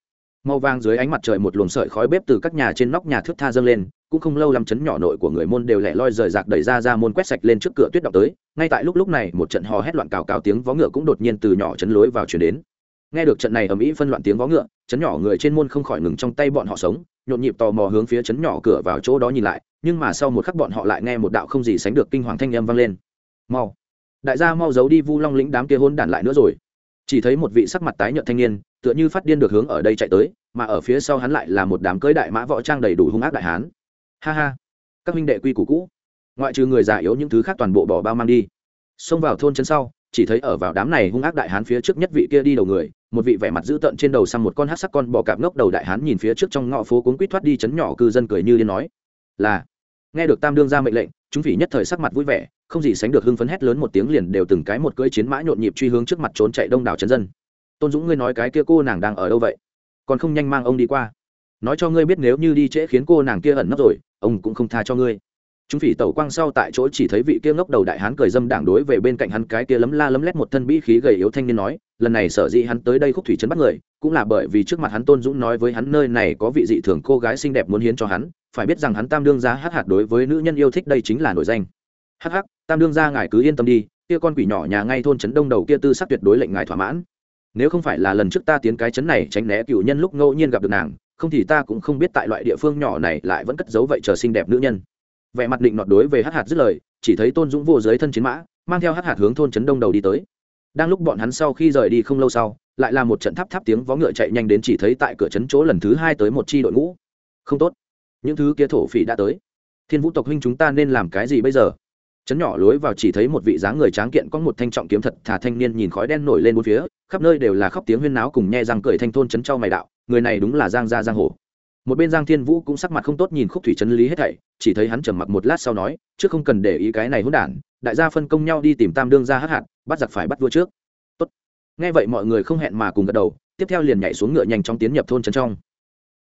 Màu vàng dưới ánh mặt trời một luồng sợi khói bếp từ các nhà trên nóc nhà thước tha dâng lên, cũng không lâu lắm chấn nhỏ nội của người môn đều lẻ loi rời rạc đẩy ra ra môn quét sạch lên trước cửa tuyết động tới, ngay tại lúc lúc này một trận hò hét loạn cào cào tiếng vó ngựa cũng đột nhiên từ nhỏ chấn lối vào chuyển đến nghe được trận này ở mỹ phân loạn tiếng vó ngựa, chấn nhỏ người trên môn không khỏi ngừng trong tay bọn họ sống, nhộn nhịp tò mò hướng phía chấn nhỏ cửa vào chỗ đó nhìn lại, nhưng mà sau một khắc bọn họ lại nghe một đạo không gì sánh được kinh hoàng thanh âm vang lên. Mau, đại gia mau giấu đi vu long lĩnh đám kia hôn đản lại nữa rồi. Chỉ thấy một vị sắc mặt tái nhợt thanh niên, tựa như phát điên được hướng ở đây chạy tới, mà ở phía sau hắn lại là một đám cưới đại mã võ trang đầy đủ hung ác đại hán. Ha ha, các huynh đệ quy củ cũ, ngoại trừ người già yếu những thứ khác toàn bộ bỏ bao mang đi. Xông vào thôn chân sau, chỉ thấy ở vào đám này hung ác đại hán phía trước nhất vị kia đi đầu người một vị vẻ mặt dữ tợn trên đầu xăm một con hát sắc con bò cạp ngốc đầu đại hán nhìn phía trước trong ngõ phố cuốn quýt thoát đi chấn nhỏ cư dân cười như điên nói, là. Nghe được tam đương ra mệnh lệnh, chúng phỉ nhất thời sắc mặt vui vẻ, không gì sánh được hưng phấn hét lớn một tiếng liền đều từng cái một cưỡi chiến mã nhộn nhịp truy hướng trước mặt trốn chạy đông đảo chấn dân. Tôn dũng ngươi nói cái kia cô nàng đang ở đâu vậy? Còn không nhanh mang ông đi qua. Nói cho ngươi biết nếu như đi trễ khiến cô nàng kia ẩn nấp rồi, ông cũng không tha cho ngươi chúng phỉ tẩu quang sau tại chỗ chỉ thấy vị kia ngốc đầu đại hán cười dâm đảng đối về bên cạnh hắn cái kia lấm la lấm lét một thân bĩ khí gầy yếu thanh niên nói, lần này sở dĩ hắn tới đây khúc thủy trấn bắt người, cũng là bởi vì trước mặt hắn tôn dũng nói với hắn nơi này có vị dị thường cô gái xinh đẹp muốn hiến cho hắn, phải biết rằng hắn tam đương gia hát hạt đối với nữ nhân yêu thích đây chính là nổi danh. Hắc hắc, tam đương gia ngài cứ yên tâm đi, kia con quỷ nhỏ nhà ngay thôn trấn đông đầu kia tư sắc tuyệt đối lệnh ngài thỏa mãn. Nếu không phải là lần trước ta tiến cái trấn này tránh né cựu nhân lúc ngẫu nhiên gặp được nàng, không thì ta cũng không biết tại loại địa phương nhỏ này lại vẫn cất giấu vậy chờ xinh đẹp nữ nhân vẻ mặt định nọt đối về hắc hạt dứt lời, chỉ thấy tôn dũng vô dưới thân chiến mã, mang theo hắc hạt hướng thôn trấn đông đầu đi tới. Đang lúc bọn hắn sau khi rời đi không lâu sau, lại là một trận tháp tháp tiếng vó ngựa chạy nhanh đến chỉ thấy tại cửa trấn chỗ lần thứ hai tới một chi đội ngũ. Không tốt. Những thứ kia thổ phỉ đã tới. Thiên vũ tộc huynh chúng ta nên làm cái gì bây giờ? Trấn nhỏ lối vào chỉ thấy một vị dáng người tráng kiện có một thanh trọng kiếm thật thà thanh niên nhìn khói đen nổi lên bốn phía, khắp nơi đều là khóc tiếng huyên náo cùng nhe răng cười thanh thôn trấn trao mày đạo, người này đúng là giang gia giang hồ một bên giang thiên vũ cũng sắc mặt không tốt nhìn khúc thủy trấn lý hết thảy, chỉ thấy hắn trầm mặc một lát sau nói trước không cần để ý cái này hỗn đản, đại gia phân công nhau đi tìm tam đương ra hắc hạt, bắt giặc phải bắt vua trước. Tốt. Nghe vậy mọi người không hẹn mà cùng gật đầu, tiếp theo liền nhảy xuống ngựa nhanh chóng tiến nhập thôn trấn trong.